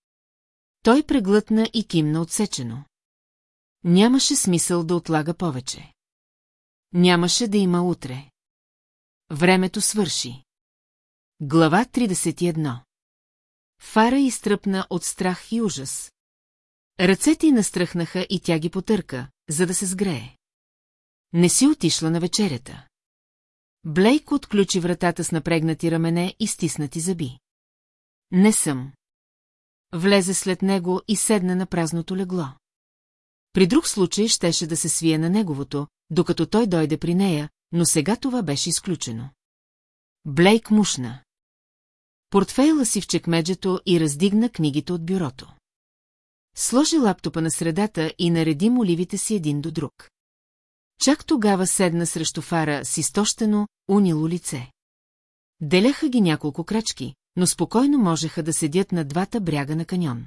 Той преглътна и кимна отсечено. Нямаше смисъл да отлага повече. Нямаше да има утре. Времето свърши. Глава 31 Фара изтръпна от страх и ужас. Ръцете й настръхнаха и тя ги потърка, за да се сгрее. Не си отишла на вечерята. Блейк отключи вратата с напрегнати рамене и стиснати зъби. Не съм. Влезе след него и седна на празното легло. При друг случай щеше да се свие на неговото, докато той дойде при нея, но сега това беше изключено. Блейк мушна. Портфейла си в чекмеджето и раздигна книгите от бюрото. Сложи лаптопа на средата и нареди моливите си един до друг. Чак тогава седна срещу фара с изтощено, унило лице. Деляха ги няколко крачки, но спокойно можеха да седят на двата бряга на каньон.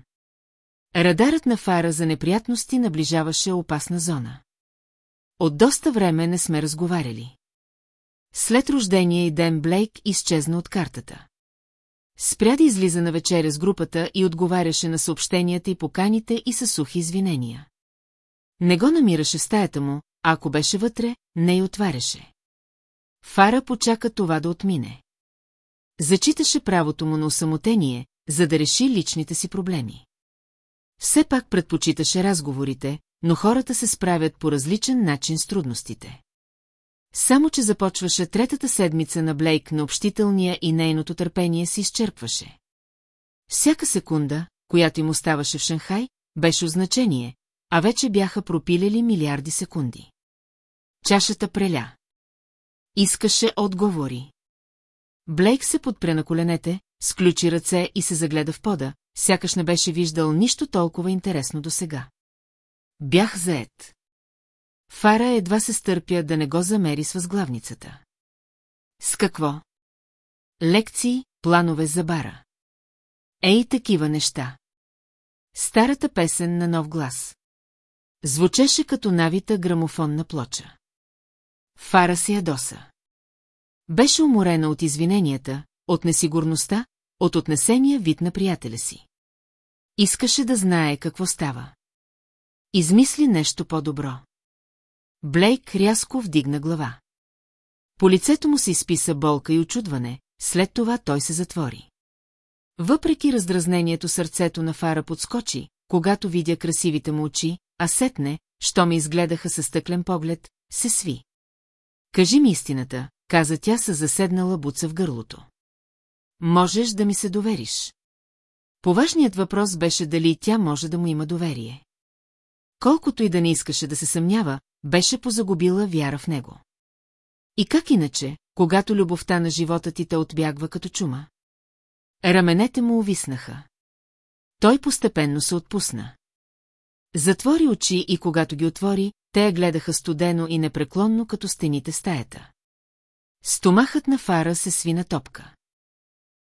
Радарът на фара за неприятности наближаваше опасна зона. От доста време не сме разговаряли. След рождение и ден Блейк изчезна от картата. Спря да излиза на вечеря с групата и отговаряше на съобщенията и поканите и със сухи извинения. Не го намираше в стаята му, а ако беше вътре, не й отваряше. Фара почака това да отмине. Зачиташе правото му на осамотение, за да реши личните си проблеми. Все пак предпочиташе разговорите, но хората се справят по различен начин с трудностите. Само, че започваше третата седмица на Блейк на общителния и нейното търпение се изчерпваше. Всяка секунда, която им оставаше в Шанхай, беше означение, а вече бяха пропилели милиарди секунди. Чашата преля. Искаше отговори. Блейк се подпре на коленете, сключи ръце и се загледа в пода, сякаш не беше виждал нищо толкова интересно до сега. Бях заед. Фара едва се стърпя да не го замери с възглавницата. С какво? Лекции, планове за бара. Ей, такива неща. Старата песен на нов глас. Звучеше като навита грамофонна плоча. Фара си ядоса. Беше уморена от извиненията, от несигурността, от отнесения вид на приятеля си. Искаше да знае какво става. Измисли нещо по-добро. Блейк рязко вдигна глава. По лицето му се изписа болка и очудване, след това той се затвори. Въпреки раздразнението сърцето на Фара подскочи, когато видя красивите му очи, а сетне, що ме изгледаха със стъклен поглед, се сви. Кажи ми истината, каза тя с заседнала буца в гърлото. Можеш да ми се довериш. Поважният въпрос беше дали тя може да му има доверие. Колкото и да не искаше да се съмнява, беше позагубила вяра в него. И как иначе, когато любовта на живота ти те отбягва като чума? Раменете му увиснаха. Той постепенно се отпусна. Затвори очи и когато ги отвори, те я гледаха студено и непреклонно като стените стаята. Стомахът на фара се свина топка.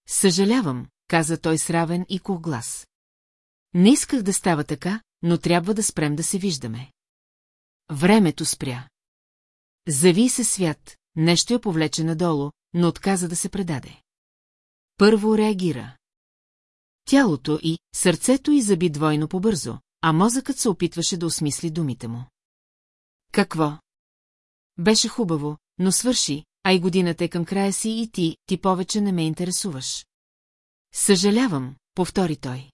Съжалявам, каза той с равен и кух глас. Не исках да става така, но трябва да спрем да се виждаме. Времето спря. Зави се свят, нещо я повлече надолу, но отказа да се предаде. Първо реагира. Тялото и сърцето й заби двойно побързо, а мозъкът се опитваше да осмисли думите му. Какво? Беше хубаво, но свърши, а и годината е към края си и ти, ти повече не ме интересуваш. Съжалявам, повтори той.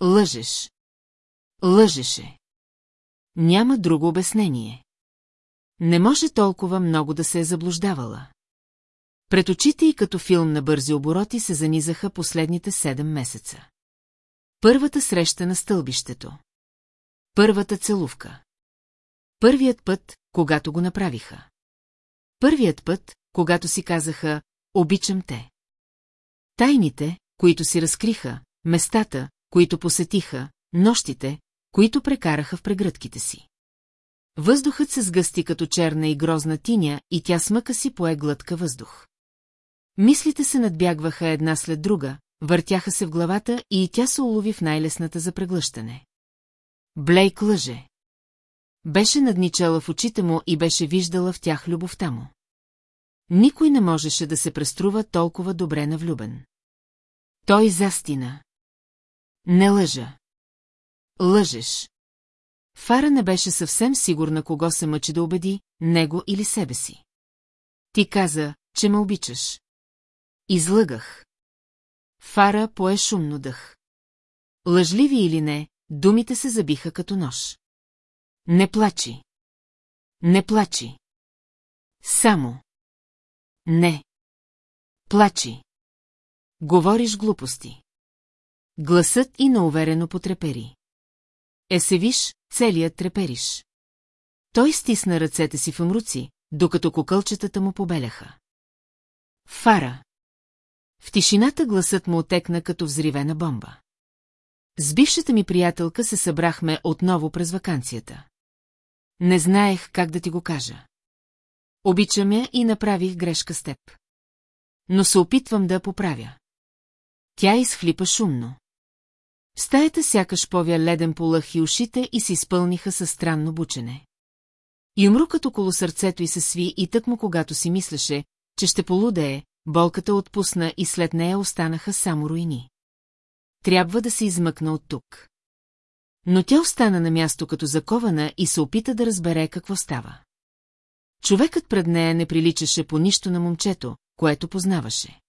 Лъжеш. Лъжеше. Няма друго обяснение. Не може толкова много да се е заблуждавала. Пред очите и като филм на бързи обороти се занизаха последните седем месеца. Първата среща на стълбището. Първата целувка. Първият път, когато го направиха. Първият път, когато си казаха «Обичам те». Тайните, които си разкриха, местата, които посетиха, нощите, които прекараха в прегръдките си. Въздухът се сгъсти като черна и грозна тиня и тя смъка си пое глътка въздух. Мислите се надбягваха една след друга, въртяха се в главата и тя се улови в най-лесната за преглъщане. Блейк лъже. Беше надничала в очите му и беше виждала в тях любовта му. Никой не можеше да се преструва толкова добре навлюбен. Той застина. Не лъжа. Лъжеш. Фара не беше съвсем сигурна кого се мъчи да убеди, него или себе си. Ти каза, че ме обичаш. Излъгах. Фара пое шумно дъх. Лъжливи или не, думите се забиха като нож. Не плачи. Не плачи. Само. Не. Плачи. Говориш глупости. Гласът и науверено потрепери. Е се виж, целият трепериш. Той стисна ръцете си в мруци, докато кукълчетата му побеляха. Фара. В тишината гласът му отекна като взривена бомба. С бившата ми приятелка се събрахме отново през вакансията. Не знаех как да ти го кажа. Обичам я и направих грешка с теб. Но се опитвам да я поправя. Тя изхлипа шумно. Стаята сякаш повя леден полъх и ушите и се изпълниха със странно бучене. Юмрукът около сърцето й се сви и тъкмо когато си мислеше, че ще полудее, болката отпусна и след нея останаха само руини. Трябва да се измъкна от тук. Но тя остана на място като закована и се опита да разбере какво става. Човекът пред нея не приличаше по нищо на момчето, което познаваше.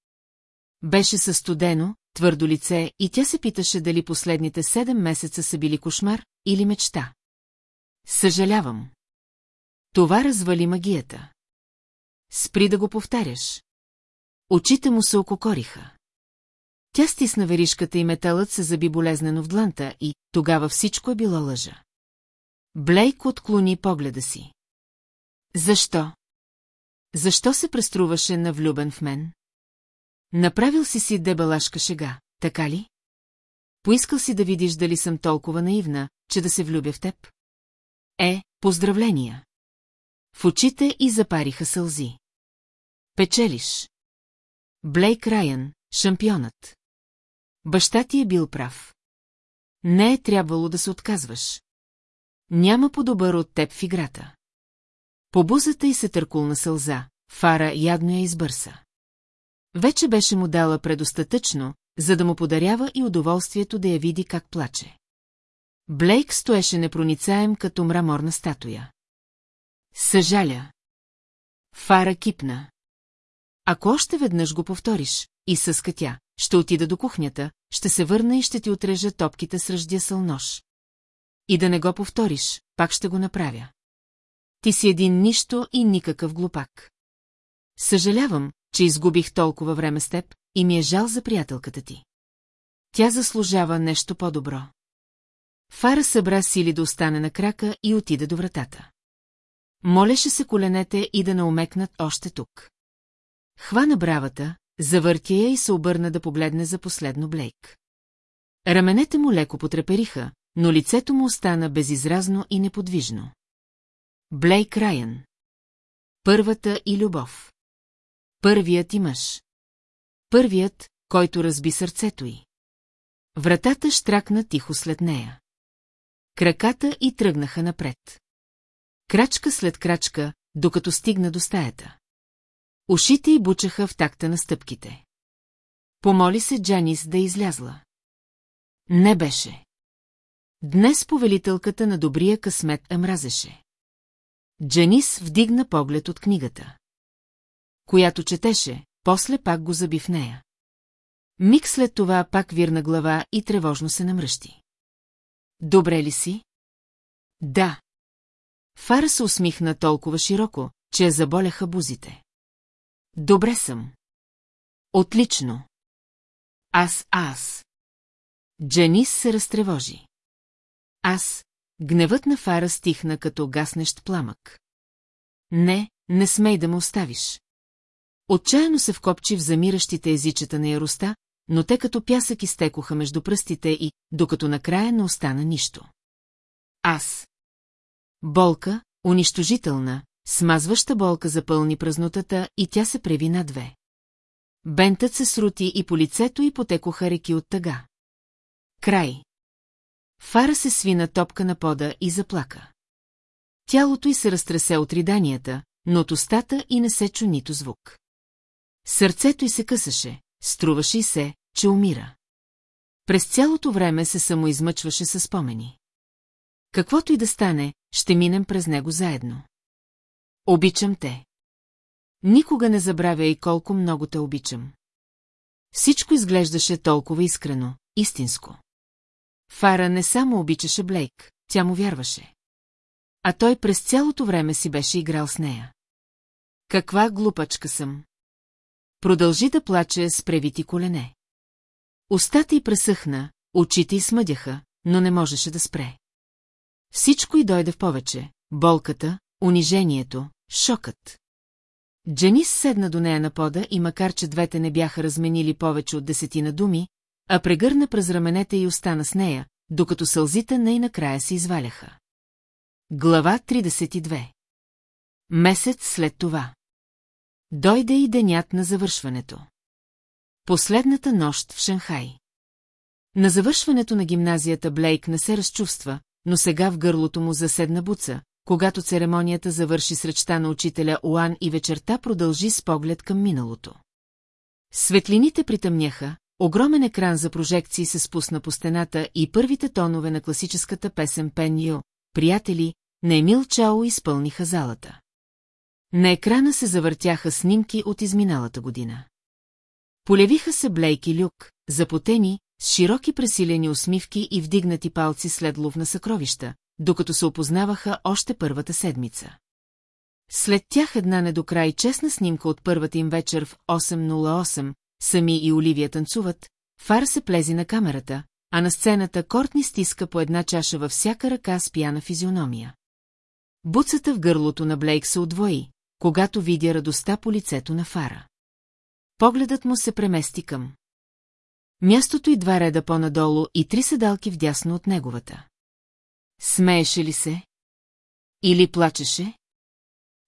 Беше със студено, твърдо лице и тя се питаше дали последните седем месеца са били кошмар или мечта. Съжалявам. Това развали магията. Спри да го повтаряш. Очите му се ококориха. Тя стисна веришката и металът се заби болезнено в дланта и тогава всичко е било лъжа. Блейк отклони погледа си. Защо? Защо се преструваше на влюбен в мен? Направил си си дебелашка шега, така ли? Поискал си да видиш дали съм толкова наивна, че да се влюбя в теб? Е, поздравления! В очите и запариха сълзи. Печелиш. Блейк Райан, шампионът. Баща ти е бил прав. Не е трябвало да се отказваш. Няма по-добър от теб в играта. По бузата й се търкулна сълза, Фара ядно я избърса. Вече беше му дала предостатъчно, за да му подарява и удоволствието да я види как плаче. Блейк стоеше непроницаем като мраморна статуя. Съжаля. Фара кипна. Ако още веднъж го повториш, и съска тя, ще отида до кухнята, ще се върна и ще ти отрежа топките с ръждясъл нож. И да не го повториш, пак ще го направя. Ти си един нищо и никакъв глупак. Съжалявам, че изгубих толкова време с теб и ми е жал за приятелката ти. Тя заслужава нещо по-добро. Фара събра сили да остане на крака и отида до вратата. Молеше се коленете и да наумекнат още тук. Хвана бравата, завъртя я и се обърна да погледне за последно Блейк. Раменете му леко потрепериха, но лицето му остана безизразно и неподвижно. Блейк Райан. Първата и любов. Първият и мъж. Първият, който разби сърцето й. Вратата штракна тихо след нея. Краката и тръгнаха напред. Крачка след крачка, докато стигна до стаята. Ушите й бучаха в такта на стъпките. Помоли се Джанис да излязла. Не беше. Днес повелителката на добрия късмет я мразеше. Джанис вдигна поглед от книгата. Която четеше, после пак го заби в нея. Миг след това пак вирна глава и тревожно се намръщи. Добре ли си? Да. Фара се усмихна толкова широко, че я заболяха бузите. Добре съм. Отлично. Аз, аз. Джанис се разтревожи. Аз, гневът на Фара стихна като гаснещ пламък. Не, не смей да ме оставиш. Отчаяно се вкопчи в замиращите езичета на яроста, но те като пясък изтекоха между пръстите и, докато накрая не остана нищо. Аз. Болка, унищожителна, смазваща болка запълни празнотата и тя се преви на две. Бентът се срути и по лицето й потекоха реки от тъга. Край. Фара се свина топка на пода и заплака. Тялото й се разтресе от риданията, но от устата и не се чу нито звук. Сърцето й се късаше, струваше й се, че умира. През цялото време се самоизмъчваше със спомени. Каквото и да стане, ще минем през него заедно. Обичам те. Никога не забравя и колко много те обичам. Всичко изглеждаше толкова искрено, истинско. Фара не само обичаше Блейк, тя му вярваше. А той през цялото време си беше играл с нея. Каква глупачка съм. Продължи да плаче с превити колене. Устата й пресъхна, очите й смъдяха, но не можеше да спре. Всичко й дойде в повече – болката, унижението, шокът. Джанис седна до нея на пода и макар, че двете не бяха разменили повече от десетина думи, а прегърна през раменете и остана с нея, докато сълзите най-накрая се изваляха. Глава 32 Месец след това Дойде и денят на завършването. Последната нощ в Шанхай. На завършването на гимназията Блейк не се разчувства, но сега в гърлото му заседна буца, когато церемонията завърши с на учителя Уан и вечерта продължи с поглед към миналото. Светлините притъмняха, огромен екран за прожекции се спусна по стената и първите тонове на класическата песен Пен Ю, приятели, на Емил Чао изпълниха залата. На екрана се завъртяха снимки от изминалата година. Полявиха се Блейк и Люк, запотени, с широки пресилени усмивки и вдигнати палци след лов на съкровища, докато се опознаваха още първата седмица. След тях една недокрай честна снимка от първата им вечер в 808, сами и Оливия танцуват, Фар се плези на камерата, а на сцената Кортни стиска по една чаша във всяка ръка с пияна физиономия. Буцата в гърлото на Блейк се удвои, когато видя радостта по лицето на Фара. Погледът му се премести към. Мястото и два реда по-надолу и три седалки вдясно от неговата. Смееше ли се? Или плачеше?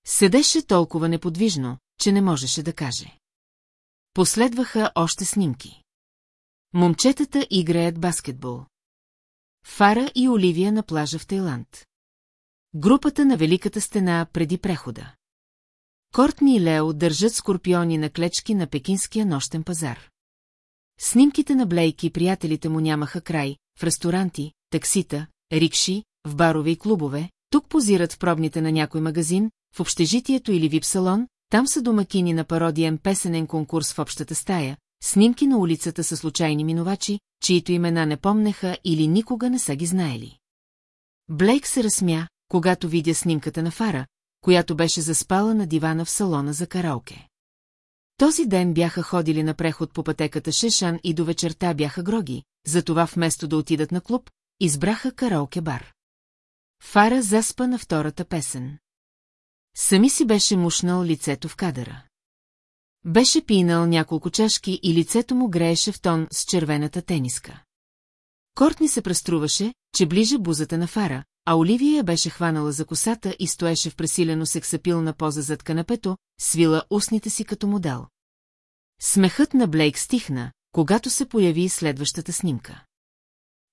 Седеше толкова неподвижно, че не можеше да каже. Последваха още снимки. Момчетата играят баскетбол. Фара и Оливия на плажа в Тайланд. Групата на Великата стена преди прехода. Кортни и Лео държат скорпиони на клечки на пекинския нощен пазар. Снимките на Блейк и приятелите му нямаха край, в ресторанти, таксита, рикши, в барове и клубове, тук позират в пробните на някой магазин, в общежитието или вип-салон, там са домакини на пародиен песенен конкурс в общата стая, снимки на улицата са случайни минувачи, чието имена не помнеха или никога не са ги знаели. Блейк се разсмя, когато видя снимката на Фара, която беше заспала на дивана в салона за караоке. Този ден бяха ходили на преход по пътеката Шешан и до вечерта бяха гроги, затова вместо да отидат на клуб, избраха караоке-бар. Фара заспа на втората песен. Сами си беше мушнал лицето в кадъра. Беше пинал няколко чашки и лицето му грееше в тон с червената тениска. Кортни се преструваше, че ближе бузата на Фара, а Оливия я беше хванала за косата и стоеше в пресилено сексапилна поза зад канапето, свила устните си като модел. Смехът на Блейк стихна, когато се появи следващата снимка.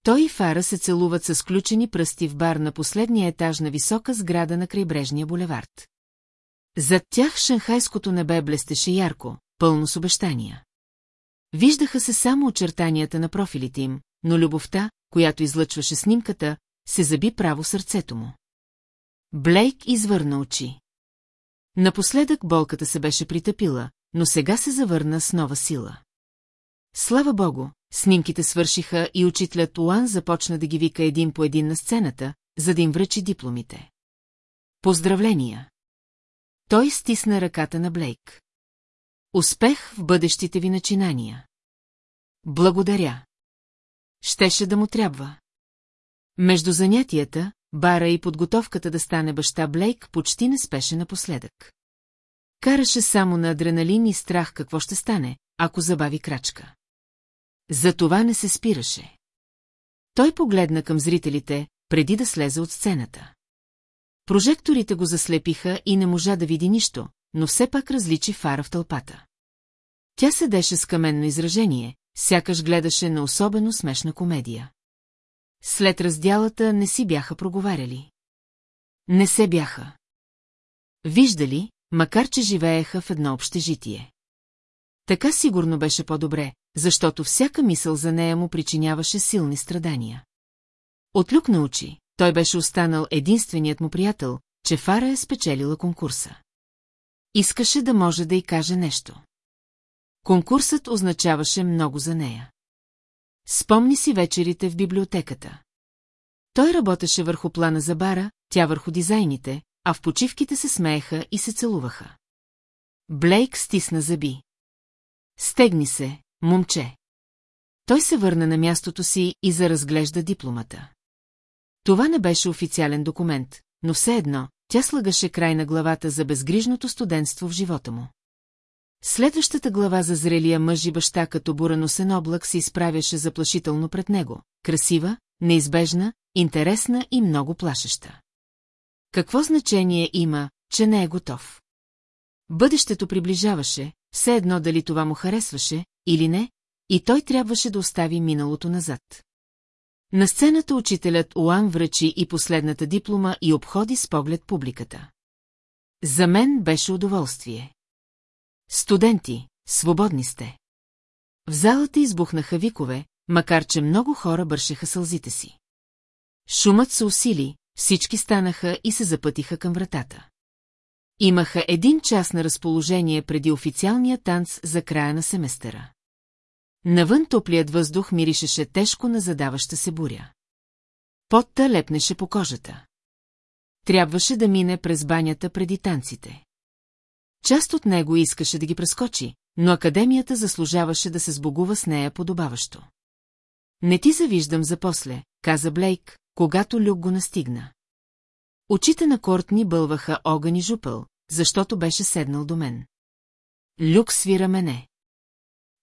Той и Фара се целуват с включени пръсти в бар на последния етаж на висока сграда на крайбрежния булевард. Зад тях шанхайското небе блестеше ярко, пълно с обещания. Виждаха се само очертанията на профилите им, но любовта, която излъчваше снимката, се заби право сърцето му. Блейк извърна очи. Напоследък болката се беше притъпила, но сега се завърна с нова сила. Слава богу, снимките свършиха и учителят Уан започна да ги вика един по един на сцената, за да им връчи дипломите. Поздравления! Той стисна ръката на Блейк. Успех в бъдещите ви начинания. Благодаря. Щеше да му трябва. Между занятията, бара и подготовката да стане баща Блейк почти не спеше напоследък. Караше само на адреналин и страх какво ще стане, ако забави крачка. За това не се спираше. Той погледна към зрителите, преди да слезе от сцената. Прожекторите го заслепиха и не можа да види нищо, но все пак различи фара в тълпата. Тя седеше с каменно изражение, сякаш гледаше на особено смешна комедия. След раздялата не си бяха проговаряли. Не се бяха. Виждали, макар че живееха в едно общежитие. Така сигурно беше по-добре, защото всяка мисъл за нея му причиняваше силни страдания. От люк научи, той беше останал единственият му приятел, че Фара е спечелила конкурса. Искаше да може да й каже нещо. Конкурсът означаваше много за нея. Спомни си вечерите в библиотеката. Той работеше върху плана за бара, тя върху дизайните, а в почивките се смееха и се целуваха. Блейк стисна зъби. Стегни се, момче. Той се върна на мястото си и заразглежда дипломата. Това не беше официален документ, но все едно, тя слагаше край на главата за безгрижното студентство в живота му. Следващата глава за зрелия мъж и баща като бураносен облак се изправяше заплашително пред него. Красива, неизбежна, интересна и много плашеща. Какво значение има, че не е готов? Бъдещето приближаваше, все едно дали това му харесваше или не, и той трябваше да остави миналото назад. На сцената учителят Уан връчи и последната диплома и обходи с поглед публиката. За мен беше удоволствие. Студенти, свободни сте. В залата избухнаха викове, макар че много хора бършеха сълзите си. Шумът се усили, всички станаха и се запътиха към вратата. Имаха един час на разположение преди официалния танц за края на семестъра. Навън топлият въздух миришеше тежко на задаваща се буря. Потта лепнеше по кожата. Трябваше да мине през банята преди танците. Част от него искаше да ги прескочи, но академията заслужаваше да се сбогува с нея подобаващо. Не ти завиждам за после, каза Блейк, когато Люк го настигна. Очите на Кортни бълваха огън и жупъл, защото беше седнал до мен. Люк свира мене.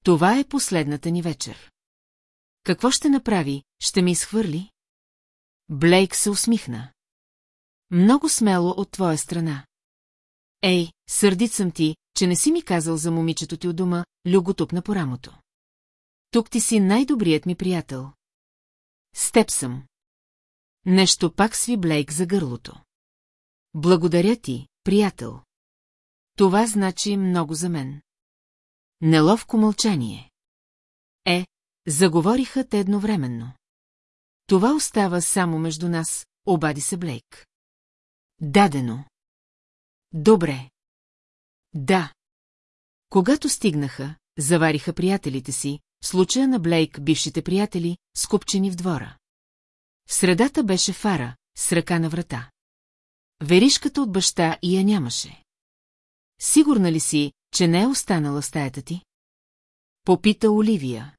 Това е последната ни вечер. Какво ще направи, ще ми изхвърли? Блейк се усмихна. Много смело от твоя страна. Ей, сърдит съм ти, че не си ми казал за момичето ти от дома, Лю го тупна по рамото. Тук ти си най-добрият ми приятел. С теб съм. Нещо пак сви Блейк за гърлото. Благодаря ти, приятел. Това значи много за мен. Неловко мълчание. Е, заговориха те едновременно. Това остава само между нас, обади се Блейк. Дадено. Добре. Да. Когато стигнаха, завариха приятелите си, в случая на Блейк бившите приятели, скупчени в двора. В средата беше фара, с ръка на врата. Веришката от баща и я нямаше. Сигурна ли си, че не е останала стаята ти? Попита Оливия.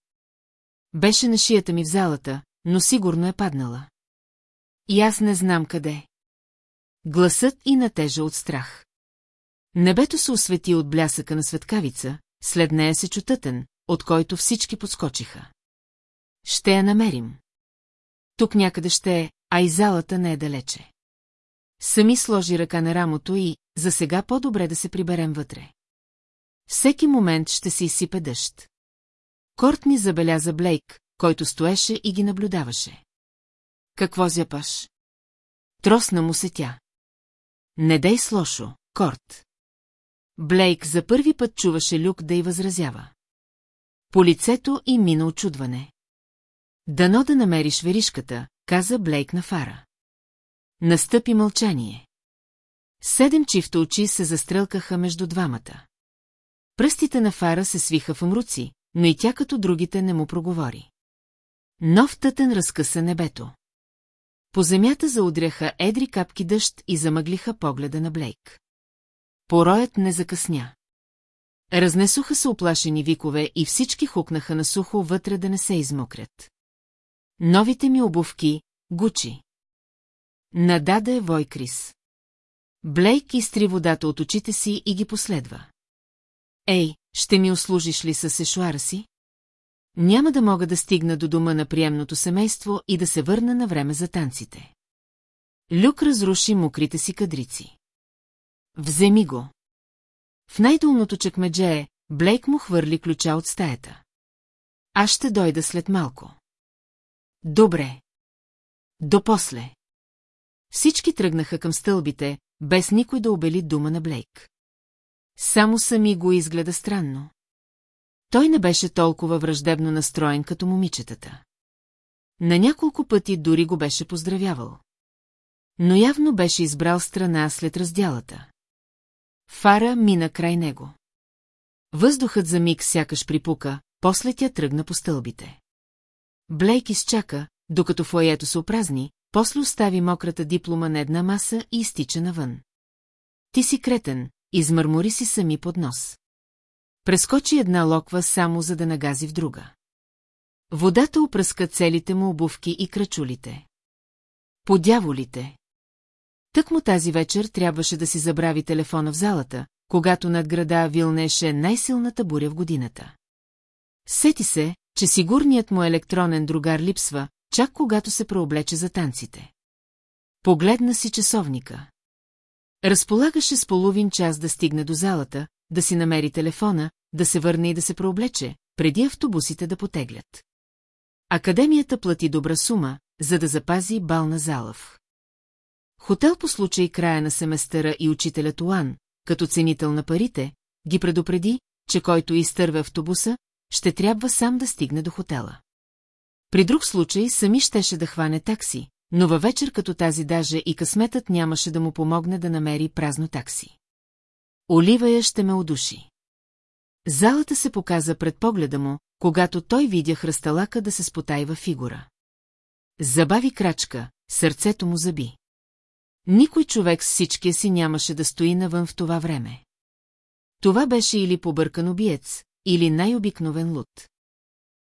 Беше на шията ми в залата, но сигурно е паднала. И аз не знам къде. Гласът и натежа от страх. Небето се освети от блясъка на светкавица, след нея се чутътен, от който всички подскочиха. Ще я намерим. Тук някъде ще е, а и залата не е далече. Сами сложи ръка на рамото и, за сега по-добре да се приберем вътре. Всеки момент ще се изсипе дъжд. Кортни забеляза Блейк, който стоеше и ги наблюдаваше. Какво зяпаш? Тросна му се тя. Не дей с лошо, Корт. Блейк за първи път чуваше Люк да й възразява. По лицето и мина очудване. Дано да намериш веришката, каза Блейк на Фара. Настъпи мълчание. Седем чифта очи се застрелкаха между двамата. Пръстите на Фара се свиха в умруци, но и тя като другите не му проговори. Нов тътен разкъса небето. По земята заудряха едри капки дъжд и замъглиха погледа на Блейк. Пороят не закъсня. Разнесоха се оплашени викове и всички хукнаха на сухо вътре да не се измокрят. Новите ми обувки, Гучи. Нададе Вой Крис. Блейк изтри водата от очите си и ги последва. Ей, ще ми услужиш ли със сешуара си? Няма да мога да стигна до дома на приемното семейство и да се върна на време за танците. Люк разруши мокрите си кадрици. Вземи го. В най-долното чекмедже Блейк му хвърли ключа от стаята. Аз ще дойда след малко. Добре. До после. Всички тръгнаха към стълбите, без никой да обели дума на Блейк. Само сами го изгледа странно. Той не беше толкова враждебно настроен като момичетата. На няколко пъти дори го беше поздравявал. Но явно беше избрал страна след разделата. Фара мина край него. Въздухът за миг сякаш припука, после тя тръгна по стълбите. Блейк изчака, докато фоето се опразни, после остави мократа диплома на една маса и изтича навън. Ти си кретен, измърмори си сами под нос. Прескочи една локва само за да нагази в друга. Водата опръска целите му обувки и крачулите. Подяволите! Тък му тази вечер трябваше да си забрави телефона в залата, когато над града вилнеше най-силната буря в годината. Сети се, че сигурният му електронен другар липсва, чак когато се прооблече за танците. Погледна си часовника. Разполагаше с половин час да стигне до залата, да си намери телефона, да се върне и да се прооблече, преди автобусите да потеглят. Академията плати добра сума, за да запази бална залъв. Хотел по случай края на семестъра и учителят Уан, като ценител на парите, ги предупреди, че който изтърве автобуса, ще трябва сам да стигне до хотела. При друг случай сами щеше да хване такси, но във вечер като тази даже и късметът нямаше да му помогне да намери празно такси. Оливая ще ме удуши. Залата се показа пред погледа му, когато той видя хръсталака да се спотайва фигура. Забави крачка, сърцето му заби. Никой човек с всичкия си нямаше да стои навън в това време. Това беше или побъркан убиец, или най-обикновен луд.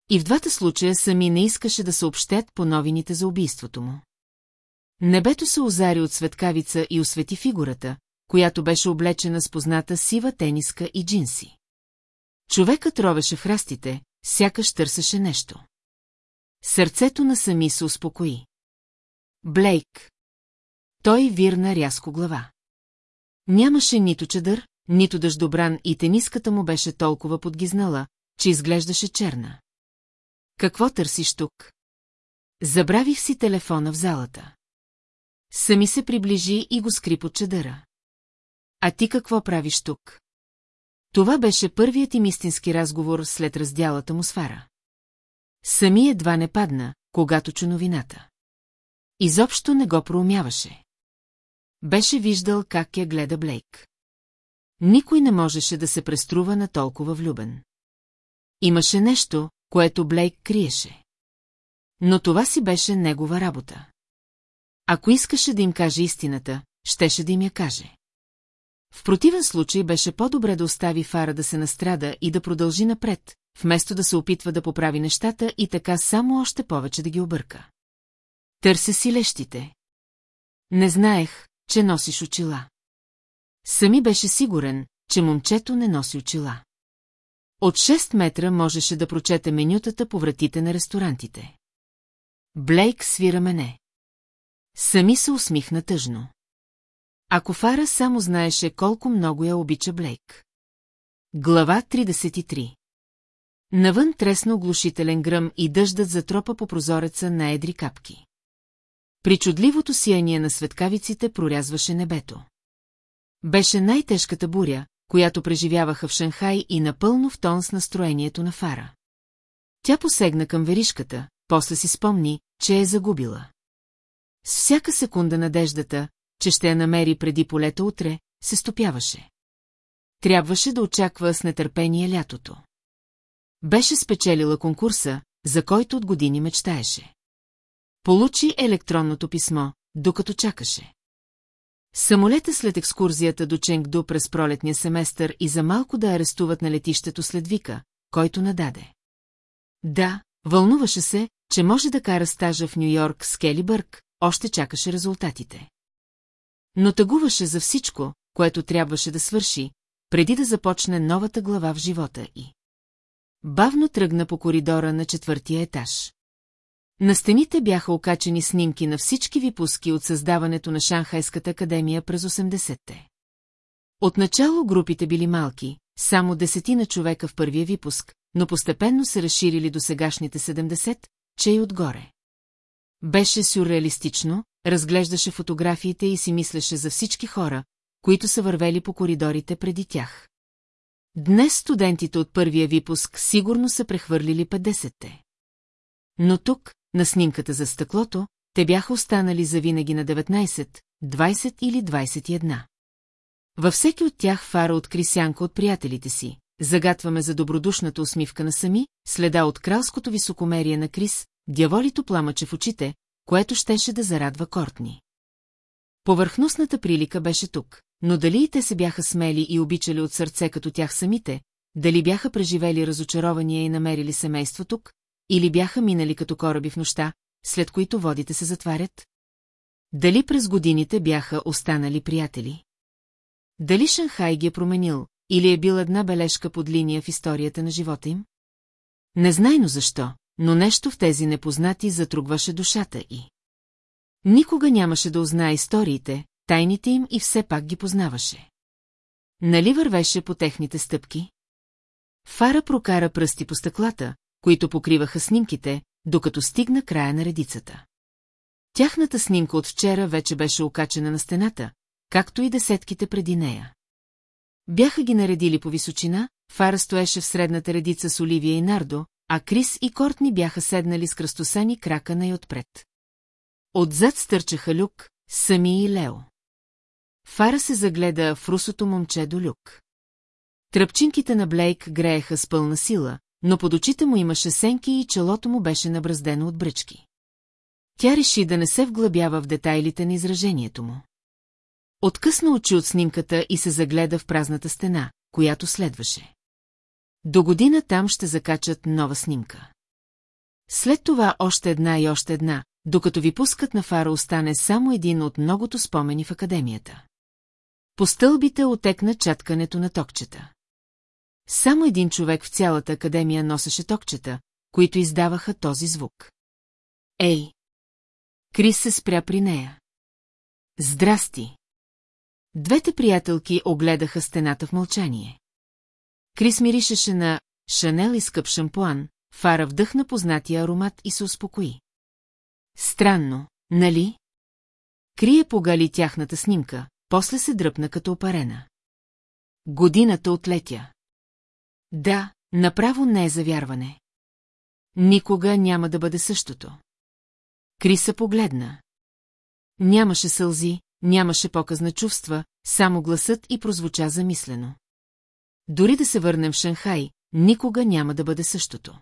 И в двата случая сами не искаше да съобщят по новините за убийството му. Небето се озари от светкавица и освети фигурата, която беше облечена с позната сива тениска и джинси. Човекът ровеше в храстите, сякаш търсеше нещо. Сърцето на сами се успокои. Блейк. Той вирна рязко глава. Нямаше нито чадър, нито дъждобран и тениската му беше толкова подгизнала, че изглеждаше черна. Какво търсиш тук? Забравих си телефона в залата. Сами се приближи и го скри под чадъра. А ти какво правиш тук? Това беше първият им истински разговор след раздялата му сфара. Сами едва не падна, когато чу новината. Изобщо не го проумяваше. Беше виждал как я гледа Блейк. Никой не можеше да се преструва на толкова влюбен. Имаше нещо, което Блейк криеше. Но това си беше негова работа. Ако искаше да им каже истината, щеше да им я каже. В противен случай беше по-добре да остави Фара да се настрада и да продължи напред, вместо да се опитва да поправи нещата и така само още повече да ги обърка. Търся си лещите. Не знаех, че носиш очила. Сами беше сигурен, че момчето не носи очила. От 6 метра можеше да прочете менютата по вратите на ресторантите. Блейк свира мене. Сами се усмихна тъжно. Ако Фара само знаеше колко много я обича Блейк. Глава 33 Навън тресна оглушителен гръм и дъждът затропа по прозореца на едри капки. Причудливото сияние на светкавиците прорязваше небето. Беше най-тежката буря, която преживяваха в Шанхай и напълно в тон с настроението на Фара. Тя посегна към веришката, после си спомни, че е загубила. С всяка секунда надеждата, че ще я намери преди полета утре, се стопяваше. Трябваше да очаква с нетърпение лятото. Беше спечелила конкурса, за който от години мечтаеше. Получи електронното писмо, докато чакаше. Самолета след екскурзията до Ченгду през пролетния семестър и за малко да арестуват на летището след Вика, който нададе. Да, вълнуваше се, че може да кара стажа в Нью-Йорк с Кели Бърк, още чакаше резултатите. Но тъгуваше за всичко, което трябваше да свърши, преди да започне новата глава в живота и. Бавно тръгна по коридора на четвъртия етаж. На стените бяха окачени снимки на всички випуски от създаването на Шанхайската академия през 80-те. Отначало групите били малки, само десетина човека в първия випуск, но постепенно се разширили до сегашните 70, че и отгоре. Беше сюрреалистично, разглеждаше фотографиите и си мислеше за всички хора, които са вървели по коридорите преди тях. Днес студентите от първия випуск сигурно са прехвърлили 50-те. Но тук, на снимката за стъклото, те бяха останали завинаги на 19, 20 или 21. Във всеки от тях Фара откри сянка от приятелите си. Загатваме за добродушната усмивка на сами, следа от кралското високомерие на Крис, дяволито пламъче в очите, което щеше да зарадва Кортни. Повърхностната прилика беше тук, но дали и те се бяха смели и обичали от сърце като тях самите, дали бяха преживели разочарования и намерили семейство тук, или бяха минали като кораби в нощта, след които водите се затварят? Дали през годините бяха останали приятели? Дали Шанхай ги е променил, или е бил една бележка под линия в историята на живота им? Незнайно защо, но нещо в тези непознати затругваше душата и. Никога нямаше да узнае историите, тайните им и все пак ги познаваше. Нали вървеше по техните стъпки? Фара прокара пръсти по стъклата, които покриваха снимките, докато стигна края на редицата. Тяхната снимка от вчера вече беше окачена на стената, както и десетките преди нея. Бяха ги наредили по височина, Фара стоеше в средната редица с Оливия и Нардо, а Крис и Кортни бяха седнали с кръстосани крака най-отпред. Отзад стърчаха Люк, Сами и Лео. Фара се загледа в русото момче до Люк. Тръпчинките на Блейк грееха с пълна сила, но под очите му имаше сенки и челото му беше набраздено от бръчки. Тя реши да не се вглъбява в детайлите на изражението му. Откъсна очи от снимката и се загледа в празната стена, която следваше. До година там ще закачат нова снимка. След това още една и още една, докато ви пускат на фара остане само един от многото спомени в академията. По стълбите отекна чаткането на токчета. Само един човек в цялата академия носеше токчета, които издаваха този звук. Ей! Крис се спря при нея. Здрасти! Двете приятелки огледаха стената в мълчание. Крис миришеше на Шанел и скъп шампуан, Фара вдъхна познатия аромат и се успокои. Странно, нали? Крие погали тяхната снимка, после се дръпна като опарена. Годината отлетя. Да, направо не е завярване. Никога няма да бъде същото. Криса погледна. Нямаше сълзи, нямаше показ на чувства, само гласът и прозвуча замислено. Дори да се върнем в Шанхай, никога няма да бъде същото.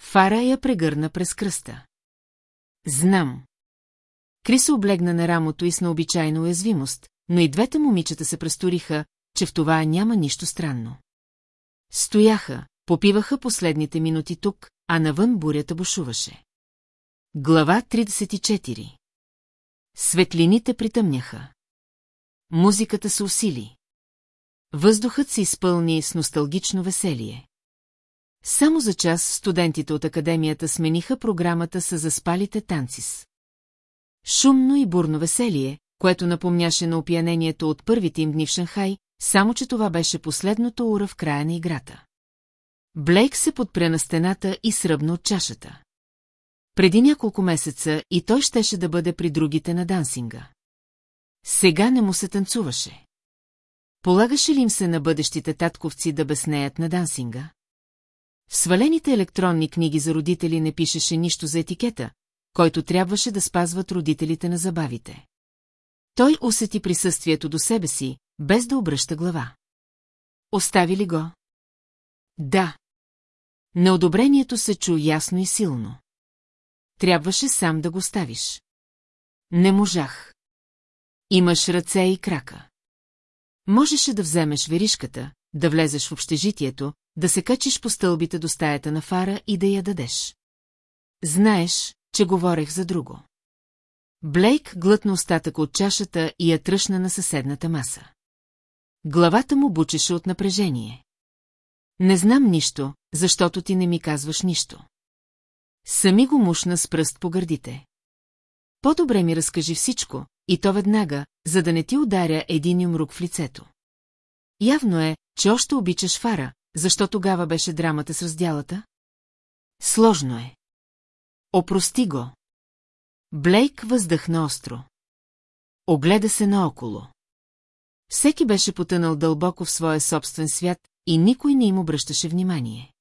Фара я прегърна през кръста. Знам. Крис облегна на рамото и с необичайна уязвимост, но и двете момичета се престориха, че в това няма нищо странно. Стояха, попиваха последните минути тук, а навън бурята бушуваше. Глава 34 Светлините притъмняха. Музиката се усили. Въздухът се изпълни с носталгично веселие. Само за час студентите от академията смениха програмата с заспалите танцис. Шумно и бурно веселие, което напомняше на опиянението от първите им дни в Шанхай, само че това беше последното ура в края на играта. Блейк се подпря на стената и сръбна от чашата. Преди няколко месеца и той щеше да бъде при другите на дансинга. Сега не му се танцуваше. Полагаше ли им се на бъдещите татковци да безнеят на дансинга? В свалените електронни книги за родители не пишеше нищо за етикета, който трябваше да спазват родителите на забавите. Той усети присъствието до себе си, без да обръща глава. Остави ли го? Да. Неодобрението се чу ясно и силно. Трябваше сам да го ставиш. Не можах. Имаш ръце и крака. Можеше да вземеш веришката, да влезеш в общежитието, да се качиш по стълбите до стаята на фара и да я дадеш. Знаеш, че говорех за друго. Блейк глътна остатък от чашата и я тръщна на съседната маса. Главата му бучеше от напрежение. Не знам нищо, защото ти не ми казваш нищо. Сами го мушна с пръст по гърдите. По-добре ми разкажи всичко, и то веднага, за да не ти ударя един юмрук в лицето. Явно е, че още обичаш Фара, защо тогава беше драмата с разделата? Сложно е. Опрости го. Блейк въздъхна остро. Огледа се наоколо. Всеки беше потънал дълбоко в своя собствен свят и никой не им обръщаше внимание.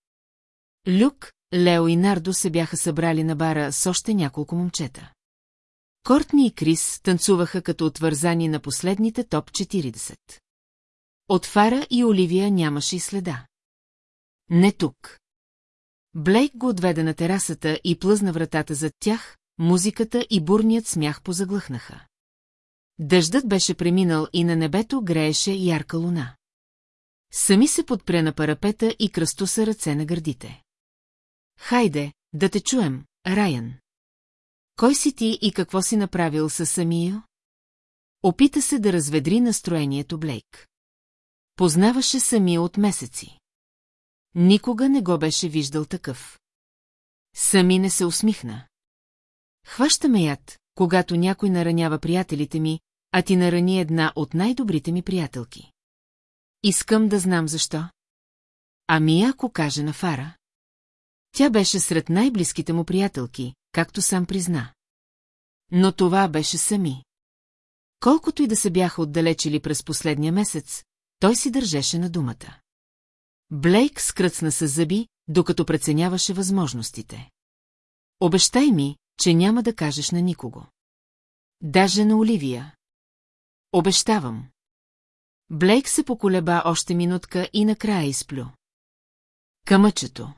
Люк, Лео и Нардо се бяха събрали на бара с още няколко момчета. Кортни и Крис танцуваха като отвързани на последните топ 40. От Фара и Оливия нямаше и следа. Не тук. Блейк го отведе на терасата и плъзна вратата зад тях, музиката и бурният смях позаглъхнаха. Дъждът беше преминал и на небето грееше ярка луна. Сами се подпря на парапета и кръстуса ръце на гърдите. Хайде, да те чуем, Райан. Кой си ти и какво си направил със самия? Опита се да разведри настроението Блейк. Познаваше самия от месеци. Никога не го беше виждал такъв. Сами не се усмихна. Хващаме яд, когато някой наранява приятелите ми, а ти нарани една от най-добрите ми приятелки. Искам да знам защо. Ами ако каже на Фара? Тя беше сред най-близките му приятелки, както сам призна. Но това беше сами. Колкото и да се бяха отдалечили през последния месец, той си държеше на думата. Блейк скръцна с зъби, докато преценяваше възможностите. Обещай ми, че няма да кажеш на никого. Даже на Оливия. Обещавам. Блейк се поколеба още минутка и накрая изплю. Камъчето.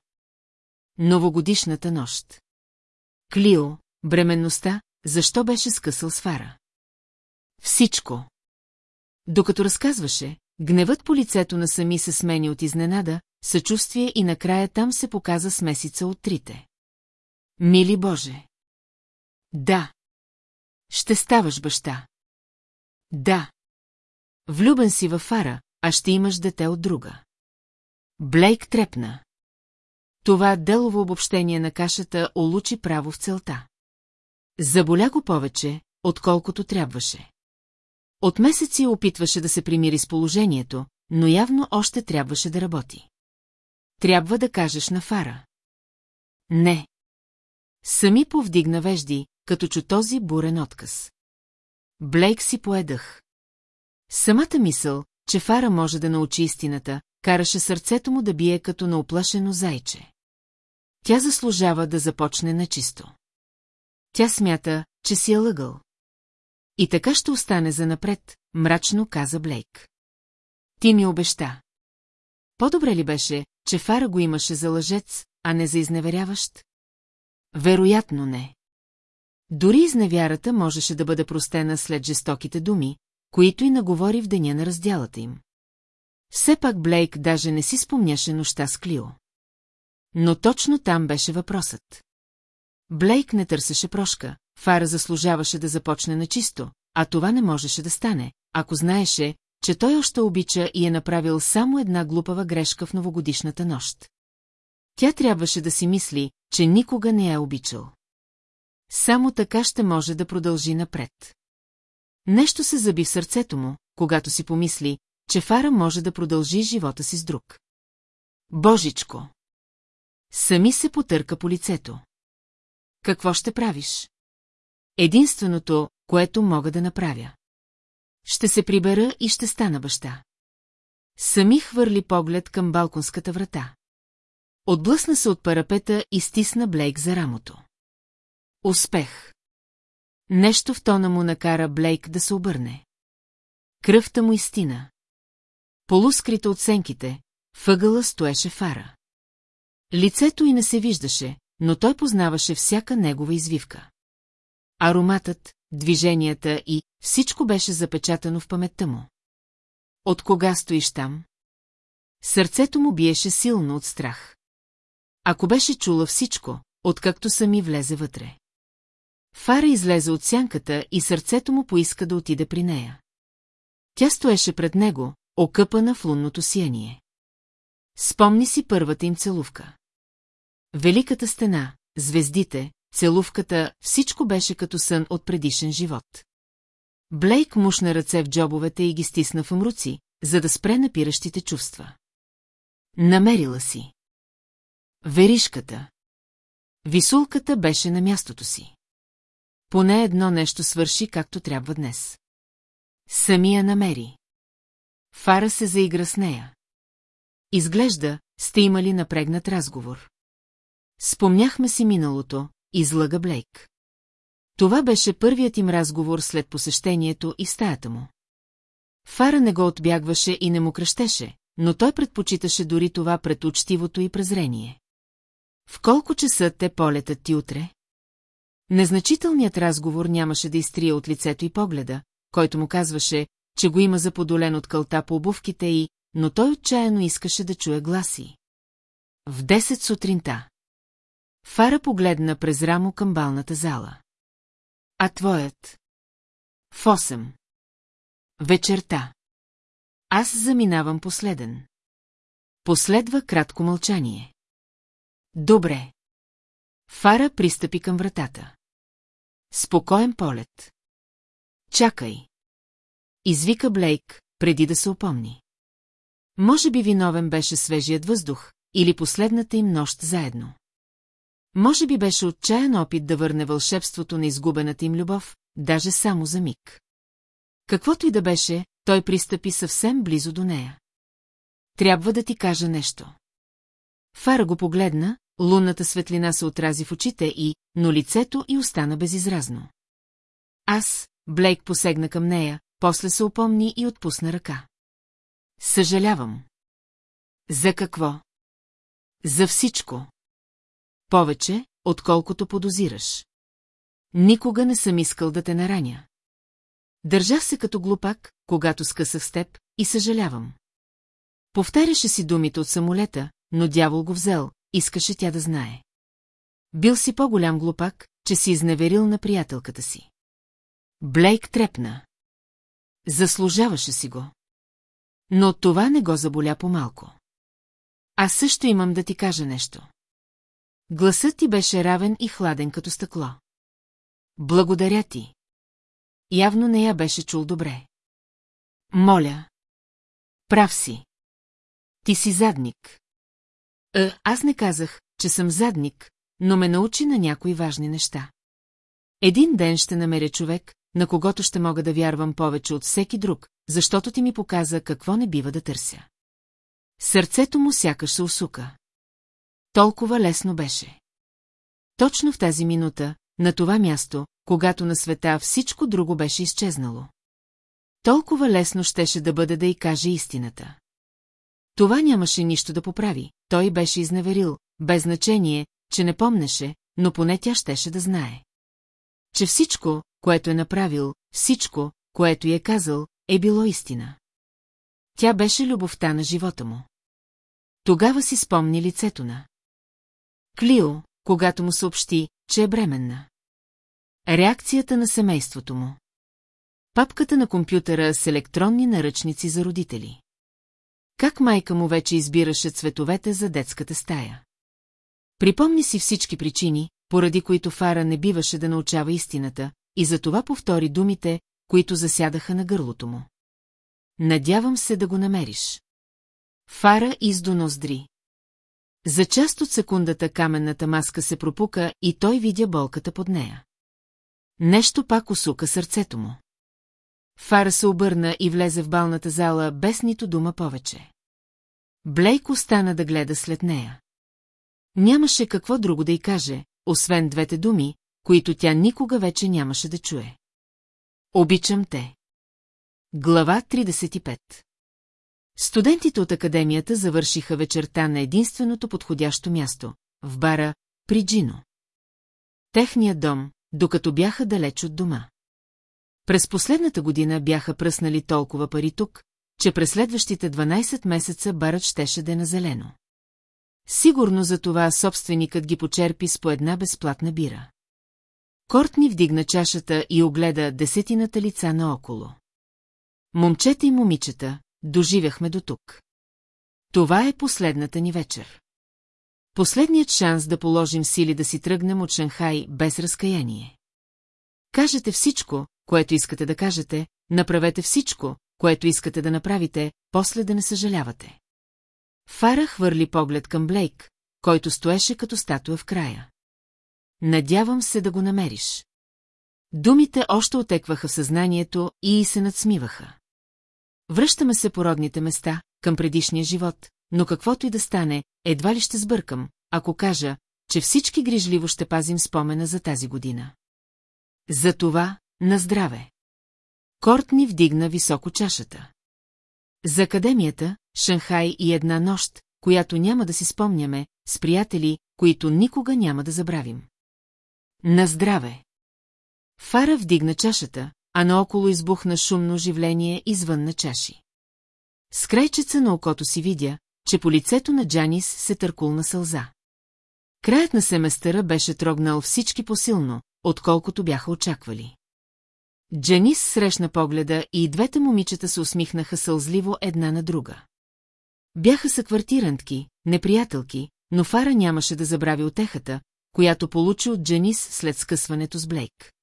Новогодишната нощ. Клио, бременността, защо беше скъсал с фара? Всичко. Докато разказваше, гневът по лицето на сами се смени от изненада, съчувствие и накрая там се показа смесица от трите. Мили Боже! Да. Ще ставаш баща. Да. Влюбен си във Фара, а ще имаш дете от друга. Блейк трепна. Това делово обобщение на кашата олучи право в целта. Заболя го повече, отколкото трябваше. От месеци опитваше да се примири с положението, но явно още трябваше да работи. Трябва да кажеш на Фара. Не. Сами повдигна вежди, като чу този бурен отказ. Блейк си поедах. Самата мисъл, че Фара може да научи истината, караше сърцето му да бие като на оплашено зайче. Тя заслужава да започне на чисто. Тя смята, че си е лъгъл. И така ще остане за напред, мрачно каза Блейк. Ти ми обеща. По-добре ли беше, че Фара го имаше за лъжец, а не за изневеряващ? Вероятно не. Дори изневярата можеше да бъде простена след жестоките думи, които и наговори в деня на разделата им. Все пак Блейк даже не си спомняше нощта с Клио. Но точно там беше въпросът. Блейк не търсеше прошка, Фара заслужаваше да започне на чисто, а това не можеше да стане, ако знаеше, че той още обича и е направил само една глупава грешка в новогодишната нощ. Тя трябваше да си мисли, че никога не е обичал. Само така ще може да продължи напред. Нещо се заби в сърцето му, когато си помисли, че Фара може да продължи живота си с друг. Божичко! Сами се потърка по лицето. Какво ще правиш? Единственото, което мога да направя. Ще се прибера и ще стана баща. Сами хвърли поглед към балконската врата. Отблъсна се от парапета и стисна Блейк за рамото. Успех! Нещо в тона му накара Блейк да се обърне. Кръвта му истина. Полускрита от сенките, въгъла стоеше фара. Лицето й не се виждаше, но той познаваше всяка негова извивка. Ароматът, движенията и всичко беше запечатано в паметта му. От кога стоиш там? Сърцето му биеше силно от страх. Ако беше чула всичко, откакто сами влезе вътре. Фара излезе от сянката и сърцето му поиска да отиде при нея. Тя стоеше пред него, окъпана в лунното сияние. Спомни си първата им целувка. Великата стена, звездите, целувката, всичко беше като сън от предишен живот. Блейк мушна ръце в джобовете и ги стисна в мруци, за да спре напиращите чувства. Намерила си. Веришката. Висулката беше на мястото си. Поне едно нещо свърши както трябва днес. Самия намери. Фара се заигра с нея. Изглежда, сте имали напрегнат разговор. Спомняхме си миналото, излага Блейк. Това беше първият им разговор след посещението и стаята му. Фара не го отбягваше и не му кръщеше, но той предпочиташе дори това пред учтивото и презрение. В колко часа те полетат ти утре? Незначителният разговор нямаше да изтрия от лицето и погледа, който му казваше, че го има заподолен от кълта по обувките и, но той отчаяно искаше да чуе гласи. В 10 сутринта. Фара погледна през рамо към балната зала. А твоят? В 8. Вечерта. Аз заминавам последен. Последва кратко мълчание. Добре. Фара пристъпи към вратата. Спокоен полет. Чакай. Извика Блейк, преди да се опомни. Може би виновен беше свежият въздух или последната им нощ заедно. Може би беше отчаян опит да върне вълшебството на изгубената им любов, даже само за миг. Каквото и да беше, той пристъпи съвсем близо до нея. Трябва да ти кажа нещо. Фара го погледна, лунната светлина се отрази в очите и, но лицето й остана безизразно. Аз, Блейк посегна към нея, после се опомни и отпусна ръка. Съжалявам. За какво? За всичко. Повече, отколкото подозираш. Никога не съм искал да те нараня. Държах се като глупак, когато скъсах с теб, и съжалявам. Повтаряше си думите от самолета, но дявол го взел, искаше тя да знае. Бил си по-голям глупак, че си изневерил на приятелката си. Блейк трепна. Заслужаваше си го. Но това не го заболя по-малко. Аз също имам да ти кажа нещо. Гласът ти беше равен и хладен като стъкло. Благодаря ти. Явно не я беше чул добре. Моля. Прав си. Ти си задник. Е, аз не казах, че съм задник, но ме научи на някои важни неща. Един ден ще намеря човек, на когото ще мога да вярвам повече от всеки друг, защото ти ми показа какво не бива да търся. Сърцето му сякаш се усука. Толкова лесно беше. Точно в тази минута, на това място, когато на света всичко друго беше изчезнало. Толкова лесно щеше да бъде да й каже истината. Това нямаше нищо да поправи, той беше изневерил, без значение, че не помнеше, но поне тя щеше да знае. Че всичко, което е направил, всичко, което й е казал, е било истина. Тя беше любовта на живота му. Тогава си спомни лицето на. Клио, когато му съобщи, че е бременна. Реакцията на семейството му. Папката на компютъра с електронни наръчници за родители. Как майка му вече избираше цветовете за детската стая. Припомни си всички причини, поради които Фара не биваше да научава истината, и затова повтори думите, които засядаха на гърлото му. Надявам се да го намериш. Фара издо ноздри. За част от секундата каменната маска се пропука и той видя болката под нея. Нещо пак усука сърцето му. Фара се обърна и влезе в балната зала без нито дума повече. Блейк остана да гледа след нея. Нямаше какво друго да й каже, освен двете думи, които тя никога вече нямаше да чуе. Обичам те. Глава 35 Студентите от академията завършиха вечерта на единственото подходящо място – в бара при Джино. Техният дом, докато бяха далеч от дома. През последната година бяха пръснали толкова пари тук, че през следващите 12 месеца барът щеше да е на зелено. Сигурно за това собственикът ги почерпи с по една безплатна бира. Кортни вдигна чашата и огледа десетината лица наоколо. Момчета и момичета, доживяхме до тук. Това е последната ни вечер. Последният шанс да положим сили да си тръгнем от Шанхай без разкаяние. Кажете всичко, което искате да кажете, направете всичко, което искате да направите, после да не съжалявате. Фара хвърли поглед към Блейк, който стоеше като статуя в края. Надявам се да го намериш. Думите още отекваха в съзнанието и се надсмиваха. Връщаме се по родните места, към предишния живот, но каквото и да стане, едва ли ще сбъркам, ако кажа, че всички грижливо ще пазим спомена за тази година. За това, на здраве. Кортни вдигна високо чашата. За академията, Шанхай и една нощ, която няма да си спомняме, с приятели, които никога няма да забравим. На здраве! Фара вдигна чашата, а наоколо избухна шумно оживление извън на чаши. с крайчеца на окото си видя, че по лицето на Джанис се търкулна сълза. Краят на семестъра беше трогнал всички посилно, отколкото бяха очаквали. Джанис срещна погледа и двете момичета се усмихнаха сълзливо една на друга. Бяха съквартирантки, неприятелки, но Фара нямаше да забрави отехата, която получи от Джанис след скъсването с Блейк.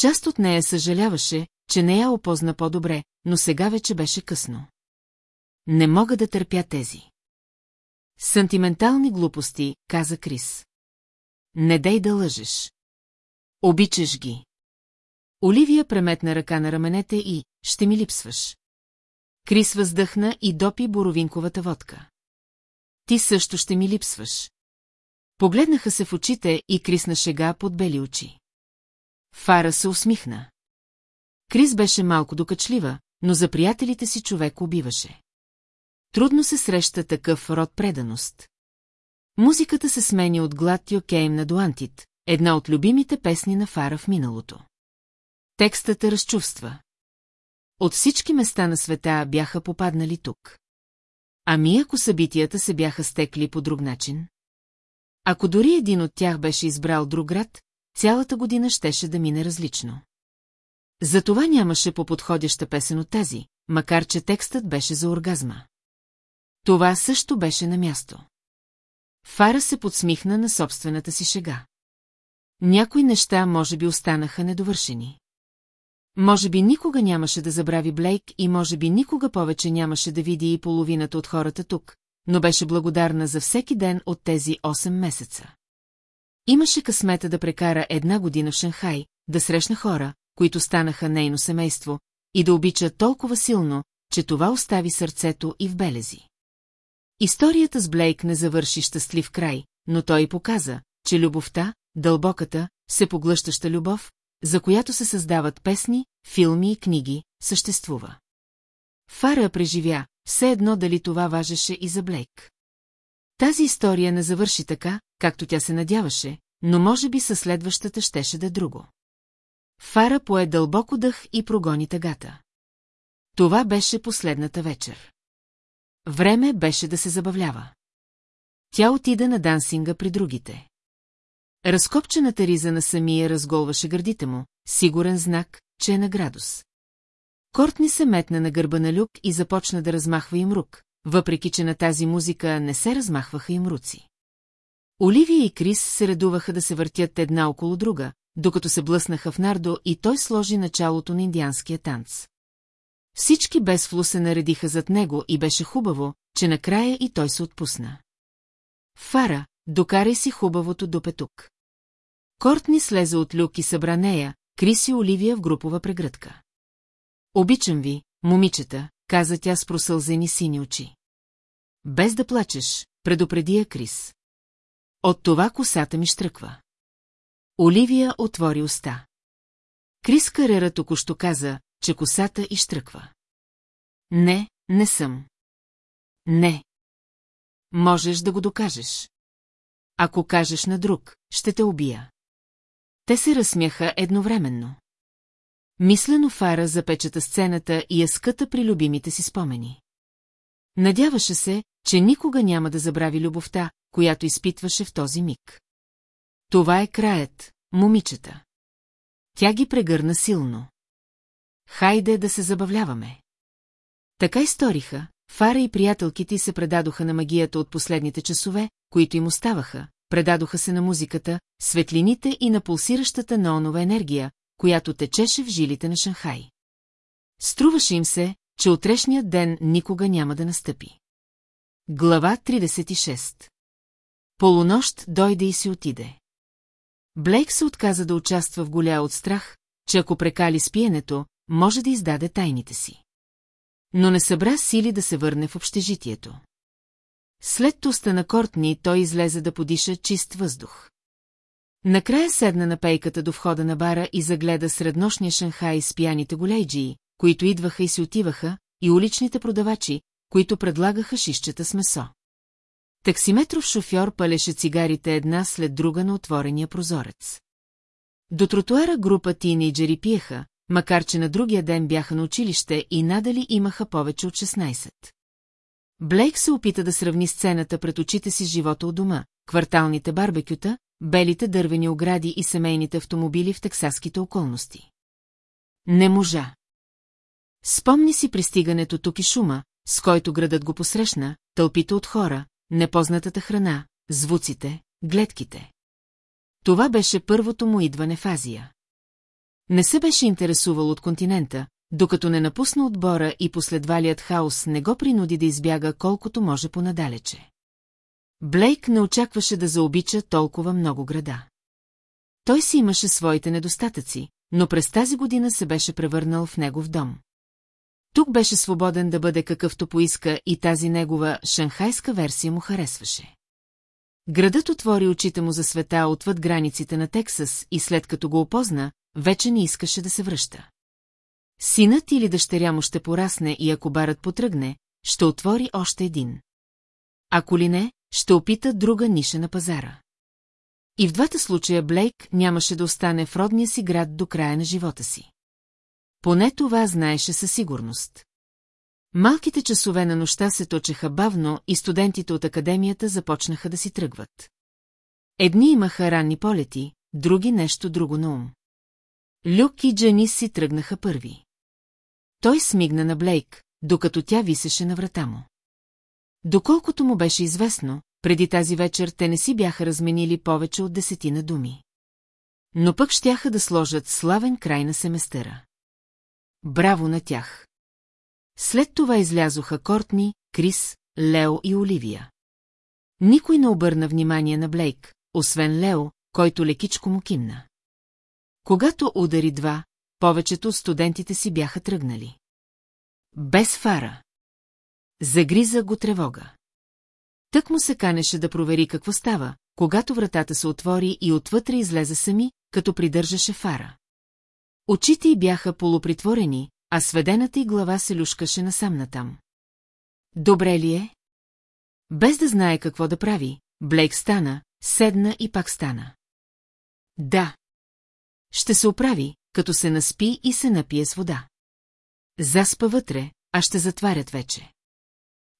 Част от нея съжаляваше, че не я опозна по-добре, но сега вече беше късно. Не мога да търпя тези. Сантиментални глупости, каза Крис. Не дай да лъжеш. Обичаш ги. Оливия преметна ръка на раменете и «Ще ми липсваш». Крис въздъхна и допи боровинковата водка. Ти също ще ми липсваш. Погледнаха се в очите и Крис на шега под бели очи. Фара се усмихна. Крис беше малко докачлива, но за приятелите си човек убиваше. Трудно се среща такъв род преданост. Музиката се смени от глад Йокейм на Дуантит, една от любимите песни на Фара в миналото. Текстът е разчувства. От всички места на света бяха попаднали тук. Ами ако събитията се бяха стекли по друг начин? Ако дори един от тях беше избрал друг град, цялата година щеше да мине различно. Затова нямаше по-подходяща песен от тази, макар че текстът беше за оргазма. Това също беше на място. Фара се подсмихна на собствената си шега. Някои неща може би останаха недовършени. Може би никога нямаше да забрави Блейк и може би никога повече нямаше да види и половината от хората тук, но беше благодарна за всеки ден от тези 8 месеца. Имаше късмета да прекара една година в Шанхай, да срещна хора, които станаха нейно семейство, и да обича толкова силно, че това остави сърцето и в белези. Историята с Блейк не завърши щастлив край, но той показа, че любовта, дълбоката, се поглъщаща любов, за която се създават песни, филми и книги, съществува. Фара преживя, все едно дали това важеше и за Блейк. Тази история не завърши така, както тя се надяваше, но може би със следващата щеше да е друго. Фара пое дълбоко дъх и прогони тъгата. Това беше последната вечер. Време беше да се забавлява. Тя отида на дансинга при другите. Разкопчената риза на самия разголваше гърдите му, сигурен знак, че е на градус. Кортни се метна на гърба на Люк и започна да размахва им рук, въпреки че на тази музика не се размахваха им руци. Оливия и Крис се редуваха да се въртят една около друга, докато се блъснаха в Нардо и той сложи началото на индианския танц. Всички без флу се наредиха зад него и беше хубаво, че накрая и той се отпусна. Фара, докарай си хубавото до петук. Кортни слезе от люк и събра нея, Крис и Оливия в групова прегръдка. Обичам ви, момичета, каза тя с просълзени сини очи. Без да плачеш, предупреди я Крис. От това косата ми штръква. Оливия отвори уста. Крис Карера току-що каза, че косата изштръква. Не, не съм. Не. Можеш да го докажеш. Ако кажеш на друг, ще те убия. Те се разсмяха едновременно. Мислено Фара запечата сцената и я скъта при любимите си спомени. Надяваше се, че никога няма да забрави любовта, която изпитваше в този миг. Това е краят, момичета. Тя ги прегърна силно. Хайде да се забавляваме. Така и сториха, Фара и приятелките се предадоха на магията от последните часове, които им оставаха, предадоха се на музиката, светлините и на пулсиращата неонова енергия, която течеше в жилите на Шанхай. Струваше им се, че утрешният ден никога няма да настъпи. Глава 36 Полунощ дойде и си отиде. Блейк се отказа да участва в голя от страх, че ако прекали спиенето, може да издаде тайните си. Но не събра сили да се върне в общежитието. След туста на Кортни той излезе да подиша чист въздух. Накрая седна на пейката до входа на бара и загледа среднощния Шанхай с пияните голейджии, които идваха и си отиваха, и уличните продавачи, които предлагаха шишчета с месо. Таксиметров шофьор палеше цигарите една след друга на отворения прозорец. До тротуара група тинейджери пиеха, макар че на другия ден бяха на училище и надали имаха повече от 16. Блейк се опита да сравни сцената пред очите си с живота у дома, кварталните барбекюта, белите дървени огради и семейните автомобили в тексаските околности. Не можа. Спомни си пристигането тук и шума, с който градът го посрещна, тълпите от хора, непознатата храна, звуците, гледките. Това беше първото му идване в Азия. Не се беше интересувал от континента, докато не напусна отбора и последвалият хаос не го принуди да избяга колкото може понадалече. Блейк не очакваше да заобича толкова много града. Той си имаше своите недостатъци, но през тази година се беше превърнал в негов дом. Тук беше свободен да бъде какъвто поиска и тази негова шанхайска версия му харесваше. Градът отвори очите му за света отвъд границите на Тексас и след като го опозна, вече не искаше да се връща. Синът или дъщеря му ще порасне и ако барът потръгне, ще отвори още един. Ако ли не, ще опита друга ниша на пазара. И в двата случая Блейк нямаше да остане в родния си град до края на живота си. Поне това знаеше със сигурност. Малките часове на нощта се точеха бавно и студентите от академията започнаха да си тръгват. Едни имаха ранни полети, други нещо друго на ум. Люк и Джанис си тръгнаха първи. Той смигна на Блейк, докато тя висеше на врата му. Доколкото му беше известно, преди тази вечер те не си бяха разменили повече от десетина думи. Но пък щяха да сложат славен край на семестъра. Браво на тях! След това излязоха Кортни, Крис, Лео и Оливия. Никой не обърна внимание на Блейк, освен Лео, който лекичко му кимна. Когато удари два, повечето студентите си бяха тръгнали. Без фара. Загриза го тревога. Тък му се канеше да провери какво става, когато вратата се отвори и отвътре излезе сами, като придържаше фара. Очите й бяха полупритворени, а сведената й глава се люшкаше насам натам. Добре ли е? Без да знае какво да прави, Блейк стана, седна и пак стана. Да. Ще се оправи, като се наспи и се напие с вода. Заспа вътре, а ще затварят вече.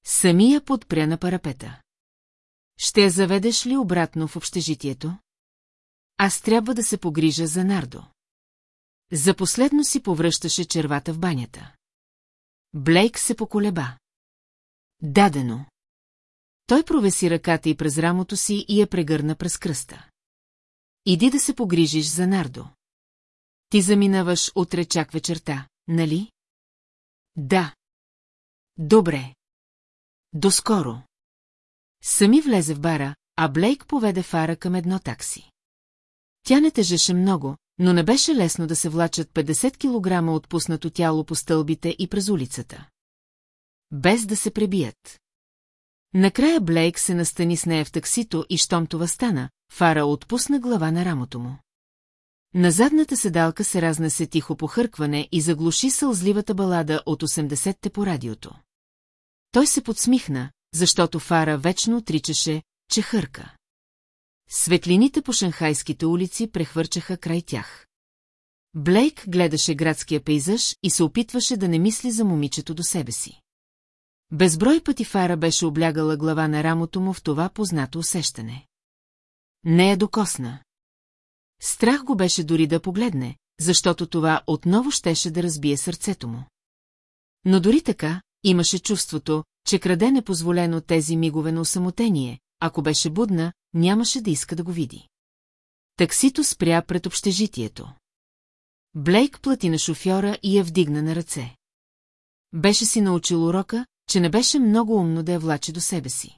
Самия подпря на парапета. Ще я заведеш ли обратно в общежитието? Аз трябва да се погрижа за Нардо. За последно си повръщаше червата в банята. Блейк се поколеба. Дадено. Той провеси ръката и през рамото си и я прегърна през кръста. Иди да се погрижиш за Нардо. Ти заминаваш утре чак вечерта, нали? Да. Добре. Доскоро. Сами влезе в бара, а Блейк поведе Фара към едно такси. Тя не тежеше много, но не беше лесно да се влачат 50 кг отпуснато тяло по стълбите и през улицата. Без да се пребият. Накрая Блейк се настани с нея в таксито и щом това стана, Фара отпусна глава на рамото му. На задната седалка се разнесе тихо похъркване и заглуши сълзливата балада от 80-те по радиото. Той се подсмихна, защото Фара вечно отричаше, че хърка. Светлините по шанхайските улици прехвърчаха край тях. Блейк гледаше градския пейзаж и се опитваше да не мисли за момичето до себе си. Безброй пъти Фара беше облягала глава на рамото му в това познато усещане. Не я докосна. Страх го беше дори да погледне, защото това отново щеше да разбие сърцето му. Но дори така, имаше чувството, че краде непозволено тези мигове на усамотение, ако беше будна, нямаше да иска да го види. Таксито спря пред общежитието. Блейк плати на шофьора и я вдигна на ръце. Беше си научил урока, че не беше много умно да я влачи до себе си.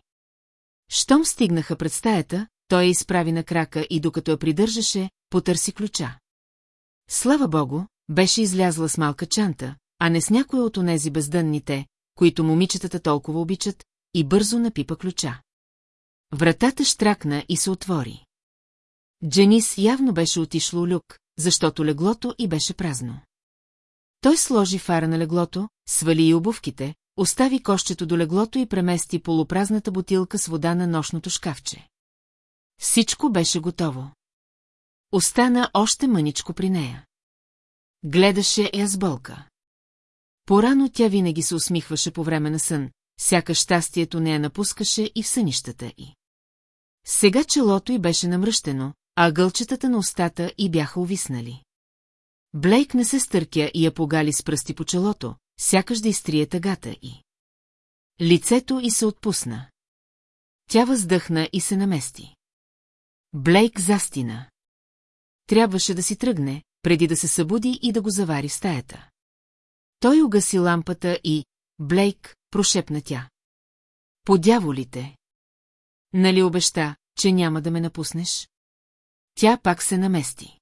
Щом стигнаха пред стаята, той я изправи на крака и докато я придържаше, потърси ключа. Слава богу, беше излязла с малка чанта, а не с някоя от онези бездънните, които момичетата толкова обичат, и бързо напипа ключа. Вратата штракна и се отвори. Дженис явно беше отишло люк, защото леглото и беше празно. Той сложи фара на леглото, свали и обувките, остави кощето до леглото и премести полупразната бутилка с вода на нощното шкафче. Всичко беше готово. Остана още мъничко при нея. Гледаше я с болка. Порано тя винаги се усмихваше по време на сън, сякаш щастието не я напускаше и в сънищата й. Сега челото й беше намръщено, а гълчетата на устата й бяха увиснали. Блейк не се стъркя и я погали с пръсти по челото, сякаш да изтрие тъгата й. Лицето й се отпусна. Тя въздъхна и се намести. Блейк застина. Трябваше да си тръгне, преди да се събуди и да го завари в стаята. Той угаси лампата и, Блейк, прошепна тя. Подяволите! Нали обеща, че няма да ме напуснеш? Тя пак се намести.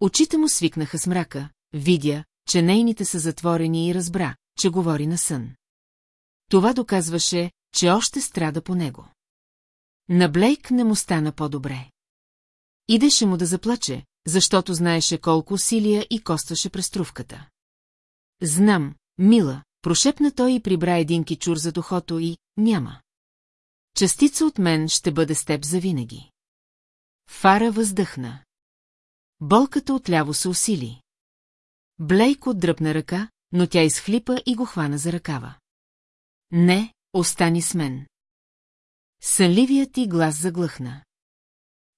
Очите му свикнаха с мрака, видя, че нейните са затворени и разбра, че говори на сън. Това доказваше, че още страда по него. На Блейк не му стана по-добре. Идеше му да заплаче, защото знаеше колко усилия и костваше преструвката. Знам, мила, прошепна той и прибра един кичур за духото и няма. Частица от мен ще бъде с теб завинаги. Фара въздъхна. Болката отляво се усили. Блейк отдръпна ръка, но тя изхлипа и го хвана за ръкава. Не, остани с мен. Сънливият ти глас заглъхна.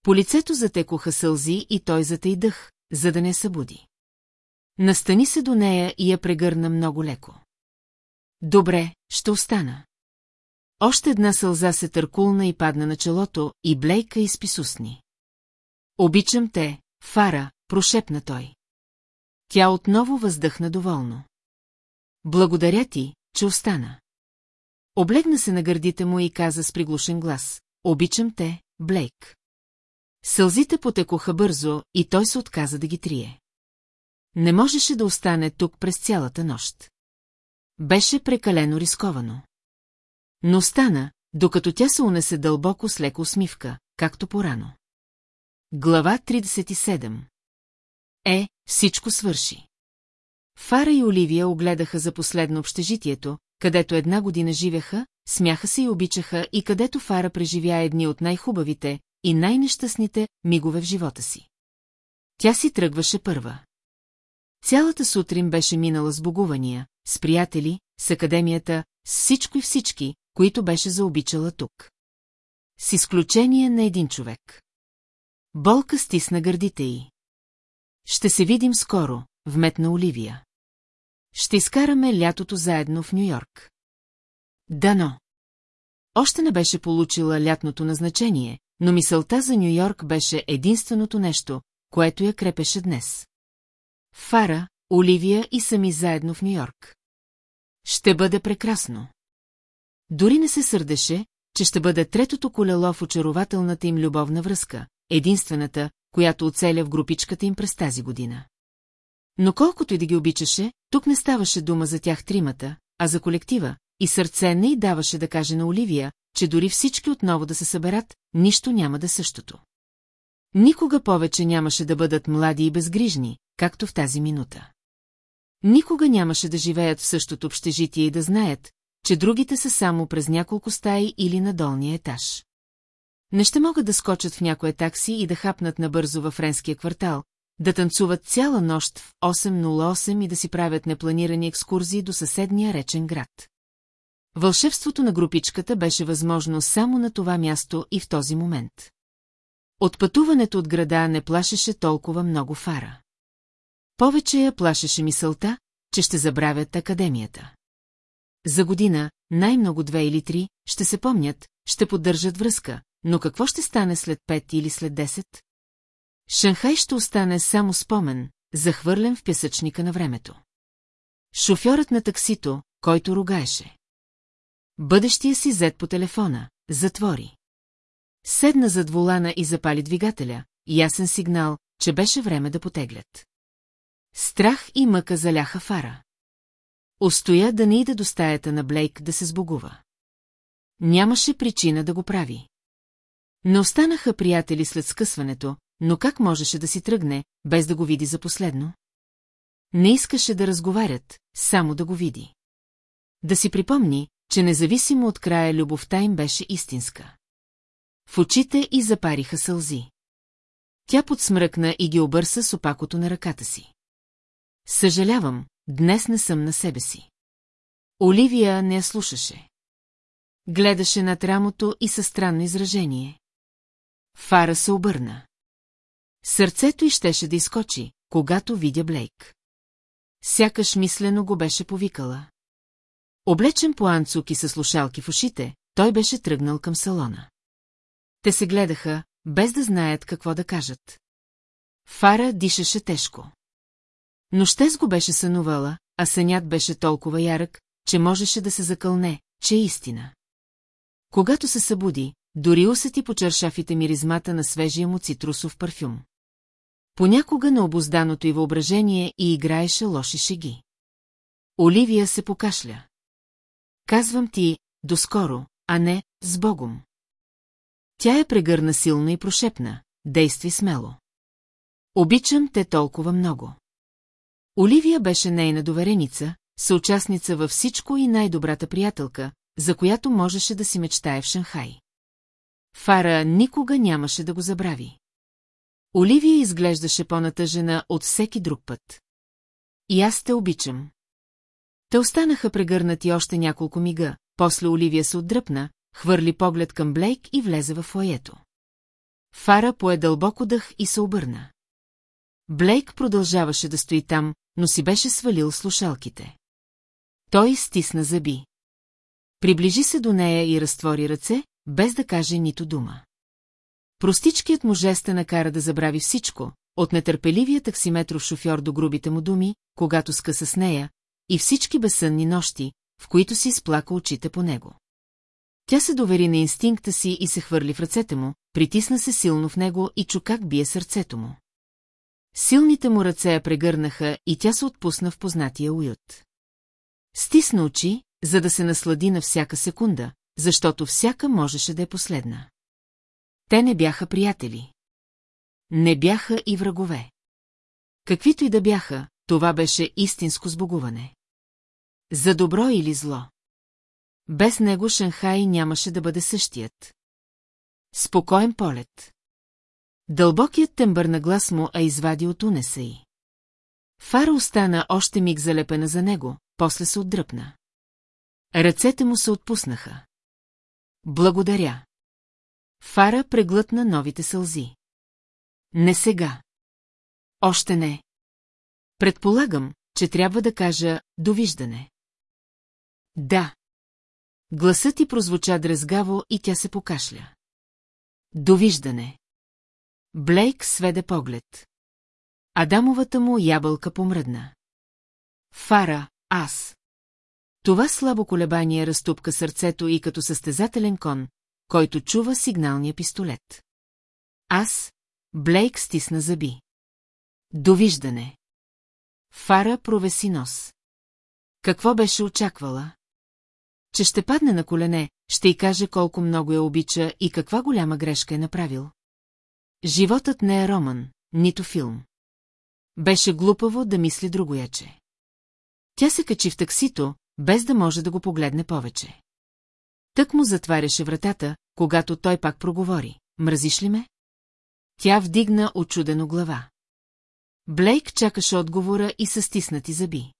По лицето затекоха сълзи и той затей дъх, за да не събуди. Настани се до нея и я прегърна много леко. Добре, ще остана. Още една сълза се търкулна и падна на челото, и Блейка изписусни. Обичам те, Фара, прошепна той. Тя отново въздъхна доволно. Благодаря ти, че остана. Облегна се на гърдите му и каза с приглушен глас. Обичам те, Блейк. Сълзите потекоха бързо и той се отказа да ги трие. Не можеше да остане тук през цялата нощ. Беше прекалено рисковано. Но стана, докато тя се унесе дълбоко с леко усмивка, както порано. Глава 37 Е, всичко свърши. Фара и Оливия огледаха за последно общежитието, където една година живеха, смяха се и обичаха и където Фара преживя едни от най-хубавите и най-нещастните мигове в живота си. Тя си тръгваше първа. Цялата сутрин беше минала с богувания, с приятели, с академията, с всичко и всички, които беше заобичала тук. С изключение на един човек. Болка стисна гърдите й. Ще се видим скоро, вметна Оливия. Ще изкараме лятото заедно в Нью-Йорк. Дано. Още не беше получила лятното назначение, но мисълта за Нью-Йорк беше единственото нещо, което я крепеше днес. Фара, Оливия и сами заедно в Нью-Йорк. Ще бъде прекрасно. Дори не се сърдеше, че ще бъде третото колело в очарователната им любовна връзка, единствената, която оцеля в групичката им през тази година. Но колкото и да ги обичаше, тук не ставаше дума за тях тримата, а за колектива, и сърце не й даваше да каже на Оливия, че дори всички отново да се съберат, нищо няма да същото. Никога повече нямаше да бъдат млади и безгрижни, както в тази минута. Никога нямаше да живеят в същото общежитие и да знаят, че другите са само през няколко стаи или на долния етаж. Не ще могат да скочат в някое такси и да хапнат набързо във френския квартал, да танцуват цяла нощ в 808 и да си правят непланирани екскурзии до съседния речен град. Вълшебството на групичката беше възможно само на това място и в този момент. От пътуването от града не плашеше толкова много фара. Повече я плашеше мисълта, че ще забравят академията. За година, най-много две или три, ще се помнят, ще поддържат връзка, но какво ще стане след пет или след десет? Шанхай ще остане само спомен, захвърлен в пясъчника на времето. Шофьорът на таксито, който ругаеше. Бъдещия си зет по телефона, затвори. Седна зад волана и запали двигателя, ясен сигнал, че беше време да потеглят. Страх и мъка заляха фара. Остоя да не иде до стаята на Блейк да се сбогува. Нямаше причина да го прави. Не останаха приятели след скъсването, но как можеше да си тръгне, без да го види за последно? Не искаше да разговарят, само да го види. Да си припомни, че независимо от края любовта им беше истинска. В очите и запариха сълзи. Тя подсмръкна и ги обърса с опакото на ръката си. Съжалявам, днес не съм на себе си. Оливия не я слушаше. Гледаше над рамото и със странно изражение. Фара се обърна. Сърцето й щеше да изкочи, когато видя Блейк. Сякаш мислено го беше повикала. Облечен по анцук и със слушалки в ушите, той беше тръгнал към салона. Те се гледаха, без да знаят какво да кажат. Фара дишаше тежко. Нощес го беше сънувала, а сънят беше толкова ярък, че можеше да се закълне, че е истина. Когато се събуди, дори усети по чершафите миризмата на свежия му цитрусов парфюм. Понякога на обозданото й въображение и играеше лоши шеги. Оливия се покашля. Казвам ти, доскоро, а не с Богом. Тя е прегърна силно и прошепна. Действай смело. Обичам те толкова много. Оливия беше нейна довереница, съучастница във всичко и най-добрата приятелка, за която можеше да си мечтае в Шанхай. Фара никога нямаше да го забрави. Оливия изглеждаше по-натъжена от всеки друг път. И аз те обичам. Те останаха прегърнати още няколко мига, после Оливия се отдръпна, хвърли поглед към Блейк и влезе в фоето. Фара пое дълбоко дъх и се обърна. Блейк продължаваше да стои там, но си беше свалил слушалките. Той стисна зъби. Приближи се до нея и разтвори ръце, без да каже нито дума. Простичкият му жест накара да забрави всичко, от нетърпеливия таксиметров шофьор до грубите му думи, когато скъса с нея, и всички безсънни нощи, в които си сплака очите по него. Тя се довери на инстинкта си и се хвърли в ръцете му, притисна се силно в него и чу как бие сърцето му. Силните му ръце я прегърнаха и тя се отпусна в познатия уют. Стисна очи, за да се наслади на всяка секунда, защото всяка можеше да е последна. Те не бяха приятели. Не бяха и врагове. Каквито и да бяха, това беше истинско сбогуване. За добро или зло. Без него Шанхай нямаше да бъде същият. Спокоен полет. Дълбокият тембър на глас му а извади от унеса й. Фара остана още миг залепена за него, после се отдръпна. Ръцете му се отпуснаха. Благодаря. Фара преглътна новите сълзи. Не сега. Още не. Предполагам, че трябва да кажа «довиждане». Да. Гласът ти прозвуча дрезгаво и тя се покашля. Довиждане. Блейк сведе поглед. Адамовата му ябълка помръдна. Фара, аз. Това слабо колебание разтупка сърцето и като състезателен кон, който чува сигналния пистолет. Аз, Блейк стисна зъби. Довиждане. Фара провеси нос. Какво беше очаквала? Че ще падне на колене, ще й каже колко много я обича и каква голяма грешка е направил. Животът не е роман, нито филм. Беше глупаво да мисли другояче. Тя се качи в таксито, без да може да го погледне повече. Тък му затваряше вратата, когато той пак проговори. Мразиш ли ме? Тя вдигна очудено глава. Блейк чакаше отговора и със стиснати зъби.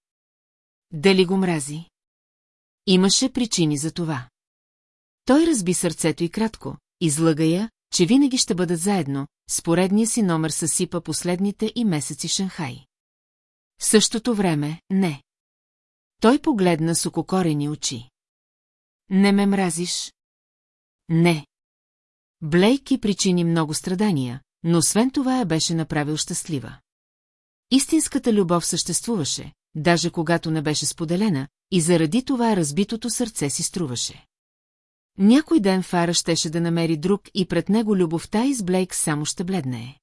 Дали го мрази? Имаше причини за това. Той разби сърцето и кратко, излъга я, че винаги ще бъдат заедно, с поредния си номер съсипа последните и месеци Шанхай. В същото време, не. Той погледна с ококорени очи. Не ме мразиш? Не. Блейки причини много страдания, но освен това я беше направил щастлива. Истинската любов съществуваше, даже когато не беше споделена, и заради това разбитото сърце си струваше. Някой ден Фара щеше да намери друг и пред него любовта из Блейк само ще бледнее.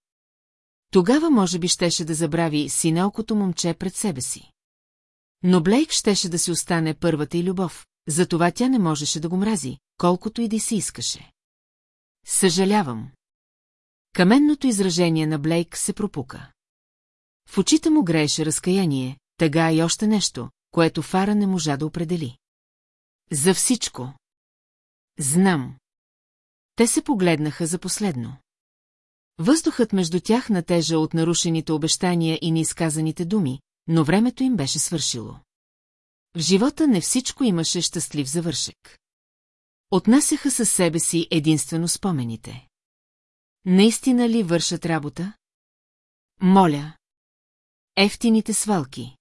Тогава може би щеше да забрави синелкото момче пред себе си. Но Блейк щеше да си остане първата и любов, затова тя не можеше да го мрази, колкото и да си искаше. Съжалявам. Каменното изражение на Блейк се пропука. В очите му грееше разкаяние, тъга и още нещо, което Фара не можа да определи. За всичко. Знам. Те се погледнаха за последно. Въздухът между тях натежа от нарушените обещания и неизказаните думи, но времето им беше свършило. В живота не всичко имаше щастлив завършек. Отнасяха със себе си единствено спомените. Наистина ли вършат работа? Моля. Ефтините свалки.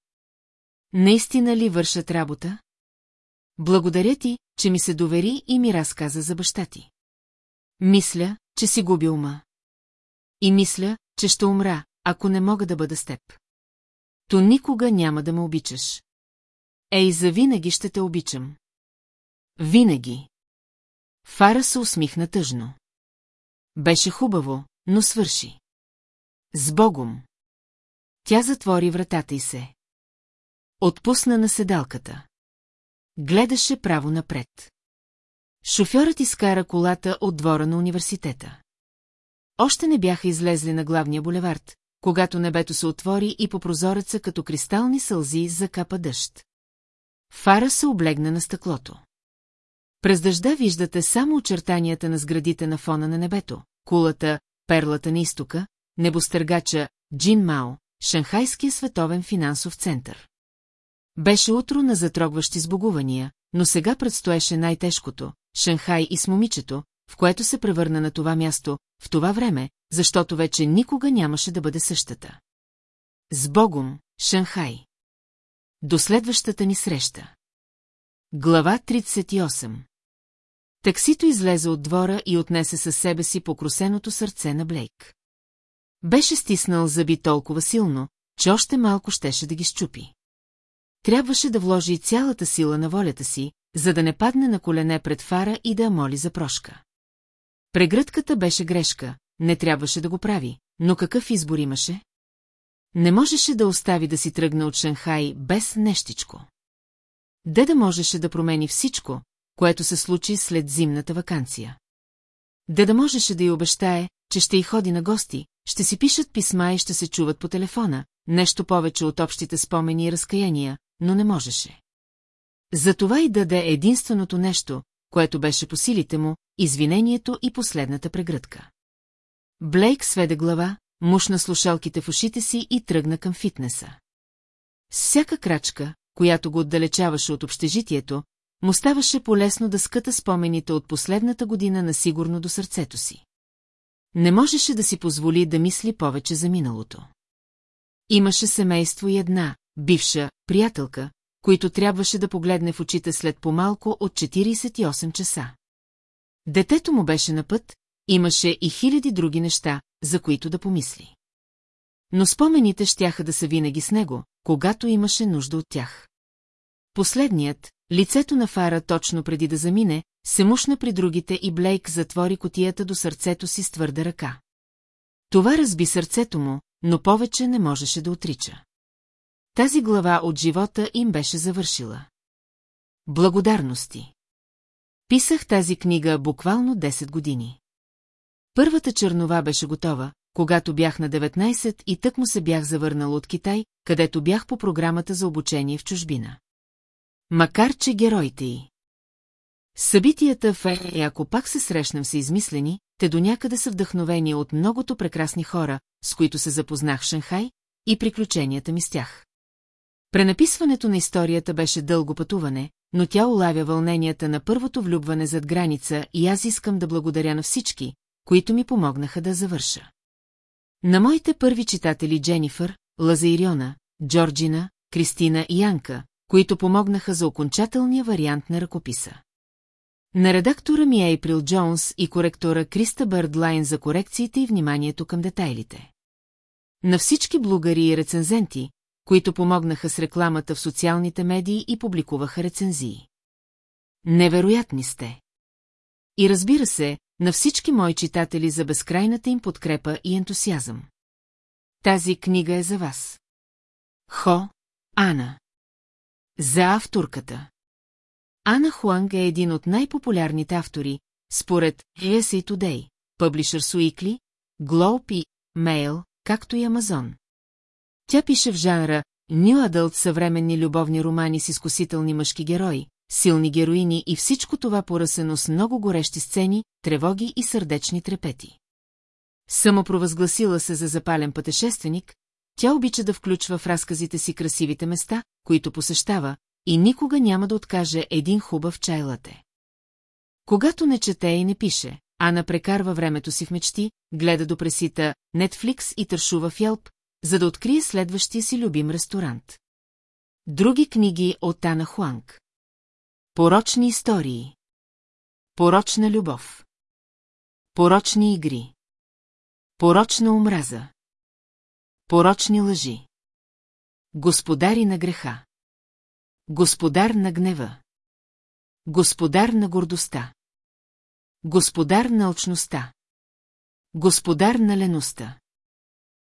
Наистина ли вършат работа? Благодаря ти, че ми се довери и ми разказа за баща ти. Мисля, че си губи ума. И мисля, че ще умра, ако не мога да бъда с теб. То никога няма да ме обичаш. Ей, завинаги ще те обичам. Винаги. Фара се усмихна тъжно. Беше хубаво, но свърши. С Богом. Тя затвори вратата и се. Отпусна на седалката. Гледаше право напред. Шофьорът изкара колата от двора на университета. Още не бяха излезли на главния булевард, когато небето се отвори и по прозореца като кристални сълзи закапа дъжд. Фара се облегна на стъклото. През дъжда виждате само очертанията на сградите на фона на небето, кулата, перлата на изтока, небостъргача, Джин Мао, Шанхайския световен финансов център. Беше утро на затрогващи сбогувания, но сега предстоеше най-тежкото – Шанхай и с момичето, в което се превърна на това място, в това време, защото вече никога нямаше да бъде същата. С Богом, Шанхай. До следващата ни среща. Глава 38 Таксито излезе от двора и отнесе със себе си покрусеното сърце на Блейк. Беше стиснал зъби толкова силно, че още малко щеше да ги щупи. Трябваше да вложи цялата сила на волята си, за да не падне на колене пред фара и да я моли за прошка. Прегръдката беше грешка, не трябваше да го прави, но какъв избор имаше? Не можеше да остави да си тръгне от Шанхай без нещичко. Деда можеше да промени всичко, което се случи след зимната вакансия. Деда можеше да й обещае, че ще й ходи на гости, ще си пишат писма и ще се чуват по телефона, нещо повече от общите спомени и разкаяния, но не можеше. Затова и даде единственото нещо, което беше по силите му, извинението и последната прегръдка. Блейк сведе глава, мушна слушалките в ушите си и тръгна към фитнеса. С всяка крачка, която го отдалечаваше от общежитието, му ставаше полезно да скъта спомените от последната година на сигурно до сърцето си. Не можеше да си позволи да мисли повече за миналото. Имаше семейство и една, бивша, приятелка, които трябваше да погледне в очите след по-малко от 48 часа. Детето му беше на път, имаше и хиляди други неща, за които да помисли. Но спомените щяха да са винаги с него, когато имаше нужда от тях. Последният, лицето на Фара точно преди да замине, се мушна при другите и Блейк затвори котията до сърцето си с твърда ръка. Това разби сърцето му, но повече не можеше да отрича. Тази глава от живота им беше завършила. Благодарности. Писах тази книга буквално 10 години. Първата чернова беше готова, когато бях на 19 и тък му се бях завърнал от Китай, където бях по програмата за обучение в чужбина. Макар, че героите й. Събитията в Е, ако пак се срещнем са измислени, те до някъде са вдъхновени от многото прекрасни хора, с които се запознах в Шанхай, и приключенията ми с тях. Пренаписването на историята беше дълго пътуване, но тя улавя вълненията на първото влюбване зад граница и аз искам да благодаря на всички, които ми помогнаха да завърша. На моите първи читатели Дженифър, Лазаириона, Джорджина, Кристина и Янка, които помогнаха за окончателния вариант на ръкописа. На редактора ми Ейприл Джонс и коректора Криста Бърдлайн за корекциите и вниманието към детайлите. На всички блугари и рецензенти, които помогнаха с рекламата в социалните медии и публикуваха рецензии. Невероятни сте! И разбира се, на всички мои читатели за безкрайната им подкрепа и ентусиазъм. Тази книга е за вас. Хо, Ана. За авторката. Ана Хуанг е един от най-популярните автори, според USA Today, Publishers Weekly, Globe и Mail, както и Амазон. Тя пише в жанра New Adult съвременни любовни романи с изкусителни мъжки герои, силни героини и всичко това поръсено с много горещи сцени, тревоги и сърдечни трепети. Самопровъзгласила се за запален пътешественик, Тя обича да включва в разказите си красивите места, които посещава, и никога няма да откаже един хубав чай лате. Когато не чете и не пише, Ана прекарва времето си в мечти, гледа до пресита Netflix и тършува в Yelp, за да открие следващия си любим ресторант. Други книги от Ана Хуанг. Порочни истории. Порочна любов. Порочни игри. Порочна омраза. Порочни лъжи. Господари на греха. Господар на гнева. Господар на гордостта. Господар на очността. Господар на леността.